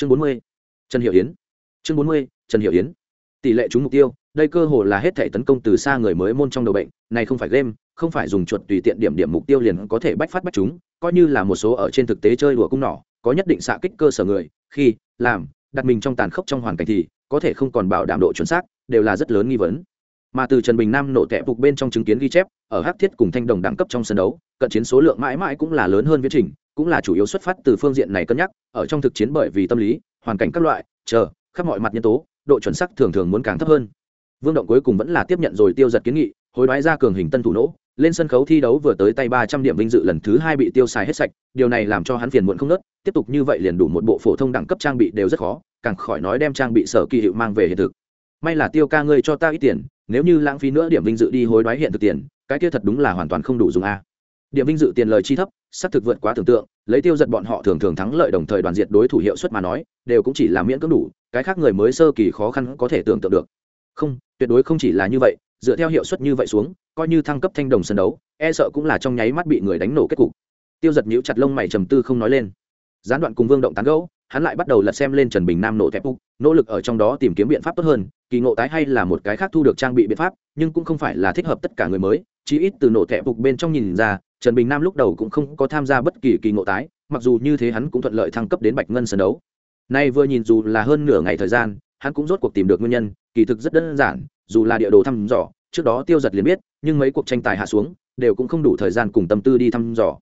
chương bốn mươi, trần hiệu yến. Chương bốn mươi, trần hiệu yến. Tỷ lệ trúng mục tiêu, đây cơ hồ là hết thể tấn công từ xa người mới môn trong đầu bệnh, này không phải game, không phải dùng chuột tùy tiện điểm điểm mục tiêu liền có thể bách phát bách chúng, coi như là một số ở trên thực tế chơi đùa cung nỏ có nhất định xạ kích cơ sở người, khi, làm, đặt mình trong tàn khốc trong hoàn cảnh thì, có thể không còn bảo đảm độ chuẩn xác, đều là rất lớn nghi vấn. Mà từ trần bình nam nổ tẹp phục bên trong chứng kiến ghi chép, ở hắc thiết cùng thanh đồng đẳng cấp trong sân đấu, cận chiến số lượng mãi mãi cũng là lớn hơn viễn trình cũng là chủ yếu xuất phát từ phương diện này cân nhắc, ở trong thực chiến bởi vì tâm lý, hoàn cảnh các loại, chờ, khắp mọi mặt nhân tố, độ chuẩn xác thường thường muốn càng thấp hơn. Vương động cuối cùng vẫn là tiếp nhận rồi tiêu giật kiến nghị, hối đoái ra cường hình tân thủ nỗ, lên sân khấu thi đấu vừa tới tay ba trăm điểm vinh dự lần thứ hai bị tiêu xài hết sạch, điều này làm cho hắn phiền muộn không nớt, tiếp tục như vậy liền đủ một bộ phổ thông đẳng cấp trang bị đều rất khó, càng khỏi nói đem trang bị sở kỳ hiệu mang về hiện thực. May là tiêu ca ngươi cho ta ít tiền, nếu như lãng phí nữa điểm vinh dự đi hối đoái hiện thực tiền, cái kia thật đúng là hoàn toàn không đủ dùng a điểm vinh dự tiền lời chi thấp, xác thực vượt quá tưởng tượng, lấy tiêu giật bọn họ thường thường thắng lợi đồng thời đoàn diệt đối thủ hiệu suất mà nói, đều cũng chỉ là miễn cưỡng đủ, cái khác người mới sơ kỳ khó khăn có thể tưởng tượng được. Không, tuyệt đối không chỉ là như vậy, dựa theo hiệu suất như vậy xuống, coi như thăng cấp thanh đồng sân đấu e sợ cũng là trong nháy mắt bị người đánh nổ kết cục. Tiêu giật nhíu chặt lông mày trầm tư không nói lên. Gián đoạn cùng vương động tán gẫu, hắn lại bắt đầu lật xem lên trần bình nam nổ thép úc nỗ lực ở trong đó tìm kiếm biện pháp tốt hơn, kỳ ngộ tái hay là một cái khác thu được trang bị biện pháp, nhưng cũng không phải là thích hợp tất cả người mới, chí ít từ nổ thẹp úc bên trong nhìn ra trần bình nam lúc đầu cũng không có tham gia bất kỳ kỳ ngộ tái, mặc dù như thế hắn cũng thuận lợi thăng cấp đến bạch ngân sân đấu. Nay vừa nhìn dù là hơn nửa ngày thời gian, hắn cũng rốt cuộc tìm được nguyên nhân, kỳ thực rất đơn giản, dù là địa đồ thăm dò, trước đó tiêu giật liền biết, nhưng mấy cuộc tranh tài hạ xuống, đều cũng không đủ thời gian cùng tâm tư đi thăm dò.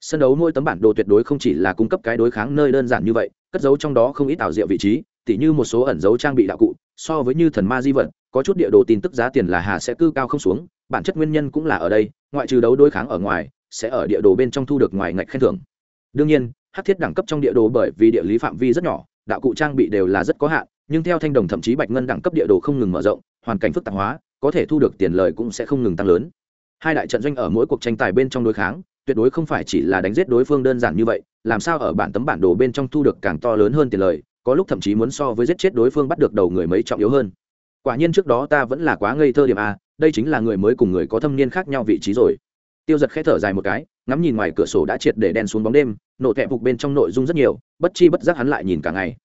Sân đấu mỗi tấm bản đồ tuyệt đối không chỉ là cung cấp cái đối kháng nơi đơn giản như vậy, cất giấu trong đó không ít ảo diệu vị trí, tỉ như một số ẩn dấu trang bị đạo cụ, so với như thần ma di vật, có chút địa đồ tin tức giá tiền là hà sẽ cư cao không xuống, bản chất nguyên nhân cũng là ở đây, ngoại trừ đấu đối kháng ở ngoài sẽ ở địa đồ bên trong thu được ngoài ngạch khen thưởng. Đương nhiên hắc thiết đẳng cấp trong địa đồ bởi vì địa lý phạm vi rất nhỏ, đạo cụ trang bị đều là rất có hạn, nhưng theo thanh đồng thậm chí bạch ngân đẳng cấp địa đồ không ngừng mở rộng, hoàn cảnh phức tạp hóa, có thể thu được tiền lời cũng sẽ không ngừng tăng lớn. Hai đại trận doanh ở mỗi cuộc tranh tài bên trong đối kháng, tuyệt đối không phải chỉ là đánh giết đối phương đơn giản như vậy, làm sao ở bản tấm bản đồ bên trong thu được càng to lớn hơn tiền lời, có lúc thậm chí muốn so với giết chết đối phương bắt được đầu người mấy trọng yếu hơn. Quả nhiên trước đó ta vẫn là quá ngây thơ điểm a, đây chính là người mới cùng người có thâm niên khác nhau vị trí rồi tiêu giật khẽ thở dài một cái, ngắm nhìn ngoài cửa sổ đã triệt để đen xuống bóng đêm, nổ thẹp phục bên trong nội dung rất nhiều, bất chi bất giác hắn lại nhìn cả ngày.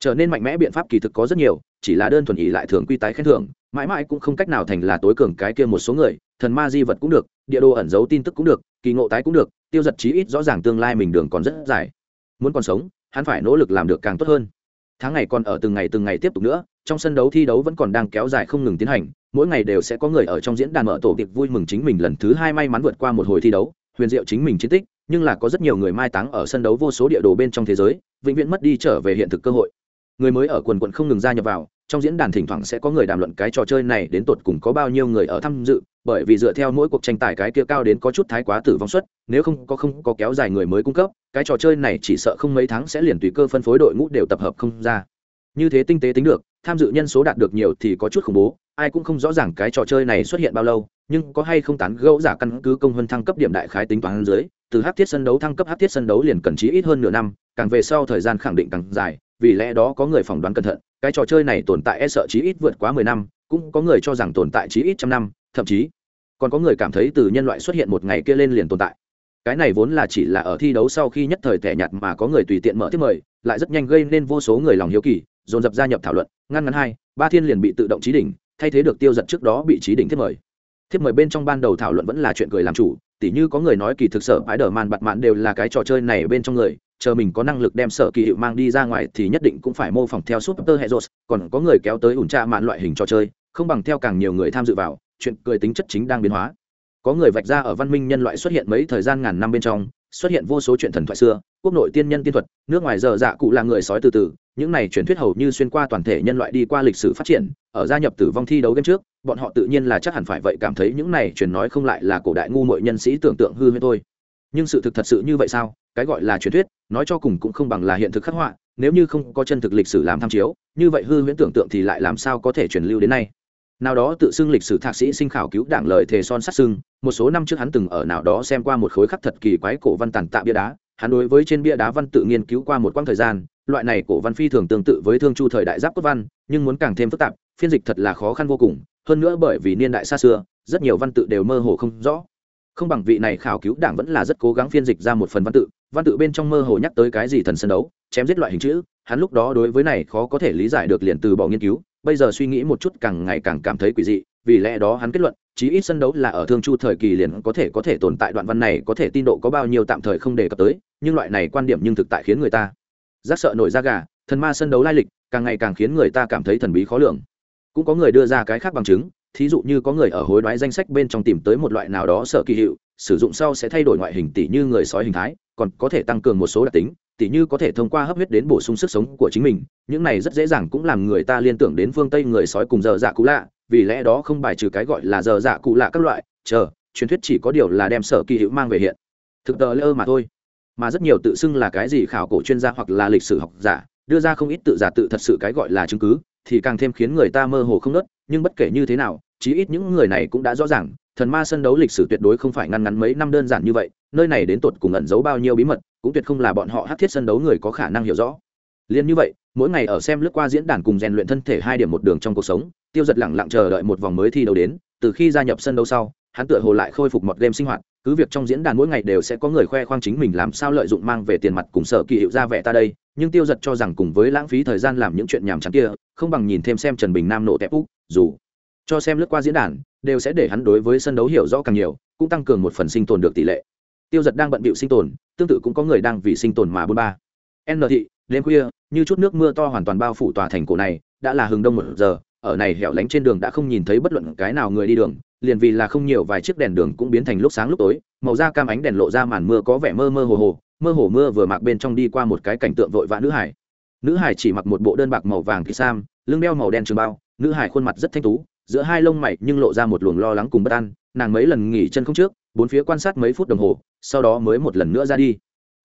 Trở nên mạnh mẽ biện pháp kỳ thực có rất nhiều, chỉ là đơn thuần ý lại thường quy tái khen thưởng, mãi mãi cũng không cách nào thành là tối cường cái kia một số người, thần ma di vật cũng được, địa đồ ẩn giấu tin tức cũng được, kỳ ngộ tái cũng được, tiêu giật chí ít rõ ràng tương lai mình đường còn rất dài. Muốn còn sống, hắn phải nỗ lực làm được càng tốt hơn. Tháng ngày còn ở từng ngày từng ngày tiếp tục nữa, trong sân đấu thi đấu vẫn còn đang kéo dài không ngừng tiến hành mỗi ngày đều sẽ có người ở trong diễn đàn mở tổ tiệc vui mừng chính mình lần thứ hai may mắn vượt qua một hồi thi đấu, huyền diệu chính mình chiến tích, nhưng là có rất nhiều người mai táng ở sân đấu vô số địa đồ bên trong thế giới, vĩnh viễn mất đi trở về hiện thực cơ hội. Người mới ở quần quận không ngừng gia nhập vào, trong diễn đàn thỉnh thoảng sẽ có người đàm luận cái trò chơi này đến tột cùng có bao nhiêu người ở tham dự, bởi vì dựa theo mỗi cuộc tranh tài cái kia cao đến có chút thái quá tử vong suất, nếu không có không có kéo dài người mới cung cấp, cái trò chơi này chỉ sợ không mấy tháng sẽ liền tùy cơ phân phối đội ngũ đều tập hợp không ra. Như thế tinh tế tính được tham dự nhân số đạt được nhiều thì có chút khủng bố, ai cũng không rõ ràng cái trò chơi này xuất hiện bao lâu, nhưng có hay không tán gẫu giả căn cứ công hơn thăng cấp điểm đại khái tính toán dưới, từ hát thiết sân đấu thăng cấp hát thiết sân đấu liền cần trí ít hơn nửa năm, càng về sau thời gian khẳng định càng dài, vì lẽ đó có người phỏng đoán cẩn thận, cái trò chơi này tồn tại e sợ chí ít vượt quá mười năm, cũng có người cho rằng tồn tại chí ít trăm năm, thậm chí còn có người cảm thấy từ nhân loại xuất hiện một ngày kia lên liền tồn tại. Cái này vốn là chỉ là ở thi đấu sau khi nhất thời tẻ nhạt mà có người tùy tiện mở tiếp mời, lại rất nhanh gây nên vô số người lòng hiếu kỳ dồn dập gia nhập thảo luận, ngăn ngắn hai, ba thiên liền bị tự động trí đỉnh, thay thế được tiêu giật trước đó bị trí đỉnh thiết mời. Thiết mời bên trong ban đầu thảo luận vẫn là chuyện cười làm chủ, tỉ như có người nói kỳ thực sở ái đờ màn bặt mạn đều là cái trò chơi này bên trong người, chờ mình có năng lực đem sở kỳ hiệu mang đi ra ngoài thì nhất định cũng phải mô phỏng theo super hệ rột còn có người kéo tới ủn tra mạn loại hình trò chơi, không bằng theo càng nhiều người tham dự vào, chuyện cười tính chất chính đang biến hóa. Có người vạch ra ở văn minh nhân loại xuất hiện mấy thời gian ngàn năm bên trong xuất hiện vô số chuyện thần thoại xưa, quốc nội tiên nhân tiên thuật, nước ngoài giờ dạ cụ là người sói từ từ, những này truyền thuyết hầu như xuyên qua toàn thể nhân loại đi qua lịch sử phát triển, ở gia nhập tử vong thi đấu game trước, bọn họ tự nhiên là chắc hẳn phải vậy cảm thấy những này truyền nói không lại là cổ đại ngu mội nhân sĩ tưởng tượng hư huyên thôi. Nhưng sự thực thật sự như vậy sao? Cái gọi là truyền thuyết, nói cho cùng cũng không bằng là hiện thực khắc họa, nếu như không có chân thực lịch sử làm tham chiếu, như vậy hư huyễn tưởng tượng thì lại làm sao có thể truyền lưu đến nay? Nào đó tự xưng lịch sử thạc sĩ sinh khảo cứu đảng lời thề son sát xưng một số năm trước hắn từng ở nào đó xem qua một khối khắc thật kỳ quái cổ văn tàn tạ bia đá. Hắn đối với trên bia đá văn tự nghiên cứu qua một quãng thời gian, loại này cổ văn phi thường tương tự với thương chu thời đại giáp cốt văn, nhưng muốn càng thêm phức tạp, phiên dịch thật là khó khăn vô cùng, hơn nữa bởi vì niên đại xa xưa, rất nhiều văn tự đều mơ hồ không rõ. Không bằng vị này khảo cứu đảng vẫn là rất cố gắng phiên dịch ra một phần văn tự văn tự bên trong mơ hồ nhắc tới cái gì thần sân đấu, chém giết loại hình chữ, hắn lúc đó đối với này khó có thể lý giải được liền từ bỏ nghiên cứu bây giờ suy nghĩ một chút càng ngày càng cảm thấy quỷ dị, vì lẽ đó hắn kết luận, chí ít sân đấu là ở thương chu thời kỳ liền có thể có thể tồn tại, đoạn văn này có thể tin độ có bao nhiêu tạm thời không đề cập tới, nhưng loại này quan điểm nhưng thực tại khiến người ta giác sợ nổi da gà, thần ma sân đấu lai lịch càng ngày càng khiến người ta cảm thấy thần bí khó lường. Cũng có người đưa ra cái khác bằng chứng, thí dụ như có người ở hối đoái danh sách bên trong tìm tới một loại nào đó sợ kỳ hiệu, sử dụng sau sẽ thay đổi ngoại hình tỷ như người sói hình thái còn có thể tăng cường một số đặc tính tỷ như có thể thông qua hấp huyết đến bổ sung sức sống của chính mình. Những này rất dễ dàng cũng làm người ta liên tưởng đến phương tây người sói cùng giờ dạ cũ lạ, vì lẽ đó không bài trừ cái gọi là giờ dạ cụ lạ các loại, chờ, truyền thuyết chỉ có điều là đem sở kỳ hữu mang về hiện. Thực tờ lơ mà thôi. Mà rất nhiều tự xưng là cái gì khảo cổ chuyên gia hoặc là lịch sử học giả, đưa ra không ít tự giả tự thật sự cái gọi là chứng cứ, thì càng thêm khiến người ta mơ hồ không nớt, nhưng bất kể như thế nào, chí ít những người này cũng đã rõ ràng, thần ma sân đấu lịch sử tuyệt đối không phải ngăn ngắn mấy năm đơn giản như vậy nơi này đến tột cùng ẩn giấu bao nhiêu bí mật, cũng tuyệt không là bọn họ hát thiết sân đấu người có khả năng hiểu rõ. Liền như vậy, mỗi ngày ở xem lướt qua diễn đàn cùng rèn luyện thân thể hai điểm một đường trong cuộc sống, tiêu giật lẳng lặng chờ đợi một vòng mới thi đấu đến, từ khi gia nhập sân đấu sau, hắn tựa hồ lại khôi phục một game sinh hoạt, cứ việc trong diễn đàn mỗi ngày đều sẽ có người khoe khoang chính mình làm sao lợi dụng mang về tiền mặt cùng sở kỳ hiệu ra vẻ ta đây, nhưng tiêu giật cho rằng cùng với lãng phí thời gian làm những chuyện nhàm chán kia, không bằng nhìn thêm xem trần bình nam nộ tép úc, dù cho xem lướt qua diễn đàn, đều sẽ để hắn đối với sân đấu hiểu rõ càng nhiều, cũng tăng cường một phần sinh tồn được tỷ lệ tiêu giật đang bận bịu sinh tồn, tương tự cũng có người đang vì sinh tồn mà bôn ba. N thị đêm khuya, như chút nước mưa to hoàn toàn bao phủ tòa thành cổ này, đã là hừng đông một giờ, ở này hẻo lánh trên đường đã không nhìn thấy bất luận cái nào người đi đường, liền vì là không nhiều vài chiếc đèn đường cũng biến thành lúc sáng lúc tối, màu da cam ánh đèn lộ ra màn mưa có vẻ mơ mơ hồ hồ, mơ hồ mưa vừa mặc bên trong đi qua một cái cảnh tượng vội vã nữ hải. Nữ hải chỉ mặc một bộ đơn bạc màu vàng thì sam, lưng đeo màu đen trường bao, nữ hải khuôn mặt rất thanh tú, giữa hai lông mày nhưng lộ ra một luồng lo lắng cùng bất an nàng mấy lần nghỉ chân không trước, bốn phía quan sát mấy phút đồng hồ, sau đó mới một lần nữa ra đi.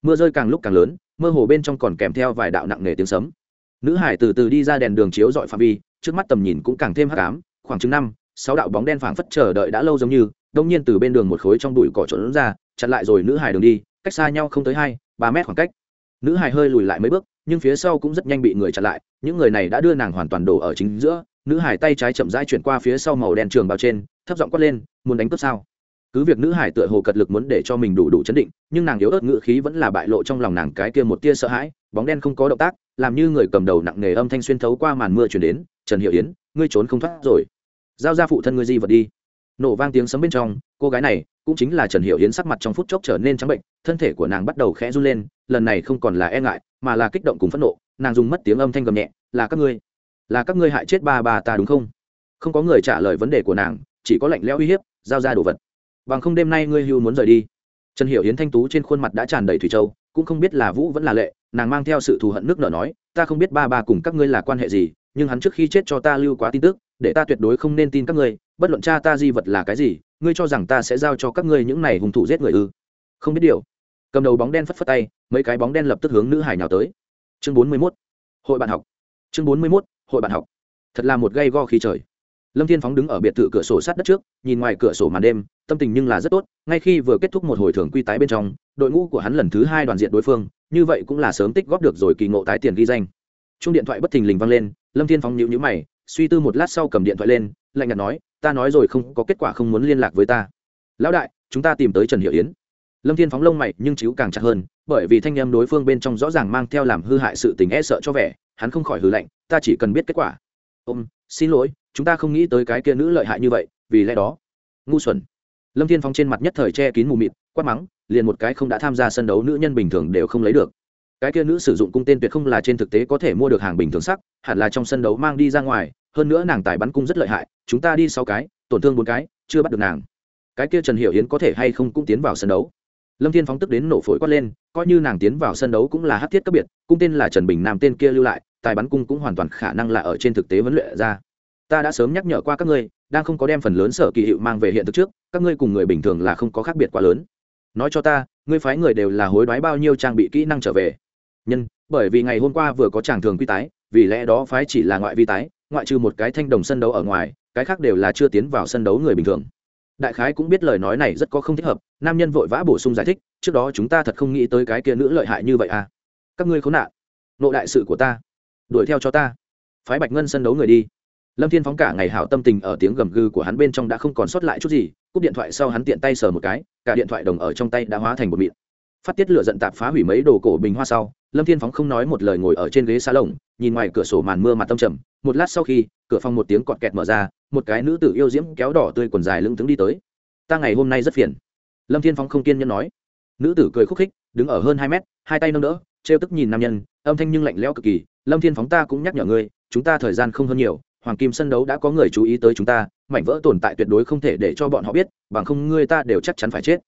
Mưa rơi càng lúc càng lớn, mơ hồ bên trong còn kèm theo vài đạo nặng nề tiếng sấm. Nữ hải từ từ đi ra đèn đường chiếu dọi phạm vi, trước mắt tầm nhìn cũng càng thêm hắc ám, khoảng chừng năm, sáu đạo bóng đen phảng phất chờ đợi đã lâu giống như, đông nhiên từ bên đường một khối trong bụi cỏ trộn ra, chặn lại rồi nữ hải đường đi, cách xa nhau không tới hai, ba mét khoảng cách. Nữ hải hơi lùi lại mấy bước, nhưng phía sau cũng rất nhanh bị người chặn lại, những người này đã đưa nàng hoàn toàn đổ ở chính giữa, nữ hải tay trái chậm rãi chuyển qua phía sau màu đen trường bao trên thấp giọng quát lên, muốn đánh cướp sao? Cứ việc nữ hải tựa hồ cật lực muốn để cho mình đủ đủ chấn định, nhưng nàng yếu ớt ngự khí vẫn là bại lộ trong lòng nàng cái kia một tia sợ hãi, bóng đen không có động tác, làm như người cầm đầu nặng nề âm thanh xuyên thấu qua màn mưa chuyển đến, trần hiệu yến, ngươi trốn không thoát rồi. Giao ra phụ thân ngươi di vật đi. Nổ vang tiếng sấm bên trong, cô gái này cũng chính là trần hiệu yến sắc mặt trong phút chốc trở nên trắng bệnh, thân thể của nàng bắt đầu khẽ run lên, lần này không còn là e ngại, mà là kích động cùng phẫn nộ, nàng dùng mất tiếng âm thanh gầm nhẹ, là các ngươi, là các ngươi hại chết ba bà ta đúng không? Không có người trả lời vấn đề của nàng chỉ có lạnh lẽo uy hiếp, giao ra đồ vật. Bằng không đêm nay ngươi hưu muốn rời đi. Trần hiểu yến thanh tú trên khuôn mặt đã tràn đầy thủy châu, cũng không biết là vũ vẫn là lệ, nàng mang theo sự thù hận nước nở nói, ta không biết ba ba cùng các ngươi là quan hệ gì, nhưng hắn trước khi chết cho ta lưu quá tin tức, để ta tuyệt đối không nên tin các ngươi, bất luận cha ta di vật là cái gì, ngươi cho rằng ta sẽ giao cho các ngươi những này hung thủ giết người ư? Không biết điều. Cầm đầu bóng đen phất phất tay, mấy cái bóng đen lập tức hướng nữ hải nhào tới. Chương bốn mươi 41. hội bạn học. Chương bốn mươi 41. hội bạn học. Thật là một gây go khí trời lâm thiên phóng đứng ở biệt thự cửa sổ sát đất trước, nhìn ngoài cửa sổ màn đêm, tâm tình nhưng là rất tốt, ngay khi vừa kết thúc một hồi thường quy tái bên trong, đội ngũ của hắn lần thứ hai đoàn diện đối phương, như vậy cũng là sớm tích góp được rồi kỳ ngộ tái tiền ghi danh. Chung điện thoại bất thình lình vang lên, lâm thiên phóng nhịu nhữ mày, suy tư một lát sau cầm điện thoại lên, lạnh nhạt nói, ta nói rồi không có kết quả không muốn liên lạc với ta. Lão đại, chúng ta tìm tới trần hiệu yến. Lâm thiên phóng lông mày nhưng chiếu càng chặt hơn, bởi vì thanh em đối phương bên trong rõ ràng mang theo làm hư hại sự tình e sợ cho vẻ, hắn không khỏi hư lạnh, ta chỉ cần biết kết quả. Ôm xin lỗi chúng ta không nghĩ tới cái kia nữ lợi hại như vậy, vì lẽ đó, ngu xuẩn. Lâm thiên phong trên mặt nhất thời che kín mù mịt, quát mắng, liền một cái không đã tham gia sân đấu nữ nhân bình thường đều không lấy được. Cái kia nữ sử dụng cung tên tuyệt không là trên thực tế có thể mua được hàng bình thường sắc, hẳn là trong sân đấu mang đi ra ngoài, hơn nữa nàng tài bắn cung rất lợi hại, chúng ta đi sáu cái, tổn thương bốn cái, chưa bắt được nàng. Cái kia trần hiểu yến có thể hay không cũng tiến vào sân đấu. Lâm thiên phóng tức đến nổ phổi quát lên, coi như nàng tiến vào sân đấu cũng là hát thiết cấp biệt, cung tên là trần bình nam tên kia lưu lại, tài bắn cung cũng hoàn toàn khả năng là ở trên thực tế vấn luyện ra ta đã sớm nhắc nhở qua các ngươi, đang không có đem phần lớn sở kỳ hiệu mang về hiện thực trước, các ngươi cùng người bình thường là không có khác biệt quá lớn. Nói cho ta, ngươi phái người đều là hối đoái bao nhiêu trang bị kỹ năng trở về? Nhân, bởi vì ngày hôm qua vừa có chàng thường quy tái, vì lẽ đó phái chỉ là ngoại vi tái, ngoại trừ một cái thanh đồng sân đấu ở ngoài, cái khác đều là chưa tiến vào sân đấu người bình thường. Đại khái cũng biết lời nói này rất có không thích hợp, nam nhân vội vã bổ sung giải thích, trước đó chúng ta thật không nghĩ tới cái kia nữ lợi hại như vậy à. Các ngươi khốn nạn, nộ đại sự của ta, đuổi theo cho ta. Phái bạch ngân sân đấu người đi lâm thiên phóng cả ngày hảo tâm tình ở tiếng gầm gừ của hắn bên trong đã không còn sót lại chút gì, cúp điện thoại sau hắn tiện tay sờ một cái, cả điện thoại đồng ở trong tay đã hóa thành một mịn. Phát tiết lửa giận tạp phá hủy mấy đồ cổ bình hoa sau, lâm thiên phóng không nói một lời ngồi ở trên ghế xa lồng, nhìn ngoài cửa sổ màn mưa mặt tâm trầm. Một lát sau khi, cửa phòng một tiếng cọt kẹt mở ra, một cái nữ tử yêu diễm kéo đỏ tươi quần dài lưng tướng đi tới. Ta ngày hôm nay rất phiền. Lâm thiên phóng không kiên nhẫn nói. Nữ tử cười khúc khích, đứng ở hơn hai mét, hai tay nâng đỡ, trêu tức nhìn nam nhân, âm thanh nhưng lạnh lẽo cực kỳ. Lâm thiên phóng ta cũng nhắc nhở ngươi, chúng ta thời gian không hơn nhiều hoàng kim sân đấu đã có người chú ý tới chúng ta, mảnh vỡ tồn tại tuyệt đối không thể để cho bọn họ biết, bằng không ngươi ta đều chắc chắn phải chết.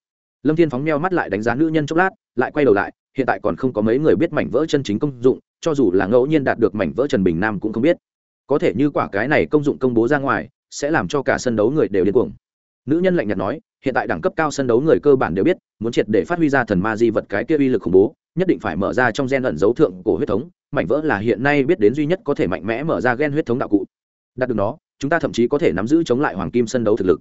Lâm thiên phóng meo mắt lại đánh giá nữ nhân chốc lát, lại quay đầu lại, hiện tại còn không có mấy người biết mảnh vỡ chân chính công dụng, cho dù là ngẫu nhiên đạt được mảnh vỡ trần bình nam cũng không biết. Có thể như quả cái này công dụng công bố ra ngoài, sẽ làm cho cả sân đấu người đều điên cuồng. Nữ nhân lạnh nhạt nói, hiện tại đẳng cấp cao sân đấu người cơ bản đều biết, muốn triệt để phát huy ra thần ma di vật cái kia uy lực khủng bố, nhất định phải mở ra trong gen ẩn dấu thượng cổ huyết thống, mảnh vỡ là hiện nay biết đến duy nhất có thể mạnh mẽ mở ra gen huyết thống đạo cụ đạt được nó, chúng ta thậm chí có thể nắm giữ chống lại hoàng kim sân đấu thực lực.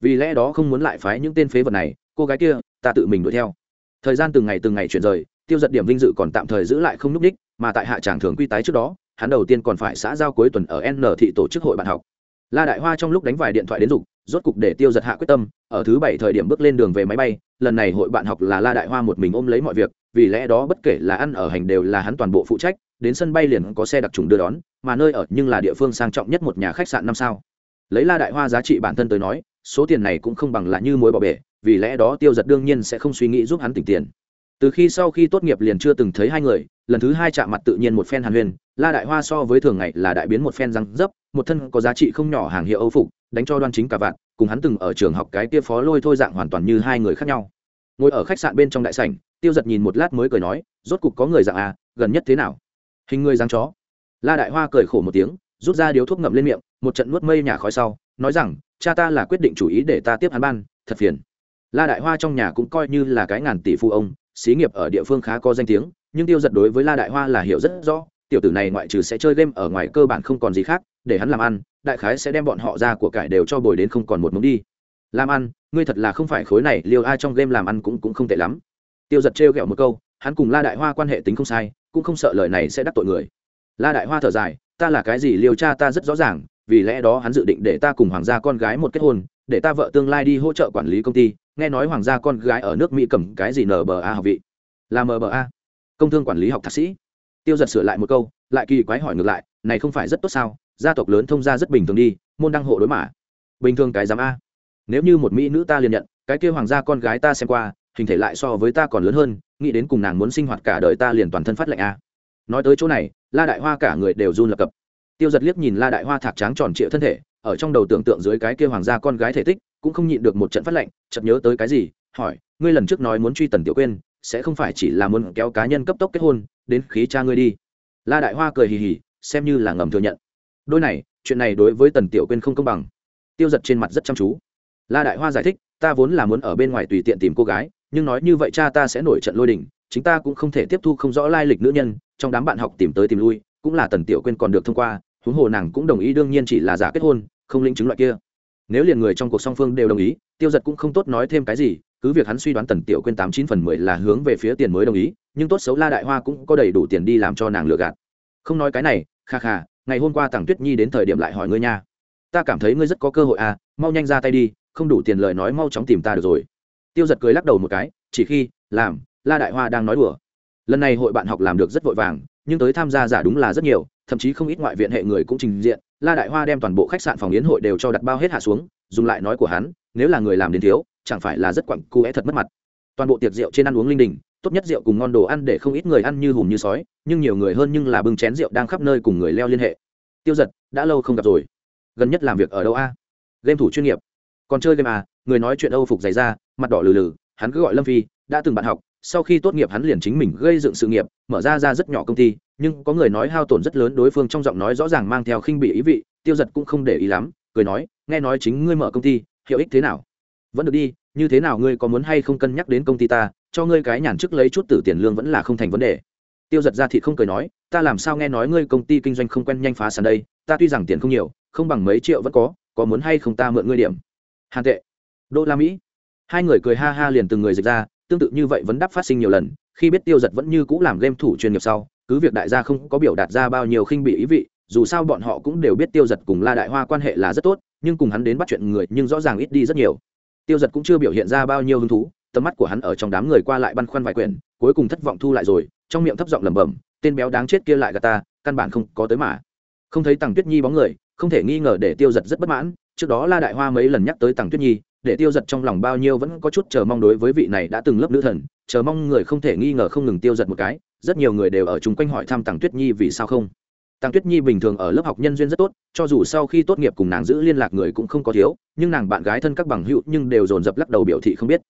Vì lẽ đó không muốn lại phái những tên phế vật này, cô gái kia, ta tự mình đuổi theo. Thời gian từng ngày từng ngày chuyển rời, tiêu giật điểm vinh dự còn tạm thời giữ lại không núp đích, mà tại hạ tràng thường quy tái trước đó, hắn đầu tiên còn phải xã giao cuối tuần ở n thị tổ chức hội bạn học. La đại hoa trong lúc đánh vài điện thoại đến dục, rốt cục để tiêu giật hạ quyết tâm, ở thứ bảy thời điểm bước lên đường về máy bay, lần này hội bạn học là la đại hoa một mình ôm lấy mọi việc, vì lẽ đó bất kể là ăn ở hành đều là hắn toàn bộ phụ trách, đến sân bay liền có xe đặc trùng đưa đón mà nơi ở nhưng là địa phương sang trọng nhất một nhà khách sạn năm sao. Lấy la đại hoa giá trị bản thân tới nói, số tiền này cũng không bằng là như mối bỏ bể, vì lẽ đó tiêu giật đương nhiên sẽ không suy nghĩ giúp hắn tỉnh tiền. Từ khi sau khi tốt nghiệp liền chưa từng thấy hai người, lần thứ hai chạm mặt tự nhiên một phen hàn huyền la đại hoa so với thường ngày là đại biến một phen răng dấp, một thân có giá trị không nhỏ hàng hiệu âu phục, đánh cho đoan chính cả vạn, cùng hắn từng ở trường học cái kia phó lôi thôi dạng hoàn toàn như hai người khác nhau. Ngồi ở khách sạn bên trong đại sảnh, tiêu giật nhìn một lát mới cười nói, rốt cục có người dạng à gần nhất thế nào? Hình người dáng chó la đại hoa cười khổ một tiếng, rút ra điếu thuốc ngậm lên miệng, một trận nuốt mây nhà khói sau, nói rằng, cha ta là quyết định chủ ý để ta tiếp hắn ban, thật phiền. La đại hoa trong nhà cũng coi như là cái ngàn tỷ phu ông, xí nghiệp ở địa phương khá có danh tiếng, nhưng tiêu giật đối với la đại hoa là hiểu rất rõ, tiểu tử này ngoại trừ sẽ chơi game ở ngoài cơ bản không còn gì khác, để hắn làm ăn, đại khái sẽ đem bọn họ ra của cải đều cho bồi đến không còn một mống đi. Làm ăn, ngươi thật là không phải khối này liều ai trong game làm ăn cũng cũng không tệ lắm. Tiêu giật trêu ghẹo một câu, hắn cùng la đại hoa quan hệ tính không sai, cũng không sợ lời này sẽ đắc tội người la đại hoa thở dài, ta là cái gì liều cha ta rất rõ ràng, vì lẽ đó hắn dự định để ta cùng hoàng gia con gái một kết hôn, để ta vợ tương lai đi hỗ trợ quản lý công ty, nghe nói hoàng gia con gái ở nước mỹ cầm cái gì nba học vị? Là mba công thương quản lý học thạc sĩ. Tiêu giật sửa lại một câu, lại kỳ quái hỏi ngược lại, này không phải rất tốt sao? Gia tộc lớn thông gia rất bình thường đi, môn đăng hộ đối mã bình thường cái giám a. Nếu như một mỹ nữ ta liền nhận, cái kêu hoàng gia con gái ta xem qua, hình thể lại so với ta còn lớn hơn, nghĩ đến cùng nàng muốn sinh hoạt cả đời ta liền toàn thân phát lệnh a nói tới chỗ này, la đại hoa cả người đều run lập cập. Tiêu giật liếc nhìn la đại hoa thạc tráng tròn trịa thân thể, ở trong đầu tưởng tượng dưới cái kêu hoàng gia con gái thể tích, cũng không nhịn được một trận phát lệnh, chợt nhớ tới cái gì, hỏi, ngươi lần trước nói muốn truy tần tiểu quên, sẽ không phải chỉ là muốn kéo cá nhân cấp tốc kết hôn, đến khí cha ngươi đi? La đại hoa cười hì hì, xem như là ngầm thừa nhận. Đôi này, chuyện này đối với tần tiểu quên không công bằng. Tiêu giật trên mặt rất chăm chú. La đại hoa giải thích, ta vốn là muốn ở bên ngoài tùy tiện tìm cô gái, nhưng nói như vậy cha ta sẽ nổi trận lôi đình chính ta cũng không thể tiếp thu không rõ lai lịch nữ nhân, trong đám bạn học tìm tới tìm lui, cũng là tần tiểu quên còn được thông qua, huống hồ nàng cũng đồng ý, đương nhiên chỉ là giả kết hôn, không linh chứng loại kia. Nếu liền người trong cuộc song phương đều đồng ý, tiêu giật cũng không tốt nói thêm cái gì, cứ việc hắn suy đoán tần tiểu quên tám chín phần mười là hướng về phía tiền mới đồng ý, nhưng tốt xấu la đại hoa cũng có đầy đủ tiền đi làm cho nàng lừa gạt. Không nói cái này, kha kha, ngày hôm qua tàng tuyết nhi đến thời điểm lại hỏi ngươi nha. Ta cảm thấy ngươi rất có cơ hội à mau nhanh ra tay đi, không đủ tiền lời nói mau chóng tìm ta được rồi. Tiêu giật cười lắc đầu một cái, chỉ khi, làm la đại hoa đang nói đùa. Lần này hội bạn học làm được rất vội vàng, nhưng tới tham gia giả đúng là rất nhiều, thậm chí không ít ngoại viện hệ người cũng trình diện. La đại hoa đem toàn bộ khách sạn phòng yến hội đều cho đặt bao hết hạ xuống, dùng lại nói của hắn, nếu là người làm đến thiếu, chẳng phải là rất quặng cu é thật mất mặt. Toàn bộ tiệc rượu trên ăn uống linh đình, tốt nhất rượu cùng ngon đồ ăn để không ít người ăn như hùm như sói, nhưng nhiều người hơn nhưng là bưng chén rượu đang khắp nơi cùng người leo liên hệ. Tiêu giật, đã lâu không gặp rồi. Gần nhất làm việc ở đâu a? Game thủ chuyên nghiệp. Còn chơi game à? Người nói chuyện âu phục dày ra mặt đỏ lừ lừ, hắn cứ gọi lâm phi, đã từng bạn học sau khi tốt nghiệp hắn liền chính mình gây dựng sự nghiệp, mở ra ra rất nhỏ công ty, nhưng có người nói hao tổn rất lớn đối phương trong giọng nói rõ ràng mang theo khinh bị ý vị, tiêu giật cũng không để ý lắm, cười nói, nghe nói chính ngươi mở công ty, hiệu ích thế nào? Vẫn được đi, như thế nào ngươi có muốn hay không cân nhắc đến công ty ta, cho ngươi cái nhàn chức lấy chút tử tiền lương vẫn là không thành vấn đề. Tiêu giật ra thì không cười nói, ta làm sao nghe nói ngươi công ty kinh doanh không quen nhanh phá sản đây, ta tuy rằng tiền không nhiều, không bằng mấy triệu vẫn có có muốn hay không ta mượn ngươi điểm? Hàn tệ. Đô la mỹ. Hai người cười ha ha liền từng người dịch ra tương tự như vậy vấn đáp phát sinh nhiều lần, khi biết tiêu giật vẫn như cũ làm game thủ chuyên nghiệp sau, cứ việc đại gia không có biểu đạt ra bao nhiêu khinh bị ý vị, dù sao bọn họ cũng đều biết tiêu giật cùng la đại hoa quan hệ là rất tốt, nhưng cùng hắn đến bắt chuyện người nhưng rõ ràng ít đi rất nhiều. Tiêu giật cũng chưa biểu hiện ra bao nhiêu hứng thú, tầm mắt của hắn ở trong đám người qua lại băn khoăn vài quyển, cuối cùng thất vọng thu lại rồi, trong miệng thấp giọng lẩm bẩm, tên béo đáng chết kia lại gà ta, căn bản không có tới mà. Không thấy tằng tuyết nhi bóng người, không thể nghi ngờ để tiêu giật rất bất mãn, trước đó la đại hoa mấy lần nhắc tới tằng tuyết nhi để tiêu giật trong lòng bao nhiêu vẫn có chút chờ mong đối với vị này đã từng lớp nữ thần, chờ mong người không thể nghi ngờ không ngừng tiêu giật một cái, rất nhiều người đều ở chung quanh hỏi thăm tằng tuyết nhi vì sao không. Tàng tuyết nhi bình thường ở lớp học nhân duyên rất tốt, cho dù sau khi tốt nghiệp cùng nàng giữ liên lạc người cũng không có thiếu, nhưng nàng bạn gái thân các bằng hữu nhưng đều dồn dập lắc đầu biểu thị không biết.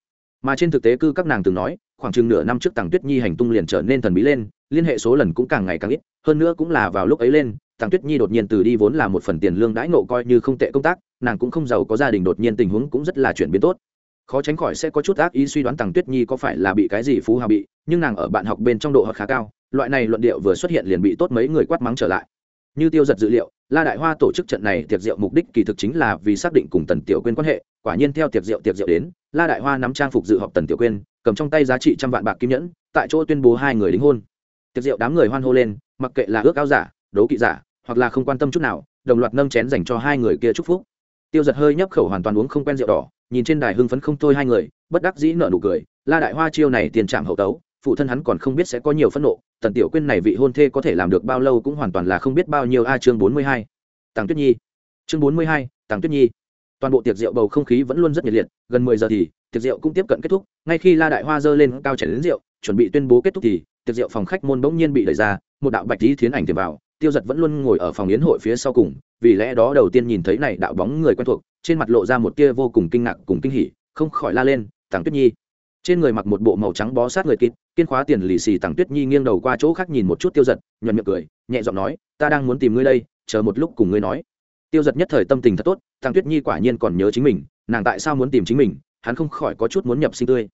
Mà trên thực tế cư các nàng từng nói, khoảng chừng nửa năm trước tàng tuyết nhi hành tung liền trở nên thần bí lên, liên hệ số lần cũng càng ngày càng ít, hơn nữa cũng là vào lúc ấy lên tàng tuyết nhi đột nhiên từ đi vốn là một phần tiền lương đãi nộ coi như không tệ công tác, nàng cũng không giàu có gia đình đột nhiên tình huống cũng rất là chuyển biến tốt. Khó tránh khỏi sẽ có chút ác ý suy đoán tàng tuyết nhi có phải là bị cái gì phú hào bị, nhưng nàng ở bạn học bên trong độ học khá cao, loại này luận điệu vừa xuất hiện liền bị tốt mấy người quát mắng trở lại. Như tiêu giật dữ liệu, la đại hoa tổ chức trận này tiệc rượu mục đích kỳ thực chính là vì xác định cùng tần tiểu quyên quan hệ, quả nhiên theo tiệc rượu tiệc rượu đến, la đại hoa nắm trang phục dự họp tần tiểu quyên, cầm trong tay giá trị trăm vạn bạc kim nhẫn, tại chỗ tuyên bố hai người đính hôn. Tiệc rượu đám người hoan hô lên, mặc kệ là ước cao giả, đấu kỵ giả hoặc là không quan tâm chút nào, đồng loạt nâng chén dành cho hai người kia chúc phúc. Tiêu giật hơi nhấp khẩu hoàn toàn uống không quen rượu đỏ, nhìn trên đài hưng phấn không thôi hai người, bất đắc dĩ nợ nụ cười, la đại hoa chiêu này tiền trạm hậu tấu, phụ thân hắn còn không biết sẽ có nhiều phẫn nộ, tần tiểu quyên này vị hôn thê có thể làm được bao lâu cũng hoàn toàn là không biết bao nhiêu. A chương bốn mươi hai tàng tuyết nhi. Chương bốn mươi hai tàng tuyết nhi. Toàn bộ tiệc rượu bầu không khí vẫn luôn rất nhiệt liệt, gần mười giờ thì, tiệc rượu cũng tiếp cận kết thúc, ngay khi la đại hoa dơ lên cao chảy đến rượu, chuẩn bị tuyên bố kết thúc thì, tiệc rượu phòng khách môn bỗng nhiên bị đẩy ra, một đạo bạch lý thiến ảnh tiềm vào tiêu giật vẫn luôn ngồi ở phòng yến hội phía sau cùng, vì lẽ đó đầu tiên nhìn thấy này đạo bóng người quen thuộc, trên mặt lộ ra một tia vô cùng kinh ngạc cùng kinh hỉ, không khỏi la lên tàng tuyết nhi. Trên người mặc một bộ màu trắng bó sát người kịt, kiên khóa tiền lì xì tàng tuyết nhi nghiêng đầu qua chỗ khác nhìn một chút tiêu giật, nhuận miệng cười, nhẹ giọng nói, ta đang muốn tìm ngươi đây, chờ một lúc cùng ngươi nói. Tiêu giật nhất thời tâm tình thật tốt tàng tuyết nhi quả nhiên còn nhớ chính mình, nàng tại sao muốn tìm chính mình, hắn không khỏi có chút muốn nhập sinh tươi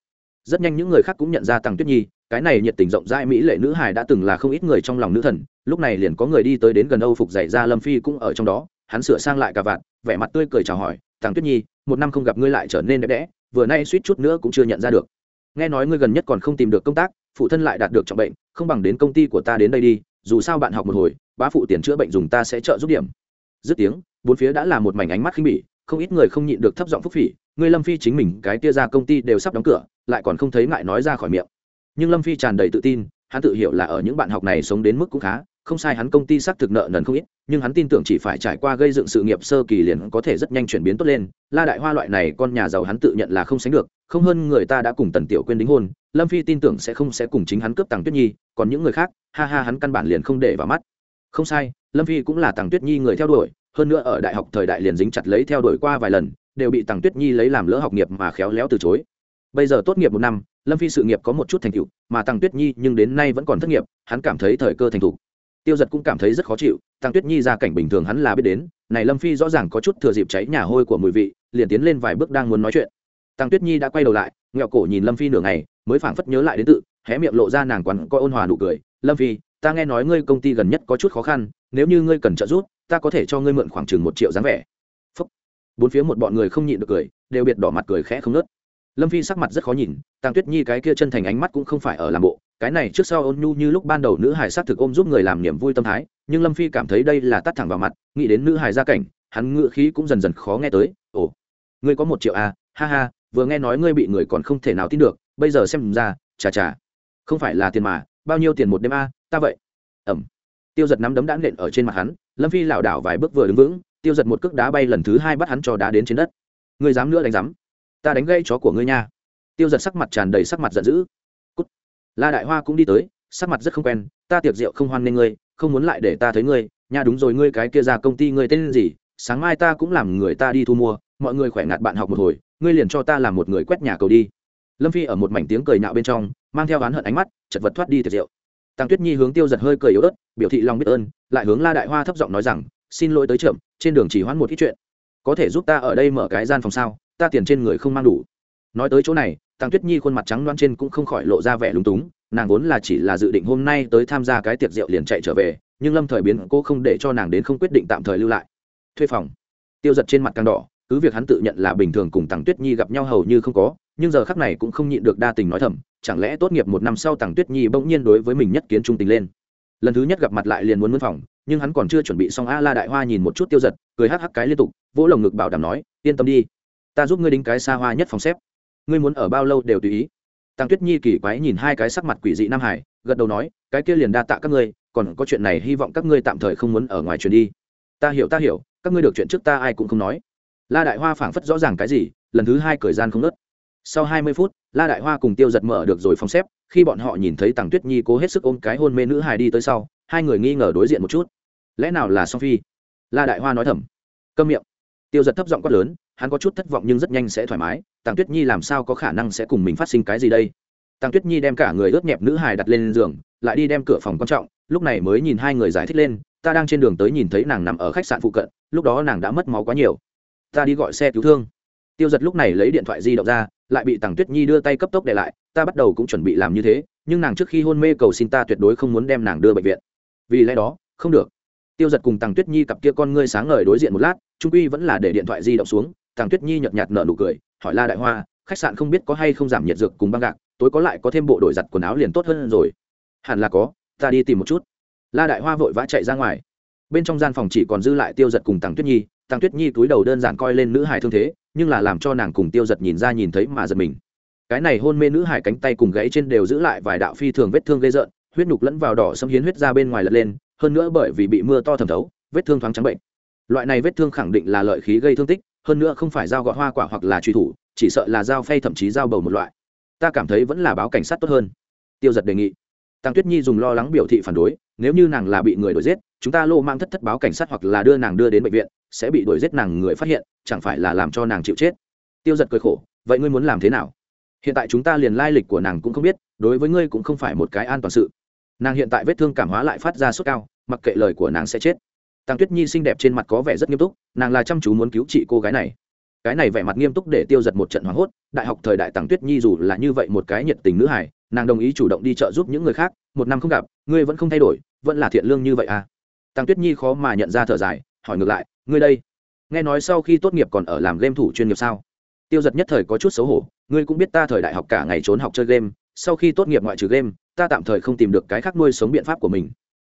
rất nhanh những người khác cũng nhận ra tằng tuyết nhi, cái này nhiệt tình rộng rãi mỹ lệ nữ hài đã từng là không ít người trong lòng nữ thần, lúc này liền có người đi tới đến gần âu phục dạy ra lâm phi cũng ở trong đó, hắn sửa sang lại cả vạn vẻ mặt tươi cười chào hỏi, tằng tuyết nhi, một năm không gặp ngươi lại trở nên đẹp đẽ, vừa nay suýt chút nữa cũng chưa nhận ra được. Nghe nói ngươi gần nhất còn không tìm được công tác, phụ thân lại đạt được trọng bệnh, không bằng đến công ty của ta đến đây đi, dù sao bạn học một hồi, bá phụ tiền chữa bệnh dùng ta sẽ trợ giúp điểm. Dứt tiếng, bốn phía đã là một mảnh ánh mắt khinh bỉ, không ít người không nhịn được thấp giọng phúc phỉ ngươi lâm phi chính mình cái tia ra công ty đều sắp đóng cửa, lại còn không thấy ngại nói ra khỏi miệng. Nhưng lâm phi tràn đầy tự tin, hắn tự hiểu là ở những bạn học này sống đến mức cũng khá, không sai hắn công ty xác thực nợ nần không ít, nhưng hắn tin tưởng chỉ phải trải qua gây dựng sự nghiệp sơ kỳ liền có thể rất nhanh chuyển biến tốt lên. La đại hoa loại này con nhà giàu hắn tự nhận là không sánh được, không hơn người ta đã cùng tần tiểu quên đính hôn, lâm phi tin tưởng sẽ không sẽ cùng chính hắn cướp tàng tuyết nhi, còn những người khác, ha ha hắn căn bản liền không để vào mắt. Không sai, lâm phi cũng là tàng tuyết nhi người theo đuổi, hơn nữa ở đại học thời đại liền dính chặt lấy theo đuổi qua vài lần đều bị tằng tuyết nhi lấy làm lỡ học nghiệp mà khéo léo từ chối. Bây giờ tốt nghiệp một năm, lâm phi sự nghiệp có một chút thành tựu, mà tằng tuyết nhi nhưng đến nay vẫn còn thất nghiệp, hắn cảm thấy thời cơ thành thục tiêu giật cũng cảm thấy rất khó chịu tăng tuyết nhi ra cảnh bình thường hắn là biết đến, này lâm phi rõ ràng có chút thừa dịp cháy nhà hôi của mùi vị, liền tiến lên vài bước đang muốn nói chuyện. Tăng tuyết nhi đã quay đầu lại, nghẹo cổ nhìn lâm phi nửa ngày, mới phảng phất nhớ lại đến tự, hé miệng lộ ra nàng quán coi ôn hòa nụ cười, lâm phi, ta nghe nói ngươi công ty gần nhất có chút khó khăn, nếu như ngươi cần trợ giúp, ta có thể cho ngươi mượn khoảng chừng một triệu dáng vẻ bốn phía một bọn người không nhịn được cười đều biệt đỏ mặt cười khẽ không nớt lâm phi sắc mặt rất khó nhìn tăng tuyết nhi cái kia chân thành ánh mắt cũng không phải ở làm bộ cái này trước sau ôn nhu như lúc ban đầu nữ hải s á t thực ôm giúp người làm niềm vui tâm thái nhưng lâm phi cảm thấy đây là tắt thẳng vào mặt nghĩ đến nữ hải gia cảnh hắn ngự khí cũng dần dần khó nghe tới ồ ngươi có một triệu à ha ha vừa nghe nói ngươi bị người còn không thể nào tin được bây giờ xem ra chà chà không phải là tiền mà bao nhiêu tiền một đêm a à, ta vậy. Ẩm. Tiêu giật nắm đấm đã nện ở trên mặt hắn lâm phi lảo đảo vài bước vừa đứng vững tiêu giật một cước đá bay lần thứ hai bắt hắn cho đá đến trên đất. Ngươi dám nữa đánh rắm ta đánh gây chó của ngươi nha. Tiêu giật sắc mặt tràn đầy sắc mặt giận dữ. Cút. la đại hoa cũng đi tới, sắc mặt rất không quen. Ta tiệc rượu không hoan nghê ngươi, không muốn lại để ta thấy ngươi. Nha đúng rồi, ngươi cái kia ra công ty ngươi tên gì? Sáng mai ta cũng làm người ta đi thu mua. Mọi người khỏe ngạt bạn học một hồi, ngươi liền cho ta làm một người quét nhà cầu đi. Lâm phi ở một mảnh tiếng cười nhạo bên trong, mang theo oán hận ánh mắt, chật vật thoát đi tiệc rượu. Tăng tuyết nhi hướng tiêu giật hơi cười yếu ớt, biểu thị lòng biết ơn, lại hướng la đại hoa thấp giọng nói rằng xin lỗi tới chậm, trên đường chỉ hoãn một ít chuyện. Có thể giúp ta ở đây mở cái gian phòng sao? Ta tiền trên người không mang đủ. Nói tới chỗ này tăng tuyết nhi khuôn mặt trắng loan trên cũng không khỏi lộ ra vẻ lúng túng, nàng vốn là chỉ là dự định hôm nay tới tham gia cái tiệc rượu liền chạy trở về, nhưng lâm thời biến cô không để cho nàng đến không quyết định tạm thời lưu lại. Thuê phòng. Tiêu giật trên mặt càng đỏ, cứ việc hắn tự nhận là bình thường cùng tằng tuyết nhi gặp nhau hầu như không có, nhưng giờ khắc này cũng không nhịn được đa tình nói thầm, chẳng lẽ tốt nghiệp một năm sau tằng tuyết nhi bỗng nhiên đối với mình nhất kiến trung tình lên. Lần thứ nhất gặp mặt lại liền muốn mướn phòng nhưng hắn còn chưa chuẩn bị xong a la đại hoa nhìn một chút tiêu giật, cười hắc hắc cái liên tục, vỗ lồng ngực bảo đảm nói, yên tâm đi, ta giúp ngươi đính cái xa hoa nhất phòng xếp. Ngươi muốn ở bao lâu đều tùy ý. Tăng tuyết nhi kỳ quái nhìn hai cái sắc mặt quỷ dị nam hải, gật đầu nói, cái kia liền đa tạ các ngươi, còn có chuyện này hy vọng các ngươi tạm thời không muốn ở ngoài chuyện đi. Ta hiểu ta hiểu, các ngươi được chuyện trước ta ai cũng không nói. La đại hoa phảng phất rõ ràng cái gì, lần thứ hai thời gian không nớt sau hai mươi phút, la đại hoa cùng tiêu giật mở được rồi phòng xếp, khi bọn họ nhìn thấy tàng tuyết nhi cố hết sức ôm cái hôn mê nữ hài đi tới sau, hai người nghi ngờ đối diện một chút lẽ nào là song phi? La đại hoa nói thầm. Câm miệng. Tiêu giật thấp giọng quát lớn, hắn có chút thất vọng nhưng rất nhanh sẽ thoải mái, tàng tuyết nhi làm sao có khả năng sẽ cùng mình phát sinh cái gì đây? Tàng tuyết nhi đem cả người ướt nhẹp nữ hài đặt lên giường, lại đi đem cửa phòng quan trọng, lúc này mới nhìn hai người giải thích lên, ta đang trên đường tới nhìn thấy nàng nằm ở khách sạn phụ cận, lúc đó nàng đã mất máu quá nhiều. Ta đi gọi xe cứu thương. Tiêu giật lúc này lấy điện thoại di động ra, lại bị tàng tuyết nhi đưa tay cấp tốc để lại, ta bắt đầu cũng chuẩn bị làm như thế, nhưng nàng trước khi hôn mê cầu xin ta tuyệt đối không muốn đem nàng đưa bệnh viện. Vì lẽ đó, không được tiêu giật cùng tàng tuyết nhi cặp kia con ngươi sáng ngời đối diện một lát trung quy vẫn là để điện thoại di động xuống tàng tuyết nhi nhợt nhạt nở nụ cười, hỏi la đại hoa, khách sạn không biết có hay không giảm nhiệt dược cùng băng gạc, tối có lại có thêm bộ đổi giặt quần áo liền tốt hơn rồi. Hẳn là có, ta đi tìm một chút. La đại hoa vội vã chạy ra ngoài. Bên trong gian phòng chỉ còn dư lại tiêu giật cùng tàng tuyết nhi tàng tuyết nhi túi đầu đơn giản coi lên nữ hải thương thế, nhưng là làm cho nàng cùng tiêu giật nhìn ra nhìn thấy mà giật mình. Cái này hôn mê nữ hải cánh tay cùng gãy trên đều giữ lại vài đạo phi thường vết thương gây rợn, huyết nhục lẫn vào đỏ xâm hiến huyết ra bên ngoài lật lên hơn nữa bởi vì bị mưa to thẩm thấu, vết thương thoáng trắng bệnh. Loại này vết thương khẳng định là lợi khí gây thương tích, hơn nữa không phải dao gọt hoa quả hoặc là truy thủ, chỉ sợ là dao phay thậm chí dao bầu một loại. Ta cảm thấy vẫn là báo cảnh sát tốt hơn. Tiêu giật đề nghị. Tăng tuyết nhi dùng lo lắng biểu thị phản đối, nếu như nàng là bị người đuổi giết, chúng ta lô mang thất thất báo cảnh sát hoặc là đưa nàng đưa đến bệnh viện, sẽ bị đuổi giết nàng người phát hiện, chẳng phải là làm cho nàng chịu chết. Tiêu giật cười khổ, vậy ngươi muốn làm thế nào? Hiện tại chúng ta liền lai lịch của nàng cũng không biết, đối với ngươi cũng không phải một cái an toàn sự nàng hiện tại vết thương cảm hóa lại phát ra sốt cao, mặc kệ lời của nàng sẽ chết. Tăng tuyết nhi xinh đẹp trên mặt có vẻ rất nghiêm túc, nàng là chăm chú muốn cứu trị cô gái này. Cái này vẻ mặt nghiêm túc để tiêu giật một trận hoảng hốt, đại học thời đại tăng tuyết nhi dù là như vậy một cái nhiệt tình nữ hải nàng đồng ý chủ động đi chợ giúp những người khác, một năm không gặp, ngươi vẫn không thay đổi, vẫn là thiện lương như vậy à? Tăng tuyết nhi khó mà nhận ra thở dài, hỏi ngược lại, ngươi đây, nghe nói sau khi tốt nghiệp còn ở làm game thủ chuyên nghiệp sao? Tiêu giật nhất thời có chút xấu hổ, ngươi cũng biết ta thời đại học cả ngày trốn học chơi game sau khi tốt nghiệp ngoại trừ game, ta tạm thời không tìm được cái khác nuôi sống biện pháp của mình.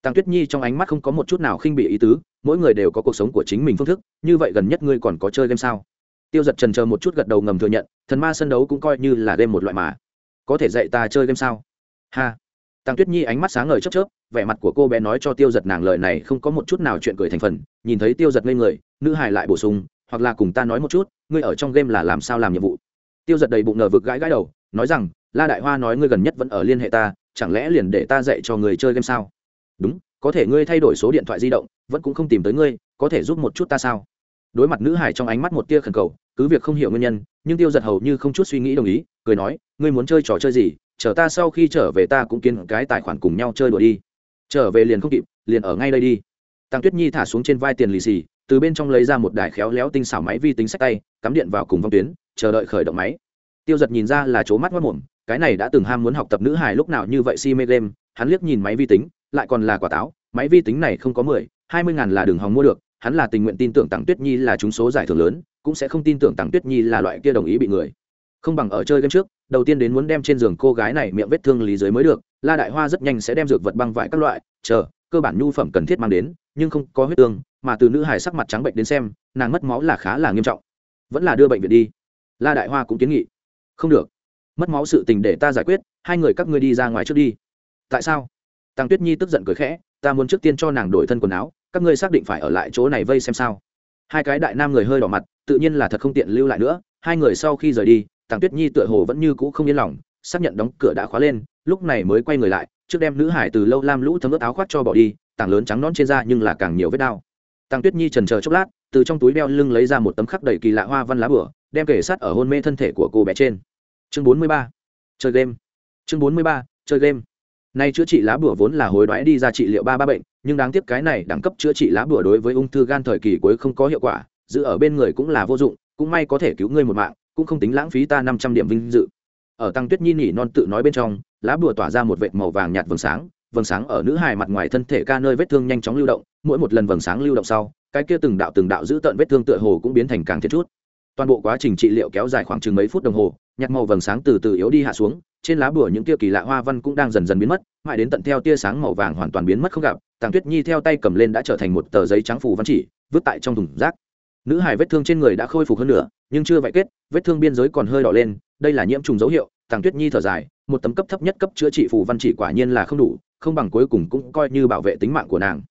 Tăng tuyết nhi trong ánh mắt không có một chút nào khinh bị ý tứ, mỗi người đều có cuộc sống của chính mình phương thức, như vậy gần nhất ngươi còn có chơi game sao? Tiêu giật trần chờ một chút gật đầu ngầm thừa nhận, thần ma sân đấu cũng coi như là game một loại mà. Có thể dạy ta chơi game sao? Ha. Tăng tuyết nhi ánh mắt sáng ngời chớp chớp, vẻ mặt của cô bé nói cho tiêu giật nàng lời này không có một chút nào chuyện cười thành phần, nhìn thấy tiêu giật ngây người, nữ hài lại bổ sung, hoặc là cùng ta nói một chút, ngươi ở trong game là làm sao làm nhiệm vụ? Tiêu giật đầy bụng ngờ vực gãi gãi đầu, nói rằng la đại hoa nói ngươi gần nhất vẫn ở liên hệ ta, chẳng lẽ liền để ta dạy cho người chơi game sao? Đúng, có thể ngươi thay đổi số điện thoại di động, vẫn cũng không tìm tới ngươi, có thể giúp một chút ta sao? Đối mặt nữ hải trong ánh mắt một tia khẩn cầu, cứ việc không hiểu nguyên nhân, nhưng tiêu giật hầu như không chút suy nghĩ đồng ý, cười nói, ngươi muốn chơi trò chơi gì, chờ ta sau khi trở về ta cũng kiến cái tài khoản cùng nhau chơi đùa đi. Trở về liền không kịp, liền ở ngay đây đi. Tăng tuyết nhi thả xuống trên vai tiền lì xì, từ bên trong lấy ra một đài khéo léo tinh xảo máy vi tính sách tay, cắm điện vào cùng vong tuyến, chờ đợi khởi động máy. Tiêu giật nhìn ra là c mắt mất mồm cái này đã từng ham muốn học tập nữ hài lúc nào như vậy si mê game, hắn liếc nhìn máy vi tính, lại còn là quả táo, máy vi tính này không có mười, hai mươi ngàn là đường hòng mua được, hắn là tình nguyện tin tưởng tặng tuyết nhi là chúng số giải thưởng lớn, cũng sẽ không tin tưởng tặng tuyết nhi là loại kia đồng ý bị người. Không bằng ở chơi game trước, đầu tiên đến muốn đem trên giường cô gái này miệng vết thương lý dưới mới được, la đại hoa rất nhanh sẽ đem dược vật băng vải các loại, chờ, cơ bản nhu phẩm cần thiết mang đến, nhưng không có huyết tương, mà từ nữ hải sắc mặt trắng bệnh đến xem, nàng mất máu là khá là nghiêm trọng. Vẫn là đưa bệnh viện đi. La đại hoa cũng kiến nghị. Không được mất máu sự tình để ta giải quyết, hai người các ngươi đi ra ngoài trước đi. Tại sao? Tăng tuyết nhi tức giận cười khẽ, ta muốn trước tiên cho nàng đổi thân quần áo, các ngươi xác định phải ở lại chỗ này vây xem sao. Hai cái đại nam người hơi đỏ mặt, tự nhiên là thật không tiện lưu lại nữa, hai người sau khi rời đi tăng tuyết nhi tựa hồ vẫn như cũ không yên lòng, xác nhận đóng cửa đã khóa lên, lúc này mới quay người lại, trước đem nữ hải từ lâu lam lũ thấm ướt áo khoác cho bỏ đi, tảng lớn trắng nón trên da nhưng là càng nhiều vết đau. Tăng tuyết nhi trần chờ chốc lát, từ trong túi đeo lưng lấy ra một tấm khắc đầy kỳ lạ hoa văn lá bửa đem kể sát ở hôn mê thân thể của cô bé trên chương bốn mươi ba, chơi game. Chương bốn mươi ba, chơi game. Nay chữa trị lá bửa vốn là hối đoái đi ra trị liệu ba ba bệnh, nhưng đáng tiếc cái này đẳng cấp chữa trị lá bửa đối với ung thư gan thời kỳ cuối không có hiệu quả, giữ ở bên người cũng là vô dụng, cũng may có thể cứu ngươi một mạng, cũng không tính lãng phí ta năm trăm điểm vinh dự. Ở tăng tuyết nhi nhỉ non tự nói bên trong, lá bùa tỏa ra một vệt màu vàng nhạt vầng sáng vầng sáng ở nữ hài mặt ngoài thân thể ca nơi vết thương nhanh chóng lưu động, mỗi một lần vầng sáng lưu động sau, cái kia từng đạo từng đạo giữ tận vết thương tựa hồ cũng biến thành càng thiết chút toàn bộ quá trình trị liệu kéo dài khoảng chừng mấy phút đồng hồ nhạt màu vầng sáng từ từ yếu đi hạ xuống, trên lá bùa những tia kỳ lạ hoa văn cũng đang dần dần biến mất, mãi đến tận theo tia sáng màu vàng hoàn toàn biến mất không gặp, tàng tuyết nhi theo tay cầm lên đã trở thành một tờ giấy trắng phủ văn chỉ, vứt tại trong thùng rác. Nữ hài vết thương trên người đã khôi phục hơn nữa nhưng chưa vải kết, vết thương biên giới còn hơi đỏ lên, đây là nhiễm trùng dấu hiệu, tàng tuyết nhi thở dài, một tấm cấp thấp nhất cấp chữa trị phù văn chỉ quả nhiên là không đủ, không bằng cuối cùng cũng coi như bảo vệ tính mạng của nàng.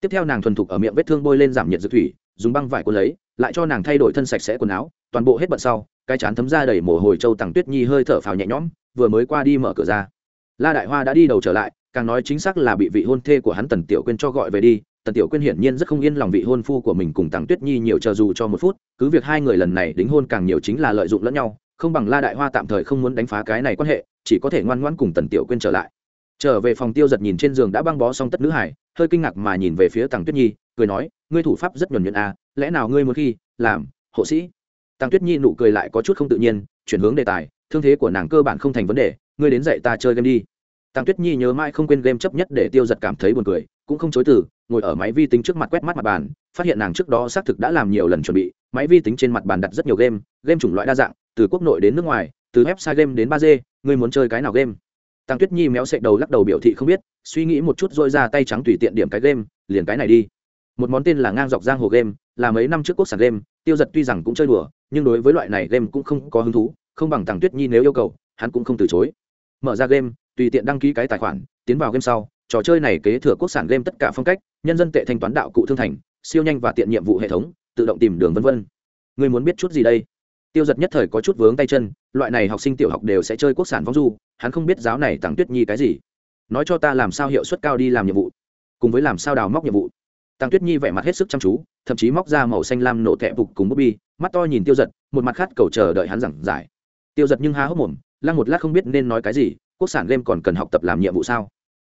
Tiếp theo nàng thuần thục ở miệng vết thương bôi lên giảm nhiệt dược thủy, dùng băng vải cuốn lấy lại cho nàng thay đổi thân sạch sẽ quần áo, toàn bộ hết bận sau, cái chán thấm ra đầy mồ hôi châu tằng tuyết nhi hơi thở phào nhẹ nhõm, vừa mới qua đi mở cửa ra. La đại hoa đã đi đầu trở lại, càng nói chính xác là bị vị hôn thê của hắn tần tiểu quyên cho gọi về đi. Tần tiểu quyên hiển nhiên rất không yên lòng vị hôn phu của mình cùng tằng tuyết nhi nhiều chờ dù cho một phút, cứ việc hai người lần này đính hôn càng nhiều chính là lợi dụng lẫn nhau, không bằng la đại hoa tạm thời không muốn đánh phá cái này quan hệ, chỉ có thể ngoan ngoãn cùng tần tiểu quyên trở lại. Trở về phòng tiêu giật nhìn trên giường đã băng bó xong tất nữ hải, hơi kinh ngạc mà nhìn về phía tằng tuyết nhi, cười nói, ngươi thủ pháp rất nhuần nhuyễn à lẽ nào ngươi muốn khi làm hộ sĩ? Tăng tuyết nhi nụ cười lại có chút không tự nhiên, chuyển hướng đề tài, thương thế của nàng cơ bản không thành vấn đề, ngươi đến dạy ta chơi game đi. Tăng tuyết nhi nhớ mãi không quên game chấp nhất để tiêu giật cảm thấy buồn cười, cũng không chối từ, ngồi ở máy vi tính trước mặt quét mắt mặt bàn, phát hiện nàng trước đó xác thực đã làm nhiều lần chuẩn bị, máy vi tính trên mặt bàn đặt rất nhiều game game chủng loại đa dạng, từ quốc nội đến nước ngoài, từ website game đến ba d, ngươi muốn chơi cái nào game? Tăng tuyết nhi méo sệ đầu lắc đầu biểu thị không biết, suy nghĩ một chút dội ra tay trắng tùy tiện điểm cái game, liền cái này đi một món tên là ngang dọc giang hồ game, là mấy năm trước quốc sản game, tiêu giật tuy rằng cũng chơi đùa, nhưng đối với loại này game cũng không có hứng thú, không bằng tàng tuyết nhi nếu yêu cầu, hắn cũng không từ chối. Mở ra game, tùy tiện đăng ký cái tài khoản, tiến vào game sau, trò chơi này kế thừa quốc sản game tất cả phong cách, nhân dân tệ thanh toán đạo cụ thương thành, siêu nhanh và tiện nhiệm vụ hệ thống, tự động tìm đường v v người muốn biết chút gì đây? Tiêu giật nhất thời có chút vướng tay chân, loại này học sinh tiểu học đều sẽ chơi quốc sản vong du, hắn không biết giáo này tặng tuyết nhi cái gì. Nói cho ta làm sao hiệu suất cao đi làm nhiệm vụ, cùng với làm sao đào móc nhiệm vụ tăng tuyết nhi vẻ mặt hết sức chăm chú thậm chí móc ra màu xanh lam nổ thẹp phục cùng bút bi, mắt to nhìn tiêu giật một mặt khát cầu chờ đợi hắn giảng giải. Tiêu giật nhưng há hốc mồm lăng một lát không biết nên nói cái gì quốc sản game còn cần học tập làm nhiệm vụ sao?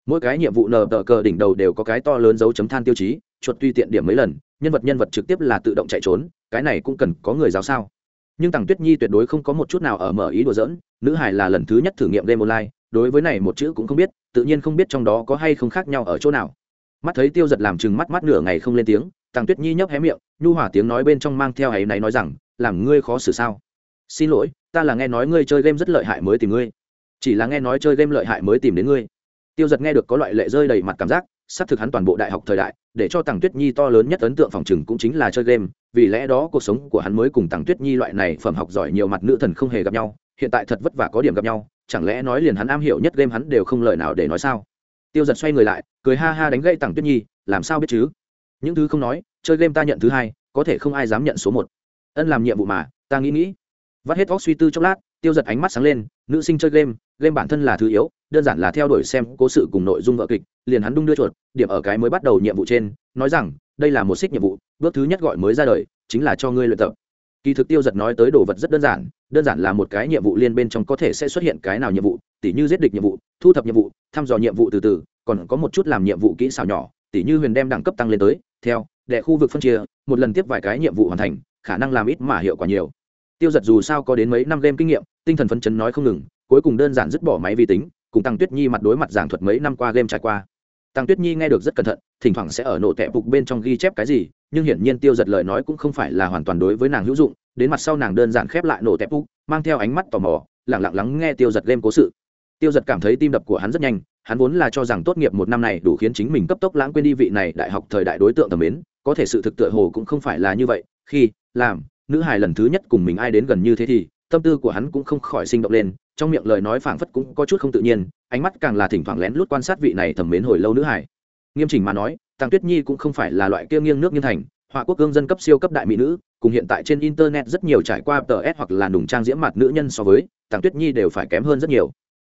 Mỗi cái nhiệm vụ nờ tờ cờ đỉnh đầu đều có cái to lớn dấu chấm than tiêu chí chuột tuy tiện điểm mấy lần nhân vật nhân vật trực tiếp là tự động chạy trốn cái này cũng cần có người giáo sao? Nhưng tằng tuyết nhi tuyệt đối không có một chút nào ở mở ý đùa dỡn nữ hải là lần thứ nhất thử nghiệm game online đối với này một chữ cũng không biết tự nhiên không biết trong đó có hay không khác nhau ở chỗ nào mắt thấy tiêu giật làm chừng mắt mắt nửa ngày không lên tiếng, tàng tuyết nhi nhấp hé miệng, nhu hỏa tiếng nói bên trong mang theo ấy náy nói rằng, làm ngươi khó xử sao? Xin lỗi, ta là nghe nói ngươi chơi game rất lợi hại mới tìm ngươi. Chỉ là nghe nói chơi game lợi hại mới tìm đến ngươi. Tiêu giật nghe được có loại lệ rơi đầy mặt cảm giác xác thực hắn toàn bộ đại học thời đại, để cho tàng tuyết nhi to lớn nhất ấn tượng phòng chừng cũng chính là chơi game, vì lẽ đó cuộc sống của hắn mới cùng tàng tuyết nhi loại này phẩm học giỏi nhiều mặt nữ thần không hề gặp nhau, hiện tại thật vất vả có điểm gặp nhau, chẳng lẽ nói liền hắn am hiểu nhất game hắn đều không lời nào để nói sao? Tiêu giật xoay người lại, cười ha ha đánh gậy tặng tuyết nhi, làm sao biết chứ? Những thứ không nói, chơi game ta nhận thứ hai, có thể không ai dám nhận số một. Ân làm nhiệm vụ mà, ta nghĩ nghĩ. Vắt hết óc suy tư chốc lát, tiêu giật ánh mắt sáng lên, nữ sinh chơi game game bản thân là thứ yếu, đơn giản là theo đuổi xem cố sự cùng nội dung vợ kịch, liền hắn đung đưa chuột, điểm ở cái mới bắt đầu nhiệm vụ trên, nói rằng, đây là một xích nhiệm vụ, bước thứ nhất gọi mới ra đời, chính là cho ngươi luyện tập kỳ thực tiêu giật nói tới đồ vật rất đơn giản đơn giản là một cái nhiệm vụ liên bên trong có thể sẽ xuất hiện cái nào nhiệm vụ, tỉ như giết địch nhiệm vụ, thu thập nhiệm vụ, thăm dò nhiệm vụ từ từ, còn có một chút làm nhiệm vụ kỹ xảo nhỏ, tỉ như huyền đem đẳng cấp tăng lên tới, theo đệ khu vực phân chia, một lần tiếp vài cái nhiệm vụ hoàn thành, khả năng làm ít mà hiệu quả nhiều. Tiêu giật dù sao có đến mấy năm game kinh nghiệm, tinh thần phấn chấn nói không ngừng, cuối cùng đơn giản dứt bỏ máy vi tính, cùng tăng tuyết nhi mặt đối mặt giảng thuật mấy năm qua game trải qua. Tăng tuyết nhi nghe được rất cẩn thận, thỉnh thoảng sẽ ở nổ tẹp phục bên trong ghi chép cái gì nhưng hiển nhiên tiêu giật lời nói cũng không phải là hoàn toàn đối với nàng hữu dụng, đến mặt sau nàng đơn giản khép lại nổ tẹp úc, mang theo ánh mắt tò mò lẳng lặng lắng nghe tiêu giật game cố sự. Tiêu giật cảm thấy tim đập của hắn rất nhanh, hắn vốn là cho rằng tốt nghiệp một năm này đủ khiến chính mình cấp tốc lãng quên đi vị này đại học thời đại đối tượng tầm mến, có thể sự thực tựa hồ cũng không phải là như vậy, khi, làm, nữ hài lần thứ nhất cùng mình ai đến gần như thế thì, tâm tư của hắn cũng không khỏi sinh động lên, trong miệng lời nói phảng phất cũng có chút không tự nhiên, ánh mắt càng là thỉnh thoảng lén lút quan sát vị này thầm mến hồi lâu nữ hải nghiêm chỉnh mà nói tàng tuyết nhi cũng không phải là loại kia nghiêng nước nghiêng thành, họa quốc cương dân cấp siêu cấp đại mỹ nữ, cùng hiện tại trên internet rất nhiều trải qua tờ s hoặc là nùng trang diễm mặt nữ nhân so với, tàng tuyết nhi đều phải kém hơn rất nhiều.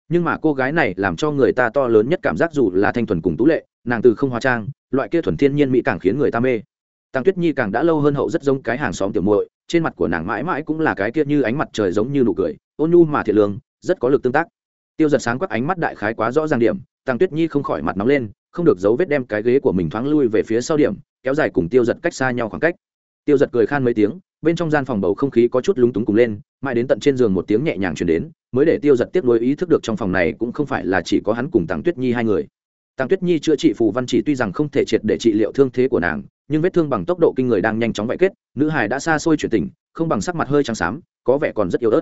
Nhưng mà cô gái này làm cho người ta to lớn nhất cảm giác dù là thanh thuần cùng tú lệ, nàng từ không hóa trang, loại kia thuần thiên nhiên mỹ càng khiến người ta mê. Tàng tuyết nhi càng đã lâu hơn hậu rất giống cái hàng xóm tiểu muội, trên mặt của nàng mãi mãi cũng là cái kia như ánh mặt trời giống như nụ cười, ôn nhu mà thiệt lương, rất có lực tương tác. Tiêu giật sáng quắc ánh mắt đại khái quá rõ ràng điểm, tàng tuyết nhi không khỏi mặt nóng lên không được giấu vết đem cái ghế của mình thoáng lui về phía sau điểm, kéo dài cùng tiêu giật cách xa nhau khoảng cách. Tiêu giật cười khan mấy tiếng, bên trong gian phòng bầu không khí có chút lúng túng cùng lên, mãi đến tận trên giường một tiếng nhẹ nhàng chuyển đến, mới để tiêu giật tiếp nối ý thức được trong phòng này cũng không phải là chỉ có hắn cùng tàng tuyết nhi hai người. Tàng tuyết nhi chữa trị phù văn chỉ tuy rằng không thể triệt để trị liệu thương thế của nàng, nhưng vết thương bằng tốc độ kinh người đang nhanh chóng vạy kết, nữ hải đã xa xôi chuyển tình, không bằng sắc mặt hơi trắng xám, có vẻ còn rất yếu ớt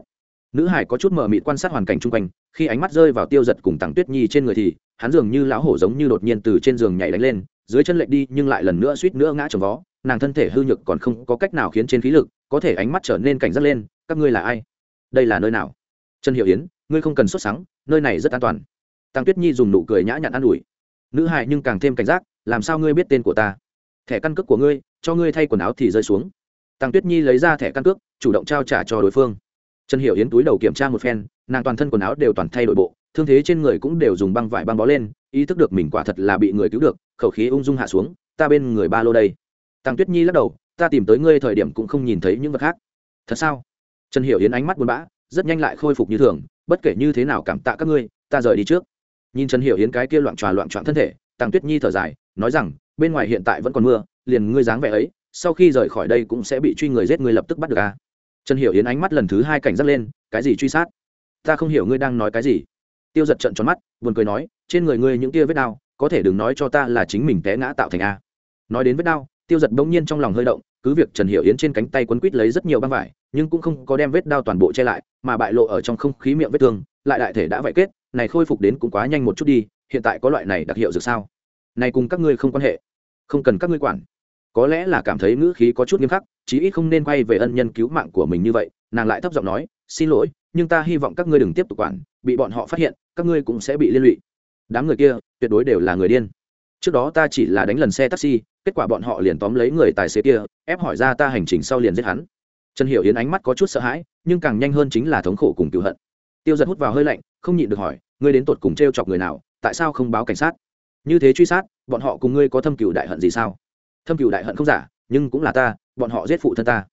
nữ hải có chút mờ mịt quan sát hoàn cảnh chung quanh, khi ánh mắt rơi vào tiêu giật cùng tặng tuyết nhi trên người thì, hắn dường như lão hổ giống như đột nhiên từ trên giường nhảy đánh lên, dưới chân lệch đi nhưng lại lần nữa suýt nữa ngã trồng vó. Nàng thân thể hư nhược còn không có cách nào khiến trên khí lực, có thể ánh mắt trở nên cảnh giác lên, các ngươi là ai? Đây là nơi nào? Trần hiệu yến, ngươi không cần xuất sáng nơi này rất an toàn. Tăng tuyết nhi dùng nụ cười nhã nhặn an ủi. Nữ hại nhưng càng thêm cảnh giác, làm sao ngươi biết tên của ta? Thẻ căn cước của ngươi, cho ngươi thay quần áo thì rơi xuống. Tăng tuyết nhi lấy ra thẻ căn cước, chủ động trao trả cho đối phương trần hiểu yến túi đầu kiểm tra một phen, nàng toàn thân quần áo đều toàn thay đổi bộ, thương thế trên người cũng đều dùng băng vải băng bó lên, ý thức được mình quả thật là bị người cứu được, khẩu khí ung dung hạ xuống, ta bên người ba lô đây. Tăng tuyết nhi lắc đầu, ta tìm tới ngươi thời điểm cũng không nhìn thấy những vật khác. Thật sao? Trần hiểu yến ánh mắt buồn bã, rất nhanh lại khôi phục như thường, bất kể như thế nào cảm tạ các ngươi, ta rời đi trước. Nhìn trần hiểu yến cái kia loạn tròa loạn trọn thân thể tăng tuyết nhi thở dài, nói rằng, bên ngoài hiện tại vẫn còn mưa, liền ngươi dáng vẻ ấy, sau khi rời khỏi đây cũng sẽ bị truy người giết ngươi lập tức bắt được à trần hiểu yến ánh mắt lần thứ hai cảnh giác lên, cái gì truy sát? Ta không hiểu ngươi đang nói cái gì. Tiêu giật trận tròn mắt, buồn cười nói, trên người ngươi những kia vết đau, có thể đừng nói cho ta là chính mình té ngã tạo thành a. Nói đến vết đau, tiêu giật bỗng nhiên trong lòng hơi động, cứ việc trần hiểu yến trên cánh tay quấn quít lấy rất nhiều băng vải, nhưng cũng không có đem vết đau toàn bộ che lại, mà bại lộ ở trong không khí miệng vết thương, lại đại thể đã vải kết, này khôi phục đến cũng quá nhanh một chút đi, hiện tại có loại này đặc hiệu dược sao? Này cùng các ngươi không quan hệ. Không cần các ngươi quản có lẽ là cảm thấy ngữ khí có chút nghiêm khắc, chí ít không nên quay về ân nhân cứu mạng của mình như vậy, nàng lại thấp giọng nói, xin lỗi, nhưng ta hy vọng các ngươi đừng tiếp tục quản, bị bọn họ phát hiện, các ngươi cũng sẽ bị liên lụy. Đám người kia, tuyệt đối đều là người điên. Trước đó ta chỉ là đánh lần xe taxi, kết quả bọn họ liền tóm lấy người tài xế kia, ép hỏi ra ta hành trình sau liền giết hắn. Trần hiểu yến ánh mắt có chút sợ hãi, nhưng càng nhanh hơn chính là thống khổ cùng cựu hận. Tiêu giật hút vào hơi lạnh, không nhịn được hỏi, ngươi đến tột cùng t r e o chọc người nào, tại sao không báo cảnh sát? Như thế truy sát, bọn họ cùng ngươi có thâm cựu đại hận gì sao? Thâm cựu đại hận không giả, nhưng cũng là ta, bọn họ giết phụ thân ta.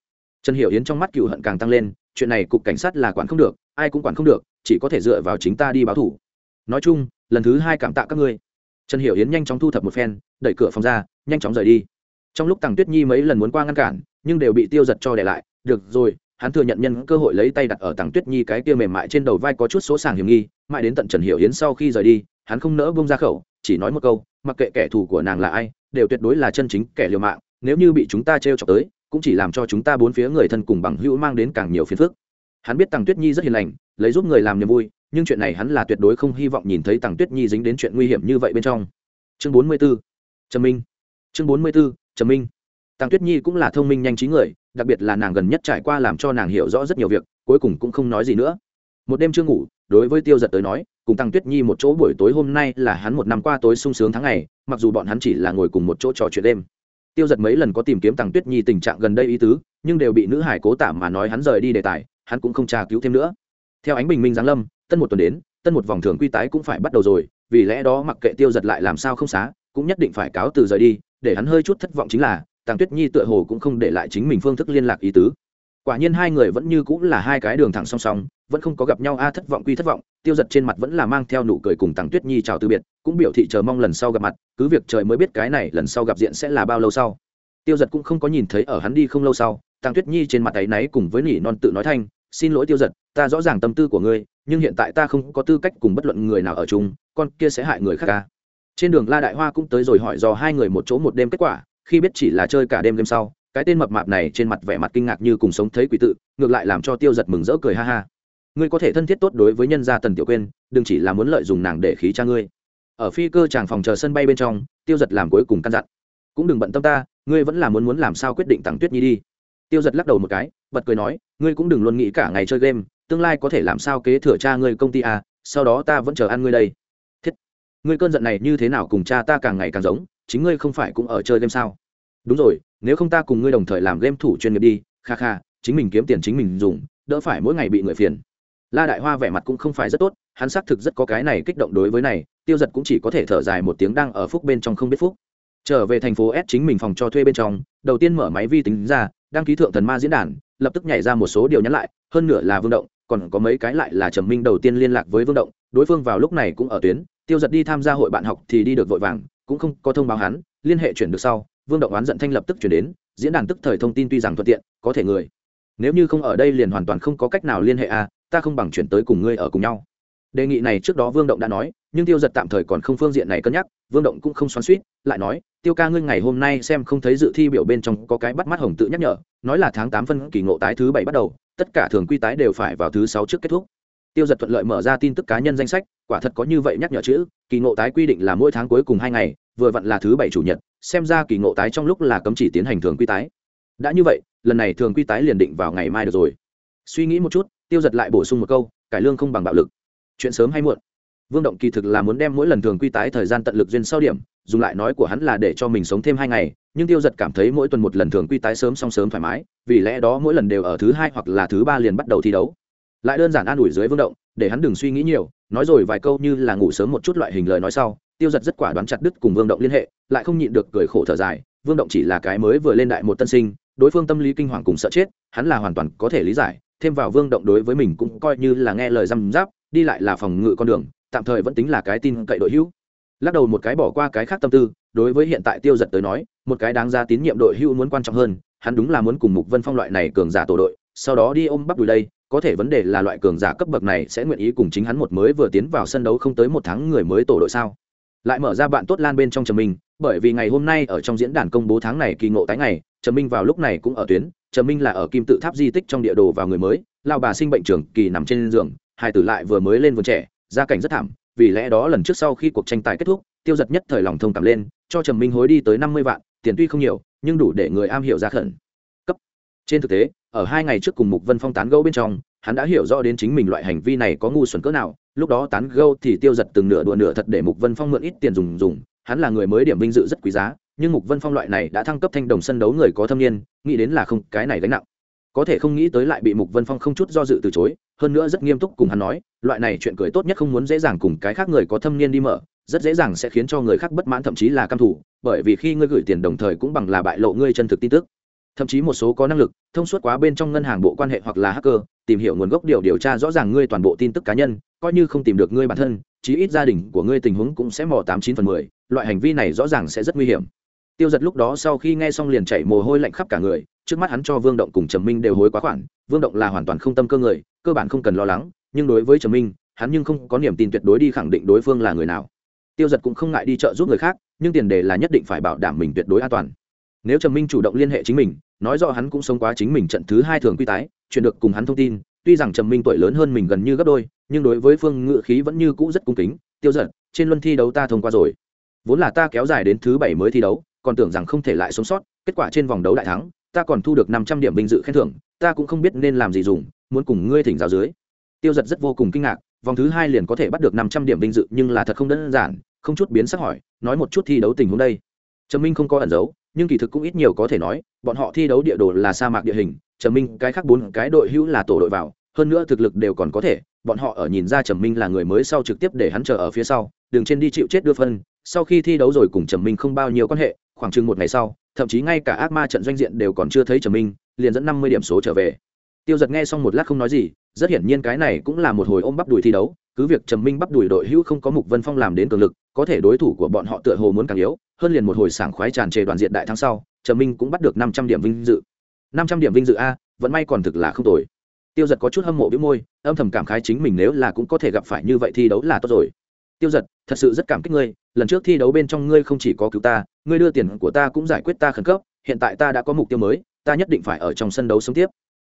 Trần hiểu yến trong mắt cựu hận càng tăng lên, chuyện này cục cảnh sát là quản không được, ai cũng quản không được, chỉ có thể dựa vào chính ta đi báo thủ. Nói chung, lần thứ hai cảm tạ các ngươi. Trần hiểu yến nhanh chóng thu thập một phen, đẩy cửa phòng ra, nhanh chóng rời đi. Trong lúc tằng tuyết nhi mấy lần muốn qua ngăn cản, nhưng đều bị tiêu giật cho để lại, được rồi, hắn thừa nhận nhân cơ hội lấy tay đặt ở tằng tuyết nhi cái kia mềm mại trên đầu vai có chút số sàng hiểm nghi, mãi đến tận trần hiểu yến sau khi rời đi, hắn không nỡ bông ra khẩu, chỉ nói một câu, mặc kệ kẻ thù của nàng là ai đều tuyệt đối là chân chính kẻ liều mạng, nếu như bị chúng ta t r chọc tới, cũng chỉ làm cho chúng ta bốn phía người thân cùng bằng hữu mang đến càng nhiều phiền phức. Hắn biết tằng tuyết nhi rất hiền lành, lấy giúp người làm niềm vui, nhưng chuyện này hắn là tuyệt đối không hy vọng nhìn thấy tằng tuyết nhi dính đến chuyện nguy hiểm như vậy bên trong. Chương bốn mươi b ố trầm minh. Chương bốn mươi b ố trầm minh. Tằng tuyết nhi cũng là thông minh nhanh trí người, đặc biệt là nàng gần nhất trải qua làm cho nàng hiểu rõ rất nhiều việc, cuối cùng cũng không nói gì nữa. Một đêm chưa ngủ đối với tiêu giật tới nói, cùng tăng tuyết nhi một chỗ buổi tối hôm nay là hắn một năm qua tối sung sướng tháng ngày, mặc dù bọn hắn chỉ là ngồi cùng một chỗ trò chuyện đêm. Tiêu giật mấy lần có tìm kiếm tăng tuyết nhi tình trạng gần đây ý tứ, nhưng đều bị nữ hải cố tả mà nói hắn rời đi đề tài, hắn cũng không tra cứu thêm nữa. Theo ánh bình minh giáng lâm, tân một tuần đến, tân một vòng thường quy tái cũng phải bắt đầu rồi, vì lẽ đó mặc kệ tiêu giật lại làm sao không xá, cũng nhất định phải cáo từ rời đi, để hắn hơi chút thất vọng chính là tàng tuyết nhi tựa hồ cũng không để lại chính mình phương thức liên lạc ý tứ quả nhiên hai người vẫn như cũng là hai cái đường thẳng song song, vẫn không có gặp nhau, a, thất vọng quy thất vọng, tiêu giật trên mặt vẫn là mang theo nụ cười cùng tặng tuyết nhi chào từ biệt, cũng biểu thị chờ mong lần sau gặp mặt, cứ việc trời mới biết cái này lần sau gặp diện sẽ là bao lâu sau. Tiêu giật cũng không có nhìn thấy ở hắn đi không lâu sau tặng tuyết nhi trên mặt áy náy cùng với nỉ non tự nói thanh, xin lỗi tiêu giật, ta rõ ràng tâm tư của ngươi, nhưng hiện tại ta không có tư cách cùng bất luận người nào ở chung, con kia sẽ hại người khác ca trên đường la đại hoa cũng tới rồi hỏi dò hai người một chỗ một đêm kết quả, khi biết chỉ là chơi cả đêm đêm sau cái tên mập mạp này trên mặt vẻ mặt kinh ngạc như cùng sống thấy quỷ tự ngược lại làm cho tiêu giật mừng rỡ cười ha ha. Ngươi có thể thân thiết tốt đối với nhân gia tần tiểu quên đừng chỉ là muốn lợi dụng nàng để khí cha ngươi. Ở phi cơ tràng phòng chờ sân bay bên trong tiêu giật làm cuối cùng căn dặn. Cũng đừng bận tâm ta ngươi vẫn là muốn muốn làm sao quyết định tặng tuyết nhi đi. Tiêu giật lắc đầu một cái bật cười nói ngươi cũng đừng luôn nghĩ cả ngày chơi game tương lai có thể làm sao kế thừa cha ngươi công ty à, sau đó ta vẫn chờ ăn ngươi đây. Thiết ngươi cơn giận này như thế nào cùng cha ta càng ngày càng giống chính ngươi không phải cũng ở chơi game sao? Đúng rồi nếu không ta cùng ngươi đồng thời làm game thủ chuyên nghiệp đi, kha kha, chính mình kiếm tiền chính mình dùng, đỡ phải mỗi ngày bị người phiền. La đại hoa vẻ mặt cũng không phải rất tốt, hắn xác thực rất có cái này kích động đối với này, tiêu giật cũng chỉ có thể thở dài một tiếng đang ở phúc bên trong không biết phúc. Trở về thành phố s chính mình phòng cho thuê bên trong, đầu tiên mở máy vi tính ra, đăng ký thượng thần ma diễn đàn, lập tức nhảy ra một số điều nhắn lại, hơn nửa là vương động, còn có mấy cái lại là trầm minh đầu tiên liên lạc với vương động, đối phương vào lúc này cũng ở tuyến, tiêu giật đi tham gia hội bạn học thì đi được vội vàng, cũng không có thông báo hắn, liên hệ chuyển được sau vương động oán giận thanh lập tức chuyển đến diễn đàn tức thời thông tin tuy rằng thuận tiện có thể người. Nếu như không ở đây liền hoàn toàn không có cách nào liên hệ a à, ta không bằng chuyển tới cùng ngươi ở cùng nhau. Đề nghị này trước đó vương động đã nói nhưng tiêu giật tạm thời còn không phương diện này cân nhắc vương động cũng không xoắn suýt lại nói tiêu ca ngươi ngày hôm nay xem không thấy dự thi biểu bên trong có cái bắt mắt hồng tự nhắc nhở nói là tháng tám phân kỳ ngộ tái thứ bảy bắt đầu tất cả thường quy tái đều phải vào thứ sáu trước kết thúc. Tiêu giật thuận lợi mở ra tin tức cá nhân danh sách quả thật có như vậy nhắc nhở chữ, kỳ ngộ tái quy định là mỗi tháng cuối cùng hai ngày, vừa vặn là thứ bảy chủ nhật, xem ra kỳ ngộ tái trong lúc là cấm chỉ tiến hành thường quy tái. Đã như vậy, lần này thường quy tái liền định vào ngày mai được rồi. Suy nghĩ một chút, tiêu giật lại bổ sung một câu, cải lương không bằng bạo lực. Chuyện sớm hay muộn? Vương động kỳ thực là muốn đem mỗi lần thường quy tái thời gian tận lực duyên sau điểm, dùng lại nói của hắn là để cho mình sống thêm hai ngày, nhưng tiêu giật cảm thấy mỗi tuần một lần thường quy tái sớm xong sớm thoải mái, vì lẽ đó mỗi lần đều ở thứ hai hoặc là thứ ba liền bắt đầu thi đấu. Lại đơn giản an ủi dưới vương động, để hắn đừng suy nghĩ nhiều nói rồi vài câu như là ngủ sớm một chút loại hình lời nói sau, tiêu giật rất quả đoán chặt đứt cùng vương động liên hệ, lại không nhịn được cười khổ thở dài, vương động chỉ là cái mới vừa lên đại một tân sinh, đối phương tâm lý kinh hoàng cùng sợ chết, hắn là hoàn toàn có thể lý giải, thêm vào vương động đối với mình cũng coi như là nghe lời răm giáp đi lại là phòng ngự con đường, tạm thời vẫn tính là cái tin cậy đội hữu. Lắc đầu một cái bỏ qua cái khác tâm tư, đối với hiện tại tiêu giật tới nói, một cái đáng ra tín nhiệm đội hữu muốn quan trọng hơn, hắn đúng là muốn cùng mục vân phong loại này cường giả tổ đội, sau đó đi ôm bắp đùi đây có thể vấn đề là loại cường giả cấp bậc này sẽ nguyện ý cùng chính hắn một mới vừa tiến vào sân đấu không tới một tháng người mới tổ đội sao? Lại mở ra bạn tốt lan bên trong trầm minh, bởi vì ngày hôm nay ở trong diễn đàn công bố tháng này kỳ ngộ tái ngày, trầm minh vào lúc này cũng ở tuyến, trầm minh là ở kim tự tháp di tích trong địa đồ vào người mới lao bà sinh bệnh trường kỳ nằm trên giường, hai tử lại vừa mới lên vườn trẻ, gia cảnh rất thảm, vì lẽ đó lần trước sau khi cuộc tranh tài kết thúc, tiêu giật nhất thời lòng thông cảm lên, cho trầm minh hối đi tới năm mươi vạn, tiền tuy không nhiều, nhưng đủ để người am hiểu ra khẩn. Cấp. Trên thực tế ở hai ngày trước cùng mục vân phong tán gẫu bên trong, hắn đã hiểu rõ đến chính mình loại hành vi này có ngu xuẩn cỡ nào, lúc đó tán gẫu thì tiêu giật từng nửa đùa nửa thật để mục vân phong mượn ít tiền dùng dùng, hắn là người mới điểm vinh dự rất quý giá, nhưng mục vân phong loại này đã thăng cấp thanh đồng sân đấu người có thâm niên, nghĩ đến là không, cái này gánh nặng. Có thể không nghĩ tới lại bị mục vân phong không chút do dự từ chối, hơn nữa rất nghiêm túc cùng hắn nói, loại này chuyện cười tốt nhất không muốn dễ dàng cùng cái khác người có thâm niên đi mở, rất dễ dàng sẽ khiến cho người khác bất mãn thậm chí là căm thủ bởi vì khi ngươi gửi tiền đồng thời cũng bằng là bại lộ ngươi chân thực tin tức thậm chí một số có năng lực, thông suốt quá bên trong ngân hàng bộ quan hệ hoặc là hacker, tìm hiểu nguồn gốc điều điều tra rõ ràng ngươi toàn bộ tin tức cá nhân, coi như không tìm được ngươi bản thân, chí ít gia đình của ngươi tình huống cũng sẽ mò tám chín phần mười, loại hành vi này rõ ràng sẽ rất nguy hiểm. Tiêu giật lúc đó sau khi nghe xong liền chạy mồ hôi lạnh khắp cả người, trước mắt hắn cho vương động cùng trầm minh đều hối quá khoản, vương động là hoàn toàn không tâm cơ người, cơ bản không cần lo lắng, nhưng đối với trầm minh, hắn nhưng không có niềm tin tuyệt đối đi khẳng định đối phương là người nào. Tiêu giật cũng không ngại đi chợ giúp người khác, nhưng tiền đề là nhất định phải bảo đảm mình tuyệt đối an toàn nếu trầm minh chủ động liên hệ chính mình, nói rõ hắn cũng sống quá chính mình trận thứ hai thường quy tái, chuyện được cùng hắn thông tin, tuy rằng trầm minh tuổi lớn hơn mình gần như gấp đôi, nhưng đối với phương ngự khí vẫn như cũ rất cung kính, tiêu giận trên luân thi đấu ta thông qua rồi. Vốn là ta kéo dài đến thứ bảy mới thi đấu, còn tưởng rằng không thể lại sống sót, kết quả trên vòng đấu đại thắng, ta còn thu được năm trăm điểm vinh dự khen thưởng, ta cũng không biết nên làm gì dùng, muốn cùng ngươi thỉnh giáo dưới. Tiêu giật rất vô cùng kinh ngạc, vòng thứ hai liền có thể bắt được năm trăm điểm vinh dự, nhưng là thật không đơn giản, không chút biến sắc hỏi, nói một chút thi đấu tình huống đây. Trầm minh không có ẩn giấu nhưng kỳ thực cũng ít nhiều có thể nói, bọn họ thi đấu địa đồ là sa mạc địa hình, trầm minh, cái khác bốn cái đội hữu là tổ đội vào, hơn nữa thực lực đều còn có thể, bọn họ ở nhìn ra trầm minh là người mới sau trực tiếp để hắn chờ ở phía sau, đường trên đi chịu chết đưa phân, sau khi thi đấu rồi cùng trầm minh không bao nhiêu quan hệ, khoảng chừng một ngày sau, thậm chí ngay cả ác ma trận doanh diện đều còn chưa thấy trầm minh, liền dẫn năm mươi điểm số trở về. Tiêu giật nghe xong một lát không nói gì, rất hiển nhiên cái này cũng là một hồi ôm bắp đùi thi đấu cứ việc trầm minh bắp đùi đội hữu không có mục vân phong làm đến cường lực, có thể đối thủ của bọn họ tựa hồ muốn càng yếu, hơn liền một hồi sảng khoái tràn trề đoàn diện đại thắng sau, trầm minh cũng bắt được năm trăm điểm vinh dự. Năm trăm điểm vinh dự a vẫn may còn thực là không tồi. Tiêu giật có chút hâm mộ bĩu môi, âm thầm cảm khái chính mình nếu là cũng có thể gặp phải như vậy thi đấu là tốt rồi. Tiêu giật thật sự rất cảm kích ngươi, lần trước thi đấu bên trong ngươi không chỉ có cứu ta, ngươi đưa tiền của ta cũng giải quyết ta khẩn cấp, hiện tại ta đã có mục tiêu mới, ta nhất định phải ở trong sân đấu sống tiếp.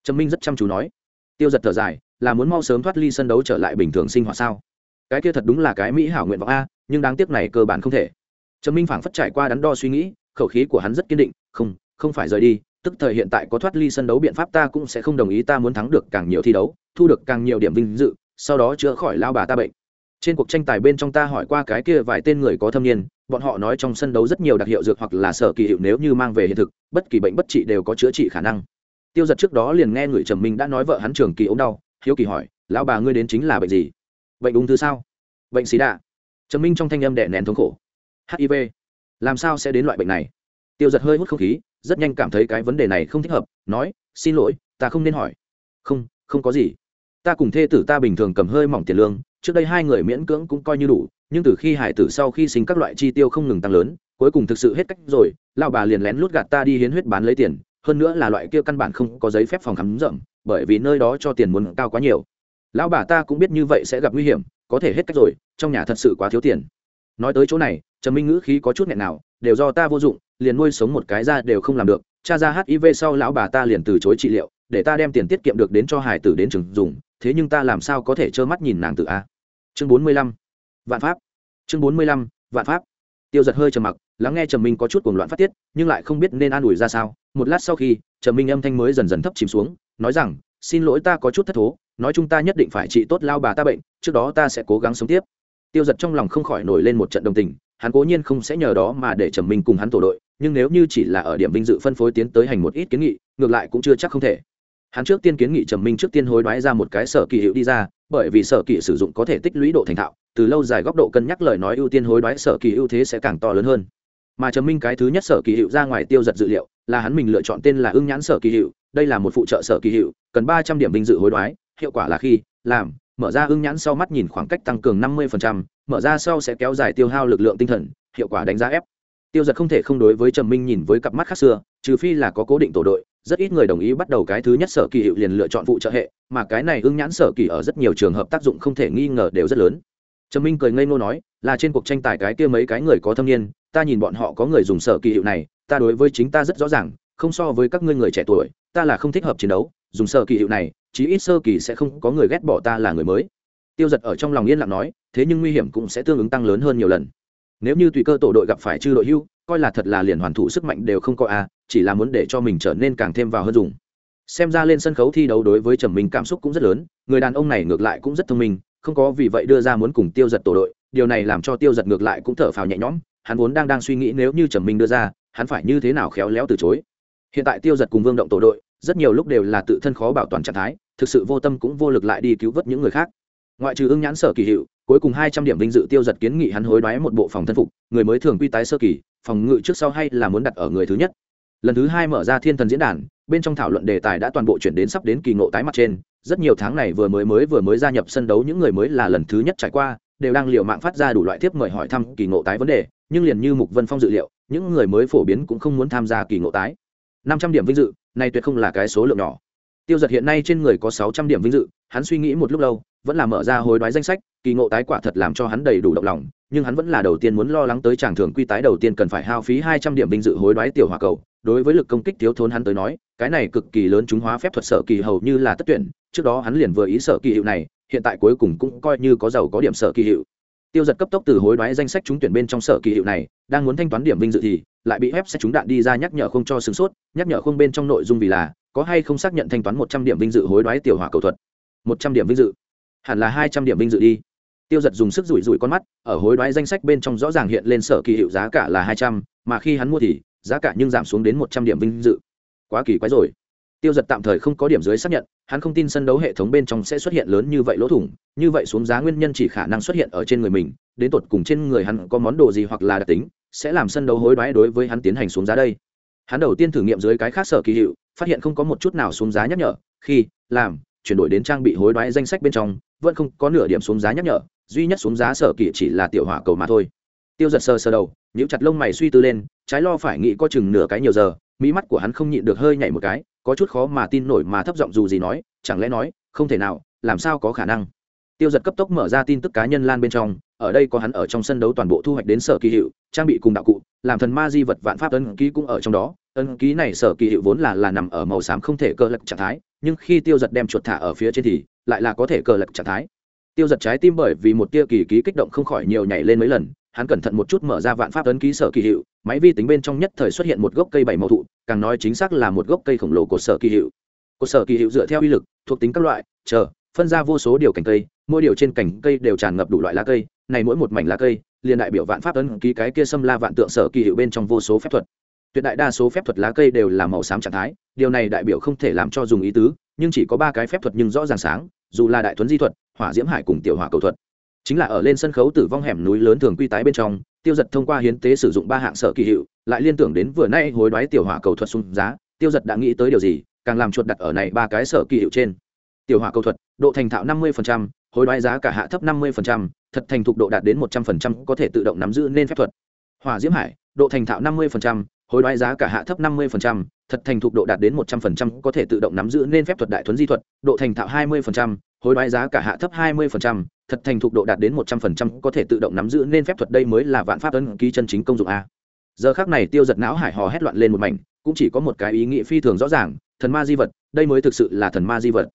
Trầm minh rất chăm chú nói. Tiêu giật thở dài là muốn mau sớm thoát ly sân đấu trở lại bình thường sinh hoạt sao? Cái kia thật đúng là cái mỹ hảo nguyện vọng a, nhưng đáng tiếc này cơ bản không thể. Trầm minh phảng phất trải qua đắn đo suy nghĩ, khẩu khí của hắn rất kiên định, không không phải rời đi, tức thời hiện tại có thoát ly sân đấu biện pháp ta cũng sẽ không đồng ý ta muốn thắng được càng nhiều thi đấu, thu được càng nhiều điểm vinh dự, sau đó chữa khỏi lao bà ta bệnh. Trên cuộc tranh tài bên trong ta hỏi qua cái kia vài tên người có thâm niên, bọn họ nói trong sân đấu rất nhiều đặc hiệu dược hoặc là sở kỳ hiệu nếu như mang về hiện thực, bất kỳ bệnh bất trị đều có chữa trị khả năng. Tiêu giật trước đó liền nghe người trầm minh đã nói vợ hắn trường kỳ ốm đau hiếu kỳ hỏi, lão bà ngươi đến chính là bệnh gì? Bệnh ung thư sao? Bệnh xí đạ trầm minh trong thanh âm đẻ nén thống khổ. Hiv làm sao sẽ đến loại bệnh này? Tiêu giật hơi hút không khí, rất nhanh cảm thấy cái vấn đề này không thích hợp, nói, xin lỗi, ta không nên hỏi. Không không có gì. Ta cùng thê tử ta bình thường cầm hơi mỏng tiền lương, trước đây hai người miễn cưỡng cũng coi như đủ, nhưng từ khi hải tử sau khi sinh các loại chi tiêu không ngừng tăng lớn, cuối cùng thực sự hết cách rồi lao bà liền lén lút gạt ta đi hiến huyết bán lấy tiền hơn nữa là loại kia căn bản không có giấy phép phòng khám rậm, bởi vì nơi đó cho tiền muốn cao quá nhiều. Lão bà ta cũng biết như vậy sẽ gặp nguy hiểm, có thể hết cách rồi, trong nhà thật sự quá thiếu tiền. Nói tới chỗ này, trầm minh ngữ khí có chút nghẹn nào, đều do ta vô dụng, liền nuôi sống một cái ra đều không làm được, cha ra hiv sau lão bà ta liền từ chối trị liệu, để ta đem tiền tiết kiệm được đến cho hải tử đến trường dùng, thế nhưng ta làm sao có thể trơ mắt nhìn nàng tự a? Chương bốn mươi lăm, vạn pháp. Chương bốn mươi lăm, vạn pháp. Tiêu giật hơi trầm mặc, lắng nghe trầm minh có chút cuồng loạn phát tiết, nhưng lại không biết nên an ủi ra sao một lát sau khi, trầm minh âm thanh mới dần dần thấp chìm xuống, nói rằng, xin lỗi ta có chút thất thố, nói chúng ta nhất định phải trị tốt lao bà ta bệnh, trước đó ta sẽ cố gắng sống tiếp. Tiêu giật trong lòng không khỏi nổi lên một trận đồng tình, hắn cố nhiên không sẽ nhờ đó mà để trầm minh cùng hắn tổ đội, nhưng nếu như chỉ là ở điểm vinh dự phân phối tiến tới hành một ít kiến nghị, ngược lại cũng chưa chắc không thể. Hắn trước tiên kiến nghị trầm minh trước tiên hối đoái ra một cái sở kỳ hiệu đi ra, bởi vì sở kỳ sử dụng có thể tích lũy độ thành thạo, từ lâu dài góc độ cân nhắc lời nói ưu tiên hối đoái sở kỳ ưu thế sẽ càng to lớn hơn mà trầm minh cái thứ nhất sở kỳ hiệu ra ngoài tiêu giật dự liệu, là hắn mình lựa chọn tên là ưng nhãn sở kỳ hiệu, đây là một phụ trợ sở kỳ hiệu, cần ba trăm điểm vinh dự hối đoái, hiệu quả là khi, làm, mở ra ưng nhãn sau mắt nhìn khoảng cách tăng cường năm mươi mở ra sau sẽ kéo dài tiêu hao lực lượng tinh thần, hiệu quả đánh giá ép. Tiêu giật không thể không đối với trầm minh nhìn với cặp mắt khác xưa, trừ phi là có cố định tổ đội, rất ít người đồng ý bắt đầu cái thứ nhất sở kỳ hiệu liền lựa chọn phụ trợ hệ, mà cái này ưng nhãn sở kỳ ở rất nhiều trường hợp tác dụng không thể nghi ngờ đều rất lớn. Trầm minh cười ngây ngô nói, là trên cuộc tranh tài cái kia mấy cái người có thâm niên ta nhìn bọn họ có người dùng sở kỳ hiệu này, ta đối với chính ta rất rõ ràng, không so với các ngươi người trẻ tuổi, ta là không thích hợp chiến đấu, dùng sở kỳ hiệu này, chí ít sơ kỳ sẽ không có người ghét bỏ ta là người mới. Tiêu giật ở trong lòng yên lặng nói, thế nhưng nguy hiểm cũng sẽ tương ứng tăng lớn hơn nhiều lần. Nếu như tùy cơ tổ đội gặp phải chư đội hưu, coi là thật là liền hoàn thủ sức mạnh đều không có a chỉ là muốn để cho mình trở nên càng thêm vào hơn dùng. Xem ra lên sân khấu thi đấu đối với trầm minh cảm xúc cũng rất lớn, người đàn ông này ngược lại cũng rất thông minh, không có vì vậy đưa ra muốn cùng tiêu giật tổ đội, điều này làm cho tiêu giật ngược lại cũng thở phào nhẹ nhõm hắn vốn đang đang suy nghĩ nếu như trầm minh đưa ra, hắn phải như thế nào khéo léo từ chối. Hiện tại tiêu giật cùng vương động tổ đội, rất nhiều lúc đều là tự thân khó bảo toàn trạng thái, thực sự vô tâm cũng vô lực lại đi cứu vớt những người khác. Ngoại trừ ưng nhãn sở kỳ hiệu cuối cùng hai trăm điểm vinh dự tiêu giật kiến nghị hắn hối đoái một bộ phòng thân phục, người mới thường quy tái sơ kỳ, phòng ngự trước sau hay là muốn đặt ở người thứ nhất. Lần thứ hai mở ra thiên thần diễn đàn, bên trong thảo luận đề tài đã toàn bộ chuyển đến sắp đến kỳ ngộ tái mặt trên. Rất nhiều tháng này vừa mới mới vừa mới gia nhập sân đấu những người mới là lần thứ nhất trải qua, đều đang liệu mạng phát ra đủ loại tiếp mời hỏi thăm kỳ ngộ tái vấn đề nhưng liền như mục vân phong dự liệu, những người mới phổ biến cũng không muốn tham gia kỳ ngộ tái. năm trăm điểm vinh dự, này tuyệt không là cái số lượng nhỏ. Tiêu giật hiện nay trên người có sáu trăm điểm vinh dự, hắn suy nghĩ một lúc lâu, vẫn là mở ra hối đoái danh sách, kỳ ngộ tái quả thật làm cho hắn đầy đủ động lòng, nhưng hắn vẫn là đầu tiên muốn lo lắng tới tràng thường quy tái đầu tiên cần phải hao phí hai trăm điểm vinh dự hối đoái tiểu hỏa cầu, đối với lực công kích thiếu thốn hắn tới nói, cái này cực kỳ lớn chúng hóa phép thuật sở kỳ hầu như là tất tuyển, trước đó hắn liền vừa ý sở kỳ hiệu này, hiện tại cuối cùng cũng coi như có giàu có điểm sở kỳ hiệu tiêu giật cấp tốc từ hối đoái danh sách trúng tuyển bên trong sở kỳ hiệu này, đang muốn thanh toán điểm vinh dự thì lại bị ép sẽ trúng đạn đi ra nhắc nhở không cho sửng sốt, nhắc nhở không bên trong nội dung vì là, có hay không xác nhận thanh toán một trăm điểm vinh dự hối đoái tiểu hỏa cầu thuật. Một trăm điểm vinh dự. Hẳn là hai trăm điểm vinh dự đi. Tiêu giật dùng sức rủi rủi con mắt, ở hối đoái danh sách bên trong rõ ràng hiện lên sở kỳ hiệu giá cả là hai trăm, mà khi hắn mua thì, giá cả nhưng giảm xuống đến một trăm điểm vinh dự. Quá kỳ quái rồi tiêu giật tạm thời không có điểm dưới xác nhận, hắn không tin sân đấu hệ thống bên trong sẽ xuất hiện lớn như vậy lỗ thủng, như vậy xuống giá nguyên nhân chỉ khả năng xuất hiện ở trên người mình, đến tột cùng trên người hắn có món đồ gì hoặc là đặc tính, sẽ làm sân đấu hối đoái đối với hắn tiến hành xuống giá đây. Hắn đầu tiên thử nghiệm dưới cái khác sở kỳ hiệu, phát hiện không có một chút nào xuống giá nhắc nhở, khi, làm, chuyển đổi đến trang bị hối đoái danh sách bên trong, vẫn không có nửa điểm xuống giá nhắc nhở, duy nhất xuống giá sở kỳ chỉ là tiểu hỏa cầu mà thôi. Tiêu giật sơ sơ đầu, nhíu chặt lông mày suy tư lên, trái lo phải nghĩ có chừng nửa cái nhiều giờ Mí mắt của hắn không nhịn được hơi nhảy một cái, có chút khó mà tin nổi mà thấp giọng dù gì nói, chẳng lẽ nói, không thể nào, làm sao có khả năng? Tiêu giật cấp tốc mở ra tin tức cá nhân lan bên trong, ở đây có hắn ở trong sân đấu toàn bộ thu hoạch đến sở kỳ hiệu, trang bị cùng đạo cụ, làm thần ma di vật vạn pháp ân ký cũng ở trong đó. Ân ký này sở kỳ hiệu vốn là là nằm ở màu xám không thể cơ lật trạng thái, nhưng khi tiêu giật đem chuột thả ở phía trên thì lại là có thể cơ lật trạng thái. Tiêu giật trái tim bởi vì một tia kỳ ký kích động không khỏi nhiều nhảy lên mấy lần hắn cẩn thận một chút mở ra vạn pháp ấn ký sở kỳ hiệu, máy vi tính bên trong nhất thời xuất hiện một gốc cây bảy màu thụ, càng nói chính xác là một gốc cây khổng lồ của sở kỳ hiệu. Của sở kỳ hiệu dựa theo uy lực, thuộc tính các loại, chờ, phân ra vô số điều cành cây, mỗi điều trên cành cây đều tràn ngập đủ loại lá cây, này mỗi một mảnh lá cây, liền đại biểu vạn pháp ấn ký cái kia xâm la vạn tượng sở kỳ hiệu bên trong vô số phép thuật. Tuyệt đại đa số phép thuật lá cây đều là màu xám trạng thái, điều này đại biểu không thể làm cho dùng ý tứ, nhưng chỉ có ba cái phép thuật nhưng rõ ràng sáng, dù là đại thuấn di thuật, hỏa diễm hải cùng tiểu hỏa cầu thuật chính là ở lên sân khấu tử vong hẻm núi lớn thường quy tái bên trong, tiêu giật thông qua hiến tế sử dụng ba hạng sở kỳ hiệu, lại liên tưởng đến vừa nay hối đoái tiểu hỏa cầu thuật xung giá, tiêu giật đã nghĩ tới điều gì, càng làm chuột đặt ở này ba cái sở kỳ hiệu trên. Tiểu hỏa cầu thuật, độ thành thạo năm mươi hối đoái giá cả hạ thấp năm mươi thật thành thục độ đạt đến một trăm linh có thể tự động nắm giữ nên phép thuật. Hỏa diễm hải, độ thành thạo năm mươi hối đoái giá cả hạ thấp năm mươi thật thành thục độ đạt đến một trăm linh có thể tự động nắm giữ nên phép thuật đại thuấn di thuật, độ thành thạo hai mươi hối đoái giá cả hạ thấp hai mươi thật thành thục độ đạt đến một trăm linh có thể tự động nắm giữ nên phép thuật đây mới là vạn pháp ấn ký chân chính công dụng a. Giờ khác này tiêu giật não hải hò hét loạn lên một mảnh, cũng chỉ có một cái ý nghĩa phi thường rõ ràng, thần ma di vật, đây mới thực sự là thần ma di vật.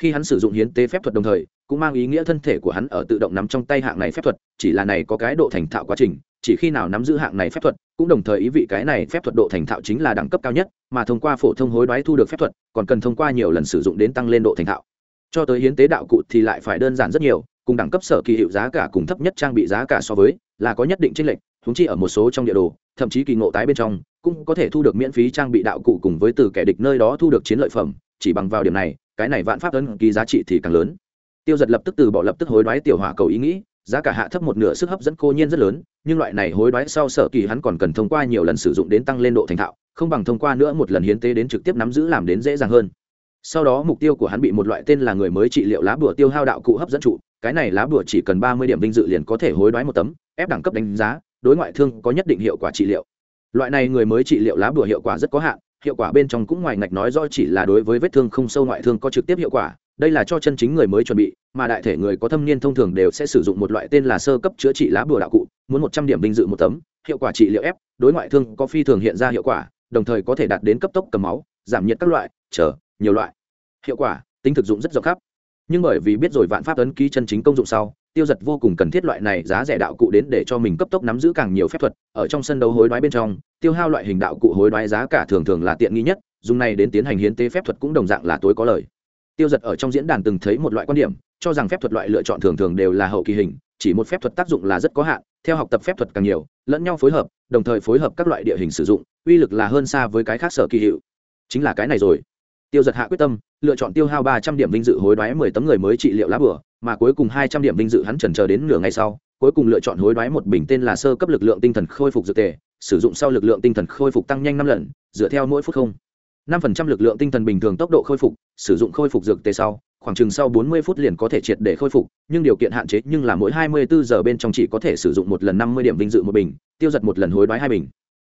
Khi hắn sử dụng hiến tế phép thuật đồng thời, cũng mang ý nghĩa thân thể của hắn ở tự động nắm trong tay hạng này phép thuật, chỉ là này có cái độ thành thạo quá trình, chỉ khi nào nắm giữ hạng này phép thuật, cũng đồng thời ý vị cái này phép thuật độ thành thạo chính là đẳng cấp cao nhất, mà thông qua phổ thông hối đoái thu được phép thuật, còn cần thông qua nhiều lần sử dụng đến tăng lên độ thành thạo. Cho tới hiến tế đạo cụ thì lại phải đơn giản rất nhiều cùng đẳng cấp sở kỳ hiệu giá cả cùng thấp nhất trang bị giá cả so với, là có nhất định tranh lệch thúng chi ở một số trong địa đồ, thậm chí kỳ ngộ tái bên trong, cũng có thể thu được miễn phí trang bị đạo cụ cùng với từ kẻ địch nơi đó thu được chiến lợi phẩm, chỉ bằng vào điểm này, cái này vạn pháp ấn ký giá trị thì càng lớn. Tiêu giật lập tức từ bỏ lập tức hối đoái tiểu hỏa cầu ý nghĩ, giá cả hạ thấp một nửa sức hấp dẫn cô nhiên rất lớn, nhưng loại này hối đoái sau sở kỳ hắn còn cần thông qua nhiều lần sử dụng đến tăng lên độ thành thạo, không bằng thông qua nữa một lần hiến tế đến trực tiếp nắm giữ làm đến dễ dàng hơn. Sau đó mục tiêu của hắn bị một loại tên là người mới trị liệu lá bùa tiêu hao đạo cụ hấp dẫn trụ cái này lá bùa chỉ cần ba mươi điểm vinh dự liền có thể hối đoái một tấm, ép đẳng cấp đánh giá, đối ngoại thương có nhất định hiệu quả trị liệu. Loại này người mới trị liệu lá bùa hiệu quả rất có hạn, hiệu quả bên trong cũng ngoài ngạch nói rõ chỉ là đối với vết thương không sâu ngoại thương có trực tiếp hiệu quả, đây là cho chân chính người mới chuẩn bị, mà đại thể người có thâm niên thông thường đều sẽ sử dụng một loại tên là sơ cấp chữa trị lá bùa đạo cụ, muốn một trăm điểm vinh dự một tấm, hiệu quả trị liệu ép, đối ngoại thương có phi thường hiện ra hiệu quả, đồng thời có thể đạt đến cấp tốc cầm máu, giảm nhiệt các loại, chờ, nhiều loại. Hiệu quả, tính thực dụng rất rộng khắp nhưng bởi vì biết rồi vạn pháp ấn ký chân chính công dụng sau, tiêu giật vô cùng cần thiết loại này giá rẻ đạo cụ đến để cho mình cấp tốc nắm giữ càng nhiều phép thuật. Ở trong sân đấu hối đoái bên trong, tiêu hao loại hình đạo cụ hối đoái giá cả thường thường là tiện nghi nhất, dùng này đến tiến hành hiến tế phép thuật cũng đồng dạng là tối có lời tiêu giật ở trong diễn đàn từng thấy một loại quan điểm, cho rằng phép thuật loại lựa chọn thường thường đều là hậu kỳ hình, chỉ một phép thuật tác dụng là rất có hạn, theo học tập phép thuật càng nhiều, lẫn nhau phối hợp, đồng thời phối hợp các loại địa hình sử dụng, uy lực là hơn xa với cái khác sở kỳ hiệu. Chính là cái này rồi tiêu giật hạ quyết tâm, lựa chọn tiêu hao ba trăm điểm vinh dự hối đoái mười tấm người mới trị liệu lá bửa mà cuối cùng hai trăm điểm vinh dự hắn trần chờ đến nửa ngày sau, cuối cùng lựa chọn hối đoái một bình tên là sơ cấp lực lượng tinh thần khôi phục dược tề, sử dụng sau lực lượng tinh thần khôi phục tăng nhanh năm lần, dựa theo mỗi phút không. Năm phần trăm lực lượng tinh thần bình thường tốc độ khôi phục, sử dụng khôi phục dược tề sau, khoảng chừng sau bốn mươi phút liền có thể triệt để khôi phục, nhưng điều kiện hạn chế nhưng là mỗi hai mươi bốn giờ bên trong chỉ có thể sử dụng một lần năm mươi điểm vinh dự một bình, tiêu giật một lần hối đoái hai bình.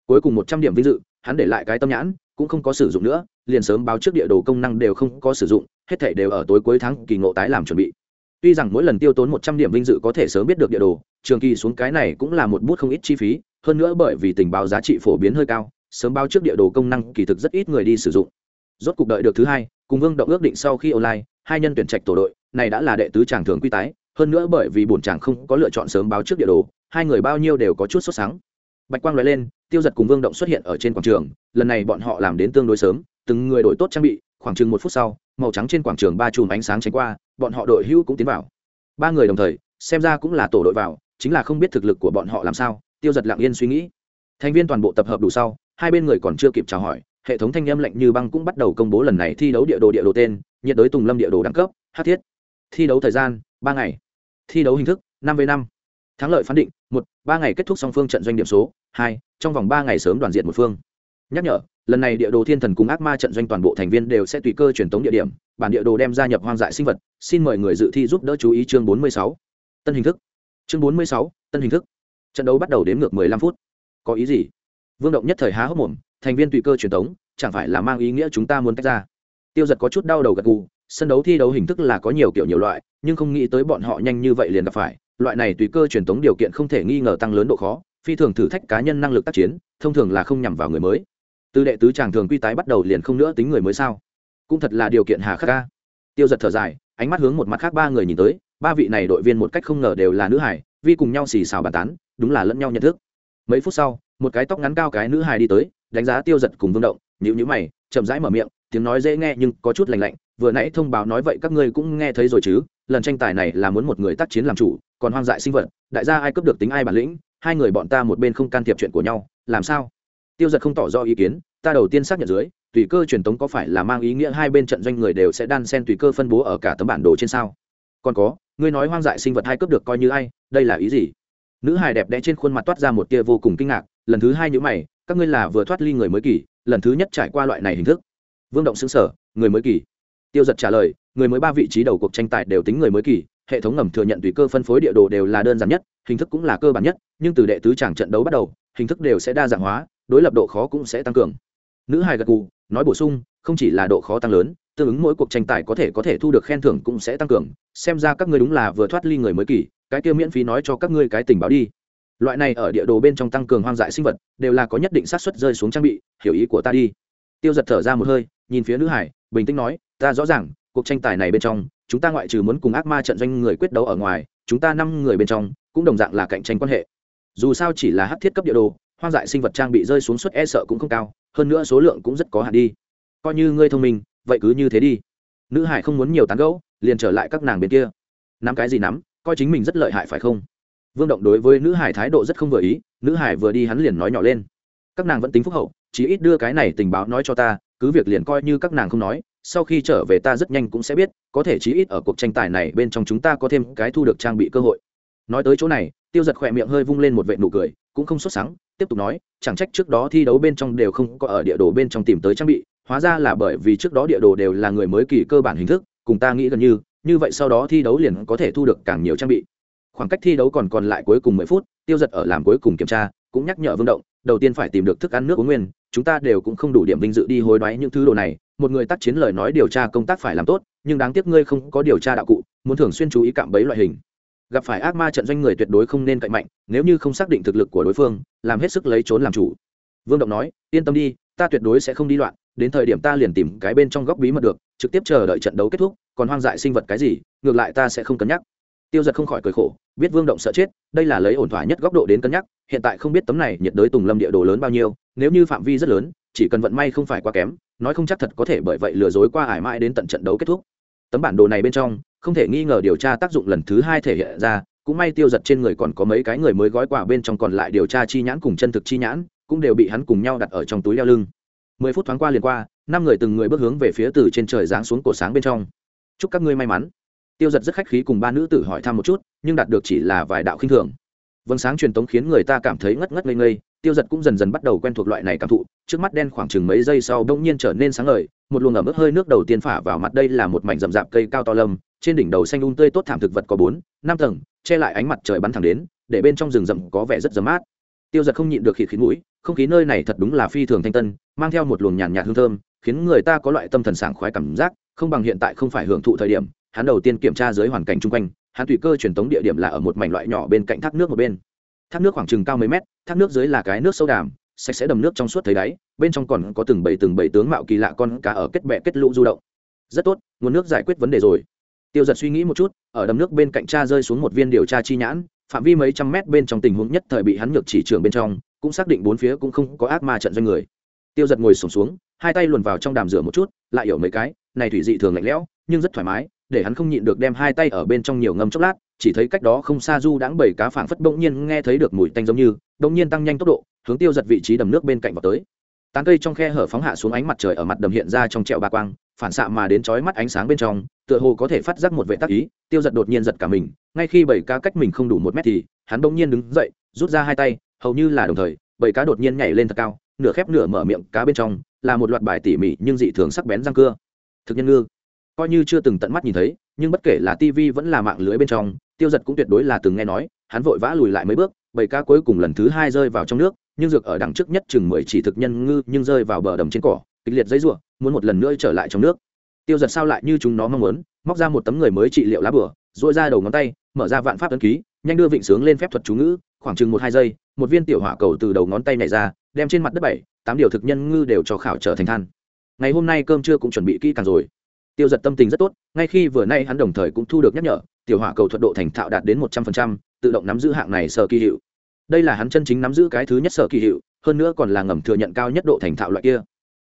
Cuối cùng một trăm điểm vinh dự, hắn để lại cái tâm nhãn cũng không có sử dụng nữa, liền sớm báo trước địa đồ công năng đều không có sử dụng, hết thể đều ở tối cuối tháng kỳ ngộ tái làm chuẩn bị. Tuy rằng mỗi lần tiêu tốn một trăm điểm vinh dự có thể sớm biết được địa đồ, trường kỳ xuống cái này cũng là một bút không ít chi phí, hơn nữa bởi vì tình báo giá trị phổ biến hơi cao, sớm báo trước địa đồ công năng kỳ thực rất ít người đi sử dụng. Rốt cuộc đợi được thứ hai, cùng vương động ước định sau khi online, hai nhân tuyển trạch tổ đội, này đã là đệ tứ chàng thường quy tái, hơn nữa bởi vì bổn chàng không có lựa chọn sớm báo trước địa đồ, hai người bao nhiêu đều có chút sốt sáng. Bạch quang nói lên tiêu giật cùng vương động xuất hiện ở trên quảng trường, lần này bọn họ làm đến tương đối sớm, từng người đổi tốt trang bị, khoảng chừng một phút sau, màu trắng trên quảng trường ba chùm ánh sáng tránh qua, bọn họ đội hữu cũng tiến vào. Ba người đồng thời, xem ra cũng là tổ đội vào, chính là không biết thực lực của bọn họ làm sao, tiêu giật lặng yên suy nghĩ. Thành viên toàn bộ tập hợp đủ sau, hai bên người còn chưa kịp chào hỏi, hệ thống thanh âm lạnh như băng cũng bắt đầu công bố lần này thi đấu địa đồ địa đồ tên, nhiệt đới tùng lâm địa đồ đẳng cấp, hát thiết. Thi đấu thời gian, ba ngày. Thi đấu hình thức, năm v năm thắng lợi phán định, một, ba ngày kết thúc song phương trận doanh điểm số, hai, trong vòng ba ngày sớm đoàn diện một phương. Nhắc nhở, lần này địa đồ thiên thần cùng ác ma trận doanh toàn bộ thành viên đều sẽ tùy cơ truyền tống địa điểm, bản địa đồ đem gia nhập hoang dại sinh vật, xin mời người dự thi giúp đỡ chú ý chương bốn mươi sáu. Tân hình thức. Chương bốn mươi sáu, tân hình thức. Trận đấu bắt đầu đếm ngược mười lăm phút. Có ý gì? Vương động nhất thời há hốc mồm, thành viên tùy cơ truyền tống, chẳng phải là mang ý nghĩa chúng ta muốn tách ra? Tiêu giật có chút đau đầu gật gù, sân đấu thi đấu hình thức là có nhiều kiểu nhiều loại, nhưng không nghĩ tới bọn họ nhanh như vậy liền gặp phải loại này tùy cơ truyền tống điều kiện không thể nghi ngờ tăng lớn độ khó, phi thường thử thách cá nhân năng lực tác chiến, thông thường là không nhằm vào người mới. Từ đệ tứ chàng thường quy tái bắt đầu liền không nữa tính người mới sao? Cũng thật là điều kiện hà khắc ca. Tiêu giật thở dài, ánh mắt hướng một mặt khác ba người nhìn tới, ba vị này đội viên một cách không ngờ đều là nữ hải, vi cùng nhau xì xào bàn tán, đúng là lẫn nhau nhận thức. Mấy phút sau, một cái tóc ngắn cao cái nữ hải đi tới, đánh giá tiêu giật cùng vương động nhữ nhữ mày, chậm rãi mở miệng, tiếng nói dễ nghe nhưng có chút lành lạnh, vừa nãy thông báo nói vậy các ngươi cũng nghe thấy rồi chứ, lần tranh tài này là muốn một người tác chiến làm chủ còn hoang dại sinh vật, đại gia ai cướp được tính ai bản lĩnh, hai người bọn ta một bên không can thiệp chuyện của nhau, làm sao? Tiêu giật không tỏ rõ ý kiến, ta đầu tiên xác nhận dưới, tùy cơ truyền tống có phải là mang ý nghĩa hai bên trận doanh người đều sẽ đan sen tùy cơ phân bố ở cả tấm bản đồ trên sao? Còn có, ngươi nói hoang dại sinh vật hai cướp được coi như ai, đây là ý gì? Nữ hài đẹp đẽ trên khuôn mặt toát ra một tia vô cùng kinh ngạc, lần thứ hai nhữ mày, các ngươi là vừa thoát ly người mới kỳ, lần thứ nhất trải qua loại này hình thức. Vương động xứng sở người mới kỳ. Tiêu giật trả lời, người mới ba vị trí đầu cuộc tranh tài đều tính người mới kỳ hệ thống ngầm thừa nhận tùy cơ phân phối địa đồ đều là đơn giản nhất, hình thức cũng là cơ bản nhất, nhưng từ đệ tứ tràng trận đấu bắt đầu, hình thức đều sẽ đa dạng hóa, đối lập độ khó cũng sẽ tăng cường. Nữ hài gật cù nói bổ sung, không chỉ là độ khó tăng lớn, tương ứng mỗi cuộc tranh tài có thể có thể thu được khen thưởng cũng sẽ tăng cường, xem ra các ngươi đúng là vừa thoát ly người mới kỳ, cái kia miễn phí nói cho các ngươi cái tình báo đi. Loại này ở địa đồ bên trong tăng cường hoang dại sinh vật, đều là có nhất định xác suất rơi xuống trang bị, hiểu ý của ta đi. Tiêu giật thở ra một hơi, nhìn phía nữ hải bình tĩnh nói, ta rõ ràng cuộc tranh tài này bên trong, chúng ta ngoại trừ muốn cùng ác ma trận doanh người quyết đấu ở ngoài, chúng ta năm người bên trong, cũng đồng dạng là cạnh tranh quan hệ. Dù sao chỉ là hát thiết cấp địa đồ, hoang dại sinh vật trang bị rơi xuống suất e sợ cũng không cao, hơn nữa số lượng cũng rất có hạn đi. Coi như ngươi thông minh, vậy cứ như thế đi. Nữ hải không muốn nhiều tán gẫu, liền trở lại các nàng bên kia. Nắm cái gì nắm, coi chính mình rất lợi hại phải không? Vương động đối với nữ hải thái độ rất không vừa ý, nữ hải vừa đi hắn liền nói nhỏ lên. Các nàng vẫn tính phúc hậu, chỉ ít đưa cái này tình báo nói cho ta, cứ việc liền coi như các nàng không nói sau khi trở về ta rất nhanh cũng sẽ biết, có thể chí ít ở cuộc tranh tài này bên trong chúng ta có thêm cái thu được trang bị cơ hội. Nói tới chỗ này, tiêu giật khỏe miệng hơi vung lên một vệ nụ cười, cũng không xuất sáng tiếp tục nói, chẳng trách trước đó thi đấu bên trong đều không có ở địa đồ bên trong tìm tới trang bị, hóa ra là bởi vì trước đó địa đồ đều là người mới kỳ cơ bản hình thức, cùng ta nghĩ gần như như vậy sau đó thi đấu liền có thể thu được càng nhiều trang bị. Khoảng cách thi đấu còn còn lại cuối cùng mười phút, tiêu giật ở làm cuối cùng kiểm tra, cũng nhắc nhở vương động, đầu tiên phải tìm được thức ăn nước uống nguyên, chúng ta đều cũng không đủ điểm vinh dự đi hối đoái những thứ đồ này một người tác chiến lời nói điều tra công tác phải làm tốt, nhưng đáng tiếc ngươi không có điều tra đạo cụ, muốn thường xuyên chú ý cạm bẫy loại hình. Gặp phải ác ma trận doanh người tuyệt đối không nên cạnh mạnh, nếu như không xác định thực lực của đối phương, làm hết sức lấy trốn làm chủ. Vương động nói, yên tâm đi, ta tuyệt đối sẽ không đi loạn, đến thời điểm ta liền tìm cái bên trong góc bí mật được, trực tiếp chờ đợi trận đấu kết thúc, còn hoang dại sinh vật cái gì, ngược lại ta sẽ không cân nhắc. Tiêu giật không khỏi cười khổ, biết vương động sợ chết, đây là lấy ổn thỏa nhất góc độ đến cân nhắc, hiện tại không biết tấm này nhiệt đới tùng lâm địa đồ lớn bao nhiêu, nếu như phạm vi rất lớn, chỉ cần vận may không phải quá kém nói không chắc thật có thể bởi vậy lừa dối qua ải mãi đến tận trận đấu kết thúc. Tấm bản đồ này bên trong, không thể nghi ngờ điều tra tác dụng lần thứ hai thể hiện ra, cũng may tiêu giật trên người còn có mấy cái người mới gói quà bên trong còn lại điều tra chi nhãn cùng chân thực chi nhãn, cũng đều bị hắn cùng nhau đặt ở trong túi leo lưng. Mười phút thoáng qua liền qua, năm người từng người bước hướng về phía từ trên trời giáng xuống cổ sáng bên trong. Chúc các ngươi may mắn. Tiêu giật rất khách khí cùng ba nữ tử hỏi thăm một chút, nhưng đạt được chỉ là vài đạo khinh thường. Vâng sáng truyền tống khiến người ta cảm thấy ngất ngất ngây ngây tiêu giật cũng dần dần bắt đầu quen thuộc loại này cảm thụ, trước mắt đen khoảng chừng mấy giây sau đông nhiên trở nên sáng ngời, một luồng ẩm ướt hơi nước đầu tiên phả vào mặt đây là một mảnh rậm rạp cây cao to lâm, trên đỉnh đầu xanh un tươi tốt thảm thực vật có bốn, năm tầng, che lại ánh mặt trời bắn thẳng đến, để bên trong rừng rậm có vẻ rất dấm mát. Tiêu giật không nhịn được khịt khí mũi, không khí nơi này thật đúng là phi thường thanh tân, mang theo một luồng nhàn nhạt hương thơm, khiến người ta có loại tâm thần sảng khoái cảm giác, không bằng hiện tại không phải hưởng thụ thời điểm, hắn đầu tiên kiểm tra dưới hoàn cảnh chung quanh, hắn tùy cơ truyền tống địa điểm là ở một mảnh loại nhỏ bên cạnh thác nước một bên thác nước khoảng chừng cao mấy mét thác nước dưới là cái nước sâu đàm sạch sẽ đầm nước trong suốt thấy đáy bên trong còn có từng bảy từng bảy tướng mạo kỳ lạ con cá ở kết bẹ kết lũ du động. Rất tốt nguồn nước giải quyết vấn đề rồi. Tiêu giật suy nghĩ một chút ở đầm nước bên cạnh cha rơi xuống một viên điều tra chi nhãn phạm vi mấy trăm mét bên trong tình huống nhất thời bị hắn ngược chỉ trường bên trong cũng xác định bốn phía cũng không có ác ma trận doanh người. Tiêu giật ngồi sổm xuống, xuống hai tay luồn vào trong đàm rửa một chút lại hiểu mấy cái này thủy dị thường lạnh lẽo nhưng rất thoải mái để hắn không nhịn được đem hai tay ở bên trong nhiều ngâm chốc lát chỉ thấy cách đó không xa du đãng bảy cá phảng phất bỗng nhiên nghe thấy được mùi tanh giống như, bỗng nhiên tăng nhanh tốc độ, hướng tiêu giật vị trí đầm nước bên cạnh vào tới. Tán cây trong khe hở phóng hạ xuống ánh mặt trời ở mặt đầm hiện ra trong trẹo ba quang, phản xạ mà đến chói mắt ánh sáng bên trong, tựa hồ có thể phát giác một vệ tác ý, tiêu giật đột nhiên giật cả mình, ngay khi bảy cá cách mình không đủ một mét thì, hắn bỗng nhiên đứng dậy, rút ra hai tay, hầu như là đồng thời, bảy cá đột nhiên nhảy lên thật cao, nửa khép nửa mở miệng cá bên trong, là một loạt bài tỉ mỉ nhưng dị thường sắc bén răng cưa. Thực nhân ngư coi như chưa từng tận mắt nhìn thấy, nhưng bất kể là tv vẫn là mạng lưới bên trong, tiêu giật cũng tuyệt đối là từng nghe nói, hắn vội vã lùi lại mấy bước, bảy ca cuối cùng lần thứ hai rơi vào trong nước, nhưng dược ở đằng trước nhất chừng mười chỉ thực nhân ngư nhưng rơi vào bờ đầm trên cỏ, kịch liệt dây ruộng muốn một lần nữa trở lại trong nước. Tiêu giật sao lại như chúng nó mong muốn, móc ra một tấm người mới trị liệu lá bửa dội ra đầu ngón tay, mở ra vạn pháp tân ký, nhanh đưa vịnh sướng lên phép thuật chú ngữ, khoảng chừng một hai giây, một viên tiểu hỏa cầu từ đầu ngón tay này ra, đem trên mặt đất bảy, tám điều thực nhân ngư đều cho khảo trở thành than. Ngày hôm nay cơm trưa cũng chuẩn bị kỹ càng rồi tiêu giật tâm tình rất tốt ngay khi vừa nay hắn đồng thời cũng thu được nhắc nhở tiểu hỏa cầu thuật độ thành thạo đạt đến một trăm phần trăm, tự động nắm giữ hạng này sở kỳ hiệu. Đây là hắn chân chính nắm giữ cái thứ nhất sở kỳ hiệu hơn nữa còn là ngầm thừa nhận cao nhất độ thành thạo loại kia.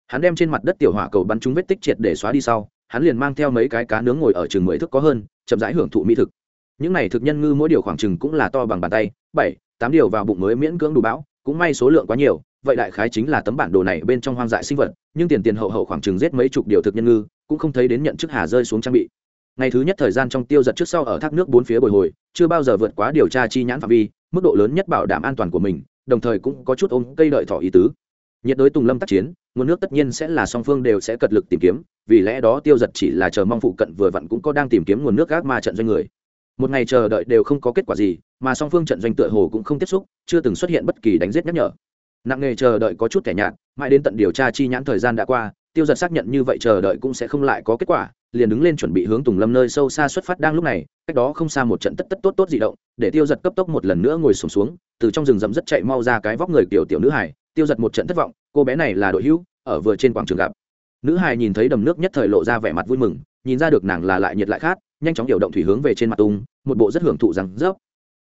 Hắn đem trên mặt đất tiểu hỏa cầu bắn trúng vết tích triệt để xóa đi sau hắn liền mang theo mấy cái cá nướng ngồi ở chừng mười thức có hơn chậm rãi hưởng thụ mỹ thực. Những này thực nhân ngư mỗi điều khoảng chừng cũng là to bằng bàn tay bảy tám điều vào bụng mới miễn cưỡng đủ bão cũng may số lượng quá nhiều vậy đại khái chính là tấm bản đồ này bên trong hoang dại sinh vật nhưng tiền tiền hậu hậu khoảng chừng giết mấy chục điều thực nhân ngư cũng không thấy đến nhận chức hà rơi xuống trang bị. Ngày thứ nhất thời gian trong tiêu giật trước sau ở thác nước bốn phía bồi hồi, chưa bao giờ vượt quá điều tra chi nhãn phạm vi, mức độ lớn nhất bảo đảm an toàn của mình, đồng thời cũng có chút ôm cây đợi thỏ ý tứ. Nhiệt đối tùng lâm tác chiến, nguồn nước tất nhiên sẽ là song phương đều sẽ cật lực tìm kiếm, vì lẽ đó tiêu giật chỉ là chờ mong phụ cận vừa vặn cũng có đang tìm kiếm nguồn nước gác ma trận doanh người. Một ngày chờ đợi đều không có kết quả gì, mà song phương trận doanh tựa hồ cũng không tiếp xúc, chưa từng xuất hiện bất kỳ đánh giết nhắc nhở. Nặng nghề chờ đợi có chút kẻ nhạt, mãi đến tận điều tra chi nhãn thời gian đã qua tiêu giật xác nhận như vậy chờ đợi cũng sẽ không lại có kết quả liền đứng lên chuẩn bị hướng tùng lâm nơi sâu xa xuất phát đang lúc này cách đó không xa một trận tất tất tốt tốt di động để tiêu giật cấp tốc một lần nữa ngồi sùng xuống, xuống từ trong rừng rậm rất chạy mau ra cái vóc người kiểu tiểu nữ hải tiêu giật một trận thất vọng cô bé này là đội hữu ở vừa trên quảng trường gặp. Nữ hải nhìn thấy đầm nước nhất thời lộ ra vẻ mặt vui mừng nhìn ra được nàng là lại nhiệt lại khát nhanh chóng điều động thủy hướng về trên mặt tung một bộ rất hưởng thụ rằng rớp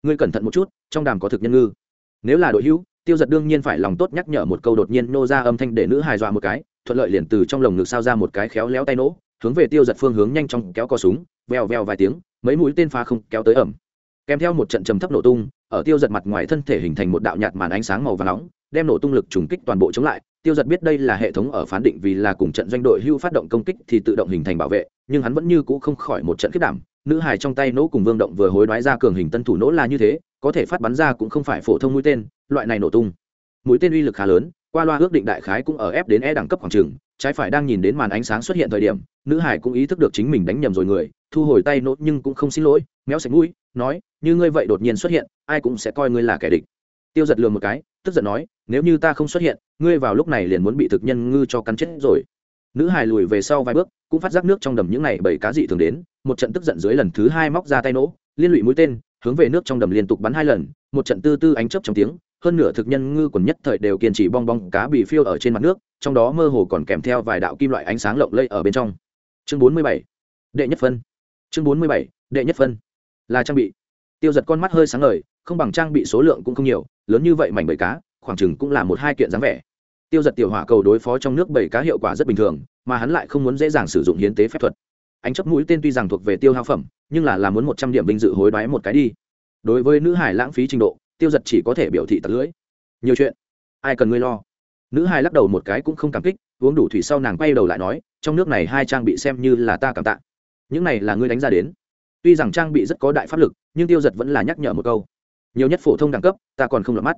ngươi cẩn thận một chút trong đàm có thực nhân ngư. Nếu là đội hữu tiêu giật đương nhiên phải lòng tốt nhắc nhở một câu đột nhiên nô ra âm thanh để nữ hài dọa một cái thuận lợi liền từ trong lồng ngực sao ra một cái khéo léo tay nỗ, hướng về tiêu giật phương hướng nhanh chóng kéo co súng, vèo vèo vài tiếng, mấy mũi tên phá không kéo tới ẩm. Kèm theo một trận trầm thấp nổ tung, ở tiêu giật mặt ngoài thân thể hình thành một đạo nhạt màn ánh sáng màu và nóng, đem nổ tung lực trùng kích toàn bộ chống lại. Tiêu giật biết đây là hệ thống ở phán định vì là cùng trận doanh đội hưu phát động công kích thì tự động hình thành bảo vệ, nhưng hắn vẫn như cũ không khỏi một trận kết đảm. Nữ hài trong tay nỗ cùng vương động vừa hối đoái ra cường hình tân thủ nỗ là như thế, có thể phát bắn ra cũng không phải phổ thông mũi tên, loại này nổ tung. Mũi tên uy lực khá lớn qua loa ước định đại khái cũng ở ép đến e đẳng cấp khoảng trường, trái phải đang nhìn đến màn ánh sáng xuất hiện thời điểm, nữ hải cũng ý thức được chính mình đánh nhầm rồi người, thu hồi tay nốt nhưng cũng không xin lỗi, méo sạch mũi, nói, như ngươi vậy đột nhiên xuất hiện, ai cũng sẽ coi ngươi là kẻ địch. Tiêu giật lường một cái, tức giận nói, nếu như ta không xuất hiện, ngươi vào lúc này liền muốn bị thực nhân ngư cho cắn chết rồi. Nữ hải lùi về sau vài bước, cũng phát giác nước trong đầm những này bảy cá dị thường đến, một trận tức giận dưới lần thứ hai móc ra tay nỗ, liên lụy mũi tên hướng về nước trong đầm liên tục bắn hai lần, một trận tư tư ánh chớp trong tiếng, hơn nửa thực nhân ngư quần nhất thời đều kiên trì bong bong cá bị phiêu ở trên mặt nước, trong đó mơ hồ còn kèm theo vài đạo kim loại ánh sáng lộng lây ở bên trong. Chương bốn mươi bảy, đệ nhất phân. Chương bốn mươi bảy, đệ nhất phân. Là trang bị. Tiêu giật con mắt hơi sáng ngời, không bằng trang bị số lượng cũng không nhiều, lớn như vậy mảnh bầy cá, khoảng chừng cũng là một hai kiện dáng vẻ. Tiêu giật tiểu hỏa cầu đối phó trong nước bầy cá hiệu quả rất bình thường, mà hắn lại không muốn dễ dàng sử dụng hiến tế phép thuật ánh chấp mũi tên tuy rằng thuộc về tiêu hao phẩm, nhưng là là muốn một trăm điểm vinh dự hối đoái một cái đi. Đối với nữ hải lãng phí trình độ, tiêu giật chỉ có thể biểu thị tật lưỡi. Nhiều chuyện. Ai cần ngươi lo? Nữ hải lắc đầu một cái cũng không cảm kích, uống đủ thủy sau nàng quay đầu lại nói, trong nước này hai trang bị xem như là ta cảm tạ. Những này là ngươi đánh ra đến. Tuy rằng trang bị rất có đại pháp lực, nhưng tiêu giật vẫn là nhắc nhở một câu. Nhiều nhất phổ thông đẳng cấp, ta còn không lọt mắt.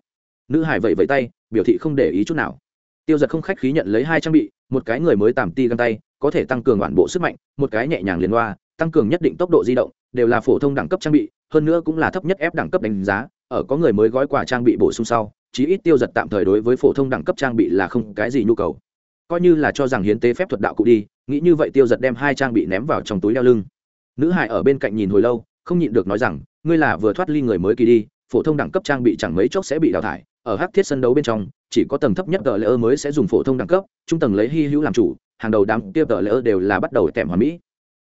Nữ hải vẫy vẫy tay, biểu thị không để ý chút nào. Tiêu giật không khách khí nhận lấy hai trang bị, một cái người mới tàm ti găng tay có thể tăng cường bản bộ sức mạnh, một cái nhẹ nhàng liền loa, tăng cường nhất định tốc độ di động, đều là phổ thông đẳng cấp trang bị, hơn nữa cũng là thấp nhất ép đẳng cấp đánh giá, ở có người mới gói quà trang bị bổ sung sau, chí ít tiêu giật tạm thời đối với phổ thông đẳng cấp trang bị là không cái gì nhu cầu. Coi như là cho rằng hiến tế phép thuật đạo cụ đi, nghĩ như vậy tiêu giật đem hai trang bị ném vào trong túi đeo lưng. Nữ hải ở bên cạnh nhìn hồi lâu, không nhịn được nói rằng, ngươi là vừa thoát ly người mới kỳ đi, phổ thông đẳng cấp trang bị chẳng mấy chốc sẽ bị đào thải, ở hắc thiết sân đấu bên trong, chỉ có tầng thấp nhất gờ lê mới sẽ dùng phổ thông đẳng cấp, trung tầng lấy hy hữu làm chủ hàng đầu đám kia tờ lỡ đều là bắt đầu kèm hoàn mỹ.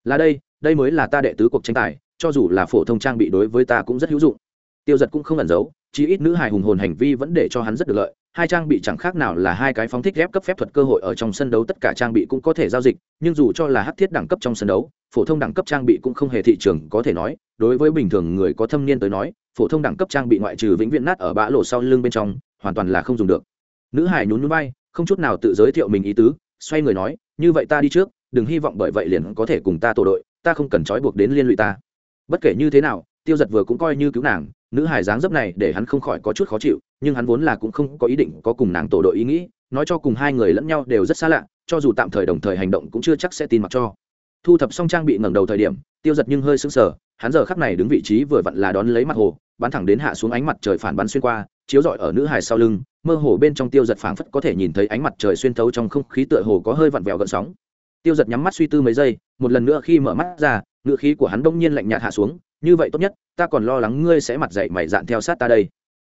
Là đây đây mới là ta đệ tứ cuộc tranh tài, cho dù là phổ thông trang bị đối với ta cũng rất hữu dụng. Tiêu giật cũng không ẩn giấu, chí ít nữ hài hùng hồn hành vi vẫn để cho hắn rất được lợi. Hai trang bị chẳng khác nào là hai cái phóng thích ghép cấp phép thuật cơ hội ở trong sân đấu tất cả trang bị cũng có thể giao dịch, nhưng dù cho là hắc thiết đẳng cấp trong sân đấu, phổ thông đẳng cấp trang bị cũng không hề thị trường có thể nói. Đối với bình thường người có thâm niên tới nói, phổ thông đẳng cấp trang bị ngoại trừ vĩnh viễn nát ở bã lộ sau lưng bên trong, hoàn toàn là không dùng được. Nữ hải nhún núi bay không chút nào tự giới thiệu mình ý tứ xoay người nói, như vậy ta đi trước, đừng hy vọng bởi vậy liền có thể cùng ta tổ đội, ta không cần trói buộc đến liên lụy ta. Bất kể như thế nào, tiêu giật vừa cũng coi như cứu nàng, nữ hài dáng dấp này để hắn không khỏi có chút khó chịu, nhưng hắn vốn là cũng không có ý định có cùng nàng tổ đội ý nghĩ, nói cho cùng hai người lẫn nhau đều rất xa lạ, cho dù tạm thời đồng thời hành động cũng chưa chắc sẽ tin mặc cho. Thu thập xong trang bị ngẩng đầu thời điểm, tiêu giật nhưng hơi sững sờ, hắn giờ khắc này đứng vị trí vừa vặn là đón lấy mặt hồ, bắn thẳng đến hạ xuống ánh mặt trời phản bắn xuyên qua chiếu rọi ở nữ hài sau lưng, mơ hồ bên trong tiêu giật phảng phất có thể nhìn thấy ánh mặt trời xuyên thấu trong không khí tựa hồ có hơi vặn vẹo gợn sóng. Tiêu giật nhắm mắt suy tư mấy giây, một lần nữa khi mở mắt ra, ngựa khí của hắn đông nhiên lạnh nhạt hạ xuống, như vậy tốt nhất, ta còn lo lắng ngươi sẽ mặt dậy mày dạn theo sát ta đây.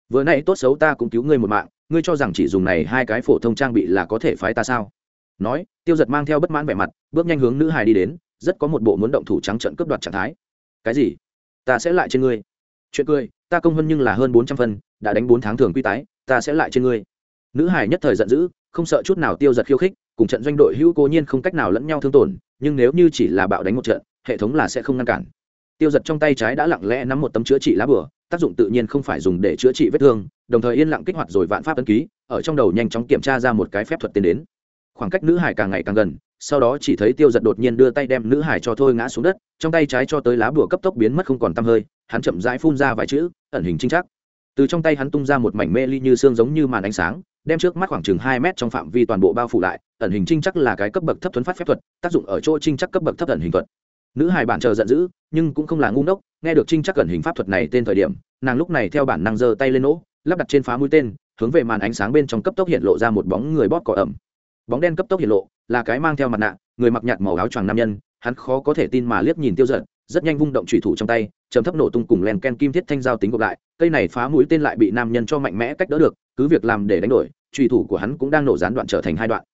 Vừa nãy tốt xấu ta cũng cứu ngươi một mạng, ngươi cho rằng chỉ dùng này hai cái phổ thông trang bị là có thể phái ta sao? Nói, tiêu giật mang theo bất mãn vẻ mặt, bước nhanh hướng nữ hài đi đến, rất có một bộ muốn động thủ trắng trận cướp đoạt trạng thái. Cái gì? Ta sẽ lại trên ngươi chuyện cười, ta công hơn nhưng là hơn bốn trăm phân, đã đánh bốn tháng thường quy tái, ta sẽ lại trên ngươi. Nữ hải nhất thời giận dữ, không sợ chút nào tiêu giật khiêu khích, cùng trận doanh đội hữu cố nhiên không cách nào lẫn nhau thương tổn, nhưng nếu như chỉ là bạo đánh một trận, hệ thống là sẽ không ngăn cản. Tiêu giật trong tay trái đã lặng lẽ nắm một tấm chữa trị lá bửa tác dụng tự nhiên không phải dùng để chữa trị vết thương, đồng thời yên lặng kích hoạt rồi vạn pháp ấn ký, ở trong đầu nhanh chóng kiểm tra ra một cái phép thuật tiến đến khoảng cách nữ hải càng ngày càng gần, sau đó chỉ thấy tiêu giật đột nhiên đưa tay đem nữ hải cho thôi ngã xuống đất, trong tay trái cho tới lá bùa cấp tốc biến mất không còn tăm hơi, hắn chậm rãi phun ra vài chữ, ẩn hình chính chắc. Từ trong tay hắn tung ra một mảnh mê ly như xương giống như màn ánh sáng, đem trước mắt khoảng chừng hai mét trong phạm vi toàn bộ bao phủ lại, ẩn hình trinh chắc là cái cấp bậc thấp thuấn phát phép thuật, tác dụng ở chỗ trinh chắc cấp bậc thấp ẩn hình thuật. Nữ hải bản chờ giận dữ, nhưng cũng không là ngu ngốc, nghe được trinh chắc ẩn hình pháp thuật này tên thời điểm, nàng lúc này theo bản năng giơ tay lên nỗ, lắp đặt trên phá mũi tên, hướng về màn ánh sáng bên trong cấp tốc hiện lộ ra một bóng người bóp cỏ ẩm bóng đen cấp tốc hiện lộ, là cái mang theo mặt nạ, người mặc nhạt màu áo choàng nam nhân, hắn khó có thể tin mà liếc nhìn tiêu giận rất nhanh vung động trùy thủ trong tay, chấm thấp nổ tung cùng len ken kim thiết thanh giao tính gộp lại, cây này phá mũi tên lại bị nam nhân cho mạnh mẽ cách đỡ được, cứ việc làm để đánh đổi trùy thủ của hắn cũng đang nổ gián đoạn trở thành hai đoạn.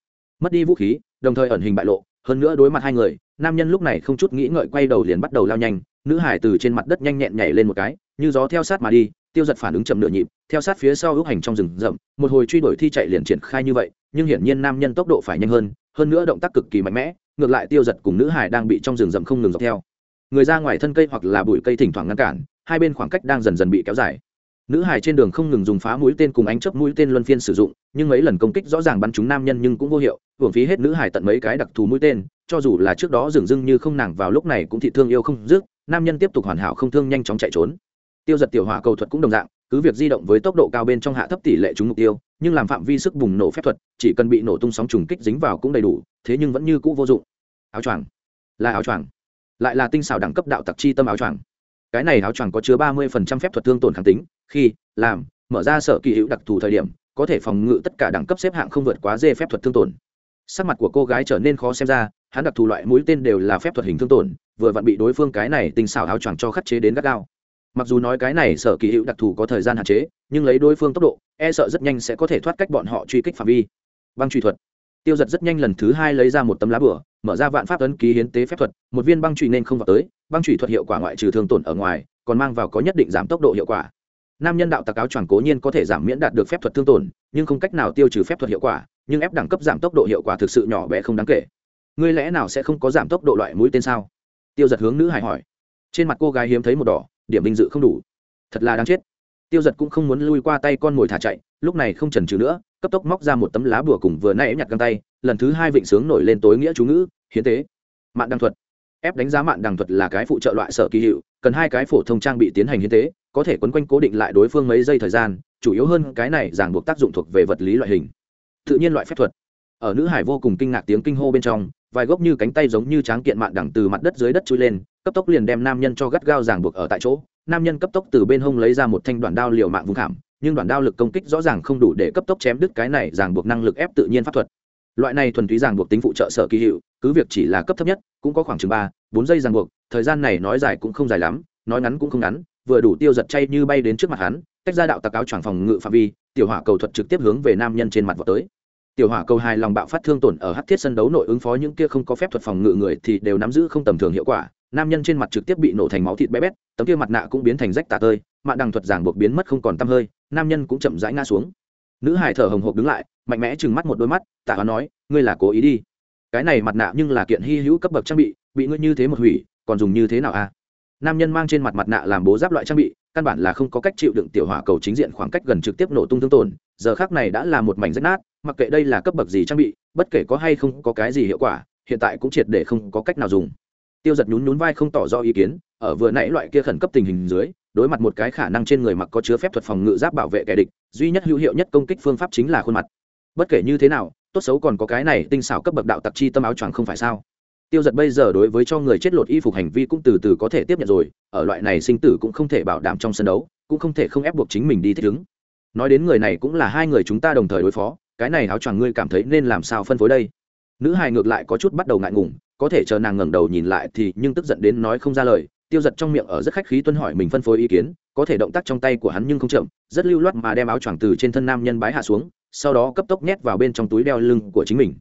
Mất đi vũ khí, đồng thời ẩn hình bại lộ, hơn nữa đối mặt hai người, nam nhân lúc này không chút nghĩ ngợi quay đầu liền bắt đầu lao nhanh, nữ hải từ trên mặt đất nhanh nhẹn nhảy lên một cái, như gió theo sát mà đi tiêu giật phản ứng chậm nửa nhịp, theo sát phía sau ước hành trong rừng rậm, một hồi truy đuổi thi chạy liền triển khai như vậy, nhưng hiển nhiên nam nhân tốc độ phải nhanh hơn hơn nữa động tác cực kỳ mạnh mẽ, ngược lại tiêu giật cùng nữ hải đang bị trong rừng rậm không ngừng dọc theo. Người ra ngoài thân cây hoặc là bụi cây thỉnh thoảng ngăn cản, hai bên khoảng cách đang dần dần bị kéo dài. Nữ hải trên đường không ngừng dùng phá mũi tên cùng ánh chớp mũi tên luân phiên sử dụng, nhưng mấy lần công kích rõ ràng bắn trúng nam nhân nhưng cũng vô hiệu, hưởng phí hết nữ hải tận mấy cái đặc thù mũi tên, cho dù là trước đó dừng dưng như không nàng vào lúc này cũng thị thương yêu không dứt, nam nhân tiếp tục hoàn hảo không thương nhanh chóng chạy trốn tiêu giật tiểu hỏa cầu thuật cũng đồng dạng, cứ việc di động với tốc độ cao bên trong hạ thấp tỷ lệ trúng mục tiêu, nhưng làm phạm vi sức bùng nổ phép thuật, chỉ cần bị nổ tung sóng trùng kích dính vào cũng đầy đủ, thế nhưng vẫn như cũ vô dụng. Áo choàng. Là áo choàng. Lại là tinh xảo đẳng cấp đạo tặc chi tâm áo choàng. Cái này áo choàng có chứa ba mươi phép thuật thương tổn kháng tính, khi, làm, mở ra sở kỳ hữu đặc thù thời điểm, có thể phòng ngự tất cả đẳng cấp xếp hạng không vượt quá dê phép thuật thương tổn. Sắc mặt của cô gái trở nên khó xem ra, hắn đặc thù loại mũi tên đều là phép thuật hình thương tổn, vừa vặn bị đối phương cái này tinh xảo áo choàng cho khắc chế đến gắt gao mặc dù nói cái này sở kỳ hữu đặc thù có thời gian hạn chế, nhưng lấy đối phương tốc độ e sợ rất nhanh sẽ có thể thoát cách bọn họ truy kích phạm vi. Băng truy thuật. Tiêu giật rất nhanh lần thứ hai lấy ra một tấm lá bửa, mở ra vạn pháp ấn ký hiến tế phép thuật, một viên băng truy nên không vào tới, băng truy thuật hiệu quả ngoại trừ thương tổn ở ngoài, còn mang vào có nhất định giảm tốc độ hiệu quả. Nam nhân đạo tặc áo choàng cố nhiên có thể giảm miễn đạt được phép thuật thương tổn, nhưng không cách nào tiêu trừ phép thuật hiệu quả, nhưng ép đẳng cấp giảm tốc độ hiệu quả thực sự nhỏ bé không đáng kể. Ngươi lẽ nào sẽ không có giảm tốc độ loại mũi tên sao? Tiêu giật hướng nữ hải hỏi. Trên mặt cô gái hiếm thấy một đỏ điểm vinh dự không đủ. Thật là đáng chết. Tiêu giật cũng không muốn lui qua tay con mồi thả chạy, lúc này không chần chừ nữa, cấp tốc móc ra một tấm lá bùa cùng vừa nãy nhặt găng tay, lần thứ hai vịnh sướng nổi lên tối nghĩa chú ngữ, hiến tế. Mạn đăng thuật. Ép đánh giá mạn đăng thuật là cái phụ trợ loại sở kỳ hiệu, cần hai cái phổ thông trang bị tiến hành hiến tế, có thể quấn quanh cố định lại đối phương mấy giây thời gian, chủ yếu hơn cái này ràng buộc tác dụng thuộc về vật lý loại hình. Tự nhiên loại phép thuật. Ở nữ hải vô cùng kinh ngạc tiếng kinh hô bên trong, vài gốc như cánh tay giống như tráng kiện mạn đẳng từ mặt đất dưới đất chui lên cấp tốc liền đem nam nhân cho gắt gao ràng buộc ở tại chỗ. Nam nhân cấp tốc từ bên hông lấy ra một thanh đoạn đao liều mạng vùng khảm, nhưng đoạn đao lực công kích rõ ràng không đủ để cấp tốc chém đứt cái này ràng buộc năng lực ép tự nhiên pháp thuật. Loại này thuần túy ràng buộc tính phụ trợ sở kỳ hiệu, cứ việc chỉ là cấp thấp nhất, cũng có khoảng chừng ba, bốn giây ràng buộc, thời gian này nói dài cũng không dài lắm, nói ngắn cũng không ngắn, vừa đủ tiêu giật chay như bay đến trước mặt hắn, tách ra đạo tạc áo choàng phòng ngự phạm vi, tiểu hỏa cầu thuật trực tiếp hướng về nam nhân trên mặt vào tới. Tiểu hỏa cầu hài lòng bạo phát thương tổn ở hắc thiết sân đấu nội ứng phó những kia không có phép thuật phòng ngự người thì đều nắm giữ không tầm thường hiệu quả nam nhân trên mặt trực tiếp bị nổ thành máu thịt bé bét, tấm kia mặt nạ cũng biến thành rách tả tơi mạng đằng thuật giảng buộc biến mất không còn tăm hơi, nam nhân cũng chậm rãi ngã xuống. Nữ hải thở hồng hộc đứng lại, mạnh mẽ chừng mắt một đôi mắt tạ hóa nói, ngươi là cố ý đi. Cái này mặt nạ nhưng là kiện hy hữu cấp bậc trang bị bị ngươi như thế một hủy, còn dùng như thế nào à? nam nhân mang trên mặt mặt nạ làm bố giáp loại trang bị, căn bản là không có cách chịu đựng tiểu hỏa cầu chính diện khoảng cách gần trực tiếp nổ tung thương tổn, giờ khác này đã là một mảnh rách nát, mặc kệ đây là cấp bậc gì trang bị, bất kể có hay không có cái gì hiệu quả, hiện tại cũng triệt để không có cách nào dùng tiêu giật nhún nhún vai không tỏ rõ ý kiến, ở vừa nãy loại kia khẩn cấp tình hình dưới, đối mặt một cái khả năng trên người mặc có chứa phép thuật phòng ngự giáp bảo vệ kẻ địch, duy nhất hữu hiệu nhất công kích phương pháp chính là khuôn mặt. Bất kể như thế nào, tốt xấu còn có cái này tinh xảo cấp bậc đạo tặc chi tâm áo choàng không phải sao? Tiêu giật bây giờ đối với cho người chết lột y phục hành vi cũng từ từ có thể tiếp nhận rồi, ở loại này sinh tử cũng không thể bảo đảm trong sân đấu, cũng không thể không ép buộc chính mình đi thích ứng. Nói đến người này cũng là hai người chúng ta đồng thời đối phó, cái này áo choàng ngươi cảm thấy nên làm sao phân phối đây? Nữ hài ngược lại có chút bắt đầu ngại ngùng có thể chờ nàng ngẩng đầu nhìn lại thì nhưng tức giận đến nói không ra lời, tiêu giật trong miệng ở rất khách khí tuân hỏi mình phân phối ý kiến, có thể động tác trong tay của hắn nhưng không chậm, rất lưu loát mà đem áo choàng từ trên thân nam nhân bái hạ xuống, sau đó cấp tốc nhét vào bên trong túi đeo lưng của chính mình.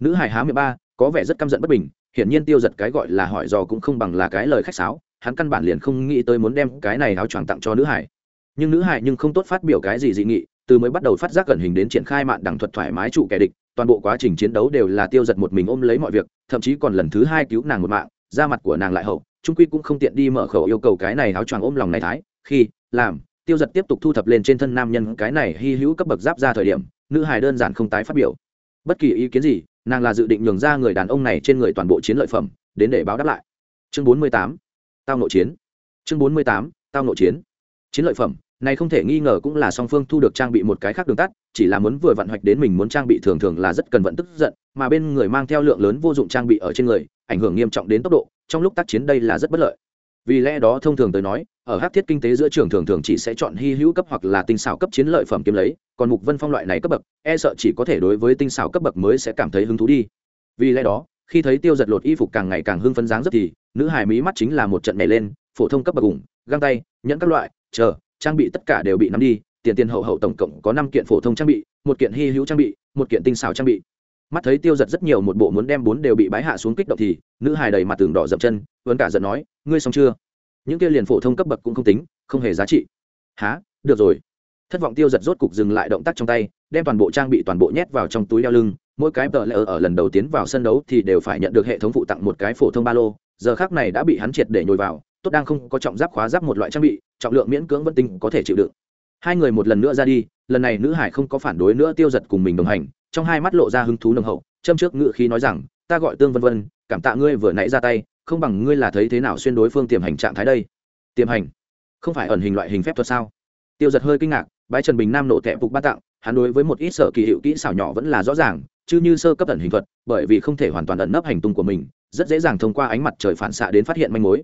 Nữ hải há miệng ba, có vẻ rất căm giận bất bình, hiển nhiên tiêu giật cái gọi là hỏi dò cũng không bằng là cái lời khách sáo, hắn căn bản liền không nghĩ tới muốn đem cái này áo choàng tặng cho nữ hải nhưng nữ hải nhưng không tốt phát biểu cái gì dị nghị, từ mới bắt đầu phát giác gần hình đến triển khai mạn đẳng thuật thoải mái trụ kẻ địch toàn bộ quá trình chiến đấu đều là tiêu giật một mình ôm lấy mọi việc, thậm chí còn lần thứ hai cứu nàng một mạng, da mặt của nàng lại hậu, trung quy cũng không tiện đi mở khẩu yêu cầu cái này áo choàng ôm lòng này thái, khi, làm, tiêu giật tiếp tục thu thập lên trên thân nam nhân cái này hy hữu cấp bậc giáp ra thời điểm, nữ hài đơn giản không tái phát biểu. Bất kỳ ý kiến gì, nàng là dự định nhường ra người đàn ông này trên người toàn bộ chiến lợi phẩm, đến để báo đáp lại. Chương bốn mươi tám, tao nội chiến. Chương bốn mươi tám, tao nội chiến. Chiến lợi phẩm này không thể nghi ngờ cũng là song phương thu được trang bị một cái khác đường tắt, chỉ là muốn vừa vận hoạch đến mình muốn trang bị thường thường là rất cần vận tức giận, mà bên người mang theo lượng lớn vô dụng trang bị ở trên người, ảnh hưởng nghiêm trọng đến tốc độ, trong lúc tác chiến đây là rất bất lợi. Vì lẽ đó thông thường tới nói, ở hát thiết kinh tế giữa trường thường thường chỉ sẽ chọn hy hữu cấp hoặc là tinh xảo cấp chiến lợi phẩm kiếm lấy, còn mục vân phong loại này cấp bậc e sợ chỉ có thể đối với tinh xảo cấp bậc mới sẽ cảm thấy hứng thú đi. Vì lẽ đó, khi thấy tiêu giật lột y phục càng ngày càng hưng phấn dáng rất thì, nữ hài mỹ mắt chính là một trận nhảy lên, phổ thông cấp bậc ủng găng tay, nhẫn các loại, chờ trang bị tất cả đều bị nắm đi, tiền tiền hậu hậu tổng cộng có năm kiện phổ thông trang bị, một kiện hy hữu trang bị, một kiện tinh xảo trang bị. Mắt thấy tiêu giật rất nhiều một bộ muốn đem bốn đều bị bái hạ xuống kích động thì, nữ hài đầy mặt tường đỏ dập chân, vẫn cả giận nói, ngươi xong chưa? Những kia liền phổ thông cấp bậc cũng không tính, không hề giá trị. Há được rồi. Thất vọng tiêu giật rốt cục dừng lại động tác trong tay, đem toàn bộ trang bị toàn bộ nhét vào trong túi đeo lưng, mỗi cái tờ lỡ ở lần đầu tiến vào sân đấu thì đều phải nhận được hệ thống phụ tặng một cái phổ thông ba lô, giờ khác này đã bị hắn triệt để nhồi vào, tốt đang không có trọng giáp khóa giáp một loại trang bị trọng lượng miễn cưỡng vẫn tinh có thể chịu đựng. Hai người một lần nữa ra đi, lần này nữ hải không có phản đối nữa tiêu giật cùng mình đồng hành, trong hai mắt lộ ra hứng thú nồng hậu, châm trước ngự khí nói rằng, ta gọi tương vân vân, cảm tạ ngươi vừa nãy ra tay, không bằng ngươi là thấy thế nào xuyên đối phương tiềm hành trạng thái đây? Tiềm hành? Không phải ẩn hình loại hình phép thuật sao? Tiêu giật hơi kinh ngạc, bái trần bình nam nộ tệ phục ba tặng, hắn đối với một ít sở kỳ hiệu kỹ xảo nhỏ vẫn là rõ ràng, chứ như sơ cấp ẩn hình thuật, bởi vì không thể hoàn toàn ẩn nấp hành tung của mình, rất dễ dàng thông qua ánh mặt trời phản xạ đến phát hiện manh mối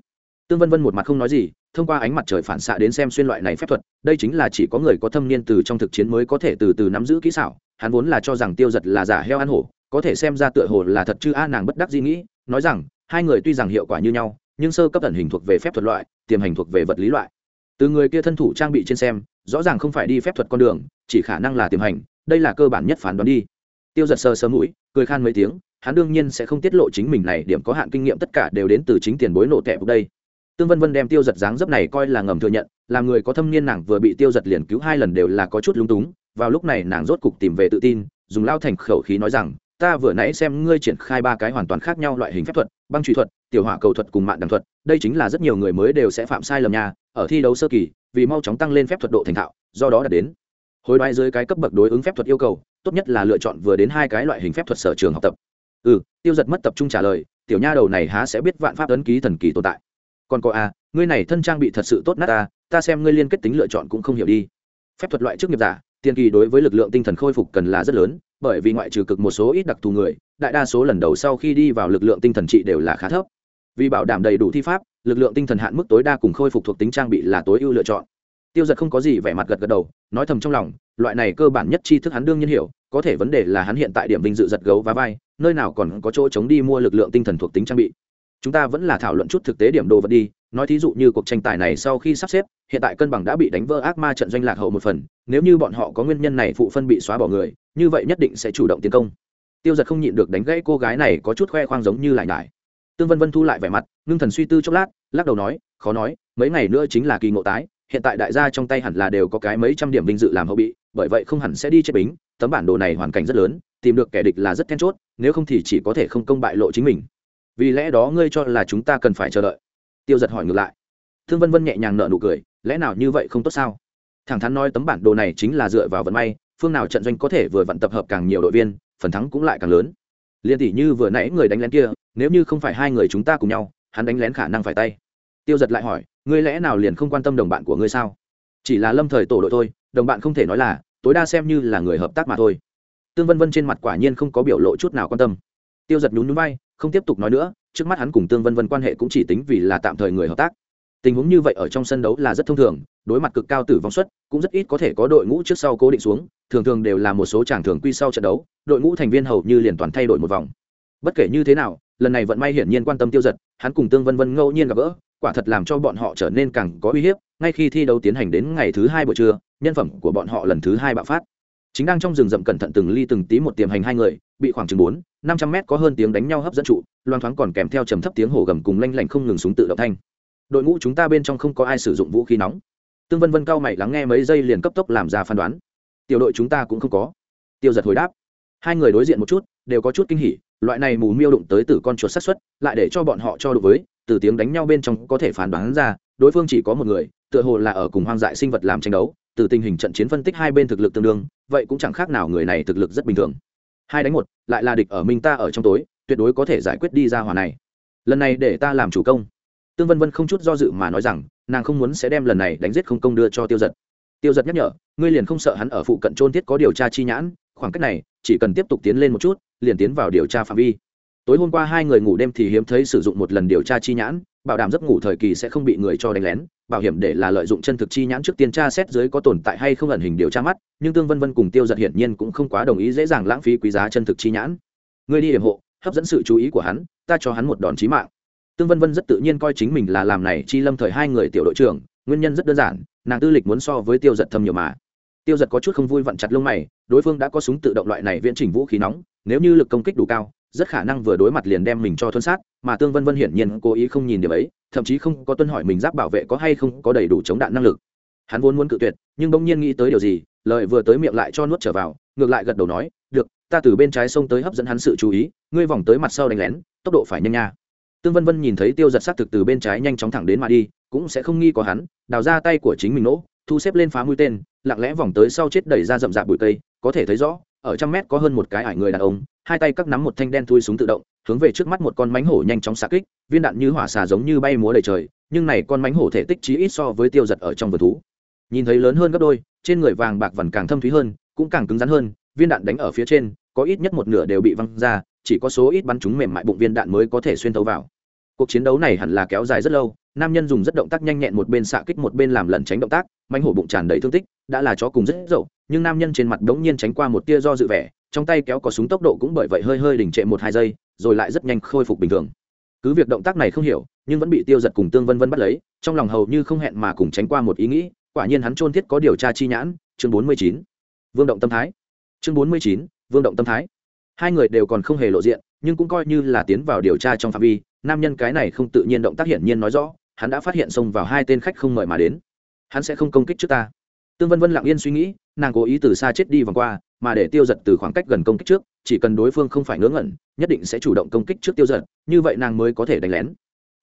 tương vân vân một mặt không nói gì, thông qua ánh mặt trời phản xạ đến xem xuyên loại này phép thuật, đây chính là chỉ có người có thâm niên từ trong thực chiến mới có thể từ từ nắm giữ kỹ xảo, hắn vốn là cho rằng tiêu giật là giả heo ăn hổ, có thể xem ra tựa hồ là thật chứ a, nàng bất đắc dĩ nghĩ, nói rằng, hai người tuy rằng hiệu quả như nhau, nhưng sơ cấp ẩn hình thuộc về phép thuật loại, tiềm hành thuộc về vật lý loại. Từ người kia thân thủ trang bị trên xem, rõ ràng không phải đi phép thuật con đường, chỉ khả năng là tiềm hành, đây là cơ bản nhất phán đoán đi. Tiêu giật sơ sơ mũi, cười khan mấy tiếng, hắn đương nhiên sẽ không tiết lộ chính mình này, điểm có hạn kinh nghiệm tất cả đều đến từ chính tiền bối nổ tẹp đây tương vân vân đem tiêu giật dáng dấp này coi là ngầm thừa nhận là người có thâm niên nàng vừa bị tiêu giật liền cứu hai lần đều là có chút lung túng, vào lúc này nàng rốt cục tìm về tự tin, dùng lao thành khẩu khí nói rằng, ta vừa nãy xem ngươi triển khai ba cái hoàn toàn khác nhau loại hình phép thuật, băng truy thuật, tiểu hỏa cầu thuật cùng mạng đằng thuật, đây chính là rất nhiều người mới đều sẽ phạm sai lầm nha, ở thi đấu sơ kỳ, vì mau chóng tăng lên phép thuật độ thành thạo, do đó đạt đến. Hối đoái dưới cái cấp bậc đối ứng phép thuật yêu cầu, tốt nhất là lựa chọn vừa đến hai cái loại hình phép thuật sở trường học tập. Ừ tiêu giật mất tập trung trả lời, tiểu nha đầu này há sẽ biết vạn pháp ấn ký thần kỳ tồn tại còn có a à, ngươi này thân trang bị thật sự tốt nát ta ta xem ngươi liên kết tính lựa chọn cũng không hiểu đi. Phép thuật loại chức nghiệp giả tiền kỳ đối với lực lượng tinh thần khôi phục cần là rất lớn bởi vì ngoại trừ cực một số ít đặc thù người đại đa số lần đầu sau khi đi vào lực lượng tinh thần trị đều là khá thấp. Vì bảo đảm đầy đủ thi pháp lực lượng tinh thần hạn mức tối đa cùng khôi phục thuộc tính trang bị là tối ưu lựa chọn. Tiêu giật không có gì vẻ mặt gật gật đầu nói thầm trong lòng loại này cơ bản nhất tri thức hắn đương nhiên hiểu có thể vấn đề là hắn hiện tại điểm vinh dự giật gấu và vai nơi nào còn có chỗ chống đi mua lực lượng tinh thần thuộc tính trang bị chúng ta vẫn là thảo luận chút thực tế điểm đồ vật đi. Nói thí dụ như cuộc tranh tài này sau khi sắp xếp, hiện tại cân bằng đã bị đánh vỡ ác ma trận doanh lạc hậu một phần. Nếu như bọn họ có nguyên nhân này phụ phân bị xóa bỏ người, như vậy nhất định sẽ chủ động tiến công. Tiêu giật không nhịn được đánh gãy cô gái này có chút khoe khoang giống như lại nải tương vân vân thu lại vẻ mặt, ngưng thần suy tư chốc lát, lắc đầu nói, khó nói, mấy ngày nữa chính là kỳ ngộ tái, hiện tại đại gia trong tay hẳn là đều có cái mấy trăm điểm vinh dự làm hậu bị, bởi vậy không hẳn sẽ đi chết bính, tấm bản đồ này hoàn cảnh rất lớn, tìm được kẻ địch là rất then chốt, nếu không thì chỉ có thể không công bại lộ chính mình vì lẽ đó ngươi cho là chúng ta cần phải chờ đợi. Tiêu giật hỏi ngược lại. Thương vân vân nhẹ nhàng nợ nụ cười, lẽ nào như vậy không tốt sao? Thẳng thắn nói tấm bản đồ này chính là dựa vào vận may, phương nào trận doanh có thể vừa vận tập hợp càng nhiều đội viên, phần thắng cũng lại càng lớn. Liên tỷ như vừa nãy người đánh lén kia, nếu như không phải hai người chúng ta cùng nhau, hắn đánh lén khả năng phải tay. Tiêu giật lại hỏi, ngươi lẽ nào liền không quan tâm đồng bạn của ngươi sao? Chỉ là lâm thời tổ đội thôi, đồng bạn không thể nói là, tối đa xem như là người hợp tác mà thôi. Tương vân vân trên mặt quả nhiên không có biểu lộ chút nào quan tâm tiêu giật nhún nhún bay không tiếp tục nói nữa, trước mắt hắn cùng tương vân vân quan hệ cũng chỉ tính vì là tạm thời người hợp tác. Tình huống như vậy ở trong sân đấu là rất thông thường, đối mặt cực cao tử vong suất, cũng rất ít có thể có đội ngũ trước sau cố định xuống, thường thường đều là một số chàng thường quy sau trận đấu, đội ngũ thành viên hầu như liền toàn thay đổi một vòng. Bất kể như thế nào, lần này vận may hiển nhiên quan tâm tiêu giật, hắn cùng tương vân vân ngẫu nhiên gặp gỡ, quả thật làm cho bọn họ trở nên càng có uy hiếp, ngay khi thi đấu tiến hành đến ngày thứ hai buổi trưa, nhân phẩm của bọn họ lần thứ hai bạo phát chính đang trong rừng rậm cẩn thận từng ly từng tí một tiềm hành hai người, bị khoảng chừng bốn, năm trăm mét có hơn tiếng đánh nhau hấp dẫn trụ loan thoáng còn kèm theo trầm thấp tiếng hổ gầm cùng lanh lảnh không ngừng súng tự động thanh. Đội ngũ chúng ta bên trong không có ai sử dụng vũ khí nóng. Tương vân vân cao mày lắng nghe mấy giây liền cấp tốc làm ra phán đoán. Tiểu đội chúng ta cũng không có. Tiêu giật hồi đáp. Hai người đối diện một chút, đều có chút kinh hỉ, loại này mù miêu đụng tới từ con chuột sát xuất lại để cho bọn họ cho đụng với, từ tiếng đánh nhau bên trong có thể phán đoán ra, đối phương chỉ có một người, tựa hồ là ở cùng hoang dại sinh vật làm tranh đấu từ tình hình trận chiến phân tích hai bên thực lực tương đương, vậy cũng chẳng khác nào người này thực lực rất bình thường. Hai đánh một, lại là địch ở minh ta ở trong tối, tuyệt đối có thể giải quyết đi ra hòa này. Lần này để ta làm chủ công. Tương vân vân không chút do dự mà nói rằng, nàng không muốn sẽ đem lần này đánh giết không công đưa cho tiêu giật tiêu giật nhắc nhở, ngươi liền không sợ hắn ở phụ cận trôn thiết có điều tra chi nhãn, khoảng cách này, chỉ cần tiếp tục tiến lên một chút, liền tiến vào điều tra phạm vi. Tối hôm qua hai người ngủ đêm thì hiếm thấy sử dụng một lần điều tra chi nhãn bảo đảm giấc ngủ thời kỳ sẽ không bị người cho đánh lén, bảo hiểm để là lợi dụng chân thực chi nhãn trước tiên tra xét dưới có tồn tại hay không ẩn hình điều tra mắt, nhưng tương vân vân cùng tiêu giật hiển nhiên cũng không quá đồng ý dễ dàng lãng phí quý giá chân thực chi nhãn. Người đi hiểm hộ, hấp dẫn sự chú ý của hắn, ta cho hắn một đòn chí mạng. Tương vân vân rất tự nhiên coi chính mình là làm này chi lâm thời hai người tiểu đội trưởng, nguyên nhân rất đơn giản, nàng tư lịch muốn so với tiêu giật thâm nhiều mà. Tiêu giật có chút không vui vặn chặt lông mày, đối phương đã có súng tự động loại này viễn trình vũ khí nóng, nếu như lực công kích đủ cao rất khả năng vừa đối mặt liền đem mình cho thuân sát, mà tương vân vân hiển nhiên cố ý không nhìn điểm ấy, thậm chí không có tuân hỏi mình giáp bảo vệ có hay không có đầy đủ chống đạn năng lực. Hắn vốn muốn cự tuyệt, nhưng bỗng nhiên nghĩ tới điều gì lợi vừa tới miệng lại cho nuốt trở vào, ngược lại gật đầu nói, được, ta từ bên trái sông tới hấp dẫn hắn sự chú ý, ngươi vòng tới mặt sau đánh lén, tốc độ phải nhanh nha. Tương vân vân nhìn thấy tiêu giật s á t thực từ bên trái nhanh chóng thẳng đến mà đi, cũng sẽ không nghi có hắn, đào ra tay của chính mình nỗ, thu xếp lên phá mũi tên, lặng lẽ vòng tới sau chết đẩy ra rậm rạp bụi cây, có thể thấy rõ ở trăm mét có hơn một cái ải người đàn ông, hai tay cắt nắm một thanh đen thui súng tự động, hướng về trước mắt một con mánh hổ nhanh chóng xa kích, viên đạn như hỏa xà giống như bay múa đầy trời, nhưng này con mánh hổ thể tích chí ít so với tiêu giật ở trong vườn thú. Nhìn thấy lớn hơn gấp đôi, trên người vàng bạc vằn càng thâm thúy hơn, cũng càng cứng rắn hơn, viên đạn đánh ở phía trên, có ít nhất một nửa đều bị văng ra, chỉ có số ít bắn chúng mềm mại bụng viên đạn mới có thể xuyên thấu vào. Cuộc chiến đấu này hẳn là kéo dài rất lâu, nam nhân dùng rất động tác nhanh nhẹn một bên xạ kích một bên làm lẩn tránh động tác mánh hổ bụng tràn đầy thương tích, đã là chó cùng rất dậu nhưng nam nhân trên mặt đ ố n g nhiên tránh qua một tia do dự vẻ, trong tay kéo có súng tốc độ cũng bởi vậy hơi hơi đình trệ một hai giây, rồi lại rất nhanh khôi phục bình thường. Cứ việc động tác này không hiểu, nhưng vẫn bị tiêu giật cùng tương vân vân bắt lấy, trong lòng hầu như không hẹn mà cùng tránh qua một ý nghĩ, quả nhiên hắn trôn thiết có điều tra chi nhãn, chương bốn mươi chín. Vương động tâm thái. Chương bốn mươi chín, vương động tâm thái. Hai người đều còn không hề lộ diện, nhưng cũng coi như là tiến vào điều tra trong phạm vi, nam nhân cái này không tự nhiên động tác hiển nhiên nói rõ, hắn đã phát hiện xông vào hai tên khách không mời mà đến. Hắn sẽ không công kích trước ta tương vân vân lặng yên suy nghĩ, nàng cố ý từ xa chết đi vòng qua, mà để tiêu giật từ khoảng cách gần công kích trước, chỉ cần đối phương không phải ngớ ngẩn, nhất định sẽ chủ động công kích trước tiêu giật, như vậy nàng mới có thể đánh lén.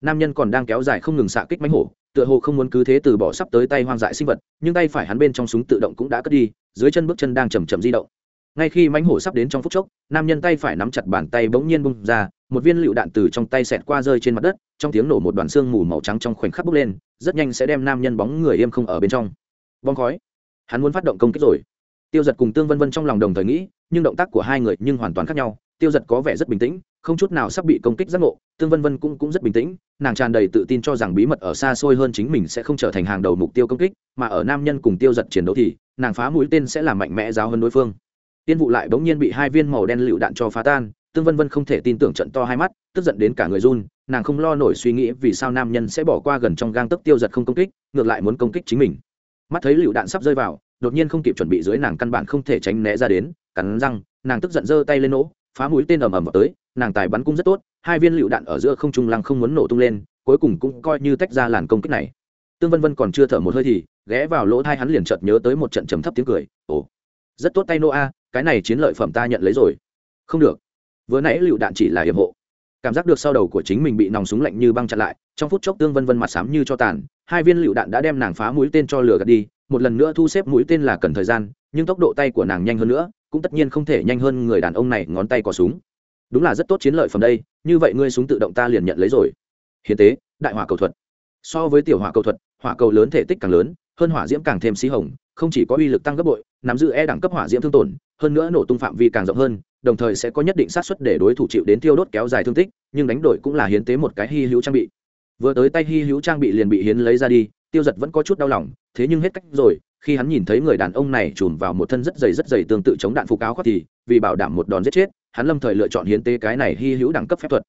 Nam nhân còn đang kéo dài không ngừng xạ kích mánh hổ, tựa hồ không muốn cứ thế từ bỏ sắp tới tay hoang dại sinh vật, nhưng tay phải hắn bên trong súng tự động cũng đã cất đi, dưới chân bước chân đang chầm chậm di động. Ngay khi mánh hổ sắp đến trong phút chốc, nam nhân tay phải nắm chặt bàn tay bỗng nhiên bung ra, một viên lựu đạn từ trong tay xẹt qua rơi trên mặt đất, trong tiếng nổ một đoàn xương mù màu trắng trong khoảnh khắc bốc lên, rất nhanh sẽ đem nam nhân bóng người im không ở bên trong bong khói. Hắn muốn phát động công kích rồi. Tiêu giật cùng tương vân vân trong lòng đồng thời nghĩ nhưng động tác của hai người nhưng hoàn toàn khác nhau. Tiêu giật có vẻ rất bình tĩnh không chút nào sắp bị công kích giác ngộ. Tương vân vân cũng, cũng rất bình tĩnh nàng tràn đầy tự tin cho rằng bí mật ở xa xôi hơn chính mình sẽ không trở thành hàng đầu mục tiêu công kích mà ở nam nhân cùng tiêu giật chiến đấu thì nàng phá mũi tên sẽ làm mạnh mẽ giáo hơn đối phương. Tiên vụ lại bỗng nhiên bị hai viên màu đen lựu đạn cho phá tan tương vân vân không thể tin tưởng trận to hai mắt tức giận đến cả người run nàng không lo nổi suy nghĩ vì sao nam nhân sẽ bỏ qua gần trong gang tấc tiêu giật không công kích ngược lại muốn công kích chính mình mắt thấy lựu đạn sắp rơi vào, đột nhiên không kịp chuẩn bị dưới nàng căn bản không thể tránh né ra đến, cắn răng, nàng tức giận giơ tay lên nỗ, phá mũi tên ầm ầm vào tới, nàng tài bắn cung rất tốt, hai viên lựu đạn ở giữa không trung lăng không muốn nổ tung lên, cuối cùng cũng coi như tách ra làn công kích này. Tương vân vân còn chưa thở một hơi thì, ghé vào lỗ thai hắn liền chợt nhớ tới một trận trầm thấp tiếng cười, ồ, rất tốt tay nô a, cái này chiến lợi phẩm ta nhận lấy rồi. Không được. Vừa nãy lựu đạn chỉ là hiệp hộ. Cảm giác được sau đầu của chính mình bị nòng súng lạnh như băng chặn lại, trong phút chốc tương vân vân mặt xám như cho tàn hai viên lựu đạn đã đem nàng phá mũi tên cho lửa gạt đi, một lần nữa thu xếp mũi tên là cần thời gian, nhưng tốc độ tay của nàng nhanh hơn nữa, cũng tất nhiên không thể nhanh hơn người đàn ông này ngón tay có súng. Đúng là rất tốt chiến lợi phẩm đây, như vậy ngươi súng tự động ta liền nhận lấy rồi. Hiến tế, đại hỏa cầu thuật. So với tiểu hỏa cầu thuật, hỏa cầu lớn thể tích càng lớn, hơn hỏa diễm càng thêm xí hồng, không chỉ có uy lực tăng gấp bội, nắm giữ e đẳng cấp hỏa diễm thương tổn, hơn nữa nổ tung phạm vi càng rộng hơn, đồng thời sẽ có nhất định sát suất để đối thủ chịu đến tiêu đốt kéo dài thương tích, nhưng đánh đổi cũng là hiến tế một cái hy hữu trang bị vừa tới tay hy hữu trang bị liền bị hiến lấy ra đi, tiêu giật vẫn có chút đau lòng, thế nhưng hết cách rồi, khi hắn nhìn thấy người đàn ông này chùm vào một thân rất dày rất dày tương tự chống đạn phục áo khoác thì, vì bảo đảm một đòn giết chết, hắn lâm thời lựa chọn hiến tế cái này hy hữu đẳng cấp phép thuật.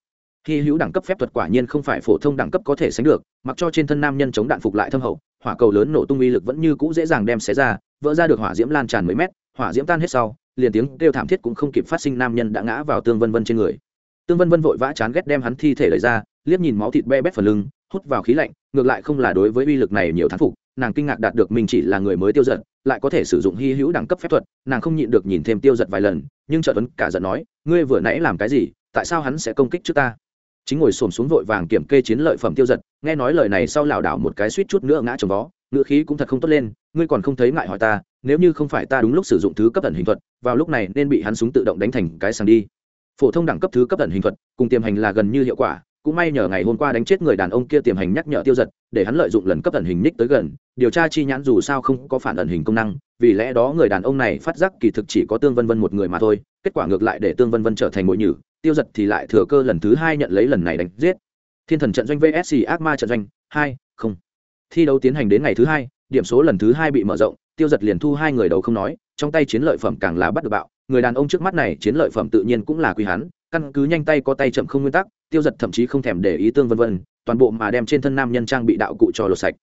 Hy hữu đẳng cấp phép thuật quả nhiên không phải phổ thông đẳng cấp có thể sánh được, mặc cho trên thân nam nhân chống đạn phục lại thâm hậu, hỏa cầu lớn nổ tung uy lực vẫn như cũ dễ dàng đem xé ra, vỡ ra được hỏa diễm lan tràn mấy mét, hỏa diễm tan hết sau, liền tiếng kêu thảm thiết cũng không kịp phát sinh nam nhân đã ngã vào tương vân vân trên người. Tương vân vân vội vã chán ghét đem hắn thi thể lấy ra liếc nhìn máu thịt be bét phần lưng, hút vào khí lạnh, ngược lại không là đối với uy lực này nhiều thán phục, nàng kinh ngạc đạt được mình chỉ là người mới tiêu giật, lại có thể sử dụng hy hữu đẳng cấp phép thuật, nàng không nhịn được nhìn thêm tiêu giật vài lần, nhưng trợ tuấn cả giận nói, ngươi vừa nãy làm cái gì, tại sao hắn sẽ công kích trước ta? Chính ngồi xổm xuống vội vàng kiểm kê chiến lợi phẩm tiêu giật, nghe nói lời này sau lảo đảo một cái suýt chút nữa ngã trồng vó, ngữ khí cũng thật không tốt lên, ngươi còn không thấy ngại hỏi ta, nếu như không phải ta đúng lúc sử dụng thứ cấp ẩn hình thuật, vào lúc này nên bị hắn súng tự động đánh thành cái sàng đi. Phổ thông đẳng cấp thứ cấp ẩn hình thuật, cùng tiềm hành là gần như hiệu quả cũng may nhờ ngày hôm qua đánh chết người đàn ông kia tiềm hành nhắc nhở tiêu giật, để hắn lợi dụng lần cấp ẩn hình ních tới gần, điều tra chi nhãn dù sao không có phản ẩn hình công năng, vì lẽ đó người đàn ông này phát giác kỳ thực chỉ có tương vân vân một người mà thôi, kết quả ngược lại để tương vân vân trở thành mồi nhử, tiêu giật thì lại thừa cơ lần thứ hai nhận lấy lần này đánh giết. Thiên thần trận doanh vsc ác ma trận doanh, hai, không. Thi đấu tiến hành đến ngày thứ hai, điểm số lần thứ hai bị mở rộng, tiêu giật liền thu hai người đầu không nói, trong tay chiến lợi phẩm càng là bắt được bạo, người đàn ông trước mắt này chiến lợi phẩm tự nhiên cũng là quy hắn căn cứ nhanh tay có tay chậm không nguyên tắc, tiêu giật thậm chí không thèm để ý tương vân vân, toàn bộ mà đem trên thân nam nhân trang bị đạo cụ cho lột sạch.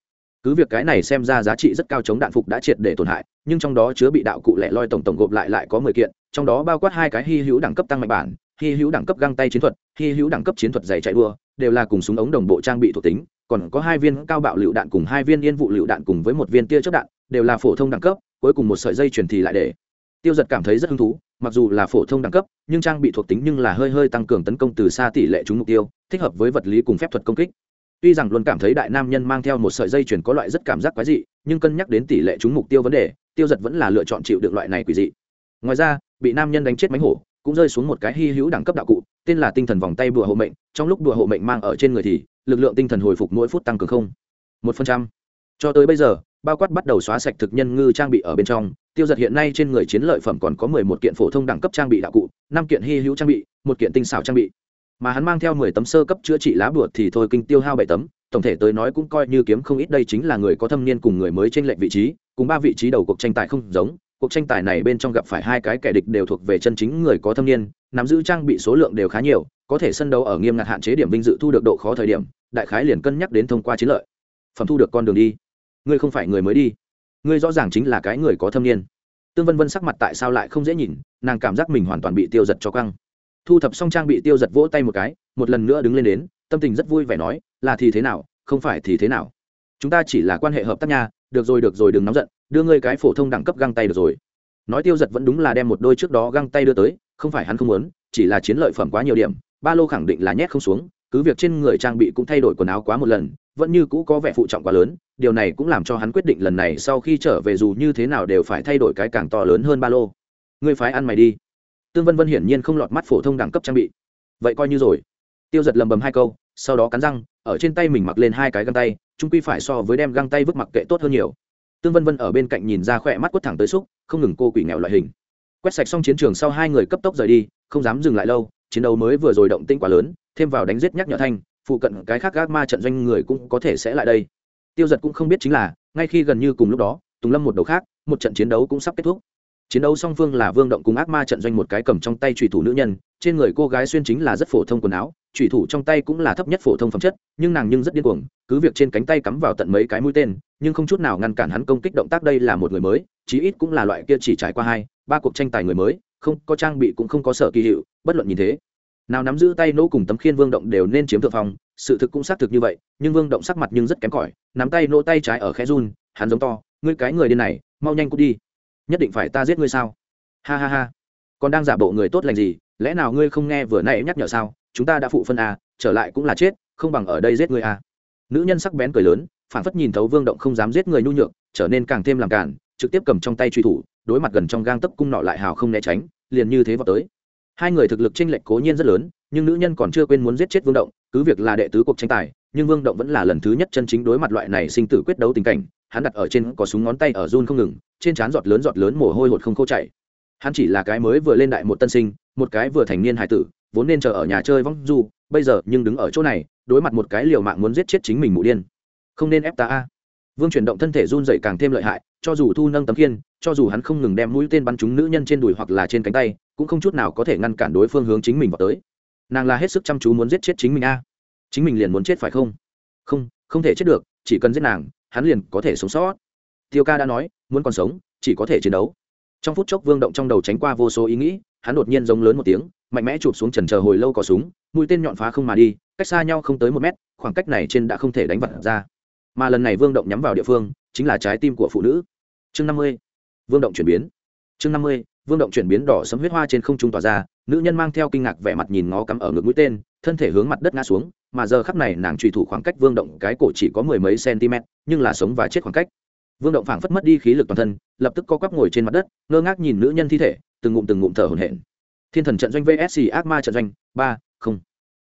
Cứ việc cái này xem ra giá trị rất cao chống đạn phục đã triệt để tổn hại, nhưng trong đó chứa bị đạo cụ lẻ loi tổng tổng gộp lại lại có mười kiện, trong đó bao quát hai cái hy hữu đẳng cấp tăng mạnh bản, hy hữu đẳng cấp găng tay chiến thuật, hy hữu đẳng cấp chiến thuật giày chạy đua, đều là cùng súng ống đồng bộ trang bị thuộc tính, còn có hai viên cao bạo lựu đạn cùng hai viên yên vụ lựu đạn cùng với một viên tia chất đạn, đều là phổ thông đẳng cấp, cuối cùng một sợi dây truyền thì lại để. Tiêu giật cảm thấy rất hứng thú mặc dù là phổ thông đẳng cấp, nhưng trang bị thuộc tính nhưng là hơi hơi tăng cường tấn công từ xa tỷ lệ trúng mục tiêu, thích hợp với vật lý cùng phép thuật công kích. Tuy rằng luôn cảm thấy đại nam nhân mang theo một sợi dây chuyền có loại rất cảm giác quái dị, nhưng cân nhắc đến tỷ lệ trúng mục tiêu vấn đề, tiêu giật vẫn là lựa chọn chịu được loại này quỷ dị. Ngoài ra, bị nam nhân đánh chết mánh hổ, cũng rơi xuống một cái hy hữu đẳng cấp đạo cụ, tên là tinh thần vòng tay bùa hộ mệnh, trong lúc bùa hộ mệnh mang ở trên người thì, lực lượng tinh thần hồi phục mỗi phút tăng cường không. Một phần trăm. Cho tới bây giờ, bao quát bắt đầu xóa sạch thực nhân ngư trang bị ở bên trong tiêu giật hiện nay trên người chiến lợi phẩm còn có mười một kiện phổ thông đẳng cấp trang bị đạo cụ, năm kiện hy hữu trang bị, một kiện tinh xảo trang bị. Mà hắn mang theo mười tấm sơ cấp chữa trị lá bùa thì thôi kinh tiêu hao bảy tấm, tổng thể tới nói cũng coi như kiếm không ít đây chính là người có thâm niên cùng người mới trên lệnh vị trí, cùng ba vị trí đầu cuộc tranh tài không giống, cuộc tranh tài này bên trong gặp phải hai cái kẻ địch đều thuộc về chân chính người có thâm niên, nắm giữ trang bị số lượng đều khá nhiều, có thể sân đấu ở nghiêm ngặt hạn chế điểm vinh dự thu được độ khó thời điểm, đại khái liền cân nhắc đến thông qua chiến lợi. Phẩm thu được con đường đi. Ngươi không phải người mới đi ngươi rõ ràng chính là cái người có thâm niên. Tương vân vân sắc mặt tại sao lại không dễ nhìn, nàng cảm giác mình hoàn toàn bị tiêu giật cho căng. Thu thập xong trang bị tiêu giật vỗ tay một cái, một lần nữa đứng lên đến, tâm tình rất vui vẻ nói, là thì thế nào, không phải thì thế nào? Chúng ta chỉ là quan hệ hợp tác nha, được rồi được rồi, đừng nóng giận, đưa ngươi cái phổ thông đẳng cấp găng tay được rồi. Nói tiêu giật vẫn đúng là đem một đôi trước đó găng tay đưa tới, không phải hắn không muốn, chỉ là chiến lợi phẩm quá nhiều điểm, ba lô khẳng định là nhét không xuống, cứ việc trên người trang bị cũng thay đổi quần áo quá một lần vẫn như cũ có vẻ phụ trọng quá lớn, điều này cũng làm cho hắn quyết định lần này sau khi trở về dù như thế nào đều phải thay đổi cái càng to lớn hơn ba lô. Ngươi phái ăn mày đi. Tương vân vân hiển nhiên không lọt mắt phổ thông đẳng cấp trang bị. Vậy coi như rồi. Tiêu giật lầm bầm hai câu, sau đó cắn răng, ở trên tay mình mặc lên hai cái găng tay trung quy phải so với đem găng tay vứt mặc kệ tốt hơn nhiều. Tương vân vân ở bên cạnh nhìn ra khỏe mắt quất thẳng tới xúc, không ngừng cô quỷ nghèo loại hình. Quét sạch xong chiến trường sau hai người cấp tốc rời đi, không dám dừng lại lâu, chiến đấu mới vừa rồi động tĩnh quá lớn, thêm vào đánh giết nhắc nhở thanh phụ cận cái khác gác ma trận doanh người cũng có thể sẽ lại đây. Tiêu giật cũng không biết chính là, ngay khi gần như cùng lúc đó, tùng lâm một đầu khác, một trận chiến đấu cũng sắp kết thúc. Chiến đấu song phương là vương động cùng ác ma trận doanh một cái cầm trong tay trùy thủ nữ nhân, trên người cô gái xuyên chính là rất phổ thông quần áo trùy thủ trong tay cũng là thấp nhất phổ thông phẩm chất, nhưng nàng nhưng rất điên cuồng, cứ việc trên cánh tay cắm vào tận mấy cái mũi tên, nhưng không chút nào ngăn cản hắn công kích động tác đây là một người mới, chí ít cũng là loại kia chỉ trải qua hai, ba cuộc tranh tài người mới, không có trang bị cũng không có sở kỳ hiệu, bất luận nhìn thế nào nắm giữ tay nỗ cùng tấm khiên vương động đều nên chiếm thượng phong, sự thực cũng xác thực như vậy, nhưng vương động sắc mặt nhưng rất kém cỏi, nắm tay nỗ tay trái ở khe run, hắn giống to, ngươi cái người điên này, mau nhanh cút đi. Nhất định phải ta giết ngươi sao? Ha ha ha. Còn đang giả bộ người tốt lành gì, lẽ nào ngươi không nghe vừa nãy nhắc nhở sao? Chúng ta đã phụ phân a, trở lại cũng là chết, không bằng ở đây giết ngươi a. Nữ nhân sắc bén cười lớn phản phất nhìn thấu vương động không dám giết người nhu nhược, trở nên càng thêm làm cản trực tiếp cầm trong tay truy thủ, đối mặt gần trong gang tấc cung nọ lại hào không né tránh, liền như thế vào tới hai người thực lực chênh lệch cố nhiên rất lớn, nhưng nữ nhân còn chưa quên muốn giết chết vương động, cứ việc là đệ tứ cuộc tranh tài, nhưng vương động vẫn là lần thứ nhất chân chính đối mặt loại này sinh tử quyết đấu tình cảnh, hắn đặt ở trên có súng ngón tay ở run không ngừng, trên trán giọt lớn giọt lớn mồ hôi hột không khô chảy. Hắn chỉ là cái mới vừa lên đại một tân sinh, một cái vừa thành niên hải tử, vốn nên chờ ở nhà chơi vong du, bây giờ nhưng đứng ở chỗ này, đối mặt một cái liều mạng muốn giết chết chính mình mụ điên. Không nên ép ta a. Vương chuyển động thân thể run dậy càng thêm lợi hại, cho dù thu nâng tấm kiên cho dù hắn không ngừng đem mũi tên bắn trúng nữ nhân trên đùi hoặc là trên cánh tay cũng không chút nào có thể ngăn cản đối phương hướng chính mình vào tới. Nàng là hết sức chăm chú muốn giết chết chính mình a. Chính mình liền muốn chết phải không? Không không thể chết được, chỉ cần giết nàng, hắn liền có thể sống sót. Tiêu ca đã nói, muốn còn sống, chỉ có thể chiến đấu. Trong phút chốc vương động trong đầu tránh qua vô số ý nghĩ, hắn đột nhiên giống lớn một tiếng, mạnh mẽ chụp xuống trần chờ hồi lâu cỏ súng, mũi tên nhọn phá không mà đi, cách xa nhau không tới một mét, khoảng cách này trên đã không thể đánh vật ra. Mà lần này vương động nhắm vào địa phương, chính là trái tim của phụ nữ. Chương năm mươi. Vương động chuyển biến. Chương năm mươi vương động chuyển biến đỏ sấm huyết hoa trên không trung tỏa ra, nữ nhân mang theo kinh ngạc vẻ mặt nhìn ngó cắm ở ngực mũi tên, thân thể hướng mặt đất ngã xuống, mà giờ khắc này nàng trùy thủ khoảng cách vương động, cái cổ chỉ có mười mấy cm, nhưng là sống và chết khoảng cách. Vương động phảng phất mất đi khí lực toàn thân, lập tức co quắp ngồi trên mặt đất, ngơ ngác nhìn nữ nhân thi thể, từng ngụm từng ngụm thở hổn hển. Thiên thần trận doanh vsc ác ma trận doanh, ba, không.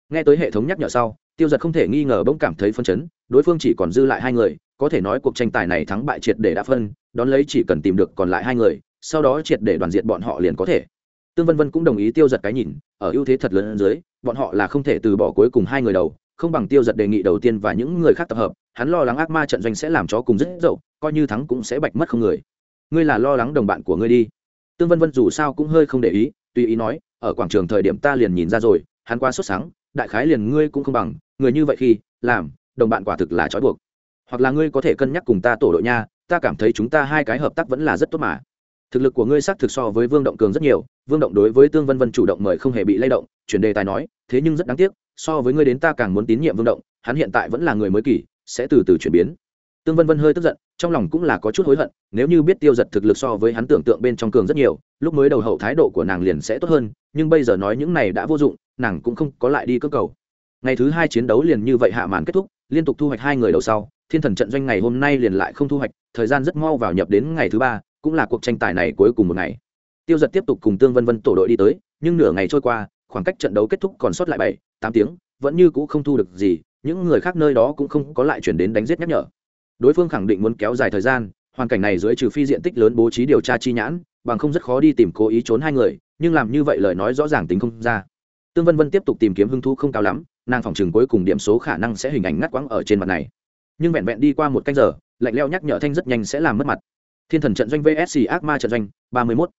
Nghe tới hệ thống nhắc nhở sau, tiêu giật không thể nghi ngờ bỗng cảm thấy phân chấn, đối phương chỉ còn dư lại hai người, có thể nói cuộc tranh tài này thắng bại triệt để đã phân, đón lấy chỉ cần tìm được còn lại hai người sau đó triệt để đoàn diện bọn họ liền có thể. Tương vân vân cũng đồng ý tiêu giật cái nhìn, ở ưu thế thật lớn hơn dưới, bọn họ là không thể từ bỏ cuối cùng hai người đầu, không bằng tiêu giật đề nghị đầu tiên và những người khác tập hợp, hắn lo lắng ác ma trận doanh sẽ làm chó cùng rất dậu, coi như thắng cũng sẽ bạch mất không người. Ngươi là lo lắng đồng bạn của ngươi đi. Tương vân vân dù sao cũng hơi không để ý, tùy ý nói, ở quảng trường thời điểm ta liền nhìn ra rồi, hắn qua xuất sáng, đại khái liền ngươi cũng không bằng, người như vậy khi, làm, đồng bạn quả thực là trói buộc. Hoặc là ngươi có thể cân nhắc cùng ta tổ đội nha, ta cảm thấy chúng ta hai cái hợp tác vẫn là rất tốt mà thực lực của ngươi xác thực so với vương động cường rất nhiều, vương động đối với tương vân vân chủ động mời không hề bị lay động, chuyển đề tài nói, thế nhưng rất đáng tiếc, so với ngươi đến ta càng muốn tín nhiệm vương động, hắn hiện tại vẫn là người mới kỳ, sẽ từ từ chuyển biến. Tương vân vân hơi tức giận, trong lòng cũng là có chút hối hận, nếu như biết tiêu giật thực lực so với hắn tưởng tượng bên trong cường rất nhiều, lúc mới đầu hậu thái độ của nàng liền sẽ tốt hơn, nhưng bây giờ nói những này đã vô dụng, nàng cũng không có lại đi cơ cầu. Ngày thứ hai chiến đấu liền như vậy hạ màn kết thúc, liên tục thu hoạch hai người đầu sau, thiên thần trận doanh ngày hôm nay liền lại không thu hoạch, thời gian rất mau vào nhập đến ngày thứ ba cũng là cuộc tranh tài này cuối cùng một ngày. Tiêu giật tiếp tục cùng tương vân vân tổ đội đi tới, nhưng nửa ngày trôi qua, khoảng cách trận đấu kết thúc còn sót lại bảy, tám tiếng, vẫn như cũ không thu được gì, những người khác nơi đó cũng không có lại chuyển đến đánh giết nhắc nhở. Đối phương khẳng định muốn kéo dài thời gian, hoàn cảnh này dưới trừ phi diện tích lớn bố trí điều tra chi nhãn, bằng không rất khó đi tìm cố ý trốn hai người, nhưng làm như vậy lời nói rõ ràng tính không ra. Tương vân vân tiếp tục tìm kiếm hưng thu không cao lắm, nàng phòng chừng cuối cùng điểm số khả năng sẽ hình ảnh ngắt quãng ở trên mặt này. Nhưng vẹn vẹn đi qua một canh giờ, lạnh leo nhắc nhở thanh rất nhanh sẽ làm mất mặt thiên thần trận doanh vsc ác ma trận doanh, ba mươi mốt.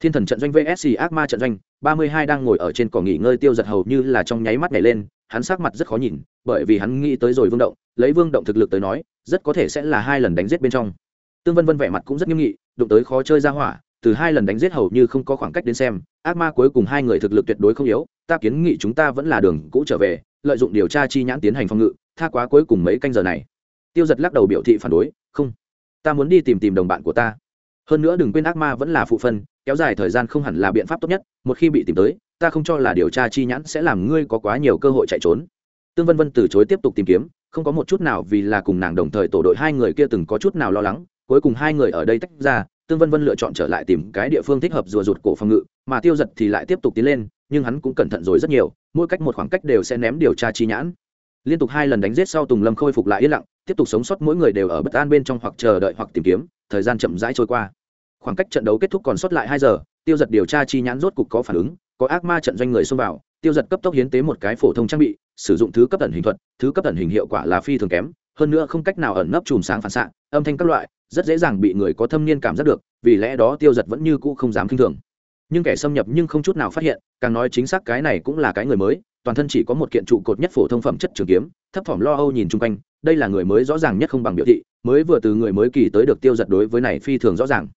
Thiên thần trận doanh vsc ác ma trận doanh, ba mươi hai đang ngồi ở trên cỏ nghỉ ngơi tiêu giật hầu như là trong nháy mắt nhảy lên, hắn sắc mặt rất khó nhìn, bởi vì hắn nghĩ tới rồi vương động, lấy vương động thực lực tới nói, rất có thể sẽ là hai lần đánh giết bên trong. Tương vân vân vẻ mặt cũng rất nghiêm nghị, đụng tới khó chơi ra hỏa, từ hai lần đánh giết hầu như không có khoảng cách đến xem, ác ma cuối cùng hai người thực lực tuyệt đối không yếu, ta kiến nghị chúng ta vẫn là đường cũ trở về, lợi dụng điều tra chi nhãn tiến hành phòng ngự, tha quá cuối cùng mấy canh giờ này. Tiêu giật lắc đầu biểu thị phản đối, không ta muốn đi tìm tìm đồng bạn của ta. Hơn nữa đừng quên ác ma vẫn là phụ phân, kéo dài thời gian không hẳn là biện pháp tốt nhất, một khi bị tìm tới, ta không cho là điều tra chi nhãn sẽ làm ngươi có quá nhiều cơ hội chạy trốn. Tương vân vân từ chối tiếp tục tìm kiếm, không có một chút nào vì là cùng nàng đồng thời tổ đội hai người kia từng có chút nào lo lắng, cuối cùng hai người ở đây tách ra, tương vân vân lựa chọn trở lại tìm cái địa phương thích hợp rùa rụt cổ phòng ngự, mà tiêu giật thì lại tiếp tục tiến lên, nhưng hắn cũng cẩn thận rồi rất nhiều, mỗi cách một khoảng cách đều sẽ ném điều tra chi nhãn. Liên tục hai lần đánh giết sau tùng lâm khôi phục lại yên lặng tiếp tục sống sót mỗi người đều ở bất an bên trong hoặc chờ đợi hoặc tìm kiếm, thời gian chậm rãi trôi qua. Khoảng cách trận đấu kết thúc còn sót lại hai giờ, tiêu giật điều tra chi nhãn rốt cục có phản ứng, có ác ma trận doanh người xông vào, tiêu giật cấp tốc hiến tế một cái phổ thông trang bị, sử dụng thứ cấp ẩn hình thuật, thứ cấp ẩn hình hiệu quả là phi thường kém, hơn nữa không cách nào ẩn nấp chùm sáng phản xạ, âm thanh các loại, rất dễ dàng bị người có thâm niên cảm giác được, vì lẽ đó tiêu giật vẫn như cũ không dám k i n h thường. Nhưng kẻ xâm nhập nhưng không chút nào phát hiện, càng nói chính xác cái này cũng là cái người mới, toàn thân chỉ có một kiện trụ cột nhất phổ thông phẩm chất trường kiếm, thấp thỏm lo âu nhìn chung quanh đây là người mới rõ ràng nhất không bằng biểu thị, mới vừa từ người mới kỳ tới được tiêu giật đối với này phi thường rõ ràng.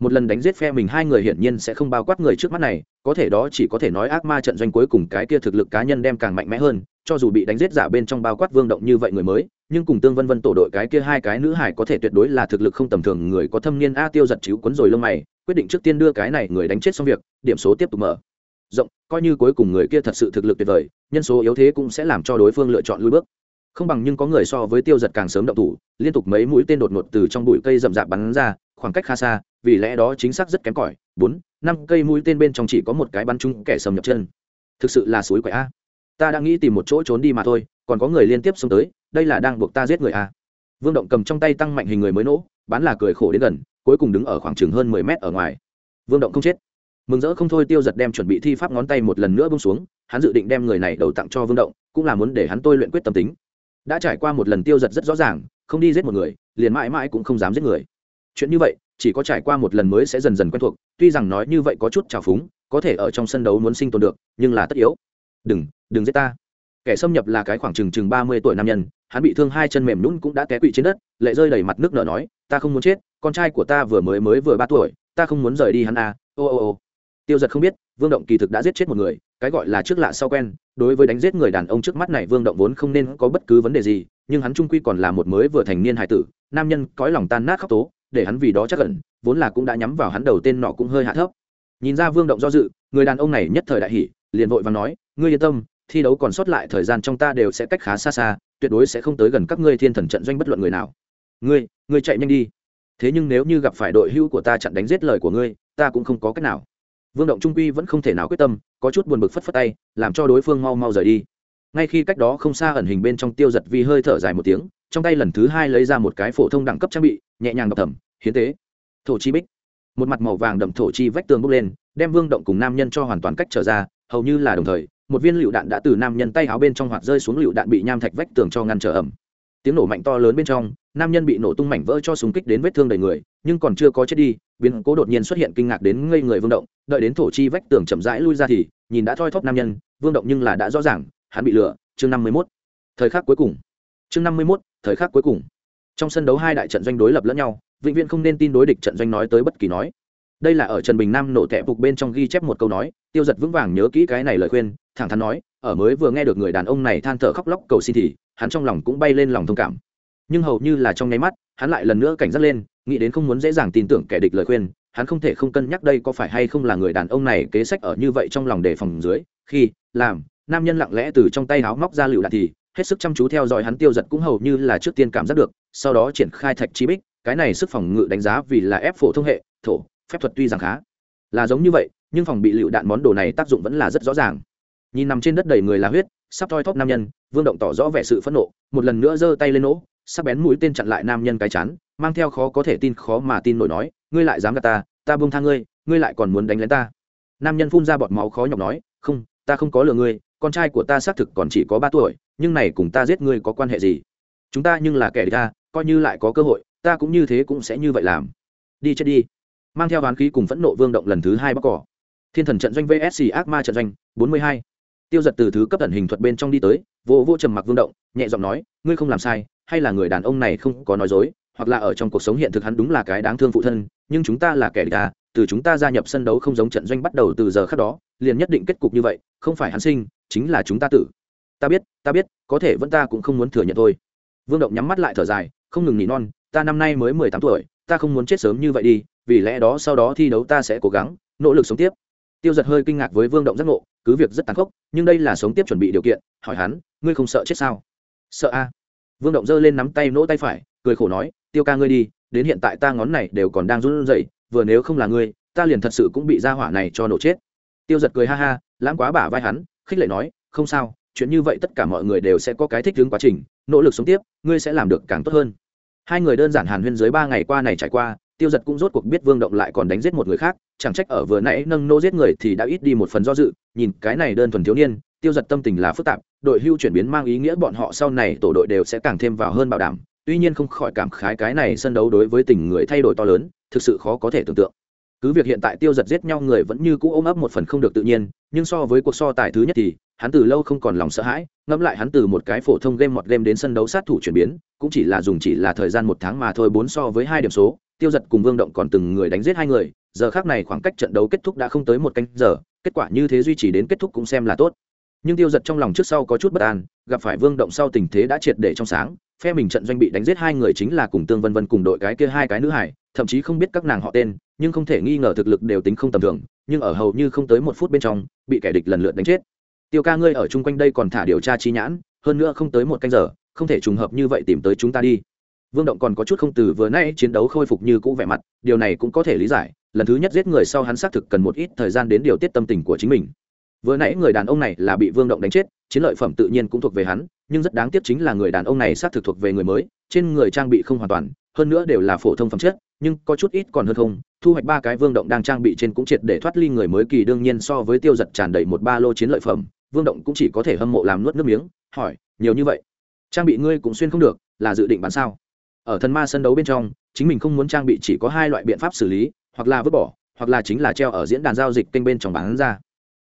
Một lần đánh giết phe mình hai người hiển nhiên sẽ không bao quát người trước mắt này, có thể đó chỉ có thể nói ác ma trận doanh cuối cùng cái kia thực lực cá nhân đem càng mạnh mẽ hơn, cho dù bị đánh giết giả bên trong bao quát vương động như vậy người mới, nhưng cùng tương vân vân tổ đội cái kia hai cái nữ hải có thể tuyệt đối là thực lực không tầm thường, người có thâm niên a tiêu giật chiếu quấn rồi lông mày, quyết định trước tiên đưa cái này người đánh chết xong việc, điểm số tiếp tục mở. Rộng, coi như cuối cùng người kia thật sự thực lực tuyệt vời, nhân số yếu thế cũng sẽ làm cho đối phương lựa chọn lui bước không bằng nhưng có người so với tiêu giật càng sớm động thủ, liên tục mấy mũi tên đột ngột từ trong bụi cây rậm rạp bắn ra, khoảng cách khá xa, vì lẽ đó chính xác rất kém cỏi. Bốn, năm cây mũi tên bên trong chỉ có một cái bắn trúng kẻ sầm nhập chân. Thực sự là suối quậy a. Ta đang nghĩ tìm một chỗ trốn đi mà thôi, còn có người liên tiếp xông tới, đây là đang buộc ta giết người a. Vương động cầm trong tay tăng mạnh hình người mới nỗ bán là cười khổ đến gần, cuối cùng đứng ở khoảng chừng hơn mười mét ở ngoài. Vương động không chết. Mừng rỡ không thôi tiêu giật đem chuẩn bị thi pháp ngón tay một lần nữa bông xuống, hắn dự định đem người này đầu tặng cho vương động, cũng là muốn để hắn tôi luyện quyết tâm tính đã trải qua một lần tiêu giật rất rõ ràng, không đi giết một người, liền mãi mãi cũng không dám giết người. Chuyện như vậy, chỉ có trải qua một lần mới sẽ dần dần quen thuộc, tuy rằng nói như vậy có chút trào phúng, có thể ở trong sân đấu muốn sinh tồn được, nhưng là tất yếu. Đừng đừng giết ta. Kẻ xâm nhập là cái khoảng chừng chừng ba mươi tuổi nam nhân, hắn bị thương hai chân mềm nhún cũng đã té quỵ trên đất, lệ rơi đầy mặt nước nở nói, ta không muốn chết, con trai của ta vừa mới mới vừa ba tuổi, ta không muốn rời đi hắn à ô ô ô. Tiêu giật không biết, vương động kỳ thực đã giết chết một người cái gọi là trước lạ sau quen, đối với đánh giết người đàn ông trước mắt này vương động vốn không nên có bất cứ vấn đề gì, nhưng hắn trung quy còn là một mới vừa thành niên hải tử, nam nhân cõi lòng tan nát khóc tố, để hắn vì đó chắc ẩn vốn là cũng đã nhắm vào hắn đầu tên nọ cũng hơi hạ thấp. Nhìn ra vương động do dự, người đàn ông này nhất thời đại hỉ, liền vội và nói, ngươi yên tâm, thi đấu còn sót lại thời gian trong ta đều sẽ cách khá xa xa, tuyệt đối sẽ không tới gần các ngươi thiên thần trận doanh bất luận người nào. Ngươi ngươi chạy nhanh đi. Thế nhưng nếu như gặp phải đội hữu của ta chặn đánh giết lời của ngươi, ta cũng không có cách nào vương động trung quy vẫn không thể nào quyết tâm, có chút buồn bực phất phất tay, làm cho đối phương mau mau rời đi. Ngay khi cách đó không xa ẩn hình bên trong tiêu giật vi hơi thở dài một tiếng, trong tay lần thứ hai lấy ra một cái phổ thông đẳng cấp trang bị, nhẹ nhàng đọc thẩm, hiến tế. Thổ chi bích. Một mặt màu vàng đậm thổ chi vách tường bốc lên, đem vương động cùng nam nhân cho hoàn toàn cách trở ra, hầu như là đồng thời, một viên lựu đạn đã từ nam nhân tay áo bên trong hoạt rơi xuống lựu đạn bị nham thạch vách tường cho ngăn trở ẩm tiếng nổ mạnh to lớn bên trong, nam nhân bị nổ tung mảnh vỡ cho súng kích đến vết thương đầy người, nhưng còn chưa có chết đi, biến cố đột nhiên xuất hiện kinh ngạc đến ngây người vương động, đợi đến thổ chi vách tường chậm rãi lui ra thì, nhìn đã thoi thóp nam nhân, vương động nhưng là đã rõ ràng, hắn bị lừa, chương năm mươi mốt. Thời khắc cuối cùng. Chương năm mươi mốt, thời khắc cuối cùng. Trong sân đấu hai đại trận doanh đối lập lẫn nhau, vĩnh viễn không nên tin đối địch trận doanh nói tới bất kỳ nói. Đây là ở trần bình nam nổ tẹp phục bên trong ghi chép một câu nói, tiêu giật vững vàng nhớ kỹ cái này lời khuyên, thẳng thắn nói, ở mới vừa nghe được người đàn ông này than thở khóc lóc cầu xin thì hắn trong lòng cũng bay lên lòng thông cảm. Nhưng hầu như là trong nháy mắt, hắn lại lần nữa cảnh giác lên, nghĩ đến không muốn dễ dàng tin tưởng kẻ địch lời khuyên, hắn không thể không cân nhắc đây có phải hay không là người đàn ông này kế sách ở như vậy trong lòng đề phòng dưới, khi, làm, nam nhân lặng lẽ từ trong tay áo móc ra lựu đạn thì, hết sức chăm chú theo dõi hắn tiêu giật cũng hầu như là trước tiên cảm giác được, sau đó triển khai thạch chi bích, cái này sức phòng ngự đánh giá vì là ép phổ thông hệ, thổ, phép thuật tuy rằng khá, là giống như vậy, nhưng phòng bị lựu đạn món đồ này tác dụng vẫn là rất rõ ràng. Nhìn nằm trên đất đầy người là huyết, sắp thoi thóp nam nhân vương động tỏ rõ vẻ sự phẫn nộ, một lần nữa giơ tay lên nỗ, sắc bén mũi tên chặn lại nam nhân cái chán, mang theo khó có thể tin khó mà tin nổi nói, ngươi lại dám gạt ta ta buông tha ngươi ngươi lại còn muốn đánh lén ta. Nam nhân phun ra bọt máu khó nhọc nói, không, ta không có lừa ngươi, con trai của ta xác thực còn chỉ có ba tuổi, nhưng này cùng ta giết ngươi có quan hệ gì? Chúng ta nhưng là kẻ địch ta, coi như lại có cơ hội, ta cũng như thế cũng sẽ như vậy làm. Đi chết đi. Mang theo đoán khí cùng phẫn nộ vương động lần thứ hai bóc cỏ. Thiên thần trận doanh vsc ác ma trận doanh, bốn mươi hai tiêu giật từ thứ cấp tận hình thuật bên trong đi tới, vô vô trầm mặc vương động, nhẹ giọng nói, ngươi không làm sai, hay là người đàn ông này không có nói dối, hoặc là ở trong cuộc sống hiện thực hắn đúng là cái đáng thương phụ thân, nhưng chúng ta là kẻ địch à, từ chúng ta gia nhập sân đấu không giống trận doanh bắt đầu từ giờ khác đó, liền nhất định kết cục như vậy, không phải hắn sinh, chính là chúng ta tử. Ta biết ta biết, có thể vẫn ta cũng không muốn thừa nhận thôi. Vương động nhắm mắt lại thở dài, không ngừng nỉ non, ta năm nay mới mười tám tuổi, ta không muốn chết sớm như vậy đi, vì lẽ đó sau đó thi đấu ta sẽ cố gắng, nỗ lực sống tiếp tiêu giật hơi kinh ngạc với vương động giác ngộ, cứ việc rất tàn khốc, nhưng đây là sống tiếp chuẩn bị điều kiện, hỏi hắn, ngươi không sợ chết sao? Sợ a. Vương động giơ lên nắm tay nỗ tay phải, cười khổ nói, tiêu ca ngươi đi, đến hiện tại ta ngón này đều còn đang run rẩy, vừa nếu không là ngươi, ta liền thật sự cũng bị ra hỏa này cho nổ chết. Tiêu giật cười ha ha, lãng quá bả vai hắn, khích lệ nói, không sao, chuyện như vậy tất cả mọi người đều sẽ có cái thích ứng quá trình, nỗ lực sống tiếp, ngươi sẽ làm được càng tốt hơn. Hai người đơn giản hàn huyên dưới ba ngày qua này trải qua tiêu giật cũng rốt cuộc biết vương động lại còn đánh giết một người khác, chẳng trách ở vừa nãy nâng nô giết người thì đã ít đi một phần do dự, nhìn cái này đơn thuần thiếu niên, tiêu giật tâm tình là phức tạp, đội hưu chuyển biến mang ý nghĩa bọn họ sau này tổ đội đều sẽ càng thêm vào hơn bảo đảm, tuy nhiên không khỏi cảm khái cái này sân đấu đối với tình người thay đổi to lớn, thực sự khó có thể tưởng tượng. Cứ việc hiện tại tiêu giật giết nhau người vẫn như cũ ôm ấp một phần không được tự nhiên, nhưng so với cuộc so tài thứ nhất thì, hắn từ lâu không còn lòng sợ hãi, ngẫm lại hắn từ một cái phổ thông game mọt game đến sân đấu sát thủ chuyển biến, cũng chỉ là dùng chỉ là thời gian một tháng mà thôi, bốn so với hai điểm số tiêu giật cùng vương động còn từng người đánh giết hai người, giờ khác này khoảng cách trận đấu kết thúc đã không tới một canh giờ, kết quả như thế duy trì đến kết thúc cũng xem là tốt. Nhưng tiêu giật trong lòng trước sau có chút bất an, gặp phải vương động sau tình thế đã triệt để trong sáng, phe mình trận doanh bị đánh giết hai người chính là cùng tương vân vân cùng đội cái kia hai cái nữ hải, thậm chí không biết các nàng họ tên, nhưng không thể nghi ngờ thực lực đều tính không tầm thường, nhưng ở hầu như không tới một phút bên trong, bị kẻ địch lần lượt đánh chết. Tiêu ca ngươi ở chung quanh đây còn thả điều tra chi nhãn, hơn nữa không tới một canh giờ, không thể trùng hợp như vậy tìm tới chúng ta đi vương động còn có chút không từ vừa nay chiến đấu khôi phục như cũ vẻ mặt, điều này cũng có thể lý giải, lần thứ nhất giết người sau hắn xác thực cần một ít thời gian đến điều tiết tâm tình của chính mình. Vừa nãy người đàn ông này là bị vương động đánh chết, chiến lợi phẩm tự nhiên cũng thuộc về hắn, nhưng rất đáng tiếc chính là người đàn ông này xác thực thuộc về người mới, trên người trang bị không hoàn toàn, hơn nữa đều là phổ thông phẩm chất, nhưng có chút ít còn hơn không, thu hoạch ba cái vương động đang trang bị trên cũng triệt để thoát ly người mới kỳ đương nhiên so với tiêu giật tràn đầy một ba lô chiến lợi phẩm, vương động cũng chỉ có thể hâm mộ làm nuốt nước miếng, hỏi, nhiều như vậy, trang bị ngươi cũng xuyên không được, là dự định bán sao? Ở thần ma sân đấu bên trong, chính mình không muốn trang bị chỉ có hai loại biện pháp xử lý, hoặc là vứt bỏ, hoặc là chính là treo ở diễn đàn giao dịch kênh bên trong bán ra.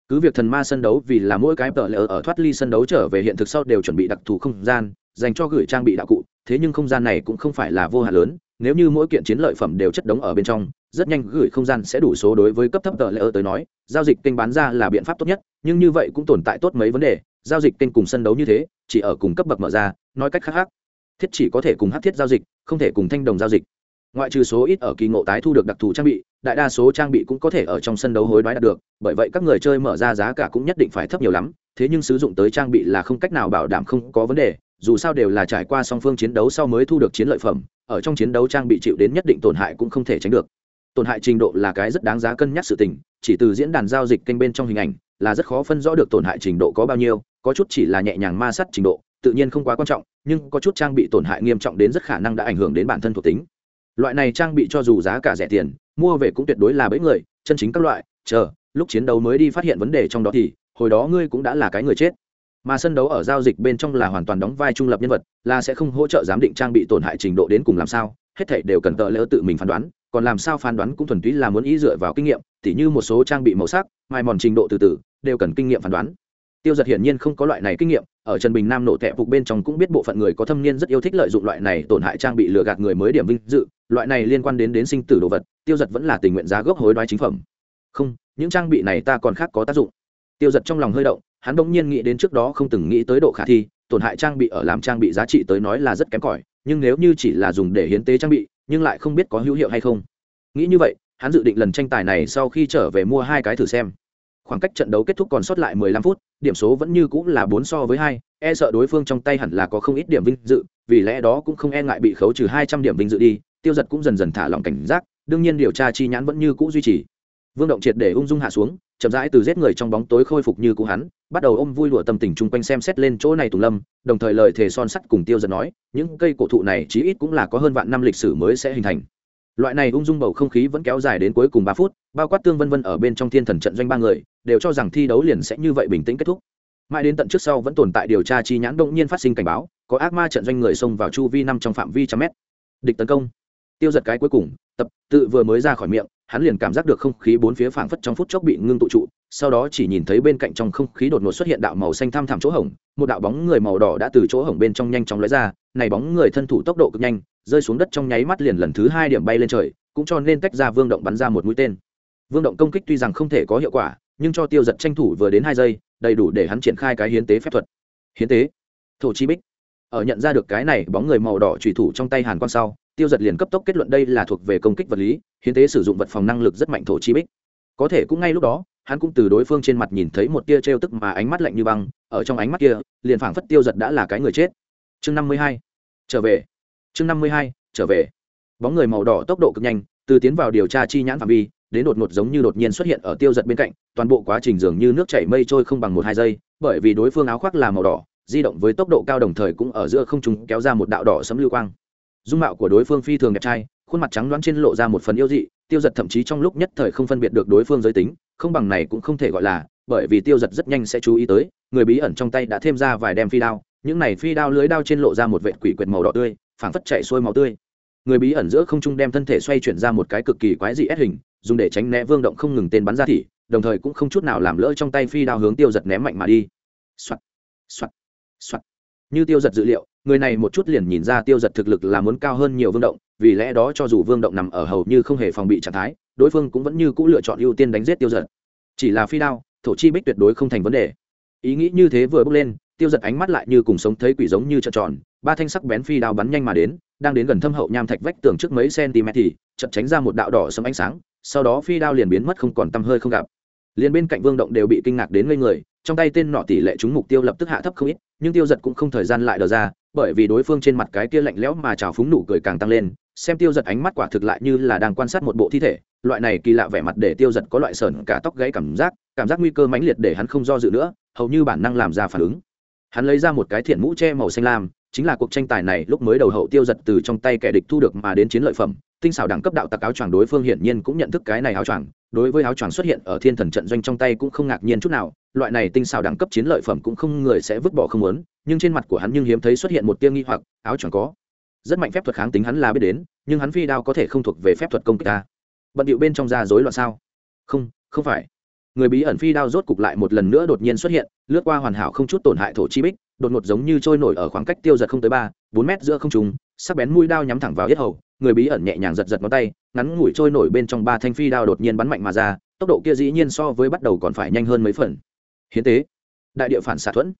Cứ việc thần ma sân đấu vì là mỗi cái tờ lỡ ở thoát ly sân đấu trở về hiện thực sau đều chuẩn bị đặc thù không gian, dành cho gửi trang bị đạo cụ, thế nhưng không gian này cũng không phải là vô hạn lớn, nếu như mỗi kiện chiến lợi phẩm đều chất đống ở bên trong, rất nhanh gửi không gian sẽ đủ số đối với cấp thấp tờ lỡ tới nói, giao dịch kênh bán ra là biện pháp tốt nhất, nhưng như vậy cũng tồn tại tốt mấy vấn đề, giao dịch kênh cùng sân đấu như thế, chỉ ở cùng cấp bậc mở ra, nói cách khác khác thiết chỉ có thể cùng hát thiết giao dịch, không thể cùng thanh đồng giao dịch. Ngoại trừ số ít ở kỳ ngộ tái thu được đặc thù trang bị, đại đa số trang bị cũng có thể ở trong sân đấu hối đoái đạt được, bởi vậy các người chơi mở ra giá cả cũng nhất định phải thấp nhiều lắm, thế nhưng sử dụng tới trang bị là không cách nào bảo đảm không có vấn đề, dù sao đều là trải qua song phương chiến đấu sau mới thu được chiến lợi phẩm, ở trong chiến đấu trang bị chịu đến nhất định tổn hại cũng không thể tránh được. Tổn hại trình độ là cái rất đáng giá cân nhắc sự tình, chỉ từ diễn đàn giao dịch kênh bên trong hình ảnh là rất khó phân rõ được tổn hại trình độ có bao nhiêu, có chút chỉ là nhẹ nhàng ma sát trình độ tự nhiên không quá quan trọng, nhưng có chút trang bị tổn hại nghiêm trọng đến rất khả năng đã ảnh hưởng đến bản thân thuộc tính. Loại này trang bị cho dù giá cả rẻ tiền, mua về cũng tuyệt đối là bẫy người, chân chính các loại, chờ, lúc chiến đấu mới đi phát hiện vấn đề trong đó thì, hồi đó ngươi cũng đã là cái người chết. Mà sân đấu ở giao dịch bên trong là hoàn toàn đóng vai trung lập nhân vật, là sẽ không hỗ trợ giám định trang bị tổn hại trình độ đến cùng làm sao, hết thảy đều cần tợ lỡ tự mình phán đoán, còn làm sao phán đoán cũng thuần túy là muốn ý dựa vào kinh nghiệm, tỉ như một số trang bị màu sắc, mai mòn trình độ từ từ, đều cần kinh nghiệm phán đoán tiêu giật hiển nhiên không có loại này kinh nghiệm, ở trần bình nam nổ tẹp phục bên trong cũng biết bộ phận người có thâm niên rất yêu thích lợi dụng loại này tổn hại trang bị lừa gạt người mới điểm vinh dự, loại này liên quan đến đến sinh tử đồ vật, tiêu giật vẫn là tình nguyện giá gốc hối đoái chính phẩm. Không, những trang bị này ta còn khác có tác dụng. Tiêu giật trong lòng hơi động, hắn bỗng nhiên nghĩ đến trước đó không từng nghĩ tới độ khả thi, tổn hại trang bị ở làm trang bị giá trị tới nói là rất kém cỏi, nhưng nếu như chỉ là dùng để hiến tế trang bị, nhưng lại không biết có hữu hiệu hay không. Nghĩ như vậy, hắn dự định lần tranh tài này sau khi trở về mua hai cái thử xem. Khoảng cách trận đấu kết thúc còn sót lại 15 phút điểm số vẫn như cũng là 4 so với 2, e sợ đối phương trong tay hẳn là có không ít điểm vinh dự vì lẽ đó cũng không e ngại bị khấu trừ 200 điểm vinh dự đi tiêu giật cũng dần dần thả lỏng cảnh giác đương nhiên điều tra chi nhãn vẫn như cũ duy trì. Vương động triệt để ung dung hạ xuống chậm rãi từ giết người trong bóng tối khôi phục như cũ hắn bắt đầu ôm vui lụa tâm tình chung quanh xem xét lên chỗ này tùng lâm đồng thời lời thề son sắt cùng tiêu giật nói những cây cổ thụ này chí ít cũng là có hơn vạn năm lịch sử mới sẽ hình thành loại này ung dung bầu không khí vẫn kéo dài đến cuối cùng ba phút, bao quát tương vân vân ở bên trong thiên thần trận doanh ba người, đều cho rằng thi đấu liền sẽ như vậy bình tĩnh kết thúc. Mãi đến tận trước sau vẫn tồn tại điều tra chi nhãn động nhiên phát sinh cảnh báo, có ác ma trận doanh người xông vào chu vi năm trong phạm vi trăm mét. Địch tấn công. Tiêu giật cái cuối cùng, tập, tự vừa mới ra khỏi miệng, hắn liền cảm giác được không khí bốn phía phảng phất trong phút chốc bị ngưng tụ trụ, sau đó chỉ nhìn thấy bên cạnh trong không khí đột ngột xuất hiện đạo màu xanh tham thảm chỗ hổng, một đạo bóng người màu đỏ đã từ chỗ hổng bên trong nhanh chóng lóe ra, này bóng người thân thủ tốc độ cực nhanh rơi xuống đất trong nháy mắt liền lần thứ hai điểm bay lên trời, cũng cho nên tách ra vương động bắn ra một mũi tên. Vương động công kích tuy rằng không thể có hiệu quả, nhưng cho tiêu giật tranh thủ vừa đến hai giây, đầy đủ để hắn triển khai cái hiến tế phép thuật. Hiến tế? Thổ chi bích. Ở nhận ra được cái này, bóng người màu đỏ trùy thủ trong tay hàn quan sau, tiêu giật liền cấp tốc kết luận đây là thuộc về công kích vật lý, hiến tế sử dụng vật phòng năng lực rất mạnh thổ chi bích. Có thể cũng ngay lúc đó, hắn cũng từ đối phương trên mặt nhìn thấy một tia trêu tức mà ánh mắt lạnh như băng, ở trong ánh mắt kia, liền phảng phất tiêu giật đã là cái người chết. Chương năm mươi hai. Trở về chương năm mươi hai, trở về. Bóng người màu đỏ tốc độ cực nhanh, từ tiến vào điều tra chi nhãn phạm vi, đến đột ngột giống như đột nhiên xuất hiện ở tiêu giật bên cạnh, toàn bộ quá trình dường như nước chảy mây trôi không bằng một hai giây, bởi vì đối phương áo khoác là màu đỏ, di động với tốc độ cao đồng thời cũng ở giữa không trung kéo ra một đạo đỏ sấm lưu quang. Dung mạo của đối phương phi thường đẹp trai, khuôn mặt trắng đoán trên lộ ra một phần yêu dị, tiêu giật thậm chí trong lúc nhất thời không phân biệt được đối phương giới tính, không bằng này cũng không thể gọi là, bởi vì tiêu giật rất nhanh sẽ chú ý tới, người bí ẩn trong tay đã thêm ra vài đem phi đao, những này phi đao lưới đao trên lộ ra một vệ quỷ quyệt màu đỏ tươi phảng phất chạy xuôi máu tươi. Người bí ẩn giữa không trung đem thân thể xoay chuyển ra một cái cực kỳ quái dị ép hình, dùng để tránh né vương động không ngừng tên bắn ra thị đồng thời cũng không chút nào làm lỡ trong tay phi đao hướng tiêu giật ném mạnh mà đi. Soạt soạt soạt. Như tiêu giật dự liệu, người này một chút liền nhìn ra tiêu giật thực lực là muốn cao hơn nhiều vương động, vì lẽ đó cho dù vương động nằm ở hầu như không hề phòng bị trạng thái, đối phương cũng vẫn như c ũ lựa chọn ưu tiên đánh giết tiêu giật. Chỉ là phi đao, thổ chi bích tuyệt đối không thành vấn đề. Ý nghĩ như thế vừa bước lên, tiêu giật ánh mắt lại như cùng sống thấy quỷ giống như trợn tròn ba thanh sắc bén phi đao bắn nhanh mà đến, đang đến gần thâm hậu nham thạch vách tường trước mấy cm thì chật tránh ra một đạo đỏ sấm ánh sáng, sau đó phi đao liền biến mất không còn tăm hơi không gặp. Liền bên cạnh vương động đều bị kinh ngạc đến ngây người, trong tay tên nọ tỷ lệ trúng mục tiêu lập tức hạ thấp không ít, nhưng tiêu giật cũng không thời gian lại đờ ra, bởi vì đối phương trên mặt cái kia lạnh lẽo mà trào phúng nụ cười càng tăng lên, xem tiêu giật ánh mắt quả thực lại như là đang quan sát một bộ thi thể, loại này kỳ lạ vẻ mặt để tiêu giật có loại sờn cả tóc gãy cảm giác cảm giác nguy cơ mãnh liệt để hắn không do dự nữa, hầu như bản năng làm ra phản ứng. Hắn lấy ra một cái thiện mũ che màu xanh lam chính là cuộc tranh tài này lúc mới đầu hậu tiêu giật từ trong tay kẻ địch thu được mà đến chiến lợi phẩm, tinh xảo đẳng cấp đạo tặc áo choàng đối phương hiển nhiên cũng nhận thức cái này áo choàng, đối với áo choàng xuất hiện ở thiên thần trận doanh trong tay cũng không ngạc nhiên chút nào, loại này tinh xảo đẳng cấp chiến lợi phẩm cũng không người sẽ vứt bỏ không muốn, nhưng trên mặt của hắn nhưng hiếm thấy xuất hiện một tia nghi hoặc, áo choàng có rất mạnh phép thuật kháng tính hắn là biết đến, nhưng hắn phi đao có thể không thuộc về phép thuật công kích ta. Bận điệu bên trong ra rối loạn sao? Không không phải. Người bí ẩn phi đao rốt cục lại một lần nữa đột nhiên xuất hiện, lướt qua hoàn hảo không chút tổn hại thổ chi bích đột ngột giống như trôi nổi ở khoảng cách tiêu giật không tới ba, bốn mét giữa không trùng sắc bén mũi đao nhắm thẳng vào yết hầu, người bí ẩn nhẹ nhàng giật giật ngón tay, ngắn ngủi trôi nổi bên trong ba thanh phi đao đột nhiên bắn mạnh mà ra, tốc độ kia dĩ nhiên so với bắt đầu còn phải nhanh hơn mấy phần. Hiến tế, đại địa phản xạ thuẫn.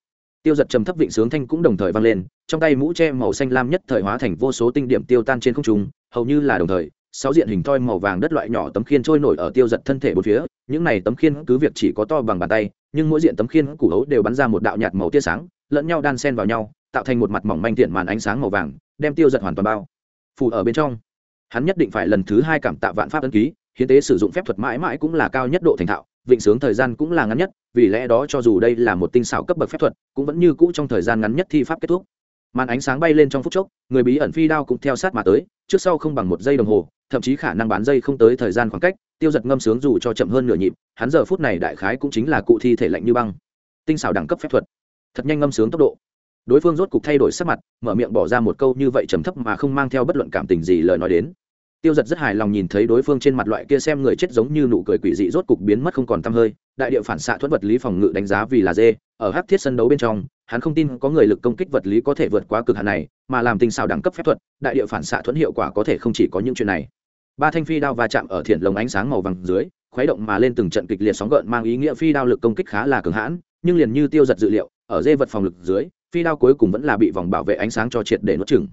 Tiêu giật trầm thấp vịnh sướng thanh cũng đồng thời vang lên, trong tay mũ tre màu xanh lam nhất thời hóa thành vô số tinh điểm tiêu tan trên không trung, hầu như là đồng thời, sáu diện hình thoi màu vàng đất loại nhỏ tấm khiên trôi nổi ở tiêu giật thân thể bốn phía, những này tấm khiên cứ việc chỉ có to bằng bàn tay, nhưng mỗi diện tấm khiên củ hấu đều bắn ra một đạo nhạt màu tia sáng lẫn nhau đan sen vào nhau, tạo thành một mặt mỏng manh tiện màn ánh sáng màu vàng, đem tiêu giật hoàn toàn bao phủ ở bên trong. Hắn nhất định phải lần thứ hai cảm tạ vạn pháp ấn ký, hiến tế sử dụng phép thuật mãi mãi cũng là cao nhất độ thành thạo, vịnh sướng thời gian cũng là ngắn nhất, vì lẽ đó cho dù đây là một tinh xảo cấp bậc phép thuật, cũng vẫn như cũ trong thời gian ngắn nhất thi pháp kết thúc. Màn ánh sáng bay lên trong phút chốc, người bí ẩn phi đao cũng theo sát mà tới, trước sau không bằng một giây đồng hồ, thậm chí khả năng bán dây không tới thời gian khoảng cách, tiêu giật ngâm sướng dù cho chậm hơn nửa nhịp, hắn giờ phút này đại khái cũng chính là cụ thi thể lạnh như băng. Tinh xảo đẳng cấp phép thuật thật nhanh ngâm sướng tốc độ. Đối phương rốt cục thay đổi sắc mặt, mở miệng bỏ ra một câu như vậy trầm thấp mà không mang theo bất luận cảm tình gì lời nói đến. Tiêu giật rất hài lòng nhìn thấy đối phương trên mặt loại kia xem người chết giống như nụ cười quỷ dị rốt cục biến mất không còn t hơi. Đại địa phản xạ thuẫn vật lý phòng ngự đánh giá vì là dê, ở hắc thiết sân đấu bên trong, hắn không tin có người lực công kích vật lý có thể vượt qua cực hạn này, mà làm tinh xào đẳng cấp phép thuật, đại địa phản xạ thuẫn hiệu quả có thể không chỉ có những chuyện này. Ba thanh phi đao va chạm ở thiện lồng ánh sáng màu vàng dưới, khuấy động mà lên từng trận kịch liệt sóng gợn mang ý nghĩa phi đao lực công kích khá là cường hãn, nhưng liền như tiêu giật dự liệu ở dê vật phòng lực dưới, phi đao cuối cùng vẫn là bị vòng bảo vệ ánh sáng cho triệt để nuốt chừng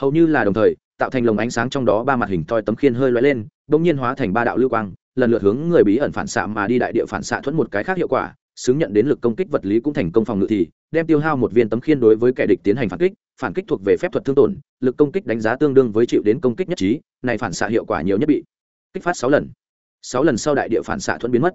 hầu như là đồng thời, tạo thành lồng ánh sáng trong đó ba mặt hình toi tấm khiên hơi lóe lên, bỗng nhiên hóa thành ba đạo lưu quang, lần lượt hướng người bí ẩn phản xạ mà đi đại địa phản xạ thuẫn một cái khác hiệu quả, xứng nhận đến lực công kích vật lý cũng thành công phòng ngự thì, đem tiêu hao một viên tấm khiên đối với kẻ địch tiến hành phản kích phản kích thuộc về phép thuật thương tổn, lực công kích đánh giá tương đương với chịu đến công kích nhất trí, này phản xạ hiệu quả nhiều nhất bị kích phát sáu lần. Sáu lần sau đại địa phản xạ thuẫn biến mất.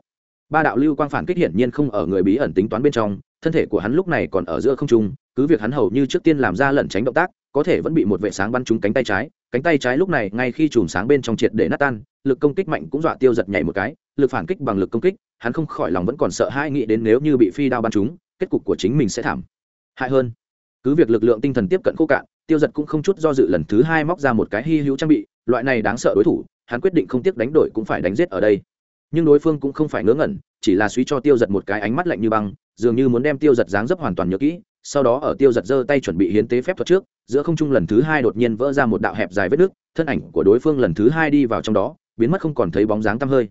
Ba đạo lưu quang phản kích hiển nhiên không ở người bí ẩn tính toán bên trong thân thể của hắn lúc này còn ở giữa không trung, cứ việc hắn hầu như trước tiên làm ra lẩn tránh động tác, có thể vẫn bị một vệ sáng bắn trúng cánh tay trái. Cánh tay trái lúc này, ngay khi chùm sáng bên trong triệt để nát tan, lực công kích mạnh cũng dọa tiêu giật nhảy một cái, lực phản kích bằng lực công kích, hắn không khỏi lòng vẫn còn sợ hãi nghĩ đến nếu như bị phi đao bắn trúng, kết cục của chính mình sẽ thảm. Hại hơn, cứ việc lực lượng tinh thần tiếp cận khô cạn, tiêu giật cũng không chút do dự lần thứ hai móc ra một cái hy hữu trang bị, loại này đáng sợ đối thủ, hắn quyết định không tiếc đánh đổi cũng phải đánh giết ở đây nhưng đối phương cũng không phải ngớ ngẩn, chỉ là suy cho tiêu giật một cái ánh mắt lạnh như băng, dường như muốn đem tiêu giật dáng dấp hoàn toàn nhớ kỹ, sau đó ở tiêu giật giơ tay chuẩn bị hiến tế phép thuật trước, giữa không trung lần thứ hai đột nhiên vỡ ra một đạo hẹp dài vết nước, thân ảnh của đối phương lần thứ hai đi vào trong đó, biến mất không còn thấy bóng dáng tăm hơi.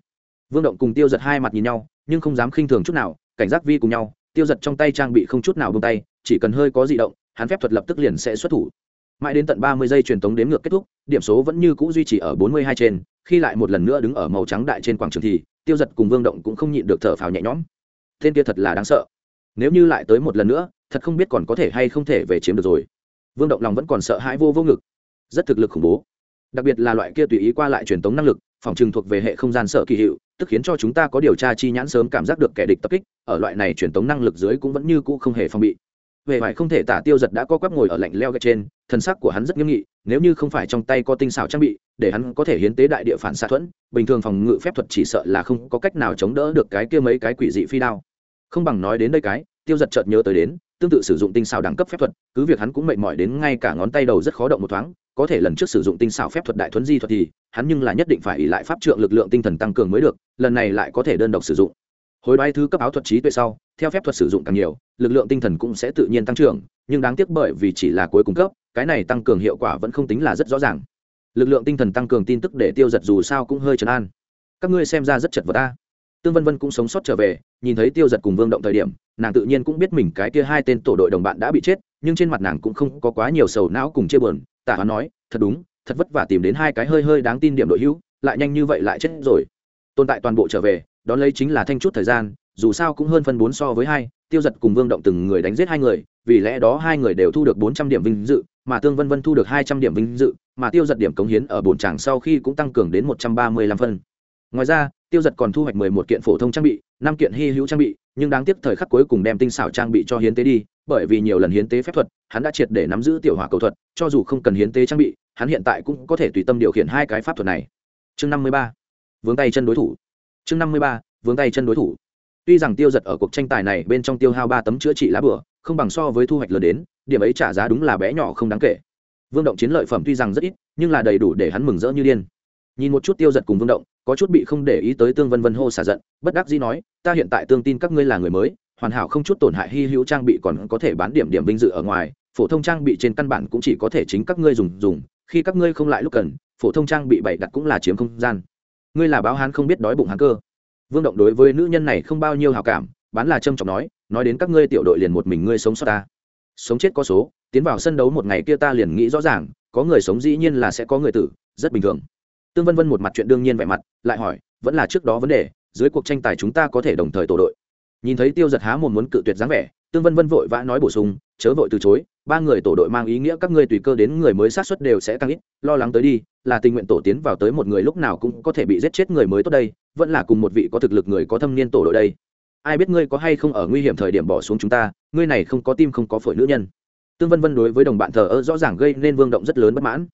Vương động cùng tiêu giật hai mặt nhìn nhau, nhưng không dám khinh thường chút nào, cảnh giác vi cùng nhau, tiêu giật trong tay trang bị không chút nào bông tay, chỉ cần hơi có di động, hắn phép thuật lập tức liền sẽ xuất thủ mãi đến tận ba mươi giây truyền tống đếm ngược kết thúc, điểm số vẫn như c ũ duy trì ở bốn mươi hai trên, khi lại một lần nữa đứng ở màu trắng đại trên quảng trường thì, tiêu giật cùng vương động cũng không nhịn được thở phào nhẹ nhõm. Tên kia thật là đáng sợ. Nếu như lại tới một lần nữa, thật không biết còn có thể hay không thể về chiếm được rồi. Vương động lòng vẫn còn sợ hãi vô vô ngực. Rất thực lực khủng bố. Đặc biệt là loại kia tùy ý qua lại truyền tống năng lực, phòng trừng thuộc về hệ không gian sợ kỳ hiệu, tức khiến cho chúng ta có điều tra chi nhãn sớm cảm giác được kẻ địch tập kích, ở loại này truyền tống năng lực dưới cũng vẫn như cũ không hề phòng bị về vải không thể tả tiêu giật đã co quắp ngồi ở lạnh leo gạch trên thân sắc của hắn rất nghiêm nghị, nếu như không phải trong tay có tinh xảo trang bị, để hắn có thể hiến tế đại địa phản xạ thuẫn, bình thường phòng ngự phép thuật chỉ sợ là không có cách nào chống đỡ được cái kia mấy cái quỷ dị phi đao. Không bằng nói đến đây cái, tiêu giật chợt nhớ tới đến, tương tự sử dụng tinh xảo đẳng cấp phép thuật, cứ việc hắn cũng mệt mỏi đến ngay cả ngón tay đầu rất khó động một thoáng, có thể lần trước sử dụng tinh xảo phép thuật đại thuấn di thuật thì, hắn nhưng là nhất định phải ỉ lại pháp trượng lực lượng tinh thần tăng cường mới được, lần này lại có thể đơn độc sử dụng hồi đoái thứ cấp áo thuật trí tuệ sau, theo phép thuật sử dụng càng nhiều, lực lượng tinh thần cũng sẽ tự nhiên tăng trưởng, nhưng đáng tiếc bởi vì chỉ là cuối cùng cấp, cái này tăng cường hiệu quả vẫn không tính là rất rõ ràng. Lực lượng tinh thần tăng cường tin tức để tiêu giật dù sao cũng hơi trấn an. Các ngươi xem ra rất chật vật ta tương vân vân cũng sống sót trở về, nhìn thấy tiêu giật cùng vương động thời điểm, nàng tự nhiên cũng biết mình cái kia hai tên tổ đội đồng bạn đã bị chết, nhưng trên mặt nàng cũng không có quá nhiều sầu não cùng chia buồn. Tả hắn nói, thật đúng, thật vất vả tìm đến hai cái hơi hơi đáng tin điểm đội hữu, lại nhanh như vậy lại chết rồi. Tồn tại toàn bộ trở về đón lấy chính là thanh chút thời gian, dù sao cũng hơn phân bốn so với hai, tiêu giật cùng vương động từng người đánh giết hai người, vì lẽ đó hai người đều thu được bốn trăm điểm vinh dự, mà tương vân vân thu được hai trăm điểm vinh dự, mà tiêu giật điểm cống hiến ở bồn tràng sau khi cũng tăng cường đến một trăm ba mươi lăm phân. Ngoài ra, tiêu giật còn thu hoạch mười một kiện phổ thông trang bị, năm kiện hy hữu trang bị, nhưng đáng tiếc thời khắc cuối cùng đem tinh xảo trang bị cho hiến tế đi, bởi vì nhiều lần hiến tế phép thuật, hắn đã triệt để nắm giữ tiểu hỏa cầu thuật, cho dù không cần hiến tế trang bị, hắn hiện tại cũng có thể tùy tâm điều khiển hai cái pháp thuật này. Chương năm mươi ba. Vướng tay chân đối thủ chương năm mươi ba, vướng tay chân đối thủ. Tuy rằng tiêu giật ở cuộc tranh tài này bên trong tiêu hao ba tấm chữa trị lá bửa, không bằng so với thu hoạch lớn đến, điểm ấy trả giá đúng là bé nhỏ không đáng kể. Vương động chiến lợi phẩm tuy rằng rất ít, nhưng là đầy đủ để hắn mừng rỡ như điên. Nhìn một chút tiêu giật cùng vương động, có chút bị không để ý tới tương vân vân hô xả giận, bất đắc dĩ nói, ta hiện tại tương tin các ngươi là người mới, hoàn hảo không chút tổn hại hy hữu trang bị còn có thể bán điểm điểm vinh dự ở ngoài, phổ thông trang bị trên căn bản cũng chỉ có thể chính các ngươi dùng dùng, khi các ngươi không lại lúc cần, phổ thông trang bị bày đặt cũng là chiếm không gian ngươi là báo hán không biết đói bụng hán cơ. Vương động đối với nữ nhân này không bao nhiêu hào cảm, bán là trâm trọng nói nói đến các ngươi tiểu đội liền một mình ngươi sống sót ta. Sống chết có số, tiến vào sân đấu một ngày kia ta liền nghĩ rõ ràng, có người sống dĩ nhiên là sẽ có người tử, rất bình thường. Tương vân vân một mặt chuyện đương nhiên vẻ mặt, lại hỏi, vẫn là trước đó vấn đề, dưới cuộc tranh tài chúng ta có thể đồng thời tổ đội. Nhìn thấy tiêu giật há một muốn cự tuyệt dáng vẻ, tương vân vân vội vã nói bổ sung, chớ vội từ chối ba người tổ đội mang ý nghĩa các ngươi tùy cơ đến người mới sát xuất đều sẽ tăng ít, lo lắng tới đi, là tình nguyện tổ tiến vào tới một người lúc nào cũng có thể bị giết chết người mới tốt đây, vẫn là cùng một vị có thực lực người có thâm niên tổ đội đây. Ai biết ngươi có hay không ở nguy hiểm thời điểm bỏ xuống chúng ta, ngươi này không có tim không có phổi nữ nhân. Tương vân vân đối với đồng bạn thờ ơ rõ ràng gây nên vương động rất lớn bất mãn.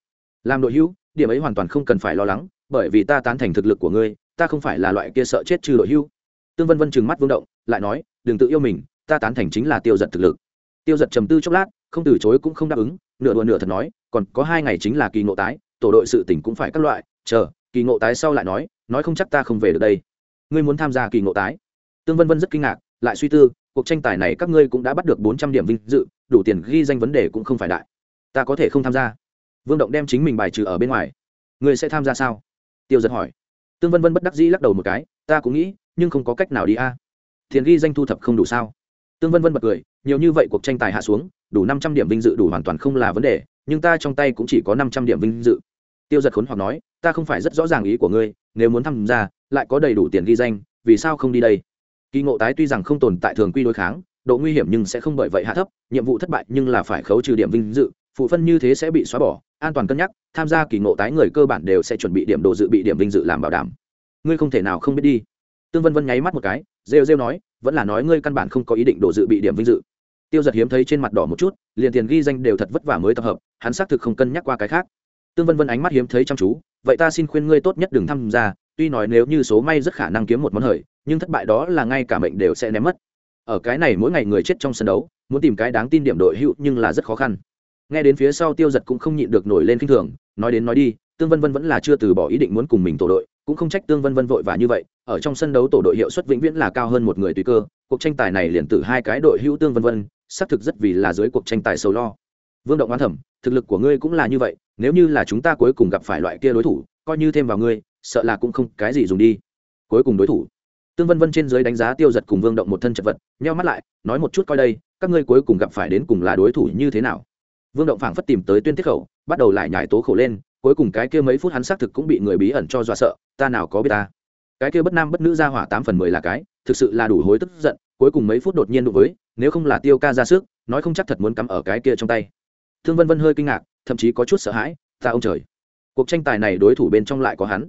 Làm đội hữu, điểm ấy hoàn toàn không cần phải lo lắng, bởi vì ta tán thành thực lực của ngươi, ta không phải là loại kia sợ chết trừ đội hữu. Tương vân vân trừng mắt vương động, lại nói, đừng tự yêu mình, ta tán thành chính là tiêu giật thực lực. Tiêu giật trầm tư chốc lát không từ chối cũng không đáp ứng, nửa đùa nửa thật nói, còn có hai ngày chính là kỳ ngộ tái, tổ đội sự tỉnh cũng phải các loại, chờ, kỳ ngộ tái sau lại nói nói không chắc ta không về được đây. Ngươi muốn tham gia kỳ ngộ tái? Tương vân vân rất kinh ngạc, lại suy tư, cuộc tranh tài này các ngươi cũng đã bắt được bốn trăm điểm vinh dự, đủ tiền ghi danh vấn đề cũng không phải đại. Ta có thể không tham gia. Vương động đem chính mình bài trừ ở bên ngoài. Ngươi sẽ tham gia sao? Tiêu giật hỏi. Tương vân vân bất đắc dĩ lắc đầu một cái, ta cũng nghĩ, nhưng không có cách nào đi a. Tiền ghi danh thu thập không đủ sao? Tương vân vân bật cười, nhiều như vậy cuộc tranh tài hạ xuống đủ năm trăm điểm vinh dự đủ hoàn toàn không là vấn đề, nhưng ta trong tay cũng chỉ có năm trăm điểm vinh dự. Tiêu giật khốn hoặc nói, ta không phải rất rõ ràng ý của ngươi, nếu muốn tham gia, lại có đầy đủ tiền ghi danh, vì sao không đi đây? Kỳ ngộ tái tuy rằng không tồn tại thường quy đối kháng, độ nguy hiểm nhưng sẽ không bởi vậy hạ thấp, nhiệm vụ thất bại nhưng là phải khấu trừ điểm vinh dự, phụ phân như thế sẽ bị xóa bỏ, an toàn cân nhắc, tham gia kỳ ngộ tái người cơ bản đều sẽ chuẩn bị điểm đồ dự bị điểm vinh dự làm bảo đảm. Ngươi không thể nào không biết đi. Tương vân vân nháy mắt một cái, rêu rêu nói, vẫn là nói ngươi căn bản không có ý định đồ dự bị điểm vinh dự tiêu giật hiếm thấy trên mặt đỏ một chút, liền tiền ghi danh đều thật vất vả mới tập hợp, hắn xác thực không cân nhắc qua cái khác. Tương vân vân ánh mắt hiếm thấy chăm chú, vậy ta xin khuyên ngươi tốt nhất đừng tham gia, tuy nói nếu như số may rất khả năng kiếm một món hời, nhưng thất bại đó là ngay cả mệnh đều sẽ ném mất. Ở cái này mỗi ngày người chết trong sân đấu, muốn tìm cái đáng tin điểm đội hữu nhưng là rất khó khăn. Nghe đến phía sau tiêu giật cũng không nhịn được nổi lên k i n h thường, nói đến nói đi, tương vân vân vẫn là chưa từ bỏ ý định muốn cùng mình tổ đội, cũng không trách tương vân vân vội và như vậy, ở trong sân đấu tổ đội hiệu suất vĩnh viễn là cao hơn một người tùy cơ, cuộc tranh tài này liền từ hai cái đội hữu tương vân vân xác thực rất vì là dưới cuộc tranh tài sầu lo. Vương động oán thẩm thực lực của ngươi cũng là như vậy, nếu như là chúng ta cuối cùng gặp phải loại kia đối thủ, coi như thêm vào ngươi, sợ là cũng không cái gì dùng đi. Cuối cùng đối thủ. Tương vân vân trên dưới đánh giá tiêu giật cùng vương động một thân chật vật, nheo mắt lại, nói một chút coi đây, các ngươi cuối cùng gặp phải đến cùng là đối thủ như thế nào? Vương động phảng phất tìm tới tuyên tiết khẩu, bắt đầu lại nhải tố khẩu lên, cuối cùng cái kia mấy phút hắn xác thực cũng bị người bí ẩn cho dọa sợ, ta nào có biết ta. Cái kia bất nam bất nữ ra hỏa tám phần mười là cái, thực sự là đủ hối tức giận, cuối cùng mấy phút đột nhiên đụng với nếu không là tiêu ca ra sức, nói không chắc thật muốn cắm ở cái kia trong tay. Thương vân vân hơi kinh ngạc, thậm chí có chút sợ hãi, ta ông trời, cuộc tranh tài này đối thủ bên trong lại có hắn.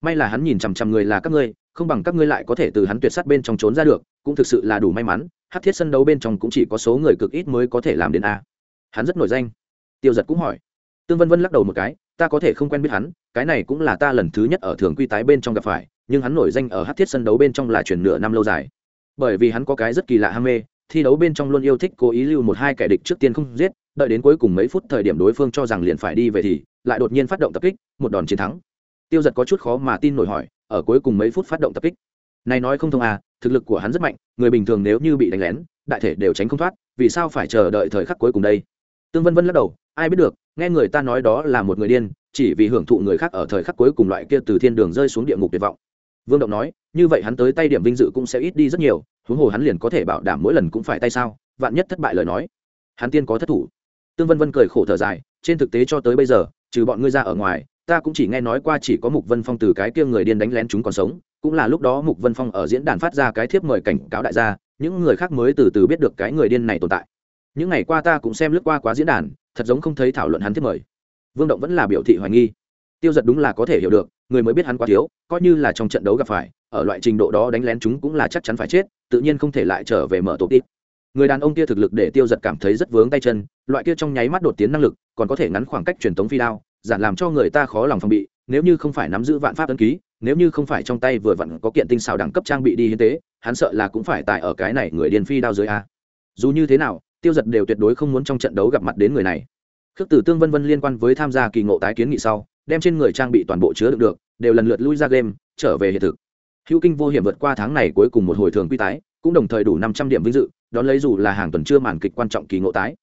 May là hắn nhìn chằm chằm người là các ngươi, không bằng các ngươi lại có thể từ hắn tuyệt sát bên trong trốn ra được, cũng thực sự là đủ may mắn, hát thiết sân đấu bên trong cũng chỉ có số người cực ít mới có thể làm đến a. Hắn rất nổi danh. Tiêu giật cũng hỏi. Tương vân vân lắc đầu một cái, ta có thể không quen biết hắn, cái này cũng là ta lần thứ nhất ở thường quy tái bên trong gặp phải, nhưng hắn nổi danh ở hát thiết sân đấu bên trong là chuyển nửa năm lâu dài. Bởi vì hắn có cái rất kỳ lạ ham mê thi đấu bên trong luôn yêu thích cố ý lưu một hai kẻ địch trước tiên không giết, đợi đến cuối cùng mấy phút thời điểm đối phương cho rằng liền phải đi về thì lại đột nhiên phát động tập kích, một đòn chiến thắng. Tiêu giật có chút khó mà tin nổi hỏi, ở cuối cùng mấy phút phát động tập kích? Này nói không thông à thực lực của hắn rất mạnh, người bình thường nếu như bị đánh lén, đại thể đều tránh không thoát, vì sao phải chờ đợi thời khắc cuối cùng đây? Tương vân vân lắc đầu, ai biết được, nghe người ta nói đó là một người điên, chỉ vì hưởng thụ người khác ở thời khắc cuối cùng loại kia từ thiên đường rơi xuống địa ngục tuyệt vọng vương động nói, như vậy hắn tới tay điểm vinh dự cũng sẽ ít đi rất nhiều, huống hồ hắn liền có thể bảo đảm mỗi lần cũng phải tay sao? Vạn nhất thất bại lời nói. Hắn tiên có thất thủ. Tương vân vân cười khổ thở dài, trên thực tế cho tới bây giờ, trừ bọn ngươi ra ở ngoài, ta cũng chỉ nghe nói qua chỉ có mục vân phong từ cái kia người điên đánh lén chúng còn sống, cũng là lúc đó mục vân phong ở diễn đàn phát ra cái thiếp mời cảnh cáo đại gia, những người khác mới từ từ biết được cái người điên này tồn tại. Những ngày qua ta cũng xem lướt qua quá diễn đàn, thật giống không thấy thảo luận hắn thiếp mời. Vương động vẫn là biểu thị hoài nghi. Tiêu giật đúng là có thể hiểu được người mới biết hắn quá thiếu, coi như là trong trận đấu gặp phải, ở loại trình độ đó đánh lén chúng cũng là chắc chắn phải chết, tự nhiên không thể lại trở về mở tổ tít. Người đàn ông kia thực lực để tiêu giật cảm thấy rất vướng tay chân, loại kia trong nháy mắt đột tiến năng lực, còn có thể ngắn khoảng cách truyền tống phi đao, giản làm cho người ta khó lòng phòng bị, nếu như không phải nắm giữ vạn pháp ấn ký, nếu như không phải trong tay vừa vặn có kiện tinh xào đẳng cấp trang bị đi hiến tế, hắn sợ là cũng phải tại ở cái này người điên phi đao dưới a. Dù như thế nào, tiêu giật đều tuyệt đối không muốn trong trận đấu gặp mặt đến người này. Khước tử tương vân vân liên quan với tham gia kỳ ngộ tái kiến nghị sau đem trên người trang bị toàn bộ chứa đựng được, đều lần lượt lui ra game, trở về hiện thực. Hữu kinh vô hiểm vượt qua tháng này cuối cùng một hồi thường quy tái, cũng đồng thời đủ năm trăm điểm vinh dự, đón lấy dù là hàng tuần chưa màn kịch quan trọng kỳ ngộ tái.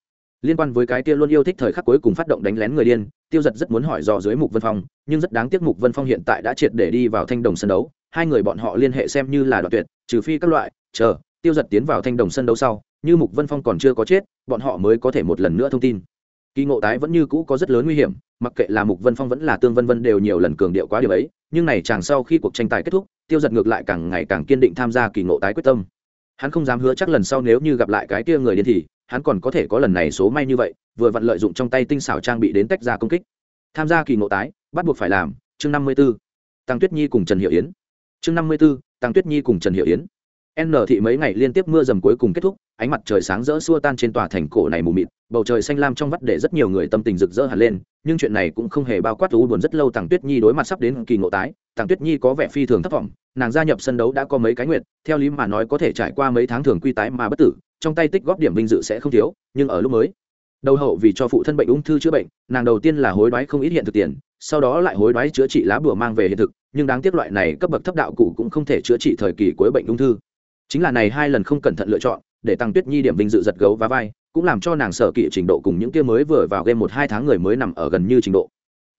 Liên quan với cái kia luôn yêu thích thời khắc cuối cùng phát động đánh lén người điên, tiêu giật rất muốn hỏi dò dưới mục vân phong, nhưng rất đáng tiếc mục vân phong hiện tại đã triệt để đi vào thanh đồng sân đấu, hai người bọn họ liên hệ xem như là đoạn tuyệt, trừ phi các loại, chờ, tiêu giật tiến vào thanh đồng sân đấu sau, như mục vân phong còn chưa có chết, bọn họ mới có thể một lần nữa thông tin kỳ ngộ tái vẫn như cũ có rất lớn nguy hiểm, mặc kệ là mục vân phong vẫn là tương vân vân đều nhiều lần cường điệu quá điều ấy, nhưng này chàng sau khi cuộc tranh tài kết thúc, tiêu giật ngược lại càng ngày càng kiên định tham gia kỳ ngộ tái quyết tâm. Hắn không dám hứa chắc lần sau nếu như gặp lại cái kia người điên thì, hắn còn có thể có lần này số may như vậy, vừa vặn lợi dụng trong tay tinh xảo trang bị đến tách ra công kích. Tham gia kỳ ngộ tái, bắt buộc phải làm, chương năm mươi b ố tăng tuyết nhi cùng trần hiệu yến. Chương năm mươi b ố tăng tuyết nhi cùng trần hiệu yến n thị mấy ngày liên tiếp mưa dầm cuối cùng kết thúc, ánh mặt trời sáng rỡ xua tan trên tòa thành cổ này mù mịt, bầu trời xanh lam trong vắt để rất nhiều người tâm tình rực rỡ hẳn lên, nhưng chuyện này cũng không hề bao quát u buồn rất lâu Tằng tuyết nhi đối mặt sắp đến kỳ ngộ tái, Tằng tuyết nhi có vẻ phi thường thất vọng, nàng gia nhập sân đấu đã có mấy cái nguyện, theo lý mà nói có thể trải qua mấy tháng thường quy tái mà bất tử, trong tay tích góp điểm vinh dự sẽ không thiếu, nhưng ở lúc mới, đầu hậu vì cho phụ thân bệnh ung thư chữa bệnh, nàng đầu tiên là hối đoái không ít hiện thực tiền, sau đó lại hối đoái chữa trị lá bùa mang về hiện thực, nhưng đáng tiếc loại này cấp bậc thấp đạo cụ cũng không thể chữa trị thời kỳ cuối bệnh ung thư chính là này hai lần không cẩn thận lựa chọn, để tăng tuyết nhi điểm vinh dự giật gấu và vai, cũng làm cho nàng sở kỵ trình độ cùng những kia mới vừa vào game một hai tháng người mới nằm ở gần như trình độ.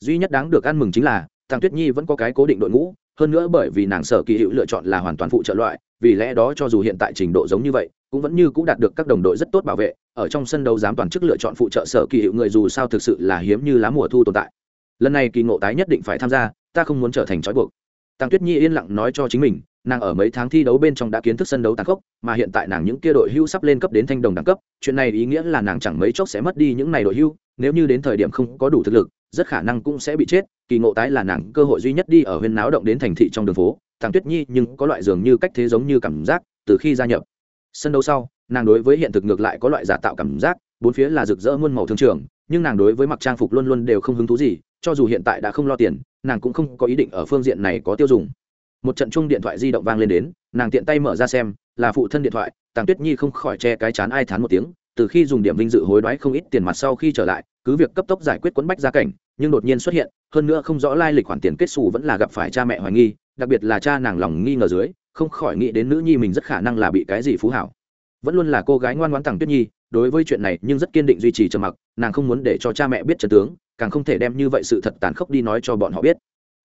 Duy nhất đáng được ăn mừng chính là, tăng tuyết nhi vẫn có cái cố định đội ngũ, hơn nữa bởi vì nàng sở kỳ hữu lựa chọn là hoàn toàn phụ trợ loại, vì lẽ đó cho dù hiện tại trình độ giống như vậy, cũng vẫn như cũng đạt được các đồng đội rất tốt bảo vệ, ở trong sân đấu dám toàn chức lựa chọn phụ trợ sở kỳ hiệu người dù sao thực sự là hiếm như lá mùa thu tồn tại. Lần này kỳ ngộ tái nhất định phải tham gia, ta không muốn trở thành trói buộc. Tăng tuyết nhi yên lặng nói cho chính mình nàng ở mấy tháng thi đấu bên trong đã kiến thức sân đấu tàn khốc, mà hiện tại nàng những kia đội hưu sắp lên cấp đến thanh đồng đẳng cấp, chuyện này ý nghĩa là nàng chẳng mấy chốc sẽ mất đi những này đội hưu, nếu như đến thời điểm không có đủ thực lực, rất khả năng cũng sẽ bị chết, kỳ ngộ tái là nàng cơ hội duy nhất đi ở huyên náo động đến thành thị trong đường phố, thằng tuyết nhi nhưng có loại dường như cách thế giống như cảm giác, từ khi gia nhập sân đấu sau, nàng đối với hiện thực ngược lại có loại giả tạo cảm giác, bốn phía là rực rỡ muôn màu thương trường, nhưng nàng đối với mặc trang phục luôn luôn đều không hứng thú gì, cho dù hiện tại đã không lo tiền, nàng cũng không có ý định ở phương diện này có tiêu dùng một trận chung điện thoại di động vang lên đến, nàng tiện tay mở ra xem, là phụ thân điện thoại, tàng tuyết nhi không khỏi che cái chán ai thán một tiếng, từ khi dùng điểm vinh dự hối đoái không ít tiền mặt sau khi trở lại, cứ việc cấp tốc giải quyết quấn bách gia cảnh, nhưng đột nhiên xuất hiện, hơn nữa không rõ lai lịch khoản tiền kết xù vẫn là gặp phải cha mẹ hoài nghi, đặc biệt là cha nàng lòng nghi ngờ dưới, không khỏi nghĩ đến nữ nhi mình rất khả năng là bị cái gì phú hảo. Vẫn luôn là cô gái ngoan ngoãn tàng tuyết nhi, đối với chuyện này nhưng rất kiên định duy trì trầm mặc, nàng không muốn để cho cha mẹ biết trần tướng, càng không thể đem như vậy sự thật tàn khốc đi nói cho bọn họ biết.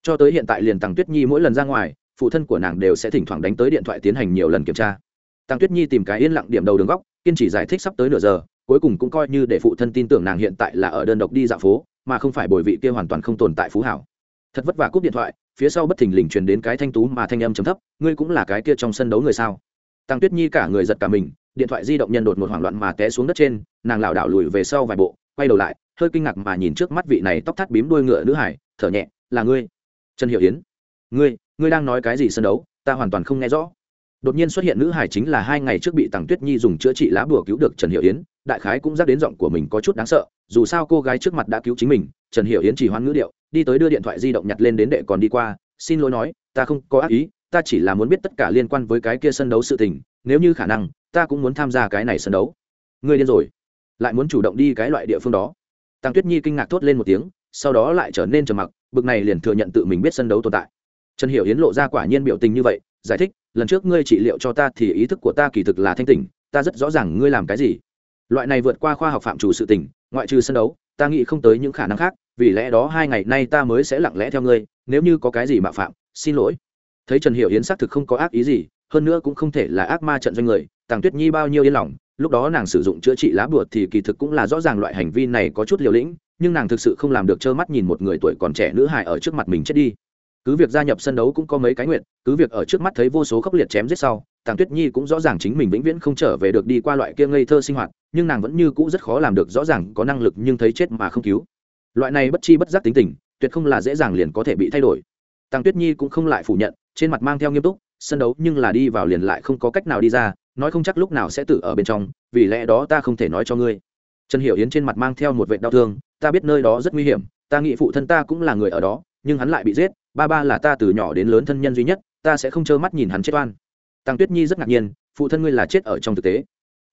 Cho tới hiện tại liền tàng tuyết nhi mỗi lần ra ngoài phụ thân của nàng đều sẽ thỉnh thoảng đánh tới điện thoại tiến hành nhiều lần kiểm tra. Tăng tuyết nhi tìm cái yên lặng điểm đầu đường góc, kiên trì giải thích sắp tới nửa giờ, cuối cùng cũng coi như để phụ thân tin tưởng nàng hiện tại là ở đơn độc đi dạo phố, mà không phải bồi vị kia hoàn toàn không tồn tại phú hảo. Thật vất vả cúp điện thoại, phía sau bất thình lình truyền đến cái thanh tú mà thanh âm chấm thấp, ngươi cũng là cái kia trong sân đấu người sao? Tăng tuyết nhi cả người giật cả mình, điện thoại di động nhân đột một hoảng loạn mà té xuống đất trên, nàng lảo đảo lùi về sau vài bộ, quay đầu lại, hơi kinh ngạc mà nhìn trước mắt vị này tóc thắt bím đuôi ngựa nữ hải, thở nhẹ, là ngươi. Trần hiệu yến, ngươi ngươi đang nói cái gì sân đấu, ta hoàn toàn không nghe rõ. Đột nhiên xuất hiện nữ hải chính là hai ngày trước bị tằng tuyết nhi dùng chữa trị lá bùa cứu được trần hiệu yến, đại khái cũng dắt đến giọng của mình có chút đáng sợ, dù sao cô gái trước mặt đã cứu chính mình, trần hiệu yến chỉ hoan ngữ điệu, đi tới đưa điện thoại di động nhặt lên đến đệ còn đi qua, xin lỗi nói, ta không có ác ý, ta chỉ là muốn biết tất cả liên quan với cái kia sân đấu sự tình, nếu như khả năng, ta cũng muốn tham gia cái này sân đấu. Ngươi điên rồi. Lại muốn chủ động đi cái loại địa phương đó. Tăng tuyết nhi kinh ngạc thốt lên một tiếng, sau đó lại trở nên trầm mặc, bực này liền thừa nhận tự mình biết sân đấu tồn tại trần hiểu yến lộ ra quả nhiên biểu tình như vậy giải thích lần trước ngươi trị liệu cho ta thì ý thức của ta kỳ thực là thanh tỉnh ta rất rõ ràng ngươi làm cái gì. Loại này vượt qua khoa học phạm chủ sự tình, ngoại trừ sân đấu ta nghĩ không tới những khả năng khác vì lẽ đó hai ngày nay ta mới sẽ lặng lẽ theo ngươi nếu như có cái gì mạo phạm xin lỗi. Thấy trần hiểu yến xác thực không có ác ý gì hơn nữa cũng không thể là ác ma trận doanh người tàng tuyết nhi bao nhiêu yên lòng lúc đó nàng sử dụng chữa trị lá bùa thì kỳ thực cũng là rõ ràng loại hành vi này có chút liều lĩnh nhưng nàng thực sự không làm được trơ mắt nhìn một người tuổi còn trẻ nữ hài ở trước mặt mình chết đi cứ việc gia nhập sân đấu cũng có mấy cái nguyện, cứ việc ở trước mắt thấy vô số khốc liệt chém giết sau, tàng tuyết nhi cũng rõ ràng chính mình vĩnh viễn không trở về được đi qua loại kia ngây thơ sinh hoạt, nhưng nàng vẫn như cũ rất khó làm được rõ ràng có năng lực nhưng thấy chết mà không cứu. Loại này bất chi bất giác tính tình, tuyệt không là dễ dàng liền có thể bị thay đổi. Tàng tuyết nhi cũng không lại phủ nhận, trên mặt mang theo nghiêm túc, sân đấu nhưng là đi vào liền lại không có cách nào đi ra, nói không chắc lúc nào sẽ tự ở bên trong, vì lẽ đó ta không thể nói cho ngươi. Trần hiểu yến trên mặt mang theo một vệ đau thương, ta biết nơi đó rất nguy hiểm, ta nghĩ phụ thân ta cũng là người ở đó nhưng hắn lại bị giết, ba ba là ta từ nhỏ đến lớn thân nhân duy nhất, ta sẽ không trơ mắt nhìn hắn chết oan. Tăng tuyết nhi rất ngạc nhiên, phụ thân ngươi là chết ở trong thực tế.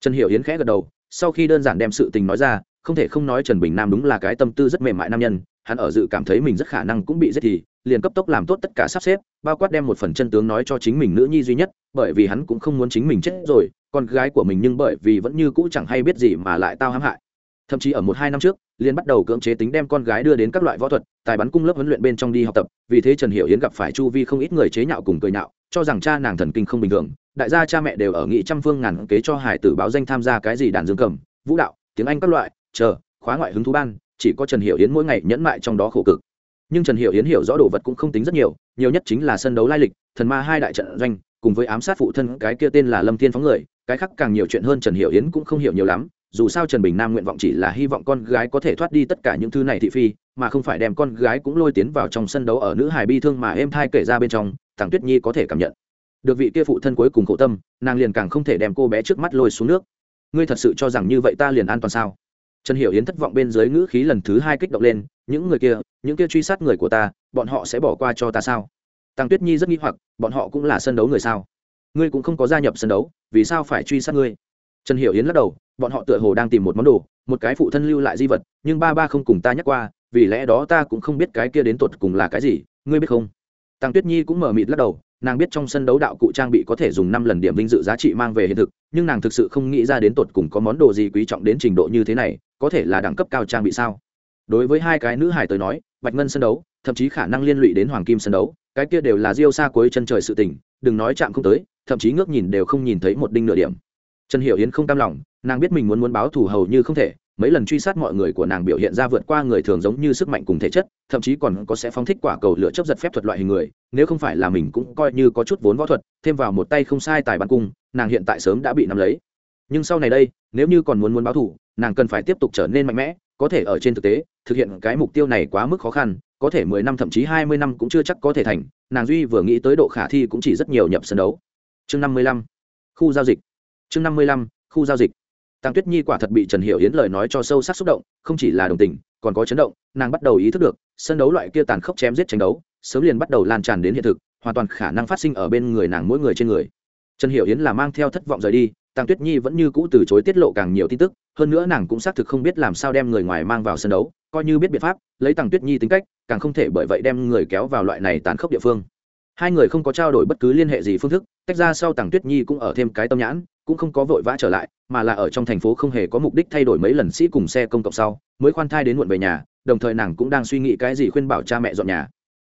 Trần hiểu yến khẽ gật đầu, sau khi đơn giản đem sự tình nói ra, không thể không nói trần bình nam đúng là cái tâm tư rất mềm mại nam nhân, hắn ở dự cảm thấy mình rất khả năng cũng bị giết thì, liền cấp tốc làm tốt tất cả sắp xếp, bao quát đem một phần chân tướng nói cho chính mình nữ nhi duy nhất, bởi vì hắn cũng không muốn chính mình chết rồi, con gái của mình nhưng bởi vì vẫn như cũ chẳng hay biết gì mà lại tao hãm hại thậm chí ở một hai năm trước liên bắt đầu cưỡng chế tính đem con gái đưa đến các loại võ thuật, tài bắn cung lớp huấn luyện bên trong đi học tập, vì thế trần hiểu yến gặp phải chu vi không ít người chế nhạo cùng cười nhạo, cho rằng cha nàng thần kinh không bình thường, đại gia cha mẹ đều ở nghị trăm phương ngàn kế cho hải tử báo danh tham gia cái gì đàn dương cầm, vũ đạo, tiếng anh các loại, chờ, khóa ngoại hứng thú ban, chỉ có trần hiểu yến mỗi ngày nhẫn mại trong đó khổ cực. Nhưng trần hiểu yến hiểu rõ đồ vật cũng không tính rất nhiều nhiều nhất chính là sân đấu lai lịch, thần ma hai đại trận doanh, cùng với ám sát phụ thân cái kia tên là lâm thiên phóng người, cái khác càng nhiều chuyện hơn trần hiểu yến cũng không hiểu nhiều lắm dù sao trần bình nam nguyện vọng chỉ là hy vọng con gái có thể thoát đi tất cả những thứ này thị phi, mà không phải đem con gái cũng lôi tiến vào trong sân đấu ở nữ hài bi thương mà êm thai kể ra bên trong thằng tuyết nhi có thể cảm nhận. Được vị kia phụ thân cuối cùng khổ tâm, nàng liền càng không thể đem cô bé trước mắt lôi xuống nước. Ngươi thật sự cho rằng như vậy ta liền an toàn sao? Trần hiểu yến thất vọng bên dưới ngữ khí lần thứ hai kích động lên, những người kia, những kia truy sát người của ta, bọn họ sẽ bỏ qua cho ta sao? Tăng tuyết nhi rất nghi hoặc, bọn họ cũng là sân đấu người sao? Ngươi cũng không có gia nhập sân đấu, vì sao phải truy sát ngươi? Trần hiểu yến lắc đầu, bọn họ tựa hồ đang tìm một món đồ, một cái phụ thân lưu lại di vật, nhưng ba ba không cùng ta nhắc qua, vì lẽ đó ta cũng không biết cái kia đến tột cùng là cái gì, ngươi biết không? Tăng tuyết nhi cũng mở mịt lắc đầu, nàng biết trong sân đấu đạo cụ trang bị có thể dùng năm lần điểm vinh dự giá trị mang về hiện thực, nhưng nàng thực sự không nghĩ ra đến tột cùng có món đồ gì quý trọng đến trình độ như thế này, có thể là đẳng cấp cao trang bị sao? Đối với hai cái nữ hải tới nói, bạch ngân sân đấu, thậm chí khả năng liên lụy đến hoàng kim sân đấu, cái kia đều là diêu xa cuối chân trời sự tình, đừng nói chạm không tới, thậm chí ngước nhìn đều không nhìn thấy một đinh nửa điểm trần hiểu yến không cam lòng, nàng biết mình muốn muốn báo thù hầu như không thể, mấy lần truy sát mọi người của nàng biểu hiện ra vượt qua người thường giống như sức mạnh cùng thể chất, thậm chí còn có sẽ phóng thích quả cầu lửa chấp giật phép thuật loại hình người, nếu không phải là mình cũng coi như có chút vốn võ thuật, thêm vào một tay không sai tài bắn cung, nàng hiện tại sớm đã bị nắm lấy. Nhưng sau này đây, nếu như còn muốn muốn báo thù, nàng cần phải tiếp tục trở nên mạnh mẽ, có thể ở trên thực tế, thực hiện cái mục tiêu này quá mức khó khăn, có thể mười năm thậm chí hai mươi năm cũng chưa chắc có thể thành, nàng duy vừa nghĩ tới độ khả thi cũng chỉ rất nhiều nhập sân đấu. Chương năm mươi lăm, khu giao dịch chương năm mươi lăm khu giao dịch Tàng Tuyết Nhi quả thật bị Trần Hiểu Yến lời nói cho sâu sắc xúc động, không chỉ là đồng tình, còn có chấn động, nàng bắt đầu ý thức được, sân đấu loại kia tàn khốc chém giết tranh đấu, sớm liền bắt đầu lan tràn đến hiện thực, hoàn toàn khả năng phát sinh ở bên người nàng mỗi người trên người. Trần Hiểu Yến là mang theo thất vọng rời đi, Tàng Tuyết Nhi vẫn như cũ từ chối tiết lộ càng nhiều tin tức, hơn nữa nàng cũng xác thực không biết làm sao đem người ngoài mang vào sân đấu, coi như biết biện pháp, lấy Tàng Tuyết Nhi tính cách, càng không thể bởi vậy đem người kéo vào loại này tàn khốc địa phương. Hai người không có trao đổi bất cứ liên hệ gì phương thức, tách ra sau Tàng Tuyết Nhi cũng ở thêm cái tâm nhãn, cũng không có vội vã trở lại, mà là ở trong thành phố không hề có mục đích thay đổi mấy lần sĩ cùng xe công cộng sau, mới khoan thai đến muộn về nhà, đồng thời nàng cũng đang suy nghĩ cái gì khuyên bảo cha mẹ dọn nhà.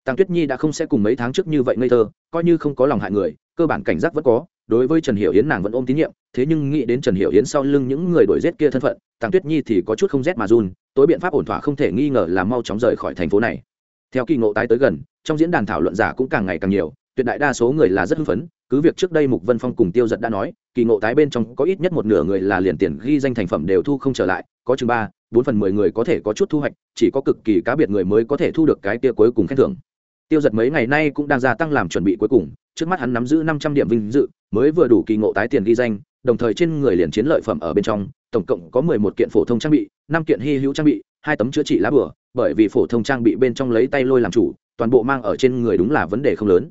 Tăng tuyết nhi đã không sẽ cùng mấy tháng trước như vậy ngây thơ, coi như không có lòng hại người, cơ bản cảnh giác vẫn có, đối với trần hiểu hiến nàng vẫn ôm tín nhiệm, thế nhưng nghĩ đến trần hiểu hiến sau lưng những người đuổi giết kia thân phận tăng tuyết nhi thì có chút không rét mà run, tối biện pháp ổn thỏa không thể nghi ngờ là mau chóng rời khỏi thành phố này. Theo kỳ ngộ tái tới gần, trong diễn đàn thảo luận giả cũng càng ngày càng nhiều, tuyệt đại đa số người là rất hưng phấn cứ việc trước đây mục vân phong cùng tiêu giật đã nói, kỳ ngộ tái bên trong có ít nhất một nửa người là liền tiền ghi danh thành phẩm đều thu không trở lại, có chừng ba, bốn phần mười người có thể có chút thu hoạch, chỉ có cực kỳ cá biệt người mới có thể thu được cái tia cuối cùng khen thưởng. Tiêu giật mấy ngày nay cũng đang gia tăng làm chuẩn bị cuối cùng, trước mắt hắn nắm giữ năm trăm điểm vinh dự, mới vừa đủ kỳ ngộ tái tiền ghi danh, đồng thời trên người liền chiến lợi phẩm ở bên trong, tổng cộng có mười một kiện phổ thông trang bị, năm kiện hy hữu trang bị, hai tấm chữa trị lá bửa bởi vì phổ thông trang bị bên trong lấy tay lôi làm chủ, toàn bộ mang ở trên người đúng là vấn đề không lớn.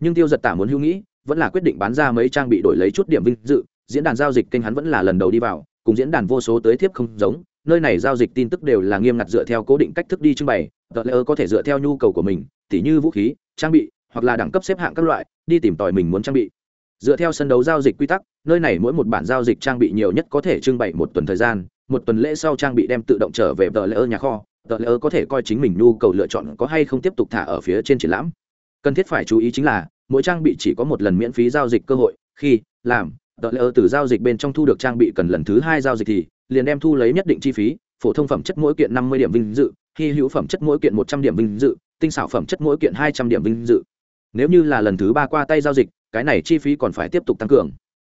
Nhưng tiêu giật tả muốn hữu nghĩ vẫn là quyết định bán ra mấy trang bị đổi lấy chút điểm vinh dự, diễn đàn giao dịch kênh hắn vẫn là lần đầu đi vào, cùng diễn đàn vô số tới thiếp không giống, nơi này giao dịch tin tức đều là nghiêm ngặt dựa theo cố định cách thức đi trưng bày, tờ lễ có thể dựa theo nhu cầu của mình, tỉ như vũ khí, trang bị, hoặc là đẳng cấp xếp hạng các loại, đi tìm tòi mình muốn trang bị. Dựa theo sân đấu giao dịch quy tắc, nơi này mỗi một bản giao dịch trang bị nhiều nhất có thể trưng bày một tuần thời gian, một tuần lễ sau trang bị đem tự động trở về tờ lễ nhà kho, tờ lễ có thể coi chính mình nhu cầu lựa chọn có hay không tiếp tục thả ở phía trên triển lãm. Cần thiết phải chú ý chính là mỗi trang bị chỉ có một lần miễn phí giao dịch cơ hội, khi, làm tờ lỡ từ giao dịch bên trong thu được trang bị cần lần thứ hai giao dịch thì, liền đem thu lấy nhất định chi phí, phổ thông phẩm chất mỗi kiện năm mươi điểm vinh dự, hy hữu phẩm chất mỗi kiện một trăm điểm vinh dự, tinh xảo phẩm chất mỗi kiện hai trăm điểm vinh dự. Nếu như là lần thứ ba qua tay giao dịch, cái này chi phí còn phải tiếp tục tăng cường.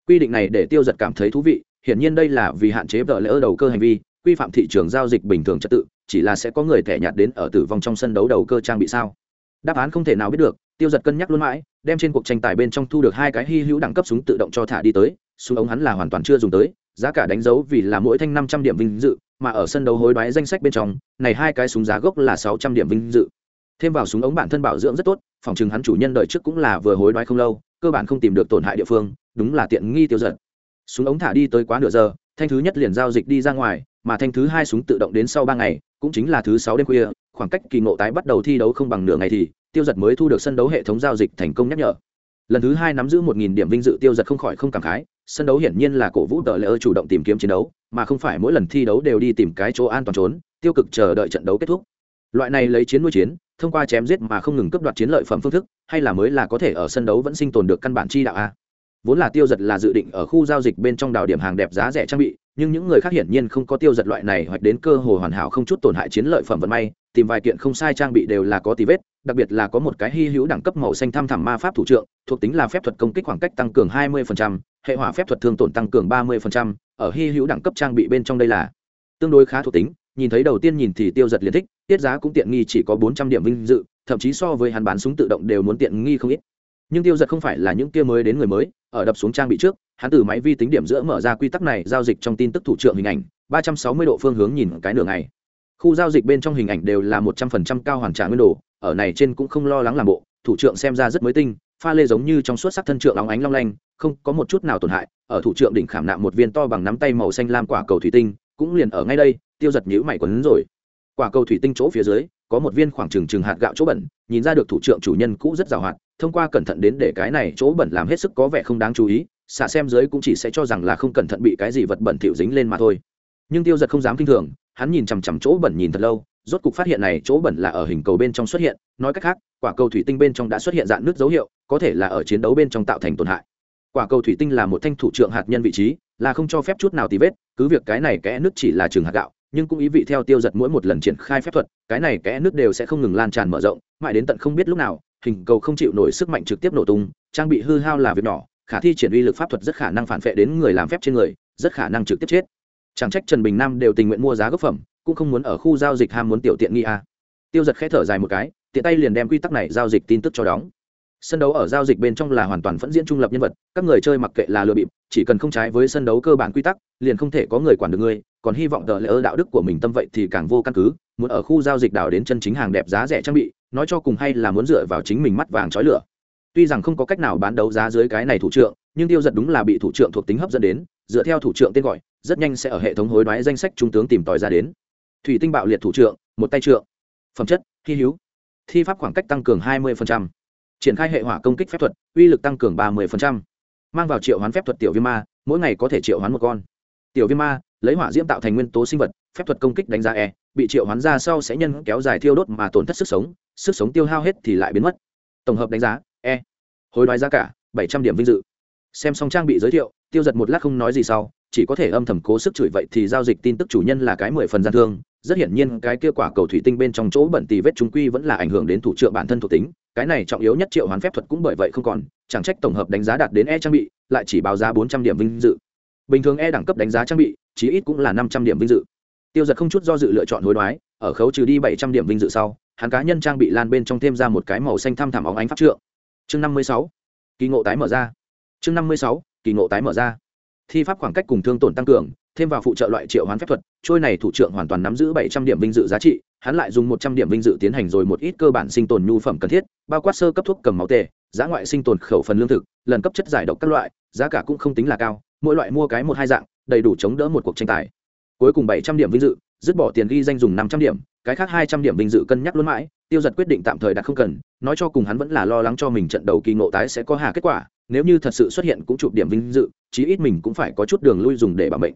Quy định này để tiêu giật cảm thấy thú vị, hiển nhiên đây là vì hạn chế vợ lỡ đầu cơ hành vi, quy phạm thị trường giao dịch bình thường trật tự, chỉ là sẽ có người thẻ nhạt đến ở tử vong trong sân đấu đầu cơ trang bị sao? Đáp án không thể nào biết được tiêu giật cân nhắc luôn mãi, đem trên cuộc tranh tài bên trong thu được hai cái hy hữu đẳng cấp súng tự động cho thả đi tới, súng ống hắn là hoàn toàn chưa dùng tới, giá cả đánh dấu vì là mỗi thanh năm trăm điểm vinh dự, mà ở sân đấu hối đoái danh sách bên trong, này hai cái súng giá gốc là sáu trăm điểm vinh dự. Thêm vào súng ống bản thân bảo dưỡng rất tốt, phòng chừng hắn chủ nhân đợi trước cũng là vừa hối đoái không lâu, cơ bản không tìm được tổn hại địa phương, đúng là tiện nghi tiêu giật. Súng ống thả đi tới quá nửa giờ, thanh thứ nhất liền giao dịch đi ra ngoài, mà thanh thứ hai súng tự động đến sau ba ngày, cũng chính là thứ sáu đêm khuya, khoảng cách kỳ ngộ tái bắt đầu thi đấu không bằng nửa ngày thì tiêu giật mới thu được sân đấu hệ thống giao dịch thành công nhắc nhở. Lần thứ hai nắm giữ một nghìn điểm vinh dự tiêu giật không khỏi không cảm khái, sân đấu hiển nhiên là cổ vũ tờ lễ ơ chủ động tìm kiếm chiến đấu, mà không phải mỗi lần thi đấu đều đi tìm cái chỗ an toàn trốn, tiêu cực chờ đợi trận đấu kết thúc. Loại này lấy chiến nuôi chiến, thông qua chém giết mà không ngừng cấp đoạt chiến lợi phẩm phương thức, hay là mới là có thể ở sân đấu vẫn sinh tồn được căn bản chi đạo a. Vốn là tiêu giật là dự định ở khu giao dịch bên trong đào điểm hàng đẹp giá rẻ trang bị, nhưng những người khác hiển nhiên không có tiêu giật loại này hoặc đến cơ hồ hoàn hảo không chút tổn hại chiến lợi phẩm vận may, tìm vài kiện không sai trang bị đều là có tí vết đặc biệt là có một cái hy hữu đẳng cấp màu xanh thăm thẳm ma pháp thủ trượng thuộc tính là phép thuật công kích khoảng cách tăng cường 20%, hệ hỏa phép thuật thương tổn tăng cường 30%, ở hy hữu đẳng cấp trang bị bên trong đây là tương đối khá thuộc tính nhìn thấy đầu tiên nhìn thì tiêu giật liền thích tiết giá cũng tiện nghi chỉ có 400 điểm vinh dự thậm chí so với hắn bán súng tự động đều muốn tiện nghi không ít. Nhưng tiêu giật không phải là những kia mới đến người mới ở đập xuống trang bị trước hắn từ máy vi tính điểm giữa mở ra quy tắc này giao dịch trong tin tức thủ trưởng hình ảnh 360 độ phương hướng nhìn cái nửa ngày. Khu giao dịch bên trong hình ảnh đều là một trăm phần trăm cao hoàn trả nguyên đồ ở này trên cũng không lo lắng làm bộ, thủ trưởng xem ra rất mới tinh, pha lê giống như trong suốt sắc thân trượng óng ánh long lanh, không có một chút nào tổn hại, ở thủ trưởng đỉnh khảm nạm một viên to bằng nắm tay màu xanh lam quả cầu thủy tinh, cũng liền ở ngay đây, tiêu giật nhữ mày quấn rồi. Quả cầu thủy tinh chỗ phía dưới, có một viên khoảng trừng trừng hạt gạo chỗ bẩn, nhìn ra được thủ trưởng chủ nhân cũ rất giàu hoạt, thông qua cẩn thận đến để cái này chỗ bẩn làm hết sức có vẻ không đáng chú ý, xả xem dưới cũng chỉ sẽ cho rằng là không cẩn thận bị cái gì vật bẩn thỉu dính lên mà thôi. Nhưng tiêu giật không dám kinh thường, hắn nhìn chằm chằm chỗ bẩn nhìn thật lâu rốt cục phát hiện này chỗ bẩn là ở hình cầu bên trong xuất hiện, nói cách khác, quả cầu thủy tinh bên trong đã xuất hiện dạng nước dấu hiệu, có thể là ở chiến đấu bên trong tạo thành tổn hại. Quả cầu thủy tinh là một thanh thủ trưởng hạt nhân vị trí, là không cho phép chút nào tì vết, cứ việc cái này kẽ nước chỉ là trường hạt gạo, nhưng cũng ý vị theo tiêu giật mỗi một lần triển khai phép thuật, cái này kẽ nước đều sẽ không ngừng lan tràn mở rộng, mãi đến tận không biết lúc nào, hình cầu không chịu nổi sức mạnh trực tiếp nổ tung, trang bị hư hao là việc nhỏ, khả thi triển uy lực pháp thuật rất khả năng phản phệ đến người làm phép trên người, rất khả năng trực tiếp chết. Chẳng trách trần bình nam đều tình nguyện mua giá gốc phẩm cũng không muốn ở khu giao dịch ham muốn tiểu tiện nghi a. Tiêu giật khẽ thở dài một cái, tiện tay liền đem quy tắc này giao dịch tin tức cho đóng. Sân đấu ở giao dịch bên trong là hoàn toàn phẫn diễn trung lập nhân vật, các người chơi mặc kệ là lừa bịp, chỉ cần không trái với sân đấu cơ bản quy tắc, liền không thể có người quản được ngươi, còn hy vọng tờ lỡ đạo đức của mình tâm vậy thì càng vô căn cứ, muốn ở khu giao dịch đảo đến chân chính hàng đẹp giá rẻ trang bị, nói cho cùng hay là muốn dựa vào chính mình mắt vàng trói lửa. Tuy rằng không có cách nào bán đấu giá dưới cái này thủ trưởng nhưng tiêu giật đúng là bị thủ trưởng thuộc tính hấp dẫn đến, dựa theo thủ trưởng tên gọi, rất nhanh sẽ ở hệ thống hối đoái danh sách trung tướng tìm tòi ra đến thủy tinh bạo liệt thủ trượng, một tay trượng. Phẩm chất, hy hữu. Thi pháp khoảng cách tăng cường 20%. triển khai hệ hỏa công kích phép thuật, uy lực tăng cường 30%. mang vào triệu hoán phép thuật tiểu viêm ma, mỗi ngày có thể triệu hoán một con. Tiểu viêm ma, lấy hỏa diễm tạo thành nguyên tố sinh vật, phép thuật công kích đánh giá e bị triệu hoán ra sau sẽ nhân kéo dài thiêu đốt mà tổn thất sức sống sức sống tiêu hao hết thì lại biến mất. Tổng hợp đánh giá e. Hối đoái giá cả, bảy trăm điểm vinh dự. Xem xong trang bị giới thiệu, tiêu giật một lát không nói gì sau, chỉ có thể âm thầm cố sức chửi vậy thì giao dịch tin tức chủ nhân là cái mười phần gian thương rất hiển nhiên cái kia quả cầu thủy tinh bên trong chỗ bẩn tì vết trung quy vẫn là ảnh hưởng đến thủ trưởng bản thân thuộc tính, cái này trọng yếu nhất triệu hoán phép thuật cũng bởi vậy không còn, chẳng trách tổng hợp đánh giá đạt đến e trang bị, lại chỉ báo giá bốn trăm điểm vinh dự. Bình thường e đẳng cấp đánh giá trang bị, chí ít cũng là năm trăm điểm vinh dự. Tiêu giật không chút do dự lựa chọn hối đoái, ở khấu trừ đi bảy trăm điểm vinh dự sau, hắn cá nhân trang bị lan bên trong thêm ra một cái màu xanh thăm thẳm óng ánh pháp trượng. Chương năm mươi sáu, kỳ ngộ tái mở ra. Chương năm mươi sáu, kỳ ngộ tái mở ra. Thi pháp khoảng cách cùng thương tổn tăng cường thêm vào phụ trợ loại triệu hoán phép thuật, trôi này thủ trưởng hoàn toàn nắm giữ bảy trăm điểm vinh dự giá trị, hắn lại dùng một trăm điểm vinh dự tiến hành rồi một ít cơ bản sinh tồn nhu phẩm cần thiết, bao quát sơ cấp thuốc cầm máu tề giá ngoại sinh tồn khẩu phần lương thực, lần cấp chất giải độc các loại, giá cả cũng không tính là cao, mỗi loại mua cái một hai dạng, đầy đủ chống đỡ một cuộc tranh tài. Cuối cùng bảy trăm điểm vinh dự, dứt bỏ tiền ghi danh dùng năm trăm điểm, cái khác hai trăm điểm vinh dự cân nhắc luôn mãi, tiêu giật quyết định tạm thời đặt không cần, nói cho cùng hắn vẫn là lo lắng cho mình trận đầu kỳ ngộ tái sẽ có hà kết quả, nếu như thật sự xuất hiện cũng chụp điểm vinh dự, chí ít mình cũng phải có chút đường lui dùng để bảo mệnh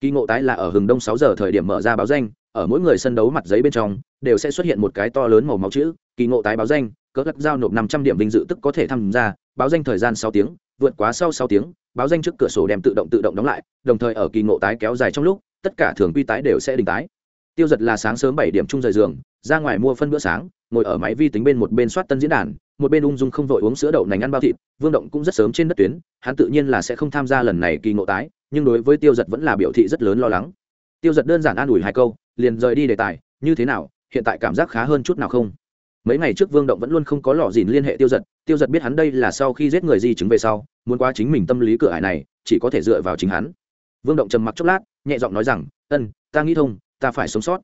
kỳ ngộ tái là ở hừng đông sáu giờ thời điểm mở ra báo danh, ở mỗi người sân đấu mặt giấy bên trong, đều sẽ xuất hiện một cái to lớn màu máu chữ, kỳ ngộ tái báo danh, cỡ gắt giao nộp năm trăm điểm vinh dự tức có thể tham gia, báo danh thời gian sáu tiếng, vượt quá sau sáu tiếng, báo danh trước cửa sổ đem tự động tự động đóng lại, đồng thời ở kỳ ngộ tái kéo dài trong lúc, tất cả thường quy tái đều sẽ đình tái. Tiêu giật là sáng sớm bảy điểm chung rời giường, ra ngoài mua phân bữa sáng, ngồi ở máy vi tính bên một bên soát tân diễn đàn, một bên ung dung không vội uống sữa đậu nành ăn bao thịt, vương động cũng rất sớm trên đất tuyến, hắn tự nhiên là sẽ không tham gia lần này kỳ ngộ tái nhưng đối với tiêu giật vẫn là biểu thị rất lớn lo lắng. Tiêu giật đơn giản an ủi hai câu, liền rời đi đề tài, như thế nào, hiện tại cảm giác khá hơn chút nào không? Mấy ngày trước vương động vẫn luôn không có lò dìn liên hệ tiêu giật tiêu giật biết hắn đây là sau khi giết người di chứng về sau, muốn qua chính mình tâm lý cửa hải này, chỉ có thể dựa vào chính hắn. Vương động trầm mặc chốc lát, nhẹ giọng nói rằng, ân, ta nghĩ thông, ta phải sống sót.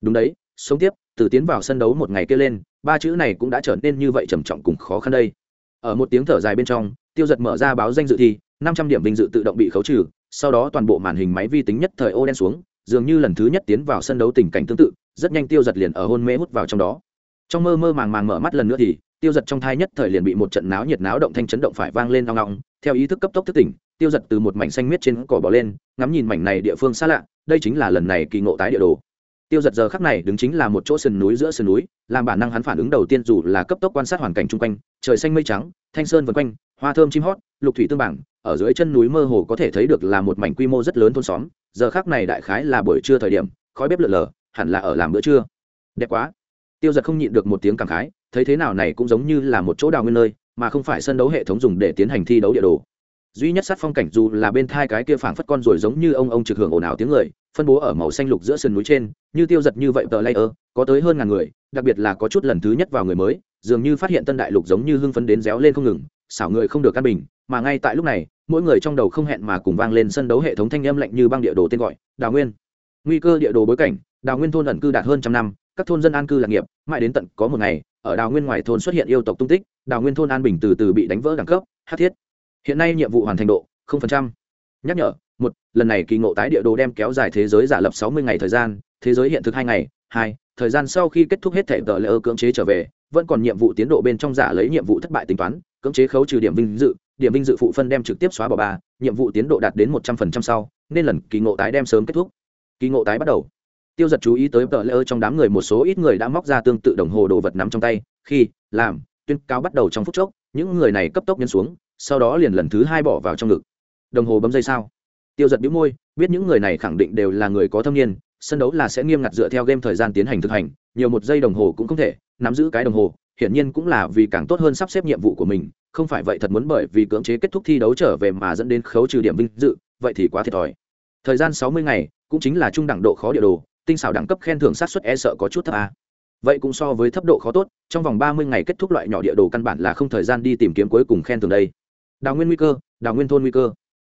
Đúng đấy, sống tiếp, từ tiến vào sân đấu một ngày kia lên, ba chữ này cũng đã trở nên như vậy trầm trọng cùng khó khăn đây. Ở một tiếng thở dài bên trong, tiêu giật mở ra báo danh dự thi, năm trăm điểm vinh dự tự động bị khấu trừ sau đó toàn bộ màn hình máy vi tính nhất thời ô đen xuống, dường như lần thứ nhất tiến vào sân đấu tình cảnh tương tự, rất nhanh tiêu giật liền ở hôn mê hút vào trong đó. Trong mơ mơ màng màng mở mắt lần nữa thì, tiêu giật trong thai nhất thời liền bị một trận náo nhiệt náo động thanh chấn động phải vang lên nong nong theo ý thức cấp tốc thức tỉnh, tiêu giật từ một mảnh xanh miết trên cỏ bỏ lên, ngắm nhìn mảnh này địa phương xa lạ, đây chính là lần này kỳ ngộ tái địa đồ tiêu giật giờ khắc này đứng chính là một chỗ sườn núi giữa sườn núi, làm bản năng hắn phản ứng đầu tiên dù là cấp tốc quan sát hoàn cảnh chung quanh, trời xanh mây trắng, thanh sơn vân quanh, hoa thơm chim hót, lục thủy tương bảng, ở dưới chân núi mơ hồ có thể thấy được là một mảnh quy mô rất lớn thôn xóm, giờ khắc này đại khái là buổi trưa thời điểm, khói bếp lượn lờ hẳn là ở làm bữa trưa. Đẹp quá. Tiêu giật không nhịn được một tiếng cảm khái, thấy thế nào này cũng giống như là một chỗ đào nguyên nơi, mà không phải sân đấu hệ thống dùng để tiến hành thi đấu địa đồ duy nhất sát phong cảnh dù là bên thai cái kia phảng phất con rồi giống như ông ông trực hưởng ồn ào tiếng người, phân bố ở màu xanh lục giữa sườn núi trên, như tiêu giật như vậy tờ layer, có tới hơn ngàn người, đặc biệt là có chút lần thứ nhất vào người mới, dường như phát hiện tân đại lục giống như hưng phấn đến réo lên không ngừng, xảo người không được căn bình, mà ngay tại lúc này, mỗi người trong đầu không hẹn mà cùng vang lên sân đấu hệ thống thanh âm lạnh như băng địa đồ tên gọi, đào nguyên. Nguy cơ địa đồ bối cảnh, đào nguyên thôn ẩn cư đạt hơn trăm năm, các thôn dân an cư lạc nghiệp, mãi đến tận có một ngày, ở đào nguyên ngoài thôn xuất hiện yêu tộc tung tích, đào nguyên thôn an bình từ từ bị đánh vỡ đẳng cấp hát thiết hiện nay nhiệm vụ hoàn thành độ 0%, nhắc nhở một lần này kỳ ngộ tái địa đồ đem kéo dài thế giới giả lập sáu mươi ngày thời gian thế giới hiện thực hai ngày hai thời gian sau khi kết thúc hết thể tờ lễ cưỡng chế trở về vẫn còn nhiệm vụ tiến độ bên trong giả lấy nhiệm vụ thất bại tính toán cưỡng chế khấu trừ điểm vinh dự điểm vinh dự phụ phân đem trực tiếp xóa bỏ ba nhiệm vụ tiến độ đạt đến một trăm phần trăm sau nên lần kỳ ngộ tái đem sớm kết thúc. Kỳ ngộ tái bắt đầu. Tiêu giật chú ý tới tờ lễ trong đám người một số ít người đã móc ra tương tự đồng hồ đồ vật nắm trong tay khi làm tuyên cáo bắt đầu trong phút chốc những người này cấp tốc nhân xuống sau đó liền lần thứ hai bỏ vào trong ngực. Đồng hồ bấm dây sao? Tiêu giật bĩu môi, biết những người này khẳng định đều là người có thâm niên, sân đấu là sẽ nghiêm ngặt dựa theo game thời gian tiến hành thực hành, nhiều một giây đồng hồ cũng không thể, nắm giữ cái đồng hồ, hiển nhiên cũng là vì càng tốt hơn sắp xếp nhiệm vụ của mình, không phải vậy thật muốn bởi vì cưỡng chế kết thúc thi đấu trở về mà dẫn đến khấu trừ điểm vinh dự, vậy thì quá thiệt thòi. Thời gian sáu mươi ngày, cũng chính là trung đẳng độ khó địa đồ, tinh xảo đẳng cấp khen thưởng sát xuất e sợ có chút thấp a. Vậy cũng so với thấp độ khó tốt, trong vòng ba mươi ngày kết thúc loại nhỏ địa đồ căn bản là không thời gian đi tìm kiếm cuối cùng khen thưởng đây đào nguyên nguy cơ đào nguyên thôn nguy cơ.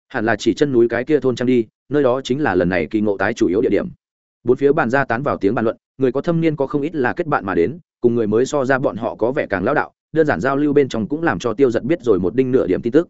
Hẳn là chỉ chân núi cái kia thôn trang đi, nơi đó chính là lần này kỳ ngộ tái chủ yếu địa điểm. Bốn phía bàn ra tán vào tiếng bàn luận, người có thâm niên có không ít là kết bạn mà đến, cùng người mới so ra bọn họ có vẻ càng lao đạo, đơn giản giao lưu bên trong cũng làm cho tiêu giật biết rồi một đinh nửa điểm tin tức.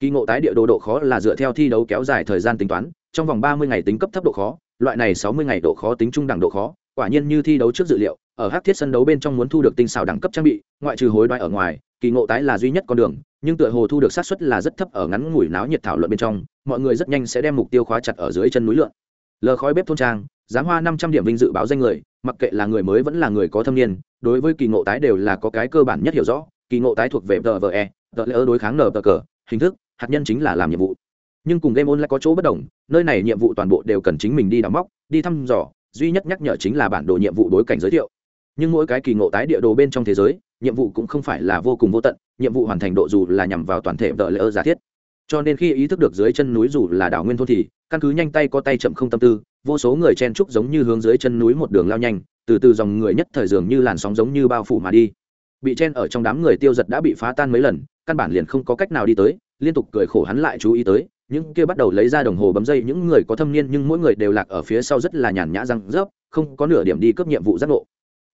Kỳ ngộ tái địa đồ độ khó là dựa theo thi đấu kéo dài thời gian tính toán, trong vòng ba mươi ngày tính cấp thấp độ khó, loại này sáu mươi ngày độ khó tính trung đẳng độ khó, quả nhiên như thi đấu trước dự liệu ở hắc thiết sân đấu bên trong muốn thu được tinh xảo đẳng cấp trang bị, ngoại trừ hối đoái ở ngoài, kỳ ngộ tái là duy nhất con đường, nhưng tựa hồ thu được xác suất là rất thấp ở ngắn ngủi náo nhiệt thảo luận bên trong, mọi người rất nhanh sẽ đem mục tiêu khóa chặt ở dưới chân núi lượn. Lờ khói bếp thôn trang giá hoa năm trăm điểm vinh dự báo danh người, mặc kệ là người mới vẫn là người có thâm niên, đối với kỳ ngộ tái đều là có cái cơ bản nhất hiểu rõ, kỳ ngộ tái thuộc về tờ vờ e tờ lỡ đối kháng nờ tờ cờ, hình thức, hạt nhân chính là làm nhiệm vụ. Nhưng cùng game online có chỗ bất đồng, nơi này nhiệm vụ toàn bộ đều cần chính mình đi đóng móc, đi thăm dò, duy nhất nhắc nhở chính là bản đồ nhiệm vụ đối cảnh giới thiệu nhưng mỗi cái kỳ ngộ tái địa đồ bên trong thế giới, nhiệm vụ cũng không phải là vô cùng vô tận, nhiệm vụ hoàn thành độ dù là nhằm vào toàn thể vợ lỡ giả thiết. Cho nên khi ý thức được dưới chân núi dù là đảo nguyên thôn thì, căn cứ nhanh tay có tay chậm không tâm tư, vô số người chen trúc giống như hướng dưới chân núi một đường lao nhanh, từ từ dòng người nhất thời dường như làn sóng giống như bao phủ mà đi. Bị chen ở trong đám người tiêu giật đã bị phá tan mấy lần, căn bản liền không có cách nào đi tới, liên tục cười khổ hắn lại chú ý tới, những kia bắt đầu lấy ra đồng hồ bấm dây, những người có thâm niên nhưng mỗi người đều lạc ở phía sau rất là nhàn nhã răng rớp, không có nửa điểm đi cấp nhiệm vụ giác ngộ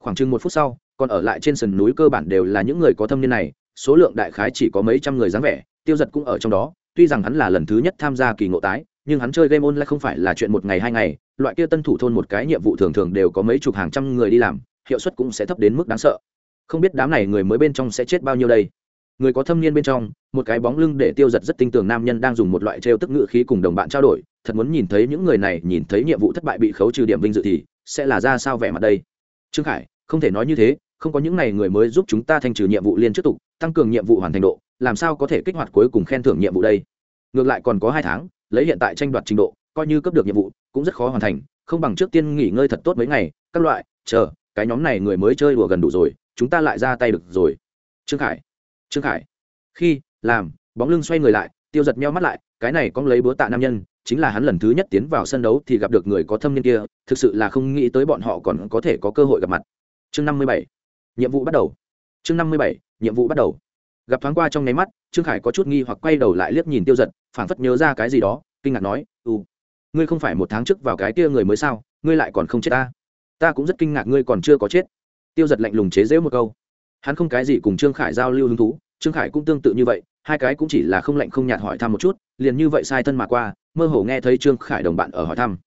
khoảng chừng một phút sau, còn ở lại trên sườn núi cơ bản đều là những người có thâm niên này, số lượng đại khái chỉ có mấy trăm người dáng vẻ, tiêu giật cũng ở trong đó, tuy rằng hắn là lần thứ nhất tham gia kỳ ngộ tái, nhưng hắn chơi game online không phải là chuyện một ngày hai ngày, loại kia tân thủ thôn một cái nhiệm vụ thường thường đều có mấy chục hàng trăm người đi làm, hiệu suất cũng sẽ thấp đến mức đáng sợ. Không biết đám này người mới bên trong sẽ chết bao nhiêu đây? Người có thâm niên bên trong, một cái bóng lưng để tiêu giật rất tinh tường nam nhân đang dùng một loại trêu tức ngự khí cùng đồng bạn trao đổi, thật muốn nhìn thấy những người này, nhìn thấy nhiệm vụ thất bại bị khấu trừ điểm vinh dự thì sẽ là ra sao vẻ mặt đây? Trương khải không thể nói như thế, không có những này người mới giúp chúng ta thanh trừ nhiệm vụ liên tiếp tục, tăng cường nhiệm vụ hoàn thành độ, làm sao có thể kích hoạt cuối cùng khen thưởng nhiệm vụ đây? Ngược lại còn có hai tháng, lấy hiện tại tranh đoạt trình độ, coi như cấp được nhiệm vụ, cũng rất khó hoàn thành, không bằng trước tiên nghỉ ngơi thật tốt mấy ngày, các loại, chờ, cái nhóm này người mới chơi đùa gần đủ rồi, chúng ta lại ra tay được rồi. Trương khải trương khải, khi, làm, bóng lưng xoay người lại, tiêu giật meo mắt lại, cái này con lấy búa tạ nam nhân, chính là hắn lần thứ nhất tiến vào sân đấu thì gặp được người có thâm niên kia, thực sự là không nghĩ tới bọn họ còn có thể có cơ hội gặp mặt chương năm mươi bảy, nhiệm vụ bắt đầu. Chương năm mươi bảy, nhiệm vụ bắt đầu. Gặp thoáng qua trong nháy mắt, trương khải có chút nghi hoặc quay đầu lại liếc nhìn tiêu giật phảng phất nhớ ra cái gì đó, kinh ngạc nói ừ ngươi không phải một tháng trước vào cái kia người mới sao, ngươi lại còn không chết ta? Ta cũng rất kinh ngạc ngươi còn chưa có chết. Tiêu giật lạnh lùng chế dễu một câu. Hắn không cái gì cùng trương khải giao lưu hứng thú, trương khải cũng tương tự như vậy, hai cái cũng chỉ là không lạnh không nhạt hỏi thăm một chút, liền như vậy sai thân mà qua, mơ hồ nghe thấy trương khải đồng bạn ở hỏi thăm.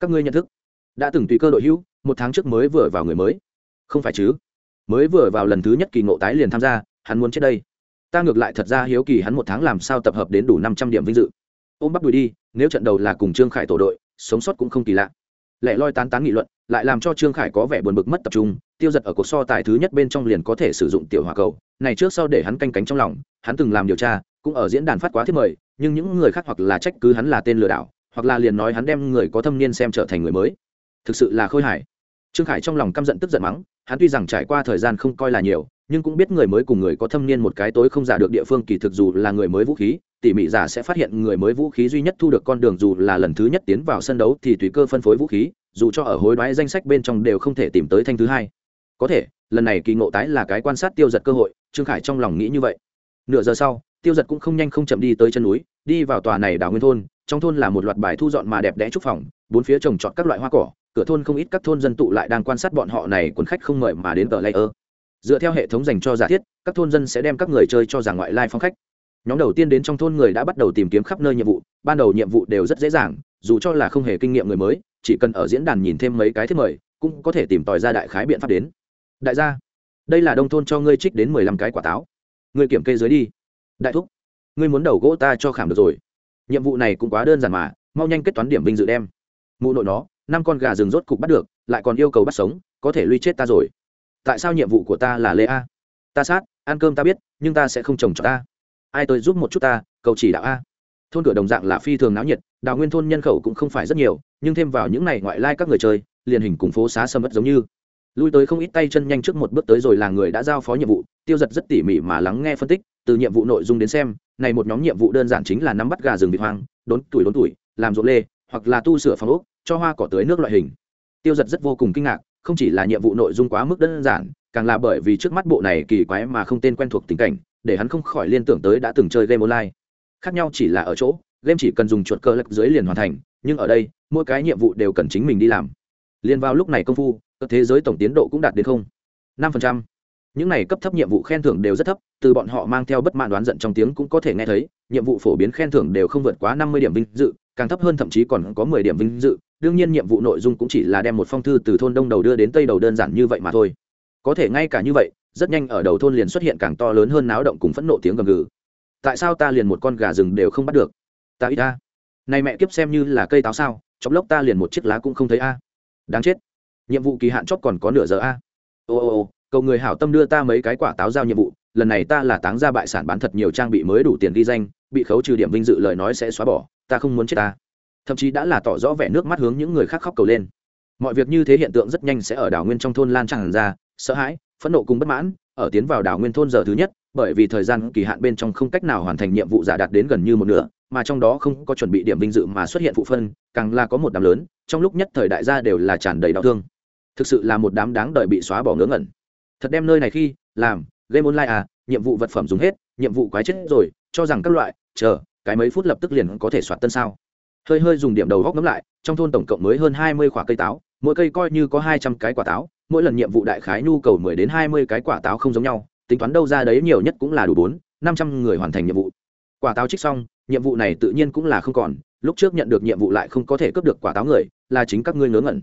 Các ngươi nhận thức, đã từng tùy cơ đội hữu, một tháng trước mới vừa vào người mới không phải chứ? Mới vừa vào lần thứ nhất kỳ ngộ tái liền tham gia, hắn muốn chết đây. Ta ngược lại thật ra hiếu kỳ hắn một tháng làm sao tập hợp đến đủ năm trăm điểm vinh dự. Ôm bắp đùi đi, nếu trận đầu là cùng trương khải tổ đội, sống sót cũng không kỳ lạ. Lẽ loi tán tán nghị luận, lại làm cho trương khải có vẻ buồn bực mất tập trung, tiêu giật ở cuộc so tài thứ nhất bên trong liền có thể sử dụng tiểu hòa cầu. Này trước sau để hắn canh cánh trong lòng, hắn từng làm điều tra, cũng ở diễn đàn phát quá thiết mời, nhưng những người khác hoặc là trách cứ hắn là tên lừa đảo, hoặc là liền nói hắn đem người có thâm niên xem trở thành người mới. Thực sự là khôi hài. Trương khải trong lòng căm giận tức giận mắng hắn tuy rằng trải qua thời gian không coi là nhiều, nhưng cũng biết người mới cùng người có thâm niên một cái tối không giả được địa phương kỳ thực dù là người mới vũ khí, tỉ mỉ giả sẽ phát hiện người mới vũ khí duy nhất thu được con đường dù là lần thứ nhất tiến vào sân đấu thì tùy cơ phân phối vũ khí, dù cho ở hối đoái danh sách bên trong đều không thể tìm tới thanh thứ hai. Có thể, lần này kỳ ngộ tái là cái quan sát tiêu giật cơ hội, trương khải trong lòng nghĩ như vậy. Nửa giờ sau, tiêu giật cũng không nhanh không chậm đi tới chân núi, đi vào tòa này đảo nguyên thôn, trong thôn là một loạt bài thu dọn mà đẹp đẽ trúc phòng, bốn phía trồng trọt các loại hoa cỏ cửa thôn không ít các thôn dân tụ lại đang quan sát bọn họ này quần khách không mời mà đến tờ layer. Dựa theo hệ thống dành cho giả thiết, các thôn dân sẽ đem các người chơi cho giả ngoại lai phong khách. Nhóm đầu tiên đến trong thôn người đã bắt đầu tìm kiếm khắp nơi nhiệm vụ, ban đầu nhiệm vụ đều rất dễ dàng, dù cho là không hề kinh nghiệm người mới, chỉ cần ở diễn đàn nhìn thêm mấy cái thiết mời, cũng có thể tìm tòi ra đại khái biện pháp đến. Đại gia, đây là đông thôn cho ngươi trích đến mười lăm cái quả táo. Ngươi kiểm kê dưới đi. Đại thúc, ngươi muốn đầu gỗ ta cho khảm được rồi. Nhiệm vụ này cũng quá đơn giản mà, mau nhanh kết toán điểm vinh dự đem. Mụ nội nó năm con gà rừng rốt cục bắt được, lại còn yêu cầu bắt sống, có thể luy chết ta rồi. Tại sao nhiệm vụ của ta là lê a? Ta sát, ăn cơm ta biết, nhưng ta sẽ không trồng cho ta. Ai tới giúp một chút ta, cầu chỉ đạo a. Thôn cửa đồng dạng là phi thường náo nhiệt, đào nguyên thôn nhân khẩu cũng không phải rất nhiều, nhưng thêm vào những n à y ngoại lai các người chơi, liền hình cùng phố xá sầm ất giống như. Lui tới không ít tay chân nhanh trước một bước tới rồi là người đã giao phó nhiệm vụ, tiêu giật rất tỉ mỉ mà lắng nghe phân tích, từ nhiệm vụ nội dung đến xem, này một nhóm nhiệm vụ đơn giản chính là nắm bắt gà rừng vịt hoang, đốn tuổi đốn tuổi, làm ruộng lê, hoặc là tu sửa phòng ốc cho hoa cỏ tưới nước loại hình. Tiêu giật rất vô cùng kinh ngạc, không chỉ là nhiệm vụ nội dung quá mức đơn giản, càng là bởi vì trước mắt bộ này kỳ quái mà không tên quen thuộc tình cảnh, để hắn không khỏi liên tưởng tới đã từng chơi game online. Khác nhau chỉ là ở chỗ, game chỉ cần dùng chuột cơ lắc dưới liền hoàn thành, nhưng ở đây, mỗi cái nhiệm vụ đều cần chính mình đi làm. Liên vào lúc này công phu, cơ thế giới tổng tiến độ cũng đạt đến không. Năm phần trăm. Những này cấp thấp nhiệm vụ khen thưởng đều rất thấp, từ bọn họ mang theo bất mãn đoán giận trong tiếng cũng có thể nghe thấy, nhiệm vụ phổ biến khen thưởng đều không vượt quá năm mươi điểm vinh dự càng thấp hơn thậm chí còn có mười điểm vinh dự, đương nhiên nhiệm vụ nội dung cũng chỉ là đem một phong thư từ thôn đông đầu đưa đến tây đầu đơn giản như vậy mà thôi. Có thể ngay cả như vậy, rất nhanh ở đầu thôn liền xuất hiện càng to lớn hơn náo động cùng phẫn nộ tiếng gầm gừ. Tại sao ta liền một con gà rừng đều không bắt được? Ta ít ta này mẹ kiếp xem như là cây táo sao, Trong lốc ta liền một chiếc lá cũng không thấy a. Đáng chết. Nhiệm vụ kỳ hạn chót còn có nửa giờ a. Ô ô ô, cầu người hảo tâm đưa ta mấy cái quả táo giao nhiệm vụ, lần này ta là táng ra bại sản bán thật nhiều trang bị mới đủ tiền ghi danh, bị khấu trừ điểm vinh dự lời nói sẽ xóa bỏ ta không muốn chết ta. Thậm chí đã là tỏ rõ vẻ nước mắt hướng những người khác khóc cầu lên. Mọi việc như thế hiện tượng rất nhanh sẽ ở đảo nguyên trong thôn lan tràn ra, sợ hãi, phẫn nộ cùng bất mãn, ở tiến vào đảo nguyên thôn giờ thứ nhất, bởi vì thời gian kỳ hạn bên trong không cách nào hoàn thành nhiệm vụ giả đạt đến gần như một nửa, mà trong đó không có chuẩn bị điểm vinh dự mà xuất hiện phụ phân, càng là có một đám lớn, trong lúc nhất thời đại gia đều là tràn đầy đau thương. Thực sự là một đám đáng đợi bị xóa bỏ ngớ ngẩn. Thật đem nơi này khi, làm, game online à nhiệm vụ vật phẩm dùng hết, nhiệm vụ quái chết rồi, cho rằng các loại, chờ cái mấy phút lập tức liền có thể soạt tân sao. Hơi hơi dùng điểm đầu góc ngấm lại, trong thôn tổng cộng mới hơn hai mươi quả cây táo, mỗi cây coi như có hai trăm cái quả táo, mỗi lần nhiệm vụ đại khái nhu cầu mười đến hai mươi cái quả táo không giống nhau, tính toán đâu ra đấy nhiều nhất cũng là đủ bốn, năm trăm người hoàn thành nhiệm vụ. Quả táo trích xong, nhiệm vụ này tự nhiên cũng là không còn, lúc trước nhận được nhiệm vụ lại không có thể cướp được quả táo người, là chính các ngươi ngớ ngẩn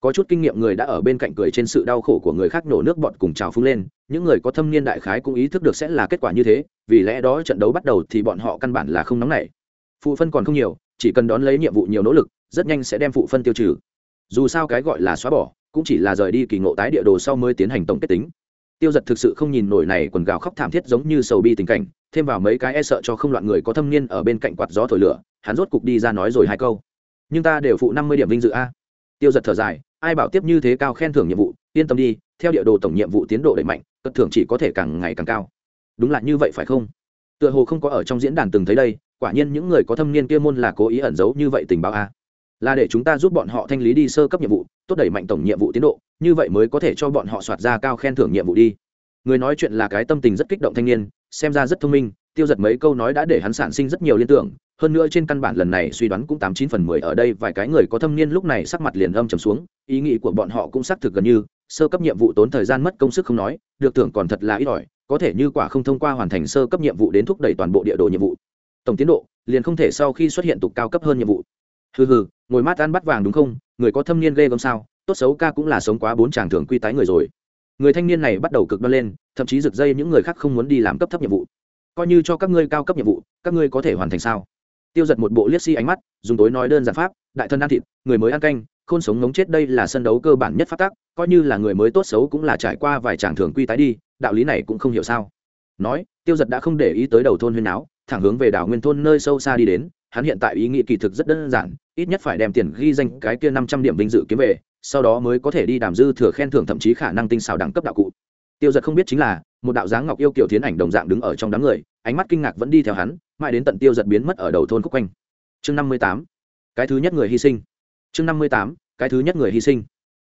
có chút kinh nghiệm người đã ở bên cạnh cười trên sự đau khổ của người khác nổ nước bọt cùng trào phúng lên, những người có thâm niên đại khái cũng ý thức được sẽ là kết quả như thế, vì lẽ đó trận đấu bắt đầu thì bọn họ căn bản là không nóng nảy. Phụ phân còn không nhiều, chỉ cần đón lấy nhiệm vụ nhiều nỗ lực, rất nhanh sẽ đem phụ phân tiêu trừ. Dù sao cái gọi là xóa bỏ, cũng chỉ là rời đi kỳ ngộ tái địa đồ sau mới tiến hành tổng kết tính. Tiêu giật thực sự không nhìn nổi này quần gào khóc thảm thiết giống như sầu bi tình cảnh, thêm vào mấy cái e sợ cho không loạn người có thâm niên ở bên cạnh quạt gió thổi lửa, hắn rốt cục đi ra nói rồi hai câu. Nhưng ta đều phụ năm mươi điểm vinh dự a. Tiêu giật thở dài ai bảo tiếp như thế cao khen thưởng nhiệm vụ, yên tâm đi, theo địa đồ tổng nhiệm vụ tiến độ đẩy mạnh, cất thưởng chỉ có thể càng ngày càng cao. Đúng là như vậy phải không? Tựa hồ không có ở trong diễn đàn từng thấy đây, quả nhiên những người có thâm niên kia môn là cố ý ẩn giấu như vậy tình báo a. Là để chúng ta giúp bọn họ thanh lý đi sơ cấp nhiệm vụ, tốt đẩy mạnh tổng nhiệm vụ tiến độ, như vậy mới có thể cho bọn họ soạt ra cao khen thưởng nhiệm vụ đi. Người nói chuyện là cái tâm tình rất kích động thanh niên, xem ra rất thông minh, tiêu giật mấy câu nói đã để hắn sản sinh rất nhiều liên tưởng hơn nữa trên căn bản lần này suy đoán cũng tám chín phần mười ở đây, vài cái người có thâm niên lúc này sắc mặt liền âm trầm xuống, ý nghĩ của bọn họ cũng xác thực gần như, sơ cấp nhiệm vụ tốn thời gian mất công sức không nói, được tưởng còn thật là ít ỏi, có thể như quả không thông qua hoàn thành sơ cấp nhiệm vụ đến thúc đẩy toàn bộ địa đồ nhiệm vụ. Tổng tiến độ, liền không thể sau khi xuất hiện tục cao cấp hơn nhiệm vụ. Hừ hừ, ngồi mát ăn bắt vàng đúng không? Người có thâm niên ghê gớm sao? Tốt xấu ca cũng là sống quá bốn chàng thường quy tái người rồi. Người thanh niên này bắt đầu cực đoan lên, thậm chí rực dây những người khác không muốn đi làm cấp thấp nhiệm vụ. Coi như cho các ngươi cao cấp nhiệm vụ, các ngươi có thể hoàn thành sao? Tiêu giật một bộ liếc si ánh mắt, dùng tối nói đơn giản pháp, đại thân ăn thịt, người mới ăn canh, khôn sống ngống chết đây là sân đấu cơ bản nhất phát tắc, coi như là người mới tốt xấu cũng là trải qua vài tràng thường quy tái đi, đạo lý này cũng không hiểu sao. Nói, tiêu giật đã không để ý tới đầu thôn huyên áo thẳng hướng về đảo nguyên thôn nơi sâu xa đi đến, hắn hiện tại ý nghĩ kỳ thực rất đơn giản, ít nhất phải đem tiền ghi danh cái kia năm trăm điểm vinh dự kiếm về, sau đó mới có thể đi đàm dư thừa khen thưởng thậm chí khả năng tinh xào đẳng cấp đạo cụ. Tiêu giật không biết chính là một đạo dáng ngọc yêu kiểu tiến ảnh đồng dạng đứng ở trong đám người, ánh mắt kinh ngạc vẫn đi theo hắn, mãi đến tận tiêu giật biến mất ở đầu thôn khúc quanh. Chương năm mươi tám, cái thứ nhất người hy sinh. Chương năm mươi tám, cái thứ nhất người hy sinh.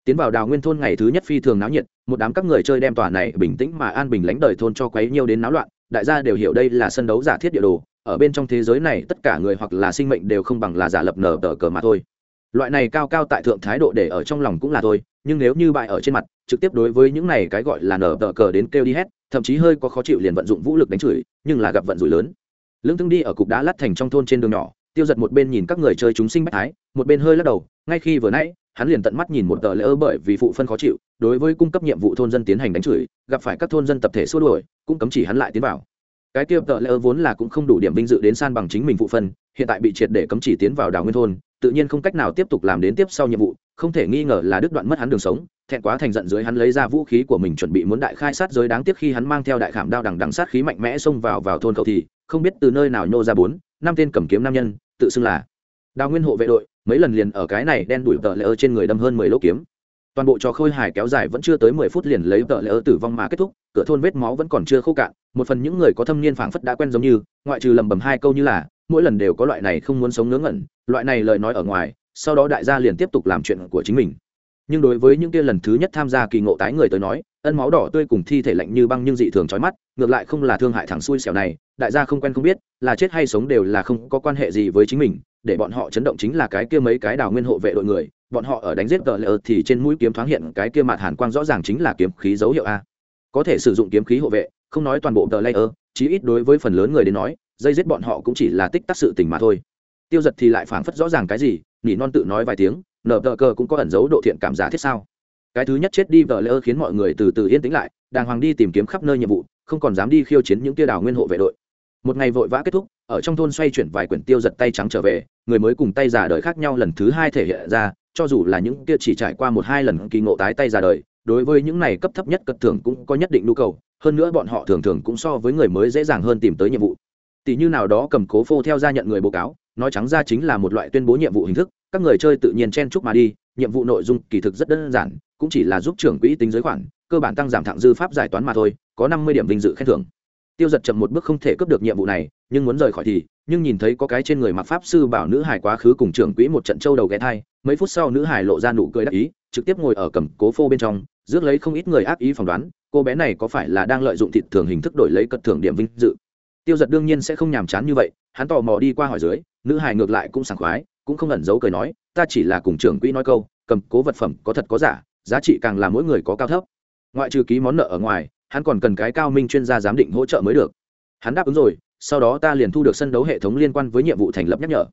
Tiến vào đào nguyên thôn ngày thứ nhất phi thường náo nhiệt, một đám các người chơi đem tòa này bình tĩnh mà an bình lánh đời thôn cho quấy nhiều đến náo loạn, đại gia đều hiểu đây là sân đấu giả thiết địa đồ, ở bên trong thế giới này tất cả người hoặc là sinh mệnh đều không bằng là giả lập nở tờ cờ mà thôi. Loại này cao cao tại thượng thái độ để ở trong lòng cũng là thôi, nhưng nếu như bại ở trên mặt, trực tiếp đối với những này cái gọi là nở tờ cờ đến kêu đi hết thậm chí hơi có khó chịu liền vận dụng vũ lực đánh chửi, nhưng là gặp vận rủi lớn. Lương thương đi ở cục đá lát thành trong thôn trên đường nhỏ, tiêu giật một bên nhìn các người chơi chúng sinh bách thái, một bên hơi lắc đầu, ngay khi vừa nãy, hắn liền tận mắt nhìn một tờ lỡ bởi vì phụ phân khó chịu, đối với cung cấp nhiệm vụ thôn dân tiến hành đánh chửi, gặp phải các thôn dân tập thể xua đuổi, cũng cấm chỉ hắn lại tiến vào. Cái tiêu tờ lỡ vốn là cũng không đủ điểm vinh dự đến san bằng chính mình phụ phân, hiện tại bị triệt để cấm chỉ tiến vào đảo nguyên thôn, tự nhiên không cách nào tiếp tục làm đến tiếp sau nhiệm vụ, không thể nghi ngờ là đứt đoạn mất hắn đường sống thẹn quá thành giận dưới hắn lấy ra vũ khí của mình chuẩn bị muốn đại khai sát giới đáng tiếc khi hắn mang theo đại khảm đao đằng đằng sát khí mạnh mẽ xông vào vào thôn cậu thì, không biết từ nơi nào nhô ra bốn, năm tên cầm kiếm nam nhân, tự xưng là đào nguyên hộ vệ đội, mấy lần liền ở cái này đen đuổi tợ lỡ ơ trên người đâm hơn mười lỗ kiếm. Toàn bộ trò khôi hài kéo dài vẫn chưa tới mười phút liền lấy tợ lỡ ơ tử vong mà kết thúc, cửa thôn vết máu vẫn còn chưa khô cạn, một phần những người có thâm niên phảng phất đã quen giống như, ngoại trừ lầm bầm hai câu như là, mỗi lần đều có loại này không muốn sống ngớ ngẩn, loại này lời nói ở ngoài, sau đó đại gia liền tiếp tục làm chuyện của chính mình nhưng đối với những kia lần thứ nhất tham gia kỳ ngộ tái người tới nói, ân máu đỏ tươi cùng thi thể lạnh như băng nhưng dị thường trói mắt, ngược lại không là thương hại thằng xui xẻo này, đại gia không quen không biết, là chết hay sống đều là không có quan hệ gì với chính mình, để bọn họ chấn động chính là cái kia mấy cái đào nguyên hộ vệ đội người, bọn họ ở đánh giết tờ lỡ thì trên mũi kiếm thoáng hiện cái kia mặt hàn quang rõ ràng chính là kiếm khí dấu hiệu a. Có thể sử dụng kiếm khí hộ vệ, không nói toàn bộ tờ layer chí ít đối với phần lớn người đến nói, dây giết bọn họ cũng chỉ là tích tắc sự tình mà thôi. Tiêu giật thì lại phảng phất rõ ràng cái gì, nỉ non tự nói vài tiếng nở tờ cờ cũng có ẩn dấu độ thiện cảm giả thiết sao? Cái thứ nhất chết đi vợ lỡ khiến mọi người từ từ yên tĩnh lại, đàng hoàng đi tìm kiếm khắp nơi nhiệm vụ, không còn dám đi khiêu chiến những tia đào nguyên hộ vệ đội. Một ngày vội vã kết thúc, ở trong thôn xoay chuyển vài quyển tiêu giật tay trắng trở về, người mới cùng tay giả đời khác nhau lần thứ hai thể hiện ra, cho dù là những kia chỉ trải qua một hai lần kỳ ngộ tái tay giả đời, đối với những này cấp thấp nhất cật thường cũng có nhất định nhu cầu, hơn nữa bọn họ thường thường cũng so với người mới dễ dàng hơn tìm tới nhiệm vụ. Tỷ như nào đó cầm cố phô theo ra nhận người báo cáo, nói trắng ra chính là một loại tuyên bố nhiệm vụ hình thức các người chơi tự nhiên chen chúc mà đi, nhiệm vụ nội dung kỳ thực rất đơn giản, cũng chỉ là giúp trưởng quỹ tính giới khoản, cơ bản tăng giảm thẳng dư pháp giải toán mà thôi, có năm mươi điểm vinh dự khen thưởng. Tiêu giật chậm một bước không thể cướp được nhiệm vụ này, nhưng muốn rời khỏi thì, nhưng nhìn thấy có cái trên người mặc pháp sư bảo nữ hải quá khứ cùng trưởng quỹ một trận châu đầu ghé thai, mấy phút sau nữ hải lộ ra nụ cười đắc ý, trực tiếp ngồi ở cầm cố phô bên trong, rước lấy không ít người ác ý phỏng đoán, cô bé này có phải là đang lợi dụng thịt thường hình thức đổi lấy cật thưởng điểm vinh dự. Tiêu giật đương nhiên sẽ không nhàm chán như vậy, hắn tò mò đi qua hỏi dưới, nữ hải ngược lại cũng sảng khoái cũng không ẩn giấu cười nói, ta chỉ là cùng trưởng quỹ nói câu, cầm cố vật phẩm có thật có giả, giá trị càng là mỗi người có cao thấp. Ngoại trừ ký món nợ ở ngoài, hắn còn cần cái cao minh chuyên gia giám định hỗ trợ mới được. Hắn đáp ứng rồi, sau đó ta liền thu được sân đấu hệ thống liên quan với nhiệm vụ thành lập nhắc nhở.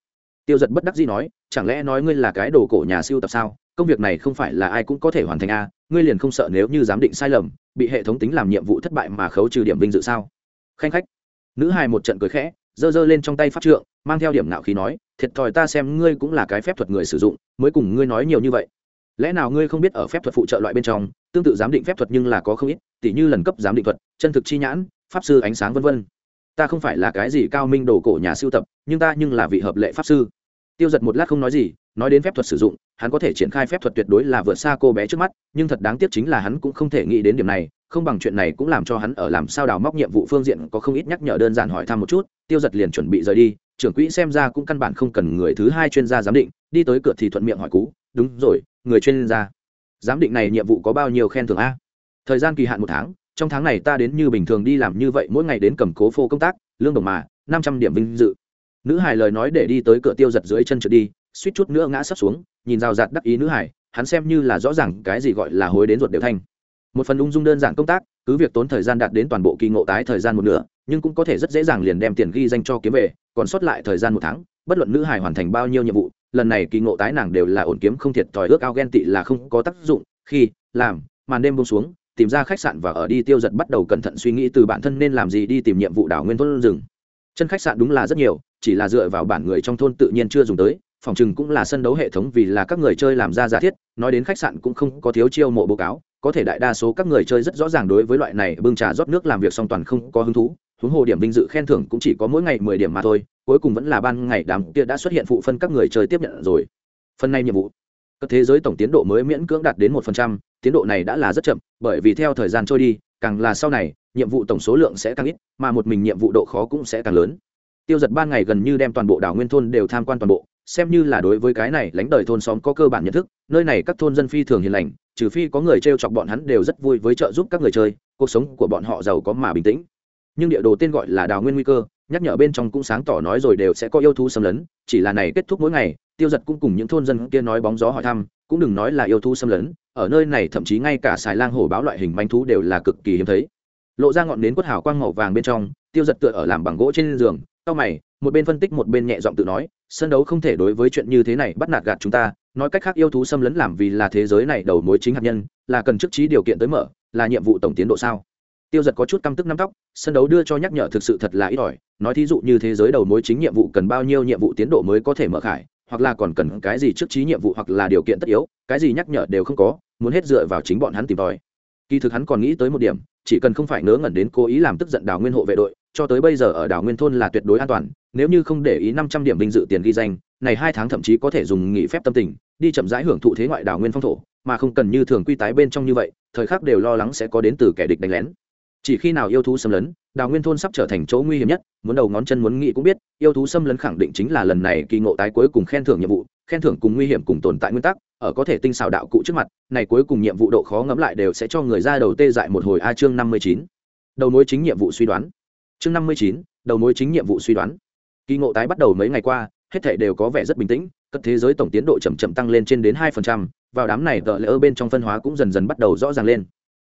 Tiêu giật bất đắc dĩ nói, chẳng lẽ nói ngươi là cái đồ cổ nhà siêu tập sao? Công việc này không phải là ai cũng có thể hoàn thành a ngươi liền không sợ nếu như giám định sai lầm, bị hệ thống tính làm nhiệm vụ thất bại mà khấu trừ điểm vinh dự sao? Khanh khách, nữ hài một trận cười khẽ, giơ giơ lên trong tay phát trượng mang theo điểm nạo khí nói thiệt thòi ta xem ngươi cũng là cái phép thuật người sử dụng mới cùng ngươi nói nhiều như vậy. Lẽ nào ngươi không biết ở phép thuật phụ trợ loại bên trong tương tự giám định phép thuật nhưng là có không ít tỉ như lần cấp giám định thuật chân thực chi nhãn pháp sư ánh sáng vân vân, ta không phải là cái gì cao minh đồ cổ nhà siêu tập nhưng ta nhưng là vị hợp lệ pháp sư. Tiêu giật một lát không nói gì nói đến phép thuật sử dụng hắn có thể triển khai phép thuật tuyệt đối là vượt xa cô bé trước mắt nhưng thật đáng tiếc chính là hắn cũng không thể nghĩ đến điểm này không bằng chuyện này cũng làm cho hắn ở làm sao đào móc nhiệm vụ phương diện có không ít nhắc nhở đơn giản hỏi thăm một chút tiêu giật liền chuẩn bị rời đi trưởng quỹ xem ra cũng căn bản không cần người thứ hai chuyên gia giám định, đi tới cửa thì thuận miệng hỏi cú, đúng rồi, người chuyên gia. Giám định này nhiệm vụ có bao nhiêu khen thưởng a? Thời gian kỳ hạn một tháng, trong tháng này ta đến như bình thường đi làm như vậy, mỗi ngày đến cầm cố phô công tác, lương đồng mà, năm trăm điểm vinh dự. Nữ hải lời nói để đi tới cửa tiêu giật dưới chân trượt đi, suýt chút nữa ngã sấp xuống, nhìn rào rạt đắc ý nữ hải hắn xem như là rõ ràng cái gì gọi là hối đến ruột đều thanh một phần ung dung đơn giản công tác, cứ việc tốn thời gian đạt đến toàn bộ kỳ ngộ tái thời gian một nửa nhưng cũng có thể rất dễ dàng liền đem tiền ghi danh cho kiếm về, còn sót lại thời gian một tháng, bất luận nữ hải hoàn thành bao nhiêu nhiệm vụ, lần này kỳ ngộ tái nàng đều là ổn kiếm không thiệt thòi ước ao ghen tị là không có tác dụng, khi, làm, màn đêm bông xuống, tìm ra khách sạn và ở đi tiêu giật bắt đầu cẩn thận suy nghĩ từ bản thân nên làm gì đi tìm nhiệm vụ đảo nguyên thôn rừng. Chân khách sạn đúng là rất nhiều, chỉ là dựa vào bản người trong thôn tự nhiên chưa dùng tới, phòng chừng cũng là sân đấu hệ thống vì là các người chơi làm ra giả thiết, nói đến khách sạn cũng không có thiếu chiêu mộ báo cáo, có thể đại đa số các người chơi rất rõ ràng đối với loại này bưng trà rót nước làm việc song toàn không có hứng thú huống hồ điểm vinh dự khen thưởng cũng chỉ có mỗi ngày mười điểm mà thôi, cuối cùng vẫn là ban ngày đám kia đã xuất hiện phụ phân các người chơi tiếp nhận rồi. Phần này nhiệm vụ, các thế giới tổng tiến độ mới miễn cưỡng đạt đến một phần trăm, tiến độ này đã là rất chậm, bởi vì theo thời gian trôi đi, càng là sau này, nhiệm vụ tổng số lượng sẽ càng ít, mà một mình nhiệm vụ độ khó cũng sẽ càng lớn. Tiêu giật ban ngày gần như đem toàn bộ đảo nguyên thôn đều tham quan toàn bộ, xem như là đối với cái này lãnh đời thôn xóm có cơ bản nhận thức, nơi này các thôn dân phi thường hiền lành, trừ phi có người t r e o chọc bọn hắn đều rất vui với trợ giúp các người chơi, cuộc sống của bọn họ giàu có mà bình tĩnh nhưng địa đồ tên gọi là đào nguyên nguy cơ, nhắc nhở bên trong cũng sáng tỏ nói rồi đều sẽ có yêu thú xâm lấn, chỉ là này kết thúc mỗi ngày, tiêu giật cũng cùng những thôn dân kia nói bóng gió hỏi thăm, cũng đừng nói là yêu thú xâm lấn, ở nơi này thậm chí ngay cả xài lang hổ báo loại hình manh thú đều là cực kỳ hiếm thấy. Lộ ra ngọn nến quất hào quang màu vàng bên trong, tiêu giật tựa ở làm bằng gỗ trên giường, cau mày, một bên phân tích một bên nhẹ giọng tự nói, sân đấu không thể đối với chuyện như thế này bắt nạt gạt chúng ta, nói cách khác yêu thú xâm lấn làm vì là thế giới này đầu mối chính hạt nhân, là cần chức trí điều kiện tới mở, là nhiệm vụ tổng tiến độ sao? Tiêu giật có chút căm tức nắm tóc, sân đấu đưa cho nhắc nhở thực sự thật là ít ỏi. Nói thí dụ như thế giới đầu mối chính nhiệm vụ cần bao nhiêu nhiệm vụ tiến độ mới có thể mở khải, hoặc là còn cần cái gì trước trí nhiệm vụ hoặc là điều kiện tất yếu, cái gì nhắc nhở đều không có, muốn hết dựa vào chính bọn hắn tìm tòi. Kỳ thực hắn còn nghĩ tới một điểm, chỉ cần không phải ngớ ngẩn đến cố ý làm tức giận đào nguyên hộ vệ đội, cho tới bây giờ ở đảo nguyên thôn là tuyệt đối an toàn, nếu như không để ý năm trăm điểm vinh dự tiền ghi danh, này hai tháng thậm chí có thể dùng nghỉ phép tâm tình, đi chậm rãi hưởng thụ thế ngoại đảo nguyên phong thổ, mà không cần như thường quy tái bên trong như vậy, thời khắc đều lo lắng sẽ có đến từ kẻ địch đánh lén chỉ khi nào yêu thú xâm lấn, đào nguyên thôn sắp trở thành chỗ nguy hiểm nhất, muốn đầu ngón chân muốn nghĩ cũng biết, yêu thú xâm lấn khẳng định chính là lần này kỳ ngộ tái cuối cùng khen thưởng nhiệm vụ, khen thưởng cùng nguy hiểm cùng tồn tại nguyên tắc, ở có thể tinh xảo đạo cụ trước mặt, này cuối cùng nhiệm vụ độ khó ngẫm lại đều sẽ cho người ra đầu tê dại một hồi a chương năm mươi chín. Đầu mối chính nhiệm vụ suy đoán. Chương năm mươi chín, đầu mối chính nhiệm vụ suy đoán. Kỳ ngộ tái bắt đầu mấy ngày qua, hết thể đều có vẻ rất bình tĩnh, cất thế giới tổng tiến độ chậm chậm tăng lên trên đến hai phần trăm, vào đám này tờ lỡ bên trong phân hóa cũng dần dần bắt đầu rõ ràng lên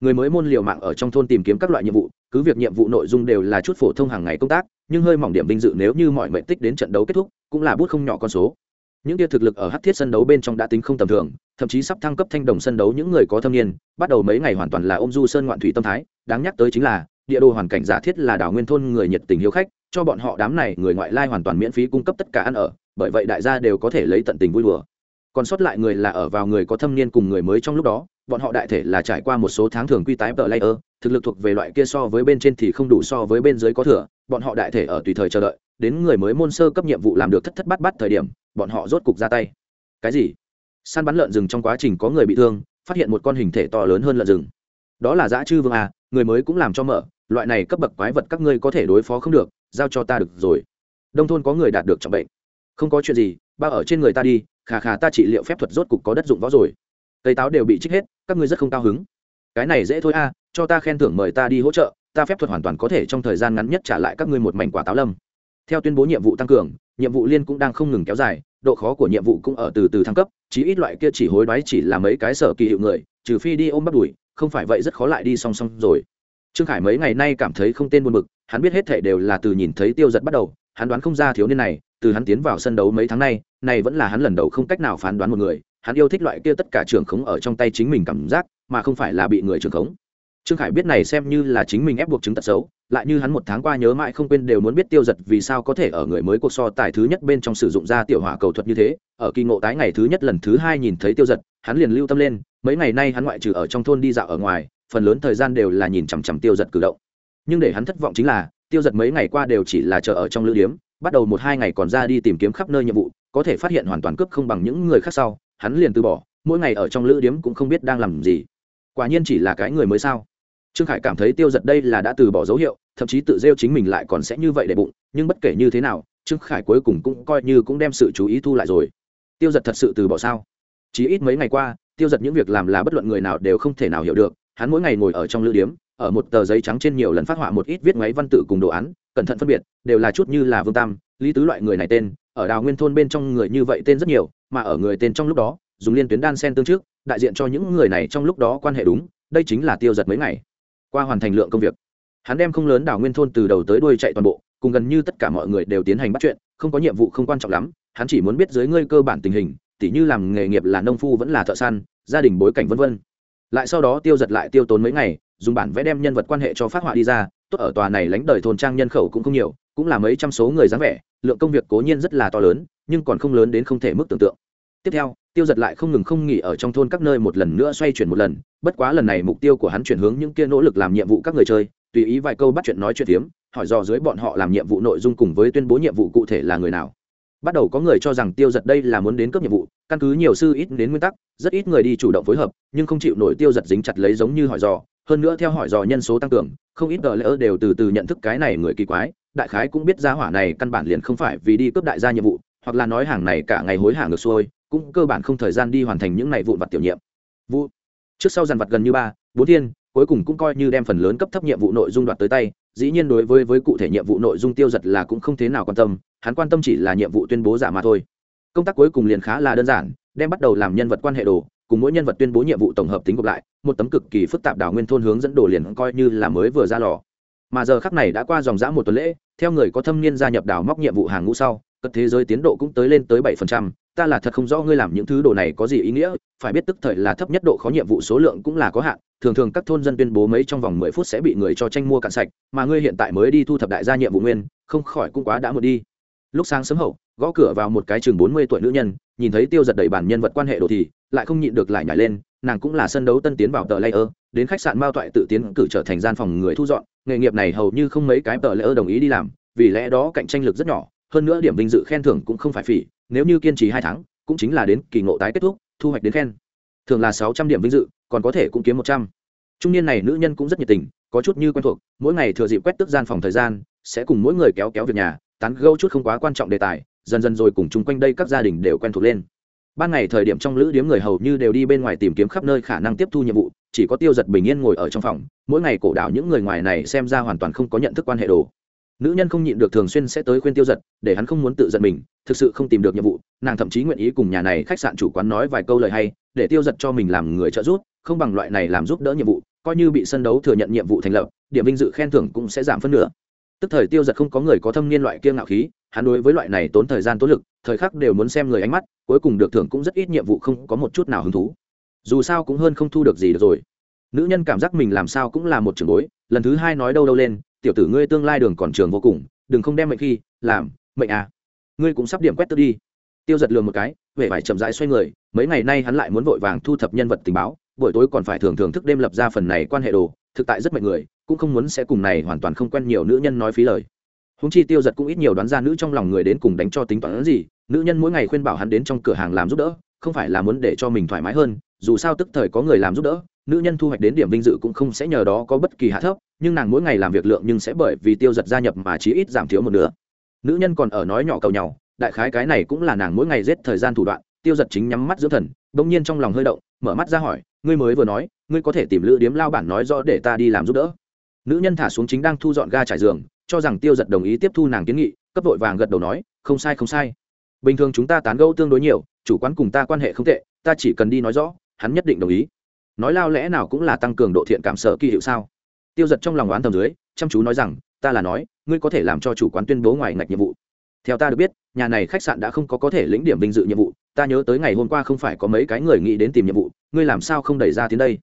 người mới môn liều mạng ở trong thôn tìm kiếm các loại nhiệm vụ, cứ việc nhiệm vụ nội dung đều là chút phổ thông hàng ngày công tác, nhưng hơi mỏng điểm vinh dự nếu như mọi mệnh tích đến trận đấu kết thúc, cũng là bút không nhỏ con số. Những tia thực lực ở hát thiết sân đấu bên trong đã tính không tầm thường, thậm chí sắp thăng cấp thanh đồng sân đấu những người có thâm niên, bắt đầu mấy ngày hoàn toàn là ôm du sơn ngoạn thủy tâm thái, đáng nhắc tới chính là, địa đồ hoàn cảnh giả thiết là đảo nguyên thôn người nhiệt tình hiếu khách, cho bọn họ đám này người ngoại lai hoàn toàn miễn phí cung cấp tất cả ăn ở, bởi vậy đại gia đều có thể lấy tận tình vui đùa. Còn sót lại người là ở vào người có thâm niên cùng người mới trong lúc đó bọn họ đại thể là trải qua một số tháng thường quy tái tờ layer, thực lực thuộc về loại kia so với bên trên thì không đủ so với bên dưới có thừa, bọn họ đại thể ở tùy thời chờ đợi, đến người mới môn sơ cấp nhiệm vụ làm được thất thất bát bát thời điểm, bọn họ rốt cục ra tay. Cái gì? Săn bắn lợn rừng trong quá trình có người bị thương, phát hiện một con hình thể to lớn hơn lợn rừng. Đó là dã chư vương à người mới cũng làm cho mở, loại này cấp bậc quái vật các ngươi có thể đối phó không được, giao cho ta được rồi. Đông thôn có người đạt được trọng bệnh. Không có chuyện gì, ba ở trên người ta đi khà khà ta trị liệu phép thuật rốt cục có đất dụng võ rồi cây táo đều bị trích hết, các ngươi rất không cao hứng. Cái này dễ thôi a, cho ta khen thưởng mời ta đi hỗ trợ, ta phép thuật hoàn toàn có thể trong thời gian ngắn nhất trả lại các ngươi một mảnh quả táo lâm. Theo tuyên bố nhiệm vụ tăng cường, nhiệm vụ liên cũng đang không ngừng kéo dài, độ khó của nhiệm vụ cũng ở từ từ thăng cấp, chí ít loại kia chỉ hối đoái chỉ là mấy cái sở kỳ hiệu người, trừ phi đi ôm bắt đuổi không phải vậy rất khó lại đi song song rồi. Trương khải mấy ngày nay cảm thấy không tên buồn bực, hắn biết hết thể đều là từ nhìn thấy tiêu giật bắt đầu, hắn đoán không ra thiếu niên này, từ hắn tiến vào sân đấu mấy tháng nay này vẫn là hắn lần đầu không cách nào phán đoán một người hắn yêu thích loại kia tất cả trường khống ở trong tay chính mình cảm giác, mà không phải là bị người trường khống. Trương khải biết này xem như là chính mình ép buộc chứng tật xấu, lại như hắn một tháng qua nhớ mãi không quên đều muốn biết tiêu giật vì sao có thể ở người mới cuộc so tài thứ nhất bên trong sử dụng ra tiểu hỏa cầu thuật như thế. Ở kỳ ngộ tái ngày thứ nhất lần thứ hai nhìn thấy tiêu giật, hắn liền lưu tâm lên, mấy ngày nay hắn ngoại trừ ở trong thôn đi dạo ở ngoài, phần lớn thời gian đều là nhìn chằm chằm tiêu giật cử động. Nhưng để hắn thất vọng chính là, tiêu giật mấy ngày qua đều chỉ là chờ ở trong lữ điếm, bắt đầu một hai ngày còn ra đi tìm kiếm khắp nơi nhiệm vụ, có thể phát hiện hoàn toàn cướp không bằng những người khác sau hắn liền từ bỏ, mỗi ngày ở trong lữ điếm cũng không biết đang làm gì. Quả nhiên chỉ là cái người mới sao? Trương khải cảm thấy tiêu giật đây là đã từ bỏ dấu hiệu, thậm chí tự rêu chính mình lại còn sẽ như vậy để bụng, nhưng bất kể như thế nào, trương khải cuối cùng cũng coi như cũng đem sự chú ý thu lại rồi. Tiêu giật thật sự từ bỏ sao? Chỉ ít mấy ngày qua, tiêu giật những việc làm là bất luận người nào đều không thể nào hiểu được, hắn mỗi ngày ngồi ở trong lữ điếm, ở một tờ giấy trắng trên nhiều lần phát họa một ít viết ngoáy văn tự cùng đồ án, cẩn thận phân biệt, đều là chút như là vương tam, lý tứ loại người này tên ở đào nguyên thôn bên trong người như vậy tên rất nhiều, mà ở người tên trong lúc đó, dùng liên tuyến đan sen tương trước, đại diện cho những người này trong lúc đó quan hệ đúng, đây chính là tiêu giật mấy ngày. Qua hoàn thành lượng công việc, hắn đem không lớn đào nguyên thôn từ đầu tới đuôi chạy toàn bộ, cùng gần như tất cả mọi người đều tiến hành bắt chuyện, không có nhiệm vụ không quan trọng lắm, hắn chỉ muốn biết dưới ngươi cơ bản tình hình, tỉ như làm nghề nghiệp là nông phu vẫn là thợ săn, gia đình bối cảnh vân vân. Lại sau đó tiêu giật lại tiêu tốn mấy ngày, dùng bản vẽ đem nhân vật quan hệ cho phát họa đi ra, tốt ở tòa này lánh đời thôn trang nhân khẩu cũng không nhiều, cũng là mấy trăm số người dáng vẻ lượng công việc cố nhiên rất là to lớn, nhưng còn không lớn đến không thể mức tưởng tượng. Tiếp theo, tiêu giật lại không ngừng không nghỉ ở trong thôn các nơi một lần nữa xoay chuyển một lần, bất quá lần này mục tiêu của hắn chuyển hướng những kia nỗ lực làm nhiệm vụ các người chơi, tùy ý vài câu bắt chuyện nói chuyện tiếm hỏi dò dưới bọn họ làm nhiệm vụ nội dung cùng với tuyên bố nhiệm vụ cụ thể là người nào. Bắt đầu có người cho rằng tiêu giật đây là muốn đến cấp nhiệm vụ, căn cứ nhiều sư ít đến nguyên tắc, rất ít người đi chủ động phối hợp, nhưng không chịu nổi tiêu giật dính chặt lấy giống như hỏi dò, hơn nữa theo hỏi dò nhân số tăng cường, không ít gờ lỡ đều từ từ nhận thức cái này người kỳ quái đại khái cũng biết gia hỏa này căn bản liền không phải vì đi cướp đại gia nhiệm vụ, hoặc là nói hàng này cả ngày hối hả ngược xuôi, cũng cơ bản không thời gian đi hoàn thành những này vụn vặt tiểu nhiệm. Vụ. Trước sau dàn vặt gần như ba, bốn thiên, cuối cùng cũng coi như đem phần lớn cấp thấp nhiệm vụ nội dung đoạt tới tay, dĩ nhiên đối với với cụ thể nhiệm vụ nội dung tiêu giật là cũng không thế nào quan tâm, hắn quan tâm chỉ là nhiệm vụ tuyên bố giả mà thôi. Công tác cuối cùng liền khá là đơn giản, đem bắt đầu làm nhân vật quan hệ đồ, cùng mỗi nhân vật tuyên bố nhiệm vụ tổng hợp tính gộp lại, một tấm cực kỳ phức tạp đảo nguyên thôn hướng dẫn đồ liền coi như là mới vừa ra lò mà giờ khắc này đã qua dòng dã một tuần lễ, theo người có thâm niên gia nhập đảo móc nhiệm vụ hàng ngũ sau, cất thế giới tiến độ cũng tới lên tới bảy phần trăm. Ta là thật không rõ ngươi làm những thứ đồ này có gì ý nghĩa, phải biết tức thời là thấp nhất độ khó nhiệm vụ số lượng cũng là có hạn, thường thường các thôn dân tuyên bố mấy trong vòng mười phút sẽ bị người cho tranh mua cạn sạch, mà ngươi hiện tại mới đi thu thập đại gia nhiệm vụ nguyên, không khỏi cũng quá đã một đi. Lúc sáng sớm hậu gõ cửa vào một cái chừng bốn mươi tuổi nữ nhân, nhìn thấy tiêu giật đầy bản nhân vật quan hệ đồ thì, lại không nhịn được lại nhảy lên, nàng cũng là sân đấu tân tiến vào tờ layer, đến khách sạn mao toại tự tiến cử trở thành gian phòng người thu dọn, nghề nghiệp này hầu như không mấy cái tờ layer đồng ý đi làm, vì lẽ đó cạnh tranh lực rất nhỏ, hơn nữa điểm vinh dự khen thưởng cũng không phải phỉ, nếu như kiên trì hai tháng, cũng chính là đến kỳ ngộ tái kết thúc, thu hoạch đến khen. Thường là sáu trăm điểm vinh dự, còn có thể cũng kiếm một trăm. Trung niên này nữ nhân cũng rất nhiệt tình, có chút như quen thuộc, mỗi ngày thừa dịp quét tức gian phòng thời gian, sẽ cùng mỗi người kéo kéo việc nhà, tán gâu chút không quá quan trọng đề tài dần dần rồi cùng chung quanh đây các gia đình đều quen thuộc lên. Ban ngày thời điểm trong lữ điếm người hầu như đều đi bên ngoài tìm kiếm khắp nơi khả năng tiếp thu nhiệm vụ, chỉ có tiêu giật bình yên ngồi ở trong phòng, mỗi ngày cổ đạo những người ngoài này xem ra hoàn toàn không có nhận thức quan hệ đồ. Nữ nhân không nhịn được thường xuyên sẽ tới khuyên tiêu giật, để hắn không muốn tự giận mình, thực sự không tìm được nhiệm vụ, nàng thậm chí nguyện ý cùng nhà này khách sạn chủ quán nói vài câu lời hay, để tiêu giật cho mình làm người trợ giúp, không bằng loại này làm giúp đỡ nhiệm vụ, coi như bị sân đấu thừa nhận nhiệm vụ thành lập, điểm vinh dự khen thưởng cũng sẽ giảm phân nửa. Tức thời tiêu giật không có người có thâm niên loại kiêng ngạo khí hắn đối với loại này tốn thời gian tốn lực, thời khắc đều muốn xem người ánh mắt, cuối cùng được thưởng cũng rất ít nhiệm vụ không có một chút nào hứng thú. Dù sao cũng hơn không thu được gì được rồi. Nữ nhân cảm giác mình làm sao cũng là một trường bối, lần thứ hai nói đâu đâu lên, tiểu tử ngươi tương lai đường còn trường vô cùng, đừng không đem mệnh khi, làm, mệnh à. Ngươi cũng sắp điểm quét tức đi. Tiêu giật lường một cái, vẻ phải chậm rãi xoay người, mấy ngày nay hắn lại muốn vội vàng thu thập nhân vật tình báo, buổi tối còn phải thường thường thức đêm lập ra phần này quan hệ đồ, thực tại rất mệnh người, cũng không muốn sẽ cùng này hoàn toàn không quen nhiều nữ nhân nói phí lời húng chi tiêu giật cũng ít nhiều đoán ra nữ trong lòng người đến cùng đánh cho tính toán gì, nữ nhân mỗi ngày khuyên bảo hắn đến trong cửa hàng làm giúp đỡ, không phải là muốn để cho mình thoải mái hơn, dù sao tức thời có người làm giúp đỡ, nữ nhân thu hoạch đến điểm vinh dự cũng không sẽ nhờ đó có bất kỳ hạ thấp, nhưng nàng mỗi ngày làm việc lượng nhưng sẽ bởi vì tiêu giật gia nhập mà chí ít giảm thiếu một nửa. Nữ nhân còn ở nói nhỏ cầu nhau, đại khái cái này cũng là nàng mỗi ngày giết thời gian thủ đoạn, tiêu giật chính nhắm mắt dưỡng thần, bỗng nhiên trong lòng hơi động, mở mắt ra hỏi, ngươi mới vừa nói, ngươi có thể tìm lữ điếm lao bản nói rõ để ta đi làm giúp đỡ? Nữ nhân thả xuống chính đang thu dọn ga trải giường cho rằng tiêu giật đồng ý tiếp thu nàng kiến nghị, cấp vội vàng gật đầu nói, không sai không sai. Bình thường chúng ta tán gẫu tương đối nhiều, chủ quán cùng ta quan hệ không tệ, ta chỉ cần đi nói rõ, hắn nhất định đồng ý. Nói lao lẽ nào cũng là tăng cường độ thiện cảm sợ kỳ hiệu sao? Tiêu giật trong lòng oán thầm dưới, chăm chú nói rằng, ta là nói, ngươi có thể làm cho chủ quán tuyên bố ngoài ngạch nhiệm vụ. Theo ta được biết, nhà này khách sạn đã không có có thể lĩnh điểm vinh dự nhiệm vụ, ta nhớ tới ngày hôm qua không phải có mấy cái người nghĩ đến tìm nhiệm vụ, ngươi làm sao không đẩy ra tiến đây?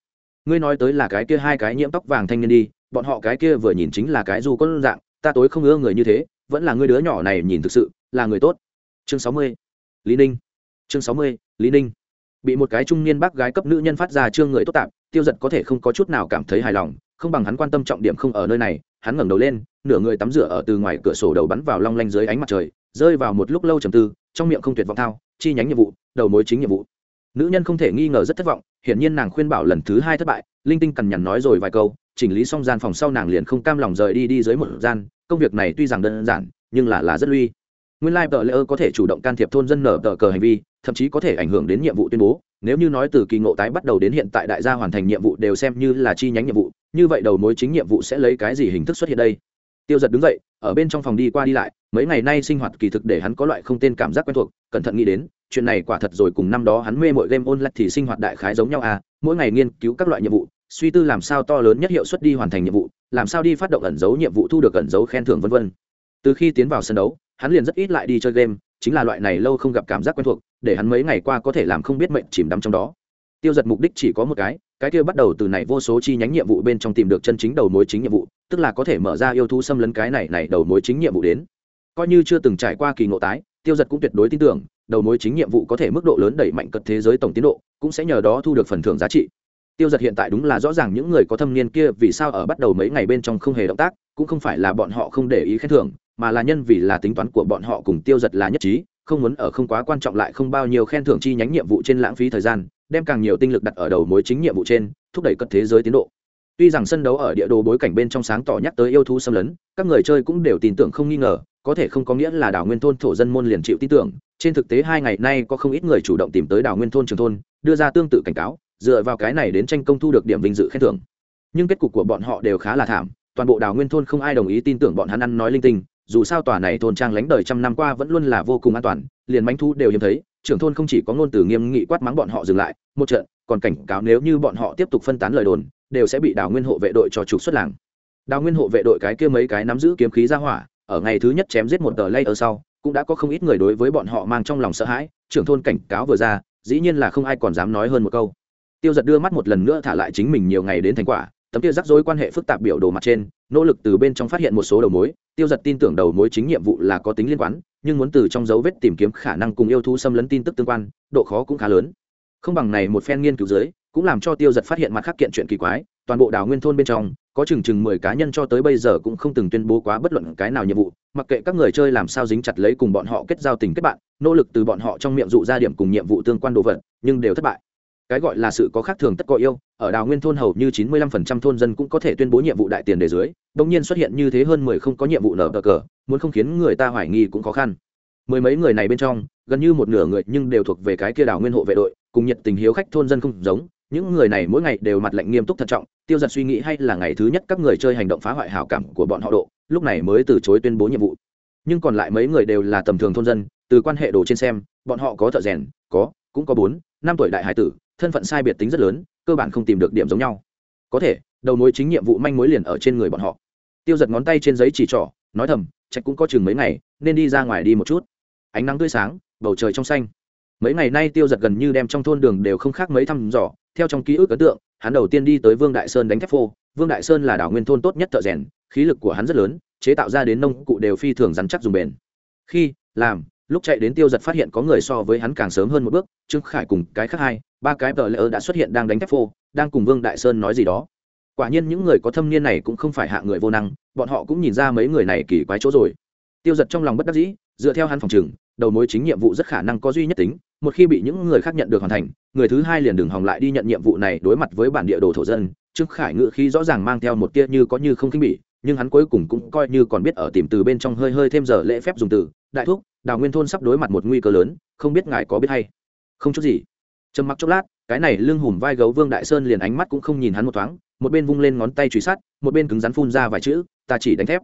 Ngươi nói tới là cái kia hai cái nhiễm tóc vàng thanh niên đi, bọn họ cái kia vừa nhìn chính là cái du có dạng ta tối không ưa người như thế, vẫn là người đứa nhỏ này nhìn thực sự là người tốt. Chương sáu mươi, lý ninh. Chương sáu mươi, lý ninh. Bị một cái trung niên bác gái cấp nữ nhân phát ra chương người tốt tạp, tiêu giật có thể không có chút nào cảm thấy hài lòng, không bằng hắn quan tâm trọng điểm không ở nơi này, hắn ngẩng đầu lên, nửa người tắm rửa ở từ ngoài cửa sổ đầu bắn vào long lanh dưới ánh mặt trời, rơi vào một lúc lâu trầm tư, trong miệng không tuyệt vọng thao, chi nhánh nhiệm vụ, đầu mối chính nhiệm vụ. Nữ nhân không thể nghi ngờ rất thất vọng, hiển nhiên nàng khuyên bảo lần thứ hai thất bại, linh tinh cằn nhằn nói rồi vài câu, chỉnh lý xong gian phòng sau nàng liền không cam lòng rời đi đi dưới một gian công việc này tuy rằng đơn giản, nhưng là là rất uy. Nguyên lai tờ lễ ơ có thể chủ động can thiệp thôn dân nở tờ cờ hành vi, thậm chí có thể ảnh hưởng đến nhiệm vụ tuyên bố. Nếu như nói từ kỳ ngộ tái bắt đầu đến hiện tại đại gia hoàn thành nhiệm vụ đều xem như là chi nhánh nhiệm vụ, như vậy đầu mối chính nhiệm vụ sẽ lấy cái gì hình thức xuất hiện đây? Tiêu giật đứng dậy, ở bên trong phòng đi qua đi lại, mấy ngày nay sinh hoạt kỳ thực để hắn có loại không tên cảm giác quen thuộc, cẩn thận nghĩ đến, chuyện này quả thật rồi cùng năm đó hắn mê mọi game online thì sinh hoạt đại khái giống nhau à mỗi ngày nghiên cứu các loại nhiệm vụ suy tư làm sao to lớn nhất hiệu suất đi hoàn thành nhiệm vụ, làm sao đi phát động ẩn dấu nhiệm vụ thu được ẩn dấu khen thưởng vân vân. Từ khi tiến vào sân đấu, hắn liền rất ít lại đi chơi game, chính là loại này lâu không gặp cảm giác quen thuộc, để hắn mấy ngày qua có thể làm không biết mệnh chìm đắm trong đó. Tiêu giật mục đích chỉ có một cái cái kia bắt đầu từ này vô số chi nhánh nhiệm vụ bên trong tìm được chân chính đầu mối chính nhiệm vụ, tức là có thể mở ra yêu thú xâm lấn cái này này đầu mối chính nhiệm vụ đến. Coi như chưa từng trải qua kỳ ngộ tái, tiêu giật cũng tuyệt đối tin tưởng, đầu mối chính nhiệm vụ có thể mức độ lớn đẩy mạnh cật thế giới tổng tiến độ, cũng sẽ nhờ đó thu được phần thưởng giá trị tiêu giật hiện tại đúng là rõ ràng những người có thâm niên kia vì sao ở bắt đầu mấy ngày bên trong không hề động tác, cũng không phải là bọn họ không để ý khen thưởng, mà là nhân vì là tính toán của bọn họ cùng tiêu giật là nhất trí, không muốn ở không quá quan trọng lại không bao nhiêu khen thưởng chi nhánh nhiệm vụ trên lãng phí thời gian, đem càng nhiều tinh lực đặt ở đầu mối chính nhiệm vụ trên, thúc đẩy cất thế giới tiến độ. Tuy rằng sân đấu ở địa đồ bối cảnh bên trong sáng tỏ nhắc tới yêu thú xâm lấn, các người chơi cũng đều tin tưởng không nghi ngờ, có thể không có nghĩa là đảo nguyên thôn thổ dân môn liền chịu tin tưởng, trên thực tế hai ngày nay có không ít người chủ động tìm tới đảo nguyên thôn trường thôn, đưa ra tương tự cảnh cáo dựa vào cái này đến tranh công thu được điểm vinh dự khen thưởng. Nhưng kết cục của bọn họ đều khá là thảm, toàn bộ đào nguyên thôn không ai đồng ý tin tưởng bọn hắn ăn nói linh tinh, dù sao tòa này thôn trang lánh đời trăm năm qua vẫn luôn là vô cùng an toàn, liền mánh thu đều hiếm thấy, trưởng thôn không chỉ có ngôn từ nghiêm nghị quát mắng bọn họ dừng lại, một trận, còn cảnh cáo nếu như bọn họ tiếp tục phân tán lời đồn, đều sẽ bị đào nguyên hộ vệ đội cho trục xuất làng. Đào nguyên hộ vệ đội cái kia mấy cái nắm giữ kiếm khí ra hỏa, ở ngày thứ nhất chém giết một tờ lay ở sau, cũng đã có không ít người đối với bọn họ mang trong lòng sợ hãi, trưởng thôn cảnh cáo vừa ra, dĩ nhiên là không ai còn dám nói hơn một câu tiêu giật đưa mắt một lần nữa thả lại chính mình nhiều ngày đến thành quả, tấm kia rắc rối quan hệ phức tạp biểu đồ mặt trên, nỗ lực từ bên trong phát hiện một số đầu mối. Tiêu giật tin tưởng đầu mối chính nhiệm vụ là có tính liên quan, nhưng muốn từ trong dấu vết tìm kiếm khả năng cùng yêu thú xâm lấn tin tức tương quan, độ khó cũng khá lớn. Không bằng này một phen nghiên cứu dưới, cũng làm cho tiêu giật phát hiện mặt khác kiện chuyện kỳ quái, toàn bộ đảo nguyên thôn bên trong, có chừng chừng mười cá nhân cho tới bây giờ cũng không từng tuyên bố quá bất luận cái nào nhiệm vụ, mặc kệ các người chơi làm sao dính chặt lấy cùng bọn họ kết giao tình kết bạn, nỗ lực từ bọn họ trong miệng dụ ra điểm cùng nhiệm vụ tương quan đồ vật, nhưng đều thất bại cái gọi là sự có khác thường tất có yêu, ở đào nguyên thôn hầu như chín mươi lăm phần trăm thôn dân cũng có thể tuyên bố nhiệm vụ đại tiền đề dưới bỗng nhiên xuất hiện như thế hơn mười không có nhiệm vụ nở cờ cờ, muốn không khiến người ta hoài nghi cũng khó khăn. Mười mấy người này bên trong, gần như một nửa người nhưng đều thuộc về cái kia đào nguyên hộ vệ đội, cùng nhiệt tình hiếu khách thôn dân không giống, những người này mỗi ngày đều mặt lạnh nghiêm túc thận trọng, tiêu giật suy nghĩ hay là ngày thứ nhất các người chơi hành động phá hoại hảo cảm của bọn họ độ, lúc này mới từ chối tuyên bố nhiệm vụ. Nhưng còn lại mấy người đều là tầm thường thôn dân, từ quan hệ đồ trên xem, bọn họ có thợ rèn, có, cũng có bốn, năm tuổi đại hải tử thân phận sai biệt tính rất lớn, cơ bản không tìm được điểm giống nhau. Có thể, đầu mối chính nhiệm vụ manh mối liền ở trên người bọn họ. Tiêu giật ngón tay trên giấy chỉ trỏ, nói thầm, trạch cũng có chừng mấy ngày, nên đi ra ngoài đi một chút. Ánh nắng tươi sáng, bầu trời trong xanh. Mấy ngày nay tiêu giật gần như đem trong thôn đường đều không khác mấy thăm dò, theo trong ký ức ấn tượng, hắn đầu tiên đi tới vương đại sơn đánh thép phô. Vương đại sơn là đảo nguyên thôn tốt nhất thợ rèn, khí lực của hắn rất lớn, chế tạo ra đến nông cụ đều phi thường rắn chắc dùng bền. Khi, làm lúc chạy đến tiêu giật phát hiện có người so với hắn càng sớm hơn một bước, trương khải cùng cái khác hai, ba cái tờ lỡ đã xuất hiện đang đánh thép phô, đang cùng vương đại sơn nói gì đó. Quả nhiên những người có thâm niên này cũng không phải hạ người vô năng, bọn họ cũng nhìn ra mấy người này kỳ quái chỗ rồi. Tiêu giật trong lòng bất đắc dĩ, dựa theo hắn phòng trừng đầu mối chính nhiệm vụ rất khả năng có duy nhất tính, một khi bị những người khác nhận được hoàn thành, người thứ hai liền đường hòng lại đi nhận nhiệm vụ này đối mặt với bản địa đồ thổ dân. Trương khải ngự khi rõ ràng mang theo một tia như có như không khinh bỉ nhưng hắn cuối cùng cũng coi như còn biết ở tìm từ bên trong hơi hơi thêm giờ lễ phép dùng từ. Đại thúc, đào nguyên thôn sắp đối mặt một nguy cơ lớn, không biết ngài có biết hay? Không chút gì. Trầm mặc chốc lát, cái này lưng hùm vai gấu vương đại sơn liền ánh mắt cũng không nhìn hắn một thoáng, một bên vung lên ngón tay truy sát, một bên cứng rắn phun ra vài chữ, ta chỉ đánh thép.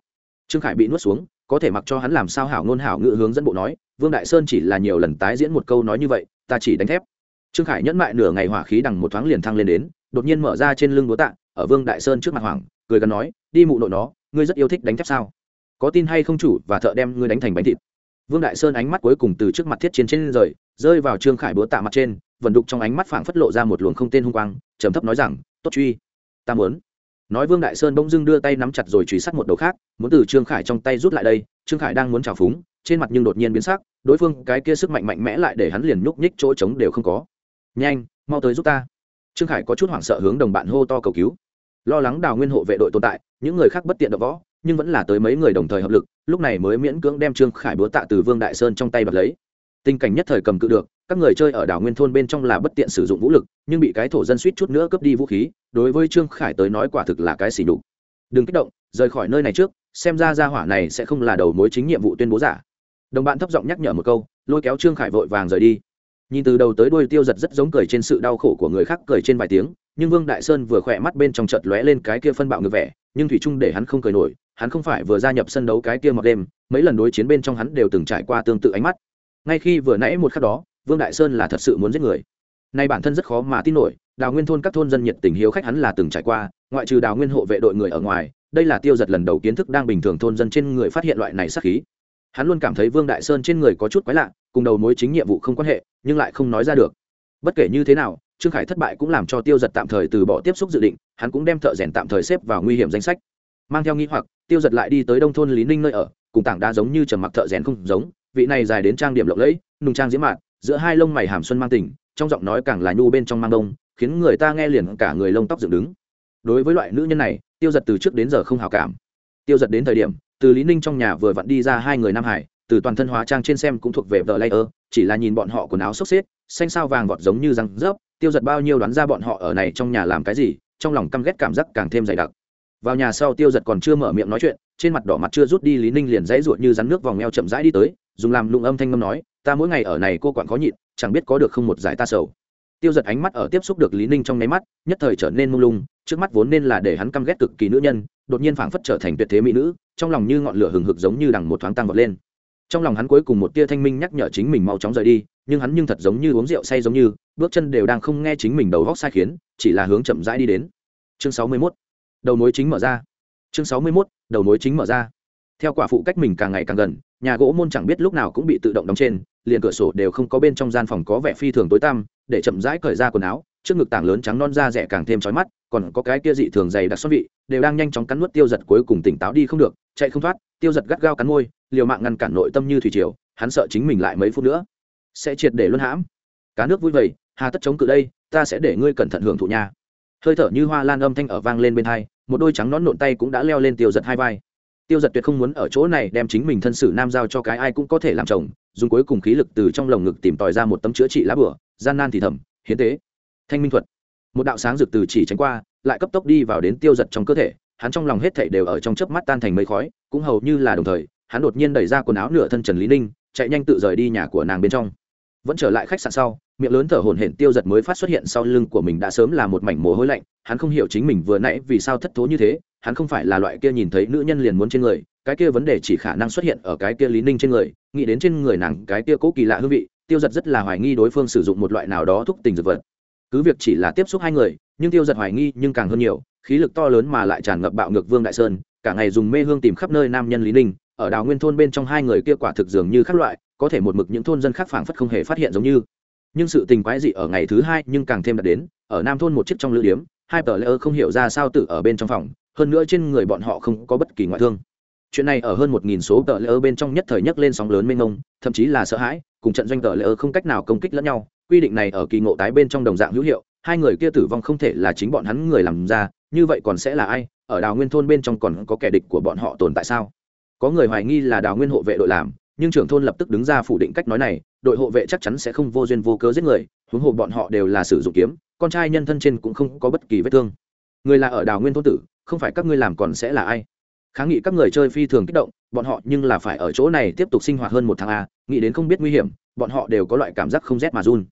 Trương khải bị nuốt xuống, có thể mặc cho hắn làm sao hảo ngôn hảo ngự hướng dẫn bộ nói, vương đại sơn chỉ là nhiều lần tái diễn một câu nói như vậy, ta chỉ đánh thép. Trương khải nhẫn mại nửa ngày hỏa khí đằng một thoáng liền thăng lên đến, đột nhiên mở ra trên lưng búa tạ, ở vương đại sơn trước mặt hoàng cười gần nói, đi mụ nội nó, ngươi rất yêu thích đánh thép sao? Có tin hay không chủ và thợ đem ngươi đánh thành bánh thịt? Vương đại sơn ánh mắt cuối cùng từ trước mặt thiết chiến trên rời, rơi vào trương khải búa tạ mặt trên, vận đục trong ánh mắt phảng phất lộ ra một luồng không tên hung quang, trầm thấp nói rằng, tốt truy, ta muốn. Nói vương đại sơn bỗng dưng đưa tay nắm chặt rồi truy sát một đầu khác, muốn từ trương khải trong tay rút lại đây, trương khải đang muốn trào phúng, trên mặt nhưng đột nhiên biến sắc, đối phương cái kia sức mạnh mạnh mẽ lại để hắn liền nhúc nhích chỗ trống đều không có. Nhanh, mau tới giúp ta. Trương khải có chút hoảng sợ hướng đồng bạn hô to cầu cứu lo lắng đào nguyên hộ vệ đội tồn tại, những người khác bất tiện đ võ, nhưng vẫn là tới mấy người đồng thời hợp lực, lúc này mới miễn cưỡng đem trương khải búa tạ từ vương đại sơn trong tay bật lấy. Tình cảnh nhất thời cầm cự được, các người chơi ở đảo nguyên thôn bên trong là bất tiện sử dụng vũ lực, nhưng bị cái thổ dân suýt chút nữa cướp đi vũ khí, đối với trương khải tới nói quả thực là cái xỉ đục đừng kích động, rời khỏi nơi này trước, xem ra ra hỏa này sẽ không là đầu mối chính nhiệm vụ tuyên bố giả. Đồng bạn thấp giọng nhắc nhở một câu, lôi kéo trương khải vội vàng rời đi nhìn từ đầu tới đuôi tiêu giật rất giống cười trên sự đau khổ của người khác cười trên vài tiếng, nhưng vương đại sơn vừa khỏe mắt bên trong chợt lóe lên cái kia phân bạo ngược vẻ, nhưng thủy trung để hắn không cười nổi, hắn không phải vừa gia nhập sân đấu cái kia mọc đêm, mấy lần đối chiến bên trong hắn đều từng trải qua tương tự ánh mắt. Ngay khi vừa nãy một khắc đó, vương đại sơn là thật sự muốn giết người. Nay bản thân rất khó mà tin nổi, đào nguyên thôn các thôn dân nhiệt tình hiếu khách hắn là từng trải qua, ngoại trừ đào nguyên hộ vệ đội người ở ngoài, đây là tiêu giật lần đầu kiến thức đang bình thường thôn dân trên người phát hiện loại này sắc khí. Hắn luôn cảm thấy vương đại sơn trên người có chút quái lạ, cùng đầu mối chính nhiệm vụ không quan hệ nhưng lại không nói ra được. Bất kể như thế nào, trương khải thất bại cũng làm cho tiêu giật tạm thời từ bỏ tiếp xúc dự định, hắn cũng đem thợ rèn tạm thời xếp vào nguy hiểm danh sách. Mang theo nghi hoặc, tiêu giật lại đi tới đông thôn lý ninh nơi ở, cùng tảng đá giống như trầm mặc thợ rèn không giống, vị này dài đến trang điểm lộng lẫy, nùng trang diễm mạn, giữa hai lông mày hàm xuân mang tình, trong giọng nói càng là nhu bên trong mang đông, khiến người ta nghe liền cả người lông tóc dựng đứng. Đối với loại nữ nhân này, tiêu giật từ trước đến giờ không hào cảm. Tiêu giật đến thời điểm, từ lý ninh trong nhà vừa vặn đi ra hai người nam hải từ toàn thân hóa trang trên xem cũng thuộc về vợ layer, chỉ là nhìn bọn họ quần áo xốc xếp, xanh sao vàng vọt giống như răng rớp, tiêu giật bao nhiêu đoán ra bọn họ ở này trong nhà làm cái gì, trong lòng căm ghét cảm giác càng thêm dày đặc. Vào nhà sau tiêu giật còn chưa mở miệng nói chuyện, trên mặt đỏ mặt chưa rút đi lý ninh liền dãy ruột như rắn nước vòng eo chậm rãi đi tới, dùng làm lụng âm thanh ngâm nói, ta mỗi ngày ở này cô quản khó nhịn, chẳng biết có được không một giải ta sầu. Tiêu giật ánh mắt ở tiếp xúc được lý ninh trong nháy mắt, nhất thời trở nên mông lung, trước mắt vốn nên là để hắn căm ghét cực kỳ nữ nhân, đột nhiên phảng phất trở thành tuyệt thế mỹ nữ, trong lòng như ngọn lửa hừng hực giống như đằng một thoáng tăng vọt lên trong lòng hắn cuối cùng một tia thanh minh nhắc nhở chính mình mau chóng rời đi, nhưng hắn nhưng thật giống như uống rượu say giống như, bước chân đều đang không nghe chính mình đầu góc sai khiến, chỉ là hướng chậm rãi đi đến chương sáu mươi 61. đầu mối chính mở ra chương sáu mươi 61. đầu mối chính mở ra theo quả phụ cách mình càng ngày càng gần, nhà gỗ môn chẳng biết lúc nào cũng bị tự động đóng trên, liền cửa sổ đều không có bên trong gian phòng có vẻ phi thường tối tăm, để chậm rãi cởi ra quần áo, trước ngực tảng lớn trắng non da rẻ càng thêm chói mắt, còn có cái kia dị thường dày đặc xoắn vị, đều đang nhanh chóng cắn nuốt tiêu giật cuối cùng tỉnh táo đi không được, chạy không thoát, tiêu giật gắt gao cắn môi liều mạng ngăn cản nội tâm như thủy triều, hắn sợ chính mình lại mấy phút nữa sẽ triệt để luân hãm. Cá nước vui vầy, hà tất chống cự đây, ta sẽ để ngươi cẩn thận hưởng thụ nhà. hơi thở như hoa lan âm thanh ở vang lên bên hai, một đôi trắng nón nộn tay cũng đã leo lên tiêu giật hai vai. Tiêu giật tuyệt không muốn ở chỗ này đem chính mình thân sử nam giao cho cái ai cũng có thể làm chồng, dùng cuối cùng khí lực từ trong lồng ngực tìm tòi ra một tấm chữa trị lá bửa gian nan thì thầm, hiến tế. Thanh minh thuật. Một đạo sáng rực từ chỉ tránh qua, lại cấp tốc đi vào đến tiêu giật trong cơ thể, hắn trong lòng hết thảy đều ở trong chớp mắt tan thành mây khói, cũng hầu như là đồng thời hắn đột nhiên đẩy ra quần áo nửa thân trần lý ninh, chạy nhanh tự rời đi nhà của nàng bên trong. Vẫn trở lại khách sạn sau, miệng lớn thở hổn hển tiêu giật mới phát xuất hiện sau lưng của mình đã sớm là một mảnh mồ hôi lạnh, hắn không hiểu chính mình vừa nãy vì sao thất thố như thế, hắn không phải là loại kia nhìn thấy nữ nhân liền muốn trên người, cái kia vấn đề chỉ khả năng xuất hiện ở cái kia lý ninh trên người, nghĩ đến trên người nàng cái kia cố kỳ lạ hương vị, tiêu giật rất là hoài nghi đối phương sử dụng một loại nào đó thúc tình dược vật. Cứ việc chỉ là tiếp xúc hai người, nhưng tiêu giật hoài nghi nhưng càng hơn nhiều, khí lực to lớn mà lại tràn ngập bạo ngược vương đại sơn, cả ngày dùng mê hương tìm khắp nơi nam nhân lý ninh ở đào nguyên thôn bên trong hai người kia quả thực dường như khác loại, có thể một mực những thôn dân khác phảng phất không hề phát hiện giống như. Nhưng sự tình quái dị ở ngày thứ hai nhưng càng thêm đạt đến, ở nam thôn một chiếc trong lữ điếm, hai tờ lỡ không hiểu ra sao tự ở bên trong phòng, hơn nữa trên người bọn họ không có bất kỳ ngoại thương. Chuyện này ở hơn một nghìn số tờ lỡ bên trong nhất thời nhất lên sóng lớn mênh mông, thậm chí là sợ hãi, cùng trận doanh tờ lỡ không cách nào công kích lẫn nhau, quy định này ở kỳ ngộ tái bên trong đồng dạng hữu hiệu, hai người kia tử vong không thể là chính bọn hắn người làm ra, như vậy còn sẽ là ai, ở đào nguyên thôn bên trong còn có kẻ địch của bọn họ tồn tại sao? Có người hoài nghi là đào nguyên hộ vệ đội làm, nhưng trưởng thôn lập tức đứng ra phủ định cách nói này, đội hộ vệ chắc chắn sẽ không vô duyên vô cớ giết người, huống hồ bọn họ đều là sử dụng kiếm, con trai nhân thân trên cũng không có bất kỳ vết thương. Người là ở đào nguyên thôn tử, không phải các ngươi làm còn sẽ là ai? Kháng nghị các người chơi phi thường kích động, bọn họ nhưng là phải ở chỗ này tiếp tục sinh hoạt hơn một tháng a nghĩ đến không biết nguy hiểm, bọn họ đều có loại cảm giác không rét mà run.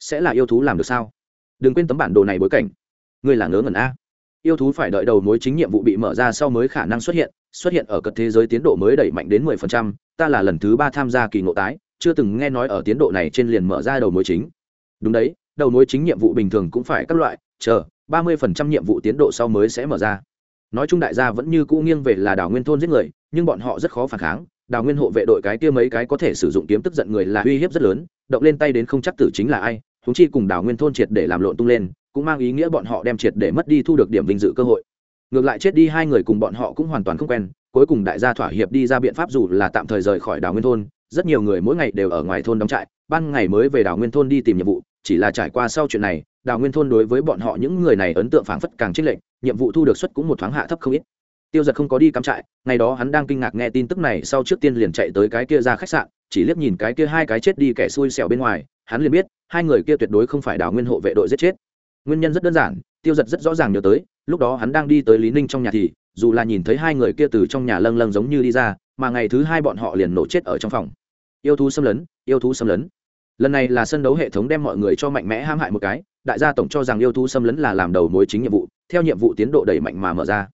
Sẽ là yêu thú làm được sao? Đừng quên tấm bản đồ này bối cảnh. Ngươi là ngớ ngẩn a. Yêu thú phải đợi đầu mối chính nhiệm vụ bị mở ra sau mới khả năng xuất hiện xuất hiện ở cật thế giới tiến độ mới đẩy mạnh đến mười phần trăm, ta là lần thứ ba tham gia kỳ ngộ tái, chưa từng nghe nói ở tiến độ này trên liền mở ra đầu mối chính. Đúng đấy, đầu mối chính nhiệm vụ bình thường cũng phải các loại, chờ, ba mươi phần trăm nhiệm vụ tiến độ sau mới sẽ mở ra. Nói chung đại gia vẫn như cũ nghiêng về là đào nguyên thôn giết người, nhưng bọn họ rất khó phản kháng. Đào nguyên hộ vệ đội cái kia mấy cái có thể sử dụng kiếm tức giận người là uy hiếp rất lớn, động lên tay đến không chắc tử chính là ai húng chi cùng đào nguyên thôn triệt để làm lộn tung lên, cũng mang ý nghĩa bọn họ đem triệt để mất đi thu được điểm vinh dự cơ hội ngược lại chết đi hai người cùng bọn họ cũng hoàn toàn không quen, cuối cùng đại gia thỏa hiệp đi ra biện pháp dù là tạm thời rời khỏi đảo nguyên thôn, rất nhiều người mỗi ngày đều ở ngoài thôn đóng trại, ban ngày mới về đảo nguyên thôn đi tìm nhiệm vụ, chỉ là trải qua sau chuyện này, đảo nguyên thôn đối với bọn họ những người này ấn tượng phảng phất càng trích lệnh nhiệm vụ thu được suất cũng một thoáng hạ thấp không ít. Tiêu giật không có đi cắm trại, ngày đó hắn đang kinh ngạc nghe tin tức này, sau trước tiên liền chạy tới cái kia ra khách sạn, chỉ liếc nhìn cái kia hai cái chết đi kẻ xui xẻo bên ngoài, hắn liền biết, hai người kia tuyệt đối không phải đảo nguyên hộ vệ đội giết chết. Nguyên nhân rất đơn giản tiêu giật rất rõ ràng nhớ tới, lúc đó hắn đang đi tới lý ninh trong nhà thì, dù là nhìn thấy hai người kia từ trong nhà lâng lâng giống như đi ra, mà ngày thứ hai bọn họ liền nổ chết ở trong phòng. Yêu thú xâm lấn, yêu thú xâm lấn. Lần này là sân đấu hệ thống đem mọi người cho mạnh mẽ ham hại một cái, đại gia tổng cho rằng yêu thú xâm lấn là làm đầu mối chính nhiệm vụ, theo nhiệm vụ tiến độ đẩy mạnh mà mở ra.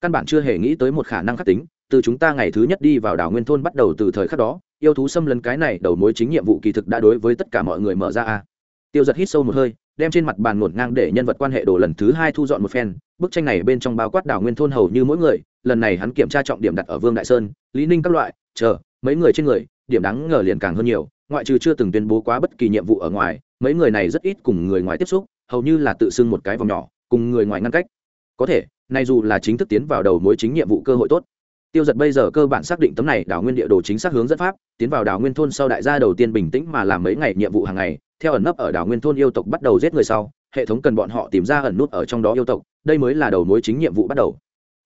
Căn bản chưa hề nghĩ tới một khả năng khắc tính, từ chúng ta ngày thứ nhất đi vào đảo nguyên thôn bắt đầu từ thời khắc đó, yêu thú xâm lấn cái này đầu mối chính nhiệm vụ kỳ thực đã đối với tất cả mọi người mở ra a. Tiêu giật hít sâu một hơi đem trên mặt bàn ngổn ngang để nhân vật quan hệ đồ lần thứ hai thu dọn một phen. Bức tranh này bên trong bao quát đảo nguyên thôn hầu như mỗi người, lần này hắn kiểm tra trọng điểm đặt ở vương đại sơn, lý ninh các loại, chờ, mấy người trên người, điểm đáng ngờ liền càng hơn nhiều, ngoại trừ chưa từng tuyên bố quá bất kỳ nhiệm vụ ở ngoài, mấy người này rất ít cùng người ngoài tiếp xúc, hầu như là tự xưng một cái vòng nhỏ, cùng người ngoài ngăn cách. Có thể, nay dù là chính thức tiến vào đầu mối chính nhiệm vụ cơ hội tốt tiêu giật bây giờ cơ bản xác định tấm này đảo nguyên địa đồ chính xác hướng dẫn pháp, tiến vào đảo nguyên thôn sau đại gia đầu tiên bình tĩnh mà làm mấy ngày nhiệm vụ hàng ngày, theo ẩn nấp ở đảo nguyên thôn yêu tộc bắt đầu giết người sau, hệ thống cần bọn họ tìm ra ẩn nút ở trong đó yêu tộc, đây mới là đầu mối chính nhiệm vụ bắt đầu.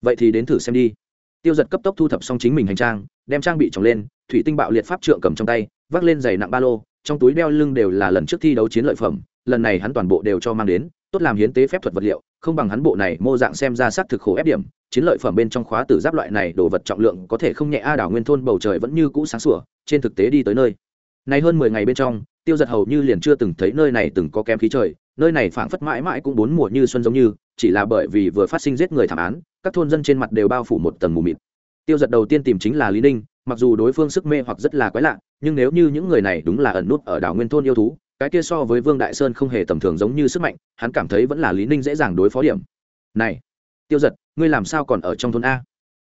Vậy thì đến thử xem đi. Tiêu giật cấp tốc thu thập xong chính mình hành trang, đem trang bị trồng lên, thủy tinh bạo liệt pháp trượng cầm trong tay, vác lên giày nặng ba lô, trong túi đeo lưng đều là lần trước thi đấu chiến lợi phẩm, lần này hắn toàn bộ đều cho mang đến, tốt làm hiến tế phép thuật vật liệu không bằng hắn bộ này mô dạng xem ra xác thực khổ ép điểm, chiến lợi phẩm bên trong khóa tử giáp loại này đồ vật trọng lượng có thể không nhẹ, a đảo nguyên thôn bầu trời vẫn như cũ sáng sủa, trên thực tế đi tới nơi. Này hơn mười ngày bên trong, tiêu giật hầu như liền chưa từng thấy nơi này từng có kém khí trời, nơi này phảng phất mãi mãi cũng bốn mùa như xuân giống như, chỉ là bởi vì vừa phát sinh giết người thảm án, các thôn dân trên mặt đều bao phủ một tầng mù mịt. Tiêu giật đầu tiên tìm chính là lý ninh, mặc dù đối phương sức mê hoặc rất là quái lạ, nhưng nếu như những người này đúng là ẩn nút ở đảo nguyên thôn yêu thú cái kia so với vương đại sơn không hề tầm thường giống như sức mạnh, hắn cảm thấy vẫn là lý ninh dễ dàng đối phó điểm. Này, tiêu giật, ngươi làm sao còn ở trong thôn a?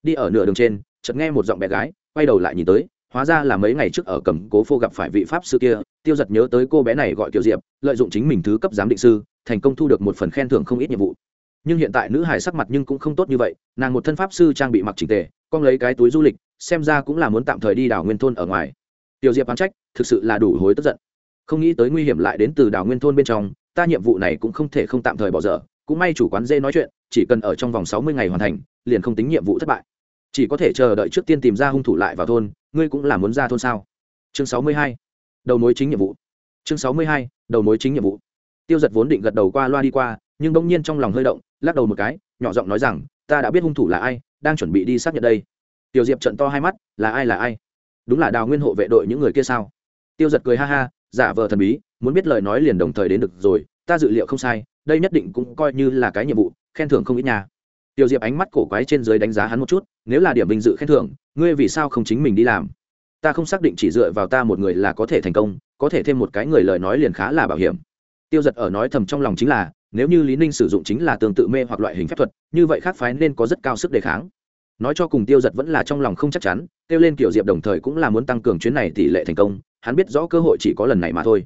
Đi ở nửa đường trên, chợt nghe một giọng bé gái, quay đầu lại nhìn tới, hóa ra là mấy ngày trước ở cầm cố phô gặp phải vị pháp sư kia, tiêu giật nhớ tới cô bé này gọi kiểu diệp, lợi dụng chính mình thứ cấp giám định sư, thành công thu được một phần khen thưởng không ít nhiệm vụ. Nhưng hiện tại nữ hải sắc mặt nhưng cũng không tốt như vậy, nàng một thân pháp sư trang bị mặc trình tề, con lấy cái túi du lịch, xem ra cũng là muốn tạm thời đi đảo nguyên thôn ở ngoài. Tiểu diệp bán trách, thực sự là đủ hối tức giận không nghĩ tới nguy hiểm lại đến từ đảo nguyên thôn bên trong, ta nhiệm vụ này cũng không thể không tạm thời bỏ dở, cũng may chủ quán dê nói chuyện, chỉ cần ở trong vòng sáu mươi ngày hoàn thành, liền không tính nhiệm vụ thất bại. Chỉ có thể chờ đợi trước tiên tìm ra hung thủ lại vào thôn, ngươi cũng là muốn ra thôn sao? Chương sáu mươi hai, đầu mối chính nhiệm vụ. Chương sáu mươi hai, đầu mối chính nhiệm vụ. Tiêu giật vốn định gật đầu qua loa đi qua, nhưng bỗng nhiên trong lòng hơi động, lắc đầu một cái, nhỏ giọng nói rằng, ta đã biết hung thủ là ai, đang chuẩn bị đi xác nhận đây. Tiểu diệp trận to hai mắt, là ai là ai? Đúng là đào nguyên hộ vệ đội những người kia sao? Tiêu giật cười ha ha giả vờ thần bí, muốn biết lời nói liền đồng thời đến được rồi, ta dự liệu không sai, đây nhất định cũng coi như là cái nhiệm vụ, khen thưởng không ít nhà tiểu diệp ánh mắt cổ quái trên dưới đánh giá hắn một chút, nếu là điểm vinh dự khen thưởng, ngươi vì sao không chính mình đi làm? Ta không xác định chỉ dựa vào ta một người là có thể thành công, có thể thêm một cái người lời nói liền khá là bảo hiểm. Tiêu giật ở nói thầm trong lòng chính là, nếu như lý ninh sử dụng chính là tương tự mê hoặc loại hình phép thuật, như vậy khác phái nên có rất cao sức đề kháng. Nói cho cùng tiêu giật vẫn là trong lòng không chắc chắn, kêu lên kiểu diệp đồng thời cũng là muốn tăng cường chuyến này tỷ lệ thành công hắn biết rõ cơ hội chỉ có lần này mà thôi.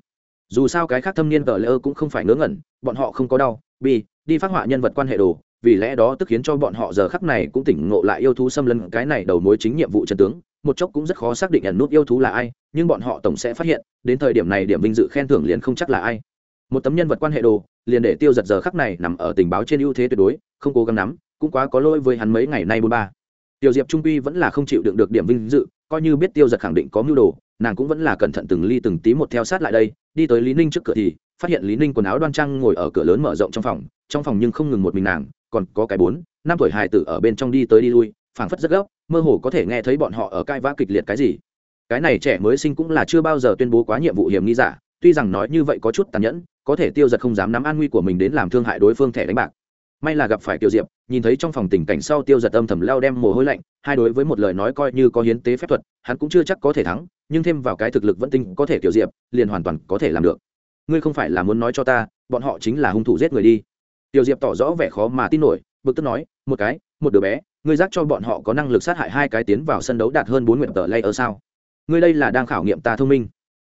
Dù sao cái khác thâm niên tờ lỡ cũng không phải ngớ ngẩn, bọn họ không có đau, bi, đi phát họa nhân vật quan hệ đồ, vì lẽ đó tức khiến cho bọn họ giờ khắc này cũng tỉnh ngộ lại yêu thú xâm lấn cái này đầu mối chính nhiệm vụ trần tướng, một chốc cũng rất khó xác định ẩn nút yêu thú là ai, nhưng bọn họ tổng sẽ phát hiện, đến thời điểm này điểm vinh dự khen thưởng liền không chắc là ai. Một tấm nhân vật quan hệ đồ, liền để tiêu giật giờ khắc này nằm ở tình báo trên ưu thế tuyệt đối, không cố gắng nắm cũng quá có lỗi với hắn mấy ngày nay bốn ba. Tiêu diệp trung quy vẫn là không chịu đựng được điểm vinh dự, coi như biết tiêu giật khẳng định có mưu đồ nàng cũng vẫn là cẩn thận từng ly từng tí một theo sát lại đây, đi tới lý ninh trước cửa thì, phát hiện lý ninh quần áo đoan trang ngồi ở cửa lớn mở rộng trong phòng trong phòng nhưng không ngừng một mình nàng, còn có cái bốn, năm tuổi hài tử ở bên trong đi tới đi lui, phảng phất rất gấp, mơ hồ có thể nghe thấy bọn họ ở cai vã kịch liệt cái gì. Cái này trẻ mới sinh cũng là chưa bao giờ tuyên bố quá nhiệm vụ hiểm nghi giả, tuy rằng nói như vậy có chút tàn nhẫn, có thể tiêu giật không dám nắm an nguy của mình đến làm thương hại đối phương thẻ đánh bạc may là gặp phải tiêu diệp, nhìn thấy trong phòng tình cảnh sau tiêu giật âm thầm leo đem mồ hôi lạnh, hai đối với một lời nói coi như có hiến tế phép thuật, hắn cũng chưa chắc có thể thắng, nhưng thêm vào cái thực lực vẫn tinh có thể tiêu diệp, liền hoàn toàn có thể làm được. Ngươi không phải là muốn nói cho ta, bọn họ chính là hung thủ giết người đi. Tiêu diệp tỏ rõ vẻ khó mà tin nổi, bực tức nói, một cái, một đứa bé, ngươi giác cho bọn họ có năng lực sát hại hai cái tiến vào sân đấu đạt hơn bốn nguyện tờ lay ở sao? Ngươi đây là đang khảo nghiệm ta thông minh.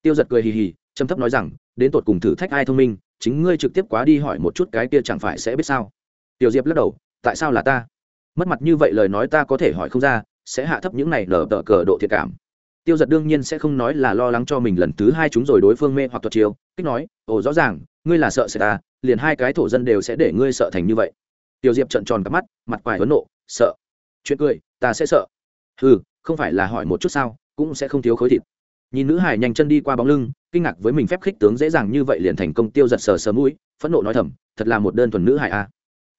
Tiêu giật cười hì hì, trầm thấp nói rằng, đến tột cùng thử thách ai thông minh, chính ngươi trực tiếp quá đi hỏi một chút cái kia chẳng phải sẽ biết sao? Tiểu diệp lắc đầu, tại sao là ta? Mất mặt như vậy lời nói ta có thể hỏi không ra, sẽ hạ thấp những này nở tờ cờ độ thiệt cảm. Tiêu giật đương nhiên sẽ không nói là lo lắng cho mình lần thứ hai chúng rồi đối phương mê hoặc thuật chiêu, kích nói, ồ, rõ ràng, ngươi là sợ sẽ ta, liền hai cái thổ dân đều sẽ để ngươi sợ thành như vậy. Tiêu diệp trận tròn cắp mắt, mặt quài ấn nộ, sợ. Chuyện cười, ta sẽ sợ. Ừ không phải là hỏi một chút sao, cũng sẽ không thiếu khối thịt. Nhìn nữ hải nhanh chân đi qua bóng lưng, kinh ngạc với mình phép khích tướng dễ dàng như vậy liền thành công tiêu giật sờ sờ mũi, phẫn nộ nói thầm, thật là một đơn thuần nữ hải a.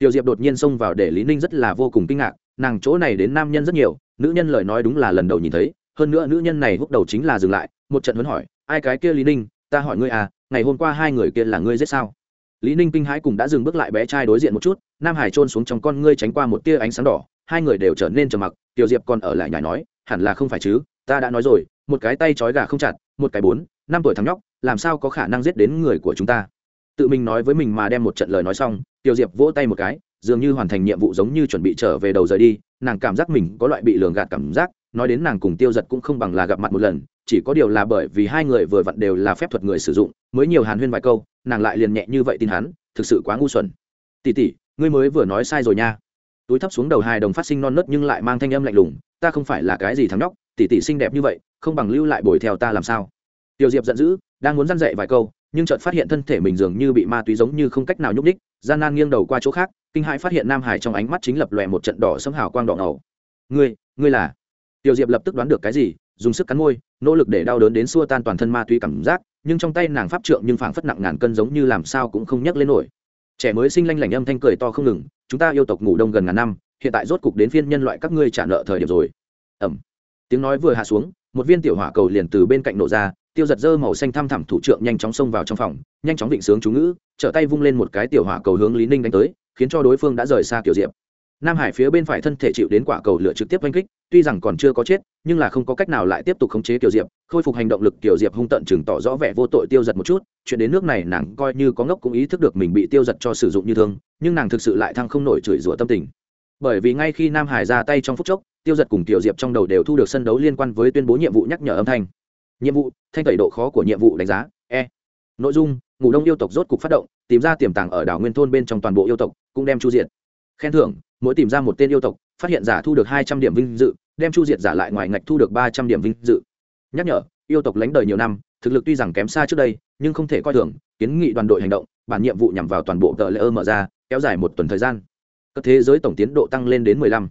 Tiêu Diệp đột nhiên xông vào để Lý Ninh rất là vô cùng kinh ngạc, nàng chỗ này đến nam nhân rất nhiều, nữ nhân lời nói đúng là lần đầu nhìn thấy, hơn nữa nữ nhân này húc đầu chính là dừng lại, một trận huấn hỏi, ai cái kia Lý Ninh, ta hỏi ngươi à, ngày hôm qua hai người kia là ngươi giết sao? Lý Ninh kinh hãi cùng đã dừng bước lại bé trai đối diện một chút, Nam Hải trôn xuống trong con ngươi tránh qua một tia ánh sáng đỏ, hai người đều trở nên trầm mặc, Tiêu Diệp còn ở lại nhảy nói, hẳn là không phải chứ, ta đã nói rồi, một cái tay trói gà không chặt, một cái bốn, năm tuổi thằng nhóc, làm sao có khả năng giết đến người của chúng ta? Tự mình nói với mình mà đem một trận lời nói xong, Tiêu Diệp vỗ tay một cái, dường như hoàn thành nhiệm vụ giống như chuẩn bị trở về đầu rời đi nàng cảm giác mình có loại bị lường gạt cảm giác nói đến nàng cùng tiêu giật cũng không bằng là gặp mặt một lần chỉ có điều là bởi vì hai người vừa vặn đều là phép thuật người sử dụng mới nhiều hàn huyên vài câu nàng lại liền nhẹ như vậy tin hắn thực sự quá ngu xuẩn. Tỉ tỉ ngươi mới vừa nói sai rồi nha. Túi thấp xuống đầu hai đồng phát sinh non nớt nhưng lại mang thanh âm lạnh lùng ta không phải là cái gì thắng nhóc tỉ tỉ xinh đẹp như vậy không bằng lưu lại bồi theo ta làm sao? Tiêu diệp giận dữ đang muốn dăn dậy vài câu nhưng chợt phát hiện thân thể mình dường như bị ma túy giống như không cách nào nhúc ních gian nan nghiêng đầu qua chỗ khác, kinh hãi phát hiện nam hải trong ánh mắt chính lập lòe một trận đỏ xâm hào quang đỏ ngầu. Ngươi ngươi là? Tiểu diệp lập tức đoán được cái gì, dùng sức cắn môi, nỗ lực để đau đớn đến xua tan toàn thân ma túy cảm giác, nhưng trong tay nàng pháp trượng nhưng phảng phất nặng ngàn cân giống như làm sao cũng không nhấc lên nổi. Trẻ mới sinh lanh lảnh âm thanh cười to không ngừng, chúng ta yêu tộc ngủ đông gần ngàn năm, hiện tại rốt cục đến phiên nhân loại các ngươi trả nợ thời điểm rồi. Ẩm tiếng nói vừa hạ xuống, một viên tiểu hỏa cầu liền từ bên cạnh nổ ra tiêu giật dơ màu xanh thăm thẳm thủ trượng nhanh chóng xông vào trong phòng, nhanh chóng định sướng chú ngữ, trở tay vung lên một cái tiểu hỏa cầu hướng lý ninh đánh tới, khiến cho đối phương đã rời xa kiểu diệp. Nam hải phía bên phải thân thể chịu đến quả cầu lửa trực tiếp oanh kích, tuy rằng còn chưa có chết, nhưng là không có cách nào lại tiếp tục khống chế kiểu diệp, khôi phục hành động lực kiểu diệp hung tận chừng tỏ rõ vẻ vô tội tiêu giật một chút, chuyện đến nước này nàng coi như có ngốc cũng ý thức được mình bị tiêu giật cho sử dụng như thương, nhưng nàng thực sự lại thăng không nổi chửi rủa tâm tình. Bởi vì ngay khi nam hải ra tay trong phút chốc, tiêu giật cùng tiểu diệp trong đầu đều thu được sân đấu liên quan với tuyên bố nhiệm vụ nhắc nhở âm thanh nhiệm vụ, thanh tẩy độ khó của nhiệm vụ đánh giá. E. Nội dung, ngủ đông yêu tộc rốt cục phát động, tìm ra tiềm tàng ở đảo nguyên thôn bên trong toàn bộ yêu tộc, cũng đem chu diệt. Khen thưởng, mỗi tìm ra một tên yêu tộc, phát hiện giả thu được hai trăm điểm vinh dự, đem chu diệt giả lại ngoài ngạch thu được ba trăm điểm vinh dự. Nhắc nhở, yêu tộc lánh đời nhiều năm, thực lực tuy rằng kém xa trước đây, nhưng không thể coi thường, kiến nghị đoàn đội hành động, bản nhiệm vụ nhằm vào toàn bộ tờ lễ ơ mở ra, kéo dài một tuần thời gian. Các thế giới tổng tiến độ tăng lên đến mười lăm.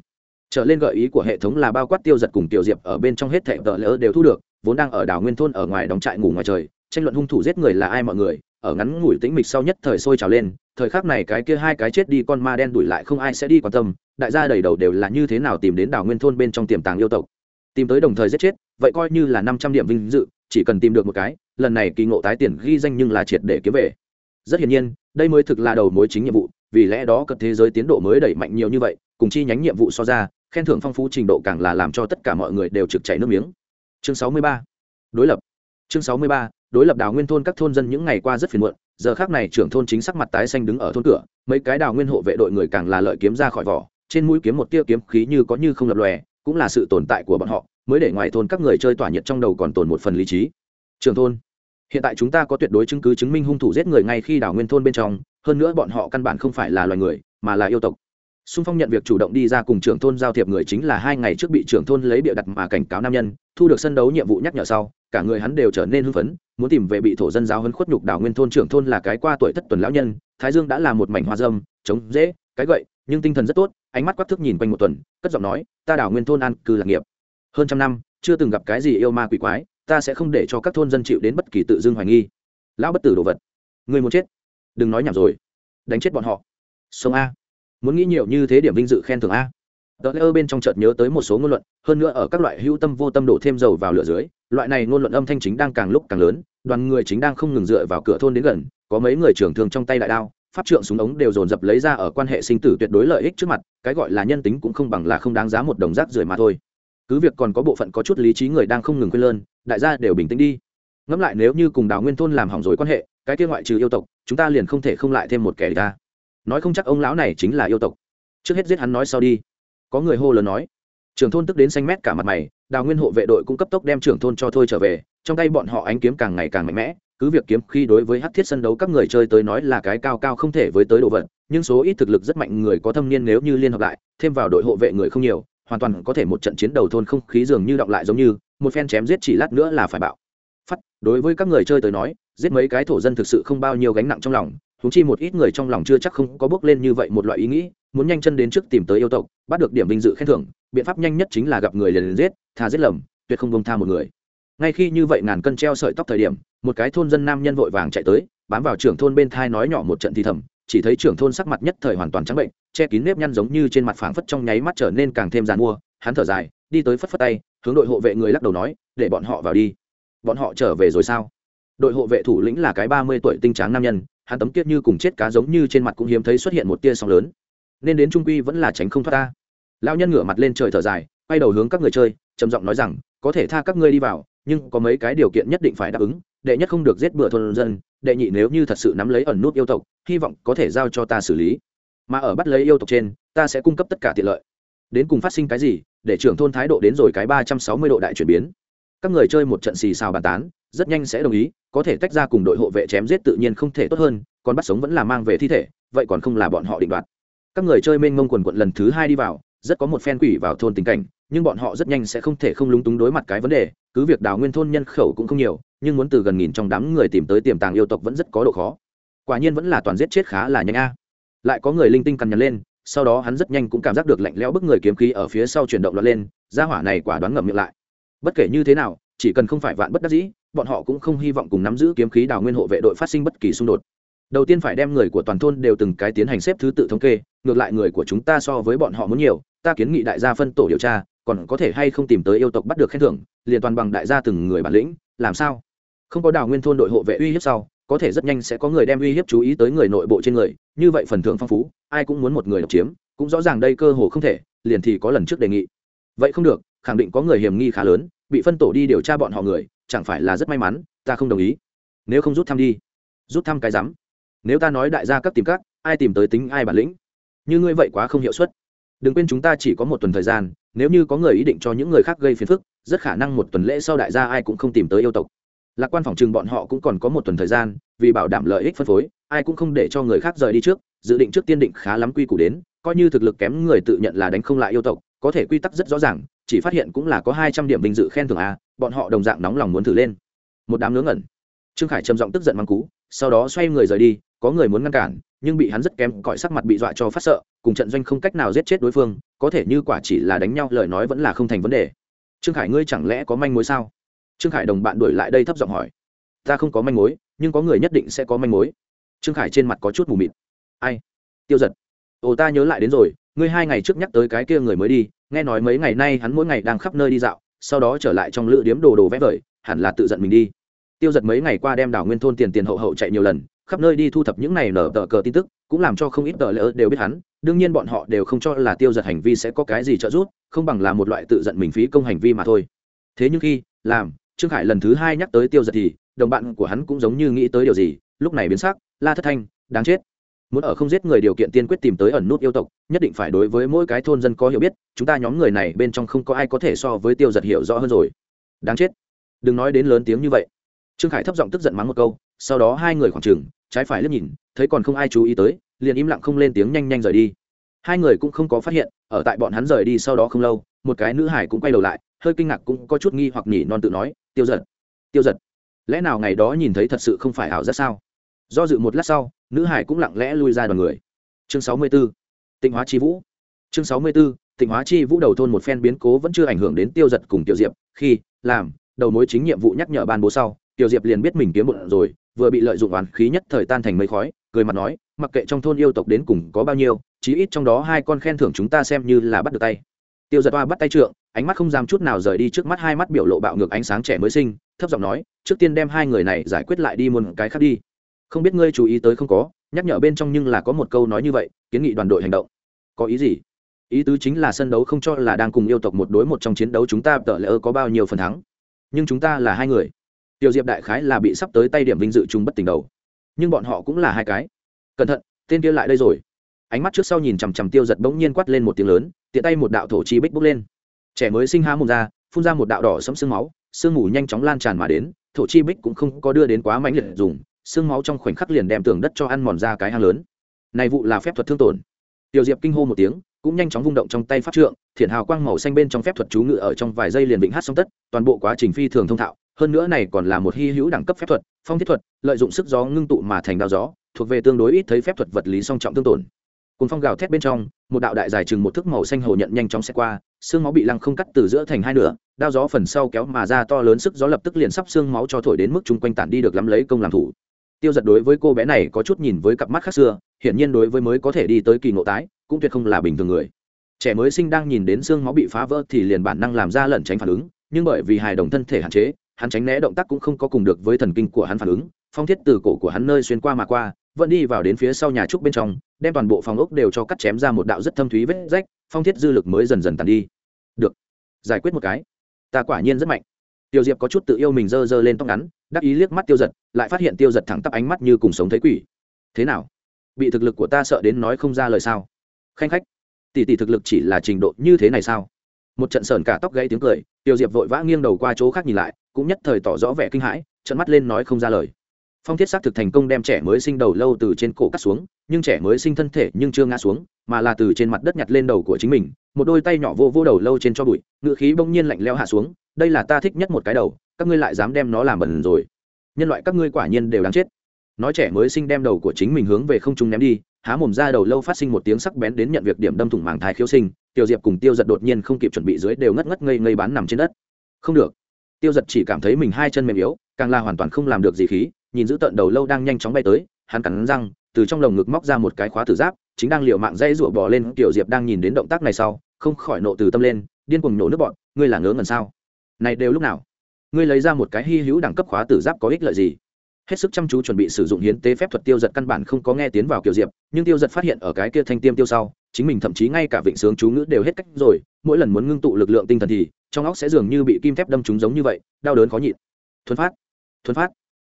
Trở lên gợi ý của hệ thống là bao quát tiêu giật cùng tiểu diệp ở bên trong hết thẻ tờ lễ ơ đều thu được vốn đang ở đảo nguyên thôn ở ngoài đóng trại ngủ ngoài trời, tranh luận hung thủ giết người là ai mọi người, ở ngắn ngủi tĩnh mịch sau nhất thời sôi trào lên, thời khắc này cái kia hai cái chết đi con ma đen đuổi lại không ai sẽ đi quan tâm, đại gia đầy đầu đều là như thế nào tìm đến đảo nguyên thôn bên trong tiềm tàng yêu tộc. Tìm tới đồng thời giết chết, vậy coi như là năm trăm điểm vinh dự, chỉ cần tìm được một cái, lần này kỳ ngộ tái tiền ghi danh nhưng là triệt để kiếm về. Rất hiển nhiên, đây mới thực là đầu mối chính nhiệm vụ, vì lẽ đó cận thế giới tiến độ mới đẩy mạnh nhiều như vậy, cùng chi nhánh nhiệm vụ so ra, khen thưởng phong phú trình độ càng là làm cho tất cả mọi người đều trực chảy nước miếng chương sáu mươi ba. Đối lập. Chương sáu mươi ba. Đối lập đào nguyên thôn các thôn dân những ngày qua rất phiền muộn, giờ khác này trưởng thôn chính sắc mặt tái xanh đứng ở thôn cửa, mấy cái đào nguyên hộ vệ đội người càng là lợi kiếm ra khỏi vỏ, trên mũi kiếm một tia kiếm khí như có như không lập lòe, cũng là sự tồn tại của bọn họ, mới để ngoài thôn các người chơi tỏa nhiệt trong đầu còn tồn một phần lý trí. Trường thôn, hiện tại chúng ta có tuyệt đối chứng cứ chứng minh hung thủ giết người ngay khi đào nguyên thôn bên trong, hơn nữa bọn họ căn bản không phải là loài người, mà là yêu tộc xung phong nhận việc chủ động đi ra cùng trưởng thôn giao thiệp người chính là hai ngày trước bị trưởng thôn lấy bịa đặt mà cảnh cáo nam nhân, thu được sân đấu nhiệm vụ nhắc nhở sau, cả người hắn đều trở nên hưng phấn, muốn tìm về bị thổ dân giáo hấn khuất nhục đảo nguyên thôn trưởng thôn là cái qua tuổi thất tuần lão nhân, thái dương đã là một mảnh hoa dâm chống dễ cái gậy, nhưng tinh thần rất tốt, ánh mắt quắc thức nhìn quanh một tuần, cất giọng nói, ta đảo nguyên thôn an cư lạc nghiệp. Hơn trăm năm, chưa từng gặp cái gì yêu ma quỷ quái, ta sẽ không để cho các thôn dân chịu đến bất kỳ tự dưng hoài nghi. Lão bất tử đồ vật. Người muốn chết. Đừng nói nhảm rồi. Đánh chết bọn họ. Sông a muốn nghĩ nhiều như thế điểm vinh dự khen thưởng a. Tờ lễ bên trong chợt nhớ tới một số ngôn luận, hơn nữa ở các loại hữu tâm vô tâm đổ thêm dầu vào lửa dưới, loại này ngôn luận âm thanh chính đang càng lúc càng lớn, đoàn người chính đang không ngừng dựa vào cửa thôn đến gần, có mấy người trưởng thương trong tay đại đao, pháp trượng súng ống đều dồn dập lấy ra ở quan hệ sinh tử tuyệt đối lợi ích trước mặt, cái gọi là nhân tính cũng không bằng là không đáng giá một đồng rác rưởi mà thôi. Cứ việc còn có bộ phận có chút lý trí người đang không ngừng quên lơn, đại gia đều bình tĩnh đi. Ngẫm lại nếu như cùng đào nguyên thôn làm hỏng rồi quan hệ, cái kia ngoại trừ yêu tộc, chúng ta liền không thể không lại thêm một kẻ ta nói không chắc ông lão này chính là yêu tộc. Trước hết giết hắn nói sau đi. Có người hô lớn nói. Trưởng thôn tức đến xanh mét cả mặt mày, đào nguyên hộ vệ đội cũng cấp tốc đem trưởng thôn cho thôi trở về, trong tay bọn họ ánh kiếm càng ngày càng mạnh mẽ, cứ việc kiếm khi đối với hát thiết sân đấu các người chơi tới nói là cái cao cao không thể với tới độ vật. nhưng số ít thực lực rất mạnh người có thâm niên nếu như liên hợp lại, thêm vào đội hộ vệ người không nhiều, hoàn toàn có thể một trận chiến đầu thôn không khí dường như động lại giống như, một phen chém giết chỉ lát nữa là phải bạo. Phát, đối với các người chơi tới nói, giết mấy cái thổ dân thực sự không bao nhiêu gánh nặng trong lòng huống chi một ít người trong lòng chưa chắc không có bước lên như vậy một loại ý nghĩ, muốn nhanh chân đến trước tìm tới yêu tộc, bắt được điểm vinh dự khen thưởng, biện pháp nhanh nhất chính là gặp người liền liền giết thà giết lầm, tuyệt không buông tha một người. Ngay khi như vậy ngàn cân treo sợi tóc thời điểm, một cái thôn dân nam nhân vội vàng chạy tới, bám vào trưởng thôn bên thai nói nhỏ một trận thì thầm, chỉ thấy trưởng thôn sắc mặt nhất thời hoàn toàn trắng bệnh, che kín nếp nhăn giống như trên mặt phảng phất trong nháy mắt trở nên càng thêm giàn mua, hắn thở dài, đi tới phất phất tay, hướng đội hộ vệ người lắc đầu nói, để bọn họ vào đi. Bọn họ trở về rồi sao? Đội hộ vệ thủ lĩnh là cái ba mươi tuổi tinh tráng nam nhân hắn tấm kiết như cùng chết cá giống như trên mặt cũng hiếm thấy xuất hiện một tia sóng lớn. Nên đến trung quy vẫn là tránh không thoát ta. Lao nhân ngửa mặt lên trời thở dài, quay đầu hướng các người chơi, trầm giọng nói rằng, có thể tha các ngươi đi vào, nhưng có mấy cái điều kiện nhất định phải đáp ứng, đệ nhất không được giết bừa thôn dân, đệ nhị nếu như thật sự nắm lấy ẩn nút yêu tộc, hy vọng có thể giao cho ta xử lý. Mà ở bắt lấy yêu tộc trên, ta sẽ cung cấp tất cả tiện lợi. Đến cùng phát sinh cái gì, để trưởng thôn thái độ đến rồi cái ba trăm sáu mươi độ đại chuyển biến. Các người chơi một trận xì xào bàn tán rất nhanh sẽ đồng ý, có thể tách ra cùng đội hộ vệ chém giết tự nhiên không thể tốt hơn, còn bắt sống vẫn là mang về thi thể, vậy còn không là bọn họ định đoạt. Các người chơi mênh mông quần quận lần thứ hai đi vào, rất có một phen quỷ vào thôn tình cảnh, nhưng bọn họ rất nhanh sẽ không thể không lúng túng đối mặt cái vấn đề, cứ việc đào nguyên thôn nhân khẩu cũng không nhiều, nhưng muốn từ gần nghìn trong đám người tìm tới tiềm tàng yêu tộc vẫn rất có độ khó. Quả nhiên vẫn là toàn giết chết khá là nhanh a. Lại có người linh tinh cằn nhằn lên, sau đó hắn rất nhanh cũng cảm giác được lạnh lẽo bức người kiếm khí ở phía sau chuyển động lọt lên ra hỏa này quả đoán ngậm miệng lại. Bất kể như thế nào, chỉ cần không phải vạn bất đắc dĩ bọn họ cũng không hy vọng cùng nắm giữ kiếm khí đào nguyên hộ vệ đội phát sinh bất kỳ xung đột. Đầu tiên phải đem người của toàn thôn đều từng cái tiến hành xếp thứ tự thống kê, ngược lại người của chúng ta so với bọn họ muốn nhiều, ta kiến nghị đại gia phân tổ điều tra, còn có thể hay không tìm tới yêu tộc bắt được khen thưởng, liền toàn bằng đại gia từng người bản lĩnh, làm sao? Không có đào nguyên thôn đội hộ vệ uy hiếp sau, có thể rất nhanh sẽ có người đem uy hiếp chú ý tới người nội bộ trên người, như vậy phần thưởng phong phú, ai cũng muốn một người độc chiếm, cũng rõ ràng đây cơ hồ không thể, liền thì có lần trước đề nghị. Vậy không được, khẳng định có người hiểm nghi khá lớn, bị phân tổ đi điều tra bọn họ người chẳng phải là rất may mắn, ta không đồng ý. Nếu không rút thăm đi. Rút thăm cái rắm nếu ta nói đại gia các tìm các, ai tìm tới tính ai bản lĩnh. Như ngươi vậy quá không hiệu suất. Đừng quên chúng ta chỉ có một tuần thời gian, nếu như có người ý định cho những người khác gây phiền phức, rất khả năng một tuần lễ sau đại gia ai cũng không tìm tới yêu tộc. Lạc quan phòng trừng bọn họ cũng còn có một tuần thời gian, vì bảo đảm lợi ích phân phối, ai cũng không để cho người khác rời đi trước, dự định trước tiên định khá lắm quy củ đến, coi như thực lực kém người tự nhận là đánh không lại yêu tộc, có thể quy tắc rất rõ ràng, chỉ phát hiện cũng là có hai trăm điểm vinh dự khen thưởng a bọn họ đồng dạng nóng lòng muốn thử lên. Một đám ngớ ngẩn. Trương khải trầm giọng tức giận mắng cú, sau đó xoay người rời đi, có người muốn ngăn cản, nhưng bị hắn rất kém, cõi sắc mặt bị dọa cho phát sợ, cùng trận doanh không cách nào giết chết đối phương, có thể như quả chỉ là đánh nhau, lời nói vẫn là không thành vấn đề. Trương khải, ngươi chẳng lẽ có manh mối sao? Trương khải đồng bạn đuổi lại đây thấp giọng hỏi. Ta không có manh mối, nhưng có người nhất định sẽ có manh mối. Trương khải trên mặt có chút mù mịt. Ai? Tiêu giật. Ồ, ta nhớ lại đến rồi, ngươi hai ngày trước nhắc tới cái kia người mới đi, nghe nói mấy ngày nay hắn mỗi ngày đang khắp nơi đi dạo sau đó trở lại trong lữ điếm đồ đồ vẽ vời, hẳn là tự giận mình đi. Tiêu giật mấy ngày qua đem đảo nguyên thôn tiền tiền hậu hậu chạy nhiều lần, khắp nơi đi thu thập những này nở tờ cờ tin tức, cũng làm cho không ít tờ lỡ đều biết hắn, đương nhiên bọn họ đều không cho là tiêu giật hành vi sẽ có cái gì trợ giúp, không bằng là một loại tự giận mình phí công hành vi mà thôi. Thế nhưng khi, làm, trương khải lần thứ hai nhắc tới tiêu giật thì, đồng bạn của hắn cũng giống như nghĩ tới điều gì, lúc này biến sắc, la thất thanh, đáng chết muốn ở không giết người điều kiện tiên quyết tìm tới ẩn nút yêu tộc, nhất định phải đối với mỗi cái thôn dân có hiểu biết, chúng ta nhóm người này bên trong không có ai có thể so với tiêu giật hiểu rõ hơn rồi. Đáng chết. Đừng nói đến lớn tiếng như vậy. Trương khải thấp giọng tức giận mắng một câu, sau đó hai người khoảng trừng trái phải liếc nhìn, thấy còn không ai chú ý tới, liền im lặng không lên tiếng nhanh nhanh rời đi. Hai người cũng không có phát hiện, ở tại bọn hắn rời đi sau đó không lâu, một cái nữ hải cũng quay đầu lại, hơi kinh ngạc cũng có chút nghi hoặc nhỉ non tự nói, tiêu giật tiêu giật, lẽ nào ngày đó nhìn thấy thật sự không phải ảo giác sao? Do dự một lát sau nữ hải cũng lặng lẽ lui ra đoàn người. Chương sáu mươi b ố tịnh hóa chi vũ. Chương sáu mươi b ố tịnh hóa chi vũ đầu thôn một phen biến cố vẫn chưa ảnh hưởng đến tiêu giật cùng tiểu diệp, khi, làm, đầu mối chính nhiệm vụ nhắc nhở ban bố sau, tiểu diệp liền biết mình kiếm một rồi, vừa bị lợi dụng oán khí nhất thời tan thành mây khói, cười mặt nói, mặc kệ trong thôn yêu tộc đến cùng có bao nhiêu, chí ít trong đó hai con khen thưởng chúng ta xem như là bắt được tay. Tiêu giật toa bắt tay trượng, ánh mắt không dám chút nào rời đi trước mắt hai mắt biểu lộ bạo ngược ánh sáng trẻ mới sinh, thấp giọng nói, trước tiên đem hai người này giải quyết lại đi một cái khác đi không biết ngươi chú ý tới không có, nhắc nhở bên trong nhưng là có một câu nói như vậy, kiến nghị đoàn đội hành động. Có ý gì? Ý tứ chính là sân đấu không cho là đang cùng yêu tộc một đối một trong chiến đấu chúng ta tợ lỡ có bao nhiêu phần thắng. Nhưng chúng ta là hai người. Tiểu diệp đại khái là bị sắp tới tay điểm vinh dự chúng bất tỉnh đầu. Nhưng bọn họ cũng là hai cái. Cẩn thận, tên kia lại đây rồi. Ánh mắt trước sau nhìn chằm chằm tiêu giật bỗng nhiên quát lên một tiếng lớn, tiện tay một đạo thổ chi bích bốc lên. Trẻ mới sinh há mồm ra, phun ra một đạo đỏ sẫm sương máu, sương mù nhanh chóng lan tràn mà đến, thổ chi bích cũng không có đưa đến quá mãnh liệt dùng sương máu trong khoảnh khắc liền đem tường đất cho ăn mòn ra cái hang lớn. Này vụ là phép thuật thương tổn. Tiểu diệp kinh hô một tiếng, cũng nhanh chóng vung động trong tay pháp trượng thiện hào quang màu xanh bên trong phép thuật chú ngự ở trong vài giây liền vĩnh hát xong tất, toàn bộ quá trình phi thường thông thạo, hơn nữa này còn là một hy hữu đẳng cấp phép thuật, phong thiết thuật, lợi dụng sức gió ngưng tụ mà thành đao gió, thuộc về tương đối ít thấy phép thuật vật lý song trọng tương tổn. Cùng phong gào thét bên trong, một đạo đại dài chừng một thước màu xanh hồ nhận nhanh chóng xe qua, xương máu bị lăng không cắt từ giữa thành hai nửa, đao gió phần sau kéo mà ra to lớn sức gió lập tức liền sắp xương máu cho thổi đến mức chung quanh tản đi được lắm lấy công làm thủ tiêu giật đối với cô bé này có chút nhìn với cặp mắt khác xưa, hiển nhiên đối với mới có thể đi tới kỳ ngộ tái, cũng tuyệt không là bình thường người. Trẻ mới sinh đang nhìn đến xương máu bị phá vỡ thì liền bản năng làm ra lẩn tránh phản ứng, nhưng bởi vì hài đồng thân thể hạn chế, hắn tránh né động tác cũng không có cùng được với thần kinh của hắn phản ứng, phong thiết từ cổ của hắn nơi xuyên qua mà qua, vẫn đi vào đến phía sau nhà trúc bên trong, đem toàn bộ phòng ốc đều cho cắt chém ra một đạo rất thâm thúy vết rách, phong thiết dư lực mới dần dần tàn đi. Được, giải quyết một cái. Ta quả nhiên rất mạnh. Tiêu diệp có chút tự yêu mình dơ dơ lên tóc ngắn đắc ý liếc mắt tiêu giật, lại phát hiện tiêu giật thẳng tắp ánh mắt như cùng sống thấy quỷ. Thế nào? Bị thực lực của ta sợ đến nói không ra lời sao? Khanh khách, tỷ tỷ thực lực chỉ là trình độ như thế này sao? Một trận sờn cả tóc gãy tiếng cười, tiêu diệp vội vã nghiêng đầu qua chỗ khác nhìn lại, cũng nhất thời tỏ rõ vẻ kinh hãi trận mắt lên nói không ra lời. Phong thiết xác thực thành công đem trẻ mới sinh đầu lâu từ trên cổ cắt xuống, nhưng trẻ mới sinh thân thể nhưng chưa ngã xuống, mà là từ trên mặt đất nhặt lên đầu của chính mình, một đôi tay nhỏ vô vô đầu lâu trên cho bụi, ngựa khí bỗng nhiên lạnh leo hạ xuống, đây là ta thích nhất một cái đầu các ngươi lại dám đem nó làm bẩn rồi. Nhân loại các ngươi quả nhiên đều đáng chết. Nói trẻ mới sinh đem đầu của chính mình hướng về không trung ném đi, há mồm ra đầu lâu phát sinh một tiếng sắc bén đến nhận việc điểm đâm thủng màng thai khiếu sinh, tiêu diệp cùng tiêu giật đột nhiên không kịp chuẩn bị dưới đều ngất ngất ngây ngây bán nằm trên đất. Không được. Tiêu giật chỉ cảm thấy mình hai chân mềm yếu, càng là hoàn toàn không làm được gì khí, nhìn giữ tận đầu lâu đang nhanh chóng bay tới, hắn cắn răng, từ trong lồng ngực móc ra một cái khóa tử giáp, chính đang liệu mạng dây rụa bò lên tiểu diệp đang nhìn đến động tác này sau, không khỏi nộ từ tâm lên, điên cuồng nổ nước bọn, ngươi là ngớ ngẩn sao? Này đều lúc nào? Ngươi lấy ra một cái hy hữu đẳng cấp khóa tử giáp có ích lợi gì? Hết sức chăm chú chuẩn bị sử dụng hiến tế phép thuật tiêu giật căn bản không có nghe tiến vào kiểu diệp, nhưng tiêu giật phát hiện ở cái kia thanh tiêm tiêu sau, chính mình thậm chí ngay cả vịnh sướng chú ngữ đều hết cách rồi, mỗi lần muốn ngưng tụ lực lượng tinh thần thì, trong óc sẽ dường như bị kim thép đâm trúng giống như vậy, đau đớn khó nhịn. Thuần phát thuần phát.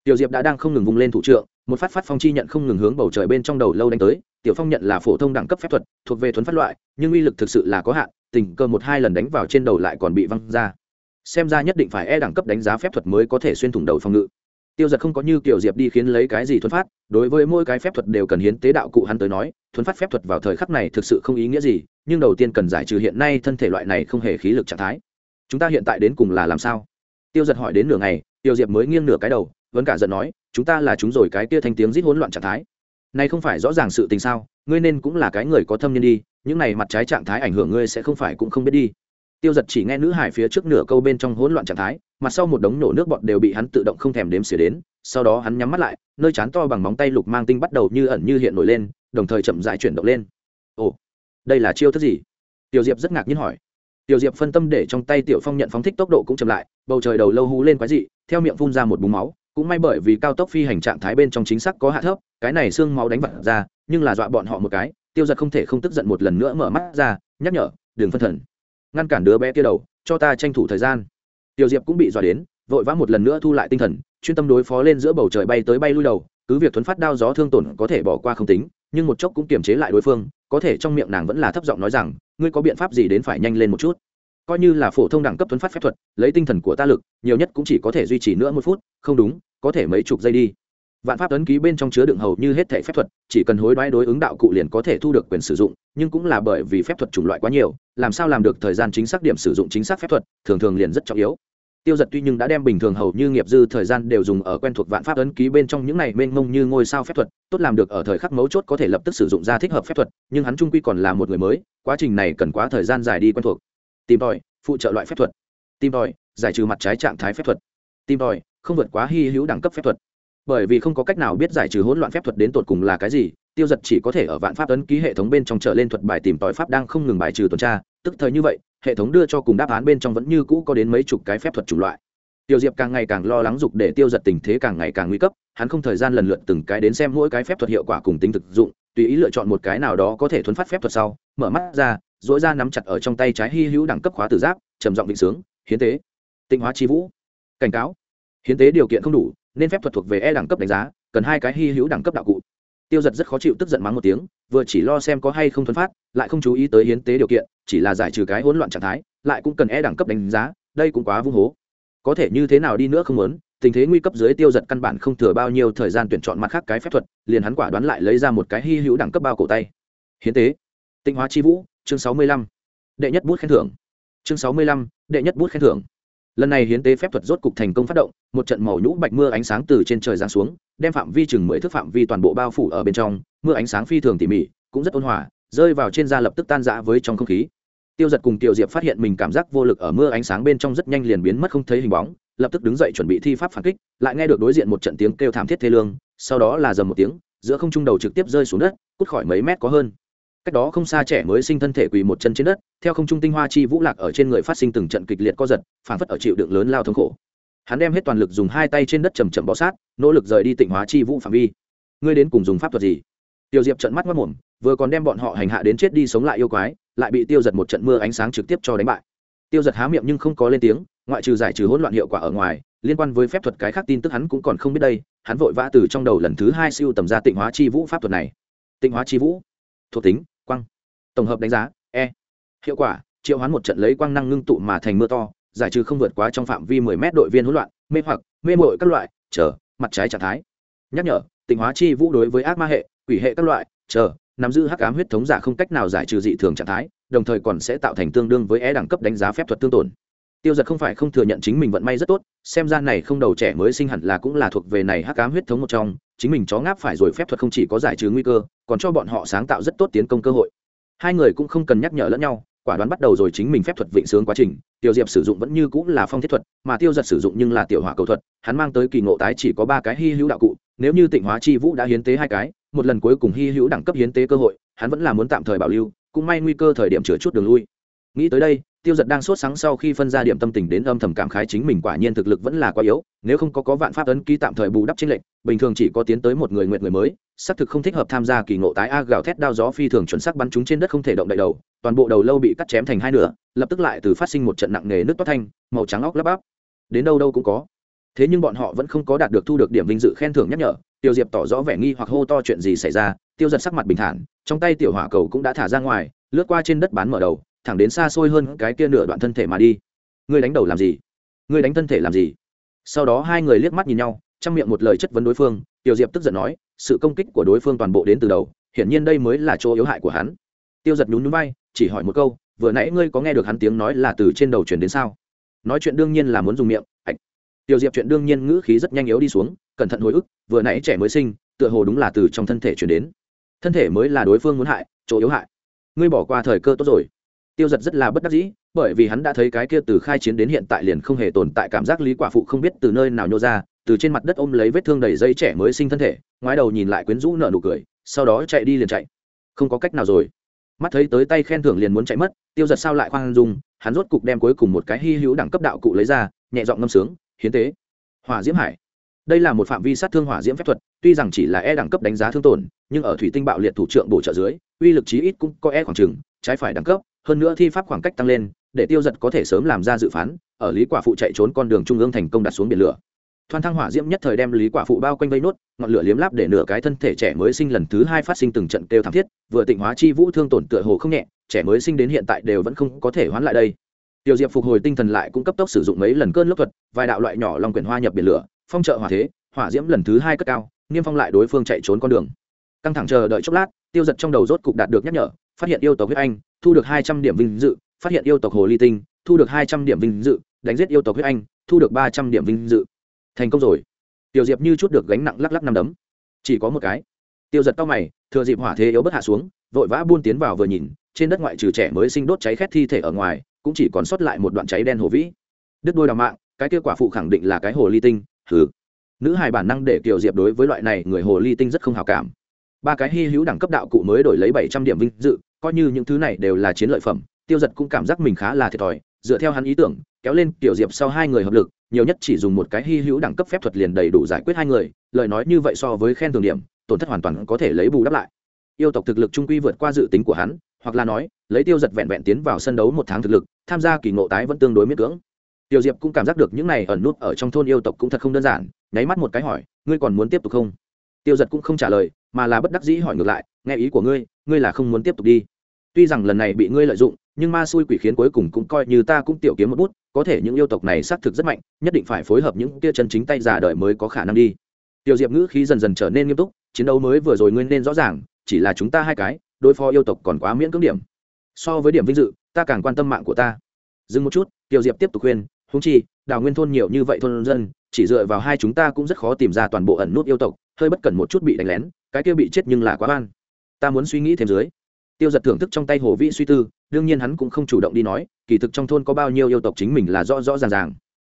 Tiểu diệp đã đang không ngừng vùng lên thủ trượng, một phát phát phong chi nhận không ngừng hướng bầu trời bên trong đầu lâu đánh tới, tiểu phong nhận là phổ thông đẳng cấp phép thuật, thuộc về thuần phát loại, nhưng uy lực thực sự là có hạn, tình cơ một hai lần đánh vào trên đầu lại còn bị văng ra xem ra nhất định phải e đẳng cấp đánh giá phép thuật mới có thể xuyên thủng đầu phòng ngự. Tiêu giật không có như kiểu diệp đi khiến lấy cái gì thuấn phát, đối với mỗi cái phép thuật đều cần hiến tế đạo cụ hắn tới nói thuấn phát phép thuật vào thời khắc này thực sự không ý nghĩa gì, nhưng đầu tiên cần giải trừ hiện nay thân thể loại này không hề khí lực trạng thái. Chúng ta hiện tại đến cùng là làm sao? Tiêu giật hỏi đến nửa ngày tiêu diệp mới nghiêng nửa cái đầu, vẫn cả giận nói, chúng ta là chúng rồi cái kia thanh tiếng rít hỗn loạn trạng thái. Này không phải rõ ràng sự tình sao, ngươi nên cũng là cái người có thâm nhân đi, những này mặt trái trạng thái ảnh hưởng ngươi sẽ không phải cũng không biết đi tiêu giật chỉ nghe nữ hải phía trước nửa câu bên trong hỗn loạn trạng thái, mặt sau một đống nổ nước bọt đều bị hắn tự động không thèm đếm xỉa đến, sau đó hắn nhắm mắt lại, nơi chán to bằng móng tay lục mang tinh bắt đầu như ẩn như hiện nổi lên, đồng thời chậm dại chuyển động lên. Ồ, đây là chiêu thức gì? Tiểu diệp rất ngạc nhiên hỏi. Tiểu diệp phân tâm để trong tay tiểu phong nhận phóng thích tốc độ cũng chậm lại, bầu trời đầu lâu hú lên quái dị, theo miệng phun ra một búng máu, cũng may bởi vì cao tốc phi hành trạng thái bên trong chính xác có hạ thấp, cái này xương máu đánh vật ra, nhưng là dọa bọn họ một cái, tiêu giật không thể không tức giận một lần nữa mở mắt ra, nhắc nhở đường phân thần ngăn cản đứa bé kia đầu, cho ta tranh thủ thời gian. Tiểu diệp cũng bị dọa đến, vội vã một lần nữa thu lại tinh thần, chuyên tâm đối phó lên giữa bầu trời bay tới bay lui đầu, cứ việc thuấn phát đao gió thương tổn có thể bỏ qua không tính, nhưng một chốc cũng kiềm chế lại đối phương, có thể trong miệng nàng vẫn là thấp giọng nói rằng, ngươi có biện pháp gì đến phải nhanh lên một chút? Coi như là phổ thông đẳng cấp thuấn phát phép thuật, lấy tinh thần của ta lực, nhiều nhất cũng chỉ có thể duy trì nữa một phút, không đúng, có thể mấy chục giây đi vạn pháp ấn ký bên trong chứa đựng hầu như hết thể phép thuật, chỉ cần hối đoái đối ứng đạo cụ liền có thể thu được quyền sử dụng, nhưng cũng là bởi vì phép thuật chủng loại quá nhiều, làm sao làm được thời gian chính xác điểm sử dụng chính xác phép thuật, thường thường liền rất trọng yếu. Tiêu giật tuy nhưng đã đem bình thường hầu như nghiệp dư thời gian đều dùng ở quen thuộc vạn pháp ấn ký bên trong những này mênh mông như ngôi sao phép thuật, tốt làm được ở thời khắc mấu chốt có thể lập tức sử dụng ra thích hợp phép thuật, nhưng hắn trung quy còn là một người mới, quá trình này cần quá thời gian dài đi quen thuộc. Tìm tòi, phụ trợ loại phép thuật. Tìm tòi, giải trừ mặt trái trạng thái phép thuật. Tìm tòi, không vượt quá hy hữu đẳng cấp phép thuật bởi vì không có cách nào biết giải trừ hỗn loạn phép thuật đến tột cùng là cái gì, tiêu giật chỉ có thể ở vạn pháp ấn ký hệ thống bên trong trở lên thuật bài tìm tòi pháp đang không ngừng bài trừ tuần tra, tức thời như vậy, hệ thống đưa cho cùng đáp án bên trong vẫn như cũ có đến mấy chục cái phép thuật chủng loại. Tiêu diệp càng ngày càng lo lắng dục để tiêu giật tình thế càng ngày càng nguy cấp, hắn không thời gian lần lượt từng cái đến xem mỗi cái phép thuật hiệu quả cùng tính thực dụng, tùy ý lựa chọn một cái nào đó có thể thuấn phát phép thuật sau, mở mắt ra dỗi ra nắm chặt ở trong tay trái hy hữu đẳng cấp khóa tử giáp, trầm giọng định sướng, hiến tế, tịnh hóa chi vũ, cảnh cáo, hiến tế điều kiện không đủ nên phép thuật thuộc về e đẳng cấp đánh giá, cần hai cái hy hữu đẳng cấp đạo cụ. Tiêu giật rất khó chịu tức giận mắng một tiếng, vừa chỉ lo xem có hay không thuấn phát, lại không chú ý tới hiến tế điều kiện, chỉ là giải trừ cái hỗn loạn trạng thái, lại cũng cần e đẳng cấp đánh giá, đây cũng quá vung hố. Có thể như thế nào đi nữa không muốn, tình thế nguy cấp dưới tiêu giật căn bản không thừa bao nhiêu thời gian tuyển chọn mặt khác cái phép thuật, liền hắn quả đoán lại lấy ra một cái hy hữu đẳng cấp bao cổ tay. Hiến tế. Tinh hóa chi vũ, chương sáu mươi lăm. Đệ nhất bút khen thưởng. Chương sáu mươi lăm, đệ nhất bút khen thưởng lần này hiến tế phép thuật rốt cục thành công phát động, một trận màu nhũ bạch mưa ánh sáng từ trên trời giáng xuống, đem phạm vi chừng mười thước phạm vi toàn bộ bao phủ ở bên trong, mưa ánh sáng phi thường tỉ mỉ, cũng rất ôn hòa, rơi vào trên da lập tức tan rã với trong không khí. Tiêu giật cùng tiểu diệp phát hiện mình cảm giác vô lực ở mưa ánh sáng bên trong rất nhanh liền biến mất không thấy hình bóng, lập tức đứng dậy chuẩn bị thi pháp phản kích, lại nghe được đối diện một trận tiếng kêu thảm thiết thê lương, sau đó là dầm một tiếng, giữa không trung đầu trực tiếp rơi xuống đất, cút khỏi mấy mét có hơn cách đó không xa trẻ mới sinh thân thể quỳ một chân trên đất, theo không trung tinh hoa chi vũ lạc ở trên người phát sinh từng trận kịch liệt co giật phản phất ở chịu đựng lớn lao thống khổ. Hắn đem hết toàn lực dùng hai tay trên đất chầm chậm bó sát, nỗ lực rời đi tịnh hóa chi vũ phạm vi. Ngươi đến cùng dùng pháp thuật gì? Tiêu diệp trận mắt mất mồm vừa còn đem bọn họ hành hạ đến chết đi sống lại yêu quái, lại bị tiêu giật một trận mưa ánh sáng trực tiếp cho đánh bại. Tiêu giật há miệng nhưng không có lên tiếng, ngoại trừ giải trừ hỗn loạn hiệu quả ở ngoài, liên quan với phép thuật cái khác tin tức hắn cũng còn không biết đây, hắn vội vã từ trong đầu lần thứ hai siêu tầm ra tịnh hóa chi vũ pháp thuật này. Tịnh hóa chi vũ? Thuộc tính tổng hợp đánh giá e. Hiệu quả, triệu hoán một trận lấy quang năng ngưng tụ mà thành mưa to, giải trừ không vượt quá trong phạm vi mười mét đội viên hỗn loạn, mê hoặc, mê mội các loại, chờ, mặt trái trạng thái. Nhắc nhở, tịnh hóa chi vũ đối với ác ma hệ, quỷ hệ các loại, chờ, nắm giữ hắc ám huyết thống giả không cách nào giải trừ dị thường trạng thái, đồng thời còn sẽ tạo thành tương đương với é đẳng cấp đánh giá phép thuật tương tổn. Tiêu giật không phải không thừa nhận chính mình vận may rất tốt, xem ra này không đầu trẻ mới sinh hẳn là cũng là thuộc về này hắc ám huyết thống một trong, chính mình chó ngáp phải rồi phép thuật không chỉ có giải trừ nguy cơ, còn cho bọn họ sáng tạo rất tốt tiến công cơ hội hai người cũng không cần nhắc nhở lẫn nhau, quả đoán bắt đầu rồi chính mình phép thuật vịnh sướng quá trình tiêu diệp sử dụng vẫn như cũng là phong thiết thuật, mà tiêu giật sử dụng nhưng là tiểu hỏa cầu thuật, hắn mang tới kỳ ngộ tái chỉ có ba cái hy hữu đạo cụ, nếu như tịnh hóa chi vũ đã hiến tế hai cái, một lần cuối cùng hy hữu đẳng cấp hiến tế cơ hội, hắn vẫn là muốn tạm thời bảo lưu, cũng may nguy cơ thời điểm chữa chút đường lui. Nghĩ tới đây tiêu giật đang sốt sáng sau khi phân ra điểm tâm tình đến âm thầm cảm khái chính mình quả nhiên thực lực vẫn là quá yếu, nếu không có có vạn pháp ấn ký tạm thời bù đắp trên lệnh bình thường chỉ có tiến tới một người nguyện người mới, xác thực không thích hợp tham gia kỳ ngộ tái a gào thét đao gió phi thường chuẩn xác bắn chúng trên đất không thể động đậy đầu, toàn bộ đầu lâu bị cắt chém thành hai nửa, lập tức lại từ phát sinh một trận nặng nề nước toát thanh, màu trắng óc lắp bắp. Đến đâu đâu cũng có. Thế nhưng bọn họ vẫn không có đạt được thu được điểm vinh dự khen thưởng nhắc nhở, tiêu diệp tỏ rõ vẻ nghi hoặc hô to chuyện gì xảy ra, tiêu giật sắc mặt bình thản, trong tay tiểu hỏa cầu cũng đã thả ra ngoài, lướt qua trên đất bán mở đầu thẳng đến xa xôi hơn cái kia nửa đoạn thân thể mà đi. Ngươi đánh đầu làm gì? Ngươi đánh thân thể làm gì? Sau đó hai người liếc mắt nhìn nhau trong miệng một lời chất vấn đối phương tiêu diệp tức giận nói sự công kích của đối phương toàn bộ đến từ đầu hiển nhiên đây mới là chỗ yếu hại của hắn. Tiêu giật nhún nhún vai, chỉ hỏi một câu vừa nãy ngươi có nghe được hắn tiếng nói là từ trên đầu chuyển đến sao? Nói chuyện đương nhiên là muốn dùng miệng ạch. Tiêu diệp chuyện đương nhiên ngữ khí rất nhanh yếu đi xuống cẩn thận hồi ức vừa nãy trẻ mới sinh tựa hồ đúng là từ trong thân thể chuyển đến. Thân thể mới là đối phương muốn hại chỗ yếu hại. Ngươi bỏ qua thời cơ tốt rồi tiêu giật rất là bất đắc dĩ, bởi vì hắn đã thấy cái kia từ khai chiến đến hiện tại liền không hề tồn tại cảm giác lý quả phụ không biết từ nơi nào nhô ra, từ trên mặt đất ôm lấy vết thương đầy dây trẻ mới sinh thân thể, ngoái đầu nhìn lại quyến rũ nở nụ cười, sau đó chạy đi liền chạy. Không có cách nào rồi. Mắt thấy tới tay khen thưởng liền muốn chạy mất, tiêu giật sao lại khoan dung, hắn rốt cục đem cuối cùng một cái hy hữu đẳng cấp đạo cụ lấy ra, nhẹ giọng ngâm sướng, hiến tế, hỏa diễm hải. Đây là một phạm vi sát thương hỏa diễm phép thuật, tuy rằng chỉ là e đẳng cấp đánh giá thương tổn, nhưng ở thủy tinh bạo liệt thủ trưởng bổ trợ dưới, uy lực chí ít cũng có e khoảng trừng trái phải đẳng cấp hơn nữa thi pháp khoảng cách tăng lên, để tiêu giật có thể sớm làm ra dự phán, ở lý quả phụ chạy trốn con đường trung ương thành công đặt xuống biển lửa. Thoan thăng hỏa diễm nhất thời đem lý quả phụ bao quanh vây nốt, ngọn lửa liếm láp để nửa cái thân thể trẻ mới sinh lần thứ hai phát sinh từng trận kêu thảm thiết, vừa tịnh hóa chi vũ thương tổn tựa hồ không nhẹ, trẻ mới sinh đến hiện tại đều vẫn không có thể hoán lại đây. Tiểu diệp phục hồi tinh thần lại cũng cấp tốc sử dụng mấy lần cơn lốc thuật, vài đạo loại nhỏ long quyển hoa nhập biển lửa, phong trợ hỏa thế, hỏa diễm lần thứ hai cất cao niêm phong lại đối phương chạy trốn con đường. Căng thẳng chờ đợi chốc lát, tiêu giật trong đầu rốt cục đạt được nhắc nhở phát hiện yêu tộc huyết anh, thu được hai trăm điểm vinh dự, phát hiện yêu tộc hồ ly tinh, thu được hai trăm điểm vinh dự, đánh giết yêu tộc huyết anh, thu được ba trăm điểm vinh dự. Thành công rồi. Tiểu diệp như chút được gánh nặng lắc lắc năm đấm. Chỉ có một cái. Tiêu giật tao mày, thừa dịp hỏa thế yếu bất hạ xuống, vội vã buôn tiến vào vừa nhìn, trên đất ngoại trừ trẻ mới sinh đốt cháy khét thi thể ở ngoài, cũng chỉ còn sót lại một đoạn cháy đen hồ vĩ. Đứt đôi đào mạng, cái kết quả phụ khẳng định là cái hồ ly tinh thử nữ hài bản năng để kiều diệp đối với loại này người hồ ly tinh rất không hào cảm. Ba cái hy hữu đẳng cấp đạo cụ mới đổi lấy bảy trăm điểm vinh dự coi như những thứ này đều là chiến lợi phẩm, tiêu giật cũng cảm giác mình khá là thiệt thòi. Dựa theo hắn ý tưởng, kéo lên kiểu diệp sau hai người hợp lực, nhiều nhất chỉ dùng một cái hy hữu đẳng cấp phép thuật liền đầy đủ giải quyết hai người, lời nói như vậy so với khen thường điểm, tổn thất hoàn toàn có thể lấy bù đắp lại. Yêu tộc thực lực trung quy vượt qua dự tính của hắn, hoặc là nói, lấy tiêu giật vẹn vẹn tiến vào sân đấu một tháng thực lực, tham gia kỳ ngộ tái vẫn tương đối miễn cưỡng. Tiểu diệp cũng cảm giác được những này ẩn nút ở trong thôn yêu tộc cũng thật không đơn giản, nháy mắt một cái hỏi, ngươi còn muốn tiếp tục không? Tiêu giật cũng không trả lời, mà là bất đắc dĩ hỏi ngược lại, nghe ý của ngươi ngươi là không muốn tiếp tục đi. Tuy rằng lần này bị ngươi lợi dụng, nhưng ma xui quỷ khiến cuối cùng cũng coi như ta cũng tiểu kiếm một bút, có thể những yêu tộc này xác thực rất mạnh, nhất định phải phối hợp những tia chân chính tay giả đời mới có khả năng đi. Tiểu diệp ngữ khí dần dần trở nên nghiêm túc, chiến đấu mới vừa rồi ngươi nên rõ ràng, chỉ là chúng ta hai cái, đối phó yêu tộc còn quá miễn cưỡng điểm. So với điểm vinh dự, ta càng quan tâm mạng của ta. Dừng một chút tiểu diệp tiếp tục khuyên húng chi đào nguyên thôn nhiều như vậy thôn dân, chỉ dựa vào hai chúng ta cũng rất khó tìm ra toàn bộ ẩn nút yêu tộc, hơi bất cần một chút bị đánh lén, cái kia bị chết nhưng là quá oan. Ta muốn suy nghĩ thêm dưới. Tiêu giật thưởng thức trong tay hồ vĩ suy tư, đương nhiên hắn cũng không chủ động đi nói, kỳ thực trong thôn có bao nhiêu yêu tộc chính mình là rõ rõ ràng ràng.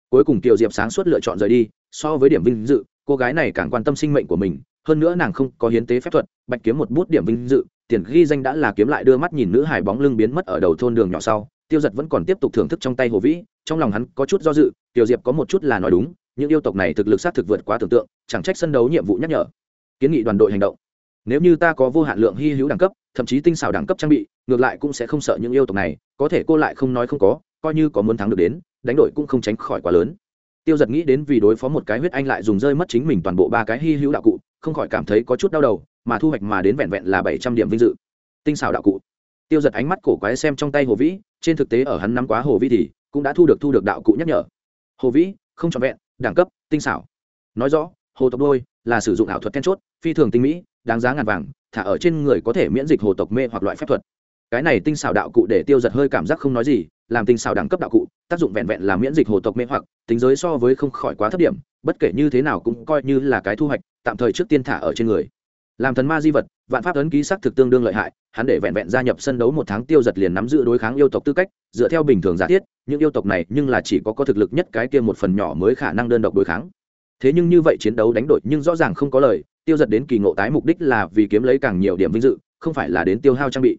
Cuối cùng kiều diệp sáng suốt lựa chọn rời đi, so với điểm vinh dự, cô gái này càng quan tâm sinh mệnh của mình, hơn nữa nàng không có hiến tế phép thuật, bạch kiếm một bút điểm vinh dự, tiền ghi danh đã là kiếm lại đưa mắt nhìn nữ hải bóng lưng biến mất ở đầu thôn đường nhỏ sau tiêu giật vẫn còn tiếp tục thưởng thức trong tay hồ vĩ, trong lòng hắn có chút do dự, tiểu diệp có một chút là nói đúng, những yêu tộc này thực lực sát thực vượt quá tưởng tượng, chẳng trách sân đấu nhiệm vụ nhắc nhở. Kiến nghị đoàn đội hành động. Nếu như ta có vô hạn lượng hy hữu đẳng cấp, thậm chí tinh xảo đẳng cấp trang bị, ngược lại cũng sẽ không sợ những yêu tộc này, có thể cô lại không nói không có, coi như có muốn thắng được đến, đánh đội cũng không tránh khỏi quá lớn. Tiêu giật nghĩ đến vì đối phó một cái huyết anh lại dùng rơi mất chính mình toàn bộ ba cái hy hữu đạo cụ, không khỏi cảm thấy có chút đau đầu, mà thu hoạch mà đến vẹn vẹn là bảy trăm điểm vinh dự. Tinh xảo đạo cụ. Tiêu giật ánh mắt cổ quái xem trong tay hồ vĩ trên thực tế ở hắn nắm quá hồ vĩ thì cũng đã thu được thu được đạo cụ nhắc nhở. Hồ vĩ, không trọn vẹn, đẳng cấp, tinh xảo. Nói rõ, hồ tộc đôi là sử dụng ảo thuật then chốt, phi thường tinh mỹ, đáng giá ngàn vàng, thả ở trên người có thể miễn dịch hồ tộc mê hoặc loại phép thuật. Cái này tinh xảo đạo cụ để tiêu giật hơi cảm giác không nói gì, làm tinh xảo đẳng cấp đạo cụ, tác dụng vẹn vẹn là miễn dịch hồ tộc mê hoặc, tính giới so với không khỏi quá thấp điểm, bất kể như thế nào cũng coi như là cái thu hoạch, tạm thời trước tiên thả ở trên người làm thần ma di vật, vạn pháp ấn ký sắc thực tương đương lợi hại, hắn để vẹn vẹn gia nhập sân đấu một tháng tiêu giật liền nắm giữ đối kháng yêu tộc tư cách, dựa theo bình thường giả thiết, những yêu tộc này nhưng là chỉ có có thực lực nhất cái kia một phần nhỏ mới khả năng đơn độc đối kháng. Thế nhưng như vậy chiến đấu đánh đổi nhưng rõ ràng không có lời, tiêu giật đến kỳ ngộ tái mục đích là vì kiếm lấy càng nhiều điểm vinh dự, không phải là đến tiêu hao trang bị.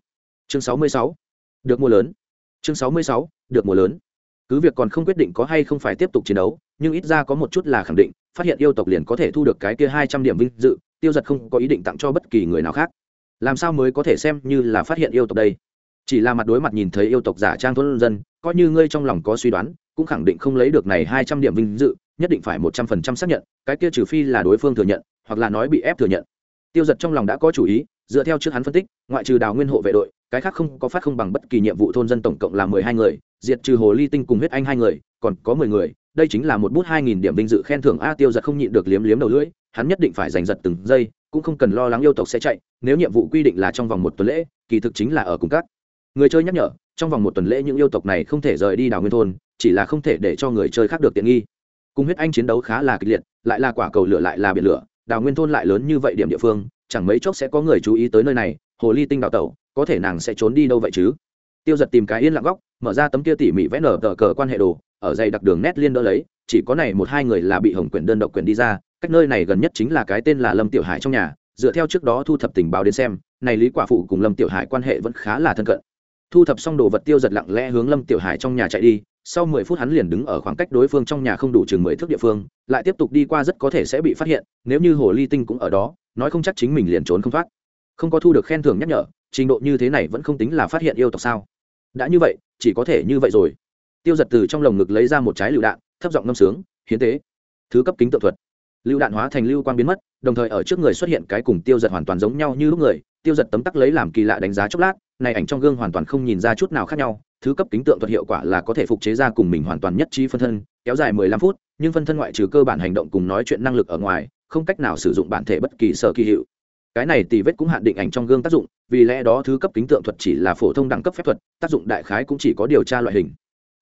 Chương sáu mươi sáu, được mua lớn. Chương sáu mươi sáu, được mua lớn. Cứ việc còn không quyết định có hay không phải tiếp tục chiến đấu, nhưng ít ra có một chút là khẳng định, phát hiện yêu tộc liền có thể thu được cái kia hai trăm điểm vinh dự tiêu giật không có ý định tặng cho bất kỳ người nào khác. Làm sao mới có thể xem như là phát hiện yêu tộc đây? Chỉ là mặt đối mặt nhìn thấy yêu tộc giả trang thôn dân, coi như ngươi trong lòng có suy đoán, cũng khẳng định không lấy được này hai trăm điểm vinh dự, nhất định phải một trăm phần trăm xác nhận, cái kia trừ phi là đối phương thừa nhận, hoặc là nói bị ép thừa nhận. Tiêu giật trong lòng đã có chủ ý, dựa theo trước hắn phân tích, ngoại trừ đào nguyên hộ vệ đội, cái khác không có phát không bằng bất kỳ nhiệm vụ thôn dân tổng cộng là mười hai người, diệt trừ hồ ly tinh cùng huyết anh hai người, còn có mười người đây chính là một bút hai nghìn điểm vinh dự khen thưởng a, tiêu giật không nhịn được liếm liếm đầu lưỡi, hắn nhất định phải giành giật từng giây, cũng không cần lo lắng yêu tộc sẽ chạy, nếu nhiệm vụ quy định là trong vòng một tuần lễ, kỳ thực chính là ở cùng các người chơi nhắc nhở, trong vòng một tuần lễ những yêu tộc này không thể rời đi đảo nguyên thôn, chỉ là không thể để cho người chơi khác được tiện nghi. Cùng huyết anh chiến đấu khá là kịch liệt, lại là quả cầu lửa lại là biển lửa đào nguyên thôn lại lớn như vậy điểm địa phương, chẳng mấy chốc sẽ có người chú ý tới nơi này, hồ ly tinh đào tẩu, có thể nàng sẽ trốn đi đâu vậy chứ? Tiêu giật tìm cái yên lặng góc, mở ra tấm kia tỉ mỉ vẽ nở tờ cờ quan hệ đồ ở dày đặc đường nét liên đỡ lấy, chỉ có này một hai người là bị hồng quyền đơn độc quyền đi ra, cách nơi này gần nhất chính là cái tên là lâm tiểu hải trong nhà, dựa theo trước đó thu thập tình báo đến xem, này lý quả phụ cùng lâm tiểu hải quan hệ vẫn khá là thân cận. Thu thập xong đồ vật tiêu giật lặng lẽ hướng lâm tiểu hải trong nhà chạy đi, sau mười phút hắn liền đứng ở khoảng cách đối phương trong nhà không đủ chừng mười thước địa phương, lại tiếp tục đi qua rất có thể sẽ bị phát hiện, nếu như hồ ly tinh cũng ở đó, nói không chắc chính mình liền trốn không thoát. Không có thu được khen thưởng nhắc nhở, trình độ như thế này vẫn không tính là phát hiện yêu tộc sao. Đã như vậy, chỉ có thể như vậy rồi tiêu giật từ trong lồng ngực lấy ra một trái lựu đạn, thấp giọng ngâm sướng, hiến tế. Thứ cấp kính tự thuật. Lựu đạn hóa thành lưu quang biến mất, đồng thời ở trước người xuất hiện cái cùng tiêu giật hoàn toàn giống nhau như lúc người, tiêu giật tấm tắc lấy làm kỳ lạ đánh giá chốc lát, này ảnh trong gương hoàn toàn không nhìn ra chút nào khác nhau, thứ cấp kính tượng thuật hiệu quả là có thể phục chế ra cùng mình hoàn toàn nhất trí phân thân, kéo dài mười lăm phút, nhưng phân thân ngoại trừ cơ bản hành động cùng nói chuyện năng lực ở ngoài, không cách nào sử dụng bản thể bất kỳ sở kỳ hiệu. Cái này tỷ vết cũng hạn định ảnh trong gương tác dụng, vì lẽ đó thứ cấp kính tượng thuật chỉ là phổ thông đẳng cấp phép thuật, tác dụng đại khái cũng chỉ có điều tra loại hình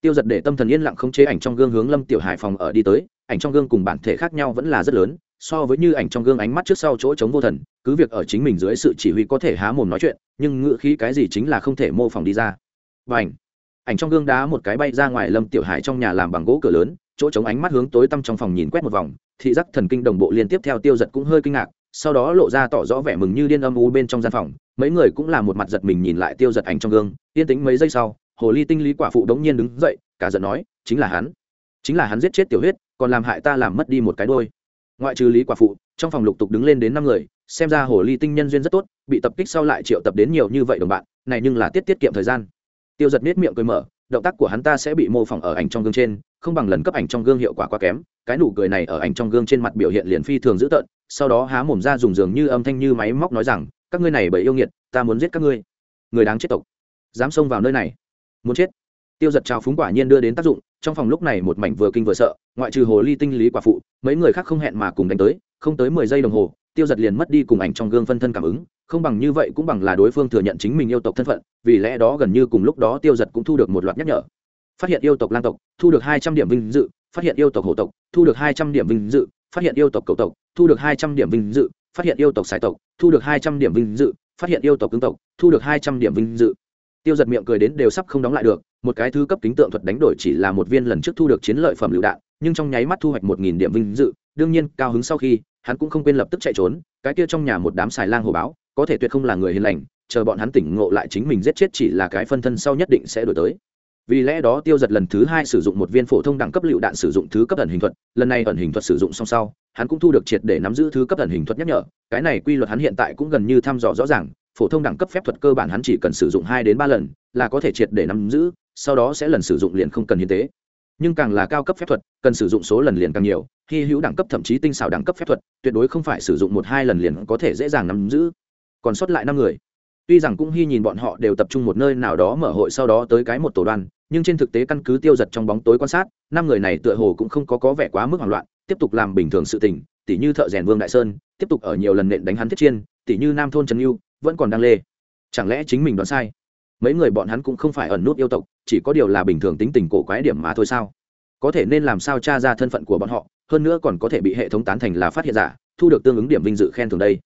tiêu giật để tâm thần yên lặng không chế ảnh trong gương hướng lâm tiểu hải phòng ở đi tới, ảnh trong gương cùng bản thể khác nhau vẫn là rất lớn, so với như ảnh trong gương ánh mắt trước sau chỗ chống vô thần, cứ việc ở chính mình dưới sự chỉ huy có thể há mồm nói chuyện, nhưng ngựa khí cái gì chính là không thể mô phỏng đi ra. Và ảnh ảnh trong gương đá một cái bay ra ngoài lâm tiểu hải trong nhà làm bằng gỗ cửa lớn, chỗ chống ánh mắt hướng tối tăm trong phòng nhìn quét một vòng, thị giác thần kinh đồng bộ liên tiếp theo tiêu giật cũng hơi kinh ngạc, sau đó lộ ra tỏ rõ vẻ mừng như điên âm u bên trong gian phòng, mấy người cũng là một mặt giật mình nhìn lại tiêu giật ảnh trong gương, yên tĩnh mấy giây sau hồ ly tinh lý quả phụ đống nhiên đứng dậy, cả giận nói, chính là hắn, chính là hắn giết chết tiểu huyết, còn làm hại ta làm mất đi một cái đôi. Ngoại trừ lý quả phụ, trong phòng lục tục đứng lên đến năm người, xem ra hồ ly tinh nhân duyên rất tốt, bị tập kích sau lại triệu tập đến nhiều như vậy đồng bạn, này nhưng là tiết tiết kiệm thời gian. Tiêu giật nết miệng cười mở, động tác của hắn ta sẽ bị mô phỏng ở ảnh trong gương trên, không bằng lần cấp ảnh trong gương hiệu quả quá kém, cái nụ cười này ở ảnh trong gương trên mặt biểu hiện liền phi thường dữ tợn, sau đó há mồm ra dùng dường như âm thanh như máy móc nói rằng, các ngươi này bởi yêu nghiệt, ta muốn giết các ngươi. Người đáng chết tộc, dám xông vào nơi này muốn chết. Tiêu giật trào phúng quả nhiên đưa đến tác dụng, trong phòng lúc này một mảnh vừa kinh vừa sợ, ngoại trừ hồ ly tinh lý quả phụ, mấy người khác không hẹn mà cùng đánh tới, không tới mười giây đồng hồ, tiêu giật liền mất đi cùng ảnh trong gương phân thân cảm ứng, không bằng như vậy cũng bằng là đối phương thừa nhận chính mình yêu tộc thân phận, vì lẽ đó gần như cùng lúc đó tiêu giật cũng thu được một loạt nhắc nhở. Phát hiện yêu tộc lang tộc, thu được hai trăm điểm vinh dự, phát hiện yêu tộc hổ tộc, thu được hai trăm điểm vinh dự, phát hiện yêu tộc cầu tộc, thu được hai trăm điểm vinh dự, phát hiện yêu tộc sài tộc, thu được hai trăm điểm vinh dự, phát hiện yêu tộc cứng tộc, thu được hai trăm điểm vinh dự tiêu giật miệng cười đến đều sắp không đóng lại được, một cái thứ cấp kính tượng thuật đánh đổi chỉ là một viên lần trước thu được chiến lợi phẩm lựu đạn, nhưng trong nháy mắt thu hoạch một nghìn điểm vinh dự, đương nhiên, cao hứng sau khi, hắn cũng không quên lập tức chạy trốn, cái kia trong nhà một đám xài lang hồ báo, có thể tuyệt không là người hiền lành, chờ bọn hắn tỉnh ngộ lại chính mình giết chết chỉ là cái phân thân sau nhất định sẽ đổi tới. Vì lẽ đó tiêu giật lần thứ hai sử dụng một viên phổ thông đẳng cấp lựu đạn sử dụng thứ cấp ẩn hình thuật, lần này ẩn hình thuật sử dụng song sau, hắn cũng thu được triệt để nắm giữ thứ cấp ẩn hình thuật nhắc nhở, cái này quy luật hắn hiện tại cũng gần như thăm dò rõ ràng phổ thông đẳng cấp phép thuật cơ bản hắn chỉ cần sử dụng hai đến ba lần là có thể triệt để nắm giữ, sau đó sẽ lần sử dụng liền không cần hiến tế. Nhưng càng là cao cấp phép thuật, cần sử dụng số lần liền càng nhiều khi hữu đẳng cấp thậm chí tinh xảo đẳng cấp phép thuật, tuyệt đối không phải sử dụng một hai lần liền có thể dễ dàng nắm giữ. Còn sót lại năm người. Tuy rằng cũng hy nhìn bọn họ đều tập trung một nơi nào đó mở hội sau đó tới cái một tổ đoàn, nhưng trên thực tế căn cứ tiêu giật trong bóng tối quan sát, năm người này tựa hồ cũng không có có vẻ quá mức hoảng loạn, tiếp tục làm bình thường sự tình, tỉ như thợ rèn vương đại sơn, tiếp tục ở nhiều lần nện đánh hắn thiết chiên, tỉ như nam thôn trần yêu vẫn còn đang lê. Chẳng lẽ chính mình đoán sai? Mấy người bọn hắn cũng không phải ẩn nút yêu tộc, chỉ có điều là bình thường tính tình cổ quái điểm mà thôi sao? Có thể nên làm sao tra ra thân phận của bọn họ, hơn nữa còn có thể bị hệ thống tán thành là phát hiện giả, thu được tương ứng điểm vinh dự khen thường đây.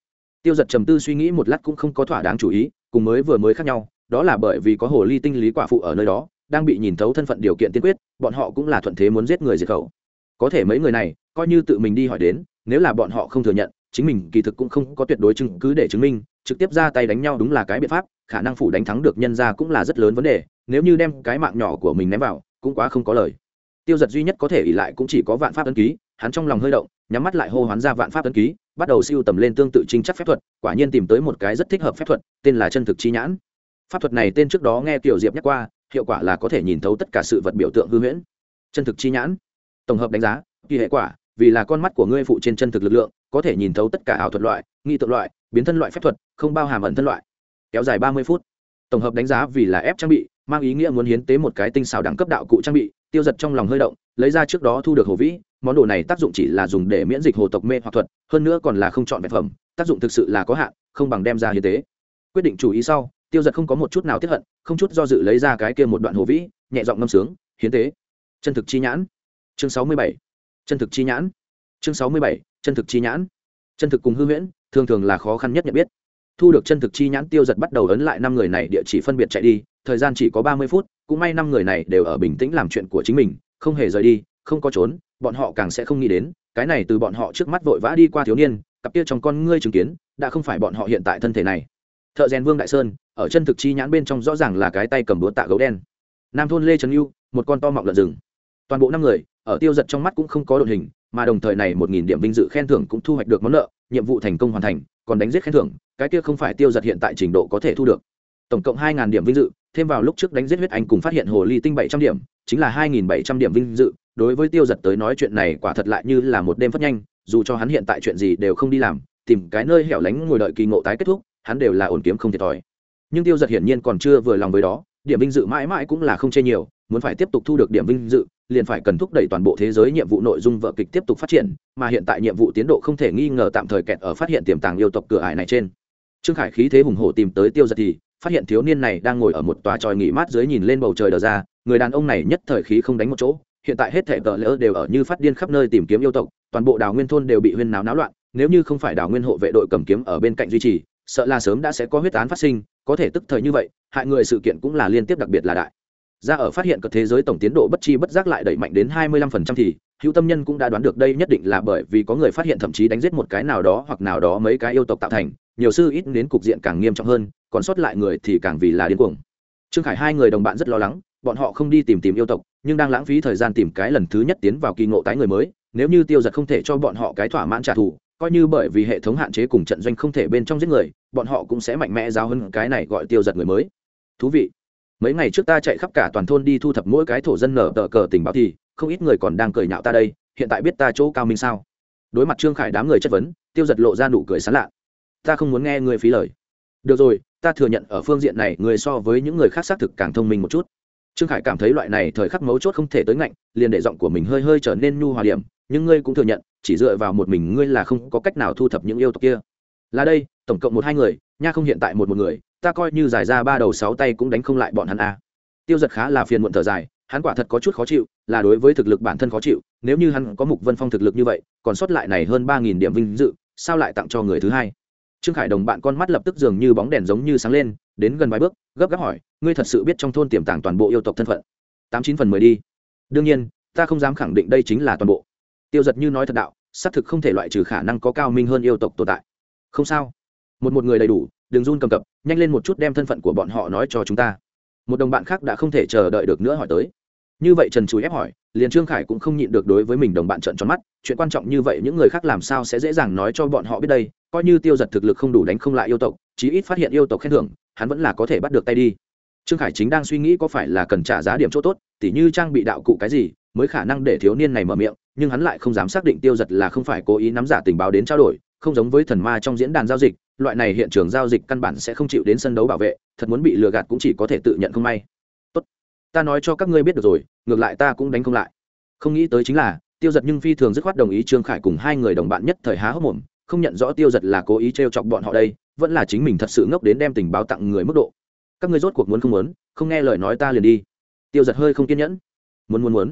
Tiêu giật trầm tư suy nghĩ một lát cũng không có thỏa đáng chủ ý, cùng mới vừa mới khác nhau, đó là bởi vì có hồ ly tinh lý quả phụ ở nơi đó, đang bị nhìn thấu thân phận điều kiện tiên quyết, bọn họ cũng là thuận thế muốn giết người diệt khẩu. Có thể mấy người này, coi như tự mình đi hỏi đến, nếu là bọn họ không thừa nhận chính mình kỳ thực cũng không có tuyệt đối chứng cứ để chứng minh, trực tiếp ra tay đánh nhau đúng là cái biện pháp, khả năng phủ đánh thắng được nhân ra cũng là rất lớn vấn đề, nếu như đem cái mạng nhỏ của mình ném vào, cũng quá không có lời. Tiêu giật duy nhất có thể ỉ lại cũng chỉ có vạn pháp ấn ký, hắn trong lòng hơi động, nhắm mắt lại hô hoán ra vạn pháp ấn ký, bắt đầu siêu tầm lên tương tự trinh chắc phép thuật, quả nhiên tìm tới một cái rất thích hợp phép thuật, tên là chân thực chi nhãn. Pháp thuật này tên trước đó nghe tiểu diệp nhắc qua, hiệu quả là có thể nhìn thấu tất cả sự vật biểu tượng hư huyễn. Chân thực chi nhãn. Tổng hợp đánh giá, kỳ hệ quả vì là con mắt của ngươi phụ trên chân thực lực lượng, có thể nhìn thấu tất cả ảo thuật loại, nghi tượng loại, biến thân loại phép thuật, không bao hàm ẩn thân loại. Kéo dài ba mươi phút. Tổng hợp đánh giá vì là ép trang bị, mang ý nghĩa muốn hiến tế một cái tinh xào đẳng cấp đạo cụ trang bị, tiêu giật trong lòng hơi động, lấy ra trước đó thu được hồ vĩ, món đồ này tác dụng chỉ là dùng để miễn dịch hồ tộc mê hoặc thuật, hơn nữa còn là không chọn vật phẩm, tác dụng thực sự là có hạn, không bằng đem ra hiến tế. Quyết định chủ ý sau, tiêu giật không có một chút nào tiếp hận, không chút do dự lấy ra cái kia một đoạn hồ vĩ, nhẹ giọng ngâm sướng, hiến tế. Chân thực chi nhãn. Chương sáu mươi bảy chân thực chi nhãn. Chương sáu mươi bảy, chân thực chi nhãn. Chân thực cùng hư huyễn, thường thường là khó khăn nhất nhận biết. Thu được chân thực chi nhãn tiêu giật bắt đầu ấn lại năm người này địa chỉ phân biệt chạy đi, thời gian chỉ có ba mươi phút, cũng may năm người này đều ở bình tĩnh làm chuyện của chính mình, không hề rời đi, không có trốn, bọn họ càng sẽ không nghĩ đến, cái này từ bọn họ trước mắt vội vã đi qua thiếu niên, cặp kia trong con ngươi chứng kiến, đã không phải bọn họ hiện tại thân thể này. Thợ rèn vương đại sơn, ở chân thực chi nhãn bên trong rõ ràng là cái tay cầm búa tạ gấu đen. Nam thôn lê trần yêu một con to mọng lợn rừng. Toàn bộ năm người ở tiêu giật trong mắt cũng không có đội hình, mà đồng thời này một nghìn điểm vinh dự khen thưởng cũng thu hoạch được món nợ, nhiệm vụ thành công hoàn thành, còn đánh giết khen thưởng, cái kia không phải tiêu giật hiện tại trình độ có thể thu được. Tổng cộng hai điểm vinh dự, thêm vào lúc trước đánh giết huyết anh cùng phát hiện hồ ly tinh bảy trăm điểm, chính là hai bảy trăm điểm vinh dự. Đối với tiêu giật tới nói chuyện này quả thật lại như là một đêm phát nhanh, dù cho hắn hiện tại chuyện gì đều không đi làm, tìm cái nơi hẻo lánh ngồi đợi kỳ ngộ tái kết thúc, hắn đều là ổn kiếm không thiệt thòi. Nhưng tiêu giật hiển nhiên còn chưa vừa lòng với đó, điểm vinh dự mãi mãi cũng là không chê nhiều, muốn phải tiếp tục thu được điểm vinh dự liền phải cần thúc đẩy toàn bộ thế giới nhiệm vụ nội dung vợ kịch tiếp tục phát triển, mà hiện tại nhiệm vụ tiến độ không thể nghi ngờ tạm thời kẹt ở phát hiện tiềm tàng yêu tộc cửa ải này trên. Trương khải khí thế hùng hổ tìm tới tiêu giật thì, phát hiện thiếu niên này đang ngồi ở một tòa tròi nghỉ mát dưới nhìn lên bầu trời đờ ra, người đàn ông này nhất thời khí không đánh một chỗ, hiện tại hết thể tờ lỡ đều ở như phát điên khắp nơi tìm kiếm yêu tộc, toàn bộ đào nguyên thôn đều bị huyên náo náo loạn, nếu như không phải đào nguyên hộ vệ đội cầm kiếm ở bên cạnh duy trì, sợ là sớm đã sẽ có huyết án phát sinh, có thể tức thời như vậy, hại người sự kiện cũng là liên tiếp đặc biệt là đại ra ở phát hiện cật thế giới tổng tiến độ bất chi bất giác lại đẩy mạnh đến hai mươi lăm phần trăm thì, hữu tâm nhân cũng đã đoán được đây nhất định là bởi vì có người phát hiện thậm chí đánh giết một cái nào đó hoặc nào đó mấy cái yêu tộc tạo thành, nhiều sư ít đến cục diện càng nghiêm trọng hơn, còn sót lại người thì càng vì là điên cuồng. Trương khải hai người đồng bạn rất lo lắng, bọn họ không đi tìm tìm yêu tộc, nhưng đang lãng phí thời gian tìm cái lần thứ nhất tiến vào kỳ ngộ tái người mới, nếu như tiêu giật không thể cho bọn họ cái thỏa mãn trả thù, coi như bởi vì hệ thống hạn chế cùng trận doanh không thể bên trong giết người, bọn họ cũng sẽ mạnh mẽ giáo hơn cái này gọi tiêu giật người mới. Thú vị mấy ngày trước ta chạy khắp cả toàn thôn đi thu thập mỗi cái thổ dân nở tờ cờ tình báo thì không ít người còn đang cười nhạo ta đây, hiện tại biết ta chỗ cao minh sao? Đối mặt trương khải đám người chất vấn, tiêu giật lộ ra nụ cười sán lạ. Ta không muốn nghe người phí lời. Được rồi, ta thừa nhận ở phương diện này người so với những người khác xác thực càng thông minh một chút. Trương khải cảm thấy loại này thời khắc mấu chốt không thể tới ngạnh, liền để giọng của mình hơi hơi trở nên nhu hòa điểm, nhưng ngươi cũng thừa nhận, chỉ dựa vào một mình ngươi là không có cách nào thu thập những yêu tộc kia. Là đây, tổng cộng một hai người, nha không hiện tại một một người ta coi như giải ra ba đầu sáu tay cũng đánh không lại bọn hắn a. À. tiêu giật khá là phiền muộn thở dài, hắn quả thật có chút khó chịu, là đối với thực lực bản thân khó chịu, nếu như hắn có mục vân phong thực lực như vậy, còn sót lại này hơn ba nghìn điểm vinh dự, sao lại tặng cho người thứ hai? Trương khải đồng bạn con mắt lập tức dường như bóng đèn giống như sáng lên, đến gần vài bước, gấp gáp hỏi, ngươi thật sự biết trong thôn tiềm tàng toàn bộ yêu tộc thân phận? Tám chín phần mười đi. Đương nhiên, ta không dám khẳng định đây chính là toàn bộ. Tiêu giật như nói thật đạo, xác thực không thể loại trừ khả năng có cao minh hơn yêu tộc tồn tại. Không sao. Một một người đầy đủ đừng run cầm cập, nhanh lên một chút đem thân phận của bọn họ nói cho chúng ta. Một đồng bạn khác đã không thể chờ đợi được nữa hỏi tới. Như vậy trần chùi ép hỏi, liền trương khải cũng không nhịn được đối với mình đồng bạn trận tròn mắt, chuyện quan trọng như vậy những người khác làm sao sẽ dễ dàng nói cho bọn họ biết đây, coi như tiêu giật thực lực không đủ đánh không lại yêu tộc, chí ít phát hiện yêu tộc khen thưởng, hắn vẫn là có thể bắt được tay đi. Trương khải chính đang suy nghĩ có phải là cần trả giá điểm chỗ tốt, tỉ như trang bị đạo cụ cái gì, mới khả năng để thiếu niên này mở miệng, nhưng hắn lại không dám xác định tiêu giật là không phải cố ý nắm giả tình báo đến trao đổi, không giống với thần ma trong diễn đàn giao dịch loại này hiện trường giao dịch căn bản sẽ không chịu đến sân đấu bảo vệ, thật muốn bị lừa gạt cũng chỉ có thể tự nhận không may. Tốt, ta nói cho các ngươi biết được rồi, ngược lại ta cũng đánh không lại. Không nghĩ tới chính là, tiêu giật nhưng phi thường dứt khoát đồng ý trương khải cùng hai người đồng bạn nhất thời há hốc mồm, không nhận rõ tiêu giật là cố ý t r e o chọc bọn họ đây, vẫn là chính mình thật sự ngốc đến đem tình báo tặng người mức độ. Các ngươi rốt cuộc muốn không muốn, không nghe lời nói ta liền đi. Tiêu giật hơi không kiên nhẫn. Muốn muốn muốn.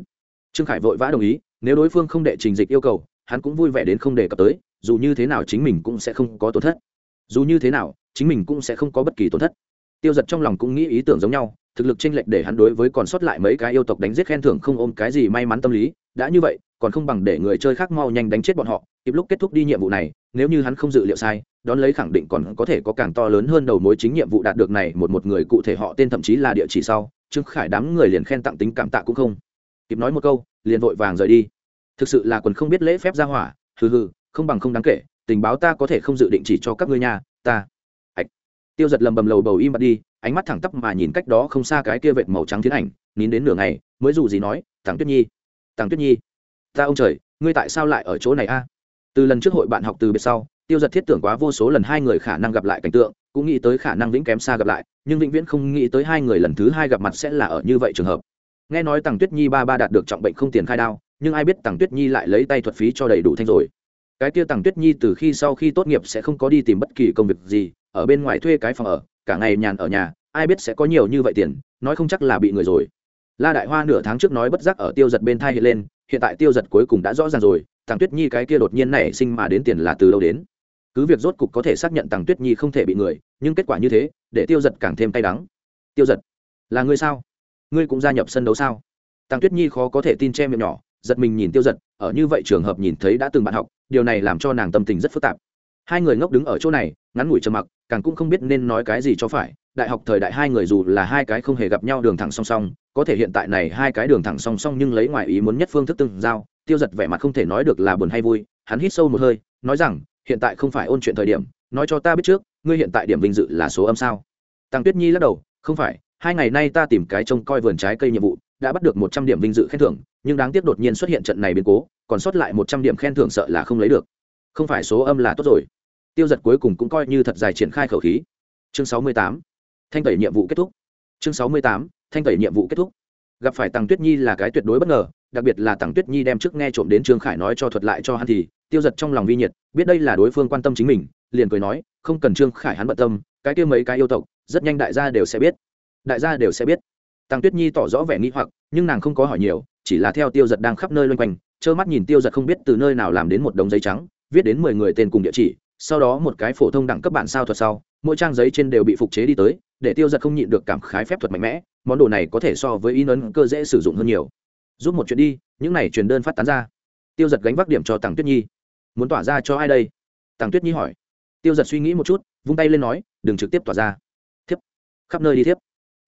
Trương khải vội vã đồng ý, nếu đối phương không đệ trình dịch yêu cầu, hắn cũng vui vẻ đến không đề cập tới, dù như thế nào chính mình cũng sẽ không có tổn thất dù như thế nào, chính mình cũng sẽ không có bất kỳ tổn thất. Tiêu giật trong lòng cũng nghĩ ý tưởng giống nhau, thực lực chênh lệch để hắn đối với còn sót lại mấy cái yêu tộc đánh giết khen thưởng không ôm cái gì may mắn tâm lý, đã như vậy, còn không bằng để người chơi khác mau nhanh đánh chết bọn họ, kịp lúc kết thúc đi nhiệm vụ này, nếu như hắn không dự liệu sai, đón lấy khẳng định còn có thể có càng to lớn hơn đầu mối chính nhiệm vụ đạt được này, một một người cụ thể họ tên thậm chí là địa chỉ sau, trương khải đám người liền khen tặng tính cảm tạ cũng không. Kịp nói một câu, liền vội vàng rời đi. Thực sự là quần không biết lễ phép ra hỏa, hừ hừ, không bằng không đáng kể tình báo ta có thể không dự định chỉ cho các ngươi nhà ta. Hạch. tiêu giật lầm bầm lầu bầu im bặt đi, ánh mắt thẳng tắp mà nhìn cách đó không xa cái kia vệt màu trắng tiến ảnh, nín đến nửa ngày, mới dù gì nói, thằng tuyết nhi, thằng tuyết nhi, ta ông trời, ngươi tại sao lại ở chỗ này a? Từ lần trước hội bạn học từ biệt sau, tiêu giật thiết tưởng quá vô số lần hai người khả năng gặp lại cảnh tượng, cũng nghĩ tới khả năng vĩnh kém xa gặp lại, nhưng vĩnh viễn không nghĩ tới hai người lần thứ hai gặp mặt sẽ là ở như vậy trường hợp. Nghe nói tằng tuyết nhi ba ba đạt được trọng bệnh không tiền khai đao, nhưng ai biết tằng tuyết nhi lại lấy tay thuật phí cho đầy đủ thanh rồi cái kia tằng tuyết nhi từ khi sau khi tốt nghiệp sẽ không có đi tìm bất kỳ công việc gì, ở bên ngoài thuê cái phòng ở, cả ngày nhàn ở nhà, ai biết sẽ có nhiều như vậy tiền, nói không chắc là bị người rồi. La đại hoa nửa tháng trước nói bất giác ở tiêu giật bên thai hiện lên, hiện tại tiêu giật cuối cùng đã rõ ràng rồi, tằng tuyết nhi cái kia đột nhiên nảy sinh mà đến tiền là từ đâu đến. Cứ việc rốt cục có thể xác nhận tằng tuyết nhi không thể bị người, nhưng kết quả như thế, để tiêu giật càng thêm tay đắng. Tiêu giật, là ngươi sao? Ngươi cũng gia nhập sân đấu sao? Tàng tuyết nhi khó có thể tin che miệng nhỏ, giật mình nhìn tiêu giật ở như vậy trường hợp nhìn thấy đã từng bạn học, điều này làm cho nàng tâm tình rất phức tạp. Hai người ngốc đứng ở chỗ này, ngắn ngủi trầm mặc, càng cũng không biết nên nói cái gì cho phải. Đại học thời đại hai người dù là hai cái không hề gặp nhau đường thẳng song song, có thể hiện tại này hai cái đường thẳng song song nhưng lấy ngoài ý muốn nhất phương thức từng giao, tiêu giật vẻ mặt không thể nói được là buồn hay vui, hắn hít sâu một hơi, nói rằng, hiện tại không phải ôn chuyện thời điểm, nói cho ta biết trước, ngươi hiện tại điểm vinh dự là số âm sao? Tăng tuyết nhi lắc đầu, không phải, hai ngày nay ta tìm cái trông coi vườn trái cây nhiệm vụ đã bắt được một trăm điểm vinh dự khen thưởng, nhưng đáng tiếc đột nhiên xuất hiện trận này biến cố, còn sót lại một trăm điểm khen thưởng sợ là không lấy được. Không phải số âm là tốt rồi. Tiêu giật cuối cùng cũng coi như thật dài triển khai khẩu khí. Chương sáu mươi tám, thanh tẩy nhiệm vụ kết thúc. Chương sáu mươi tám, thanh tẩy nhiệm vụ kết thúc. Gặp phải tằng tuyết nhi là cái tuyệt đối bất ngờ, đặc biệt là tằng tuyết nhi đem trước nghe trộm đến trương khải nói cho thuật lại cho hắn thì, tiêu giật trong lòng vi nhiệt, biết đây là đối phương quan tâm chính mình, liền cười nói, không cần trương khải hắn bận tâm, cái kia mấy cái yêu tộc, rất nhanh đại gia đều sẽ biết. Đại gia đều sẽ biết. Tăng tuyết nhi tỏ rõ vẻ nghĩ hoặc, nhưng nàng không có hỏi nhiều, chỉ là theo tiêu giật đang khắp nơi loanh quanh, trơ mắt nhìn tiêu giật không biết từ nơi nào làm đến một đống giấy trắng, viết đến mười người tên cùng địa chỉ, sau đó một cái phổ thông đẳng cấp bản sao thuật sau, mỗi trang giấy trên đều bị phục chế đi tới, để tiêu giật không nhịn được cảm khái phép thuật mạnh mẽ, món đồ này có thể so với in ấn cơ dễ sử dụng hơn nhiều. Giúp một chuyện đi, những này truyền đơn phát tán ra. Tiêu giật gánh vác điểm cho tàng tuyết nhi. Muốn tỏa ra cho ai đây? Tàng tuyết nhi hỏi. Tiêu giật suy nghĩ một chút, vung tay lên nói, đừng trực tiếp tỏa ra. Thiếp. Khắp nơi đi thiếp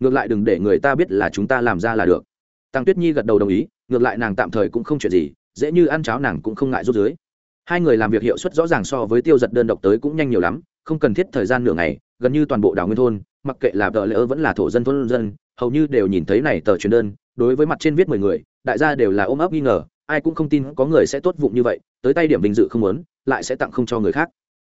ngược lại đừng để người ta biết là chúng ta làm ra là được. Tăng tuyết nhi gật đầu đồng ý, ngược lại nàng tạm thời cũng không chuyện gì, dễ như ăn cháo nàng cũng không ngại rút dưới. Hai người làm việc hiệu suất rõ ràng so với tiêu giật đơn độc tới cũng nhanh nhiều lắm, không cần thiết thời gian nửa ngày, gần như toàn bộ đảo nguyên thôn, mặc kệ là vợ lỡ vẫn là thổ dân thôn dân, hầu như đều nhìn thấy này tờ truyền đơn, đối với mặt trên viết mười người, đại gia đều là ôm ấp nghi ngờ, ai cũng không tin có người sẽ tốt vụng như vậy, tới tay điểm vinh dự không muốn, lại sẽ tặng không cho người khác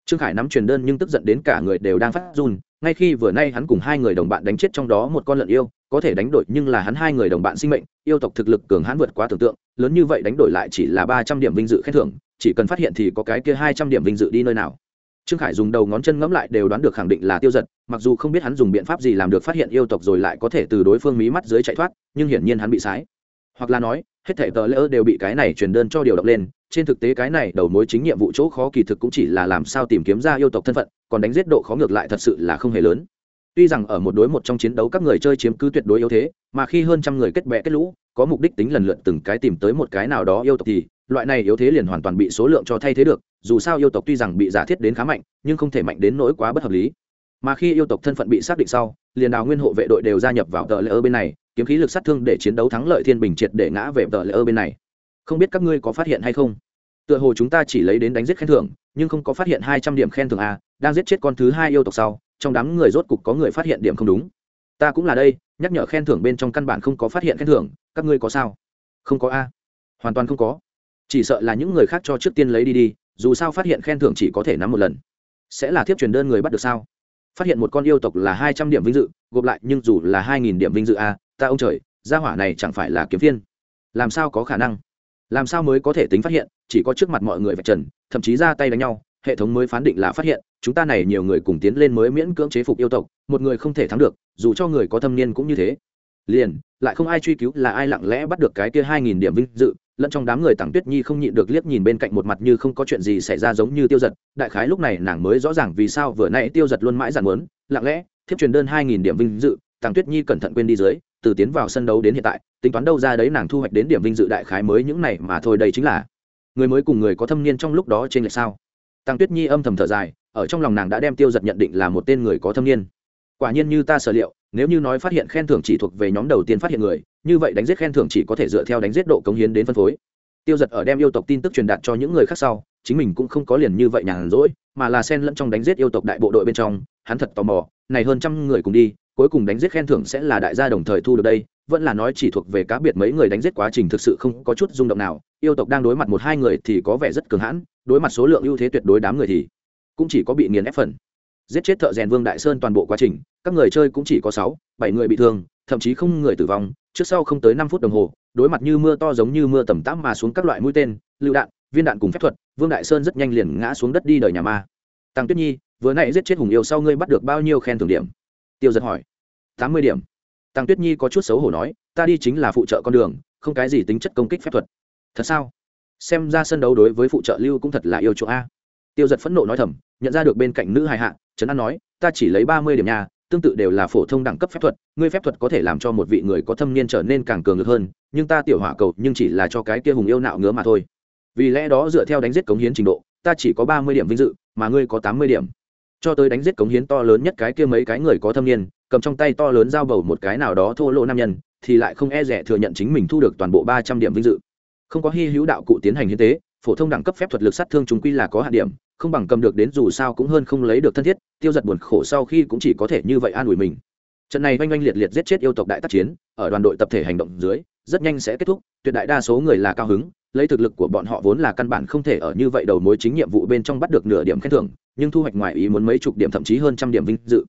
trương khải nắm truyền đơn nhưng tức giận đến cả người đều đang phát run, ngay khi vừa nay hắn cùng hai người đồng bạn đánh chết trong đó một con lợn yêu, có thể đánh đổi nhưng là hắn hai người đồng bạn sinh mệnh, yêu tộc thực lực cường hãn vượt quá tưởng tượng, lớn như vậy đánh đổi lại chỉ là ba trăm điểm vinh dự khen thưởng, chỉ cần phát hiện thì có cái kia hai trăm điểm vinh dự đi nơi nào. Trương khải dùng đầu ngón chân ngẫm lại đều đoán được khẳng định là tiêu giật, mặc dù không biết hắn dùng biện pháp gì làm được phát hiện yêu tộc rồi lại có thể từ đối phương mí mắt dưới chạy thoát, nhưng hiển nhiên hắn bị sái. Hoặc là nói, hết thảy tờ lỡ đều bị cái này truyền đơn cho điều động lên trên thực tế cái này đầu mối chính nhiệm vụ chỗ khó kỳ thực cũng chỉ là làm sao tìm kiếm ra yêu tộc thân phận, còn đánh giết độ khó ngược lại thật sự là không hề lớn. Tuy rằng ở một đối một trong chiến đấu các người chơi chiếm cứ tuyệt đối yếu thế, mà khi hơn trăm người kết bè kết lũ, có mục đích tính lần lượt từng cái tìm tới một cái nào đó yêu tộc thì, loại này yếu thế liền hoàn toàn bị số lượng cho thay thế được, dù sao yêu tộc tuy rằng bị giả thiết đến khá mạnh, nhưng không thể mạnh đến nỗi quá bất hợp lý. Mà khi yêu tộc thân phận bị xác định sau, liền đào nguyên hộ vệ đội đều gia nhập vào tờ lễ ơ bên này, kiếm khí lực sát thương để chiến đấu thắng lợi thiên bình triệt để ngã về tờ lễ ơ bên này không biết các ngươi có phát hiện hay không? Tựa hồ chúng ta chỉ lấy đến đánh giết khen thưởng, nhưng không có phát hiện hai trăm điểm khen thưởng a đang giết chết con thứ hai yêu tộc sau, trong đám người rốt cục có người phát hiện điểm không đúng. Ta cũng là đây, nhắc nhở khen thưởng bên trong căn bản không có phát hiện khen thưởng, các ngươi có sao? Không có a. Hoàn toàn không có. Chỉ sợ là những người khác cho trước tiên lấy đi đi, dù sao phát hiện khen thưởng chỉ có thể nắm một lần. Sẽ là thiếp truyền đơn người bắt được sao? Phát hiện một con yêu tộc là hai trăm điểm vinh dự, gộp lại nhưng dù là hai nghìn điểm vinh dự a ta ông trời, gia hỏa này chẳng phải là kiếm viên làm sao có khả năng? Làm sao mới có thể tính phát hiện, chỉ có trước mặt mọi người vạch trần, thậm chí ra tay đánh nhau, hệ thống mới phán định là phát hiện, chúng ta này nhiều người cùng tiến lên mới miễn cưỡng chế phục yêu tộc, một người không thể thắng được, dù cho người có thâm niên cũng như thế. Liền, lại không ai truy cứu, là ai lặng lẽ bắt được cái kia hai nghìn điểm vinh dự, lẫn trong đám người tặng tuyết nhi không nhịn được liếc nhìn bên cạnh một mặt như không có chuyện gì xảy ra giống như tiêu giật, đại khái lúc này nàng mới rõ ràng vì sao vừa nãy tiêu giật luôn mãi giản muốn, lặng lẽ, thiếp truyền đơn hai nghìn điểm vinh dự tặng tuyết nhi cẩn thận quên đi dưới từ tiến vào sân đấu đến hiện tại, tính toán đâu ra đấy nàng thu hoạch đến điểm vinh dự đại khái mới những này mà thôi, đây chính là người mới cùng người có thâm niên trong lúc đó trên lệch sao? Tăng tuyết nhi âm thầm thở dài, ở trong lòng nàng đã đem tiêu giật nhận định là một tên người có thâm niên. Quả nhiên như ta sở liệu, nếu như nói phát hiện khen thưởng chỉ thuộc về nhóm đầu tiên phát hiện người, như vậy đánh giết khen thưởng chỉ có thể dựa theo đánh giết độ cống hiến đến phân phối. Tiêu giật ở đem yêu tộc tin tức truyền đạt cho những người khác sau, chính mình cũng không có liền như vậy nhàn rỗi, mà là sen lẫn trong đánh giết yêu tộc đại bộ đội bên trong, hắn thật tò mò, này hơn trăm người cùng đi cuối cùng đánh giết khen thưởng sẽ là đại gia đồng thời thu được đây, vẫn là nói chỉ thuộc về cá biệt mấy người đánh giết quá trình thực sự không có chút rung động nào, yêu tộc đang đối mặt một hai người thì có vẻ rất cường hãn, đối mặt số lượng ưu thế tuyệt đối đám người thì cũng chỉ có bị nghiền ép phần. Giết chết thợ rèn vương đại sơn toàn bộ quá trình, các người chơi cũng chỉ có sáu, bảy người bị thương, thậm chí không người tử vong, trước sau không tới năm phút đồng hồ, đối mặt như mưa to giống như mưa tầm tắm mà xuống các loại mũi tên, lựu đạn, viên đạn cùng phép thuật, vương đại sơn rất nhanh liền ngã xuống đất đi đời nhà ma. Tăng tuyết nhi, vừa nãy giết chết hùng yêu sau ngươi bắt được bao nhiêu khen thưởng điểm? Tiêu giật hỏi. Tám mươi điểm. Tăng tuyết nhi có chút xấu hổ nói, ta đi chính là phụ trợ con đường, không cái gì tính chất công kích phép thuật. Thật sao? Xem ra sân đấu đối với phụ trợ lưu cũng thật là yêu chỗ a. Tiêu giật phẫn nộ nói thầm, nhận ra được bên cạnh nữ hài hạ, trấn an nói, ta chỉ lấy ba mươi điểm nhà tương tự đều là phổ thông đẳng cấp phép thuật, ngươi phép thuật có thể làm cho một vị người có thâm niên trở nên càng cường lực hơn, nhưng ta tiểu hỏa cầu nhưng chỉ là cho cái kia hùng yêu nạo ngứa mà thôi. Vì lẽ đó dựa theo đánh giết cống hiến trình độ, ta chỉ có ba mươi điểm vinh dự, mà ngươi có tám mươi điểm cho tới đánh giết cống hiến to lớn nhất cái kia mấy cái người có thâm niên, cầm trong tay to lớn dao bầu một cái nào đó thô lỗ nam nhân, thì lại không e rẻ thừa nhận chính mình thu được toàn bộ ba trăm điểm vinh dự. Không có hy hữu đạo cụ tiến hành hiến tế, phổ thông đẳng cấp phép thuật lực sát thương chúng quy là có hạn điểm, không bằng cầm được đến dù sao cũng hơn không lấy được thân thiết, tiêu giật buồn khổ sau khi cũng chỉ có thể như vậy an ủi mình. Trận này oanh oanh liệt liệt giết chết yêu tộc đại tác chiến, ở đoàn đội tập thể hành động dưới, rất nhanh sẽ kết thúc, tuyệt đại đa số người là cao hứng lấy thực lực của bọn họ vốn là căn bản không thể ở như vậy đầu mối chính nhiệm vụ bên trong bắt được nửa điểm khen thưởng, nhưng thu hoạch ngoài ý muốn mấy chục điểm thậm chí hơn trăm điểm vinh dự.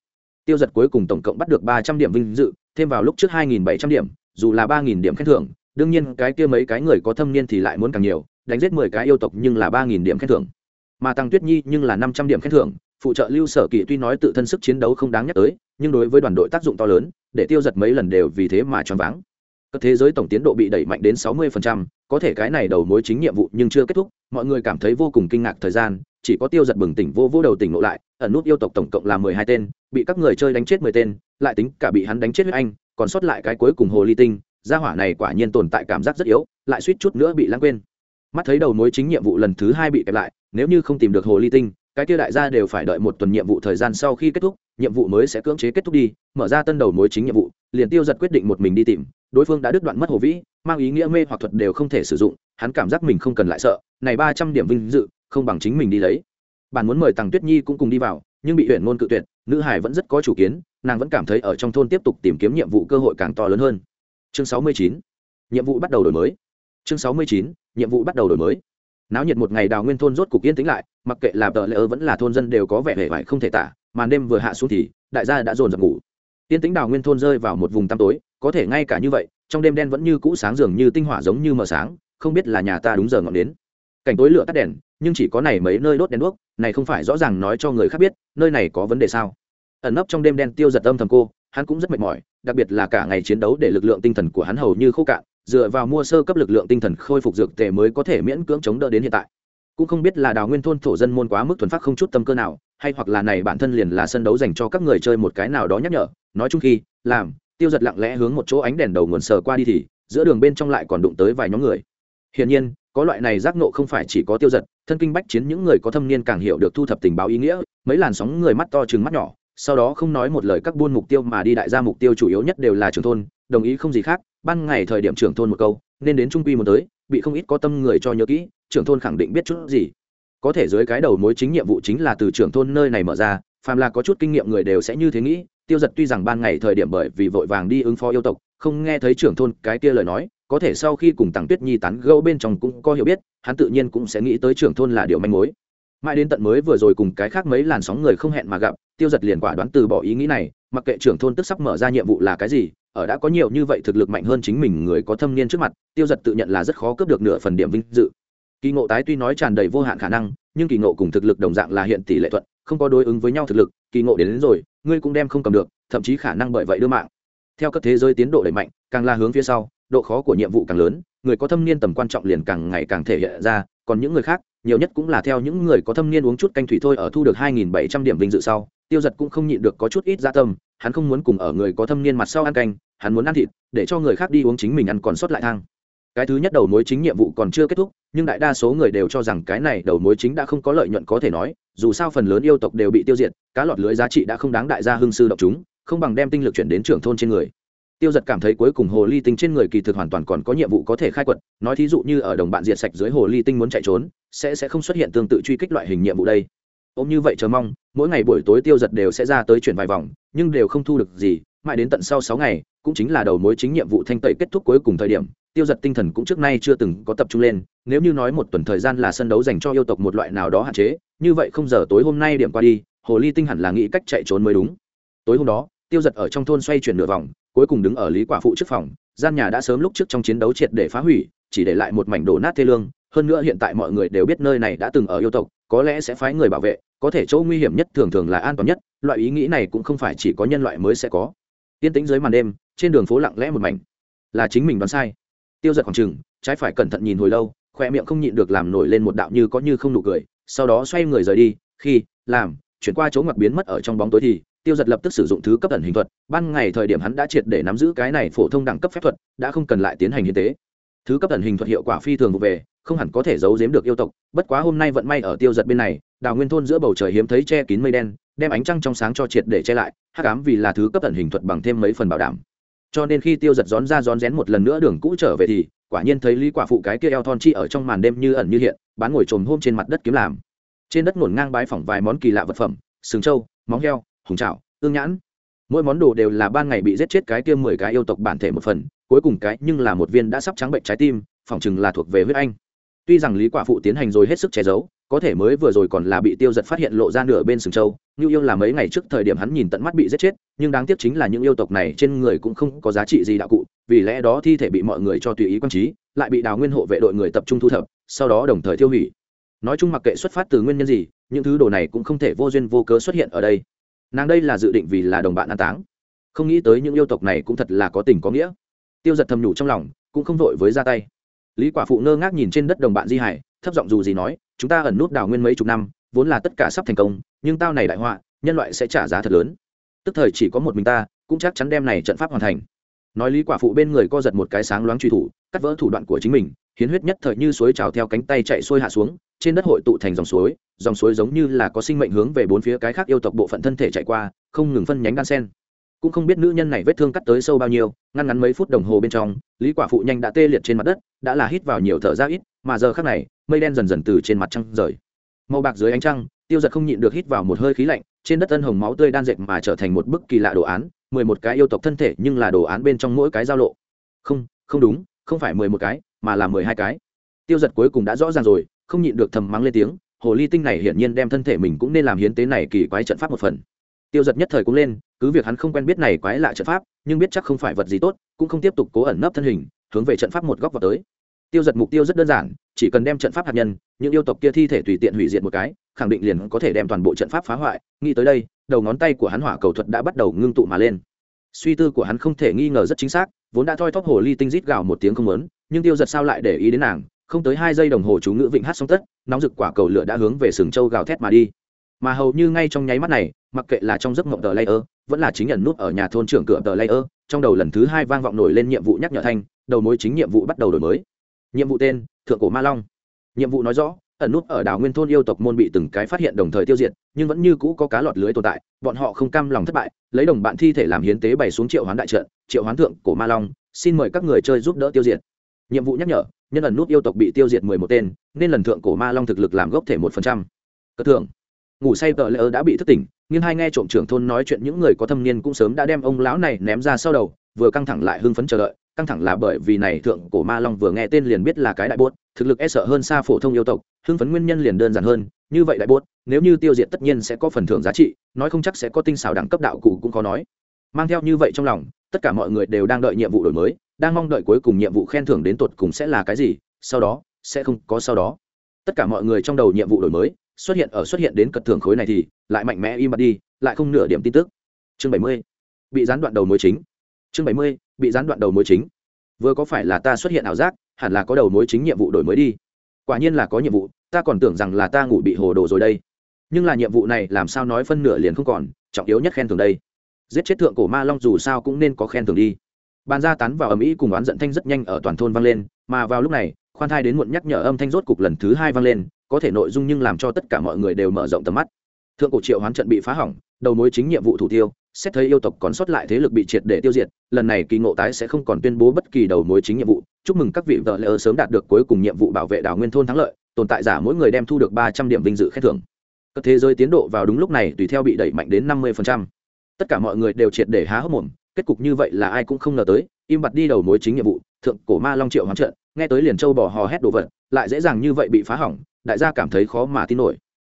Tiêu giật cuối cùng tổng cộng bắt được ba trăm điểm vinh dự, thêm vào lúc trước hai nghìn bảy trăm điểm, dù là ba nghìn điểm khen thưởng, đương nhiên cái kia mấy cái người có thâm niên thì lại muốn càng nhiều, đánh giết mười cái yêu tộc nhưng là ba nghìn điểm khen thưởng. Mà tăng tuyết nhi nhưng là năm trăm điểm khen thưởng, phụ trợ lưu sở kỳ tuy nói tự thân sức chiến đấu không đáng nhắc tới, nhưng đối với đoàn đội tác dụng to lớn, để tiêu giật mấy lần đều vì thế mà choáng váng các thế giới tổng tiến độ bị đẩy mạnh đến 60%, có thể cái này đầu mối chính nhiệm vụ nhưng chưa kết thúc mọi người cảm thấy vô cùng kinh ngạc thời gian chỉ có tiêu giật bừng tỉnh vô vô đầu tỉnh ngộ lại ẩn nút yêu tộc tổng cộng là mười hai tên bị các người chơi đánh chết mười tên lại tính cả bị hắn đánh chết huyết anh còn sót lại cái cuối cùng hồ ly tinh gia hỏa này quả nhiên tồn tại cảm giác rất yếu lại suýt chút nữa bị lãng quên. Mắt thấy đầu mối chính nhiệm vụ lần thứ hai bị kẹp lại nếu như không tìm được hồ ly tinh cái kia đại gia đều phải đợi một tuần nhiệm vụ thời gian sau khi kết thúc nhiệm vụ mới sẽ cưỡng chế kết thúc đi mở ra tân đầu mối chính nhiệm vụ liền tiêu giật quyết định một mình đi tìm đối phương đã đứt đoạn mất hồ vĩ, mang ý nghĩa mê hoặc thuật đều không thể sử dụng, hắn cảm giác mình không cần lại sợ, này ba trăm điểm vinh dự, không bằng chính mình đi lấy. Bạn muốn mời tàng tuyết nhi cũng cùng đi vào, nhưng bị huyện ngôn cự tuyệt, nữ hải vẫn rất có chủ kiến, nàng vẫn cảm thấy ở trong thôn tiếp tục tìm kiếm nhiệm vụ cơ hội càng to lớn hơn. Chương sáu mươi chín, nhiệm vụ bắt đầu đổi mới. Chương sáu mươi chín, nhiệm vụ bắt đầu đổi mới. Náo nhiệt một ngày đào nguyên thôn rốt cục yên tĩnh lại, mặc kệ là tờ lễ ơ vẫn là thôn dân đều có vẻ hề vải không thể tả, màn đêm vừa hạ xuống thì, đại gia đã dồn dập ngủ. Yên tĩnh đào nguyên thôn rơi vào một vùng tăm tối có thể ngay cả như vậy, trong đêm đen vẫn như cũ sáng dường như tinh hỏa giống như mờ sáng, không biết là nhà ta đúng giờ ngọn đến. Cảnh tối lửa tắt đèn, nhưng chỉ có này mấy nơi đốt đèn đuốc, này không phải rõ ràng nói cho người khác biết, nơi này có vấn đề sao? Ẩn nấp trong đêm đen tiêu giật âm thầm cô, hắn cũng rất mệt mỏi, đặc biệt là cả ngày chiến đấu để lực lượng tinh thần của hắn hầu như khô cạn, dựa vào mua sơ cấp lực lượng tinh thần khôi phục dược tề mới có thể miễn cưỡng chống đỡ đến hiện tại. Cũng không biết là đào nguyên thôn thổ dân môn quá mức thuần phát không chút tâm cơ nào, hay hoặc là này bản thân liền là sân đấu dành cho các người chơi một cái nào đó nhắc nhở, nói chung khi, làm tiêu giật lặng lẽ hướng một chỗ ánh đèn đầu nguồn sờ qua đi thì, giữa đường bên trong lại còn đụng tới vài nhóm người. Hiển nhiên, có loại này giác nộ không phải chỉ có tiêu giật, thân kinh bách chiến những người có thâm niên càng hiểu được thu thập tình báo ý nghĩa, mấy làn sóng người mắt to chừng mắt nhỏ, sau đó không nói một lời các buôn mục tiêu mà đi đại gia mục tiêu chủ yếu nhất đều là trưởng thôn, đồng ý không gì khác, ban ngày thời điểm trưởng thôn một câu, nên đến trung quy một tới, bị không ít có tâm người cho nhớ kỹ, trưởng thôn khẳng định biết chút gì. Có thể dưới cái đầu mối chính nhiệm vụ chính là từ trưởng thôn nơi này mở ra, phàm là có chút kinh nghiệm người đều sẽ như thế nghĩ tiêu giật tuy rằng ban ngày thời điểm bởi vì vội vàng đi ứng phó yêu tộc không nghe thấy trưởng thôn cái kia lời nói có thể sau khi cùng tặng tuyết nhi tán gẫu bên trong cũng có hiểu biết hắn tự nhiên cũng sẽ nghĩ tới trưởng thôn là điều manh mối. Mãi đến tận mới vừa rồi cùng cái khác mấy làn sóng người không hẹn mà gặp tiêu giật liền quả đoán từ bỏ ý nghĩ này mặc kệ trưởng thôn tức sắp mở ra nhiệm vụ là cái gì ở đã có nhiều như vậy thực lực mạnh hơn chính mình người có thâm niên trước mặt tiêu giật tự nhận là rất khó cướp được nửa phần điểm vinh dự. Kỳ ngộ tái tuy nói tràn đầy vô hạn khả năng nhưng kỳ ngộ cùng thực lực đồng dạng là hiện tỷ lệ thuận không có đối ứng với nhau thực lực kỳ ngộ đến, đến rồi ngươi cũng đem không cầm được, thậm chí khả năng bởi vậy đưa mạng. Theo các thế giới tiến độ đẩy mạnh, càng là hướng phía sau, độ khó của nhiệm vụ càng lớn, người có thâm niên tầm quan trọng liền càng ngày càng thể hiện ra, còn những người khác, nhiều nhất cũng là theo những người có thâm niên uống chút canh thủy thôi ở thu được 2.700 điểm vinh dự sau, tiêu giật cũng không nhịn được có chút ít gia tâm, hắn không muốn cùng ở người có thâm niên mặt sau ăn canh, hắn muốn ăn thịt, để cho người khác đi uống chính mình ăn còn sót lại thang cái thứ nhất đầu mối chính nhiệm vụ còn chưa kết thúc, nhưng đại đa số người đều cho rằng cái này đầu mối chính đã không có lợi nhuận có thể nói, dù sao phần lớn yêu tộc đều bị tiêu diệt, cá lọt lưới giá trị đã không đáng đại gia hưng sư động chúng, không bằng đem tinh lực chuyển đến trưởng thôn trên người. Tiêu giật cảm thấy cuối cùng hồ ly tinh trên người kỳ thực hoàn toàn còn có nhiệm vụ có thể khai quật, nói thí dụ như ở đồng bạn diệt sạch dưới hồ ly tinh muốn chạy trốn, sẽ sẽ không xuất hiện tương tự truy kích loại hình nhiệm vụ đây. Ôm như vậy chờ mong, mỗi ngày buổi tối tiêu giật đều sẽ ra tới chuyển vài vòng, nhưng đều không thu được gì, mãi đến tận sau sáu ngày, cũng chính là đầu mối chính nhiệm vụ thanh tẩy kết thúc cuối cùng thời điểm tiêu giật tinh thần cũng trước nay chưa từng có tập trung lên, nếu như nói một tuần thời gian là sân đấu dành cho yêu tộc một loại nào đó hạn chế, như vậy không giờ tối hôm nay điểm qua đi, hồ ly tinh hẳn là nghĩ cách chạy trốn mới đúng. Tối hôm đó, tiêu giật ở trong thôn xoay chuyển nửa vòng, cuối cùng đứng ở lý quả phụ trước phòng, gian nhà đã sớm lúc trước trong chiến đấu triệt để phá hủy, chỉ để lại một mảnh đổ nát thê lương. Hơn nữa hiện tại mọi người đều biết nơi này đã từng ở yêu tộc, có lẽ sẽ phái người bảo vệ, có thể chỗ nguy hiểm nhất thường thường là an toàn nhất, loại ý nghĩ này cũng không phải chỉ có nhân loại mới sẽ có. Yên tĩnh dưới màn đêm, trên đường phố lặng lẽ một mảnh. Là chính mình đoán sai tiêu giật khoảng chừng, trái phải cẩn thận nhìn hồi lâu, khoe miệng không nhịn được làm nổi lên một đạo như có như không nụ cười, sau đó xoay người rời đi, khi, làm, chuyển qua chỗ ngặt biến mất ở trong bóng tối thì, tiêu giật lập tức sử dụng thứ cấp ẩn hình thuật, ban ngày thời điểm hắn đã triệt để nắm giữ cái này phổ thông đẳng cấp phép thuật, đã không cần lại tiến hành hiến tế. Thứ cấp ẩn hình thuật hiệu quả phi thường vụ về, không hẳn có thể giấu giếm được yêu tộc, bất quá hôm nay vận may ở tiêu giật bên này, đào nguyên thôn giữa bầu trời hiếm thấy che kín mây đen, đem ánh trăng trong sáng cho triệt để che lại, hắc ám vì là thứ cấp ẩn hình thuật bằng thêm mấy phần bảo đảm cho nên khi tiêu giật rón ra rón rén một lần nữa đường cũ trở về thì, quả nhiên thấy lý quả phụ cái kia eo thon chi ở trong màn đêm như ẩn như hiện, bán ngồi trồm hôm trên mặt đất kiếm làm. Trên đất ngổn ngang bái phỏng vài món kỳ lạ vật phẩm, sừng trâu, móng heo, hùng trào ương nhãn. Mỗi món đồ đều là ban ngày bị giết chết cái kia mười cái yêu tộc bản thể một phần, cuối cùng cái nhưng là một viên đã sắp trắng bệnh trái tim, phỏng chừng là thuộc về huyết anh. Tuy rằng lý quả phụ tiến hành rồi hết sức che giấu có thể mới vừa rồi còn là bị tiêu giật phát hiện lộ ra nửa bên sừng châu như yêu là mấy ngày trước thời điểm hắn nhìn tận mắt bị giết chết, nhưng đáng tiếc chính là những yêu tộc này trên người cũng không có giá trị gì đạo cụ, vì lẽ đó thi thể bị mọi người cho tùy ý quan trí, lại bị đào nguyên hộ vệ đội người tập trung thu thập, sau đó đồng thời tiêu hủy. Nói chung mặc kệ xuất phát từ nguyên nhân gì, những thứ đồ này cũng không thể vô duyên vô cớ xuất hiện ở đây. Nàng đây là dự định vì là đồng bạn an táng. Không nghĩ tới những yêu tộc này cũng thật là có tình có nghĩa. Tiêu giật thầm nhủ trong lòng, cũng không vội với ra tay. Lý quả phụ ngơ ngác nhìn trên đất đồng bạn di hải, thấp giọng dù gì nói chúng ta ẩn nút đào nguyên mấy chục năm, vốn là tất cả sắp thành công, nhưng tao này đại họa, nhân loại sẽ trả giá thật lớn. Tức thời chỉ có một mình ta, cũng chắc chắn đem này trận pháp hoàn thành. Nói lý quả phụ bên người co giật một cái sáng loáng truy thủ, cắt vỡ thủ đoạn của chính mình, hiến huyết nhất thời như suối trào theo cánh tay chạy xuôi hạ xuống, trên đất hội tụ thành dòng suối dòng suối giống như là có sinh mệnh hướng về bốn phía cái khác yêu tộc bộ phận thân thể chạy qua, không ngừng phân nhánh đan sen. Cũng không biết nữ nhân này vết thương cắt tới sâu bao nhiêu, ngăn ngắn mấy phút đồng hồ bên trong, lý quả phụ nhanh đã tê liệt trên mặt đất, đã là hít vào nhiều thở ra ít, mà giờ khác này mây đen dần dần từ trên mặt trăng rời. Màu bạc dưới ánh trăng, tiêu giật không nhịn được hít vào một hơi khí lạnh, trên đất tân hồng máu tươi đan dệt mà trở thành một bức kỳ lạ đồ án, mười một cái yêu tộc thân thể nhưng là đồ án bên trong mỗi cái giao lộ. Không không đúng, không phải mười một cái, mà là mười hai cái. Tiêu giật cuối cùng đã rõ ràng rồi, không nhịn được thầm mắng lên tiếng, hồ ly tinh này hiển nhiên đem thân thể mình cũng nên làm hiến tế này kỳ quái trận pháp một phần. Tiêu giật nhất thời cũng lên, cứ việc hắn không quen biết này quái lạ trận pháp, nhưng biết chắc không phải vật gì tốt, cũng không tiếp tục cố ẩn nấp thân hình, hướng về trận pháp một góc vào tới. Tiêu giật mục tiêu rất đơn giản chỉ cần đem trận pháp hạt nhân, những yêu tộc kia thi thể tùy tiện hủy diệt một cái, khẳng định liền có thể đem toàn bộ trận pháp phá hoại. Nghĩ tới đây, đầu ngón tay của hắn hỏa cầu thuật đã bắt đầu ngưng tụ mà lên. Suy tư của hắn không thể nghi ngờ rất chính xác, vốn đã thoi thóp hồ ly tinh rít gào một tiếng không lớn nhưng tiêu giật sao lại để ý đến nàng? Không tới hai giây đồng hồ chú ngữ vịnh hát xong tất, nóng rực quả cầu lửa đã hướng về sừng châu gào thét mà đi. Mà hầu như ngay trong nháy mắt này, mặc kệ là trong giấc mộng tờ layer, vẫn là chính nhận nút ở nhà thôn trưởng cửa tờ layer, trong đầu lần thứ hai vang vọng nổi lên nhiệm vụ nhắc nhở thanh, đầu mối chính nhiệm vụ bắt đầu đổi mới. Nhiệm vụ tên thượng cổ ma long. Nhiệm vụ nói rõ, ẩn nút ở đảo nguyên thôn yêu tộc môn bị từng cái phát hiện đồng thời tiêu diệt, nhưng vẫn như cũ có cá lọt lưới tồn tại, bọn họ không cam lòng thất bại, lấy đồng bạn thi thể làm hiến tế bày xuống triệu hoán đại trận, triệu hoán thượng cổ ma long, xin mời các người chơi giúp đỡ tiêu diệt. Nhiệm vụ nhắc nhở, nhân ẩn nút yêu tộc bị tiêu diệt mười một tên, nên lần thượng cổ ma long thực lực làm gốc thể một phần trăm. Cất thưởng. Ngủ say tờ lỡ đã bị thất tỉnh nhưng hai nghe trộm trưởng thôn nói chuyện những người có thâm niên cũng sớm đã đem ông lão này ném ra sau đầu, vừa căng thẳng lại hưng phấn chờ đợi căng thẳng là bởi vì này thượng cổ ma long vừa nghe tên liền biết là cái đại bốt, thực lực e sợ hơn xa phổ thông yêu tộc, hưng phấn nguyên nhân liền đơn giản hơn, như vậy đại bốt, nếu như tiêu diệt tất nhiên sẽ có phần thưởng giá trị, nói không chắc sẽ có tinh xảo đẳng cấp đạo cụ cũng khó nói. Mang theo như vậy trong lòng, tất cả mọi người đều đang đợi nhiệm vụ đổi mới, đang mong đợi cuối cùng nhiệm vụ khen thưởng đến tột cùng sẽ là cái gì, sau đó, sẽ không có sau đó. Tất cả mọi người trong đầu nhiệm vụ đổi mới, xuất hiện ở xuất hiện đến cật thưởng khối này thì, lại mạnh mẽ im bặt đi, lại không nửa điểm tin tức. Chương bảy mươi, bị gián đoạn đầu mối chính. Chương bảy mươi bị gián đoạn đầu mối chính. Vừa có phải là ta xuất hiện ảo giác, hẳn là có đầu mối chính nhiệm vụ đổi mới đi. Quả nhiên là có nhiệm vụ, ta còn tưởng rằng là ta ngủ bị hồ đồ rồi đây. Nhưng là nhiệm vụ này làm sao nói phân nửa liền không còn, trọng yếu nhất khen thưởng đây. Giết chết thượng cổ ma long dù sao cũng nên có khen thưởng đi. Bàn ra tán vào ầm ĩ cùng oán giận thanh rất nhanh ở toàn thôn vang lên, mà vào lúc này, khoan thai đến muộn nhắc nhở âm thanh rốt cục lần thứ hai vang lên, có thể nội dung nhưng làm cho tất cả mọi người đều mở rộng tầm mắt. Thượng cổ triệu hoán trận bị phá hỏng đầu mối chính nhiệm vụ thủ tiêu, xét thấy yêu tộc còn sót lại thế lực bị triệt để tiêu diệt, lần này kỳ ngộ tái sẽ không còn tuyên bố bất kỳ đầu mối chính nhiệm vụ. Chúc mừng các vị vợ lỡ sớm đạt được cuối cùng nhiệm vụ bảo vệ đảo nguyên thôn thắng lợi, tồn tại giả mỗi người đem thu được ba trăm điểm vinh dự khen thưởng. Các thế giới tiến độ vào đúng lúc này tùy theo bị đẩy mạnh đến năm mươi tất cả mọi người đều triệt để há hốc mồm, kết cục như vậy là ai cũng không ngờ tới, im bặt đi đầu mối chính nhiệm vụ, thượng cổ ma long triệu hoán trận, nghe tới liền châu bỏ hò hét đồ vật, lại dễ dàng như vậy bị phá hỏng, đại gia cảm thấy khó mà tin nổi.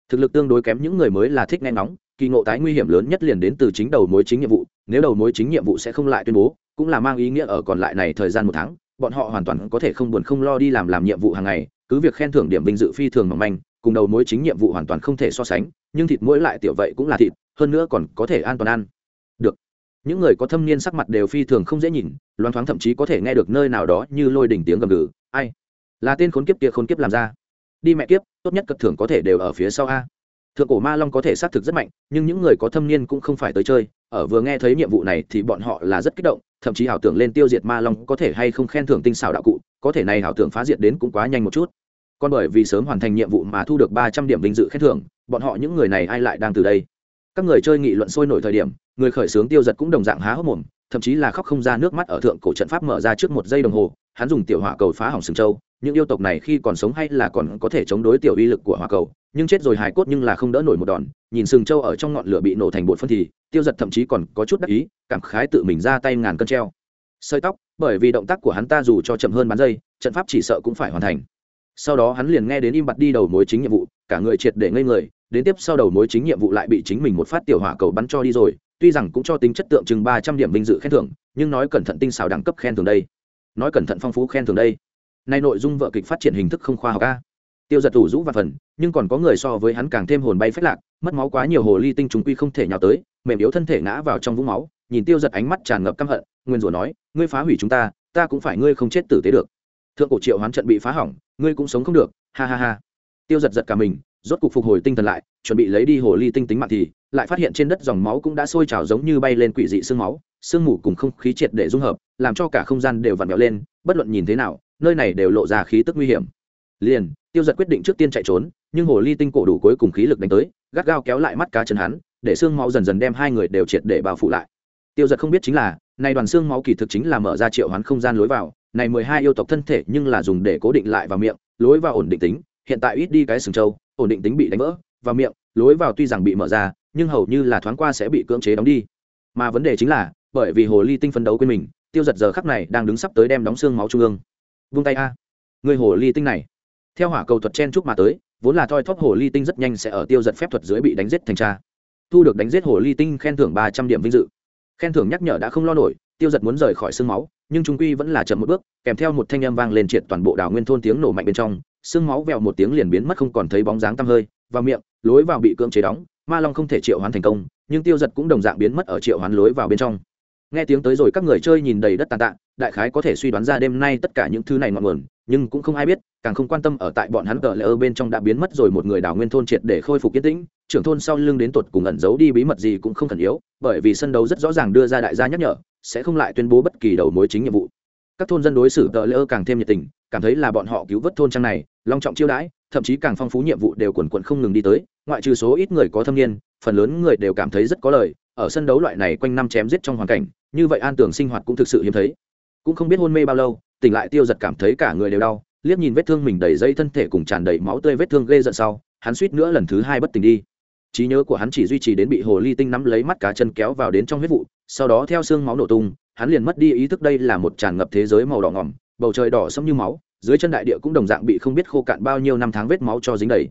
Thực lực tương đối kém những người mới là thích nghe ngóng kỳ ngộ tái nguy hiểm lớn nhất liền đến từ chính đầu mối chính nhiệm vụ, nếu đầu mối chính nhiệm vụ sẽ không lại tuyên bố, cũng là mang ý nghĩa ở còn lại này thời gian một tháng, bọn họ hoàn toàn có thể không buồn không lo đi làm làm nhiệm vụ hàng ngày, cứ việc khen thưởng điểm vinh dự phi thường mỏng manh, cùng đầu mối chính nhiệm vụ hoàn toàn không thể so sánh, nhưng thịt mỗi lại tiểu vậy cũng là thịt, hơn nữa còn có thể an toàn ăn. Được. Những người có thâm niên sắc mặt đều phi thường không dễ nhìn, loan thoáng thậm chí có thể nghe được nơi nào đó như lôi đỉnh tiếng gầm gừ. Ai? Là tên khốn kiếp kia khốn kiếp làm ra. Đi mẹ kiếp, tốt nhất cật thưởng có thể đều ở phía sau a thượng cổ ma long có thể xác thực rất mạnh, nhưng những người có thâm niên cũng không phải tới chơi. Ở vừa nghe thấy nhiệm vụ này thì bọn họ là rất kích động, thậm chí ảo tưởng lên tiêu diệt ma long có thể hay không khen thưởng tinh xảo đạo cụ, có thể này ảo tưởng phá diệt đến cũng quá nhanh một chút. Còn bởi vì sớm hoàn thành nhiệm vụ mà thu được ba trăm điểm vinh dự khen thưởng, bọn họ những người này ai lại đang từ đây? Các người chơi nghị luận sôi nổi thời điểm, người khởi xướng tiêu giật cũng đồng dạng há hốc mồm, thậm chí là khóc không ra nước mắt ở thượng cổ trận pháp mở ra trước một giây đồng hồ, hắn dùng tiểu hỏa cầu phá hỏng sừng châu những yêu tộc này khi còn sống hay là còn có thể chống đối tiểu uy lực của hỏa cầu, nhưng chết rồi hài cốt nhưng là không đỡ nổi một đòn. Nhìn sừng châu ở trong ngọn lửa bị nổ thành bột phân thì, tiêu giật thậm chí còn có chút đắc ý, cảm khái tự mình ra tay ngàn cân treo. Sợi tóc, bởi vì động tác của hắn ta dù cho chậm hơn bán giây trận pháp chỉ sợ cũng phải hoàn thành. Sau đó hắn liền nghe đến im bặt đi đầu mối chính nhiệm vụ, cả người triệt để ngây người, đến tiếp sau đầu mối chính nhiệm vụ lại bị chính mình một phát tiểu hỏa cầu bắn cho đi rồi, tuy rằng cũng cho tính chất tượng chừng ba trăm điểm vinh dự khen thưởng, nhưng nói cẩn thận tinh xào đẳng cấp khen thưởng đây. Nói cẩn thận phong phú khen thưởng đây nay nội dung vợ kịch phát triển hình thức không khoa học a. Tiêu giật thủ rũ và phần, nhưng còn có người so với hắn càng thêm hồn bay phách lạc, mất máu quá nhiều hồ ly tinh chúng quy không thể nhào tới, mềm yếu thân thể ngã vào trong vũng máu, nhìn tiêu giật ánh mắt tràn ngập căm hận, nguyên rủa nói, ngươi phá hủy chúng ta ta cũng phải ngươi không chết tử tế được. Thượng cổ triệu hoán trận bị phá hỏng, ngươi cũng sống không được. Ha ha ha. Tiêu giật giật cả mình, rốt cục phục hồi tinh thần lại, chuẩn bị lấy đi hồ ly tinh tính mạng thì, lại phát hiện trên đất dòng máu cũng đã sôi trào giống như bay lên quỷ dị sương máu, sương mù cùng không khí triệt để dung hợp, làm cho cả không gian đều vặn vẹo lên, bất luận nhìn thế nào nơi này đều lộ ra khí tức nguy hiểm. Liền, tiêu giật quyết định trước tiên chạy trốn, nhưng hồ ly tinh cổ đủ cuối cùng khí lực đánh tới, gắt gao kéo lại mắt cá chân hắn, để xương máu dần dần đem hai người đều triệt để bao phủ lại. Tiêu giật không biết chính là này đoàn xương máu kỳ thực chính là mở ra triệu hoán không gian lối vào, này mười hai yêu tộc thân thể nhưng là dùng để cố định lại vào miệng, lối vào ổn định tính, hiện tại ít đi cái sừng trâu, ổn định tính bị đánh vỡ, vào miệng, lối vào tuy rằng bị mở ra, nhưng hầu như là thoáng qua sẽ bị cưỡng chế đóng đi. Mà vấn đề chính là, bởi vì hồ ly tinh phấn đấu quên mình, tiêu giật giờ khắc này đang đứng sắp tới đem đóng xương máu trung ương vung tay a. Người hồ ly tinh này. Theo hỏa cầu thuật chen chúc mà tới, vốn là thoi thóp hồ ly tinh rất nhanh sẽ ở tiêu giật phép thuật dưới bị đánh giết thành tra. Thu được đánh giết hồ ly tinh khen thưởng ba trăm điểm vinh dự. Khen thưởng nhắc nhở đã không lo nổi, tiêu giật muốn rời khỏi sương máu, nhưng trung quy vẫn là chậm một bước, kèm theo một thanh âm vang lên triệt toàn bộ đảo nguyên thôn tiếng nổ mạnh bên trong sương máu vẹo một tiếng liền biến mất không còn thấy bóng dáng tăm hơi, vào miệng, lối vào bị cưỡng chế đóng, ma long không thể triệu hoán thành công, nhưng tiêu giật cũng đồng dạng biến mất ở triệu hoán lối vào bên trong nghe tiếng tới rồi các người chơi nhìn đầy đất tàn tạ, đại khái có thể suy đoán ra đêm nay tất cả những thứ này ngọn nguồn, nhưng cũng không ai biết, càng không quan tâm ở tại bọn hắn cờ lỡ bên trong đã biến mất rồi một người đào nguyên thôn triệt để khôi phục yên tĩnh, trưởng thôn sau lưng đến tột cùng ẩn giấu đi bí mật gì cũng không cần yếu, bởi vì sân đấu rất rõ ràng đưa ra đại gia nhắc nhở, sẽ không lại tuyên bố bất kỳ đầu mối chính nhiệm vụ. Các thôn dân đối xử cờ lỡ càng thêm nhiệt tình, cảm thấy là bọn họ cứu vớt thôn trang này, long trọng chiêu đãi, thậm chí càng phong phú nhiệm vụ đều quần quận không ngừng đi tới, ngoại trừ số ít người có thâm niên, phần lớn người đều cảm thấy rất có lời, ở sân đấu loại này quanh năm chém giết trong hoàn cảnh như vậy an tưởng sinh hoạt cũng thực sự hiếm thấy. Cũng không biết hôn mê bao lâu, tỉnh lại tiêu giật cảm thấy cả người đều đau, liếc nhìn vết thương mình đầy dây thân thể cùng tràn đầy máu tươi vết thương ghê giận sau, hắn suýt nữa lần thứ hai bất tỉnh đi. Trí nhớ của hắn chỉ duy trì đến bị hồ ly tinh nắm lấy mắt cá chân kéo vào đến trong huyết vụ, sau đó theo xương máu nổ tung, hắn liền mất đi ý thức đây là một tràn ngập thế giới màu đỏ ngỏm, bầu trời đỏ sẫm như máu, dưới chân đại địa cũng đồng dạng bị không biết khô cạn bao nhiêu năm tháng vết máu cho dính đầy.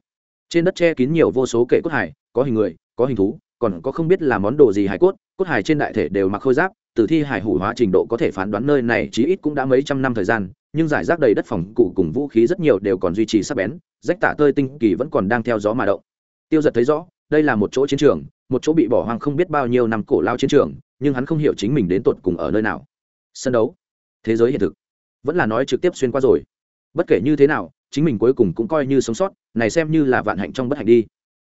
Trên đất che kín nhiều vô số kệ cốt hải, có hình người, có hình thú, còn có không biết là món đồ gì hải cốt cốt hải trên đại thể đều mặc khôi giáp từ thi hải hủ hóa trình độ có thể phán đoán nơi này chí ít cũng đã mấy trăm năm thời gian, nhưng giải rác đầy đất phòng cụ cùng vũ khí rất nhiều đều còn duy trì sắc bén, rách tả tơi tinh kỳ vẫn còn đang theo gió mà động. Tiêu giật thấy rõ, đây là một chỗ chiến trường, một chỗ bị bỏ hoang không biết bao nhiêu năm cổ lao chiến trường, nhưng hắn không hiểu chính mình đến tột cùng ở nơi nào. Sân đấu, thế giới hiện thực, vẫn là nói trực tiếp xuyên qua rồi. Bất kể như thế nào, chính mình cuối cùng cũng coi như sống sót, này xem như là vạn hạnh trong bất hạnh đi.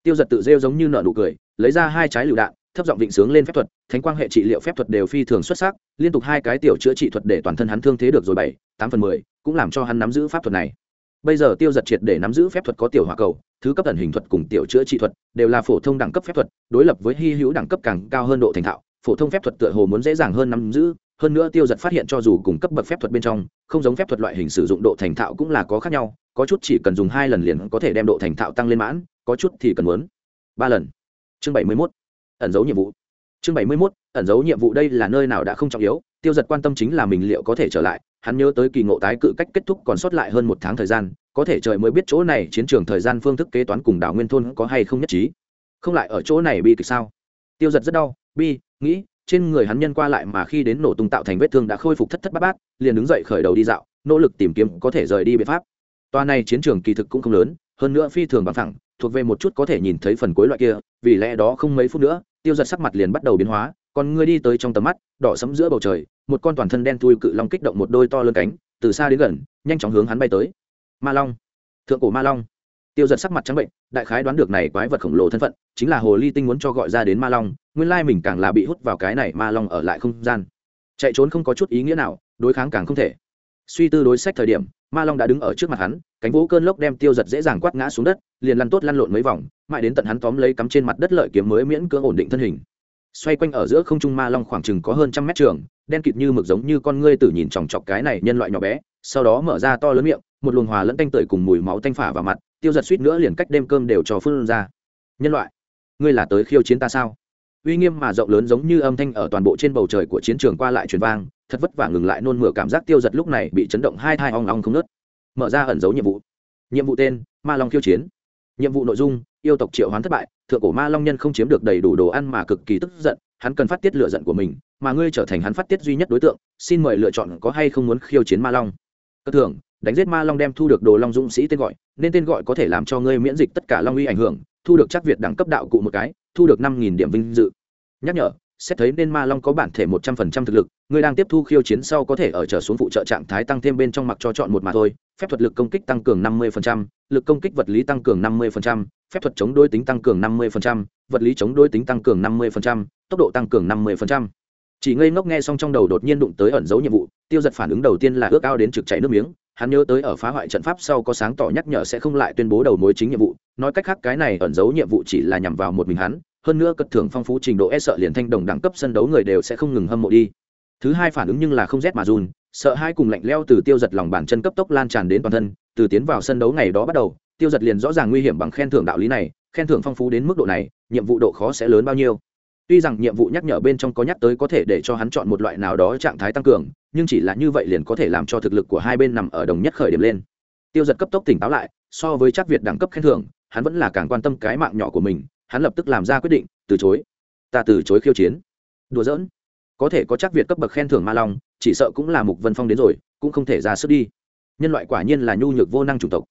Tiêu giật tự rêu giống như nợ nụ cười, lấy ra hai trái lựu đạn thấp giọng định sướng lên phép thuật, thánh quang hệ trị liệu phép thuật đều phi thường xuất sắc, liên tục hai cái tiểu chữa trị thuật để toàn thân hắn thương thế được rồi bảy, tám phần mười, cũng làm cho hắn nắm giữ pháp thuật này. Bây giờ tiêu giật triệt để nắm giữ phép thuật có tiểu hòa cầu, thứ cấp tần hình thuật cùng tiểu chữa trị thuật đều là phổ thông đẳng cấp phép thuật, đối lập với hy hữu đẳng cấp càng cao hơn độ thành thạo, phổ thông phép thuật tựa hồ muốn dễ dàng hơn nắm giữ, hơn nữa tiêu giật phát hiện cho dù cùng cấp bậc phép thuật bên trong, không giống phép thuật loại hình sử dụng độ thành thạo cũng là có khác nhau, có chút chỉ cần dùng hai lần liền có thể đem độ thành thạo tăng lên mãn, có chút thì cần muốn. Ba lần. Chương bảy mươi mốt ẩn dấu nhiệm vụ. Chương bảy mươi mốt, ẩn dấu nhiệm vụ đây là nơi nào đã không trọng yếu, tiêu giật quan tâm chính là mình liệu có thể trở lại. Hắn nhớ tới kỳ ngộ tái cự cách kết thúc còn sót lại hơn một tháng thời gian, có thể trời mới biết chỗ này chiến trường thời gian phương thức kế toán cùng đảo nguyên thôn có hay không nhất trí. Không lại ở chỗ này bi kịch sao? Tiêu giật rất đau, bi, nghĩ, trên người hắn nhân qua lại mà khi đến nổ tung tạo thành vết thương đã khôi phục thất thất bát bát, liền đứng dậy khởi đầu đi dạo, nỗ lực tìm kiếm có thể rời đi biện pháp. Toa này chiến trường kỳ thực cũng không lớn, hơn nữa phi thường bằng thẳng thuộc về một chút có thể nhìn thấy phần cuối loại kia, vì lẽ đó không mấy phút nữa tiêu giật sắc mặt liền bắt đầu biến hóa, còn ngươi đi tới trong tầm mắt, đỏ sẫm giữa bầu trời, một con toàn thân đen thui cự long kích động một đôi to lớn cánh, từ xa đến gần, nhanh chóng hướng hắn bay tới. Ma long. Thượng cổ ma long. Tiêu giật sắc mặt trắng bệnh, đại khái đoán được này quái vật khổng lồ thân phận, chính là hồ ly tinh muốn cho gọi ra đến ma long, nguyên lai mình càng là bị hút vào cái này ma long ở lại không gian. Chạy trốn không có chút ý nghĩa nào, đối kháng càng không thể suy tư đối sách thời điểm, ma long đã đứng ở trước mặt hắn, cánh vỗ cơn lốc đem tiêu giật dễ dàng quát ngã xuống đất, liền lăn tốt lăn lộn mấy vòng, mãi đến tận hắn tóm lấy cắm trên mặt đất lợi kiếm mới miễn cưỡng ổn định thân hình. Xoay quanh ở giữa không trung ma long khoảng chừng có hơn trăm mét trường, đen kịt như mực giống như con ngươi tử nhìn chòng chọc cái này nhân loại nhỏ bé, sau đó mở ra to lớn miệng, một luồng hòa lẫn tanh tưởi cùng mùi máu tanh phả vào mặt, tiêu giật suýt nữa liền cách đêm cơm đều cho phun ra. Nhân loại, ngươi là tới khiêu chiến ta sao? Uy nghiêm mà rộng lớn giống như âm thanh ở toàn bộ trên bầu trời của chiến trường qua lại truyền vang thật vất vả ngừng lại nôn mửa cảm giác tiêu giật lúc này bị chấn động hai thai ong ong không nớt mở ra ẩn dấu nhiệm vụ. Nhiệm vụ tên, ma long khiêu chiến. Nhiệm vụ nội dung, yêu tộc triệu hoán thất bại, thượng cổ ma long nhân không chiếm được đầy đủ đồ ăn mà cực kỳ tức giận, hắn cần phát tiết lựa giận của mình, mà ngươi trở thành hắn phát tiết duy nhất đối tượng, xin mời lựa chọn có hay không muốn khiêu chiến ma long. Cơ thưởng, đánh giết ma long đem thu được đồ long dũng sĩ tên gọi, nên tên gọi có thể làm cho ngươi miễn dịch tất cả long uy ảnh hưởng, thu được chắc việt đẳng cấp đạo cụ một cái, thu được năm nghìn điểm vinh dự. Nhắc nhở xét thấy nên ma long có bản thể một trăm phần trăm thực lực ngươi đang tiếp thu khiêu chiến sau có thể ở trở xuống phụ trợ trạng thái tăng thêm bên trong mặc cho chọn một mà thôi. Phép thuật lực công kích tăng cường năm mươi phần trăm, lực công kích vật lý tăng cường năm mươi phần trăm, phép thuật chống đối tính tăng cường năm mươi phần trăm, vật lý chống đối tính tăng cường năm mươi phần trăm, tốc độ tăng cường năm mươi phần trăm. chỉ ngây ngốc nghe xong trong đầu đột nhiên đụng tới ẩn dấu nhiệm vụ tiêu giật phản ứng đầu tiên là ước ao đến trực chảy nước miếng. Hắn nhớ tới ở phá hoại trận pháp sau có sáng tỏ nhắc nhở sẽ không lại tuyên bố đầu mối chính nhiệm vụ. Nói cách khác cái này ẩn dấu nhiệm vụ chỉ là nhằm vào một mình hắn hơn nữa cất thưởng phong phú trình độ e sợ liền thanh đồng đẳng cấp sân đấu người đều sẽ không ngừng hâm mộ đi. Thứ hai phản ứng nhưng là không rét mà run, sợ hai cùng lạnh leo từ tiêu giật lòng bàn chân cấp tốc lan tràn đến toàn thân, từ tiến vào sân đấu ngày đó bắt đầu, tiêu giật liền rõ ràng nguy hiểm bằng khen thưởng đạo lý này, khen thưởng phong phú đến mức độ này, nhiệm vụ độ khó sẽ lớn bao nhiêu. Tuy rằng nhiệm vụ nhắc nhở bên trong có nhắc tới có thể để cho hắn chọn một loại nào đó trạng thái tăng cường, nhưng chỉ là như vậy liền có thể làm cho thực lực của hai bên nằm ở đồng nhất khởi điểm lên. Tiêu giật cấp tốc tỉnh táo lại, so với chắc việt đẳng cấp khen thưởng, hắn vẫn là càng quan tâm cái mạng nhỏ của mình hắn lập tức làm ra quyết định, từ chối. Ta từ chối khiêu chiến. Đùa giỡn. Có thể có chắc việc cấp bậc khen thưởng ma long, chỉ sợ cũng là mục vân phong đến rồi, cũng không thể ra sức đi. Nhân loại quả nhiên là nhu nhược vô năng chủng tộc.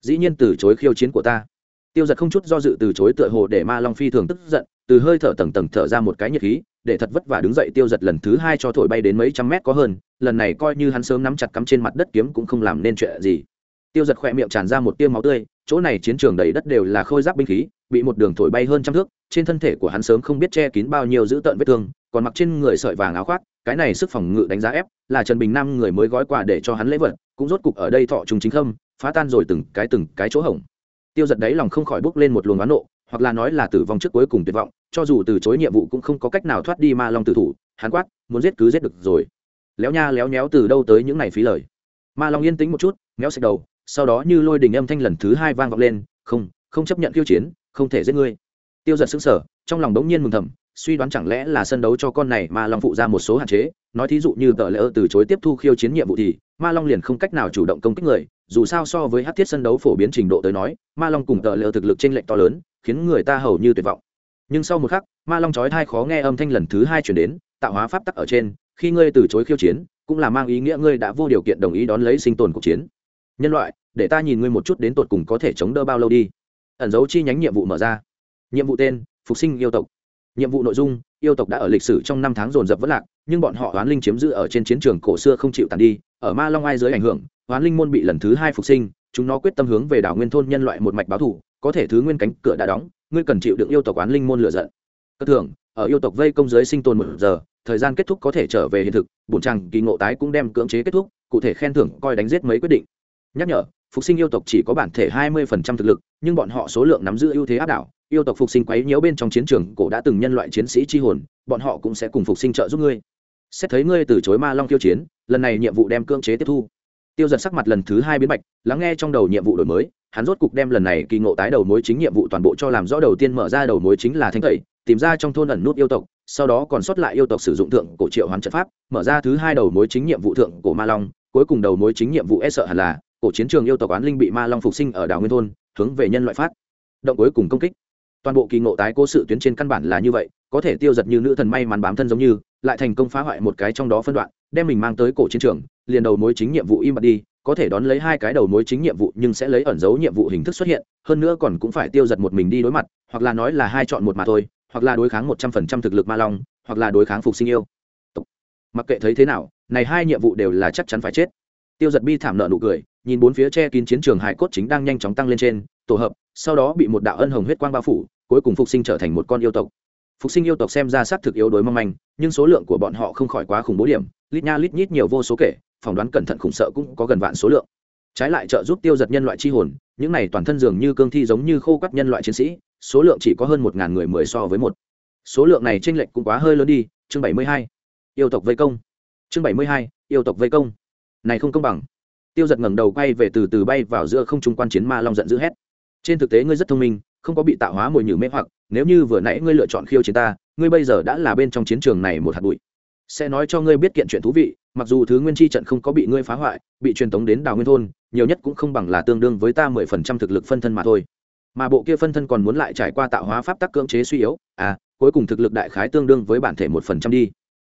Dĩ nhiên từ chối khiêu chiến của ta. Tiêu giật không chút do dự từ chối tựa hồ để ma long phi thường tức giận, từ hơi thở tầng tầng thở ra một cái nhiệt khí, để thật vất vả đứng dậy tiêu giật lần thứ hai cho thổi bay đến mấy trăm mét có hơn, lần này coi như hắn sớm nắm chặt cắm trên mặt đất kiếm cũng không làm nên chuyện gì. Tiêu giật khỏe miệng tràn ra một tiêu máu tươi, chỗ này chiến trường đầy đất đều là khôi giáp binh khí bị một đường thổi bay hơn trăm thước, trên thân thể của hắn sớm không biết che kín bao nhiêu dữ tợn vết thương, còn mặc trên người sợi vàng áo khoác, cái này sức phòng ngự đánh giá ép, là trần bình nam người mới gói quà để cho hắn lễ vật, cũng rốt cục ở đây thọ trùng chính khâm, phá tan rồi từng cái từng cái chỗ hỏng tiêu giật đấy lòng không khỏi bước lên một luồng oán nộ, hoặc là nói là tử vong trước cuối cùng tuyệt vọng, cho dù từ chối nhiệm vụ cũng không có cách nào thoát đi ma long tử thủ, hắn quát, muốn giết cứ giết được rồi. Léo nha, léo nhéo từ đâu tới những này phí lời? Ma long yên tĩnh một chút méo sạch đầu, sau đó như lôi đình âm thanh lần thứ hai vang vọng lên, không không chấp nhận khiêu chiến không thể giết ngươi. Tiêu giật xứng sở trong lòng đống nhiên mừng thầm, suy đoán chẳng lẽ là sân đấu cho con này ma long phụ ra một số hạn chế. Nói thí dụ như tờ lỡ từ chối tiếp thu khiêu chiến nhiệm vụ thì, ma long liền không cách nào chủ động công kích người. Dù sao so với hát thiết sân đấu phổ biến trình độ tới nói, ma long cùng tờ lỡ thực lực t r ê n lệch to lớn, khiến người ta hầu như tuyệt vọng. Nhưng sau một khắc, ma long trói thai khó nghe âm thanh lần thứ hai chuyển đến, tạo hóa pháp tắc ở trên. Khi ngươi từ chối khiêu chiến, cũng là mang ý nghĩa ngươi đã vô điều kiện đồng ý đón lấy sinh tồn cuộc chiến. Nhân loại, để ta nhìn ngươi một chút đến tột cùng có thể chống đỡ bao lâu đi ẩn dấu chi nhánh nhiệm vụ mở ra. Nhiệm vụ tên, phục sinh yêu tộc. Nhiệm vụ nội dung, yêu tộc đã ở lịch sử trong năm tháng dồn dập vất lạc, nhưng bọn họ oán linh chiếm giữ ở trên chiến trường cổ xưa không chịu tàn đi, ở ma long ai dưới ảnh hưởng oán linh môn bị lần thứ hai phục sinh, chúng nó quyết tâm hướng về đảo nguyên thôn nhân loại một mạch báo thủ có thể thứ nguyên cánh cửa đã đóng, ngươi cần chịu đựng yêu tộc oán linh môn lựa giận. Cơ thưởng, ở yêu tộc vây công giới sinh tồn một giờ, thời gian kết thúc có thể trở về hiện thực, bổn trăng kỳ ngộ tái cũng đem cưỡng chế kết thúc, cụ thể khen thưởng coi đánh giết mấy quyết định. Nhắc nhở phục sinh yêu tộc chỉ có bản thể hai mươi thực lực, nhưng bọn họ số lượng nắm giữ ưu thế áp đảo. Yêu tộc phục sinh quấy nhiễu bên trong chiến trường, cổ đã từng nhân loại chiến sĩ chi hồn, bọn họ cũng sẽ cùng phục sinh trợ giúp ngươi. Xét thấy ngươi từ chối ma long tiêu chiến, lần này nhiệm vụ đem cưỡng chế tiếp thu. Tiêu giật sắc mặt lần thứ hai biến bạch, lắng nghe trong đầu nhiệm vụ đổi mới, hắn rốt cục đem lần này kỳ ngộ tái đầu mối chính nhiệm vụ toàn bộ cho làm rõ đầu tiên mở ra đầu mối chính là thanh tẩy, tìm ra trong thôn ẩn nút yêu tộc, sau đó còn sót lại yêu tộc sử dụng thượng cổ triệu hoán trận pháp, mở ra thứ hai đầu mối chính nhiệm vụ thượng cổ ma long, cuối cùng đầu mối chính nhiệm vụ e sợ hẳn là cổ chiến trường yêu tộc oán linh bị ma long phục sinh ở đảo nguyên thôn, hướng về nhân loại phát. Động cuối cùng công kích. Toàn bộ kỳ ngộ tái cố sự tuyến trên căn bản là như vậy, có thể tiêu giật như nữ thần may mắn bám thân giống như, lại thành công phá hoại một cái trong đó phân đoạn, đem mình mang tới cổ chiến trường, liền đầu mối chính nhiệm vụ im bặt đi, có thể đón lấy hai cái đầu mối chính nhiệm vụ nhưng sẽ lấy ẩn dấu nhiệm vụ hình thức xuất hiện, hơn nữa còn cũng phải tiêu giật một mình đi đối mặt, hoặc là nói là hai chọn một mà thôi, hoặc là đối kháng một trăm phần trăm thực lực ma long, hoặc là đối kháng phục sinh yêu. Mặc kệ thấy thế nào, này hai nhiệm vụ đều là chắc chắn phải chết tiêu giật bi thảm nợ nụ cười, nhìn bốn phía che kín chiến trường hải cốt chính đang nhanh chóng tăng lên trên, tổ hợp, sau đó bị một đạo ân hồng huyết quang bao phủ, cuối cùng phục sinh trở thành một con yêu tộc. Phục sinh yêu tộc xem ra xác thực yếu đối mong manh, nhưng số lượng của bọn họ không khỏi quá khủng bố điểm, lít nha lít nhít nhiều vô số kể, phỏng đoán cẩn thận khủng sợ cũng có gần vạn số lượng. Trái lại trợ giúp tiêu giật nhân loại chi hồn, những này toàn thân dường như cương thi giống như khô quắt nhân loại chiến sĩ, số lượng chỉ có hơn một ngàn người mười so với một. Số lượng này tranh lệch cũng quá hơi lớn đi, chương bảy mươi hai. Yêu tộc vây công. Chương bảy mươi hai, yêu tộc vây công này không công bằng. Tiêu giật ngẩng đầu quay về từ từ bay vào giữa không trung quan chiến ma long giận dữ hét. Trên thực tế ngươi rất thông minh, không có bị tạo hóa mồi nhử mê hoặc, nếu như vừa nãy ngươi lựa chọn khiêu chiến ta, ngươi bây giờ đã là bên trong chiến trường này một hạt bụi. Sẽ nói cho ngươi biết kiện chuyện thú vị, mặc dù thứ nguyên chi trận không có bị ngươi phá hoại, bị truyền tống đến đào nguyên thôn, nhiều nhất cũng không bằng là tương đương với ta mười phần trăm thực lực phân thân mà thôi. Mà bộ kia phân thân còn muốn lại trải qua tạo hóa pháp tắc cưỡng chế suy yếu à cuối cùng thực lực đại khái tương đương với bản thể một phần trăm đi.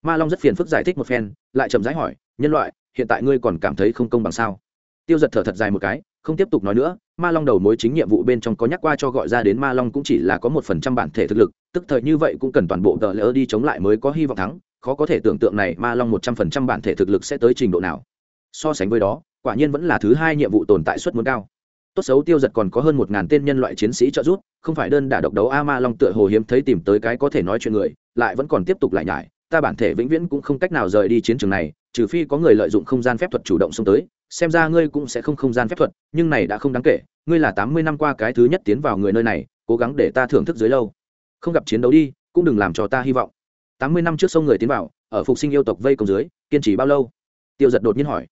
Ma long rất phiền phức giải thích một phen, lại chậm rãi hỏi, nhân loại hiện tại ngươi còn cảm thấy không công bằng sao? Tiêu giật thở thật dài một cái, không tiếp tục nói nữa, ma long đầu mối chính nhiệm vụ bên trong có nhắc qua cho gọi ra đến ma long cũng chỉ là có một phần trăm bản thể thực lực, tức thời như vậy cũng cần toàn bộ tờ lỡ đi chống lại mới có hy vọng thắng, khó có thể tưởng tượng này ma long một trăm phần trăm bản thể thực lực sẽ tới trình độ nào. So sánh với đó, quả nhiên vẫn là thứ hai nhiệm vụ tồn tại suất muốn cao. Tốt xấu tiêu giật còn có hơn một ngàn tên nhân loại chiến sĩ trợ giúp, không phải đơn đả độc đấu a ma long tựa hồ hiếm thấy tìm tới cái có thể nói chuyện người, lại vẫn còn tiếp tục lại nhải, ta bản thể vĩnh viễn cũng không cách nào rời đi chiến trường này trừ phi có người lợi dụng không gian phép thuật chủ động xông tới, xem ra ngươi cũng sẽ không không gian phép thuật, nhưng này đã không đáng kể, ngươi là tám mươi năm qua cái thứ nhất tiến vào người nơi này, cố gắng để ta thưởng thức dưới lâu. Không gặp chiến đấu đi, cũng đừng làm cho ta hy vọng. Tám mươi năm trước sông người tiến vào, ở phục sinh yêu tộc vây công dưới, kiên trì bao lâu? Tiêu giật đột nhiên hỏi.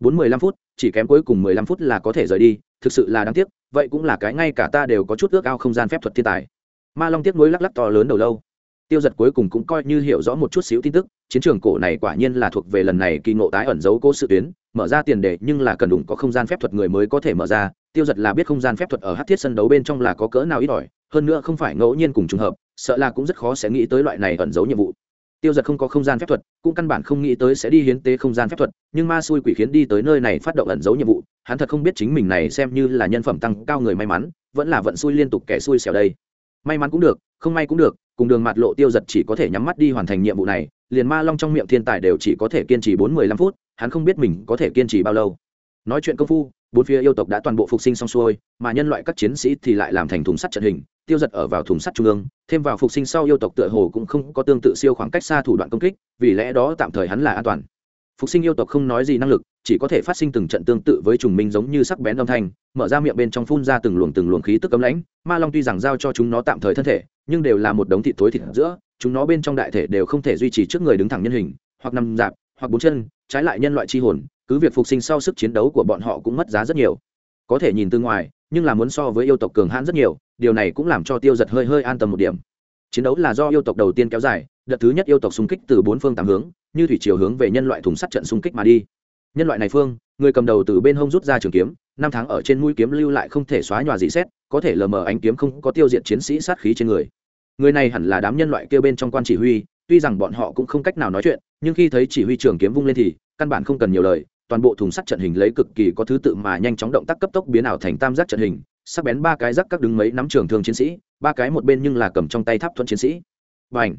bốn mươi lăm phút, chỉ kém cuối cùng mười lăm phút là có thể rời đi, thực sự là đáng tiếc, vậy cũng là cái ngay cả ta đều có chút ước ao không gian phép thuật thiên tài. Ma long tiếc nuối lắc lắc to lớn đầu lâu tiêu giật cuối cùng cũng coi như hiểu rõ một chút xíu tin tức, chiến trường cổ này quả nhiên là thuộc về lần này kỳ ngộ tái ẩn giấu cố sự tuyến, mở ra tiền đề nhưng là cần đủng có không gian phép thuật người mới có thể mở ra, tiêu giật là biết không gian phép thuật ở hát thiết sân đấu bên trong là có cỡ nào ít ỏi, hơn nữa không phải ngẫu nhiên cùng trùng hợp, sợ là cũng rất khó sẽ nghĩ tới loại này ẩn giấu nhiệm vụ. Tiêu giật không có không gian phép thuật, cũng căn bản không nghĩ tới sẽ đi hiến tế không gian phép thuật, nhưng ma xui quỷ khiến đi tới nơi này phát động ẩn giấu nhiệm vụ, hắn thật không biết chính mình này xem như là nhân phẩm tăng cao người may mắn, vẫn là vận xui liên tục kẻ xui xẻo đây. May mắn cũng được, không may cũng được cùng đường mặt lộ tiêu giật chỉ có thể nhắm mắt đi hoàn thành nhiệm vụ này, liền ma long trong miệng thiên tài đều chỉ có thể kiên trì bốn mươi lăm phút, hắn không biết mình có thể kiên trì bao lâu. Nói chuyện công phu, bốn phía yêu tộc đã toàn bộ phục sinh xong xuôi, mà nhân loại các chiến sĩ thì lại làm thành thùng sắt trận hình, tiêu giật ở vào thùng sắt trung ương, thêm vào phục sinh sau yêu tộc tựa hồ cũng không có tương tự siêu khoảng cách xa thủ đoạn công kích, vì lẽ đó tạm thời hắn là an toàn. Phục sinh yêu tộc không nói gì năng lực, chỉ có thể phát sinh từng trận tương tự với trùng minh giống như sắc bén âm thanh, mở ra miệng bên trong phun ra từng luồng từng luồng khí tức cấm lãnh, ma long tuy rằng giao cho chúng nó tạm thời thân thể nhưng đều là một đống thịt thối thịt giữa, chúng nó bên trong đại thể đều không thể duy trì trước người đứng thẳng nhân hình, hoặc nằm dạp, hoặc bốn chân, trái lại nhân loại chi hồn, cứ việc phục sinh sau sức chiến đấu của bọn họ cũng mất giá rất nhiều. Có thể nhìn từ ngoài, nhưng là muốn so với yêu tộc cường hãn rất nhiều, điều này cũng làm cho tiêu giật hơi hơi an tâm một điểm. Chiến đấu là do yêu tộc đầu tiên kéo dài, đợt thứ nhất yêu tộc xung kích từ bốn phương tám hướng, như thủy chiều hướng về nhân loại thùng sắt trận xung kích mà đi. Nhân loại này phương, người cầm đầu từ bên hông rút ra trường kiếm, năm tháng ở trên mũi kiếm lưu lại không thể xóa nhòa dị xét có thể lờ mờ ánh kiếm không có tiêu diệt chiến sĩ sát khí trên người. Người này hẳn là đám nhân loại kêu bên trong quan chỉ huy, tuy rằng bọn họ cũng không cách nào nói chuyện, nhưng khi thấy chỉ huy trường kiếm vung lên thì, căn bản không cần nhiều lời, toàn bộ thùng sắt trận hình lấy cực kỳ có thứ tự mà nhanh chóng động tác cấp tốc biến ảo thành tam giác trận hình, sắc bén ba cái rắc các đứng mấy nắm trường thương chiến sĩ, ba cái một bên nhưng là cầm trong tay tháp thuận chiến sĩ. Và ảnh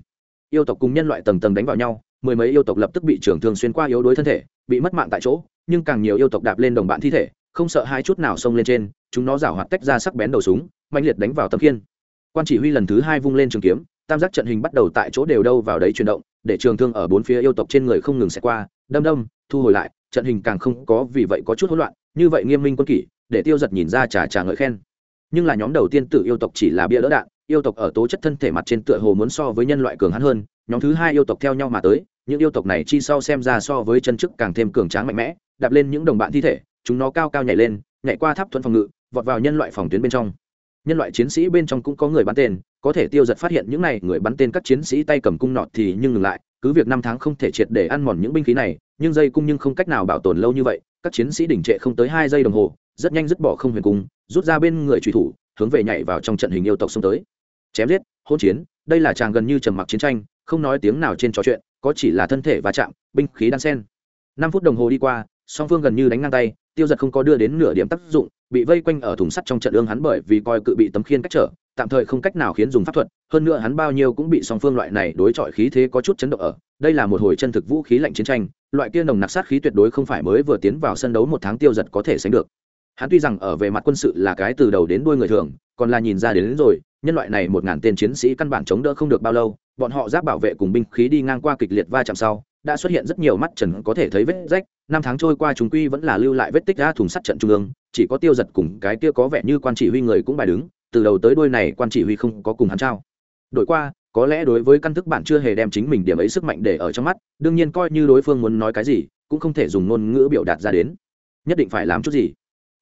yêu tộc cùng nhân loại tầng tầng đánh vào nhau, mười mấy yêu tộc lập tức bị trường thương xuyên qua yếu đối thân thể, bị mất mạng tại chỗ, nhưng càng nhiều yêu tộc đạp lên đồng bạn thi thể, không sợ hai chút nào xông lên trên chúng nó rảo hoạt tách ra sắc bén đầu súng mạnh liệt đánh vào tấm khiên. Quan chỉ huy lần thứ hai vung lên trường kiếm, tam giác trận hình bắt đầu tại chỗ đều đâu vào đấy chuyển động, để trường thương ở bốn phía yêu tộc trên người không ngừng xẹt qua, đâm đâm, thu hồi lại, trận hình càng không có vì vậy có chút hỗn loạn, như vậy nghiêm minh quân kỷ, để tiêu giật nhìn ra trả trả ngợi khen. Nhưng là nhóm đầu tiên tự yêu tộc chỉ là bia đỡ đạn, yêu tộc ở tố chất thân thể mặt trên tựa hồ muốn so với nhân loại cường hắn hơn, nhóm thứ hai yêu tộc theo nhau mà tới, những yêu tộc này chi sau xem ra so với chân chức càng thêm cường tráng mạnh mẽ, đạp lên những đồng bạn thi thể, chúng nó cao cao nhảy lên, nhảy qua tháp thuận phòng ngự vọt vào nhân loại phòng tuyến bên trong. Nhân loại chiến sĩ bên trong cũng có người bắn tên, có thể tiêu giật phát hiện những này người bắn tên các chiến sĩ tay cầm cung nọt thì nhưng ngừng lại, cứ việc năm tháng không thể triệt để ăn mòn những binh khí này, nhưng dây cung nhưng không cách nào bảo tồn lâu như vậy, các chiến sĩ đỉnh trệ không tới hai giây đồng hồ, rất nhanh dứt bỏ không huyền cung, rút ra bên người truy thủ, hướng về nhảy vào trong trận hình yêu tộc xông tới. Chém giết hôn chiến, đây là chàng gần như trầm mặc chiến tranh, không nói tiếng nào trên trò chuyện, có chỉ là thân thể va chạm, binh khí đan sen. Năm phút đồng hồ đi qua, song phương gần như đánh ngang tay tiêu giật không có đưa đến nửa điểm tác dụng bị vây quanh ở thùng sắt trong trận ương hắn bởi vì coi cự bị tấm khiên cách trở tạm thời không cách nào khiến dùng pháp thuật hơn nữa hắn bao nhiêu cũng bị song phương loại này đối chọi khí thế có chút chấn động ở. Đây là một hồi chân thực vũ khí lạnh chiến tranh loại kia nồng nặc sát khí tuyệt đối không phải mới vừa tiến vào sân đấu một tháng tiêu giật có thể sánh được. Hắn tuy rằng ở về mặt quân sự là cái từ đầu đến đuôi người thường còn là nhìn ra đến, đến rồi nhân loại này một ngàn tên chiến sĩ căn bản chống đỡ không được bao lâu bọn họ giáp bảo vệ cùng binh khí đi ngang qua kịch liệt va chạm sau đã xuất hiện rất nhiều mắt trần có thể thấy vết rách, năm tháng trôi qua chúng quy vẫn là lưu lại vết tích ra thùng sắt trận trung ương, chỉ có tiêu giật cùng cái kia có vẻ như quan chỉ huy người cũng bài đứng, từ đầu tới đuôi này quan chỉ huy không có cùng hắn trao. Đổi qua, có lẽ đối với căn thức bạn chưa hề đem chính mình điểm ấy sức mạnh để ở trong mắt, đương nhiên coi như đối phương muốn nói cái gì, cũng không thể dùng ngôn ngữ biểu đạt ra đến. Nhất định phải làm chút gì.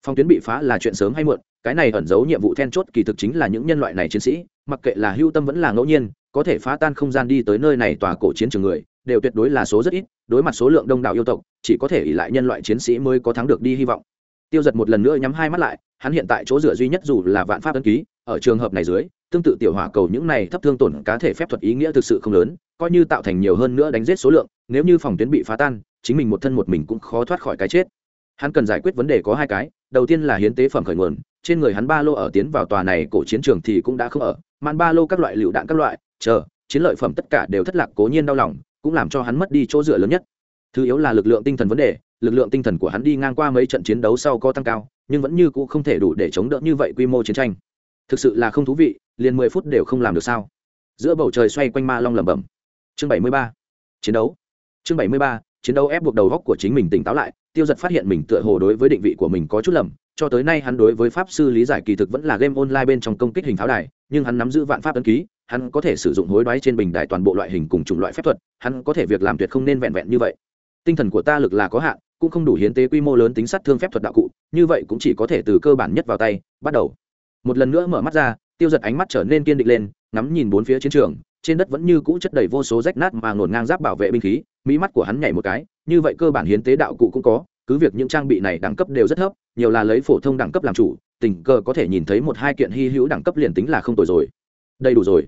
Phong tuyến bị phá là chuyện sớm hay muộn, cái này ẩn giấu nhiệm vụ then chốt kỳ thực chính là những nhân loại này chiến sĩ, mặc kệ là hưu tâm vẫn là ngẫu nhiên, có thể phá tan không gian đi tới nơi này tòa cổ chiến trường người đều tuyệt đối là số rất ít, đối mặt số lượng đông đảo yêu tộc, chỉ có thể ỉ lại nhân loại chiến sĩ mới có thắng được đi hy vọng. Tiêu giật một lần nữa nhắm hai mắt lại, hắn hiện tại chỗ dựa duy nhất dù là vạn pháp ấn ký, ở trường hợp này dưới, tương tự tiểu hỏa cầu những này thấp thương tổn cá thể phép thuật ý nghĩa thực sự không lớn, coi như tạo thành nhiều hơn nữa đánh giết số lượng, nếu như phòng tuyến bị phá tan, chính mình một thân một mình cũng khó thoát khỏi cái chết. Hắn cần giải quyết vấn đề có hai cái, đầu tiên là hiến tế phẩm khởi nguồn, trên người hắn ba lô ở tiến vào tòa này cổ chiến trường thì cũng đã không ở màn ba lô các loại lựu đạn các loại, chờ, chiến lợi phẩm tất cả đều thất lạc cố nhiên đau lòng cũng làm cho hắn mất đi chỗ dựa lớn nhất. Thứ yếu là lực lượng tinh thần vấn đề, lực lượng tinh thần của hắn đi ngang qua mấy trận chiến đấu sau có tăng cao, nhưng vẫn như cũ không thể đủ để chống đỡ như vậy quy mô chiến tranh. Thực sự là không thú vị, liền mười phút đều không làm được sao? Giữa bầu trời xoay quanh ma long lẩm bẩm. Chương bảy mươi ba, chiến đấu. Chương bảy mươi ba, chiến đấu ép buộc đầu góc của chính mình tỉnh táo lại, tiêu giật phát hiện mình tựa hồ đối với định vị của mình có chút lầm, cho tới nay hắn đối với pháp sư lý giải kỳ thực vẫn là game online bên trong công kích hình pháo đài, nhưng hắn nắm giữ vạn pháp ấn ký hắn có thể sử dụng hối đoái trên bình đài toàn bộ loại hình cùng chủng loại phép thuật, hắn có thể việc làm tuyệt không nên vẹn vẹn như vậy. Tinh thần của ta lực là có hạn, cũng không đủ hiến tế quy mô lớn tính sát thương phép thuật đạo cụ, như vậy cũng chỉ có thể từ cơ bản nhất vào tay, bắt đầu. Một lần nữa mở mắt ra, tiêu giật ánh mắt trở nên kiên định lên, ngắm nhìn bốn phía chiến trường, trên đất vẫn như cũ chất đầy vô số rách nát mà ngổn ngang giáp bảo vệ binh khí, mỹ mắt của hắn nhảy một cái, như vậy cơ bản hiến tế đạo cụ cũng có, cứ việc những trang bị này đẳng cấp đều rất thấp, nhiều là lấy phổ thông đẳng cấp làm chủ, tình cờ có thể nhìn thấy một hai kiện hy hữu đẳng cấp liền tính là không tồi rồi đầy đủ rồi.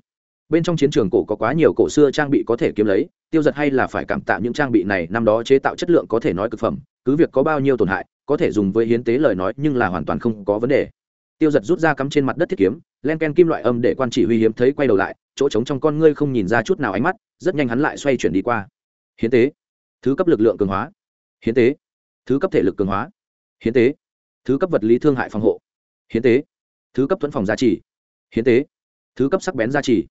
Bên trong chiến trường cổ có quá nhiều cổ xưa trang bị có thể kiếm lấy tiêu giật hay là phải cảm tạ những trang bị này năm đó chế tạo chất lượng có thể nói cực phẩm cứ việc có bao nhiêu tổn hại có thể dùng với hiến tế lời nói nhưng là hoàn toàn không có vấn đề. Tiêu giật rút ra cắm trên mặt đất thiết kiếm len ken kim loại âm để quan chỉ huy hiếm thấy quay đầu lại chỗ trống trong con ngươi không nhìn ra chút nào ánh mắt rất nhanh hắn lại xoay chuyển đi qua. Hiến tế. Thứ cấp lực lượng cường hóa. Hiến tế. Thứ cấp thể lực cường hóa. Hiến tế. Thứ cấp vật lý thương hại phòng hộ. Hiến tế. Thứ cấp thuẫn phòng giá trị, hiến tế thứ cấp sắc bén gia trì.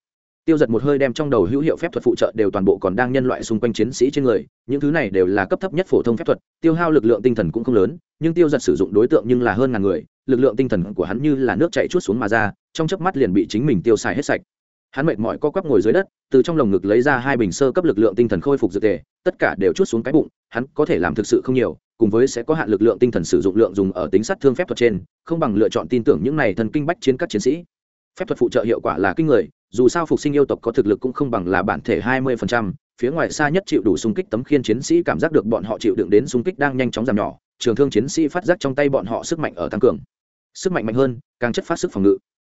Tiêu giật một hơi đem trong đầu hữu hiệu phép thuật phụ trợ đều toàn bộ còn đang nhân loại xung quanh chiến sĩ trên người, những thứ này đều là cấp thấp nhất phổ thông phép thuật, tiêu hao lực lượng tinh thần cũng không lớn, nhưng tiêu giật sử dụng đối tượng nhưng là hơn ngàn người, lực lượng tinh thần của hắn như là nước chạy chút xuống mà ra, trong chớp mắt liền bị chính mình tiêu xài hết sạch. Hắn mệt mỏi co quắp ngồi dưới đất, từ trong lồng ngực lấy ra hai bình sơ cấp lực lượng tinh thần khôi phục dược tề, tất cả đều chút xuống cái bụng, hắn có thể làm thực sự không nhiều, cùng với sẽ có hạn lực lượng tinh thần sử dụng lượng dùng ở tính sát thương phép thuật trên, không bằng lựa chọn tin tưởng những này thần kinh bách chiến các chiến sĩ phép thuật phụ trợ hiệu quả là kinh người dù sao phục sinh yêu tộc có thực lực cũng không bằng là bản thể hai 20%, phía ngoài xa nhất chịu đủ xung kích tấm khiên chiến sĩ cảm giác được bọn họ chịu đựng đến xung kích đang nhanh chóng giảm nhỏ trường thương chiến sĩ phát giác trong tay bọn họ sức mạnh ở tăng cường. Sức mạnh mạnh hơn càng chất phát sức phòng ngự.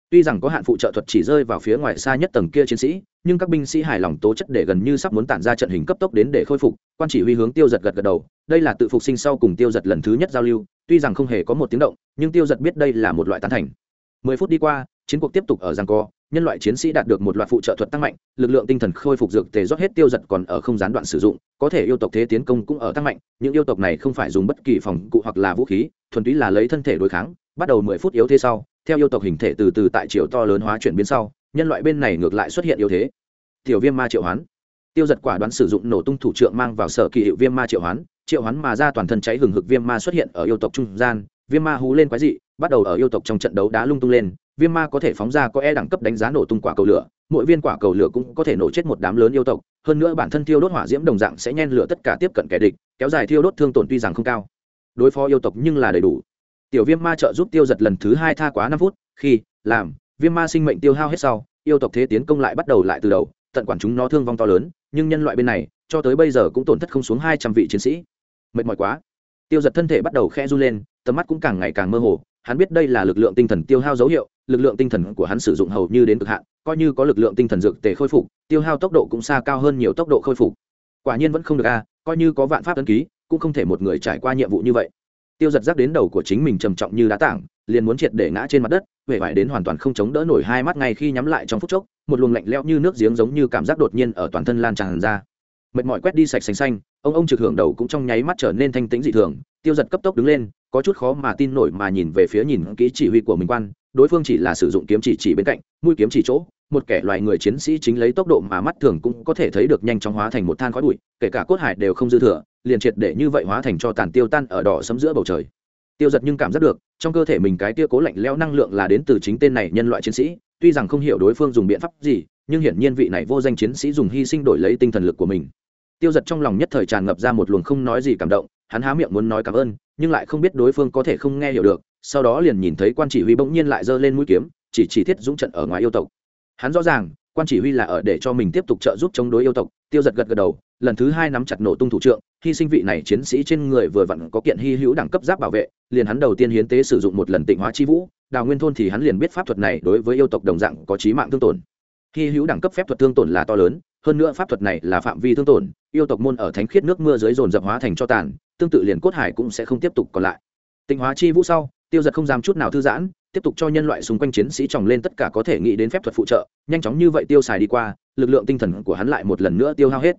Tuy rằng có hạn phụ trợ thuật chỉ rơi vào phía ngoài xa nhất tầng kia chiến sĩ nhưng các binh sĩ hài lòng tố chất để gần như sắp muốn tản ra trận hình cấp tốc đến để khôi phục quan chỉ huy hướng tiêu giật gật gật đầu đây là tự phục sinh sau cùng tiêu giật lần thứ nhất giao lưu tuy rằng không hề có một tiếng động nhưng tiêu giật biết đây là một loại tán thành. Mười phút đi qua chiến cuộc tiếp tục ở giang co, nhân loại chiến sĩ đạt được một loạt phụ trợ thuật tăng mạnh, lực lượng tinh thần khôi phục dược tề rót hết tiêu giật còn ở không gián đoạn sử dụng, có thể yêu tộc thế tiến công cũng ở tăng mạnh, những yêu tộc này không phải dùng bất kỳ phòng cụ hoặc là vũ khí, thuần túy là lấy thân thể đối kháng, bắt đầu mười phút yếu thế sau, theo yêu tộc hình thể từ từ tại chiều to lớn hóa chuyển biến sau, nhân loại bên này ngược lại xuất hiện yếu thế. Tiểu viêm ma triệu hoán. Tiêu giật quả đoán sử dụng nổ tung thủ trượng mang vào sở kỳ hiệu viêm ma triệu hoán triệu hoán mà ra toàn thân cháy hừng hực viêm ma xuất hiện ở yêu tộc trung gian, viêm ma hú lên quái dị, bắt đầu ở yêu tộc trong trận đấu đá lung tung lên viêm ma có thể phóng ra có e đẳng cấp đánh giá nổ tung quả cầu lửa, mỗi viên quả cầu lửa cũng có thể nổ chết một đám lớn yêu tộc, hơn nữa bản thân thiêu đốt hỏa diễm đồng dạng sẽ nhen lửa tất cả tiếp cận kẻ địch, kéo dài thiêu đốt thương tổn tuy rằng không cao. Đối phó yêu tộc nhưng là đầy đủ. Tiểu viêm ma trợ giúp tiêu giật lần thứ hai tha quá năm phút, khi, làm, viêm ma sinh mệnh tiêu hao hết sau, yêu tộc thế tiến công lại bắt đầu lại từ đầu, tận quản chúng nó thương vong to lớn, nhưng nhân loại bên này, cho tới bây giờ cũng tổn thất không xuống hai trăm vị chiến sĩ. Mệt mỏi quá. Tiêu giật thân thể bắt đầu khe run lên, tầm mắt cũng càng ngày càng mơ hồ hắn biết đây là lực lượng tinh thần tiêu hao dấu hiệu, lực lượng tinh thần của hắn sử dụng hầu như đến cực hạn, coi như có lực lượng tinh thần dược tề khôi phục, tiêu hao tốc độ cũng xa cao hơn nhiều tốc độ khôi phục. Quả nhiên vẫn không được a, coi như có vạn pháp ấn ký, cũng không thể một người trải qua nhiệm vụ như vậy. Tiêu giật rác đến đầu của chính mình trầm trọng như đá tảng, liền muốn triệt để ngã trên mặt đất huệ vải đến hoàn toàn không chống đỡ nổi hai mắt ngay khi nhắm lại trong phút chốc, một luồng lạnh lẽo như nước giếng giống như cảm giác đột nhiên ở toàn thân lan tràn ra. Mệt mỏi quét đi sạch xanh xanh, ông ông trực hưởng đầu cũng trong nháy mắt trở nên thanh tĩnh dị thường, tiêu giật cấp tốc đứng lên có chút khó mà tin nổi mà nhìn về phía nhìn kỹ chỉ huy của mình quan, đối phương chỉ là sử dụng kiếm chỉ chỉ bên cạnh, mũi kiếm chỉ chỗ, một kẻ loài người chiến sĩ chính lấy tốc độ mà mắt thường cũng có thể thấy được nhanh chóng hóa thành một than khói bụi, kể cả cốt hải đều không dư thừa, liền triệt để như vậy hóa thành cho tàn tiêu tan ở đỏ sấm giữa bầu trời. Tiêu giật nhưng cảm giác được, trong cơ thể mình cái tia cố lạnh leo năng lượng là đến từ chính tên này nhân loại chiến sĩ, tuy rằng không hiểu đối phương dùng biện pháp gì, nhưng hiển nhiên vị này vô danh chiến sĩ dùng hy sinh đổi lấy tinh thần lực của mình. Tiêu giật trong lòng nhất thời tràn ngập ra một luồng không nói gì cảm động, hắn há miệng muốn nói cảm ơn nhưng lại không biết đối phương có thể không nghe hiểu được, sau đó liền nhìn thấy quan chỉ huy bỗng nhiên lại giơ lên mũi kiếm, chỉ chỉ thiết dũng trận ở ngoài yêu tộc. Hắn rõ ràng, quan chỉ huy là ở để cho mình tiếp tục trợ giúp chống đối yêu tộc, tiêu giật gật gật đầu, lần thứ hai nắm chặt nổ tung thủ trượng, hy sinh vị này chiến sĩ trên người vừa vặn có kiện hy hữu đẳng cấp giáp bảo vệ, liền hắn đầu tiên hiến tế sử dụng một lần tịnh hóa chi vũ, đào nguyên thôn thì hắn liền biết pháp thuật này đối với yêu tộc đồng dạng có trí mạng thương tổn. Hy hữu đẳng cấp phép thuật thương tổn là to lớn, hơn nữa pháp thuật này là phạm vi thương tổn, yêu tộc môn ở thánh khiết nước mưa dưới dồn dập hóa thành cho tàn tương tự liền cốt hải cũng sẽ không tiếp tục còn lại. Tịnh hóa chi vũ sau, tiêu giật không dám chút nào thư giãn, tiếp tục cho nhân loại xung quanh chiến sĩ tròng lên tất cả có thể nghĩ đến phép thuật phụ trợ, nhanh chóng như vậy tiêu xài đi qua, lực lượng tinh thần của hắn lại một lần nữa tiêu hao hết.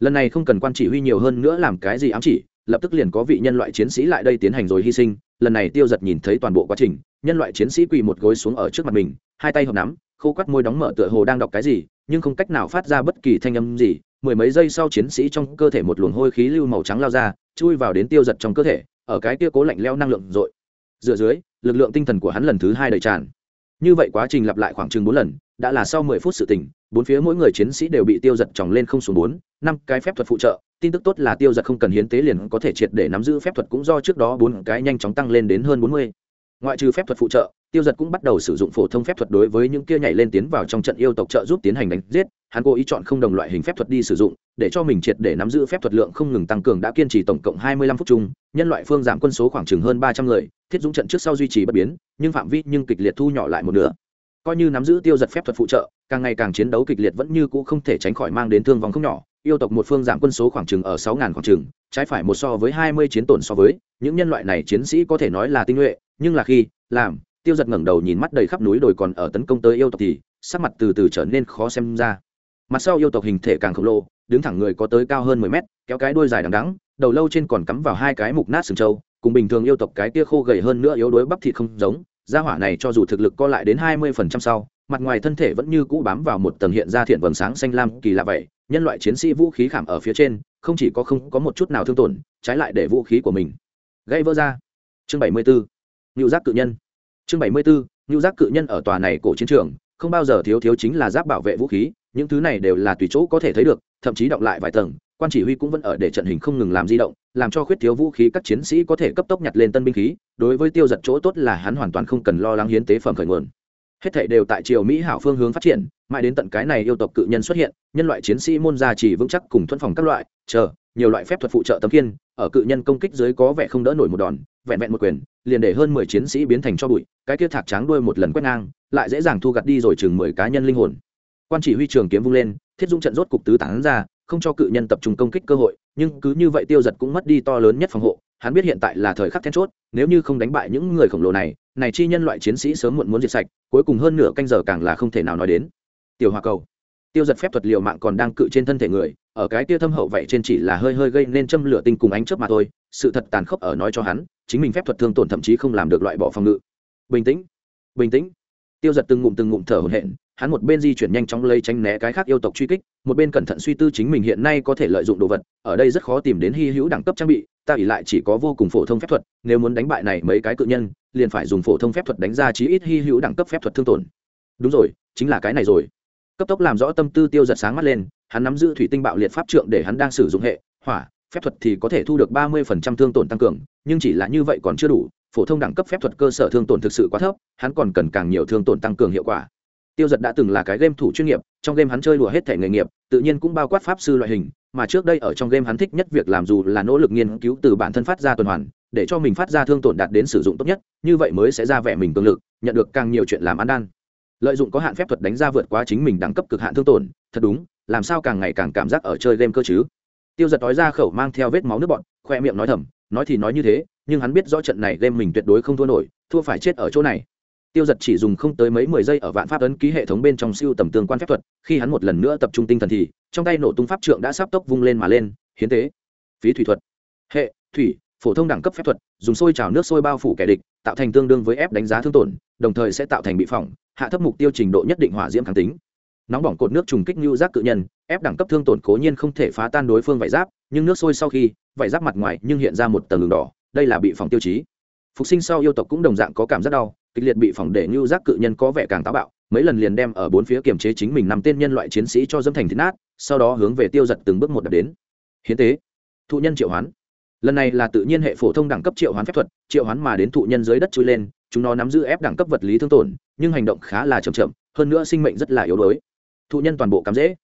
Lần này không cần quan chỉ huy nhiều hơn nữa làm cái gì ám chỉ, lập tức liền có vị nhân loại chiến sĩ lại đây tiến hành rồi hy sinh. Lần này tiêu giật nhìn thấy toàn bộ quá trình, nhân loại chiến sĩ quỳ một gối xuống ở trước mặt mình, hai tay hợp nắm, khô quắt môi đóng mở tựa hồ đang đọc cái gì, nhưng không cách nào phát ra bất kỳ thanh âm gì mười mấy giây sau chiến sĩ trong cơ thể một luồng hôi khí lưu màu trắng lao ra, chui vào đến tiêu giật trong cơ thể, ở cái kia cố lạnh leo năng lượng dội dựa dưới, lực lượng tinh thần của hắn lần thứ hai đầy tràn. Như vậy quá trình lặp lại khoảng chừng bốn lần, đã là sau mười phút sự tỉnh, bốn phía mỗi người chiến sĩ đều bị tiêu giật tròng lên không xuống bốn, năm cái phép thuật phụ trợ, tin tức tốt là tiêu giật không cần hiến tế liền có thể triệt để nắm giữ phép thuật cũng do trước đó bốn cái nhanh chóng tăng lên đến hơn bốn mươi. Ngoại trừ phép thuật phụ trợ tiêu giật cũng bắt đầu sử dụng phổ thông phép thuật đối với những kia nhảy lên tiến vào trong trận yêu tộc trợ giúp tiến hành đánh giết. Hắn cố ý chọn không đồng loại hình phép thuật đi sử dụng, để cho mình triệt để nắm giữ phép thuật lượng không ngừng tăng cường đã kiên trì tổng cộng hai mươi lăm phút chung, nhân loại phương giảm quân số khoảng chừng hơn ba trăm người, thiết dũng trận trước sau duy trì bất biến, nhưng phạm vi nhưng kịch liệt thu nhỏ lại một nửa. Coi như nắm giữ tiêu giật phép thuật phụ trợ, càng ngày càng chiến đấu kịch liệt vẫn như cũ không thể tránh khỏi mang đến thương vong không nhỏ. Yêu tộc một phương giảm quân số khoảng chừng ở sáu ngàn khoảng chừng, trái phải một so với hai mươi chiến tổn so với, những nhân loại này chiến sĩ có thể nói là tinh nhuệ, nhưng là khi, làm tiêu giật ngẩng đầu nhìn mắt đầy khắp núi đồi còn ở tấn công tới yêu tộc thì, sắc mặt từ từ trở nên khó xem ra. Mặt sau yêu tộc hình thể càng khổng lồ, đứng thẳng người có tới cao hơn mười mét, kéo cái đuôi dài đằng đắng đầu lâu trên còn cắm vào hai cái mục nát sừng trâu, cùng bình thường yêu tộc cái tia khô gầy hơn nữa yếu đuối bắp thịt không giống, gia hỏa này cho dù thực lực co lại đến hai mươi phần trăm sau, mặt ngoài thân thể vẫn như cũ bám vào một tầng hiện ra thiện vầng sáng xanh lam kỳ lạ vậy, nhân loại chiến sĩ vũ khí khảm ở phía trên, không chỉ có không có một chút nào thương tổn, trái lại để vũ khí của mình gây vỡ ra. Chương bảy mươi bốn ngưu giác cự nhân chương bảy mươi bốn ngưu giác cự nhân ở tòa này cổ chiến trường, không bao giờ thiếu thiếu chính là giáp bảo vệ vũ khí, những thứ này đều là tùy chỗ có thể thấy được, thậm chí động lại vài tầng, quan chỉ huy cũng vẫn ở để trận hình không ngừng làm di động, làm cho khuyết thiếu vũ khí các chiến sĩ có thể cấp tốc nhặt lên tân binh khí, đối với tiêu giật chỗ tốt là hắn hoàn toàn không cần lo lắng hiến tế phẩm khởi nguồn. Hết thảy đều tại triều mỹ hảo phương hướng phát triển, mãi đến tận cái này yêu tộc cự nhân xuất hiện, nhân loại chiến sĩ môn gia chỉ vững chắc cùng thuận phòng các loại, chờ, nhiều loại phép thuật phụ trợ tấm kiên ở cự nhân công kích dưới có vẻ không đỡ nổi một đòn, vẹn vẹn một quyền, liền để hơn mười chiến sĩ biến thành cho bụi, cái kia thạc tráng đuôi một lần quét ngang, lại dễ dàng thu gặt đi rồi chừng mười cá nhân linh hồn. Quan chỉ huy trường kiếm vung lên, thiết dung trận rốt cục tứ tán ra, không cho cự nhân tập trung công kích cơ hội, nhưng cứ như vậy tiêu giật cũng mất đi to lớn nhất phòng hộ, hắn biết hiện tại là thời khắc then chốt, nếu như không đánh bại những người khổng lồ này này chi nhân loại chiến sĩ sớm muộn muốn diệt sạch, cuối cùng hơn nửa canh giờ càng là không thể nào nói đến. Tiểu hòa cầu, tiêu giật phép thuật liều mạng còn đang cự trên thân thể người ở cái kia thâm hậu vậy trên chỉ là hơi hơi gây nên châm lửa tinh cùng ánh chớp mà thôi, sự thật tàn khốc ở nói cho hắn, chính mình phép thuật thương tổn thậm chí không làm được loại bỏ phòng ngự. Bình tĩnh bình tĩnh. Tiêu giật từng ngụm từng ngụm thở hổn hển, hắn một bên di chuyển nhanh chóng lấy tránh né cái khác yêu tộc truy kích, một bên cẩn thận suy tư chính mình hiện nay có thể lợi dụng đồ vật, ở đây rất khó tìm đến hy hữu đẳng cấp trang bị, ta ỉ lại chỉ có vô cùng phổ thông phép thuật, nếu muốn đánh bại này mấy cái cự nhân, liền phải dùng phổ thông phép thuật đánh ra chí ít hy hữu đẳng cấp phép thuật thương tổn. Đúng rồi, chính là cái này rồi. Cấp tốc làm rõ tâm tư tiêu giật sáng mắt lên hắn nắm giữ thủy tinh bạo liệt pháp trượng để hắn đang sử dụng hệ, hỏa, phép thuật thì có thể thu được ba mươi phần trăm thương tổn tăng cường, nhưng chỉ là như vậy còn chưa đủ, phổ thông đẳng cấp phép thuật cơ sở thương tổn thực sự quá thấp, hắn còn cần càng nhiều thương tổn tăng cường hiệu quả. Tiêu giật đã từng là cái game thủ chuyên nghiệp, trong game hắn chơi đùa hết thể nghề nghiệp, tự nhiên cũng bao quát pháp sư loại hình, mà trước đây ở trong game hắn thích nhất việc làm dù là nỗ lực nghiên cứu từ bản thân phát ra tuần hoàn, để cho mình phát ra thương tổn đạt đến sử dụng tốt nhất, như vậy mới sẽ ra vẻ mình cường lực, nhận được càng nhiều chuyện làm ăn đan. Lợi dụng có hạn phép thuật đánh ra vượt quá chính mình đẳng cấp cực hạn thương tổn, thật đúng làm sao càng ngày càng cảm giác ở chơi game cơ chứ? Tiêu giật nói ra khẩu mang theo vết máu nước bọn, khoe miệng nói thầm, nói thì nói như thế, nhưng hắn biết rõ trận này game mình tuyệt đối không thua nổi, thua phải chết ở chỗ này. Tiêu giật chỉ dùng không tới mấy mười giây ở vạn pháp ấn ký hệ thống bên trong siêu tầm tương quan phép thuật, khi hắn một lần nữa tập trung tinh thần thì, trong tay nổ tung pháp trượng đã sắp tốc vung lên mà lên, hiến tế. Phí thủy thuật. Hệ, thủy, phổ thông đẳng cấp phép thuật, dùng sôi trào nước sôi bao phủ kẻ địch, tạo thành tương đương với ép đánh giá thương tổn, đồng thời sẽ tạo thành bị phỏng, hạ thấp mục tiêu trình độ nhất định hỏa diễm kháng tính nóng bỏng cột nước trùng kích như giác cự nhân, ép đẳng cấp thương tổn cố nhiên không thể phá tan đối phương vải giáp, nhưng nước sôi sau khi vải giáp mặt ngoài nhưng hiện ra một tầng đường đỏ, đây là bị phỏng tiêu chí. Phục sinh sau yêu tộc cũng đồng dạng có cảm giác đau, kịch liệt bị phỏng để như giác cự nhân có vẻ càng táo bạo, mấy lần liền đem ở bốn phía kiềm chế chính mình nằm tên nhân loại chiến sĩ cho dâm thành thịt nát, sau đó hướng về tiêu giật từng bước một đập đến. Hiến tế, thụ nhân triệu hoán. Lần này là tự nhiên hệ phổ thông đẳng cấp triệu hoán phép thuật, triệu hoán mà đến thụ nhân dưới đất chui lên, chúng nó nắm giữ ép đẳng cấp vật lý thương tổn, nhưng hành động khá là chậm chậm, hơn nữa sinh mệnh rất là yếu đuối thụ nhân toàn bộ cắm dễ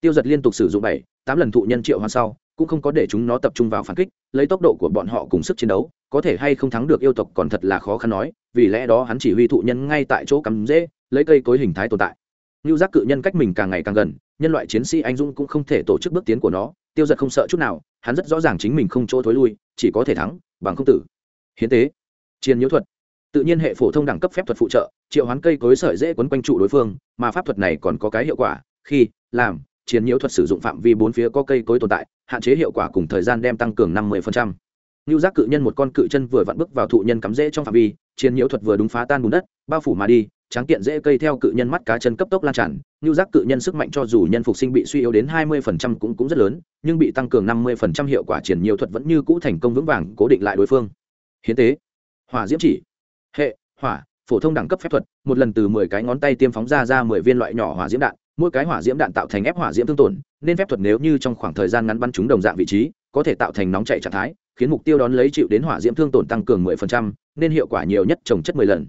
tiêu giật liên tục sử dụng bảy, tám lần thụ nhân triệu hoán sau, cũng không có để chúng nó tập trung vào phản kích, lấy tốc độ của bọn họ cùng sức chiến đấu, có thể hay không thắng được yêu tộc còn thật là khó khăn nói, vì lẽ đó hắn chỉ huy thụ nhân ngay tại chỗ cắm dễ lấy cây cối hình thái tồn tại. Như giác cự nhân cách mình càng ngày càng gần, nhân loại chiến sĩ anh dũng cũng không thể tổ chức bước tiến của nó, tiêu giật không sợ chút nào, hắn rất rõ ràng chính mình không chỗ thối lui, chỉ có thể thắng, bằng không tử. Hiến tế. Chiến nhiễu thuật tự nhiên hệ phổ thông đẳng cấp phép thuật phụ trợ triệu hoán cây cối sợi dễ quấn quanh trụ đối phương mà pháp thuật này còn có cái hiệu quả khi làm chiến nhiễu thuật sử dụng phạm vi bốn phía có cây cối tồn tại hạn chế hiệu quả cùng thời gian đem tăng cường năm mươi Nưu giác cự nhân một con cự chân vừa vặn bước vào thụ nhân cắm rễ trong phạm vi, chiến nhiễu thuật vừa đúng phá tan bùn đất, bao phủ mà đi, tráng kiện dễ cây theo cự nhân mắt cá chân cấp tốc lan tràn, Nưu giác cự nhân sức mạnh cho dù nhân phục sinh bị suy yếu đến hai 20% cũng cũng rất lớn, nhưng bị tăng cường năm 50% hiệu quả triển nhiễu thuật vẫn như cũ thành công vững vàng cố định lại đối phương. Hiến tế, hỏa diễm chỉ, hệ, hỏa, phổ thông đẳng cấp phép thuật, một lần từ mười cái ngón tay tiêm phóng ra ra mười viên loại nhỏ hỏa diễm đạn, mỗi cái hỏa diễm đạn tạo thành ép hỏa diễm thương tổn, nên phép thuật nếu như trong khoảng thời gian ngắn bắn chúng đồng dạng vị trí, có thể tạo thành nóng chảy trạng thái, khiến mục tiêu đón lấy chịu đến hỏa diễm thương tổn tăng cường 10%, nên hiệu quả nhiều nhất trồng chất 10 lần.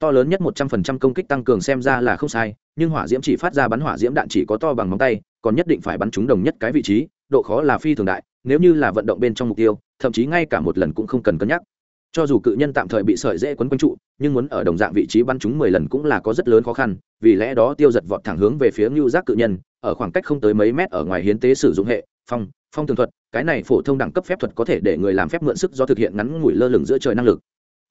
To lớn nhất 100% công kích tăng cường xem ra là không sai, nhưng hỏa diễm chỉ phát ra bắn hỏa diễm đạn chỉ có to bằng ngón tay, còn nhất định phải bắn trúng đồng nhất cái vị trí, độ khó là phi thường đại, nếu như là vận động bên trong mục tiêu, thậm chí ngay cả một lần cũng không cần cân nhắc. Cho dù cự nhân tạm thời bị sợi dễ quấn quanh trụ, nhưng muốn ở đồng dạng vị trí bắn chúng mười lần cũng là có rất lớn khó khăn, vì lẽ đó tiêu giật vọt thẳng hướng về phía ngưu Giác cự nhân, ở khoảng cách không tới mấy mét ở ngoài hiến tế sử dụng hệ phong phong tường thuật cái này phổ thông đẳng cấp phép thuật có thể để người làm phép mượn sức do thực hiện ngắn ngủi lơ lửng giữa trời năng lực.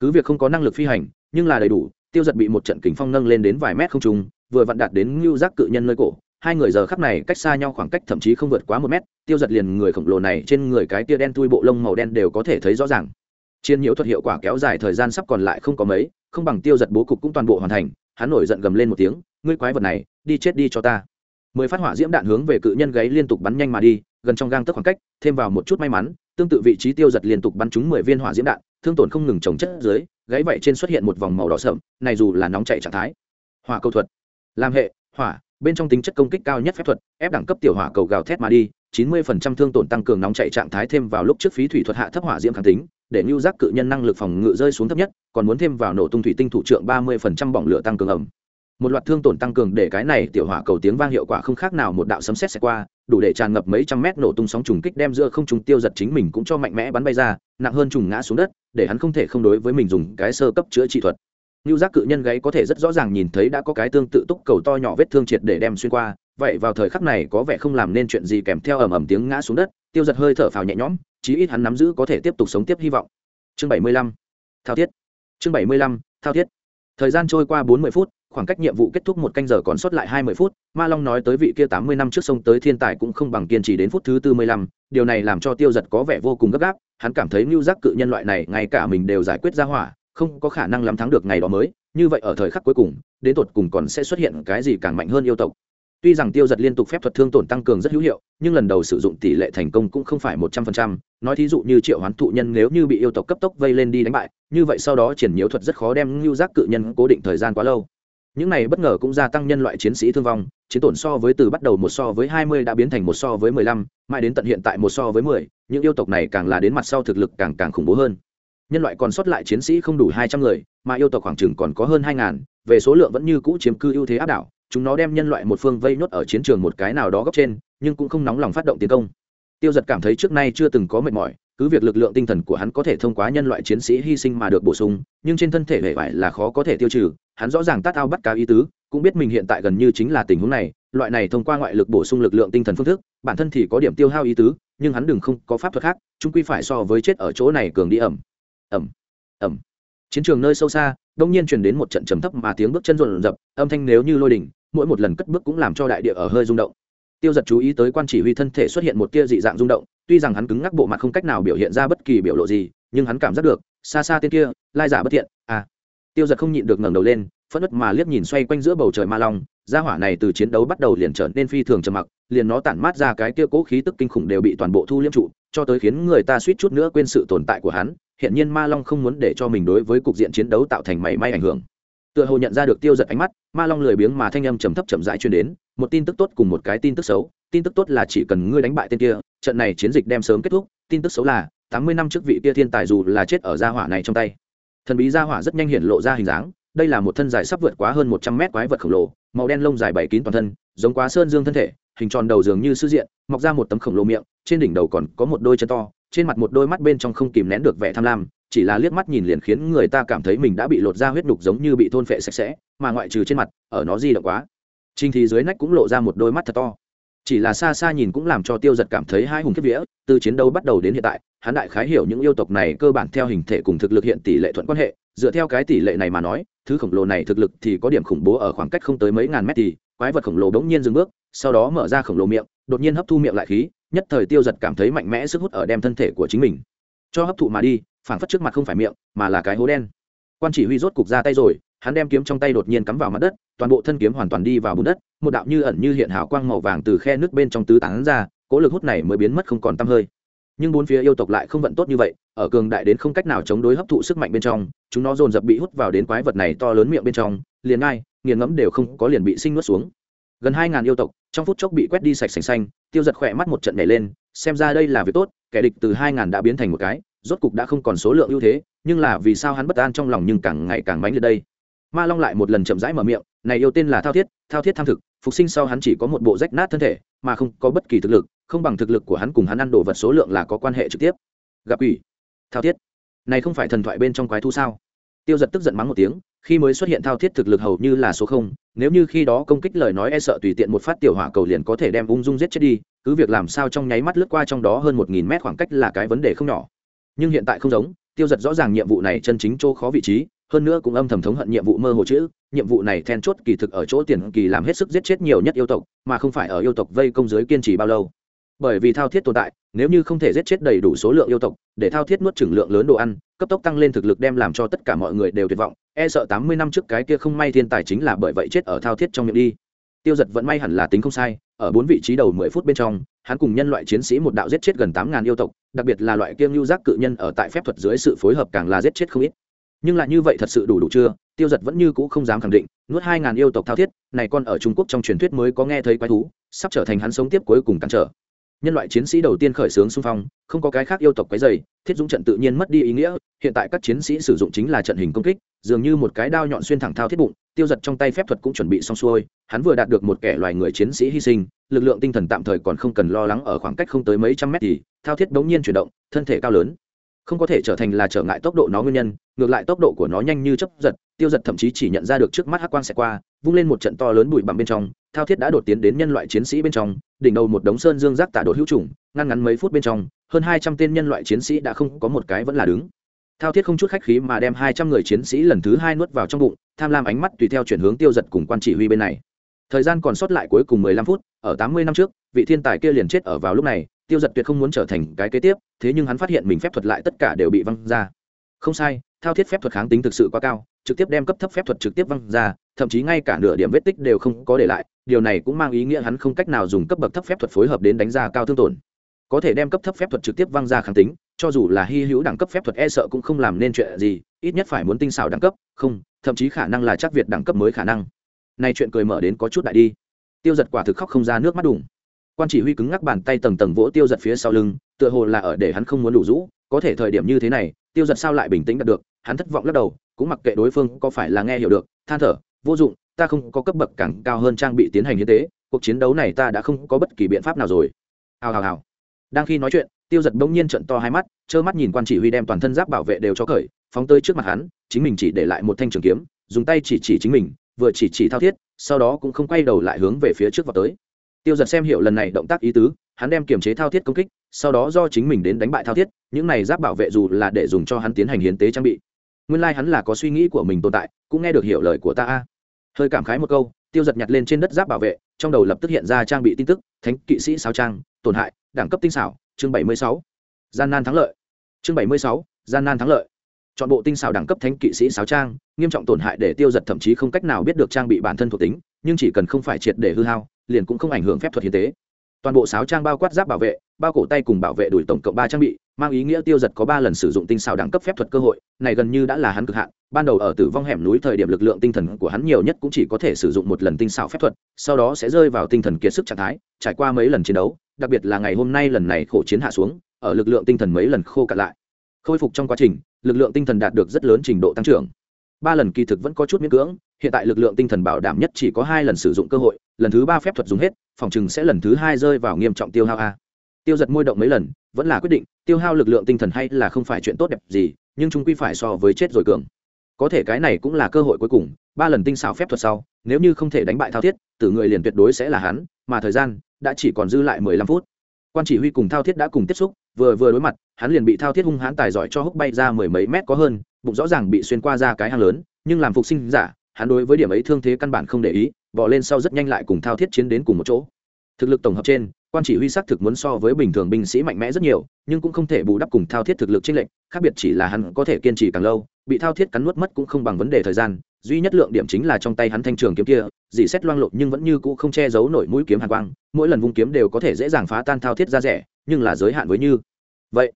Cứ việc không có năng lực phi hành nhưng là đầy đủ tiêu giật bị một trận kính phong nâng lên đến vài mét không trung vừa vặn đạt đến ngưu giác cự nhân nơi cổ hai người giờ khắp này cách xa nhau khoảng cách thậm chí không vượt quá một mét tiêu giật liền người khổng lồ này trên người cái tia đen tui bộ lông màu đen đều có thể thấy rõ ràng. Chiến nhiễu thuật hiệu quả kéo dài thời gian sắp còn lại không có mấy, không bằng tiêu giật bố cục cũng toàn bộ hoàn thành, hắn nổi giận gầm lên một tiếng, ngươi quái vật này, đi chết đi cho ta. Mười phát hỏa diễm đạn hướng về cự nhân gáy liên tục bắn nhanh mà đi, gần trong gang tấc khoảng cách, thêm vào một chút may mắn, tương tự vị trí tiêu giật liên tục bắn trúng mười viên hỏa diễm đạn, thương tổn không ngừng trồng chất dưới, gáy vậy trên xuất hiện một vòng màu đỏ sậm, này dù là nóng chạy trạng thái. Hỏa cầu thuật. Làm hệ, hỏa, bên trong tính chất công kích cao nhất phép thuật, ép đẳng cấp tiểu hỏa cầu gào thét mà đi, chín mươi phần trăm thương tổn tăng cường nóng chạy trạng thái thêm vào lúc trước phí thủy thuật hạ thấp hỏa diễm kháng tính để nhu giác cự nhân năng lực phòng ngự rơi xuống thấp nhất, còn muốn thêm vào nổ tung thủy tinh thủ trượng ba mươi phần trăm bỏng lửa tăng cường ẩm. Một loạt thương tổn tăng cường để cái này tiểu hỏa cầu tiếng vang hiệu quả không khác nào một đạo sấm sét sẽ qua, đủ để tràn ngập mấy trăm mét nổ tung sóng trùng kích đem giữa không trùng tiêu giật chính mình cũng cho mạnh mẽ bắn bay ra, nặng hơn trùng ngã xuống đất, để hắn không thể không đối với mình dùng cái sơ cấp chữa trị thuật. Như giác cự nhân gáy có thể rất rõ ràng nhìn thấy đã có cái tương tự túc cầu to nhỏ vết thương triệt để đem xuyên qua, vậy vào thời khắc này có vẻ không làm nên chuyện gì kèm theo ầm ầm tiếng ngã xuống đất, tiêu giật hơi thở phào nhẹ nhõm chí ít hắn nắm giữ có thể tiếp tục sống tiếp hy vọng. Chương bảy mươi lăm, thao thiết. Chương bảy mươi lăm, thao thiết. Thời gian trôi qua bốn mươi phút, khoảng cách nhiệm vụ kết thúc một canh giờ còn sót lại hai mươi phút, ma long nói tới vị kia tám mươi năm trước sông tới thiên tài cũng không bằng kiên trì đến phút thứ tư mươi lăm, điều này làm cho tiêu giật có vẻ vô cùng gấp gáp, hắn cảm thấy mưu giác cự nhân loại này ngay cả mình đều giải quyết ra hỏa, không có khả năng lắm thắng được ngày đó mới, như vậy ở thời khắc cuối cùng, đến tột cùng còn sẽ xuất hiện cái gì càng mạnh hơn yêu tộc tuy rằng tiêu giật liên tục phép thuật thương tổn tăng cường rất hữu hiệu, nhưng lần đầu sử dụng tỷ lệ thành công cũng không phải một trăm phần trăm. Nói thí dụ như triệu hoán thụ nhân nếu như bị yêu tộc cấp tốc vây lên đi đánh bại, như vậy sau đó triển nhiễu thuật rất khó đem ngưu giác cự nhân cố định thời gian quá lâu. Những này bất ngờ cũng gia tăng nhân loại chiến sĩ thương vong, chiến tổn so với từ bắt đầu một so với hai mươi đã biến thành một so với mười lăm, mãi đến tận hiện tại một so với mười, những yêu tộc này càng là đến mặt sau thực lực càng càng khủng bố hơn. Nhân loại còn sót lại chiến sĩ không đủ hai trăm người, mà yêu tộc khoảng chừng còn có hơn hai ngàn, về số lượng vẫn như cũ chiếm cư ưu thế áp đảo chúng nó đem nhân loại một phương vây nhốt ở chiến trường một cái nào đó góc trên, nhưng cũng không nóng lòng phát động tiến công. Tiêu giật cảm thấy trước nay chưa từng có mệt mỏi, cứ việc lực lượng tinh thần của hắn có thể thông qua nhân loại chiến sĩ hy sinh mà được bổ sung, nhưng trên thân thể hệ vải là khó có thể tiêu trừ, hắn rõ ràng tát ao bắt cá ý tứ, cũng biết mình hiện tại gần như chính là tình huống này, loại này thông qua ngoại lực bổ sung lực lượng tinh thần phương thức, bản thân thì có điểm tiêu hao ý tứ, nhưng hắn đừng không có pháp thuật khác, chúng quy phải so với chết ở chỗ này cường đi ẩm. Ẩm ẩm. Chiến trường nơi sâu xa, đông nhiên truyền đến một trận trầm thấp mà tiếng bước chân rộn rập, âm thanh nếu như lôi đỉnh mỗi một lần cất bước cũng làm cho đại địa ở hơi rung động. Tiêu giật chú ý tới quan chỉ huy thân thể xuất hiện một tia dị dạng rung động, tuy rằng hắn cứng ngắc bộ mặt không cách nào biểu hiện ra bất kỳ biểu lộ gì, nhưng hắn cảm giác được, xa xa tên kia, lai giả bất thiện à. Tiêu giật không nhịn được ngẩng đầu lên phất ất mà liếc nhìn xoay quanh giữa bầu trời ma long, gia hỏa này từ chiến đấu bắt đầu liền trở nên phi thường trầm mặc, liền nó tản mát ra cái kia cố khí tức kinh khủng đều bị toàn bộ thu liễm trụ, cho tới khiến người ta suýt chút nữa quên sự tồn tại của hắn, hiện nhiên ma long không muốn để cho mình đối với cục diện chiến đấu tạo thành mảy may ảnh hưởng tựa hồ nhận ra được tiêu giật ánh mắt, ma long lười biếng mà thanh âm trầm thấp chậm rãi truyền đến, một tin tức tốt cùng một cái tin tức xấu, tin tức tốt là chỉ cần ngươi đánh bại tên kia, trận này chiến dịch đem sớm kết thúc, tin tức xấu là, tám mươi năm trước vị kia thiên tài dù là chết ở gia hỏa này trong tay. Thần bí gia hỏa rất nhanh hiện lộ ra hình dáng, đây là một thân dài sắp vượt quá hơn một trăm mét quái vật khổng lồ, màu đen lông dài bảy kín toàn thân, giống quá sơn dương thân thể, hình tròn đầu dường như sư diện, mọc ra một tấm khổng lồ miệng, trên đỉnh đầu còn có một đôi chân to, trên mặt một đôi mắt bên trong không kìm nén được vẻ tham lam chỉ là liếc mắt nhìn liền khiến người ta cảm thấy mình đã bị lột ra huyết đục giống như bị thôn phệ sạch sẽ, mà ngoại trừ trên mặt, ở nó di động quá. Trinh thì dưới nách cũng lộ ra một đôi mắt thật to. Chỉ là xa xa nhìn cũng làm cho tiêu giật cảm thấy hai hùng kiếp vía, từ chiến đấu bắt đầu đến hiện tại, hắn đại khái hiểu những yêu tộc này cơ bản theo hình thể cùng thực lực hiện tỷ lệ thuận quan hệ, dựa theo cái tỷ lệ này mà nói, thứ khổng lồ này thực lực thì có điểm khủng bố ở khoảng cách không tới mấy ngàn mét thì, quái vật khổng lồ đống nhiên dừng bước, sau đó mở ra khổng lồ miệng, đột nhiên hấp thu miệng lại khí, nhất thời tiêu giật cảm thấy mạnh mẽ sức hút ở đem thân thể của chính mình. Cho hấp thụ mà đi phảng phất trước mặt không phải miệng, mà là cái hố đen. Quan chỉ huy rốt cục ra tay rồi, hắn đem kiếm trong tay đột nhiên cắm vào mặt đất, toàn bộ thân kiếm hoàn toàn đi vào bùn đất, một đạo như ẩn như hiện hào quang màu vàng từ khe nước bên trong tứ tán ra, cố lực hút này mới biến mất không còn tăm hơi. Nhưng bốn phía yêu tộc lại không vận tốt như vậy, ở cường đại đến không cách nào chống đối hấp thụ sức mạnh bên trong, chúng nó dồn dập bị hút vào đến quái vật này to lớn miệng bên trong, liền ai, nghiền ngẫm đều không có liền bị sinh nuốt xuống. Gần hai ngàn yêu tộc, trong phút chốc bị quét đi sạch sành xanh, tiêu giật khỏe mắt một trận nhảy lên, xem ra đây là việc tốt, kẻ địch từ hai ngàn đã biến thành một cái rốt cục đã không còn số lượng ưu thế, nhưng là vì sao hắn bất an trong lòng nhưng càng ngày càng mánh liệt đây? Ma long lại một lần chậm rãi mở miệng, này yêu tên là thao thiết thao thiết tham thực, phục sinh sau hắn chỉ có một bộ rách nát thân thể, mà không có bất kỳ thực lực, không bằng thực lực của hắn cùng hắn ăn đồ vật số lượng là có quan hệ trực tiếp. Gặp ủy thao thiết. Này không phải thần thoại bên trong quái thu sao? Tiêu giật tức giận mắng một tiếng, khi mới xuất hiện thao thiết thực lực hầu như là số không, nếu như khi đó công kích lời nói e sợ tùy tiện một phát tiểu hỏa cầu liền có thể đem ung dung giết chết đi, cứ việc làm sao trong nháy mắt lướt qua trong đó hơn một nghìn mét khoảng cách là cái vấn đề không nhỏ nhưng hiện tại không giống, tiêu giật rõ ràng nhiệm vụ này chân chính chỗ khó vị trí, hơn nữa cũng âm thầm thống hận nhiệm vụ mơ hồ chữ, nhiệm vụ này then chốt kỳ thực ở chỗ tiền kỳ làm hết sức giết chết nhiều nhất yêu tộc, mà không phải ở yêu tộc vây công giới kiên trì bao lâu. Bởi vì thao thiết tồn tại, nếu như không thể giết chết đầy đủ số lượng yêu tộc, để thao thiết nuốt chừng lượng lớn đồ ăn, cấp tốc tăng lên thực lực đem làm cho tất cả mọi người đều tuyệt vọng e sợ tám mươi năm trước cái kia không may thiên tài chính là bởi vậy chết ở thao thiết trong miệng đi. Tiêu giật vẫn may hẳn là tính không sai, ở bốn vị trí đầu mười phút bên trong hắn cùng nhân loại chiến sĩ một đạo giết chết gần tám ngàn yêu tộc, đặc biệt là loại kiêng lưu giác cự nhân ở tại phép thuật dưới sự phối hợp càng là giết chết không ít. Nhưng lại như vậy thật sự đủ đủ chưa? Tiêu giật vẫn như cũ không dám khẳng định, nuốt hai ngàn yêu tộc thao thiết, này còn ở trung quốc trong truyền thuyết mới có nghe thấy quái thú, sắp trở thành hắn sống tiếp cuối cùng cản trở. Nhân loại chiến sĩ đầu tiên khởi xướng xung phong, không có cái khác yêu tộc cái dày thiết dũng trận tự nhiên mất đi ý nghĩa, hiện tại các chiến sĩ sử dụng chính là trận hình công kích, dường như một cái đao nhọn xuyên thẳng thao thiết bụng, tiêu giật trong tay phép thuật cũng chuẩn bị xong xuôi, hắn vừa đạt được một kẻ loài người chiến sĩ hy sinh lực lượng tinh thần tạm thời còn không cần lo lắng ở khoảng cách không tới mấy trăm mét thì thao thiết bỗng nhiên chuyển động, thân thể cao lớn. Không có thể trở thành là trở ngại tốc độ nó nguyên nhân, ngược lại tốc độ của nó nhanh như chấp giật, tiêu giật thậm chí chỉ nhận ra được trước mắt hắc quang sẽ qua, vung lên một trận to lớn bụi bặm bên trong, thao thiết đã đột tiến đến nhân loại chiến sĩ bên trong, đỉnh đầu một đống sơn dương rác tả đột hữu trùng, ngăn ngắn mấy phút bên trong, hơn hai trăm tên nhân loại chiến sĩ đã không có một cái vẫn là đứng. Thao thiết không chút khách khí mà đem hai trăm người chiến sĩ lần thứ hai nuốt vào trong bụng, tham lam ánh mắt tùy theo chuyển hướng tiêu giật cùng quan chỉ huy bên này thời gian còn sót lại cuối cùng mười lăm phút, ở tám mươi năm trước, vị thiên tài kia liền chết ở vào lúc này, tiêu giật tuyệt không muốn trở thành cái kế tiếp, thế nhưng hắn phát hiện mình phép thuật lại tất cả đều bị văng ra. Không sai, thao thiết phép thuật kháng tính thực sự quá cao, trực tiếp đem cấp thấp phép thuật trực tiếp văng ra, thậm chí ngay cả nửa điểm vết tích đều không có để lại, điều này cũng mang ý nghĩa hắn không cách nào dùng cấp bậc thấp phép thuật phối hợp đến đánh giá cao thương tổn. Có thể đem cấp thấp phép thuật trực tiếp văng ra kháng tính, cho dù là hy hữu đẳng cấp phép thuật e sợ cũng không làm nên chuyện gì, ít nhất phải muốn tinh xảo đẳng cấp, không, thậm chí khả năng là chắc việt đẳng cấp mới khả năng nay chuyện cười mở đến có chút đại đi. Tiêu giật quả thực khóc không ra nước mắt đủng quan chỉ huy cứng ngắc bàn tay tầng tầng vỗ tiêu giật phía sau lưng, tựa hồ là ở để hắn không muốn đủ rũ, có thể thời điểm như thế này, tiêu giật sao lại bình tĩnh đạt được, hắn thất vọng lắc đầu, cũng mặc kệ đối phương có phải là nghe hiểu được, than thở, vô dụng, ta không có cấp bậc càng cao hơn trang bị tiến hành như thế cuộc chiến đấu này ta đã không có bất kỳ biện pháp nào rồi. Hào hào hào. Đang khi nói chuyện, tiêu giật bỗng nhiên trận to hai mắt, trơ mắt nhìn quan chỉ huy đem toàn thân giáp bảo vệ đều cho cởi, phóng tới trước mặt hắn, chính mình chỉ để lại một thanh trường kiếm, dùng tay chỉ chỉ chính mình vừa chỉ chỉ thao thiết, sau đó cũng không quay đầu lại hướng về phía trước vào tới. Tiêu giật xem hiểu lần này động tác ý tứ, hắn đem kiềm chế thao thiết công kích, sau đó do chính mình đến đánh bại thao thiết, những này giáp bảo vệ dù là để dùng cho hắn tiến hành hiến tế trang bị. Nguyên lai、like、hắn là có suy nghĩ của mình tồn tại, cũng nghe được hiểu lời của ta a. Hơi cảm khái một câu, tiêu giật nhặt lên trên đất giáp bảo vệ, trong đầu lập tức hiện ra trang bị tin tức, thánh kỵ sĩ sao trang, tổn hại, đẳng cấp tinh xảo, chương bảy mươi sáu. Gian nan thắng lợi. Chương bảy mươi sáu, gian nan thắng lợi chọn bộ tinh xảo đẳng cấp thánh kỵ sĩ sáo trang, nghiêm trọng tổn hại để tiêu giật thậm chí không cách nào biết được trang bị bản thân thuộc tính, nhưng chỉ cần không phải triệt để hư hao, liền cũng không ảnh hưởng phép thuật hiến tế. Toàn bộ sáo trang bao quát giáp bảo vệ, bao cổ tay cùng bảo vệ đuổi tổng cộng ba trang bị, mang ý nghĩa tiêu giật có ba lần sử dụng tinh xảo đẳng cấp phép thuật cơ hội, này gần như đã là hắn cực hạn. Ban đầu ở tử vong hẻm núi thời điểm lực lượng tinh thần của hắn nhiều nhất cũng chỉ có thể sử dụng một lần tinh xảo phép thuật, sau đó sẽ rơi vào tinh thần kiệt sức trạng thái, trải qua mấy lần chiến đấu, đặc biệt là ngày hôm nay lần này khổ chiến hạ xuống, ở lực lượng tinh thần mấy lần khô cạn lại khôi phục trong quá trình, lực lượng tinh thần đạt được rất lớn trình độ tăng trưởng. Ba lần kỳ thực vẫn có chút miễn cưỡng, hiện tại lực lượng tinh thần bảo đảm nhất chỉ có hai lần sử dụng cơ hội, lần thứ ba phép thuật dùng hết, phòng chừng sẽ lần thứ hai rơi vào nghiêm trọng tiêu hao a. Tiêu giật môi động mấy lần, vẫn là quyết định, tiêu hao lực lượng tinh thần hay là không phải chuyện tốt đẹp gì, nhưng chúng quy phải so với chết rồi cường. Có thể cái này cũng là cơ hội cuối cùng, ba lần tinh xảo phép thuật sau, nếu như không thể đánh bại thao thiết, tử người liền tuyệt đối sẽ là hắn, mà thời gian đã chỉ còn dư lại mười lăm phút quan chỉ huy cùng thao thiết đã cùng tiếp xúc, vừa vừa đối mặt, hắn liền bị thao thiết hung hãn tài giỏi cho húc bay ra mười mấy mét có hơn, bụng rõ ràng bị xuyên qua ra cái hang lớn, nhưng làm phục sinh giả, hắn đối với điểm ấy thương thế căn bản không để ý, bỏ lên sau rất nhanh lại cùng thao thiết chiến đến cùng một chỗ. Thực lực tổng hợp trên, quan chỉ huy xác thực muốn so với bình thường binh sĩ mạnh mẽ rất nhiều, nhưng cũng không thể bù đắp cùng thao thiết thực lực chênh lệnh khác biệt chỉ là hắn có thể kiên trì càng lâu, bị thao thiết cắn nuốt mất cũng không bằng vấn đề thời gian duy nhất lượng điểm chính là trong tay hắn thanh trường kiếm kia, dì xét loang lộ nhưng vẫn như cũ không che giấu nổi mũi kiếm hàn quang, mỗi lần vung kiếm đều có thể dễ dàng phá tan thao thiết ra rẻ, nhưng là giới hạn với như. Vậy,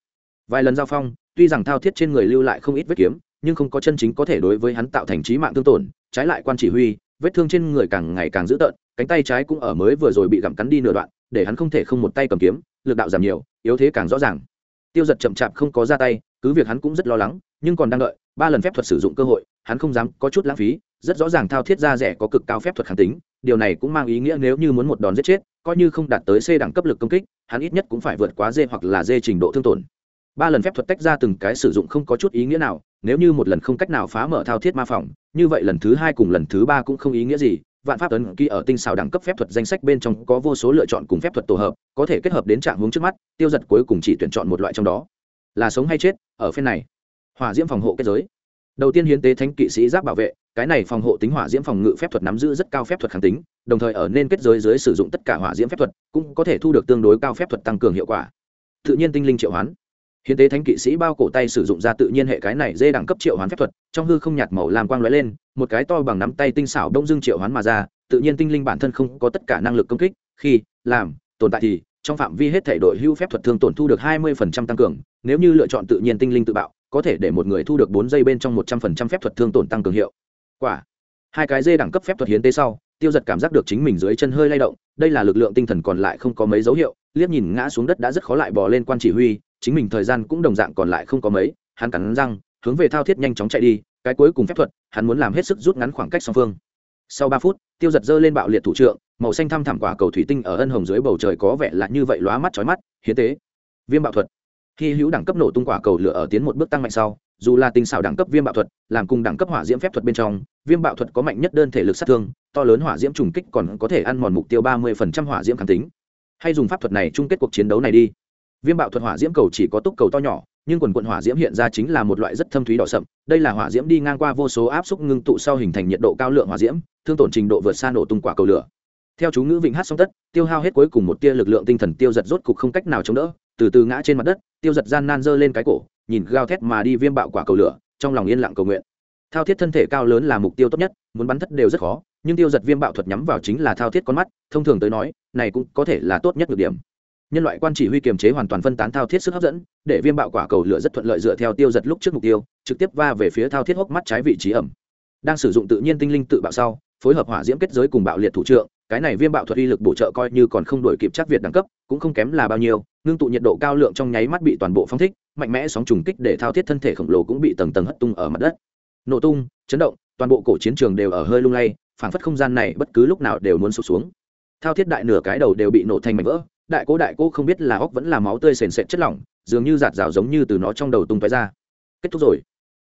vài lần giao phong, tuy rằng thao thiết trên người lưu lại không ít vết kiếm, nhưng không có chân chính có thể đối với hắn tạo thành trí mạng thương tổn, trái lại quan chỉ huy, vết thương trên người càng ngày càng dữ tợn, cánh tay trái cũng ở mới vừa rồi bị gặm cắn đi nửa đoạn, để hắn không thể không một tay cầm kiếm, lực đạo giảm nhiều, yếu thế càng rõ ràng. Tiêu giật chậm chạp không có ra tay, cứ việc hắn cũng rất lo lắng, nhưng còn đang đợi ba lần phép thuật sử dụng cơ hội, hắn không dám có chút lãng phí, rất rõ ràng thao thiết ra rẻ có cực cao phép thuật kháng tính, điều này cũng mang ý nghĩa nếu như muốn một đòn giết chết, coi như không đạt tới c đẳng cấp lực công kích, hắn ít nhất cũng phải vượt quá d hoặc là d trình độ thương tổn. Ba lần phép thuật tách ra từng cái sử dụng không có chút ý nghĩa nào, nếu như một lần không cách nào phá mở thao thiết ma phòng, như vậy lần thứ hai cùng lần thứ ba cũng không ý nghĩa gì. Vạn pháp ấn ký ở tinh xào đẳng cấp phép thuật danh sách bên trong có vô số lựa chọn cùng phép thuật tổ hợp, có thể kết hợp đến trạng hướng trước mắt, tiêu giật cuối cùng chỉ tuyển chọn một loại trong đó. Là sống hay chết, ở phen này hỏa diễm phòng hộ kết giới. Đầu tiên hiến tế thánh kỵ sĩ giáp bảo vệ, cái này phòng hộ tính hỏa diễm phòng ngự phép thuật nắm giữ rất cao phép thuật kháng tính, đồng thời ở nên kết giới dưới sử dụng tất cả hỏa diễm phép thuật, cũng có thể thu được tương đối cao phép thuật tăng cường hiệu quả. Tự nhiên tinh linh triệu hoán. Hiến tế thánh kỵ sĩ bao cổ tay sử dụng ra tự nhiên hệ cái này dê đẳng cấp triệu hoán phép thuật, trong hư không nhạt màu làm quang lóe lên, một cái to bằng nắm tay tinh xảo đông dương triệu hoán mà ra, tự nhiên tinh linh bản thân không có tất cả năng lực công kích, khi, làm, tồn tại thì, trong phạm vi hết thể đội hưu phép thuật thường tổn thu được hai mươi tăng cường, nếu như lựa chọn tự nhiên tinh linh tự bạo có thể để một người thu được bốn giây bên trong một trăm phần trăm phép thuật thương tổn tăng cường hiệu quả. Hai cái dê đẳng cấp phép thuật hiến tế sau, tiêu giật cảm giác được chính mình dưới chân hơi lay động, đây là lực lượng tinh thần còn lại không có mấy dấu hiệu, liếc nhìn ngã xuống đất đã rất khó lại bò lên quan chỉ huy, chính mình thời gian cũng đồng dạng còn lại không có mấy, hắn cắn răng, hướng về thao thiết nhanh chóng chạy đi, cái cuối cùng phép thuật, hắn muốn làm hết sức rút ngắn khoảng cách song phương. Sau ba phút, tiêu giật giơ lên bạo liệt thủ trượng, màu xanh thăm thẳm quả cầu thủy tinh ở ân hồng dưới bầu trời có vẻ là như vậy lóa mắt chói mắt, hiến tế. Viêm bạo thuật khi hữu đẳng cấp nổ tung quả cầu lửa ở tiến một bước tăng mạnh sau, dù là tinh xảo đẳng cấp viêm bạo thuật, làm cùng đẳng cấp hỏa diễm phép thuật bên trong, viêm bạo thuật có mạnh nhất đơn thể lực sát thương, to lớn hỏa diễm trùng kích còn có thể ăn mòn mục tiêu ba mươi hỏa diễm kháng tính. Hay dùng pháp thuật này chung kết cuộc chiến đấu này đi. Viêm bạo thuật hỏa diễm cầu chỉ có túc cầu to nhỏ, nhưng quần quận hỏa diễm hiện ra chính là một loại rất thâm thúy đỏ sậm. Đây là hỏa diễm đi ngang qua vô số áp xúc ngưng tụ sau hình thành nhiệt độ cao lượng hỏa diễm, thương tổn trình độ vượt xa nổ tung quả cầu lửa. Theo chú ngữ vịnh hát song tất, tiêu hao hết cuối cùng một tia lực lượng tinh thần tiêu giật rốt cục không cách nào chống đỡ từ từ ngã trên mặt đất, tiêu giật gian nan giơ lên cái cổ, nhìn gao thét mà đi viêm bạo quả cầu lửa, trong lòng yên lặng cầu nguyện. Thao thiết thân thể cao lớn là mục tiêu tốt nhất, muốn bắn thất đều rất khó, nhưng tiêu giật viêm bạo thuật nhắm vào chính là thao thiết con mắt, thông thường tới nói, này cũng có thể là tốt nhất được điểm. Nhân loại quan chỉ huy kiềm chế hoàn toàn phân tán thao thiết sức hấp dẫn, để viêm bạo quả cầu lửa rất thuận lợi dựa theo tiêu giật lúc trước mục tiêu, trực tiếp va về phía thao thiết hốc mắt trái vị trí ẩm. Đang sử dụng tự nhiên tinh linh tự bạo sau phối hợp hỏa diễm kết giới cùng bạo liệt thủ trượng, cái này viêm bạo thuật uy lực bổ trợ coi như còn không đổi kịp chắc việt đẳng cấp, cũng không kém là bao nhiêu, ngưng tụ nhiệt độ cao lượng trong nháy mắt bị toàn bộ phong thích, mạnh mẽ sóng trùng kích để thao thiết thân thể khổng lồ cũng bị tầng tầng hất tung ở mặt đất. Nổ tung, chấn động, toàn bộ cổ chiến trường đều ở hơi lung lay, phảng phất không gian này bất cứ lúc nào đều muốn sụp xuống. Thao thiết đại nửa cái đầu đều bị nổ thành mảnh vỡ, đại cố đại cố không biết là óc vẫn là máu tươi sền sệt chất lỏng, dường như giạt rào giống như từ nó trong đầu tung tóe ra. Kết thúc rồi.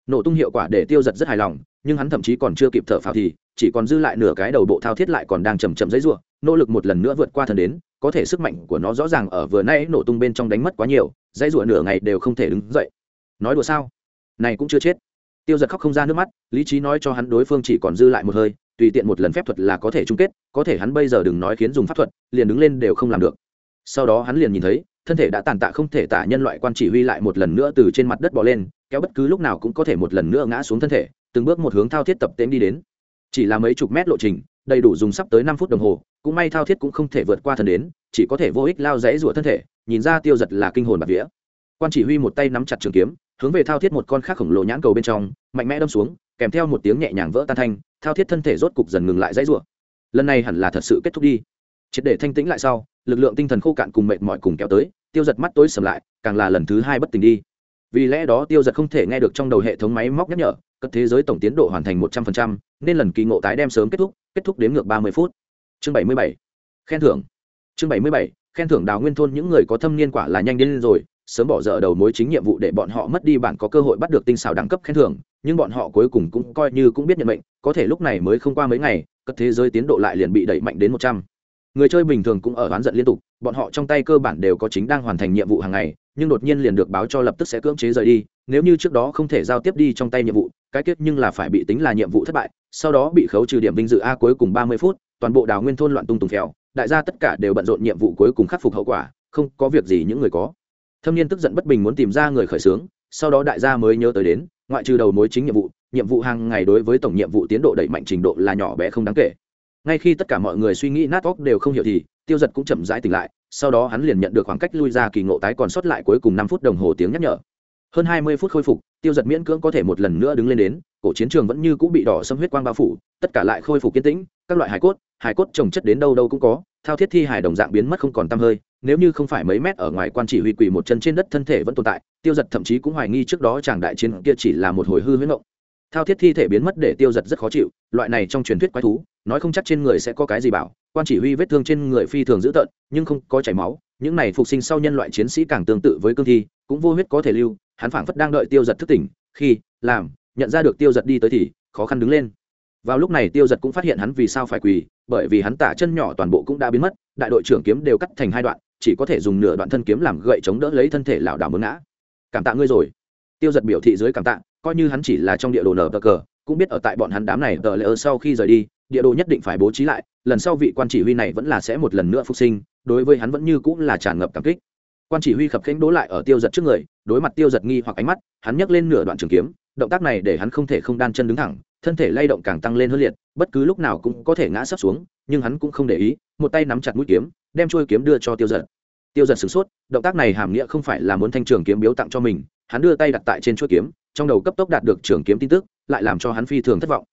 Nổ tung hiệu quả để tiêu giật rất hài lòng nhưng hắn thậm chí còn chưa kịp thở phào thì chỉ còn dư lại nửa cái đầu bộ thao thiết lại còn đang chầm chậm dãy rủa, nỗ lực một lần nữa vượt qua thần đến có thể sức mạnh của nó rõ ràng ở vừa nãy nổ tung bên trong đánh mất quá nhiều dãy rủa nửa ngày đều không thể đứng dậy. Nói đùa sao? Này cũng chưa chết. Tiêu giật khóc không ra nước mắt lý trí nói cho hắn đối phương chỉ còn dư lại một hơi tùy tiện một lần phép thuật là có thể chung kết có thể hắn bây giờ đừng nói khiến dùng pháp thuật liền đứng lên đều không làm được. Sau đó hắn liền nhìn thấy thân thể đã tàn tạ không thể tả nhân loại quan chỉ huy lại một lần nữa từ trên mặt đất bỏ lên kéo bất cứ lúc nào cũng có thể một lần nữa ngã xuống thân thể từng bước một hướng thao thiết tập tễnh đi đến. Chỉ là mấy chục mét lộ trình, đầy đủ dùng sắp tới năm phút đồng hồ, cũng may thao thiết cũng không thể vượt qua thần đến, chỉ có thể vô ích lao dãy rủa thân thể, nhìn ra tiêu giật là kinh hồn bạc vía. Quan chỉ huy một tay nắm chặt trường kiếm, hướng về thao thiết một con khác khổng lồ nhãn cầu bên trong, mạnh mẽ đâm xuống, kèm theo một tiếng nhẹ nhàng vỡ tan thanh, thao thiết thân thể rốt cục dần ngừng lại dãy rủa. Lần này hẳn là thật sự kết thúc đi. Triệt để thanh tĩnh lại sau, lực lượng tinh thần khô cạn cùng mệt mỏi cùng kéo tới, tiêu giật mắt tối sầm lại, càng là lần thứ hai bất tỉnh đi vì lẽ đó tiêu giật không thể nghe được trong đầu hệ thống máy móc nhắc nhở, cất thế giới tổng tiến độ hoàn thành một trăm phần trăm, nên lần kỳ ngộ tái đem sớm kết thúc kết thúc đến ngược ba mươi phút. Chương bảy mươi bảy. Khen thưởng. Chương bảy mươi bảy. Khen thưởng đào nguyên thôn những người có thâm niên quả là nhanh đến rồi, sớm bỏ dở đầu mối chính nhiệm vụ để bọn họ mất đi bản có cơ hội bắt được tinh xảo đẳng cấp khen thưởng, nhưng bọn họ cuối cùng cũng coi như cũng biết nhận mệnh, có thể lúc này mới không qua mấy ngày, cất thế giới tiến độ lại liền bị đẩy mạnh đến một trăm. Người chơi bình thường cũng ở oán giận liên tục, bọn họ trong tay cơ bản đều có chính đang hoàn thành nhiệm vụ hàng ngày nhưng đột nhiên liền được báo cho lập tức sẽ cưỡng chế rời đi, nếu như trước đó không thể giao tiếp đi trong tay nhiệm vụ, cái kết nhưng là phải bị tính là nhiệm vụ thất bại, sau đó bị khấu trừ điểm vinh dự a cuối cùng ba mươi phút, toàn bộ đào nguyên thôn loạn tung tùng phèo, đại gia tất cả đều bận rộn nhiệm vụ cuối cùng khắc phục hậu quả, không có việc gì những người có. Thâm niên tức giận bất bình muốn tìm ra người khởi xướng, sau đó đại gia mới nhớ tới đến, ngoại trừ đầu mối chính nhiệm vụ nhiệm vụ hàng ngày đối với tổng nhiệm vụ tiến độ đẩy mạnh trình độ là nhỏ bé không đáng kể ngay khi tất cả mọi người suy nghĩ nát óc đều không hiểu thì, tiêu giật cũng chậm rãi tỉnh lại, sau đó hắn liền nhận được khoảng cách lui ra kỳ ngộ tái còn sót lại cuối cùng năm phút đồng hồ tiếng nhắc nhở. Hơn hai mươi phút khôi phục, tiêu giật miễn cưỡng có thể một lần nữa đứng lên đến, cổ chiến trường vẫn như cũng bị đỏ xâm huyết quang bao phủ, tất cả lại khôi phục kiên tĩnh, các loại hải cốt hải cốt trồng chất đến đâu đâu cũng có, thao thiết thi hải đồng dạng biến mất không còn t hơi, nếu như không phải mấy mét ở ngoài quan chỉ huy quỳ một chân trên đất thân thể vẫn tồn tại, tiêu giật thậm chí cũng hoài nghi trước đó chàng đại chiến kia chỉ là một hồi hư huyết ngộng. Thao thiết thi thể biến mất để tiêu giật rất khó chịu, loại này trong truyền thuyết quái thú nói không chắc trên người sẽ có cái gì bảo, quan chỉ huy vết thương trên người phi thường dữ tợn, nhưng không có chảy máu, những này phục sinh sau nhân loại chiến sĩ càng tương tự với cương thi, cũng vô huyết có thể lưu, hắn phảng phất đang đợi tiêu giật thức tỉnh, khi, làm, nhận ra được tiêu giật đi tới thì, khó khăn đứng lên. Vào lúc này tiêu giật cũng phát hiện hắn vì sao phải quỳ, bởi vì hắn tả chân nhỏ toàn bộ cũng đã biến mất, đại đội trưởng kiếm đều cắt thành hai đoạn, chỉ có thể dùng nửa đoạn thân kiếm làm gậy chống đỡ lấy thân thể lảo đảo mướn ngã. Cảm tạ ngươi rồi. Tiêu giật biểu thị dưới cảm tạ, coi như hắn chỉ là trong địa đồ nở cờ, cũng biết ở tại bọn hắn đám này tờ lỡ sau khi rời đi địa đồ nhất định phải bố trí lại, lần sau vị quan chỉ huy này vẫn là sẽ một lần nữa phục sinh, đối với hắn vẫn như cũng là tràn ngập cảm kích. Quan chỉ huy khập khánh đố lại ở tiêu giật trước người, đối mặt tiêu giật nghi hoặc ánh mắt, hắn nhấc lên nửa đoạn trường kiếm, động tác này để hắn không thể không đan chân đứng thẳng, thân thể lay động càng tăng lên hơn liệt, bất cứ lúc nào cũng có thể ngã sấp xuống, nhưng hắn cũng không để ý, một tay nắm chặt mũi kiếm, đem trôi kiếm đưa cho tiêu giật. Tiêu giật sửng sốt, động tác này hàm nghĩa không phải là muốn thanh trường kiếm biếu tặng cho mình, hắn đưa tay đặt tại trên chuỗi kiếm, trong đầu cấp tốc đạt được trường kiếm tin tức, lại làm cho hắn phi thường thất vọng.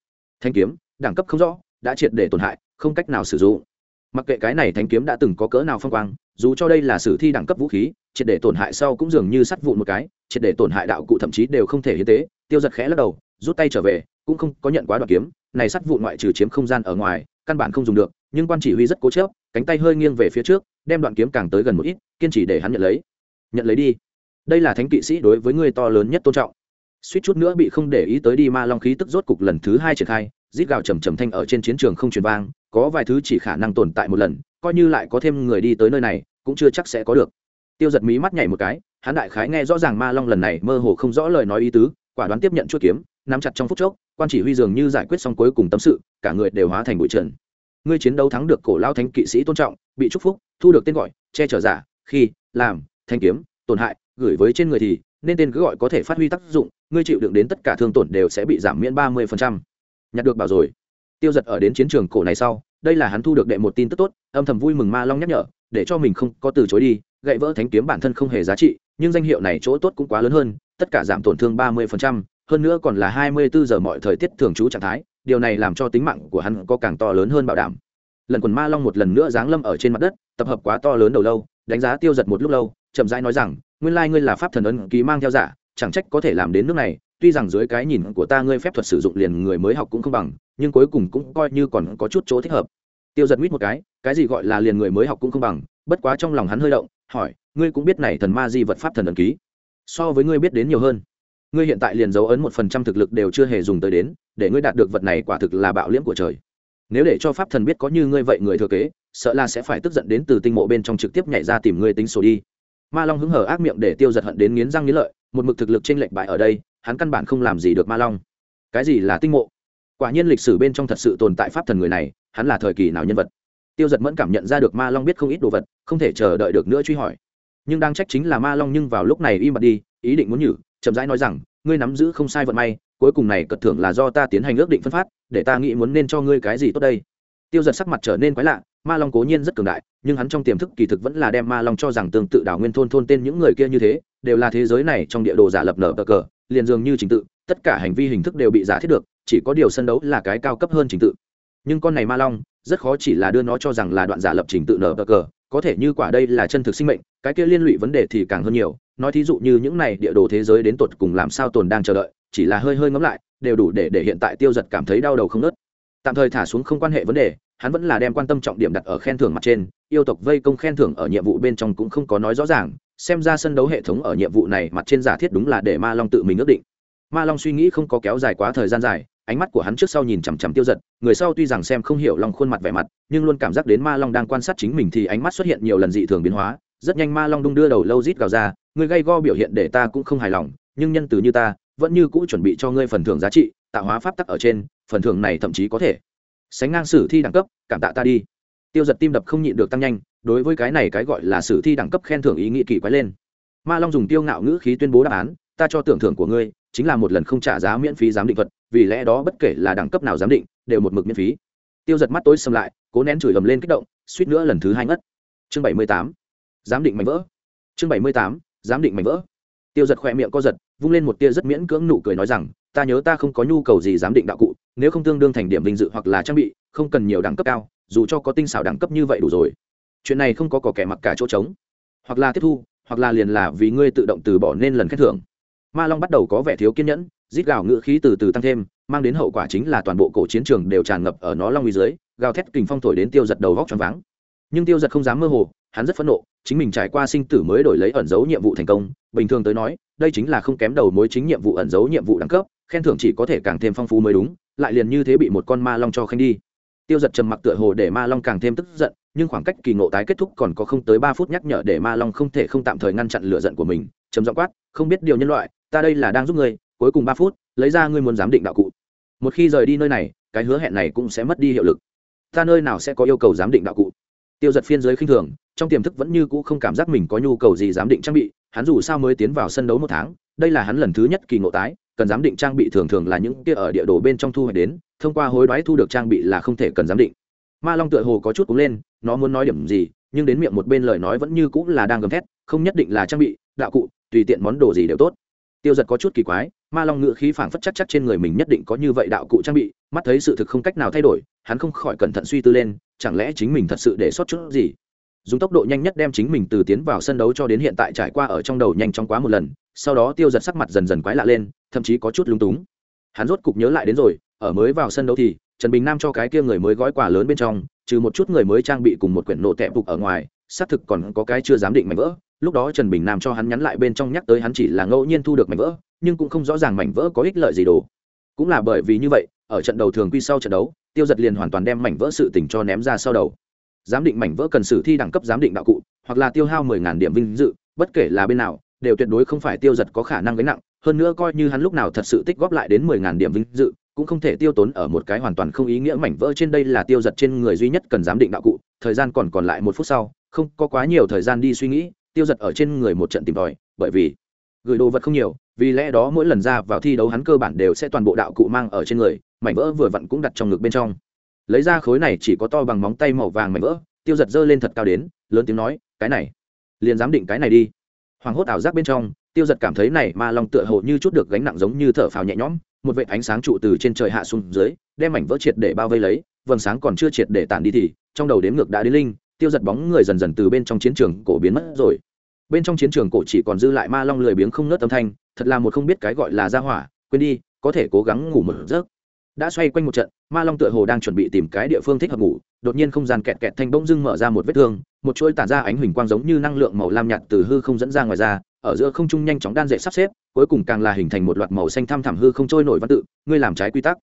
Thanh kiếm đẳng cấp không rõ, đã triệt để tổn hại, không cách nào sử dụng. Mặc kệ cái này thanh kiếm đã từng có cỡ nào phong quang, dù cho đây là sử thi đẳng cấp vũ khí, triệt để tổn hại sau cũng dường như sắt vụn một cái, triệt để tổn hại đạo cụ thậm chí đều không thể hiến tế. Tiêu giật khẽ lắc đầu, rút tay trở về, cũng không có nhận quá đoạn kiếm. Này sắt vụn ngoại trừ chiếm không gian ở ngoài, căn bản không dùng được, nhưng quan chỉ huy rất cố chớp cánh tay hơi nghiêng về phía trước, đem đoạn kiếm càng tới gần một ít, kiên trì để hắn nhận lấy. Nhận lấy đi. Đây là thánh kỵ sĩ đối với người to lớn nhất tôn trọng. Suýt chút nữa bị không để ý tới đi ma long khí tức rốt cục lần thứ hai triển khai rít gào trầm trầm thanh ở trên chiến trường không truyền vang, có vài thứ chỉ khả năng tồn tại một lần, coi như lại có thêm người đi tới nơi này, cũng chưa chắc sẽ có được. Tiêu giật mí mắt nhảy một cái, hắn đại khái nghe rõ ràng ma long lần này mơ hồ không rõ lời nói ý tứ, quả đoán tiếp nhận chuỗi kiếm, nắm chặt trong phút chốc, quan chỉ huy dường như giải quyết xong cuối cùng tâm sự, cả người đều hóa thành bụi trần. Ngươi chiến đấu thắng được cổ lao thánh kỵ sĩ tôn trọng, bị chúc phúc, thu được tên gọi, che chở giả, khi, làm, thanh kiếm, tổn hại, gửi với trên người thì, nên tên cứ gọi có thể phát huy tác dụng, ngươi chịu đựng đến tất cả thương tổn đều sẽ bị giảm miễn ba mươi nhặt được bảo rồi. Tiêu giật ở đến chiến trường cổ này sau đây là hắn thu được đệ một tin tức tốt âm thầm vui mừng ma long nhắc nhở để cho mình không có từ chối đi gậy vỡ thánh kiếm bản thân không hề giá trị nhưng danh hiệu này chỗ tốt cũng quá lớn hơn tất cả giảm tổn thương ba mươi phần trăm, hơn nữa còn là hai mươi bốn giờ mọi thời tiết thường trú trạng thái điều này làm cho tính mạng của hắn có càng to lớn hơn bảo đảm. Lần quần ma long một lần nữa giáng lâm ở trên mặt đất tập hợp quá to lớn đầu lâu đánh giá tiêu giật một lúc lâu chậm rãi nói rằng nguyên lai ngươi là pháp thần ấn ký mang theo giả chẳng trách có thể làm đến nước này tuy rằng dưới cái nhìn của ta ngươi phép thuật sử dụng liền người mới học cũng không bằng, nhưng cuối cùng cũng coi như còn có chút chỗ thích hợp. Tiêu giật mít một cái cái gì gọi là liền người mới học cũng không bằng, bất quá trong lòng hắn hơi động, hỏi, ngươi cũng biết này thần ma di vật pháp thần ẩn ký. So với ngươi biết đến nhiều hơn. Ngươi hiện tại liền dấu ấn một phần trăm thực lực đều chưa hề dùng tới đến, để ngươi đạt được vật này quả thực là bạo liễm của trời. Nếu để cho pháp thần biết có như ngươi vậy người thừa kế, sợ là sẽ phải tức giận đến từ tinh mộ bên trong trực tiếp nhảy ra tìm ngươi tính sổ đi. Ma long hứng hở ác miệng để tiêu giật hận đến nghiến răng nghiến lợi, một mực thực lực trên lệnh bại ở đây hắn căn bản không làm gì được ma long. Cái gì là tinh mộ? Quả nhiên lịch sử bên trong thật sự tồn tại pháp thần người này, hắn là thời kỳ nào nhân vật? Tiêu giật mẫn cảm nhận ra được ma long biết không ít đồ vật, không thể chờ đợi được nữa truy hỏi. Nhưng đang trách chính là ma long nhưng vào lúc này im bặt đi, ý định muốn nhử, chậm rãi nói rằng, ngươi nắm giữ không sai vận may, cuối cùng này cật thưởng là do ta tiến hành ước định phân phát, để ta nghĩ muốn nên cho ngươi cái gì tốt đây? Tiêu giật sắc mặt trở nên quái lạ, ma long cố nhiên rất cường đại, nhưng hắn trong tiềm thức kỳ thực vẫn là đem ma long cho rằng tương tự đảo nguyên thôn thôn tên những người kia như thế, đều là thế giới này trong địa đồ giả lập nở cờ cờ liền dường như trình tự, tất cả hành vi hình thức đều bị giả thiết được, chỉ có điều sân đấu là cái cao cấp hơn trình tự. Nhưng con này ma long, rất khó chỉ là đưa nó cho rằng là đoạn giả lập trình tự nở cờ cờ, có thể như quả đây là chân thực sinh mệnh, cái kia liên lụy vấn đề thì càng hơn nhiều. Nói thí dụ như những này địa đồ thế giới đến tột cùng làm sao tồn đang chờ đợi, chỉ là hơi hơi ngẫm lại, đều đủ để để hiện tại tiêu giật cảm thấy đau đầu không nớt tạm thời thả xuống không quan hệ vấn đề, hắn vẫn là đem quan tâm trọng điểm đặt ở khen thưởng mặt trên, yêu tộc vây công khen thưởng ở nhiệm vụ bên trong cũng không có nói rõ ràng xem ra sân đấu hệ thống ở nhiệm vụ này mặt trên giả thiết đúng là để ma long tự mình ước định. Ma long suy nghĩ không có kéo dài quá thời gian dài, ánh mắt của hắn trước sau nhìn chằm chằm tiêu giật người sau tuy rằng xem không hiểu long khuôn mặt vẻ mặt, nhưng luôn cảm giác đến ma long đang quan sát chính mình thì ánh mắt xuất hiện nhiều lần dị thường biến hóa, rất nhanh ma long đung đưa đầu lâu rít gào ra người gây go biểu hiện để ta cũng không hài lòng, nhưng nhân từ như ta, vẫn như cũ chuẩn bị cho ngươi phần thưởng giá trị, tạo hóa pháp tắc ở trên, phần thưởng này thậm chí có thể. Sánh ngang sử thi đẳng cấp, cảm tạ ta đi. Tiêu giật tim đập không nhịn được tăng nhanh đối với cái này cái gọi là sử thi đẳng cấp khen thưởng ý nghĩa kỳ quái lên. Ma long dùng tiêu ngạo ngữ khí tuyên bố đáp án, ta cho tưởng thưởng của ngươi, chính là một lần không trả giá miễn phí giám định thuật, vì lẽ đó bất kể là đẳng cấp nào giám định, đều một mực miễn phí. Tiêu giật mắt tối xâm lại, cố nén chửi ầm lên kích động, suýt nữa lần thứ hai ngất. Chương bảy mươi tám, giám định mảnh vỡ. Chương bảy mươi tám, giám định mảnh vỡ. Tiêu giật khỏe miệng co giật, vung lên một tia rất miễn cưỡng nụ cười nói rằng, ta nhớ ta không có nhu cầu gì giám định đạo cụ, nếu không tương đương thành điểm vinh dự hoặc là trang bị, không cần nhiều đẳng cấp cao, dù cho có tinh xảo đẳng cấp như vậy đủ rồi chuyện này không có cỏ kẻ mặc cả chỗ trống. Hoặc là tiếp thu, hoặc là liền là vì ngươi tự động từ bỏ nên lần khen thưởng. Ma long bắt đầu có vẻ thiếu kiên nhẫn, rít gào ngựa khí từ từ tăng thêm, mang đến hậu quả chính là toàn bộ cổ chiến trường đều tràn ngập ở nó long uy dưới, gào thét kình phong thổi đến tiêu giật đầu vóc tròn váng. Nhưng tiêu giật không dám mơ hồ, hắn rất phẫn nộ, chính mình trải qua sinh tử mới đổi lấy ẩn dấu nhiệm vụ thành công, bình thường tới nói, đây chính là không kém đầu mối chính nhiệm vụ ẩn dấu nhiệm vụ đẳng cấp, khen thưởng chỉ có thể càng thêm phong phú mới đúng, lại liền như thế bị một con ma long cho khen đi. Tiêu giật trầm mặc tựa hồ để ma long càng thêm tức giận nhưng khoảng cách kỳ ngộ tái kết thúc còn có không tới ba phút nhắc nhở để ma long không thể không tạm thời ngăn chặn lửa giận của mình, trầm giọng quát, không biết điều nhân loại, ta đây là đang giúp ngươi, cuối cùng ba phút, lấy ra ngươi muốn giám định đạo cụ. Một khi rời đi nơi này, cái hứa hẹn này cũng sẽ mất đi hiệu lực. Ta nơi nào sẽ có yêu cầu giám định đạo cụ? Tiêu giật phiên giới khinh thường, trong tiềm thức vẫn như cũ không cảm giác mình có nhu cầu gì giám định trang bị, hắn dù sao mới tiến vào sân đấu một tháng, đây là hắn lần thứ nhất kỳ ngộ tái, cần giám định trang bị thường thường là những kia ở địa đồ bên trong thu hoạch đến, thông qua hối đoái thu được trang bị là không thể cần giám định ma long tựa hồ có chút cúng lên, nó muốn nói điểm gì, nhưng đến miệng một bên lời nói vẫn như cũng là đang gầm thét, không nhất định là trang bị, đạo cụ, tùy tiện món đồ gì đều tốt. Tiêu giật có chút kỳ quái, ma long ngự khí phảng phất chắc chắc trên người mình nhất định có như vậy đạo cụ trang bị, mắt thấy sự thực không cách nào thay đổi, hắn không khỏi cẩn thận suy tư lên, chẳng lẽ chính mình thật sự để sót chút gì? Dùng tốc độ nhanh nhất đem chính mình từ tiến vào sân đấu cho đến hiện tại trải qua ở trong đầu nhanh chóng quá một lần, sau đó tiêu giật sắc mặt dần dần quái lạ lên, thậm chí có chút lung túng. Hắn rốt cục nhớ lại đến rồi, ở mới vào sân đấu thì trần bình nam cho cái kia người mới gói quà lớn bên trong, trừ một chút người mới trang bị cùng một quyển nộ tẹp phục ở ngoài, xác thực còn có cái chưa dám định mảnh vỡ. Lúc đó trần bình nam cho hắn nhắn lại bên trong nhắc tới hắn chỉ là ngẫu nhiên thu được mảnh vỡ, nhưng cũng không rõ ràng mảnh vỡ có ích lợi gì đồ. Cũng là bởi vì như vậy, ở trận đầu thường quy sau trận đấu, tiêu giật liền hoàn toàn đem mảnh vỡ sự tình cho ném ra sau đầu. Giám định mảnh vỡ cần sử thi đẳng cấp giám định đạo cụ, hoặc là tiêu hao mười ngàn điểm vinh dự, bất kể là bên nào, đều tuyệt đối không phải tiêu giật có khả năng gánh nặng, hơn nữa coi như hắn lúc nào thật sự tích góp lại đến mười ngàn điểm vinh dự cũng không thể tiêu tốn ở một cái hoàn toàn không ý nghĩa mảnh vỡ trên đây là tiêu giật trên người duy nhất cần giám định đạo cụ, thời gian còn còn lại một phút sau, không có quá nhiều thời gian đi suy nghĩ, tiêu giật ở trên người một trận tìm tòi, bởi vì gửi đồ vật không nhiều, vì lẽ đó mỗi lần ra vào thi đấu hắn cơ bản đều sẽ toàn bộ đạo cụ mang ở trên người, mảnh vỡ vừa vặn cũng đặt trong ngực bên trong. Lấy ra khối này chỉ có to bằng móng tay màu vàng mảnh vỡ, tiêu giật giơ lên thật cao đến, lớn tiếng nói, cái này, liền giám định cái này đi. Hoàng hốt ảo giác bên trong tiêu giật cảm thấy này ma long tựa hồ như chút được gánh nặng giống như thở phào nhẹ nhõm, một vệ ánh sáng trụ từ trên trời hạ xuống dưới, đem mảnh vỡ triệt để bao vây lấy, vầng sáng còn chưa triệt để tản đi thì, trong đầu đếm ngược đã đến linh, tiêu giật bóng người dần dần từ bên trong chiến trường cổ biến mất rồi. Bên trong chiến trường cổ chỉ còn dư lại ma long lười biếng không nớt âm thanh, thật là một không biết cái gọi là gia hỏa, quên đi, có thể cố gắng ngủ một giấc. Đã xoay quanh một trận, ma long tựa hồ đang chuẩn bị tìm cái địa phương thích hợp ngủ, đột nhiên không gian kẹt kẹt thanh bỗng dưng mở ra một vết thương, một chuỗi tản ra ánh huỳnh quang giống như năng lượng màu lam nhạt từ hư không dẫn ra ngoài ra ở giữa không trung nhanh chóng đan dệt sắp xếp, cuối cùng càng là hình thành một loạt màu xanh thăm thẳm hư không trôi nổi văn tự, ngươi làm trái quy tắc.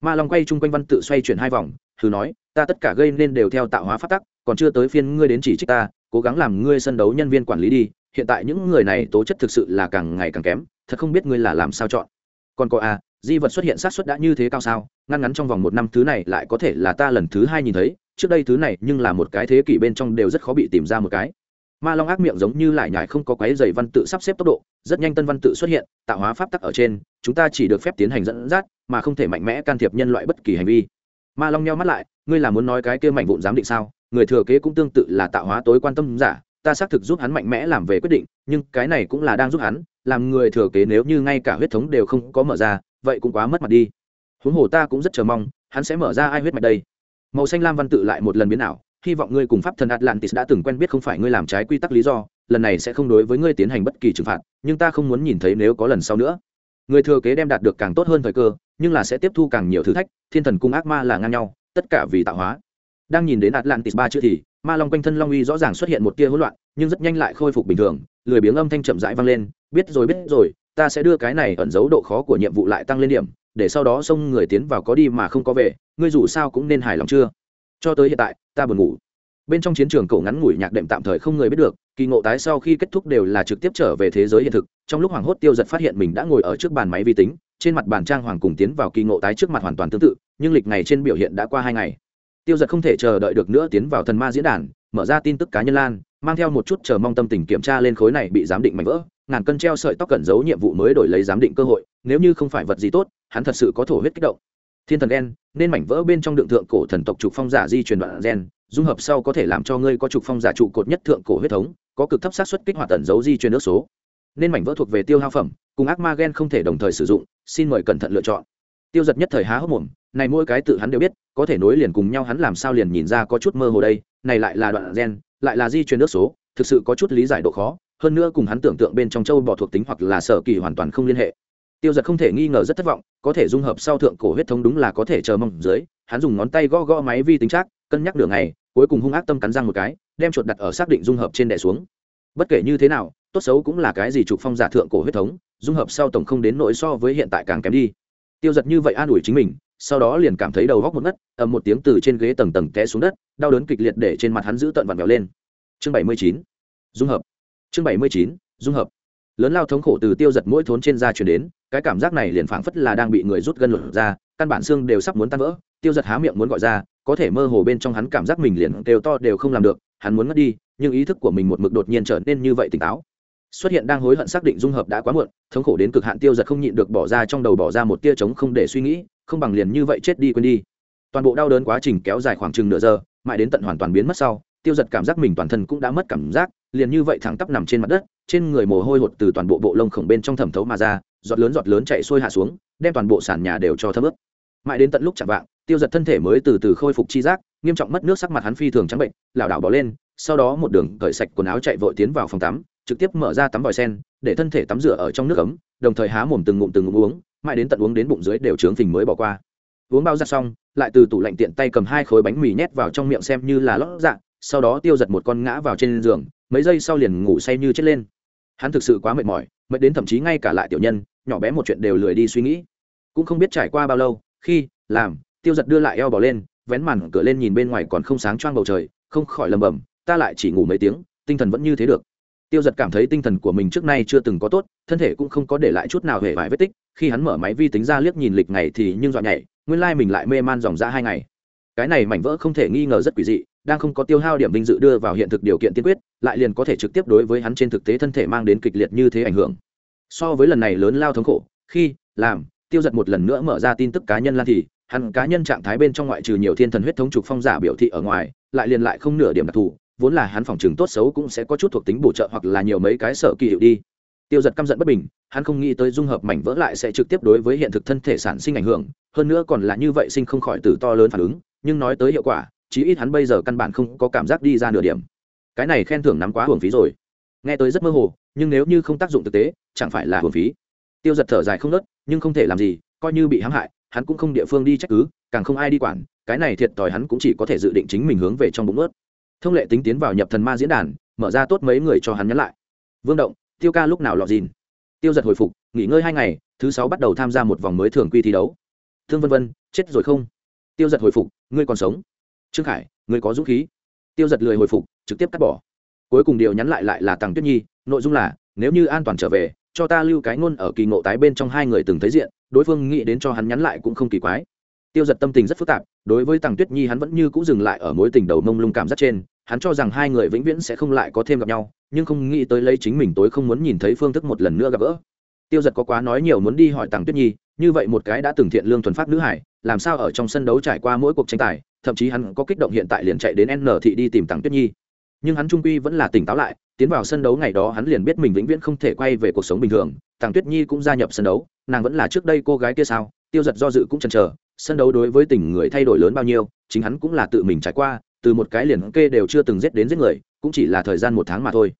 Ma long quay chung quanh văn tự xoay chuyển hai vòng, thử nói, ta tất cả gây nên đều theo tạo hóa phát tắc, còn chưa tới phiên ngươi đến chỉ trích ta, cố gắng làm ngươi sân đấu nhân viên quản lý đi, hiện tại những người này tố chất thực sự là càng ngày càng kém, thật không biết ngươi là làm sao chọn. Còn có a di vật xuất hiện xác suất đã như thế cao sao, ngăn ngắn trong vòng một năm thứ này lại có thể là ta lần thứ hai nhìn thấy, trước đây thứ này nhưng là một cái thế kỷ bên trong đều rất khó bị tìm ra một cái ma long ác miệng giống như lại nhải không có quái dày văn tự sắp xếp tốc độ, rất nhanh tân văn tự xuất hiện, tạo hóa pháp tắc ở trên, chúng ta chỉ được phép tiến hành dẫn dắt, mà không thể mạnh mẽ can thiệp nhân loại bất kỳ hành vi. Ma long nheo mắt lại, ngươi là muốn nói cái kia mạnh vụn giám định sao? Người thừa kế cũng tương tự là tạo hóa tối quan tâm giả, ta xác thực giúp hắn mạnh mẽ làm về quyết định, nhưng cái này cũng là đang giúp hắn, làm người thừa kế nếu như ngay cả huyết thống đều không có mở ra, vậy cũng quá mất mặt đi. Huống hồ ta cũng rất chờ mong, hắn sẽ mở ra ai huyết mạch đây? Màu xanh lam văn tự lại một lần biến ảo hy vọng ngươi cùng pháp thần atlantis đã từng quen biết không phải ngươi làm trái quy tắc lý do, lần này sẽ không đối với ngươi tiến hành bất kỳ trừng phạt, nhưng ta không muốn nhìn thấy nếu có lần sau nữa. Người thừa kế đem đạt được càng tốt hơn thời cơ, nhưng là sẽ tiếp thu càng nhiều thử thách, thiên thần cung ác ma là ngang nhau, tất cả vì tạo hóa. Đang nhìn đến atlantis ba chữ thì, ma long quanh thân long uy rõ ràng xuất hiện một tia hỗn loạn, nhưng rất nhanh lại khôi phục bình thường, lười biếng âm thanh chậm rãi vang lên, biết rồi biết rồi, ta sẽ đưa cái này ẩn giấu độ khó của nhiệm vụ lại tăng lên điểm, để sau đó xông người tiến vào có đi mà không có về, ngươi dù sao cũng nên hài lòng chưa? Cho tới hiện tại, ta buồn ngủ. Bên trong chiến trường cổ ngắn ngủi nhạc đệm tạm thời không người biết được, kỳ ngộ tái sau khi kết thúc đều là trực tiếp trở về thế giới hiện thực. Trong lúc hoàng hốt tiêu giật phát hiện mình đã ngồi ở trước bàn máy vi tính, trên mặt bàn trang hoàng cùng tiến vào kỳ ngộ tái trước mặt hoàn toàn tương tự, nhưng lịch ngày trên biểu hiện đã qua hai ngày. Tiêu giật không thể chờ đợi được nữa tiến vào thần ma diễn đàn, mở ra tin tức cá nhân lan, mang theo một chút chờ mong tâm tình kiểm tra lên khối này bị giám định mạnh vỡ, ngàn cân treo sợi tóc cẩn giấu nhiệm vụ mới đổi lấy giám định cơ hội, nếu như không phải vật gì tốt, hắn thật sự có thổ huyết kích động thiên thần đen nên mảnh vỡ bên trong đựng thượng cổ thần tộc trục phong giả di truyền đoạn gen, dung hợp sau có thể làm cho ngươi có trục phong giả trụ cột nhất thượng cổ huyết thống, có cực thấp xác suất kích hoạt tẩn dấu di truyền nước số. Nên mảnh vỡ thuộc về tiêu hao phẩm, cùng ác ma gen không thể đồng thời sử dụng, xin mời cẩn thận lựa chọn. Tiêu giật nhất thời há hốc mồm, này mỗi cái tự hắn đều biết, có thể nối liền cùng nhau hắn làm sao liền nhìn ra có chút mơ hồ đây, này lại là đoạn gen, lại là di truyền nước số, thực sự có chút lý giải độ khó, hơn nữa cùng hắn tưởng tượng bên trong châu bỏ thuộc tính hoặc là sở kỳ hoàn toàn không liên hệ tiêu giật không thể nghi ngờ rất thất vọng, có thể dung hợp sau thượng cổ huyết thống đúng là có thể chờ mong dưới, hắn dùng ngón tay gõ gõ máy vi tính chắc, cân nhắc đường này cuối cùng hung ác tâm cắn răng một cái, đem chuột đặt ở xác định dung hợp trên đẻ xuống. Bất kể như thế nào, tốt xấu cũng là cái gì trục phong giả thượng cổ huyết thống, dung hợp sau tổng không đến nỗi so với hiện tại càng kém đi. Tiêu giật như vậy an ủi chính mình, sau đó liền cảm thấy đầu góc một ngất, ầm một tiếng từ trên ghế tầng tầng té xuống đất, đau đớn kịch liệt để trên mặt hắn giữ tận vặn vẹo lên. Chương bảy mươi chín, dung hợp. Chương bảy mươi chín, dung hợp. Lớn lao thống khổ từ tiêu giật mỗi thốn trên da chuyển đến cái cảm giác này liền phảng phất là đang bị người rút gân lột ra, căn bản xương đều sắp muốn tan vỡ, tiêu giật há miệng muốn gọi ra, có thể mơ hồ bên trong hắn cảm giác mình liền đều to đều không làm được, hắn muốn ngất đi, nhưng ý thức của mình một mực đột nhiên trở nên như vậy tỉnh táo. Xuất hiện đang hối hận xác định dung hợp đã quá muộn, thống khổ đến cực hạn tiêu giật không nhịn được bỏ ra trong đầu bỏ ra một tia trống không để suy nghĩ, không bằng liền như vậy chết đi quên đi. Toàn bộ đau đớn quá trình kéo dài khoảng chừng nửa giờ, mãi đến tận hoàn toàn biến mất sau, tiêu giật cảm giác mình toàn thân cũng đã mất cảm giác, liền như vậy thẳng tắp nằm trên mặt đất, trên người mồ hôi hột từ toàn bộ bộ lông khổng bên trong thẩm thấu mà ra giọt lớn giọt lớn chạy xuôi hạ xuống, đem toàn bộ sàn nhà đều cho thấm ướt. Mãi đến tận lúc chạm vạng, tiêu giật thân thể mới từ từ khôi phục chi giác, nghiêm trọng mất nước sắc mặt hắn phi thường trắng bệnh, lảo đảo bỏ lên, sau đó một đường cởi sạch quần áo chạy vội tiến vào phòng tắm, trực tiếp mở ra tắm vòi sen, để thân thể tắm rửa ở trong nước ấm, đồng thời há mồm từng ngụm từng ngụm uống, mãi đến tận uống đến bụng dưới đều trướng phình mới bỏ qua. Uống bao giặt xong, lại từ tủ lạnh tiện tay cầm hai khối bánh mì nhét vào trong miệng xem như là lót dạ sau đó tiêu giật một con ngã vào trên giường, mấy giây sau liền ngủ say như chết lên. Hắn thực sự quá mệt mỏi, mệt đến thậm chí ngay cả lại tiểu nhân nhỏ bé một chuyện đều lười đi suy nghĩ. Cũng không biết trải qua bao lâu, khi, làm, tiêu giật đưa lại eo bỏ lên, vén màn cửa lên nhìn bên ngoài còn không sáng choang bầu trời, không khỏi lầm bầm, ta lại chỉ ngủ mấy tiếng, tinh thần vẫn như thế được. Tiêu giật cảm thấy tinh thần của mình trước nay chưa từng có tốt, thân thể cũng không có để lại chút nào hề vải vết tích, khi hắn mở máy vi tính ra liếc nhìn lịch ngày thì nhưng dọn nhảy, nguyên lai mình lại mê man dòng ra hai ngày. Cái này mảnh vỡ không thể nghi ngờ rất quỷ dị, đang không có tiêu hao điểm vinh dự đưa vào hiện thực điều kiện tiên quyết, lại liền có thể trực tiếp đối với hắn trên thực tế thân thể mang đến kịch liệt như thế ảnh hưởng so với lần này lớn lao thống khổ, khi, làm, tiêu giật một lần nữa mở ra tin tức cá nhân lan thì, hắn cá nhân trạng thái bên trong ngoại trừ nhiều thiên thần huyết thống trục phong giả biểu thị ở ngoài, lại liền lại không nửa điểm đặc thù, vốn là hắn phòng trường tốt xấu cũng sẽ có chút thuộc tính bổ trợ hoặc là nhiều mấy cái sở kỳ hiệu đi. Tiêu giật căm giận bất bình, hắn không nghĩ tới dung hợp mảnh vỡ lại sẽ trực tiếp đối với hiện thực thân thể sản sinh ảnh hưởng, hơn nữa còn là như vậy sinh không khỏi từ to lớn phản ứng, nhưng nói tới hiệu quả, chí ít hắn bây giờ căn bản không có cảm giác đi ra nửa điểm. Cái này khen thưởng nắm quá hưởng phí rồi. Nghe tới rất mơ hồ nhưng nếu như không tác dụng thực tế, chẳng phải là hồn phí. Tiêu giật thở dài không nớt, nhưng không thể làm gì, coi như bị hãm hại, hắn cũng không địa phương đi trách cứ, càng không ai đi quản, cái này thiệt thòi hắn cũng chỉ có thể dự định chính mình hướng về trong bụng ướt thông lệ tính tiến vào nhập thần ma diễn đàn, mở ra tốt mấy người cho hắn nhắn lại. Vương động, tiêu ca lúc nào lọt dìn? Tiêu giật hồi phục, nghỉ ngơi hai ngày, thứ sáu bắt đầu tham gia một vòng mới thường quy thi đấu. Thương vân vân, chết rồi không? Tiêu giật hồi phục, ngươi còn sống. Trương khải, ngươi có dũng khí. Tiêu giật lười hồi phục, trực tiếp cắt bỏ. Cuối cùng điều nhắn lại lại là tàng tuyết nhi nội dung là, nếu như an toàn trở về, cho ta lưu cái ngôn ở kỳ ngộ tái bên trong hai người từng thấy diện, đối phương nghĩ đến cho hắn nhắn lại cũng không kỳ quái. Tiêu giật tâm tình rất phức tạp, đối với tàng tuyết nhi hắn vẫn như c ũ dừng lại ở mối tình đầu mông lung cảm giác trên, hắn cho rằng hai người vĩnh viễn sẽ không lại có thêm gặp nhau, nhưng không nghĩ tới lấy chính mình tối không muốn nhìn thấy phương thức một lần nữa gặp gỡ. Tiêu giật có quá nói nhiều muốn đi hỏi tàng tuyết nhi, như vậy một cái đã từng thiện lương thuần phát nữ hải, làm sao ở trong sân đấu trải qua mỗi cuộc tranh tài, thậm chí hắn có kích động hiện tại liền chạy đến n thị đi tìm tàng tuyết nhi nhưng hắn trung quy vẫn là tỉnh táo lại, tiến vào sân đấu ngày đó hắn liền biết mình vĩnh viễn không thể quay về cuộc sống bình thường. Tàng tuyết nhi cũng gia nhập sân đấu, nàng vẫn là trước đây cô gái kia sao? Tiêu giật do dự cũng chần chờ, sân đấu đối với tình người thay đổi lớn bao nhiêu, chính hắn cũng là tự mình trải qua, từ một cái liền kê đều chưa từng giết đến giết người, cũng chỉ là thời gian một tháng mà thôi.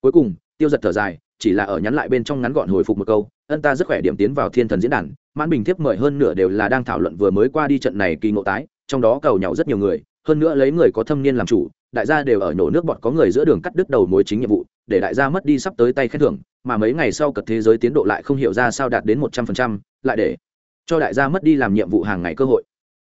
Cuối cùng, tiêu giật thở dài, chỉ là ở nhắn lại bên trong ngắn gọn hồi phục một câu, ân ta rất khỏe điểm tiến vào thiên thần diễn đàn, mãn bình thiếp mời hơn nửa đều là đang thảo luận vừa mới qua đi trận này kỳ ngộ tái, trong đó cầu nhau rất nhiều người, hơn nữa lấy người có thâm niên làm chủ đại gia đều ở nổ nước bọt có người giữa đường cắt đứt đầu mối chính nhiệm vụ, để đại gia mất đi sắp tới tay khen thưởng, mà mấy ngày sau cật thế giới tiến độ lại không hiểu ra sao đạt đến một trăm phần trăm, lại để cho đại gia mất đi làm nhiệm vụ hàng ngày cơ hội.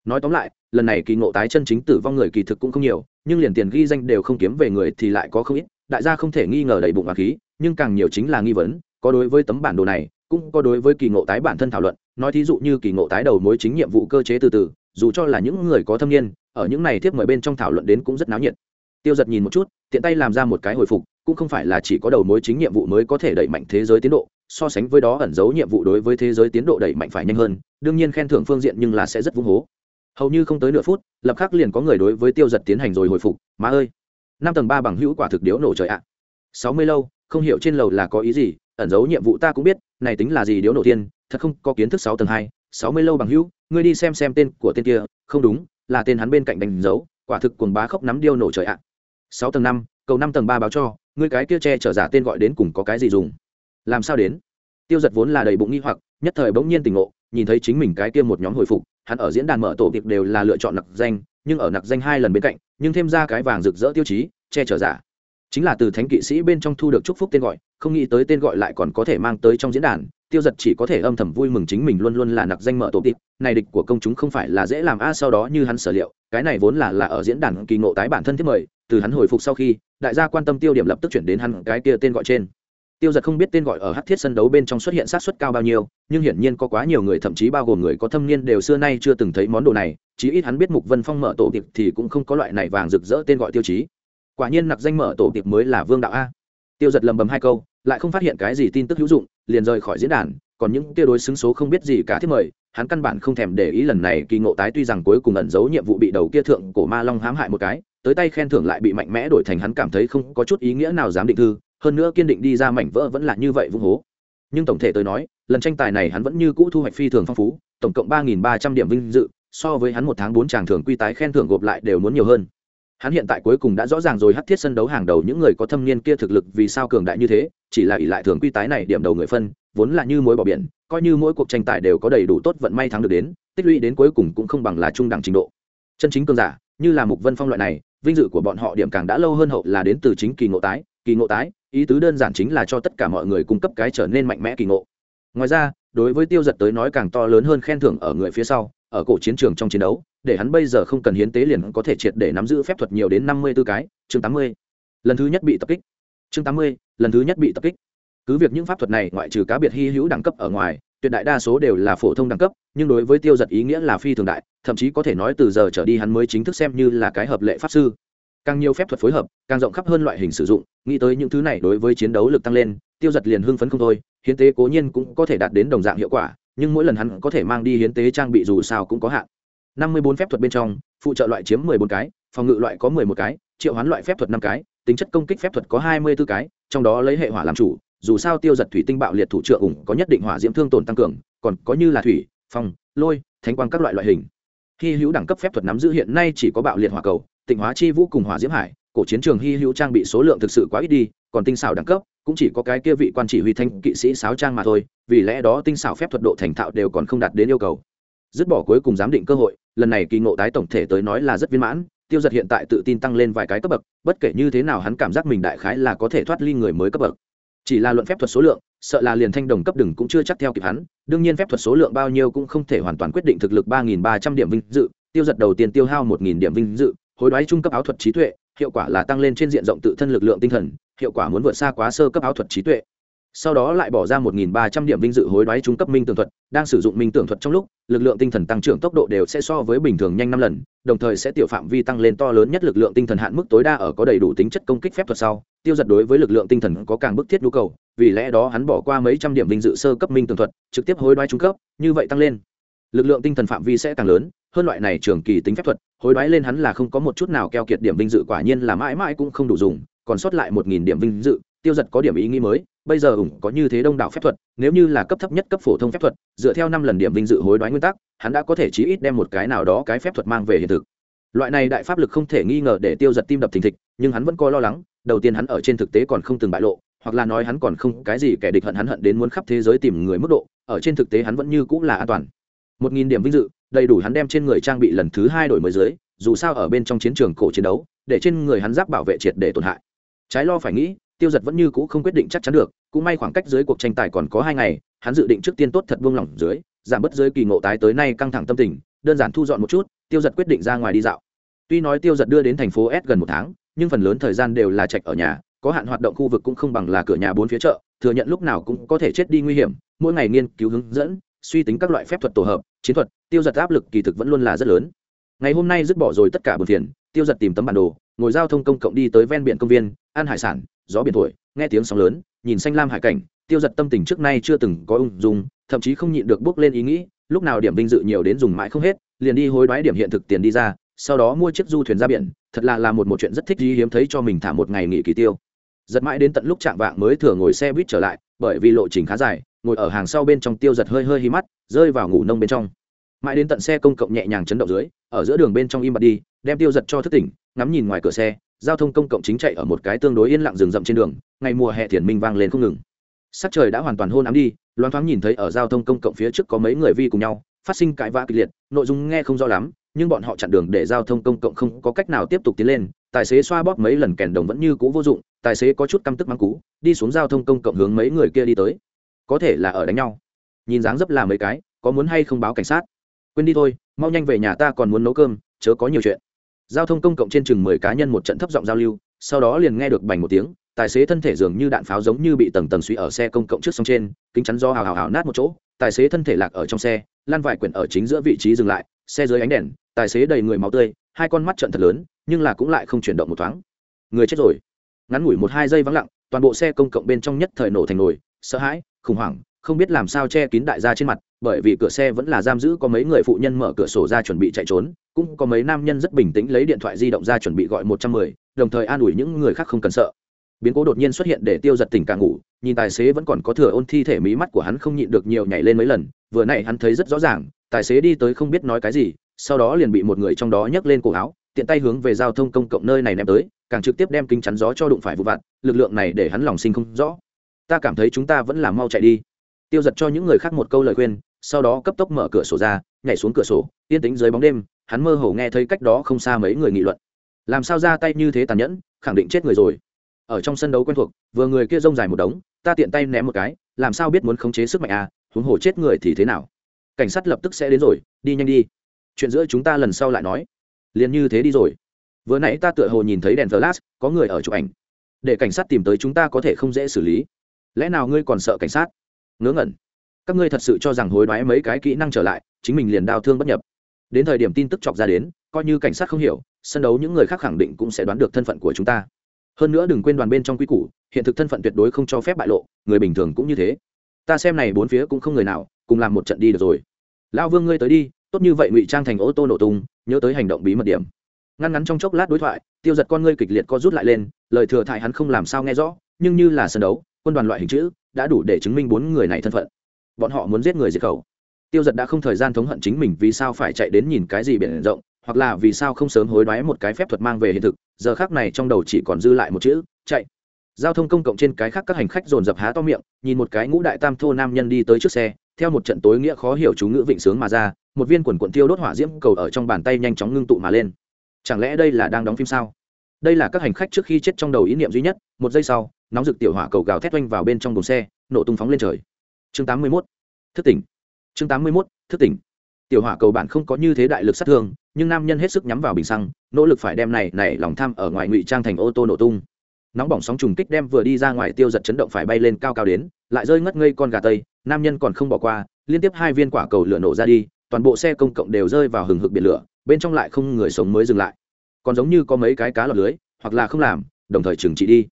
Nói tóm lại, lần này kỳ ngộ tái chân chính tử vong người kỳ thực cũng không nhiều, nhưng liền tiền ghi danh đều không kiếm về người thì lại có không ít, đại gia không thể nghi ngờ đầy bụng và khí, nhưng càng nhiều chính là nghi vấn, có đối với tấm bản đồ này, cũng có đối với kỳ ngộ tái bản thân thảo luận, nói thí dụ như kỳ ngộ tái đầu mối chính nhiệm vụ cơ chế từ từ, dù cho là những người có thâm niên, ở những này tiếp mời bên trong thảo luận đến cũng rất náo nhiệt tiêu giật nhìn một chút, tiện tay làm ra một cái hồi phục, cũng không phải là chỉ có đầu mối chính nhiệm vụ mới có thể đẩy mạnh thế giới tiến độ, so sánh với đó ẩn giấu nhiệm vụ đối với thế giới tiến độ đẩy mạnh phải nhanh hơn, đương nhiên khen thưởng phương diện nhưng là sẽ rất vung hố. Hầu như không tới nửa phút, lập khắc liền có người đối với tiêu giật tiến hành rồi hồi phục, má ơi, năm tầng ba bằng hữu quả thực điếu nổ trời ạ. Sáu mươi lâu, không hiểu trên lầu là có ý gì, ẩn giấu nhiệm vụ ta cũng biết, này tính là gì điếu nổ tiên, thật không có kiến thức sáu tầng hai, sáu mươi lâu bằng hữu, ngươi đi xem xem tên của tên kia, không đúng, là tên hắn bên cạnh đánh dấu, quả thực cuồng bá khốc nắm điêu nổ trời ạ sáu tầng năm, cầu năm tầng ba báo cho, ngươi cái kia che chở giả tên gọi đến cùng có cái gì dùng? Làm sao đến? Tiêu giật vốn là đầy bụng nghi hoặc, nhất thời bỗng nhiên tỉnh ngộ, nhìn thấy chính mình cái kia một nhóm hồi phục, hắn ở diễn đàn mở tổ tiệc đều là lựa chọn nặc danh, nhưng ở nặc danh hai lần bên cạnh, nhưng thêm ra cái vàng rực rỡ tiêu chí, che chở giả chính là từ thánh kỵ sĩ bên trong thu được chúc phúc tên gọi, không nghĩ tới tên gọi lại còn có thể mang tới trong diễn đàn, tiêu giật chỉ có thể âm thầm vui mừng chính mình luôn luôn là nặc danh mở tổ tiệc này địch của công chúng không phải là dễ làm a, sau đó như hắn sở liệu, cái này vốn là là ở diễn đàn kỳ ngộ tái bản thân thiết mời, từ hắn hồi phục sau khi, đại gia quan tâm tiêu điểm lập tức chuyển đến hắn cái kia tên gọi trên. Tiêu giật không biết tên gọi ở hát thiết sân đấu bên trong xuất hiện sát xuất cao bao nhiêu, nhưng hiển nhiên có quá nhiều người, thậm chí bao gồm người có thâm niên đều xưa nay chưa từng thấy món đồ này, chí ít hắn biết mục vân phong mở tổ tiệc thì cũng không có loại này vàng rực rỡ tên gọi tiêu chí quả nhiên nặc danh mở tổ tiệp mới là vương đạo a. Tiêu giật lầm bầm hai câu, lại không phát hiện cái gì tin tức hữu dụng, liền rời khỏi diễn đàn, còn những tiêu đối xứng số không biết gì cả thiết mời, hắn căn bản không thèm để ý lần này kỳ ngộ tái tuy rằng cuối cùng ẩn giấu nhiệm vụ bị đầu kia thượng cổ ma long hãm hại một cái, tới tay khen thưởng lại bị mạnh mẽ đổi thành hắn cảm thấy không có chút ý nghĩa nào dám định thư, hơn nữa kiên định đi ra mảnh vỡ vẫn là như vậy vung hố. Nhưng tổng thể tôi nói, lần tranh tài này hắn vẫn như cũ thu hoạch phi thường phong phú, tổng cộng ba nghìn ba trăm điểm vinh dự, so với hắn một tháng bốn tràng thưởng quy tái khen thưởng gộp lại đều muốn nhiều hơn hắn hiện tại cuối cùng đã rõ ràng rồi hắt thiết sân đấu hàng đầu những người có thâm niên kia thực lực vì sao cường đại như thế, chỉ là ỷ lại thường quy tái này điểm đầu người phân, vốn là như mối bỏ biển, coi như mỗi cuộc tranh tài đều có đầy đủ tốt vận may thắng được đến, tích lũy đến cuối cùng cũng không bằng là trung đẳng trình độ. Chân chính cường giả, như là mục vân phong loại này, vinh dự của bọn họ điểm càng đã lâu hơn hậu là đến từ chính kỳ ngộ tái, kỳ ngộ tái, ý tứ đơn giản chính là cho tất cả mọi người cung cấp cái trở nên mạnh mẽ kỳ ngộ. Ngoài ra, đối với tiêu giật tới nói càng to lớn hơn khen thưởng ở người phía sau, ở cổ chiến trường trong chiến đấu để hắn bây giờ không cần hiến tế liền có thể triệt để nắm giữ phép thuật nhiều đến năm mươi b ố cái, chương tám mươi. Lần thứ nhất bị tập kích. Chương tám mươi, lần thứ nhất bị tập kích. Cứ việc những pháp thuật này ngoại trừ cá biệt hy hữu đẳng cấp ở ngoài, tuyệt đại đa số đều là phổ thông đẳng cấp, nhưng đối với tiêu giật ý nghĩa là phi thường đại, thậm chí có thể nói từ giờ trở đi hắn mới chính thức xem như là cái hợp lệ pháp sư. Càng nhiều phép thuật phối hợp, càng rộng khắp hơn loại hình sử dụng, nghĩ tới những thứ này đối với chiến đấu lực tăng lên, tiêu giật liền hưng phấn không thôi, hiến tế cố nhiên cũng có thể đạt đến đồng dạng hiệu quả, nhưng mỗi lần hắn có thể mang đi hiến tế trang bị dù sao cũng có hạn năm mươi bốn phép thuật bên trong, phụ trợ loại chiếm mười bốn cái, phòng ngự loại có mười một cái, triệu hoán loại phép thuật năm cái, tính chất công kích phép thuật có hai mươi b ố cái, trong đó lấy hệ hỏa làm chủ, dù sao tiêu giật thủy tinh bạo liệt thủ trợ ủng có nhất định hỏa diễm thương tổn tăng cường, còn có như là thủy, phong, lôi, thánh quang các loại loại hình. Hy hữu đẳng cấp phép thuật nắm giữ hiện nay chỉ có bạo liệt hỏa cầu, tịnh hóa chi vũ cùng hỏa diễm hải, cổ chiến trường hy hữu trang bị số lượng thực sự quá ít đi, còn tinh xảo đẳng cấp, cũng chỉ có cái kia vị quan chỉ huy thanh kỵ sĩ sáo trang mà thôi, vì lẽ đó tinh xảo phép thuật độ thành thạo đều còn không đạt đến yêu cầu dứt bỏ cuối cùng giám định cơ hội, lần này kỳ ngộ tái tổng thể tới nói là rất viên mãn, tiêu giật hiện tại tự tin tăng lên vài cái cấp bậc, bất kể như thế nào hắn cảm giác mình đại khái là có thể thoát ly người mới cấp bậc. Chỉ là luận phép thuật số lượng, sợ là liền thanh đồng cấp đừng cũng chưa chắc theo kịp hắn, đương nhiên phép thuật số lượng bao nhiêu cũng không thể hoàn toàn quyết định thực lực ba nghìn ba trăm điểm vinh dự, tiêu giật đầu tiên tiêu hao một nghìn điểm vinh dự, hối đoái trung cấp áo thuật trí tuệ, hiệu quả là tăng lên trên diện rộng tự thân lực lượng tinh thần, hiệu quả muốn vượt xa quá sơ cấp áo thuật trí tuệ sau đó lại bỏ ra 1.300 điểm vinh dự hối đoái trung cấp minh tưởng thuật, đang sử dụng minh tưởng thuật trong lúc, lực lượng tinh thần tăng trưởng tốc độ đều sẽ so với bình thường nhanh năm lần, đồng thời sẽ tiểu phạm vi tăng lên to lớn nhất lực lượng tinh thần hạn mức tối đa ở có đầy đủ tính chất công kích phép thuật sau. Tiêu giật đối với lực lượng tinh thần có càng bức thiết nhu cầu, vì lẽ đó hắn bỏ qua mấy trăm điểm vinh dự sơ cấp minh tường thuật, trực tiếp hối đoái trung cấp, như vậy tăng lên. Lực lượng tinh thần phạm vi sẽ càng lớn, hơn loại này trường kỳ tính phép thuật, hối đoái lên hắn là không có một chút nào keo kiệt điểm vinh dự, quả nhiên là mãi mãi cũng không đủ dùng, còn sót lại một nghìn điểm vinh dự, tiêu giật có điểm ý nghĩ mới bây giờ ủng có như thế đông đảo phép thuật, nếu như là cấp thấp nhất cấp phổ thông phép thuật, dựa theo năm lần điểm vinh dự hối đoái nguyên tắc, hắn đã có thể chí ít đem một cái nào đó cái phép thuật mang về hiện thực. Loại này đại pháp lực không thể nghi ngờ để tiêu giật tim đập thình thịch, nhưng hắn vẫn coi lo lắng, đầu tiên hắn ở trên thực tế còn không từng bại lộ, hoặc là nói hắn còn không cái gì kẻ địch hận hắn hận đến muốn khắp thế giới tìm người mức độ, ở trên thực tế hắn vẫn như cũng là an toàn. Một nghìn điểm vinh dự, đầy đủ hắn đem trên người trang bị lần thứ hai đổi mới dưới, dù sao ở bên trong chiến trường cổ chiến đấu, để trên người hắn giáp bảo vệ triệt để tổn hại. Trái lo phải nghĩ tiêu giật vẫn như cũ không quyết định chắc chắn được, cũng may khoảng cách dưới cuộc tranh tài còn có hai ngày, hắn dự định trước tiên tốt thật buông lỏng dưới, giảm bớt dưới kỳ ngộ tái tới nay căng thẳng tâm tình, đơn giản thu dọn một chút, tiêu giật quyết định ra ngoài đi dạo. Tuy nói tiêu giật đưa đến thành phố s gần một tháng, nhưng phần lớn thời gian đều là trạch ở nhà, có hạn hoạt động khu vực cũng không bằng là cửa nhà bốn phía chợ, thừa nhận lúc nào cũng có thể chết đi nguy hiểm, mỗi ngày nghiên cứu hướng dẫn, suy tính các loại phép thuật tổ hợp, chiến thuật, tiêu giật áp lực kỳ thực vẫn luôn là rất lớn. Ngày hôm nay dứt bỏ rồi tất cả bờ phiền, tiêu giật tìm tấm bản đồ, ngồi giao thông công cộng đi tới ven biển công viên, ăn hải sản gió biển thổi, nghe tiếng sóng lớn, nhìn xanh lam hải cảnh, tiêu giật tâm tình trước nay chưa từng có ung dung, thậm chí không nhịn được bước lên ý nghĩ, lúc nào điểm vinh dự nhiều đến dùng mãi không hết, liền đi hối đoái điểm hiện thực tiền đi ra, sau đó mua chiếc du thuyền ra biển, thật là là một một chuyện rất thích gì hiếm thấy cho mình thả một ngày nghỉ kỳ tiêu. Giật mãi đến tận lúc chạm vạng mới thừa ngồi xe buýt trở lại, bởi vì lộ trình khá dài, ngồi ở hàng sau bên trong tiêu giật hơi hơi hí mắt, rơi vào ngủ nông bên trong. Mãi đến tận xe công cộng nhẹ nhàng chấn động dưới, ở giữa đường bên trong im bặt đi, đem tiêu giật cho thức tỉnh, ngắm nhìn ngoài cửa xe giao thông công cộng chính chạy ở một cái tương đối yên lặng rừng rậm trên đường, ngày mùa hè thiền minh vang lên không ngừng. Sắc trời đã hoàn toàn hôn ám đi loan thoáng nhìn thấy ở giao thông công cộng phía trước có mấy người vi cùng nhau, phát sinh cãi vã kịch liệt, nội dung nghe không rõ lắm, nhưng bọn họ chặn đường để giao thông công cộng không có cách nào tiếp tục tiến lên, tài xế xoa bóp mấy lần kèn đồng vẫn như cũ vô dụng, tài xế có chút căm tức mắng cú, đi xuống giao thông công cộng hướng mấy người kia đi tới. Có thể là ở đánh nhau. Nhìn dáng dấp là mấy cái, có muốn hay không báo cảnh sát? Quên đi thôi, mau nhanh về nhà ta còn muốn nấu cơm, chớ có nhiều chuyện giao thông công cộng trên chừng mười cá nhân một trận thấp giọng giao lưu, sau đó liền nghe được bành một tiếng, tài xế thân thể dường như đạn pháo giống như bị tầng tầng suy ở xe công cộng trước sông trên, kính chắn do hào hào hào nát một chỗ, tài xế thân thể lạc ở trong xe lan vải quyển ở chính giữa vị trí dừng lại, xe dưới ánh đèn, tài xế đầy người máu tươi, hai con mắt trận thật lớn, nhưng là cũng lại không chuyển động một thoáng. Người chết rồi. Ngắn ngủi một hai giây vắng lặng, toàn bộ xe công cộng bên trong nhất thời nổ thành nồi, sợ hãi, khủng hoảng không biết làm sao che kín đại gia trên mặt, bởi vì cửa xe vẫn là giam giữ, có mấy người phụ nhân mở cửa sổ ra chuẩn bị chạy trốn, cũng có mấy nam nhân rất bình tĩnh lấy điện thoại di động ra chuẩn bị gọi một trăm mười, đồng thời an ủi những người khác không cần sợ. Biến cố đột nhiên xuất hiện để tiêu giật tỉnh càng ngủ, nhìn tài xế vẫn còn có thừa ôn thi thể, mí mắt của hắn không nhịn được nhiều nhảy lên mấy lần, vừa nãy hắn thấy rất rõ ràng, tài xế đi tới không biết nói cái gì, sau đó liền bị một người trong đó nhấc lên cổ áo, tiện tay hướng về giao thông công cộng nơi này ném tới, càng trực tiếp đem kính chắn gió cho đụng phải vụ vặt, lực lượng này để hắn lòng sinh không rõ. Ta cảm thấy chúng ta vẫn là mau chạy đi tiêu giật cho những người khác một câu lời khuyên, sau đó cấp tốc mở cửa sổ ra, nhảy xuống cửa sổ, yên tĩnh dưới bóng đêm, hắn mơ hồ nghe thấy cách đó không xa mấy người nghị luận. Làm sao ra tay như thế tàn nhẫn, khẳng định chết người rồi. Ở trong sân đấu quen thuộc, vừa người kia rông dài một đống, ta tiện tay ném một cái, làm sao biết muốn khống chế sức mạnh à huống hồ chết người thì thế nào? Cảnh sát lập tức sẽ đến rồi, đi nhanh đi. Chuyện giữa chúng ta lần sau lại nói. Liền như thế đi rồi. Vừa nãy ta tựa hồ nhìn thấy đèn flash, có người ở chụp ảnh. Để cảnh sát tìm tới chúng ta có thể không dễ xử lý. Lẽ nào ngươi còn sợ cảnh sát? Ngớ ngẩn. Các ngươi thật sự cho rằng hối đoái mấy cái kỹ năng trở lại, chính mình liền đau thương bất nhập. Đến thời điểm tin tức chọc ra đến, coi như cảnh sát không hiểu, sân đấu những người khác khẳng định cũng sẽ đoán được thân phận của chúng ta. Hơn nữa đừng quên đoàn bên trong quy củ, hiện thực thân phận tuyệt đối không cho phép bại lộ, người bình thường cũng như thế. Ta xem này bốn phía cũng không người nào, cùng làm một trận đi được rồi. Lão vương ngươi tới đi, tốt như vậy ngụy trang thành ô tô nổ tung, nhớ tới hành động bí mật điểm. Ngăn ngắn trong chốc lát đối thoại, tiêu giật con ngươi kịch liệt co rút lại lên, lời thừa thại hắn không làm sao nghe rõ, nhưng như là sân đấu, quân đoàn loại hình chữ đã đủ để chứng minh bốn người này thân phận. Bọn họ muốn giết người diệt khẩu. Tiêu giật đã không thời gian thống hận chính mình vì sao phải chạy đến nhìn cái gì biển rộng, hoặc là vì sao không sớm hối đoái một cái phép thuật mang về hiện thực, giờ khác này trong đầu chỉ còn dư lại một chữ, chạy. Giao thông công cộng trên cái khác các hành khách dồn dập há to miệng, nhìn một cái ngũ đại tam thô nam nhân đi tới trước xe, theo một trận tối nghĩa khó hiểu chú ngữ vịnh sướng mà ra, một viên quần quận tiêu đốt hỏa diễm cầu ở trong bàn tay nhanh chóng ngưng tụ mà lên. Chẳng lẽ đây là đang đóng phim sao? Đây là các hành khách trước khi chết trong đầu ý niệm duy nhất, một giây sau nóng rực tiểu hỏa cầu gào thét oanh vào bên trong đồn xe, nổ tung phóng lên trời chương 81. thức tỉnh chương 81. thức tỉnh tiểu hỏa cầu bản không có như thế đại lực sát thương, nhưng nam nhân hết sức nhắm vào bình xăng, nỗ lực phải đem này này lòng tham ở ngoài ngụy trang thành ô tô nổ tung nóng bỏng sóng trùng kích đem vừa đi ra ngoài tiêu giật chấn động phải bay lên cao cao đến, lại rơi ngất ngây con gà tây, nam nhân còn không bỏ qua, liên tiếp hai viên quả cầu lửa nổ ra đi, toàn bộ xe công cộng đều rơi vào hừng hực biển lửa, bên trong lại không người sống mới dừng lại còn giống như có mấy cái cá lọt lưới, hoặc là không làm, đồng thời trừng trị đi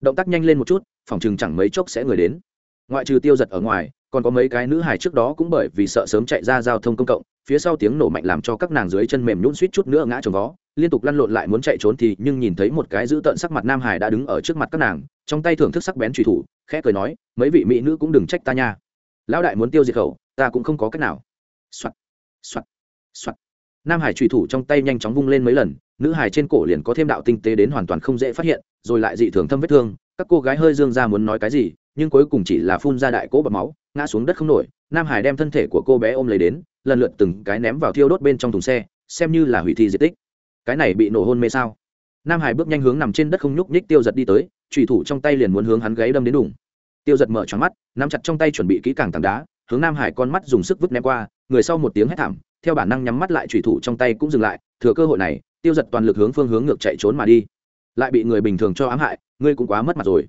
động tác nhanh lên một chút, phòng chừng chẳng mấy chốc sẽ người đến. Ngoại trừ tiêu giật ở ngoài, còn có mấy cái nữ hài trước đó cũng bởi vì sợ sớm chạy ra giao thông công cộng, phía sau tiếng nổ mạnh làm cho các nàng dưới chân mềm nhũn suýt chút nữa ngã trồng vó, liên tục lăn lộn lại muốn chạy trốn thì nhưng nhìn thấy một cái giữ tợn sắc mặt nam hải đã đứng ở trước mặt các nàng, trong tay thưởng thức sắc bén truy thủ, khẽ cười nói, mấy vị mỹ nữ cũng đừng trách ta nha. Lão đại muốn tiêu diệt khẩu, ta cũng không có cách nào. Soạt soạt soạt. Nam hải truy thủ trong tay nhanh chóng vung lên mấy lần, nữ hải trên cổ liền có thêm đạo tinh tế đến hoàn toàn không dễ phát hiện rồi lại dị thường thâm vết thương, các cô gái hơi dương ra muốn nói cái gì, nhưng cuối cùng chỉ là phun ra đại cỗ bọc máu, ngã xuống đất không nổi, nam hải đem thân thể của cô bé ôm lấy đến, lần lượt từng cái ném vào thiêu đốt bên trong thùng xe, xem như là hủy thi diệt tích. Cái này bị nổ hôn mê sao? Nam hải bước nhanh hướng nằm trên đất không nhúc nhích tiêu giật đi tới trùy thủ trong tay liền muốn hướng hắn gáy đâm đến đủng tiêu giật mở tròn mắt, nắm chặt trong tay chuẩn bị kỹ càng tảng đá, hướng nam hải con mắt dùng sức vứt ném qua, người sau một tiếng hét thảm, theo bản năng nhắm mắt lại trùy thủ trong tay cũng dừng lại, thừa cơ hội này, tiêu giật toàn lực hướng phương hướng ngược chạy trốn mà đi lại bị người bình thường cho ám hại, ngươi cũng quá mất mặt rồi.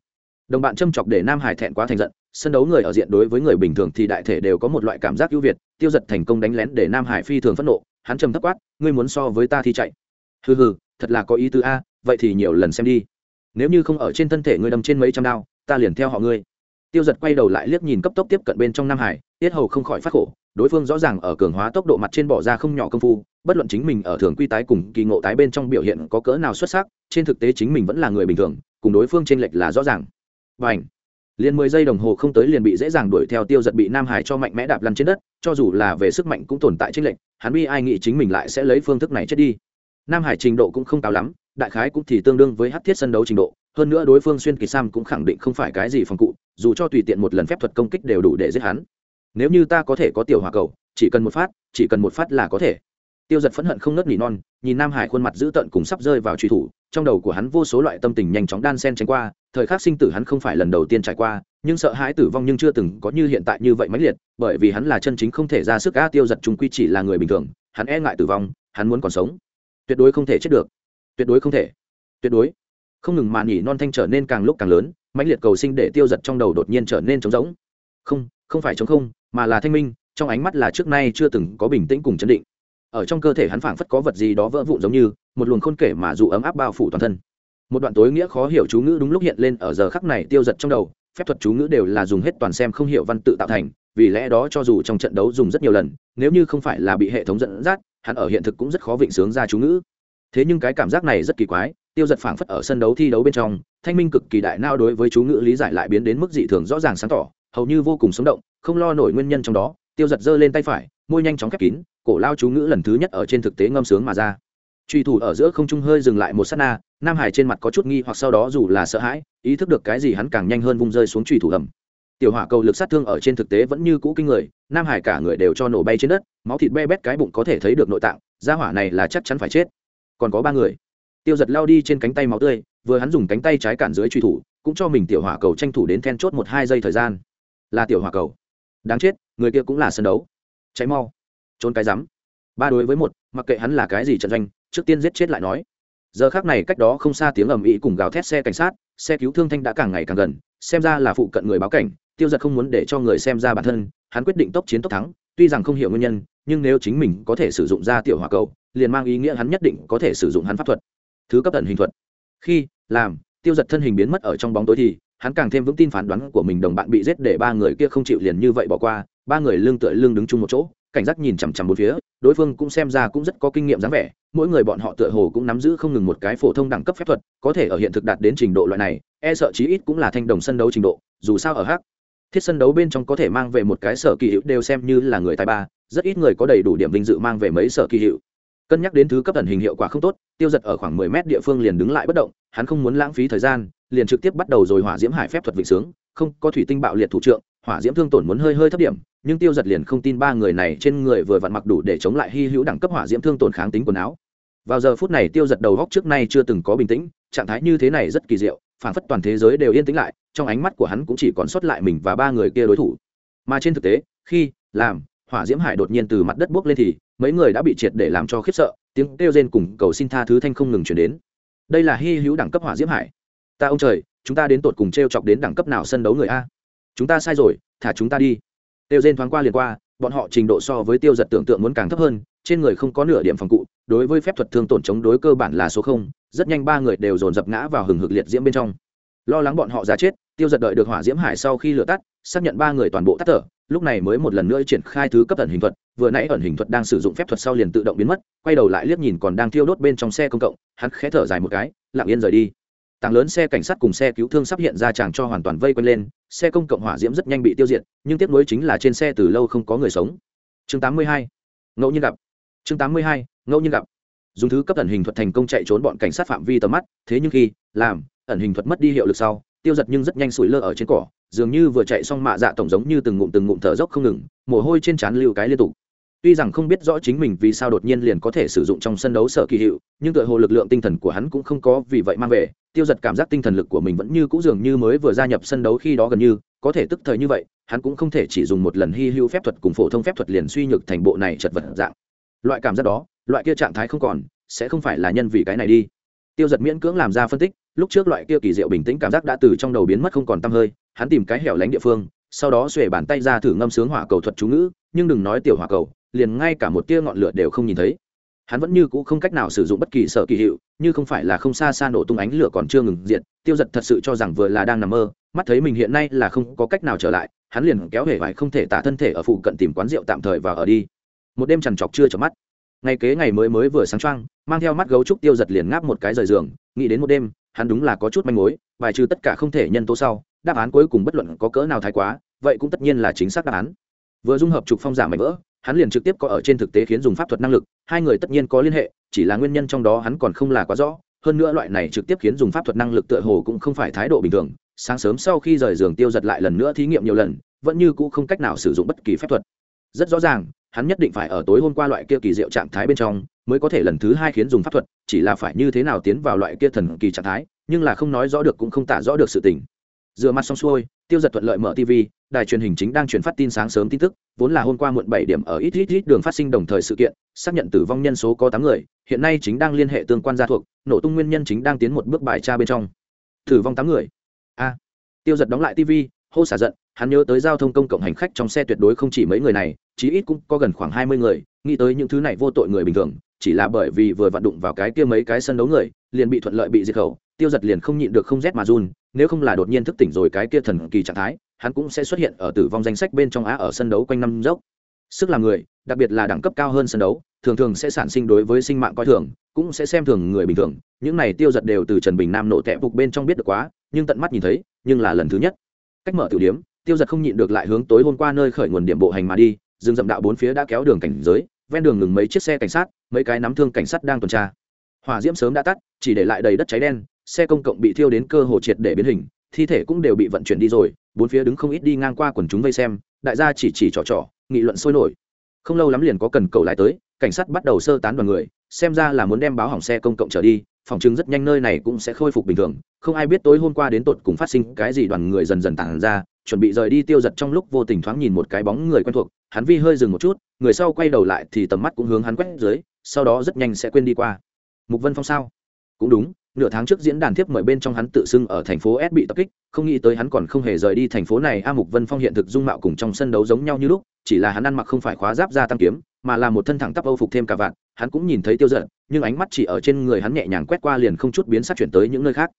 Đồng bạn châm chọc để nam hải thẹn quá thành giận, sân đấu người ở diện đối với người bình thường thì đại thể đều có một loại cảm giác ưu việt, tiêu giật thành công đánh lén để nam hải phi thường phẫn nộ, hắn trầm thấp quát, ngươi muốn so với ta thì chạy. Hừ hừ, thật là có ý tứ a, vậy thì nhiều lần xem đi. Nếu như không ở trên thân thể ngươi đâm trên mấy trăm đao, ta liền theo họ ngươi. Tiêu giật quay đầu lại liếc nhìn cấp tốc tiếp cận bên trong nam hải, tiết hầu không khỏi phát khổ, đối phương rõ ràng ở cường hóa tốc độ mặt trên bỏ ra không nhỏ công phu, bất luận chính mình ở thường quy tái cùng kỳ ngộ tái bên trong biểu hiện có cỡ nào xuất sắc trên thực tế chính mình vẫn là người bình thường, cùng đối phương t r ê n lệch là rõ ràng. Và ảnh liền mười giây đồng hồ không tới liền bị dễ dàng đuổi theo tiêu giật bị nam hải cho mạnh mẽ đạp lăn trên đất, cho dù là về sức mạnh cũng tồn tại tranh lệch. hắn bi ai nghĩ chính mình lại sẽ lấy phương thức này chết đi. Nam hải trình độ cũng không cao lắm, đại khái cũng thì tương đương với hát thiết sân đấu trình độ, hơn nữa đối phương xuyên kỳ sam cũng khẳng định không phải cái gì phòng cụ, dù cho tùy tiện một lần phép thuật công kích đều đủ để giết hắn. Nếu như ta có thể có tiểu hòa cầu, chỉ cần một phát, chỉ cần một phát là có thể. Tiêu giật phẫn hận không ngớt nỉ non, nhìn nam hải khuôn mặt dữ tợn cùng sắp rơi vào truy thủ trong đầu của hắn vô số loại tâm tình nhanh chóng đan sen tránh qua, thời khắc sinh tử hắn không phải lần đầu tiên trải qua, nhưng sợ hãi tử vong nhưng chưa từng có như hiện tại như vậy mãnh liệt, bởi vì hắn là chân chính không thể ra sức a tiêu giật chúng quy chỉ là người bình thường, hắn e ngại tử vong, hắn muốn còn sống. Tuyệt đối không thể chết được. Tuyệt đối không thể. Tuyệt đối. Không ngừng mà nhỉ non thanh trở nên càng lúc càng lớn, mãnh liệt cầu sinh để tiêu giật trong đầu đột nhiên trở nên trống rỗng. Không không phải trống không, mà là thanh minh, trong ánh mắt là trước nay chưa từng có bình tĩnh cùng chấn định ở trong cơ thể hắn phảng phất có vật gì đó vỡ vụn giống như, một luồng khôn kể mà dụ ấm áp bao phủ toàn thân. Một đoạn tối nghĩa khó hiểu chú ngữ đúng lúc hiện lên ở giờ khắc này tiêu giật trong đầu, phép thuật chú ngữ đều là dùng hết toàn xem không hiểu văn tự tạo thành, vì lẽ đó cho dù trong trận đấu dùng rất nhiều lần, nếu như không phải là bị hệ thống dẫn dắt, hắn ở hiện thực cũng rất khó vịnh sướng ra chú ngữ. Thế nhưng cái cảm giác này rất kỳ quái, tiêu giật phảng phất ở sân đấu thi đấu bên trong, thanh minh cực kỳ đại nao đối với chú ngữ lý giải lại biến đến mức dị thường rõ ràng sáng tỏ, hầu như vô cùng sống động, không lo nổi nguyên nhân trong đó tiêu giật giơ lên tay phải, môi nhanh chóng khép kín, cổ lao chú ngữ lần thứ nhất ở trên thực tế ngâm sướng mà ra. Truy thủ ở giữa không trung hơi dừng lại một s á t na, nam hải trên mặt có chút nghi hoặc sau đó dù là sợ hãi, ý thức được cái gì hắn càng nhanh hơn vung rơi xuống truy thủ hầm. tiểu hỏa cầu lực sát thương ở trên thực tế vẫn như cũ kinh người, nam hải cả người đều cho nổ bay trên đất, máu thịt be bét cái bụng có thể thấy được nội tạng, gia hỏa này là chắc chắn phải chết. Còn có ba người. Tiêu giật lao đi trên cánh tay máu tươi, vừa hắn dùng cánh tay trái cản dưới truy thủ, cũng cho mình tiểu hỏa cầu tranh thủ đến then chốt một hai giây thời gian. Là tiểu hỏa cầu. Đáng chết người kia cũng là sân đấu. Cháy mau. Trốn cái rắm. Ba đối với một, mặc kệ hắn là cái gì trận doanh, trước tiên giết chết lại nói. Giờ khác này cách đó không xa tiếng ầm ĩ cùng gào thét xe cảnh sát, xe cứu thương thanh đã càng ngày càng gần, xem ra là phụ cận người báo cảnh, tiêu giật không muốn để cho người xem ra bản thân, hắn quyết định tốc chiến tốc thắng, tuy rằng không hiểu nguyên nhân, nhưng nếu chính mình có thể sử dụng ra tiểu hỏa cầu, liền mang ý nghĩa hắn nhất định có thể sử dụng hắn pháp thuật. Thứ cấp tận hình thuật. Khi, làm, tiêu giật thân hình biến mất ở trong bóng tối thì, hắn càng thêm vững tin phán đoán của mình đồng bạn bị giết để ba người kia không chịu liền như vậy bỏ qua ba người lưng tựa lưng đứng chung một chỗ, cảnh giác nhìn chằm chằm bốn phía, đối phương cũng xem ra cũng rất có kinh nghiệm dáng vẻ, mỗi người bọn họ tựa hồ cũng nắm giữ không ngừng một cái phổ thông đẳng cấp phép thuật, có thể ở hiện thực đạt đến trình độ loại này e sợ chí ít cũng là thanh đồng sân đấu trình độ, dù sao ở hắc thiết sân đấu bên trong có thể mang về một cái sở kỳ hiệu đều xem như là người tài ba, rất ít người có đầy đủ điểm vinh dự mang về mấy sở kỳ hiệu. Cân nhắc đến thứ cấp tần hình hiệu quả không tốt, tiêu giật ở khoảng mười mét địa phương liền đứng lại bất động, hắn không muốn lãng phí thời gian, liền trực tiếp bắt đầu rồi hỏa diễm hải phép thuật vịnh sướng, không có thủy tinh bạo liệt thủ trượng hỏa diễm thương tổn muốn hơi hơi thấp điểm, nhưng tiêu giật liền không tin ba người này trên người vừa vặn mặc đủ để chống lại hy hữu đẳng cấp hỏa diễm thương tổn kháng tính quần áo. Vào giờ phút này tiêu giật đầu góc trước nay chưa từng có bình tĩnh, trạng thái như thế này rất kỳ diệu phản phất toàn thế giới đều yên tĩnh lại, trong ánh mắt của hắn cũng chỉ còn sót lại mình và ba người kia đối thủ. Mà trên thực tế, khi làm hỏa diễm hải đột nhiên từ mặt đất buốc lên thì mấy người đã bị triệt để làm cho khiếp sợ, tiếng kêu rên cùng cầu xin tha thứ thanh không ngừng chuyển đến. Đây là hy hữu đẳng cấp hỏa diễm hải. Ta ông trời, chúng ta đến tột cùng t r e o chọc đến đẳng cấp nào sân đấu người a? Chúng ta sai rồi, thả chúng ta đi. Tiêu rên thoáng qua liền qua, bọn họ trình độ so với tiêu giật tưởng tượng muốn càng thấp hơn, trên người không có nửa điểm phòng cụ, đối với phép thuật thương tổn chống đối cơ bản là số không, rất nhanh ba người đều dồn dập ngã vào hừng hực liệt diễm bên trong. Lo lắng bọn họ ra chết, tiêu giật đợi được hỏa diễm hải sau khi lửa tắt, xác nhận ba người toàn bộ tắt thở, lúc này mới một lần nữa triển khai thứ cấp ẩn hình thuật, vừa nãy ẩn hình thuật đang sử dụng phép thuật sau liền tự động biến mất, quay đầu lại liếc nhìn còn đang thiêu đốt bên trong xe công cộng, hắn khé thở dài một cái, lặng yên rời đi. Tảng lớn xe cảnh sát cùng xe cứu thương sắp hiện ra chàng cho hoàn toàn vây quanh lên xe công cộng hỏa diễm rất nhanh bị tiêu diệt, nhưng tiếc nuối chính là trên xe từ lâu không có người sống chương 82. ngẫu nhiên gặp chương 82. ngẫu nhiên gặp dùng thứ cấp ẩn hình thuật thành công chạy trốn bọn cảnh sát phạm vi tầm mắt, thế nhưng khi làm, ẩn hình thuật mất đi hiệu lực sau, tiêu giật nhưng rất nhanh sủi lơ ở trên cỏ, dường như vừa chạy xong mạ dạ tổng giống như từng ngụm từng ngụm thở dốc không ngừng, mồ hôi trên trán lưu cái liên tục tuy rằng không biết rõ chính mình vì sao đột nhiên liền có thể sử dụng trong sân đấu sở kỳ hiệu, nhưng tựa hồ lực lượng tinh thần của hắn cũng không có vì vậy mang về, tiêu giật cảm giác tinh thần lực của mình vẫn như c ũ dường như mới vừa gia nhập sân đấu khi đó gần như, có thể tức thời như vậy, hắn cũng không thể chỉ dùng một lần hy hữu phép thuật cùng phổ thông phép thuật liền suy nhược thành bộ này chật vật dạng. Loại cảm giác đó, loại kia trạng thái không còn, sẽ không phải là nhân vì cái này đi. Tiêu giật miễn cưỡng làm ra phân tích, lúc trước loại kia kỳ diệu bình tĩnh cảm giác đã từ trong đầu biến mất không còn t hơi, hắn tìm cái hẻo lánh địa phương, sau đó xuề bàn tay ra thử ngâm sướng hỏa cầu thuật chú ngữ, nhưng đừng nói tiểu hỏa cầu liền ngay cả một tia ngọn lửa đều không nhìn thấy. Hắn vẫn như cũ không cách nào sử dụng bất kỳ sở kỳ hiệu, như không phải là không xa xa nổ tung ánh lửa còn chưa ngừng diện tiêu giật thật sự cho rằng vừa là đang nằm mơ, mắt thấy mình hiện nay là không có cách nào trở lại, hắn liền kéo hề vải không thể tả thân thể ở phụ cận tìm quán rượu tạm thời và ở đi. Một đêm trằn trọc chưa chợp mắt. Ngày kế ngày mới mới vừa sáng trăng mang theo mắt gấu trúc tiêu giật liền ngáp một cái rời giường, nghĩ đến một đêm, hắn đúng là có chút manh mối, bài trừ tất cả không thể nhân tố sau, đáp án cuối cùng bất luận có cỡ nào thái quá, vậy cũng tất nhiên là chính xác đáp án. Vừa dung hợp trục phong giả mạnh vỡ hắn liền trực tiếp có ở trên thực tế khiến dùng pháp thuật năng lực, hai người tất nhiên có liên hệ, chỉ là nguyên nhân trong đó hắn còn không là quá rõ. Hơn nữa loại này trực tiếp khiến dùng pháp thuật năng lực tựa hồ cũng không phải thái độ bình thường, sáng sớm sau khi rời giường tiêu giật lại lần nữa thí nghiệm nhiều lần, vẫn như cũ không cách nào sử dụng bất kỳ phép thuật. Rất rõ ràng, hắn nhất định phải ở tối hôm qua loại kia kỳ diệu trạng thái bên trong, mới có thể lần thứ hai khiến dùng pháp thuật, chỉ là phải như thế nào tiến vào loại kia thần kỳ trạng thái, nhưng là không nói rõ được cũng không tả rõ được sự tình. Dựa mặt xong xuôi tiêu giật thuận lợi mở tv đài truyền hình chính đang truyền phát tin sáng sớm tin tức, vốn là hôm qua muộn bảy điểm ở ít ít ít đường phát sinh đồng thời sự kiện, xác nhận tử vong nhân số có tám người, hiện nay chính đang liên hệ tương quan gia thuộc, nổ tung nguyên nhân chính đang tiến một bước bài tra bên trong. Tử vong tám người. A. Tiêu giật đóng lại tv hô xả giận, hắn nhớ tới giao thông công cộng hành khách trong xe tuyệt đối không chỉ mấy người này, chí ít cũng có gần khoảng hai mươi người, nghĩ tới những thứ này vô tội người bình thường, chỉ là bởi vì vừa vặn đụng vào cái kia mấy cái sân đấu người, liền bị thuận lợi bị diệt khẩu, tiêu giật liền không nhịn được không rét mà run nếu không là đột nhiên thức tỉnh rồi cái kia thần kỳ trạng thái, hắn cũng sẽ xuất hiện ở tử vong danh sách bên trong á ở sân đấu quanh năm dốc. Sức làm người, đặc biệt là đẳng cấp cao hơn sân đấu, thường thường sẽ sản sinh đối với sinh mạng coi thường, cũng sẽ xem thường người bình thường. Những này tiêu giật đều từ trần bình nam nổ tẹp phục bên trong biết được quá, nhưng tận mắt nhìn thấy, nhưng là lần thứ nhất. Cách mở tử điếm tiêu giật không nhịn được lại hướng tối hôm qua nơi khởi nguồn điểm bộ hành mà đi, rừng rậm đạo bốn phía đã kéo đường cảnh giới, ven đường ngừng mấy chiếc xe cảnh sát, mấy cái nắm thương cảnh sát đang tuần tra. Hỏa diễm sớm đã tắt, chỉ để lại đầy đất cháy đen xe công cộng bị thiêu đến cơ hồ triệt để biến hình, thi thể cũng đều bị vận chuyển đi rồi, bốn phía đứng không ít đi ngang qua quần chúng vây xem, đại gia chỉ chỉ trò trò, nghị luận sôi nổi. Không lâu lắm liền có cần cầu lại tới, cảnh sát bắt đầu sơ tán đoàn người, xem ra là muốn đem báo hỏng xe công cộng trở đi, phòng chứng rất nhanh nơi này cũng sẽ khôi phục bình thường, không ai biết tối hôm qua đến tột cùng phát sinh cái gì đoàn người dần dần tản ra, chuẩn bị rời đi tiêu giật trong lúc vô tình thoáng nhìn một cái bóng người quen thuộc, hắn vi hơi dừng một chút, người sau quay đầu lại thì tầm mắt cũng hướng hắn quét dưới, sau đó rất nhanh sẽ quên đi qua. Mục vân phong sao? Cũng đúng nửa tháng trước diễn đàn tiếp mời bên trong hắn tự xưng ở thành phố S bị tập kích, không nghĩ tới hắn còn không hề rời đi thành phố này. A Mục Vân Phong hiện thực dung mạo cùng trong sân đấu giống nhau như lúc, chỉ là hắn ăn mặc không phải khóa giáp ra tăng kiếm, mà là một thân thẳng tắp Âu phục thêm cả vạn, hắn cũng nhìn thấy Tiêu Dật, nhưng ánh mắt chỉ ở trên người hắn nhẹ nhàng quét qua liền không chút biến sắc chuyển tới những nơi khác.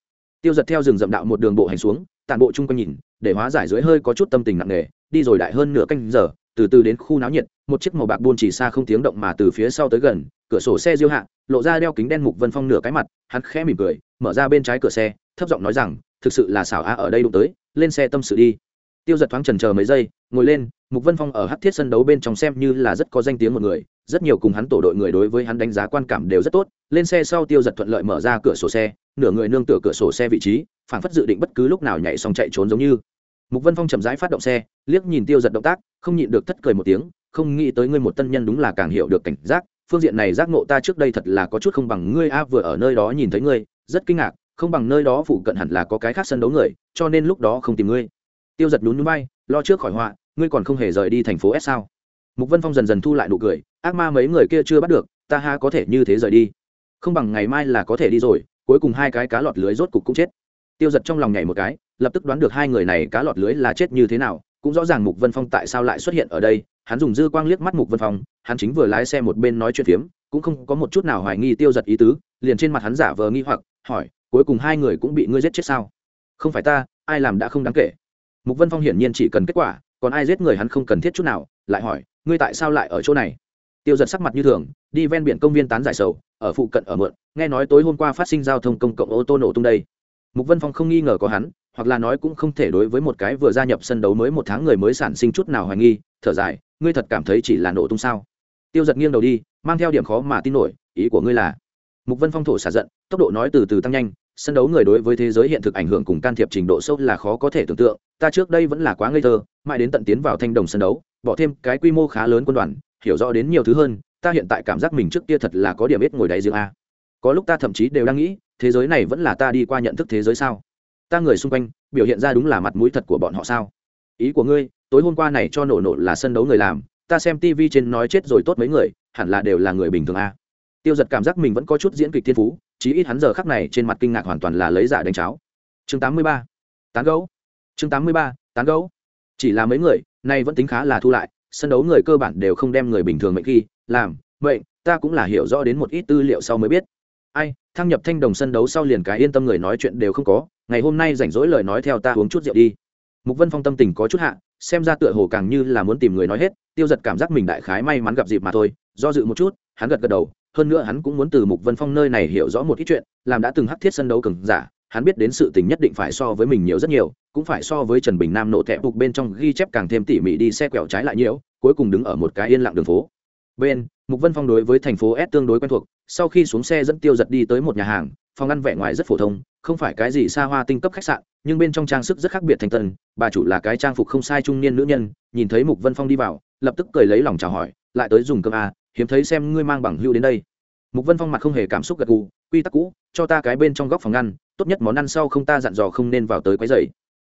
Tiêu Dật theo rừng rậm đạo một đường bộ hành xuống, tản bộ chung quanh nhìn, để hóa giải dưới hơi có chút tâm tình nặng nề, đi rồi đại hơn nửa canh giờ, từ từ đến khu náo nhiệt, một chiếc màu bạc buôn chỉ xa không tiếng động mà từ phía sau tới gần, cửa sổ xe diêu hạ, lộ ra đeo kính đen mục Vân Phong nửa cái mặt, hắn khẽ mỉm cười, mở ra bên trái cửa xe thấp giọng nói rằng thực sự là xảo a ở đây đụng tới lên xe tâm sự đi. Tiêu giật thoáng trần chờ mấy giây ngồi lên mục vân phong ở hát thiết sân đấu bên trong xem như là rất có danh tiếng một người rất nhiều cùng hắn tổ đội người đối với hắn đánh giá quan cảm đều rất tốt lên xe sau tiêu giật thuận lợi mở ra cửa sổ xe nửa người nương tựa cửa sổ xe vị trí phản phất dự định bất cứ lúc nào nhảy xong chạy trốn giống như. Mục vân phong chậm rãi phát động xe liếc nhìn tiêu giật động tác không nhịn được thất cười một tiếng không nghĩ tới ngươi một tân nhân đúng là càng hiểu được cảnh giác phương diện này giác ngộ ta trước đây thật là có chút không bằng ngươi a, vừa ở nơi đó nhìn thấy ngươi, rất kinh ngạc, không bằng nơi đó phụ cận hẳn là có cái khác sân đấu người, cho nên lúc đó không tìm ngươi. Tiêu giật nhún nhún bay lo trước khỏi họa, ngươi còn không hề rời đi thành phố s sao? Mục vân phong dần dần thu lại nụ cười, ác ma mấy người kia chưa bắt được, ta ha có thể như thế rời đi. Không bằng ngày mai là có thể đi rồi, cuối cùng hai cái cá lọt lưới rốt cục cũng chết. Tiêu giật trong lòng nhảy một cái, lập tức đoán được hai người này cá lọt lưới là chết như thế nào, cũng rõ ràng mục vân phong tại sao lại xuất hiện ở đây hắn dùng dư quang liếc mắt mục vân phong, hắn chính vừa lái xe một bên nói chuyện phiếm, cũng không có một chút nào hoài nghi tiêu giật ý tứ, liền trên mặt hắn giả vờ nghi hoặc, hỏi, cuối cùng hai người cũng bị ngươi giết chết sao? Không phải ta, ai làm đã không đáng kể. Mục vân phong hiển nhiên chỉ cần kết quả, còn ai giết người hắn không cần thiết chút nào, lại hỏi, ngươi tại sao lại ở chỗ này? Tiêu giật sắc mặt như thường, đi ven biển công viên tán giải sầu, ở phụ cận ở mượn, nghe nói tối hôm qua phát sinh giao thông công cộng ô tô nổ tung đây. Mục vân phong không nghi ngờ có hắn, hoặc là nói cũng không thể đối với một cái vừa gia nhập sân đấu mới một tháng người mới sản sinh chút nào hoài nghi, thở dài ngươi thật cảm thấy chỉ là nổ tung sao? Tiêu giật nghiêng đầu đi, mang theo điểm khó mà tin nổi, ý của ngươi là? Mục vân phong thổ xả giận, tốc độ nói từ từ tăng nhanh, sân đấu người đối với thế giới hiện thực ảnh hưởng cùng can thiệp trình độ sâu là khó có thể tưởng tượng, ta trước đây vẫn là quá ngây thơ, mãi đến tận tiến vào thanh đồng sân đấu, bỏ thêm cái quy mô khá lớn quân đoàn, hiểu rõ đến nhiều thứ hơn, ta hiện tại cảm giác mình trước kia thật là có điểm ít ngồi đáy riêng a. Có lúc ta thậm chí đều đang nghĩ, thế giới này vẫn là ta đi qua nhận thức thế giới sao? Ta người xung quanh, biểu hiện ra đúng là mặt mũi thật của bọn họ sao? Ý của ngươi tối hôm qua này cho nổ nổ là sân đấu người làm, ta xem tv trên nói chết rồi tốt mấy người, hẳn là đều là người bình thường a tiêu giật cảm giác mình vẫn có chút diễn kịch thiên phú, chí ít hắn giờ khắc này trên mặt kinh ngạc hoàn toàn là lấy giả đánh cháo chương 83. tán gấu chương 83. tán gấu chỉ là mấy người, nay vẫn tính khá là thu lại, sân đấu người cơ bản đều không đem người bình thường mệnh khi, làm vậy ta cũng là hiểu rõ đến một ít tư liệu sau mới biết ai, thăng nhập thanh đồng sân đấu sau liền cái yên tâm người nói chuyện đều không có, ngày hôm nay rảnh rỗi lời nói theo ta uống chút rượu đi mục vân phong tâm tình có chút hạ xem ra tựa hồ càng như là muốn tìm người nói hết, tiêu giật cảm giác mình đại khái may mắn gặp dịp mà thôi, do dự một chút, hắn gật gật đầu, hơn nữa hắn cũng muốn từ mục vân phong nơi này hiểu rõ một ít chuyện, làm đã từng hắc thiết sân đấu cường giả, hắn biết đến sự tình nhất định phải so với mình nhiều rất nhiều, cũng phải so với trần bình nam nổ thẹp bục bên trong ghi chép càng thêm tỉ mỉ đi xe quẹo trái lại nhiều cuối cùng đứng ở một cái yên lặng đường phố. Bên, mục vân phong đối với thành phố s tương đối quen thuộc, sau khi xuống xe dẫn tiêu giật đi tới một nhà hàng, phòng ăn vẻ ngoài rất phổ thông, không phải cái gì xa hoa tinh cấp khách sạn nhưng bên trong trang sức rất khác biệt thành tân bà chủ là cái trang phục không sai trung niên nữ nhân nhìn thấy mục vân phong đi vào lập tức cười lấy lòng chào hỏi lại tới dùng cơm à, hiếm thấy xem ngươi mang bằng hưu đến đây. Mục vân phong mặt không hề cảm xúc gật gù quy tắc cũ cho ta cái bên trong góc phòng ăn tốt nhất món ăn sau không ta dặn dò không nên vào tới quấy rầy.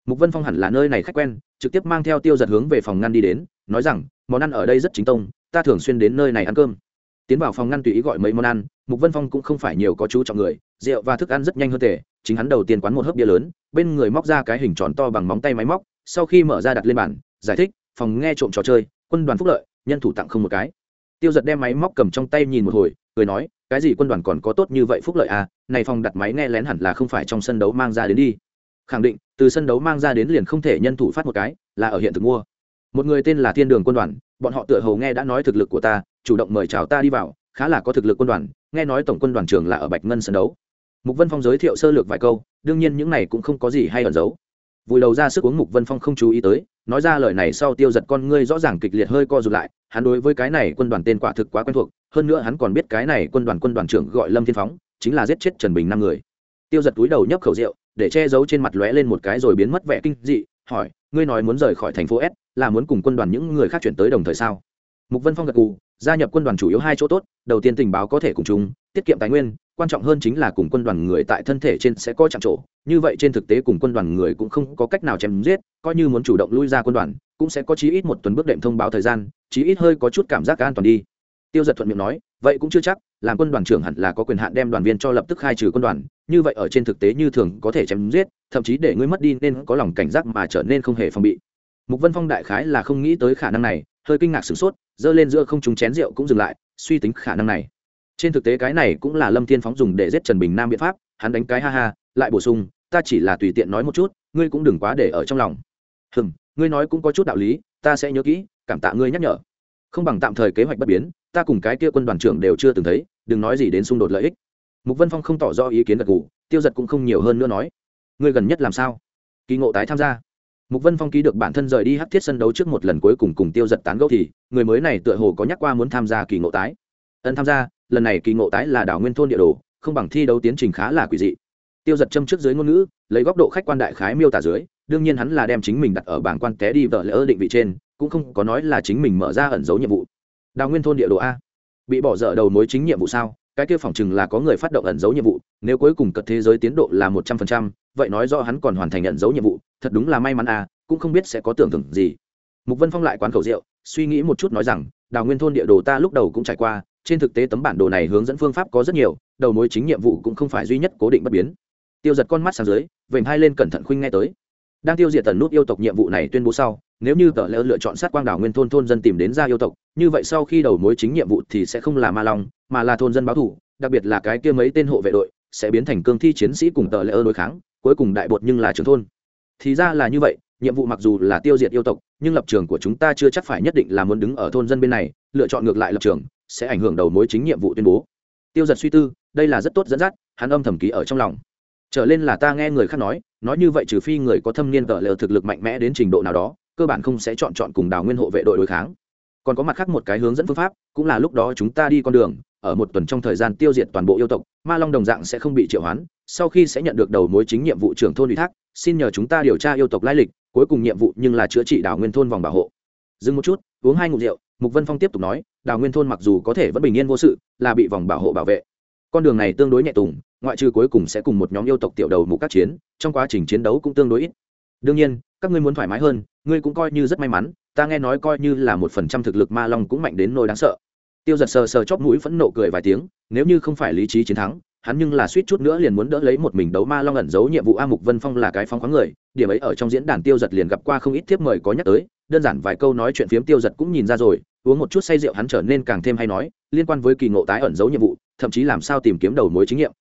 Mục vân phong hẳn là nơi này khách quen trực tiếp mang theo tiêu giật hướng về phòng ngăn đi đến nói rằng món ăn ở đây rất chính tông ta thường xuyên đến nơi này ăn cơm. Tiến vào phòng ngăn tùy ý gọi mấy món ăn mục vân phong cũng không phải nhiều có chú trọng người rượu và thức ăn rất nhanh hơn thể chính hắn đầu tiên quán một hớp bia lớn bên người móc ra cái hình tròn to bằng móng tay máy móc, sau khi mở ra đặt lên bàn, giải thích, phòng nghe trộm trò chơi, quân đoàn phúc lợi, nhân thủ tặng không một cái. Tiêu giật đem máy móc cầm trong tay nhìn một hồi, cười nói, cái gì quân đoàn còn có tốt như vậy phúc lợi à này phòng đặt máy nghe lén hẳn là không phải trong sân đấu mang ra đến đi. Khẳng định, từ sân đấu mang ra đến liền không thể nhân thủ phát một cái, là ở hiện thực mua. Một người tên là thiên đường quân đoàn, bọn họ tựa hồ nghe đã nói thực lực của ta, chủ động mời chào ta đi vào, khá là có thực lực quân đoàn, nghe nói tổng quân đoàn trưởng là ở bạch ngân sân đấu mục vân phong giới thiệu sơ lược vài câu, đương nhiên những này cũng không có gì hay ẩn giấu. Vùi đầu ra sức uống mục vân phong không chú ý tới, nói ra lời này sau tiêu giật con ngươi rõ ràng kịch liệt hơi co rụt lại, hắn đối với cái này quân đoàn tên quả thực quá quen thuộc, hơn nữa hắn còn biết cái này quân đoàn quân đoàn trưởng gọi lâm thiên phóng, chính là giết chết trần bình năm người. Tiêu giật túi đầu nhấp khẩu rượu, để che giấu trên mặt lóe lên một cái rồi biến mất vẻ kinh dị, hỏi, ngươi nói muốn rời khỏi thành phố s, là muốn cùng quân đoàn những người khác chuyển tới đồng thời sao? Mục vân phong gật cù gia nhập quân đoàn chủ yếu hai chỗ tốt đầu tiên tình báo có thể cùng chúng, tiết kiệm tài nguyên quan trọng hơn chính là cùng quân đoàn người tại thân thể trên sẽ có chạm trổ. Như vậy trên thực tế cùng quân đoàn người cũng không có cách nào chém giết coi như muốn chủ động lui ra quân đoàn cũng sẽ có chí ít một tuần bước đệm thông báo thời gian chí ít hơi có chút cảm giác an toàn đi. Tiêu giật thuận miệng nói vậy cũng chưa chắc làm quân đoàn trưởng hẳn là có quyền hạn đem đoàn viên cho lập tức khai trừ quân đoàn như vậy ở trên thực tế như thường có thể chém giết thậm chí để ngươi mất đi nên có lòng cảnh giác mà trở nên không hề phòng bị. Mục vân phong đại khái là không nghĩ tới khả năng này hơi kinh ngạc sửng sốt giơ lên giữa không trúng chén rượu cũng dừng lại, suy tính khả năng này. Trên thực tế cái này cũng là lâm thiên phóng dùng để giết trần bình nam biện pháp, hắn đánh cái ha ha, lại bổ sung, ta chỉ là tùy tiện nói một chút, ngươi cũng đừng quá để ở trong lòng. Hừm, ngươi nói cũng có chút đạo lý, ta sẽ nhớ kỹ, cảm tạ ngươi nhắc nhở. Không bằng tạm thời kế hoạch bất biến, ta cùng cái kia quân đoàn trưởng đều chưa từng thấy, đừng nói gì đến xung đột lợi ích. Mục vân phong không tỏ rõ ý kiến gật gù, tiêu giật cũng không nhiều hơn nữa nói. Ngươi gần nhất làm sao? Kỳ ngộ tái tham gia mục vân phong ký được bản thân rời đi hát thiết sân đấu trước một lần cuối cùng cùng tiêu giật tán gẫu thì, người mới này tựa hồ có nhắc qua muốn tham gia kỳ ngộ tái. Ân tham gia, lần này kỳ ngộ tái là đảo nguyên thôn địa đồ, không bằng thi đấu tiến trình khá là quỷ dị. Tiêu giật châm trước dưới ngôn ngữ, lấy góc độ khách quan đại khái miêu tả dưới, đương nhiên hắn là đem chính mình đặt ở bảng quan té đi vợ lỡ định vị trên, cũng không có nói là chính mình mở ra ẩn dấu nhiệm vụ. Đào nguyên thôn địa đồ a. Bị bỏ dở đầu mối chính nhiệm vụ sao? Cái kia phỏng chừng là có người phát động ẩn dấu nhiệm vụ, nếu cuối cùng cật thế giới tiến độ là một trăm phần trăm, vậy nói do hắn còn hoàn thành ẩn dấu nhiệm vụ, thật đúng là may mắn à? cũng không biết sẽ có tưởng tượng gì mục vân phong lại quán khẩu rượu, suy nghĩ một chút nói rằng, đào nguyên thôn địa đồ ta lúc đầu cũng trải qua, trên thực tế tấm bản đồ này hướng dẫn phương pháp có rất nhiều, đầu mối chính nhiệm vụ cũng không phải duy nhất cố định bất biến tiêu giật con mắt sang dưới, vểnh hai lên cẩn thận khuynh nghe tới đang tiêu diệt tần nút yêu tộc nhiệm vụ này tuyên bố sau nếu như tờ lỡ lựa chọn sát quang đảo nguyên thôn thôn dân tìm đến ra yêu tộc, như vậy sau khi đầu mối chính nhiệm vụ thì sẽ không là ma long, mà là thôn dân báo thủ, đặc biệt là cái kia mấy tên hộ vệ đội, sẽ biến thành cương thi chiến sĩ cùng tờ lỡ đối kháng, cuối cùng đại bột nhưng là trưởng thôn. Thì ra là như vậy, nhiệm vụ mặc dù là tiêu diệt yêu tộc, nhưng lập trường của chúng ta chưa chắc phải nhất định là muốn đứng ở thôn dân bên này, lựa chọn ngược lại lập trường, sẽ ảnh hưởng đầu mối chính nhiệm vụ tuyên bố. Tiêu giật suy tư, đây là rất tốt dẫn dắt, hắn âm thầm ký ở trong lòng. Trở lên là ta nghe người khác nói nói như vậy trừ phi người có thâm niên tờ lờ thực lực mạnh mẽ đến trình độ nào đó cơ bản không sẽ chọn chọn cùng đào nguyên hộ vệ đội đối kháng. Còn có mặt khác một cái hướng dẫn phương pháp, cũng là lúc đó chúng ta đi con đường, ở một tuần trong thời gian tiêu diệt toàn bộ yêu tộc, ma long đồng dạng sẽ không bị triệu hoán, sau khi sẽ nhận được đầu mối chính nhiệm vụ trưởng thôn ủy thác, xin nhờ chúng ta điều tra yêu tộc lai lịch, cuối cùng nhiệm vụ nhưng là chữa trị đào nguyên thôn vòng bảo hộ. Dừng một chút, uống hai ngụm rượu, mục vân phong tiếp tục nói, đào nguyên thôn mặc dù có thể vẫn bình yên vô sự, là bị vòng bảo hộ bảo vệ. Con đường này tương đối nhẹ tùng, ngoại trừ cuối cùng sẽ cùng một nhóm yêu tộc tiểu đầu mục các chiến, trong quá trình chiến đấu cũng tương đối ít đương nhiên, các ngươi muốn thoải mái hơn, ngươi cũng coi như rất may mắn, ta nghe nói coi như là một phần trăm thực lực ma long cũng mạnh đến nỗi đáng sợ. Tiêu giật sờ sờ chóp mũi phẫn nộ cười vài tiếng, nếu như không phải lý trí chiến thắng, hắn nhưng là suýt chút nữa liền muốn đỡ lấy một mình đấu ma long ẩn giấu nhiệm vụ a mục vân phong là cái phong khoáng người, điểm ấy ở trong diễn đàn tiêu giật liền gặp qua không ít thiếp mời có nhắc tới, đơn giản vài câu nói chuyện phiếm tiêu giật cũng nhìn ra rồi, uống một chút say rượu hắn trở nên càng thêm hay nói, liên quan với kỳ ngộ tái ẩn giấu nhiệm vụ, thậm chí làm sao tìm kiếm đầu mối chính nhiệm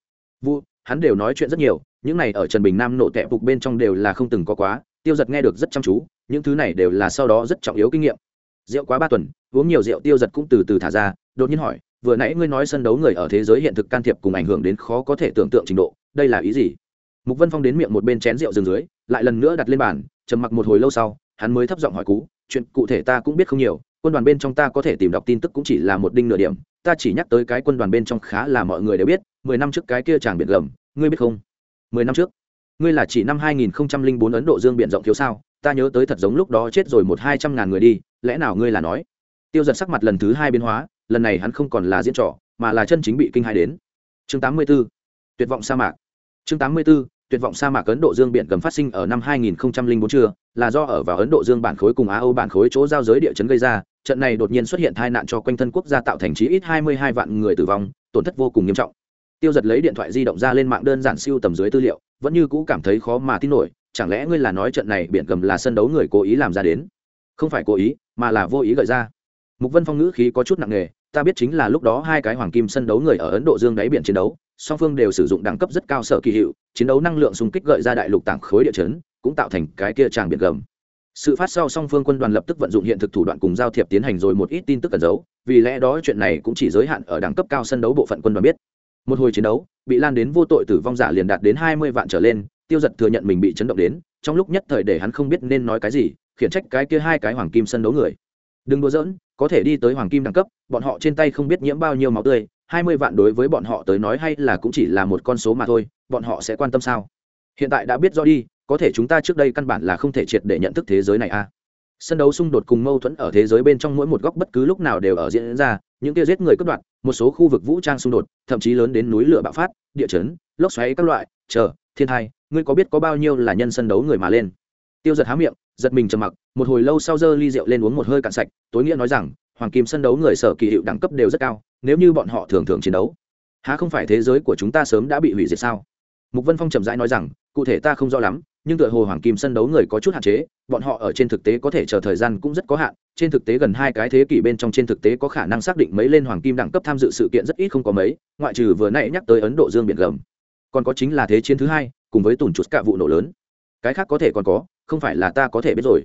vụ, hắn đều nói chuyện rất nhiều những này ở trần bình nam nộ tệ phục bên trong đều là không từng có quá, tiêu giật nghe được rất chăm chú, những thứ này đều là sau đó rất trọng yếu kinh nghiệm. Rượu quá ba tuần, uống nhiều rượu tiêu giật cũng từ từ thả ra, đột nhiên hỏi, vừa nãy ngươi nói sân đấu người ở thế giới hiện thực can thiệp cùng ảnh hưởng đến khó có thể tưởng tượng trình độ, đây là ý gì? Mục vân phong đến miệng một bên chén rượu rừng dưới, lại lần nữa đặt lên bàn, trầm mặc một hồi lâu sau, hắn mới thấp giọng hỏi cú, chuyện cụ thể ta cũng biết không nhiều, quân đoàn bên trong ta có thể tìm đọc tin tức cũng chỉ là một đinh nửa điểm, ta chỉ nhắc tới cái quân đoàn bên trong khá là mọi người đều biết, mười năm trước cái kia chàng biệt gầm, ngươi biết không? Mười năm trước. Ngươi là chỉ năm hai nghìn bốn ấn độ dương biển rộng thiếu sao? Ta nhớ tới thật giống lúc đó chết rồi một hai trăm ngàn người đi, lẽ nào ngươi là nói? Tiêu giật sắc mặt lần thứ hai biến hóa, lần này hắn không còn là diễn trò, mà là chân chính bị kinh hai đến. Chương tám mươi 84. tuyệt vọng sa mạc. Chương tám mươi 84. tuyệt vọng sa mạc ấn độ dương biển gầm phát sinh ở năm hai nghìn bốn trưa là do ở vào ấn độ dương bản khối cùng á âu bản khối chỗ giao giới địa chấn gây ra, trận này đột nhiên xuất hiện tai nạn cho quanh thân quốc gia tạo thành chí ít hai mươi hai vạn người tử vong, tổn thất vô cùng nghiêm trọng tiêu giật lấy điện thoại di động ra lên mạng đơn giản siêu tầm dưới tư liệu, vẫn như cũ cảm thấy khó mà tin nổi, chẳng lẽ ngươi là nói trận này biển gầm là sân đấu người cố ý làm ra đến? Không phải cố ý, mà là vô ý gợi ra. Mục vân phong ngữ khí có chút nặng nề, ta biết chính là lúc đó hai cái hoàng kim sân đấu người ở ấn độ dương đáy biển chiến đấu, song phương đều sử dụng đẳng cấp rất cao sở kỳ hiệu, chiến đấu năng lượng xung kích gợi ra đại lục tảng khối địa chấn, cũng tạo thành cái kia tràng biển gầm. Sự phát sau song phương quân đoàn lập tức vận dụng hiện thực thủ đoạn cùng giao thiệp tiến hành rồi một ít tin tức cẩn giấu, vì lẽ đó chuyện này cũng chỉ giới hạn ở đẳng cấp cao sân đấu bộ phận quân đoàn biết một hồi chiến đấu, bị lan đến vô tội tử vong giả liền đạt đến hai mươi vạn trở lên, tiêu giật thừa nhận mình bị chấn động đến, trong lúc nhất thời để hắn không biết nên nói cái gì, khiển trách cái kia hai cái hoàng kim sân đấu người đừng đùa giỡn, có thể đi tới hoàng kim đẳng cấp, bọn họ trên tay không biết nhiễm bao nhiêu máu tươi, hai mươi vạn đối với bọn họ tới nói hay là cũng chỉ là một con số mà thôi, bọn họ sẽ quan tâm sao hiện tại đã biết rõ đi, có thể chúng ta trước đây căn bản là không thể triệt để nhận thức thế giới này a à. sân đấu xung đột cùng mâu thuẫn ở thế giới bên trong mỗi một góc bất cứ lúc nào đều ở diễn ra, những kia giết người cướp đoạt một số khu vực vũ trang xung đột, thậm chí lớn đến núi lửa bạo phát, địa chấn, lốc xoáy các loại chờ, thiên tai. ngươi có biết có bao nhiêu là nhân sân đấu người mà lên tiêu giật há miệng, giật mình trầm mặc, một hồi lâu sau dơ ly rượu lên uống một hơi cạn sạch, tối nghĩa nói rằng, hoàng kim sân đấu người sở kỳ hiệu đẳng cấp đều rất cao, nếu như bọn họ thường thường chiến đấu, há không phải thế giới của chúng ta sớm đã bị hủy diệt sao mục vân phong chậm rãi nói rằng, cụ thể ta không rõ lắm nhưng tựa hồ hoàng kim sân đấu người có chút hạn chế, bọn họ ở trên thực tế có thể chờ thời gian cũng rất có hạn. Trên thực tế gần hai cái thế kỷ bên trong trên thực tế có khả năng xác định mấy lên hoàng kim đẳng cấp tham dự sự kiện rất ít không có mấy, ngoại trừ vừa nãy nhắc tới ấn độ dương biển gầm. Còn có chính là thế chiến thứ hai, cùng với tùn chút cả vụ nổ lớn. Cái khác có thể còn có, không phải là ta có thể biết rồi.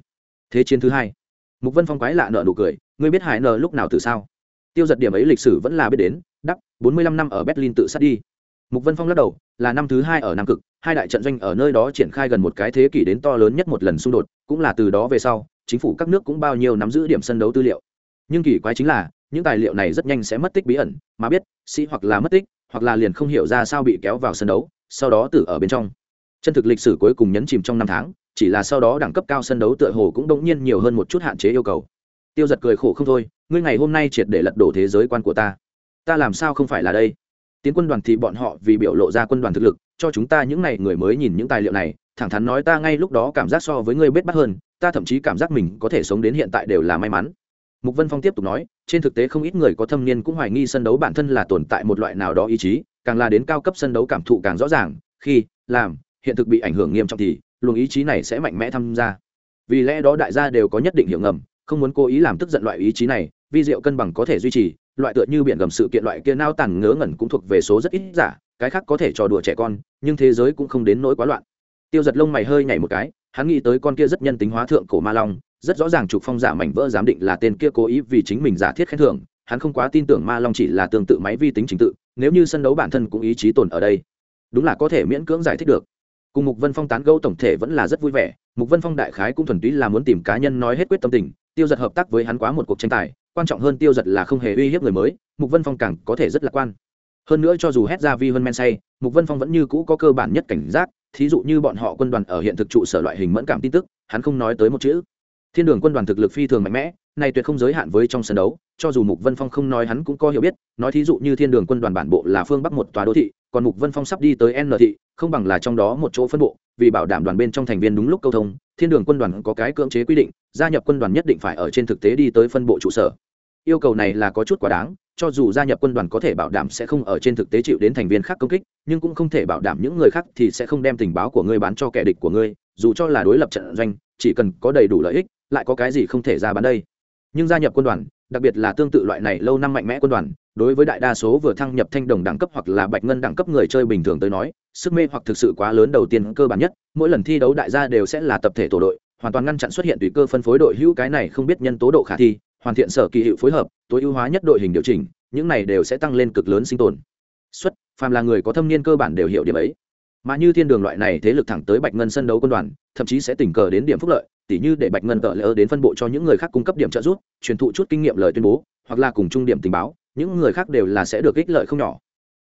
Thế chiến thứ hai. Mục vân phong quái lạ nợ nụ cười, ngươi biết hải nợ lúc nào từ sao? Tiêu giật điểm ấy lịch sử vẫn là biết đến đắp bốn mươi lăm năm ở berlin tự sát đi mục vân phong lắc đầu, là năm thứ hai ở nam cực, hai đại trận doanh ở nơi đó triển khai gần một cái thế kỷ đến to lớn nhất một lần xung đột, cũng là từ đó về sau, chính phủ các nước cũng bao nhiêu nắm giữ điểm sân đấu tư liệu. Nhưng kỳ quái chính là, những tài liệu này rất nhanh sẽ mất tích bí ẩn, mà biết, sĩ hoặc là mất tích, hoặc là liền không hiểu ra sao bị kéo vào sân đấu, sau đó tử ở bên trong. Chân thực lịch sử cuối cùng nhấn chìm trong năm tháng, chỉ là sau đó đẳng cấp cao sân đấu tựa hồ cũng đống nhiên nhiều hơn một chút hạn chế yêu cầu. Tiêu giật cười khổ không thôi, ngươi ngày hôm nay triệt để lật đổ thế giới quan của ta. Ta làm sao không phải là đây? Tiến quân đoàn thì bọn họ vì biểu lộ ra quân đoàn thực lực, cho chúng ta những ngày người mới nhìn những tài liệu này, thẳng thắn nói ta ngay lúc đó cảm giác so với ngươi bết bắt hơn, ta thậm chí cảm giác mình có thể sống đến hiện tại đều là may mắn. Mục vân phong tiếp tục nói, trên thực tế không ít người có thâm niên cũng hoài nghi sân đấu bản thân là tồn tại một loại nào đó ý chí, càng là đến cao cấp sân đấu cảm thụ càng rõ ràng, khi, làm, hiện thực bị ảnh hưởng nghiêm trọng thì, luồng ý chí này sẽ mạnh mẽ tham gia. Vì lẽ đó đại gia đều có nhất định hiểu ngầm, không muốn cố ý làm tức giận loại ý chí này vi diệu cân bằng có thể duy trì, loại tựa như biển gầm sự kiện loại kia nao tàn ngớ ngẩn cũng thuộc về số rất ít giả, cái khác có thể trò đùa trẻ con, nhưng thế giới cũng không đến nỗi quá loạn. Tiêu giật lông mày hơi nhảy một cái, hắn nghĩ tới con kia rất nhân tính hóa thượng cổ ma long, rất rõ ràng trục phong giả mảnh vỡ giám định là tên kia cố ý vì chính mình giả thiết khen thưởng, hắn không quá tin tưởng ma long chỉ là tương tự máy vi tính trình tự, nếu như sân đấu bản thân cũng ý chí tồn ở đây, đúng là có thể miễn cưỡng giải thích được. Cùng mục vân phong tán gẫu tổng thể vẫn là rất vui vẻ, mục vân phong đại khái cũng thuần túy là muốn tìm cá nhân nói hết quyết tâm tình, tiêu giật hợp tác với hắn quá một cuộc tranh tài quan trọng hơn tiêu giật là không hề uy hiếp người mới, mục vân phong càng có thể rất lạc quan. Hơn nữa cho dù hét ra vi hơn men say, mục vân phong vẫn như cũ có cơ bản nhất cảnh giác, thí dụ như bọn họ quân đoàn ở hiện thực trụ sở loại hình mẫn cảm tin tức, hắn không nói tới một chữ. Thiên đường quân đoàn thực lực phi thường mạnh mẽ này tuyệt không giới hạn với trong sân đấu, cho dù mục vân phong không nói hắn cũng có hiểu biết, nói thí dụ như thiên đường quân đoàn bản bộ là phương bắc một tòa đô thị, còn mục vân phong sắp đi tới n thị, không bằng là trong đó một chỗ phân bộ, vì bảo đảm đoàn bên trong thành viên đúng lúc câu thông, thiên đường quân đoàn có cái cưỡng chế quy định, gia nhập quân đoàn nhất định phải ở trên thực tế đi tới phân bộ trụ sở. Yêu cầu này là có chút quá đáng, cho dù gia nhập quân đoàn có thể bảo đảm sẽ không ở trên thực tế chịu đến thành viên khác công kích, nhưng cũng không thể bảo đảm những người khác thì sẽ không đem tình báo của ngươi bán cho kẻ địch của ngươi, dù cho là đối lập trận doanh, chỉ cần có đầy đủ lợi ích, lại có cái gì không thể ra bán đây nhưng gia nhập quân đoàn, đặc biệt là tương tự loại này lâu năm mạnh mẽ quân đoàn, đối với đại đa số vừa thăng nhập thanh đồng đẳng cấp hoặc là bạch ngân đẳng cấp người chơi bình thường tới nói, sức mê hoặc thực sự quá lớn đầu tiên cơ bản nhất, mỗi lần thi đấu đại gia đều sẽ là tập thể tổ đội, hoàn toàn ngăn chặn xuất hiện tùy cơ phân phối đội hữu cái này không biết nhân tố độ khả thi, hoàn thiện sở kỳ hiệu phối hợp, tối ưu hóa nhất đội hình điều chỉnh, những này đều sẽ tăng lên cực lớn sinh tồn. Xuất, phàm là người có thâm niên cơ bản đều hiểu điểm ấy mà như thiên đường loại này thế lực thẳng tới bạch ngân sân đấu quân đoàn, thậm chí sẽ tình cờ đến điểm phúc lợi, tỉ như để bạch ngân tợ lỡ đến phân bộ cho những người khác cung cấp điểm trợ giúp, truyền thụ chút kinh nghiệm lời tuyên bố, hoặc là cùng chung điểm tình báo, những người khác đều là sẽ được ích lợi không nhỏ.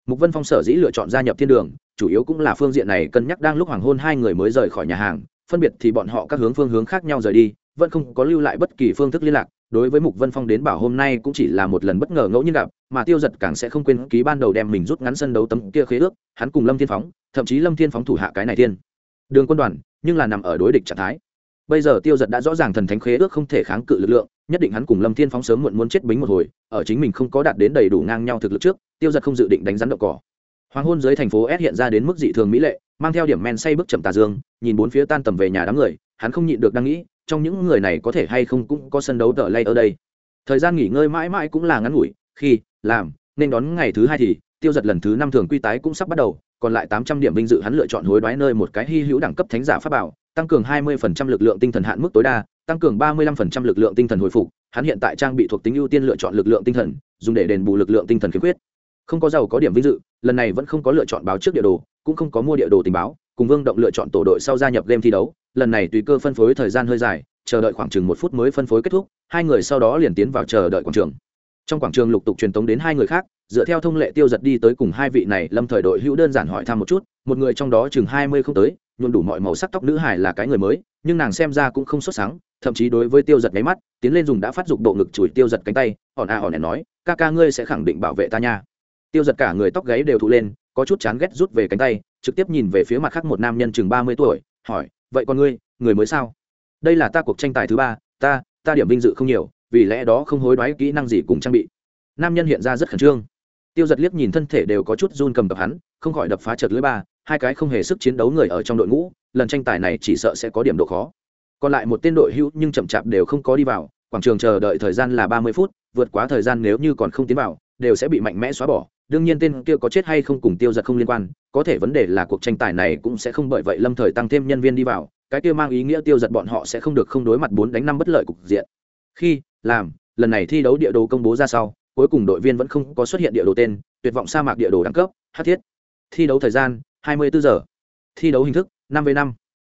Mục vân phong sở dĩ lựa chọn gia nhập thiên đường, chủ yếu cũng là phương diện này cân nhắc đang lúc hoàng hôn hai người mới rời khỏi nhà hàng, phân biệt thì bọn họ các hướng phương hướng khác nhau rời đi, vẫn không có lưu lại bất kỳ phương thức liên lạc, đối với mục vân phong đến bảo hôm nay cũng chỉ là một lần bất ngờ ngẫu nhiên gặp mà tiêu giật càng sẽ không quên ký ban đầu đem mình rút ngắn sân đấu tấm kia khế ước, hắn cùng lâm thiên phóng, thậm chí lâm thiên phóng thủ hạ cái này thiên. Đường quân đoàn, nhưng là nằm ở đối địch trạng thái. Bây giờ tiêu giật đã rõ ràng thần thánh khế ước không thể kháng cự lực lượng, nhất định hắn cùng lâm thiên phóng sớm muộn muốn chết bính một hồi, ở chính mình không có đạt đến đầy đủ ngang nhau thực lực trước, tiêu giật không dự định đánh rắn đậu cỏ. Hoàng hôn dưới thành phố s hiện ra đến mức dị thường mỹ lệ, mang theo điểm men say bước chậm tà dương, nhìn bốn phía tan tầm về nhà đám người, hắn không nhịn được đang nghĩ, trong những người này có thể hay không cũng có sân đấu tờ lay ở đây. Thời gian nghỉ ngơi mãi mãi cũng là ngắn ngủi, khi làm, nên đón ngày thứ hai thì, tiêu giật lần thứ năm thường quy tái cũng sắp bắt đầu, còn lại tám trăm điểm vinh dự hắn lựa chọn hối đoái nơi một cái hy hữu đẳng cấp thánh giả pháp bảo, tăng cường hai mươi phần trăm lực lượng tinh thần hạn mức tối đa, tăng cường ba mươi lăm phần trăm lực lượng tinh thần hồi phục, hắn hiện tại trang bị thuộc tính ưu tiên lựa chọn lực lượng tinh thần, dùng để đền bù lực lượng tinh thần khiếm khuyết. Không có giàu có điểm vinh dự, lần này vẫn không có lựa chọn báo trước địa đồ, cũng không có mua địa đồ tình báo, cùng vương động lựa chọn tổ đội sau gia nhập game thi đấu, lần này tùy cơ phân phối thời gian hơi dài, chờ đợi khoảng chừng một phút mới phân phối kết thúc, hai người sau đó liền tiến vào chờ đợi quảng trường trong quảng trường lục tục truyền tống đến hai người khác, dựa theo thông lệ tiêu giật đi tới cùng hai vị này, lâm thời đội hữu đơn giản hỏi thăm một chút, một người trong đó chừng hai mươi không tới, nhuộm đủ mọi màu sắc tóc nữ hải là cái người mới, nhưng nàng xem ra cũng không xuất sáng, thậm chí đối với tiêu giật nháy mắt, tiến lên dùng đã phát dục độ ngực chùi tiêu giật cánh tay hòn a hòn nẻ nói, ca ca ngươi sẽ khẳng định bảo vệ ta nha. Tiêu giật cả người tóc gáy đều thụ lên, có chút chán ghét rút về cánh tay, trực tiếp nhìn về phía mặt khác một nam nhân chừng ba mươi tuổi, hỏi, vậy con ngươi, người mới sao? Đây là ta cuộc tranh tài thứ ba, ta ta điểm vinh dự không nhiều vì lẽ đó không hối đoái kỹ năng gì cùng trang bị. Nam nhân hiện ra rất khẩn trương. Tiêu giật liếc nhìn thân thể đều có chút run cầm tập hắn, không khỏi đập phá trật lưới ba, hai cái không hề sức chiến đấu người ở trong đội ngũ, lần tranh tài này chỉ sợ sẽ có điểm độ khó. Còn lại một tên đội hữu nhưng chậm chạp đều không có đi vào, quảng trường chờ đợi thời gian là ba mươi phút, vượt quá thời gian nếu như còn không tiến vào, đều sẽ bị mạnh mẽ xóa bỏ. Đương nhiên tên kia có chết hay không cùng tiêu giật không liên quan, có thể vấn đề là cuộc tranh tài này cũng sẽ không bởi vậy lâm thời tăng thêm nhân viên đi vào, cái kia mang ý nghĩa tiêu giật bọn họ sẽ không được không đối mặt bốn đánh năm bất lợi cục diện khi, làm, lần này thi đấu địa đồ công bố ra sau, cuối cùng đội viên vẫn không có xuất hiện địa đồ tên, tuyệt vọng sa mạc địa đồ đẳng cấp, hát thiết. Thi đấu thời gian 24 giờ. Thi đấu hình thức 5 v 5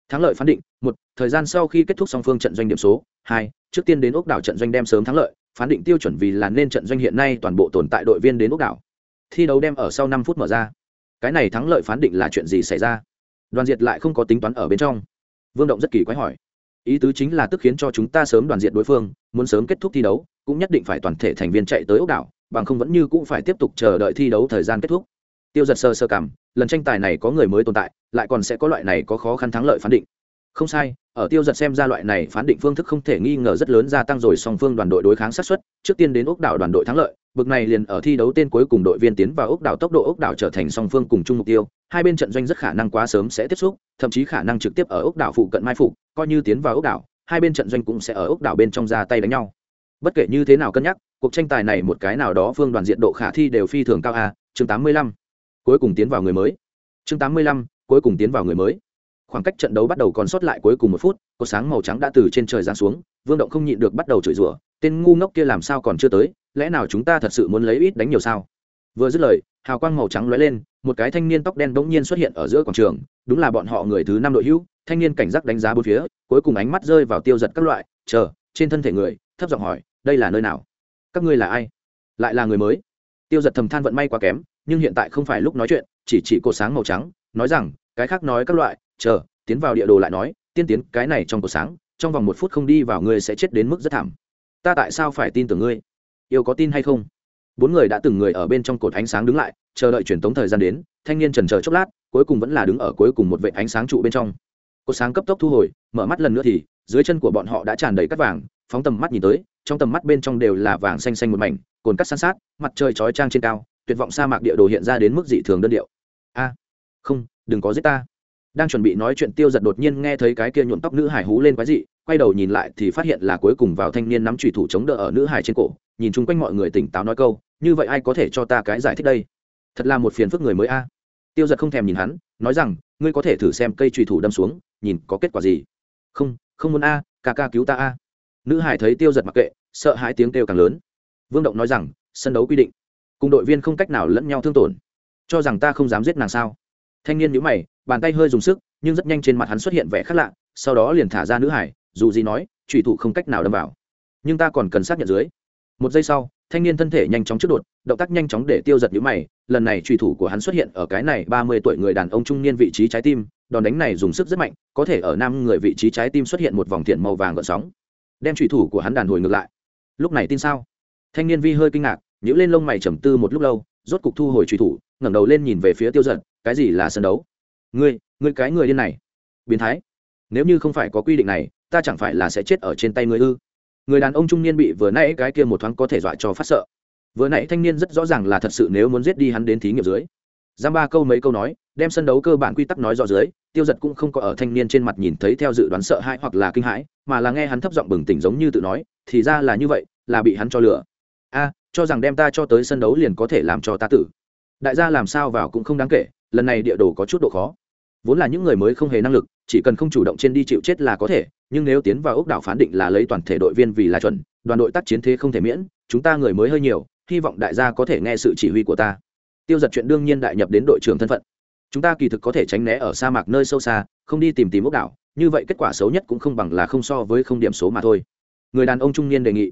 thắng lợi phán định, một, thời gian sau khi kết thúc song phương trận doanh điểm số, hai, trước tiên đến ốc đảo trận doanh đem sớm thắng lợi, phán định tiêu chuẩn vì là nên trận doanh hiện nay toàn bộ tồn tại đội viên đến ốc đảo. Thi đấu đem ở sau năm phút mở ra. Cái này thắng lợi phán định là chuyện gì xảy ra? Đoàn diệt lại không có tính toán ở bên trong. Vương động rất kỳ quái hỏi ý tứ chính là tức khiến cho chúng ta sớm đoàn diện đối phương, muốn sớm kết thúc thi đấu, cũng nhất định phải toàn thể thành viên chạy tới ốc đảo, bằng không vẫn như cũng phải tiếp tục chờ đợi thi đấu thời gian kết thúc. Tiêu giật sơ sơ cảm, lần tranh tài này có người mới tồn tại, lại còn sẽ có loại này có khó khăn thắng lợi phán định. Không sai ở tiêu giật xem ra loại này phán định phương thức không thể nghi ngờ rất lớn gia tăng rồi song phương đoàn đội đối kháng sát xuất trước tiên đến ốc đảo đoàn đội thắng lợi bực này liền ở thi đấu tên cuối cùng đội viên tiến vào ốc đảo tốc độ ốc đảo trở thành song phương cùng chung mục tiêu hai bên trận doanh rất khả năng quá sớm sẽ tiếp xúc thậm chí khả năng trực tiếp ở ốc đảo phụ cận mai phục coi như tiến vào ốc đảo hai bên trận doanh cũng sẽ ở ốc đảo bên trong ra tay đánh nhau bất kể như thế nào cân nhắc cuộc tranh tài này một cái nào đó phương đoàn diện độ khả thi đều phi thường cao a chương 85. cuối cùng tiến vào người mới chương 85, cuối cùng tiến vào người mới khoảng cách trận đấu bắt đầu còn sót lại cuối cùng một phút, có sáng màu trắng đã từ trên trời giáng xuống, vương động không nhịn được bắt đầu chửi rủa, tên ngu ngốc kia làm sao còn chưa tới, lẽ nào chúng ta thật sự muốn lấy ít đánh nhiều sao? Vừa dứt lời, hào quang màu trắng lóe lên, một cái thanh niên tóc đen bỗng nhiên xuất hiện ở giữa quảng trường, đúng là bọn họ người thứ năm đội hữu, thanh niên cảnh giác đánh giá bốn phía, cuối cùng ánh mắt rơi vào tiêu giật các loại, chờ, trên thân thể người? thấp giọng hỏi, đây là nơi nào? Các ngươi là ai? Lại là người mới? Tiêu giật thầm than vận may quá kém, nhưng hiện tại không phải lúc nói chuyện, chỉ chỉ cột sáng màu trắng, nói rằng, cái khác nói các loại chờ, tiến vào địa đồ lại nói, tiên tiến, cái này trong cột sáng, trong vòng một phút không đi vào ngươi sẽ chết đến mức rất thảm. Ta tại sao phải tin tưởng ngươi? Yêu có tin hay không? Bốn người đã từng người ở bên trong cột ánh sáng đứng lại, chờ đợi truyền tống thời gian đến, thanh niên trần chờ chốc lát, cuối cùng vẫn là đứng ở cuối cùng một vệ ánh sáng trụ bên trong. Cột sáng cấp tốc thu hồi, mở mắt lần nữa thì, dưới chân của bọn họ đã tràn đầy cắt vàng, phóng tầm mắt nhìn tới, trong tầm mắt bên trong đều là vàng xanh xanh một mảnh, cồn cắt san sát, mặt trời chói trang trên cao, tuyệt vọng sa mạc địa đồ hiện ra đến mức dị thường đơn điệu. A, không, đừng có giết ta đang chuẩn bị nói chuyện tiêu giật đột nhiên nghe thấy cái kia nhuộm tóc nữ hải hú lên quái dị, quay đầu nhìn lại thì phát hiện là cuối cùng vào thanh niên nắm trùy thủ chống đỡ ở nữ hải trên cổ, nhìn chung quanh mọi người tỉnh táo nói câu, như vậy ai có thể cho ta cái giải thích đây? Thật là một phiền phức người mới a. Tiêu giật không thèm nhìn hắn, nói rằng, ngươi có thể thử xem cây trùy thủ đâm xuống, nhìn có kết quả gì. Không không muốn a, ca ca cứu ta a. Nữ hải thấy tiêu giật mặc kệ, sợ hãi tiếng kêu càng lớn. Vương động nói rằng, sân đấu quy định, cùng đội viên không cách nào lẫn nhau thương tổn, cho rằng ta không dám giết nàng sao? Thanh niên nhữ mày bàn tay hơi dùng sức, nhưng rất nhanh trên mặt hắn xuất hiện vẻ khác lạ, sau đó liền thả ra nữ hải, dù gì nói trùy thủ không cách nào đâm vào. Nhưng ta còn cần xác nhận dưới. Một giây sau, thanh niên thân thể nhanh chóng trước đột, động tác nhanh chóng để tiêu giật nhũ mày, lần này trùy thủ của hắn xuất hiện ở cái này ba mươi tuổi người đàn ông trung niên vị trí trái tim, đòn đánh này dùng sức rất mạnh, có thể ở năm người vị trí trái tim xuất hiện một vòng thiện màu vàng gợn sóng, đem trùy thủ của hắn đàn hồi ngược lại. Lúc này tin sao? Thanh niên vi hơi kinh ngạc nhữ lên lông mày trầm tư một lúc lâu, rốt cục thu hồi trùy thủ, ngẩng đầu lên nhìn về phía tiêu giật, cái gì là sân đấu? Ngươi ngươi cái người điên này. Biến thái. Nếu như không phải có quy định này, ta chẳng phải là sẽ chết ở trên tay ngươi ư? Người đàn ông trung niên bị vừa nãy cái kia một thoáng có thể dọa cho phát sợ. Vừa nãy thanh niên rất rõ ràng là thật sự nếu muốn giết đi hắn đến thí nghiệm dưới. Giam ba câu mấy câu nói, đem sân đấu cơ bản quy tắc nói rõ dưới, tiêu giật cũng không có ở thanh niên trên mặt nhìn thấy theo dự đoán sợ hãi hoặc là kinh hãi, mà là nghe hắn thấp giọng bừng tỉnh giống như tự nói, thì ra là như vậy, là bị hắn cho lừa. A, cho rằng đem ta cho tới sân đấu liền có thể làm cho ta tử. Đại gia làm sao vào cũng không đáng kể, lần này địa đồ có chút độ khó vốn là những người mới không hề năng lực, chỉ cần không chủ động trên đi chịu chết là có thể, nhưng nếu tiến vào ốc đảo phán định là lấy toàn thể đội viên vì là chuẩn, đoàn đội tác chiến thế không thể miễn, chúng ta người mới hơi nhiều, hy vọng đại gia có thể nghe sự chỉ huy của ta. Tiêu giật chuyện đương nhiên đại nhập đến đội trưởng thân phận. Chúng ta kỳ thực có thể tránh né ở sa mạc nơi sâu xa, không đi tìm tìm ốc đảo, như vậy kết quả xấu nhất cũng không bằng là không so với không điểm số mà thôi. Người đàn ông trung niên đề nghị,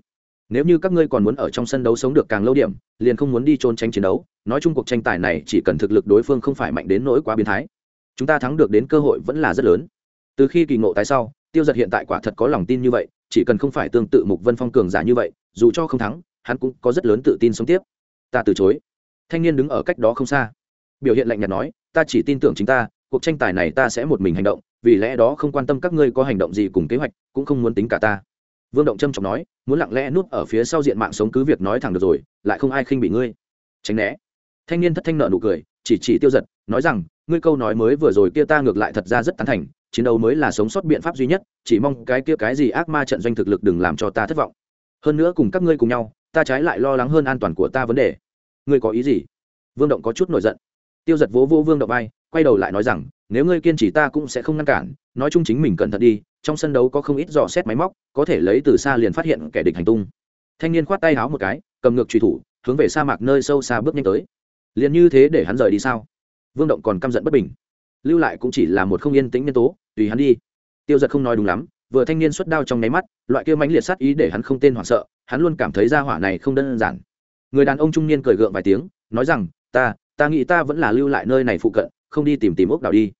nếu như các ngươi còn muốn ở trong sân đấu sống được càng lâu điểm, liền không muốn đi trôn tránh chiến đấu, nói chung cuộc tranh tài này chỉ cần thực lực đối phương không phải mạnh đến nỗi quá biến thái chúng ta thắng được đến cơ hội vẫn là rất lớn. Từ khi kỳ ngộ tái sau, tiêu giật hiện tại quả thật có lòng tin như vậy, chỉ cần không phải tương tự mục vân phong cường giả như vậy, dù cho không thắng, hắn cũng có rất lớn tự tin sống tiếp. Ta từ chối. Thanh niên đứng ở cách đó không xa. Biểu hiện lạnh nhạt nói, ta chỉ tin tưởng chính ta, cuộc tranh tài này ta sẽ một mình hành động, vì lẽ đó không quan tâm các ngươi có hành động gì cùng kế hoạch, cũng không muốn tính cả ta. Vương động trâm trọng nói, muốn lặng lẽ núp ở phía sau diện mạng sống cứ việc nói thẳng được rồi, lại không ai khinh bị ngươi. Tránh né. Thanh niên thất thanh nợ nụ cười, chỉ chỉ tiêu giật nói rằng ngươi câu nói mới vừa rồi kia ta ngược lại thật ra rất tán thành, chiến đấu mới là sống sót biện pháp duy nhất, chỉ mong cái kia cái gì ác ma trận doanh thực lực đừng làm cho ta thất vọng. Hơn nữa cùng các ngươi cùng nhau, ta trái lại lo lắng hơn an toàn của ta vấn đề. Ngươi có ý gì? Vương động có chút nổi giận. Tiêu giật vỗ vô vương động vai, quay đầu lại nói rằng, nếu ngươi kiên trì ta cũng sẽ không ngăn cản, nói chung chính mình cẩn thận đi, trong sân đấu có không ít dò xét máy móc, có thể lấy từ xa liền phát hiện kẻ địch hành tung. Thanh niên khoát tay háo một cái, cầm ngược truy thủ, hướng về sa mạc nơi sâu xa bước nhanh tới. Liền như thế để hắn rời đi sao? Vương động còn căm giận bất bình. Lưu lại cũng chỉ là một không yên tĩnh nhân tố, tùy hắn đi. Tiêu giật không nói đúng lắm, vừa thanh niên xuất đao trong nháy mắt, loại kia mãnh liệt sát ý để hắn không tên hoảng sợ, hắn luôn cảm thấy ra hỏa này không đơn giản. Người đàn ông trung niên cười gượng vài tiếng, nói rằng, ta ta nghĩ ta vẫn là lưu lại nơi này phụ cận, không đi tìm tìm ốc đảo đi.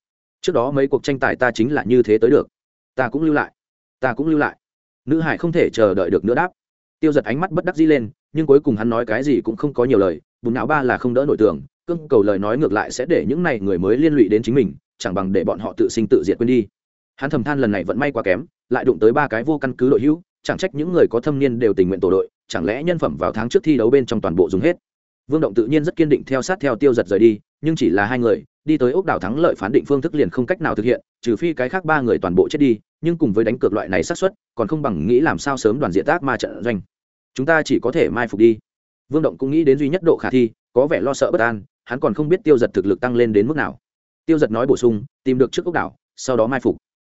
Trước đó mấy cuộc tranh tài ta chính là như thế tới được. Ta cũng lưu lại, ta cũng lưu lại. Nữ hải không thể chờ đợi được nữa đáp. Tiêu giật ánh mắt bất đắc dĩ lên, nhưng cuối cùng hắn nói cái gì cũng không có nhiều lời, bùn não ba là không đỡ nổi tưởng cưng cầu lời nói ngược lại sẽ để những này người mới liên lụy đến chính mình, chẳng bằng để bọn họ tự sinh tự diệt quên đi. Hắn thầm than lần này vẫn may quá kém, lại đụng tới ba cái vô căn cứ đội hữu, chẳng trách những người có thâm niên đều tình nguyện tổ đội, chẳng lẽ nhân phẩm vào tháng trước thi đấu bên trong toàn bộ dùng hết. Vương động tự nhiên rất kiên định theo sát theo tiêu giật rời đi, nhưng chỉ là hai người, đi tới ốc đảo thắng lợi phán định phương thức liền không cách nào thực hiện, trừ phi cái khác ba người toàn bộ chết đi, nhưng cùng với đánh cược loại này xác suất, còn không bằng nghĩ làm sao sớm đoàn diện tác ma trận doanh. Chúng ta chỉ có thể mai phục đi. Vương động cũng nghĩ đến duy nhất độ khả thi, có vẻ lo sợ bất an hắn còn không biết tiêu giật thực lực tăng lên đến mức nào. Tiêu giật nói bổ sung, tìm được trước ốc đảo, sau đó mai phục.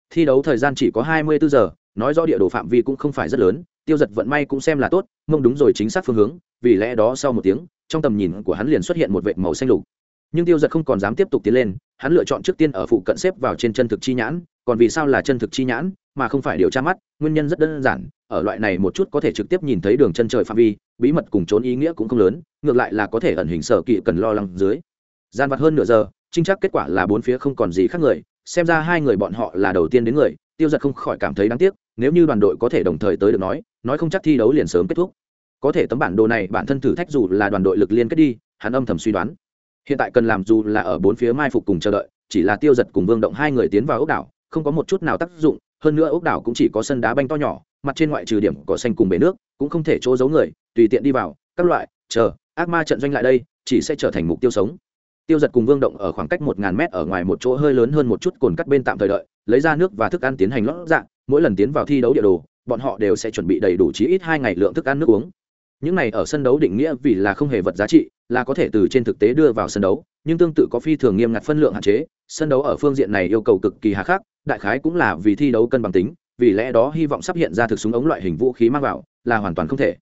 Thi đấu thời gian chỉ có hai mươi bốn giờ, nói rõ địa đồ phạm vi cũng không phải rất lớn, tiêu giật vận may cũng xem là tốt, mông đúng rồi chính xác phương hướng, vì lẽ đó sau một tiếng, trong tầm nhìn của hắn liền xuất hiện một vệt màu xanh lục. Nhưng tiêu giật không còn dám tiếp tục tiến lên, hắn lựa chọn trước tiên ở phụ cận xếp vào trên chân thực chi nhãn, còn vì sao là chân thực chi nhãn mà không phải điều tra mắt, nguyên nhân rất đơn giản, ở loại này một chút có thể trực tiếp nhìn thấy đường chân trời phạm vi, bí mật cùng trốn ý nghĩa cũng không lớn, ngược lại là có thể ẩn hình sở kỵ cần lo lắng dưới. Gian vặt hơn nửa giờ, trinh chắc kết quả là bốn phía không còn gì khác người, xem ra hai người bọn họ là đầu tiên đến người, tiêu giật không khỏi cảm thấy đáng tiếc, nếu như đoàn đội có thể đồng thời tới được nói nói không chắc thi đấu liền sớm kết thúc. Có thể tấm bản đồ này, bản thân thử thách dù là đoàn đội lực liên kết đi, hắn âm thầm suy đoán. Hiện tại cần làm dù là ở bốn phía mai phục cùng chờ đợi, chỉ là tiêu giật cùng vương động hai người tiến vào ốc đảo, không có một chút nào tác dụng hơn nữa ốc đảo cũng chỉ có sân đá banh to nhỏ, mặt trên ngoại trừ điểm cỏ xanh cùng bể nước, cũng không thể chỗ giấu người, tùy tiện đi vào, các loại, chờ, ác ma trận doanh lại đây, chỉ sẽ trở thành mục tiêu sống. Tiêu giật cùng vương động ở khoảng cách một ngàn mét ở ngoài một chỗ hơi lớn hơn một chút cồn cắt bên tạm thời đợi, lấy ra nước và thức ăn tiến hành lót dạng mỗi lần tiến vào thi đấu địa đồ, bọn họ đều sẽ chuẩn bị đầy đủ chí ít hai ngày lượng thức ăn nước uống. Những này ở sân đấu định nghĩa vì là không hề vật giá trị, là có thể từ trên thực tế đưa vào sân đấu, nhưng tương tự có phi thường nghiêm ngặt phân lượng hạn chế, sân đấu ở phương diện này yêu cầu cực kỳ hà khắc đại khái cũng là vì thi đấu cân bằng tính, vì lẽ đó hy vọng sắp hiện ra thực súng ống loại hình vũ khí mang vào, là hoàn toàn không thể.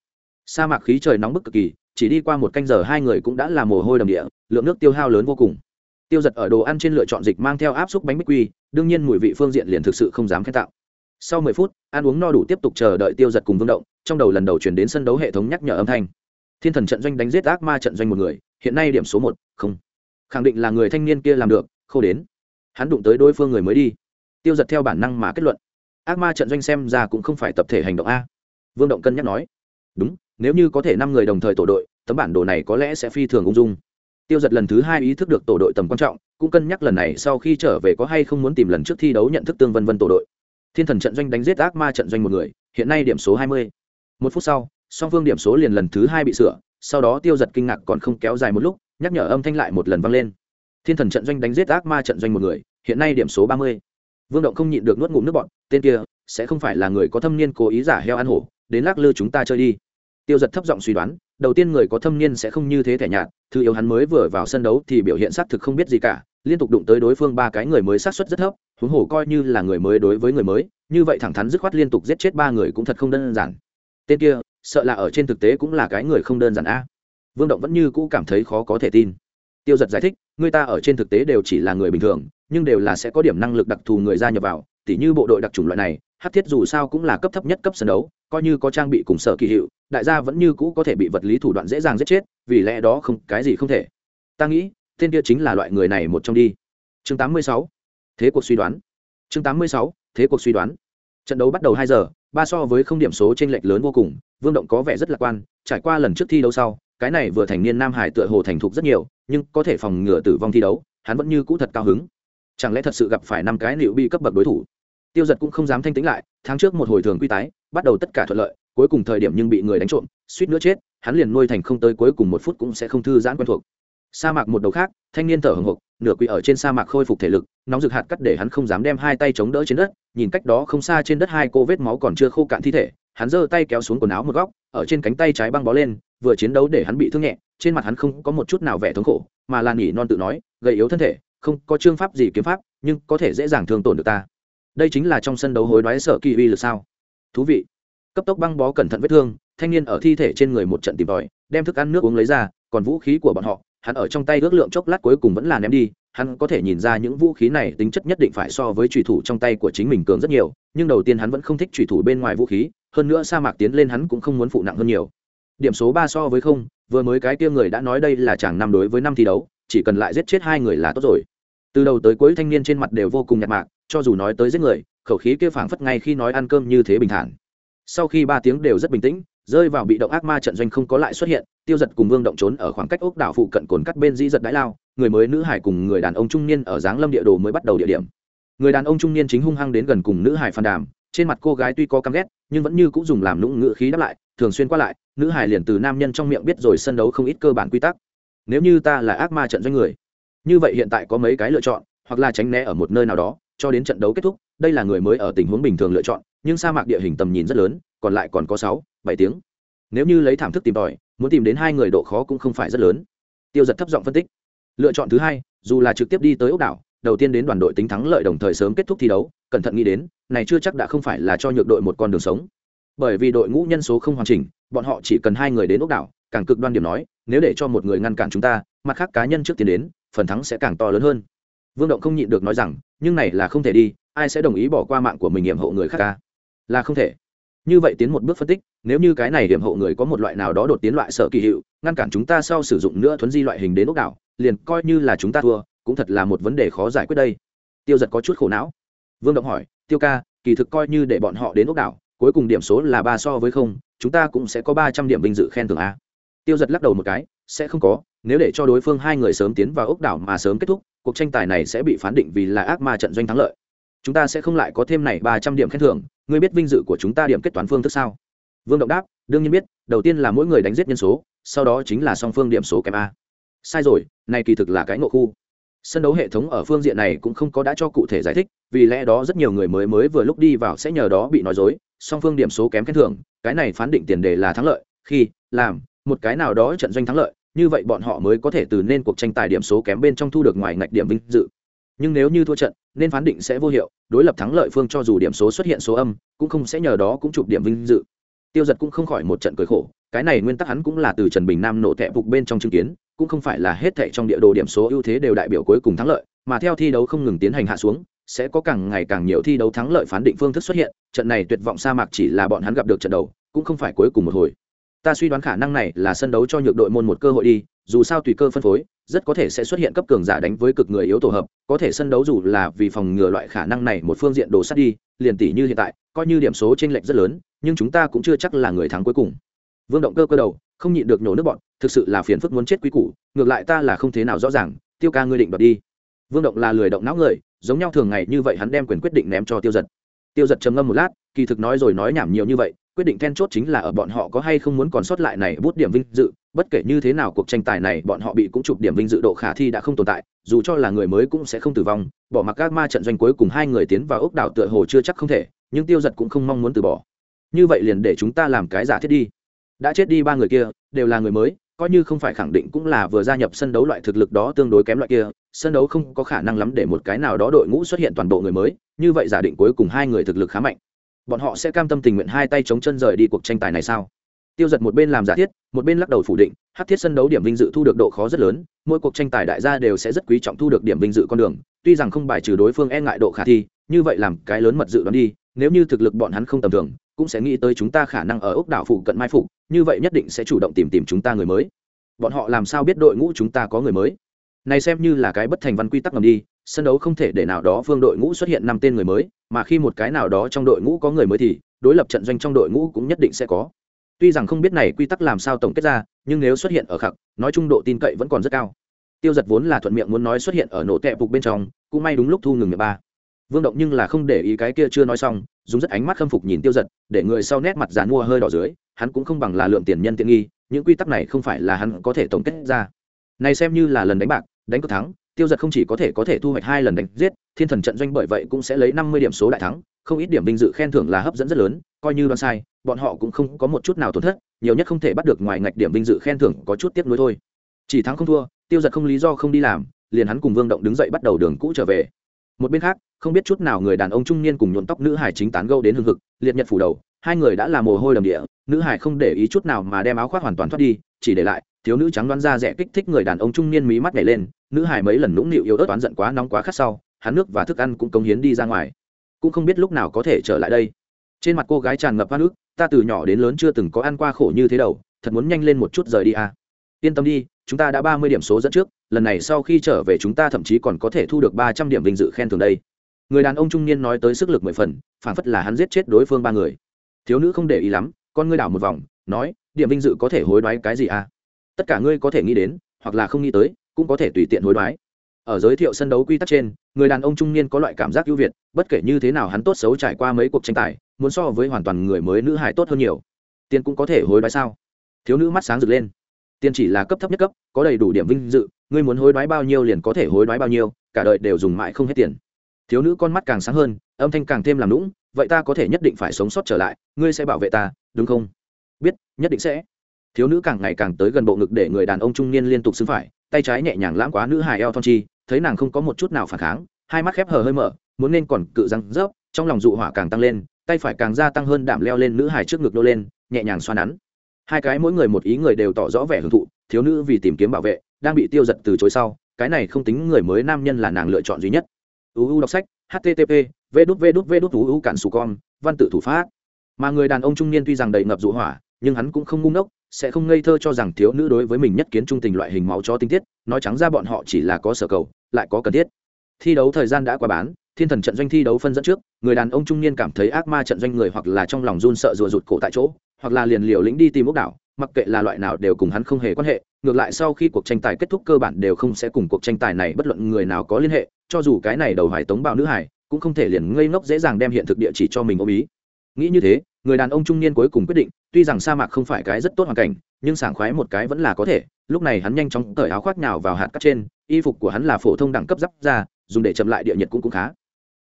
Sa mạc khí trời nóng bức cực kỳ, chỉ đi qua một canh giờ hai người cũng đã là mồ hôi đầm địa, lượng nước tiêu hao lớn vô cùng. Tiêu giật ở đồ ăn trên lựa chọn dịch mang theo áp xúc bánh bích quy, đương nhiên mùi vị phương diện liền thực sự không dám khen tạo. Sau mười phút, ăn uống no đủ tiếp tục chờ đợi tiêu giật cùng vương động, trong đầu lần đầu chuyển đến sân đấu hệ thống nhắc nhở âm thanh. Thiên thần trận doanh đánh giết ác ma trận doanh một người, hiện nay điểm số một, không. Khẳng định là người thanh niên kia làm được, khô đến. Hắn đụng tới đối phương người mới đi tiêu giật theo bản năng mà kết luận. Ác ma trận doanh xem ra cũng không phải tập thể hành động a. Vương động cân nhắc nói. Đúng, nếu như có thể năm người đồng thời tổ đội, tấm bản đồ này có lẽ sẽ phi thường ung dung. Tiêu giật lần thứ hai ý thức được tổ đội tầm quan trọng, cũng cân nhắc lần này sau khi trở về có hay không muốn tìm lần trước thi đấu nhận thức tương vân vân tổ đội. Thiên thần trận doanh đánh giết ác ma trận doanh một người, hiện nay điểm số hai mươi. Một phút sau, song phương điểm số liền lần thứ hai bị sửa, sau đó tiêu giật kinh ngạc còn không kéo dài một lúc, nhắc nhở âm thanh lại một lần vang lên. Thiên thần trận doanh đánh giết ác ma trận doanh một người, hiện nay điểm số ba mươi vương động không nhịn được nuốt ngụm nước bọn tên kia, sẽ không phải là người có thâm niên cố ý giả heo ăn hổ, đến lắc lư chúng ta chơi đi. Tiêu giật thấp giọng suy đoán, đầu tiên người có thâm niên sẽ không như thế thẻ nhạt, thứ yếu hắn mới vừa vào sân đấu thì biểu hiện xác thực không biết gì cả, liên tục đụng tới đối phương ba cái người mới sát xuất rất thấp, huống hồ coi như là người mới đối với người mới, như vậy thẳng thắn dứt khoát liên tục giết chết ba người cũng thật không đơn giản. Tên kia, sợ là ở trên thực tế cũng là cái người không đơn giản a. Vương động vẫn như cũ cảm thấy khó có thể tin. Tiêu giật giải thích, người ta ở trên thực tế đều chỉ là người bình thường nhưng đều là sẽ có điểm năng lực đặc thù người gia nhập vào, tỉ như bộ đội đặc trùng loại này, hát thiết dù sao cũng là cấp thấp nhất cấp sân đấu, coi như có trang bị cùng sở kỳ hiệu, đại gia vẫn như cũ có thể bị vật lý thủ đoạn dễ dàng giết chết, vì lẽ đó không, cái gì không thể ta nghĩ, tên kia chính là loại người này một trong đi chương 86. thế cuộc suy đoán chương 86. thế cuộc suy đoán trận đấu bắt đầu hai giờ, ba so với không điểm số t r ê n lệch lớn vô cùng, vương động có vẻ rất lạc quan, trải qua lần trước thi đấu sau, cái này vừa thành niên nam hải tựa hồ thành thục rất nhiều, nhưng có thể phòng ngừa tử vong thi đấu, hắn vẫn như cũ thật cao hứng chẳng lẽ thật sự gặp phải năm cái liệu bị cấp bậc đối thủ? Tiêu giật cũng không dám thanh tĩnh lại, tháng trước một hồi thường quy tái, bắt đầu tất cả thuận lợi, cuối cùng thời điểm nhưng bị người đánh trộm, suýt nữa chết, hắn liền nuôi thành không tới cuối cùng một phút cũng sẽ không thư giãn quen thuộc. Sa mạc một đầu khác, thanh niên thở hồng hộc, nửa quỳ ở trên sa mạc khôi phục thể lực, nóng rực hạt cắt để hắn không dám đem hai tay chống đỡ trên đất, nhìn cách đó không xa trên đất hai cô vết máu còn chưa khô cạn thi thể, hắn giơ tay kéo xuống quần áo một góc, ở trên cánh tay trái băng bó lên, vừa chiến đấu để hắn bị thương nhẹ, trên mặt hắn không có một chút nào vẻ thống khổ, mà là nỉ non tự nói, gầy yếu thân thể không có chương pháp gì kiếm pháp, nhưng có thể dễ dàng thương tổn được ta. Đây chính là trong sân đấu hối đoái sở kỳ uy lực sao? Thú vị. Cấp tốc băng bó cẩn thận vết thương, thanh niên ở thi thể trên người một trận tìm tòi, đem thức ăn nước uống lấy ra, còn vũ khí của bọn họ, hắn ở trong tay ước lượng chốc lát cuối cùng vẫn là ném đi, hắn có thể nhìn ra những vũ khí này tính chất nhất định phải so với trùy thủ trong tay của chính mình cường rất nhiều, nhưng đầu tiên hắn vẫn không thích trùy thủ bên ngoài vũ khí, hơn nữa sa mạc tiến lên hắn cũng không muốn phụ nặng hơn nhiều. Điểm số ba so với không, vừa mới cái kia người đã nói đây là chàng năm đối với năm thi đấu, chỉ cần lại giết chết hai người là tốt rồi từ đầu tới cuối thanh niên trên mặt đều vô cùng nhạt mạc, cho dù nói tới giết người, khẩu khí kia phảng phất ngay khi nói ăn cơm như thế bình thản. Sau khi ba tiếng đều rất bình tĩnh, rơi vào bị động ác ma trận doanh không có lại xuất hiện, tiêu giật cùng vương động trốn ở khoảng cách ốc đảo phụ cận cồn cắt bên dĩ giật đãi lao, người mới nữ hải cùng người đàn ông trung niên ở giáng lâm địa đồ mới bắt đầu địa điểm. Người đàn ông trung niên chính hung hăng đến gần cùng nữ hải phàn đàm, trên mặt cô gái tuy có căm ghét, nhưng vẫn như cũng dùng làm nũng ngự khí đáp lại, thường xuyên qua lại, nữ hải liền từ nam nhân trong miệng biết rồi sân đấu không ít cơ bản quy tắc. Nếu như ta là ác ma trận doanh người như vậy hiện tại có mấy cái lựa chọn, hoặc là tránh né ở một nơi nào đó, cho đến trận đấu kết thúc, đây là người mới ở tình huống bình thường lựa chọn, nhưng sa mạc địa hình tầm nhìn rất lớn, còn lại còn có sáu, bảy tiếng. Nếu như lấy thảm thức tìm tòi, muốn tìm đến hai người độ khó cũng không phải rất lớn. Tiêu giật thấp giọng phân tích. Lựa chọn thứ hai, dù là trực tiếp đi tới ốc đảo, đầu tiên đến đoàn đội tính thắng lợi đồng thời sớm kết thúc thi đấu, cẩn thận nghĩ đến, này chưa chắc đã không phải là cho nhược đội một con đường sống. Bởi vì đội ngũ nhân số không hoàn chỉnh, bọn họ chỉ cần hai người đến ốc đảo, càng cực đoan điểm nói, nếu để cho một người ngăn cản chúng ta, mặt khác cá nhân trước tiến đến phần thắng sẽ càng to lớn hơn. Vương động không nhịn được nói rằng, nhưng này là không thể đi, ai sẽ đồng ý bỏ qua mạng của mình hiểm hộ người khác ca? Là không thể. Như vậy tiến một bước phân tích, nếu như cái này hiểm hộ người có một loại nào đó đột tiến loại sở kỳ hiệu, ngăn cản chúng ta sau sử dụng nữa thuấn di loại hình đến ốc đảo, liền coi như là chúng ta thua, cũng thật là một vấn đề khó giải quyết đây. Tiêu giật có chút khổ não. Vương động hỏi, tiêu ca, kỳ thực coi như để bọn họ đến ốc đảo, cuối cùng điểm số là ba so với không, chúng ta cũng sẽ có ba trăm điểm vinh dự khen thưởng a. Tiêu giật lắc đầu một cái, sẽ không có nếu để cho đối phương hai người sớm tiến vào ốc đảo mà sớm kết thúc, cuộc tranh tài này sẽ bị phán định vì là ác ma trận doanh thắng lợi. Chúng ta sẽ không lại có thêm này ba trăm điểm khen thưởng. Ngươi biết vinh dự của chúng ta điểm kết toán phương thức sao? Vương động đáp, đương nhiên biết, đầu tiên là mỗi người đánh giết nhân số, sau đó chính là song phương điểm số kèm a. Sai rồi, này kỳ thực là cái ngộ khu. Sân đấu hệ thống ở phương diện này cũng không có đã cho cụ thể giải thích, vì lẽ đó rất nhiều người mới mới vừa lúc đi vào sẽ nhờ đó bị nói dối. Song phương điểm số kém khen thưởng, cái này phán định tiền đề là thắng lợi, khi, làm, một cái nào đó trận doanh thắng lợi như vậy bọn họ mới có thể từ nên cuộc tranh tài điểm số kém bên trong thu được ngoài ngạch điểm vinh dự. Nhưng nếu như thua trận, nên phán định sẽ vô hiệu, đối lập thắng lợi phương cho dù điểm số xuất hiện số âm, cũng không sẽ nhờ đó cũng chụp điểm vinh dự. Tiêu giật cũng không khỏi một trận cười khổ, cái này nguyên tắc hắn cũng là từ trần bình nam nổ thẹ phục bên trong chứng kiến, cũng không phải là hết thệ trong địa đồ điểm số ưu thế đều đại biểu cuối cùng thắng lợi, mà theo thi đấu không ngừng tiến hành hạ xuống, sẽ có càng ngày càng nhiều thi đấu thắng lợi phán định phương thức xuất hiện, trận này tuyệt vọng sa mạc chỉ là bọn hắn gặp được trận đầu, cũng không phải cuối cùng một hồi ta suy đoán khả năng này là sân đấu cho nhược đội môn một cơ hội đi, dù sao tùy cơ phân phối, rất có thể sẽ xuất hiện cấp cường giả đánh với cực người yếu tổ hợp, có thể sân đấu dù là vì phòng ngừa loại khả năng này một phương diện đổ sắt đi, liền tỷ như hiện tại, coi như điểm số chênh lệch rất lớn, nhưng chúng ta cũng chưa chắc là người thắng cuối cùng. Vương động cơ cơ đầu, không nhịn được nhổ nước bọn, thực sự là phiền phức muốn chết quý củ, ngược lại ta là không thế nào rõ ràng, tiêu ca ngươi định đoạt đi. Vương động là lười động não người, giống nhau thường ngày như vậy hắn đem quyền quyết định ném cho tiêu giật. Tiêu giật trầm ngâm một lát, kỳ thực nói rồi nói nhảm nhiều như vậy quyết định then chốt chính là ở bọn họ có hay không muốn còn sót lại này bút điểm vinh dự, bất kể như thế nào cuộc tranh tài này bọn họ bị cũng chụp điểm vinh dự độ khả thi đã không tồn tại, dù cho là người mới cũng sẽ không tử vong, bỏ mặc các ma trận doanh cuối cùng hai người tiến vào ốc đảo tựa hồ chưa chắc không thể, nhưng tiêu giật cũng không mong muốn từ bỏ. Như vậy liền để chúng ta làm cái giả thiết đi. Đã chết đi ba người kia, đều là người mới, coi như không phải khẳng định cũng là vừa gia nhập sân đấu loại thực lực đó tương đối kém loại kia, sân đấu không có khả năng lắm để một cái nào đó đội ngũ xuất hiện toàn bộ người mới, như vậy giả định cuối cùng hai người thực lực khá mạnh bọn họ sẽ cam tâm tình nguyện hai tay chống chân rời đi cuộc tranh tài này sao? Tiêu giật một bên làm giả thiết, một bên lắc đầu phủ định, hát thiết sân đấu điểm vinh dự thu được độ khó rất lớn, mỗi cuộc tranh tài đại gia đều sẽ rất quý trọng thu được điểm vinh dự con đường, tuy rằng không bài trừ đối phương e ngại độ khả thi, như vậy làm cái lớn mật dự đoán đi, nếu như thực lực bọn hắn không tầm thường, cũng sẽ nghĩ tới chúng ta khả năng ở ốc đảo phụ cận mai phục, như vậy nhất định sẽ chủ động tìm tìm chúng ta người mới. Bọn họ làm sao biết đội ngũ chúng ta có người mới? Này xem như là cái bất thành văn quy tắc ngầm đi sân đấu không thể để nào đó phương đội ngũ xuất hiện năm tên người mới, mà khi một cái nào đó trong đội ngũ có người mới thì, đối lập trận doanh trong đội ngũ cũng nhất định sẽ có. Tuy rằng không biết này quy tắc làm sao tổng kết ra, nhưng nếu xuất hiện ở khặc nói chung độ tin cậy vẫn còn rất cao. Tiêu giật vốn là thuận miệng muốn nói xuất hiện ở nổ tẹp phục bên trong, cũng may đúng lúc thu ngừng miệng ba. Vương động nhưng là không để ý cái kia chưa nói xong, dùng rất ánh mắt khâm phục nhìn tiêu giật, để người sau nét mặt dàn mua hơi đỏ dưới, hắn cũng không bằng là lượng tiền nhân tiện nghi, những quy tắc này không phải là hắn có thể tổng kết ra. Này xem như là lần đánh bạc, đánh cược thắng tiêu giật không chỉ có thể có thể thu hoạch hai lần đánh giết, thiên thần trận doanh bởi vậy cũng sẽ lấy năm mươi điểm số đại thắng, không ít điểm vinh dự khen thưởng là hấp dẫn rất lớn, coi như đoán sai, bọn họ cũng không có một chút nào tổn thất, nhiều nhất không thể bắt được ngoài ngạch điểm vinh dự khen thưởng có chút tiếp nối thôi. Chỉ thắng không thua, tiêu giật không lý do không đi làm, liền hắn cùng vương động đứng dậy bắt đầu đường cũ trở về. Một bên khác, không biết chút nào người đàn ông trung niên cùng nhuộm tóc nữ hải chính tán gâu đến hưng hực, liệt nhật phủ đầu, hai người đã là mồ hôi đầm địa, nữ hải không để ý chút nào mà đem áo khoác hoàn toàn thoát đi, chỉ để lại thiếu nữ trắng đoán ra rẻ kích thích người đàn ông trung niên mí mắt nhảy lên, nữ hải mấy lần nũng nịu yếu ớt oán giận quá nóng quá khát sau, hắn nước và thức ăn cũng cống hiến đi ra ngoài. Cũng không biết lúc nào có thể trở lại đây. Trên mặt cô gái tràn ngập hoa nước ta từ nhỏ đến lớn chưa từng có ăn qua khổ như thế đâu, thật muốn nhanh lên một chút rời đi à. yên tâm đi, chúng ta đã ba mươi điểm số dẫn trước, lần này sau khi trở về chúng ta thậm chí còn có thể thu được ba trăm điểm vinh dự khen thường đây. Người đàn ông trung niên nói tới sức lực mười phần phản phất là hắn giết chết đối phương ba người. Thiếu nữ không để ý lắm, con ngươi đảo một vòng, nói, điểm vinh dự có thể hối đoái cái gì à? Tất cả ngươi có thể nghĩ đến, hoặc là không nghĩ tới, cũng có thể tùy tiện hối đoái. Ở giới thiệu sân đấu quy tắc trên, người đàn ông trung niên có loại cảm giác ưu việt, bất kể như thế nào hắn tốt xấu trải qua mấy cuộc tranh tài, muốn so với hoàn toàn người mới nữ hải tốt hơn nhiều. Tiền cũng có thể hối đoái sao? Thiếu nữ mắt sáng rực lên. Tiền chỉ là cấp thấp nhất cấp, có đầy đủ điểm vinh dự, ngươi muốn hối đoái bao nhiêu liền có thể hối đoái bao nhiêu, cả đời đều dùng mãi không hết tiền. Thiếu nữ con mắt càng sáng hơn, âm thanh càng thêm làm lũng vậy ta có thể nhất định phải sống sót trở lại, ngươi sẽ bảo vệ ta, đúng không? Biết, nhất định sẽ thiếu nữ càng ngày càng tới gần bộ ngực để người đàn ông trung niên liên tục xứng phải, tay trái nhẹ nhàng lãng quá nữ hài eo thon chi, thấy nàng không có một chút nào phản kháng, hai mắt khép hờ hơi mở, muốn nên còn cự răng rớp, trong lòng dụ hỏa càng tăng lên, tay phải càng gia tăng hơn đảm leo lên nữ hài trước ngực đô lên, nhẹ nhàng xoa nắn. Hai cái mỗi người một ý người đều tỏ rõ vẻ hưởng thụ, thiếu nữ vì tìm kiếm bảo vệ, đang bị tiêu giật từ chối sau, cái này không tính người mới nam nhân là nàng lựa chọn duy nhất. Uu đọc sách http v đút v đút v đút uu cản sù con, văn tự thủ pháp. Mà người đàn ông trung niên tuy rằng đầy ngập dụ hỏa nhưng hắn cũng không ngu ngốc, sẽ không ngây thơ cho rằng thiếu nữ đối với mình nhất kiến trung tình loại hình máu chó tinh tiết, nói trắng ra bọn họ chỉ là có sở cầu, lại có cần thiết. Thi đấu thời gian đã qua bán, thiên thần trận doanh thi đấu phân dẫn trước, người đàn ông trung niên cảm thấy ác ma trận doanh người hoặc là trong lòng run sợ rùa rụt cổ tại chỗ, hoặc là liền liều lĩnh đi tìm ốc đảo, mặc kệ là loại nào đều cùng hắn không hề quan hệ, ngược lại sau khi cuộc tranh tài kết thúc cơ bản đều không sẽ cùng cuộc tranh tài này bất luận người nào có liên hệ, cho dù cái này đầu hải tống bào nữ hải, cũng không thể liền ngây ngốc dễ dàng đem hiện thực địa chỉ cho mình ôm ý. Nghĩ như thế người đàn ông trung niên cuối cùng quyết định, tuy rằng sa mạc không phải cái rất tốt hoàn cảnh, nhưng sảng khoái một cái vẫn là có thể. Lúc này hắn nhanh chóng cởi áo khoác nhào vào hạt cắt trên, y phục của hắn là phổ thông đẳng cấp giáp ra dùng để chậm lại địa nhiệt cũng cũng khá.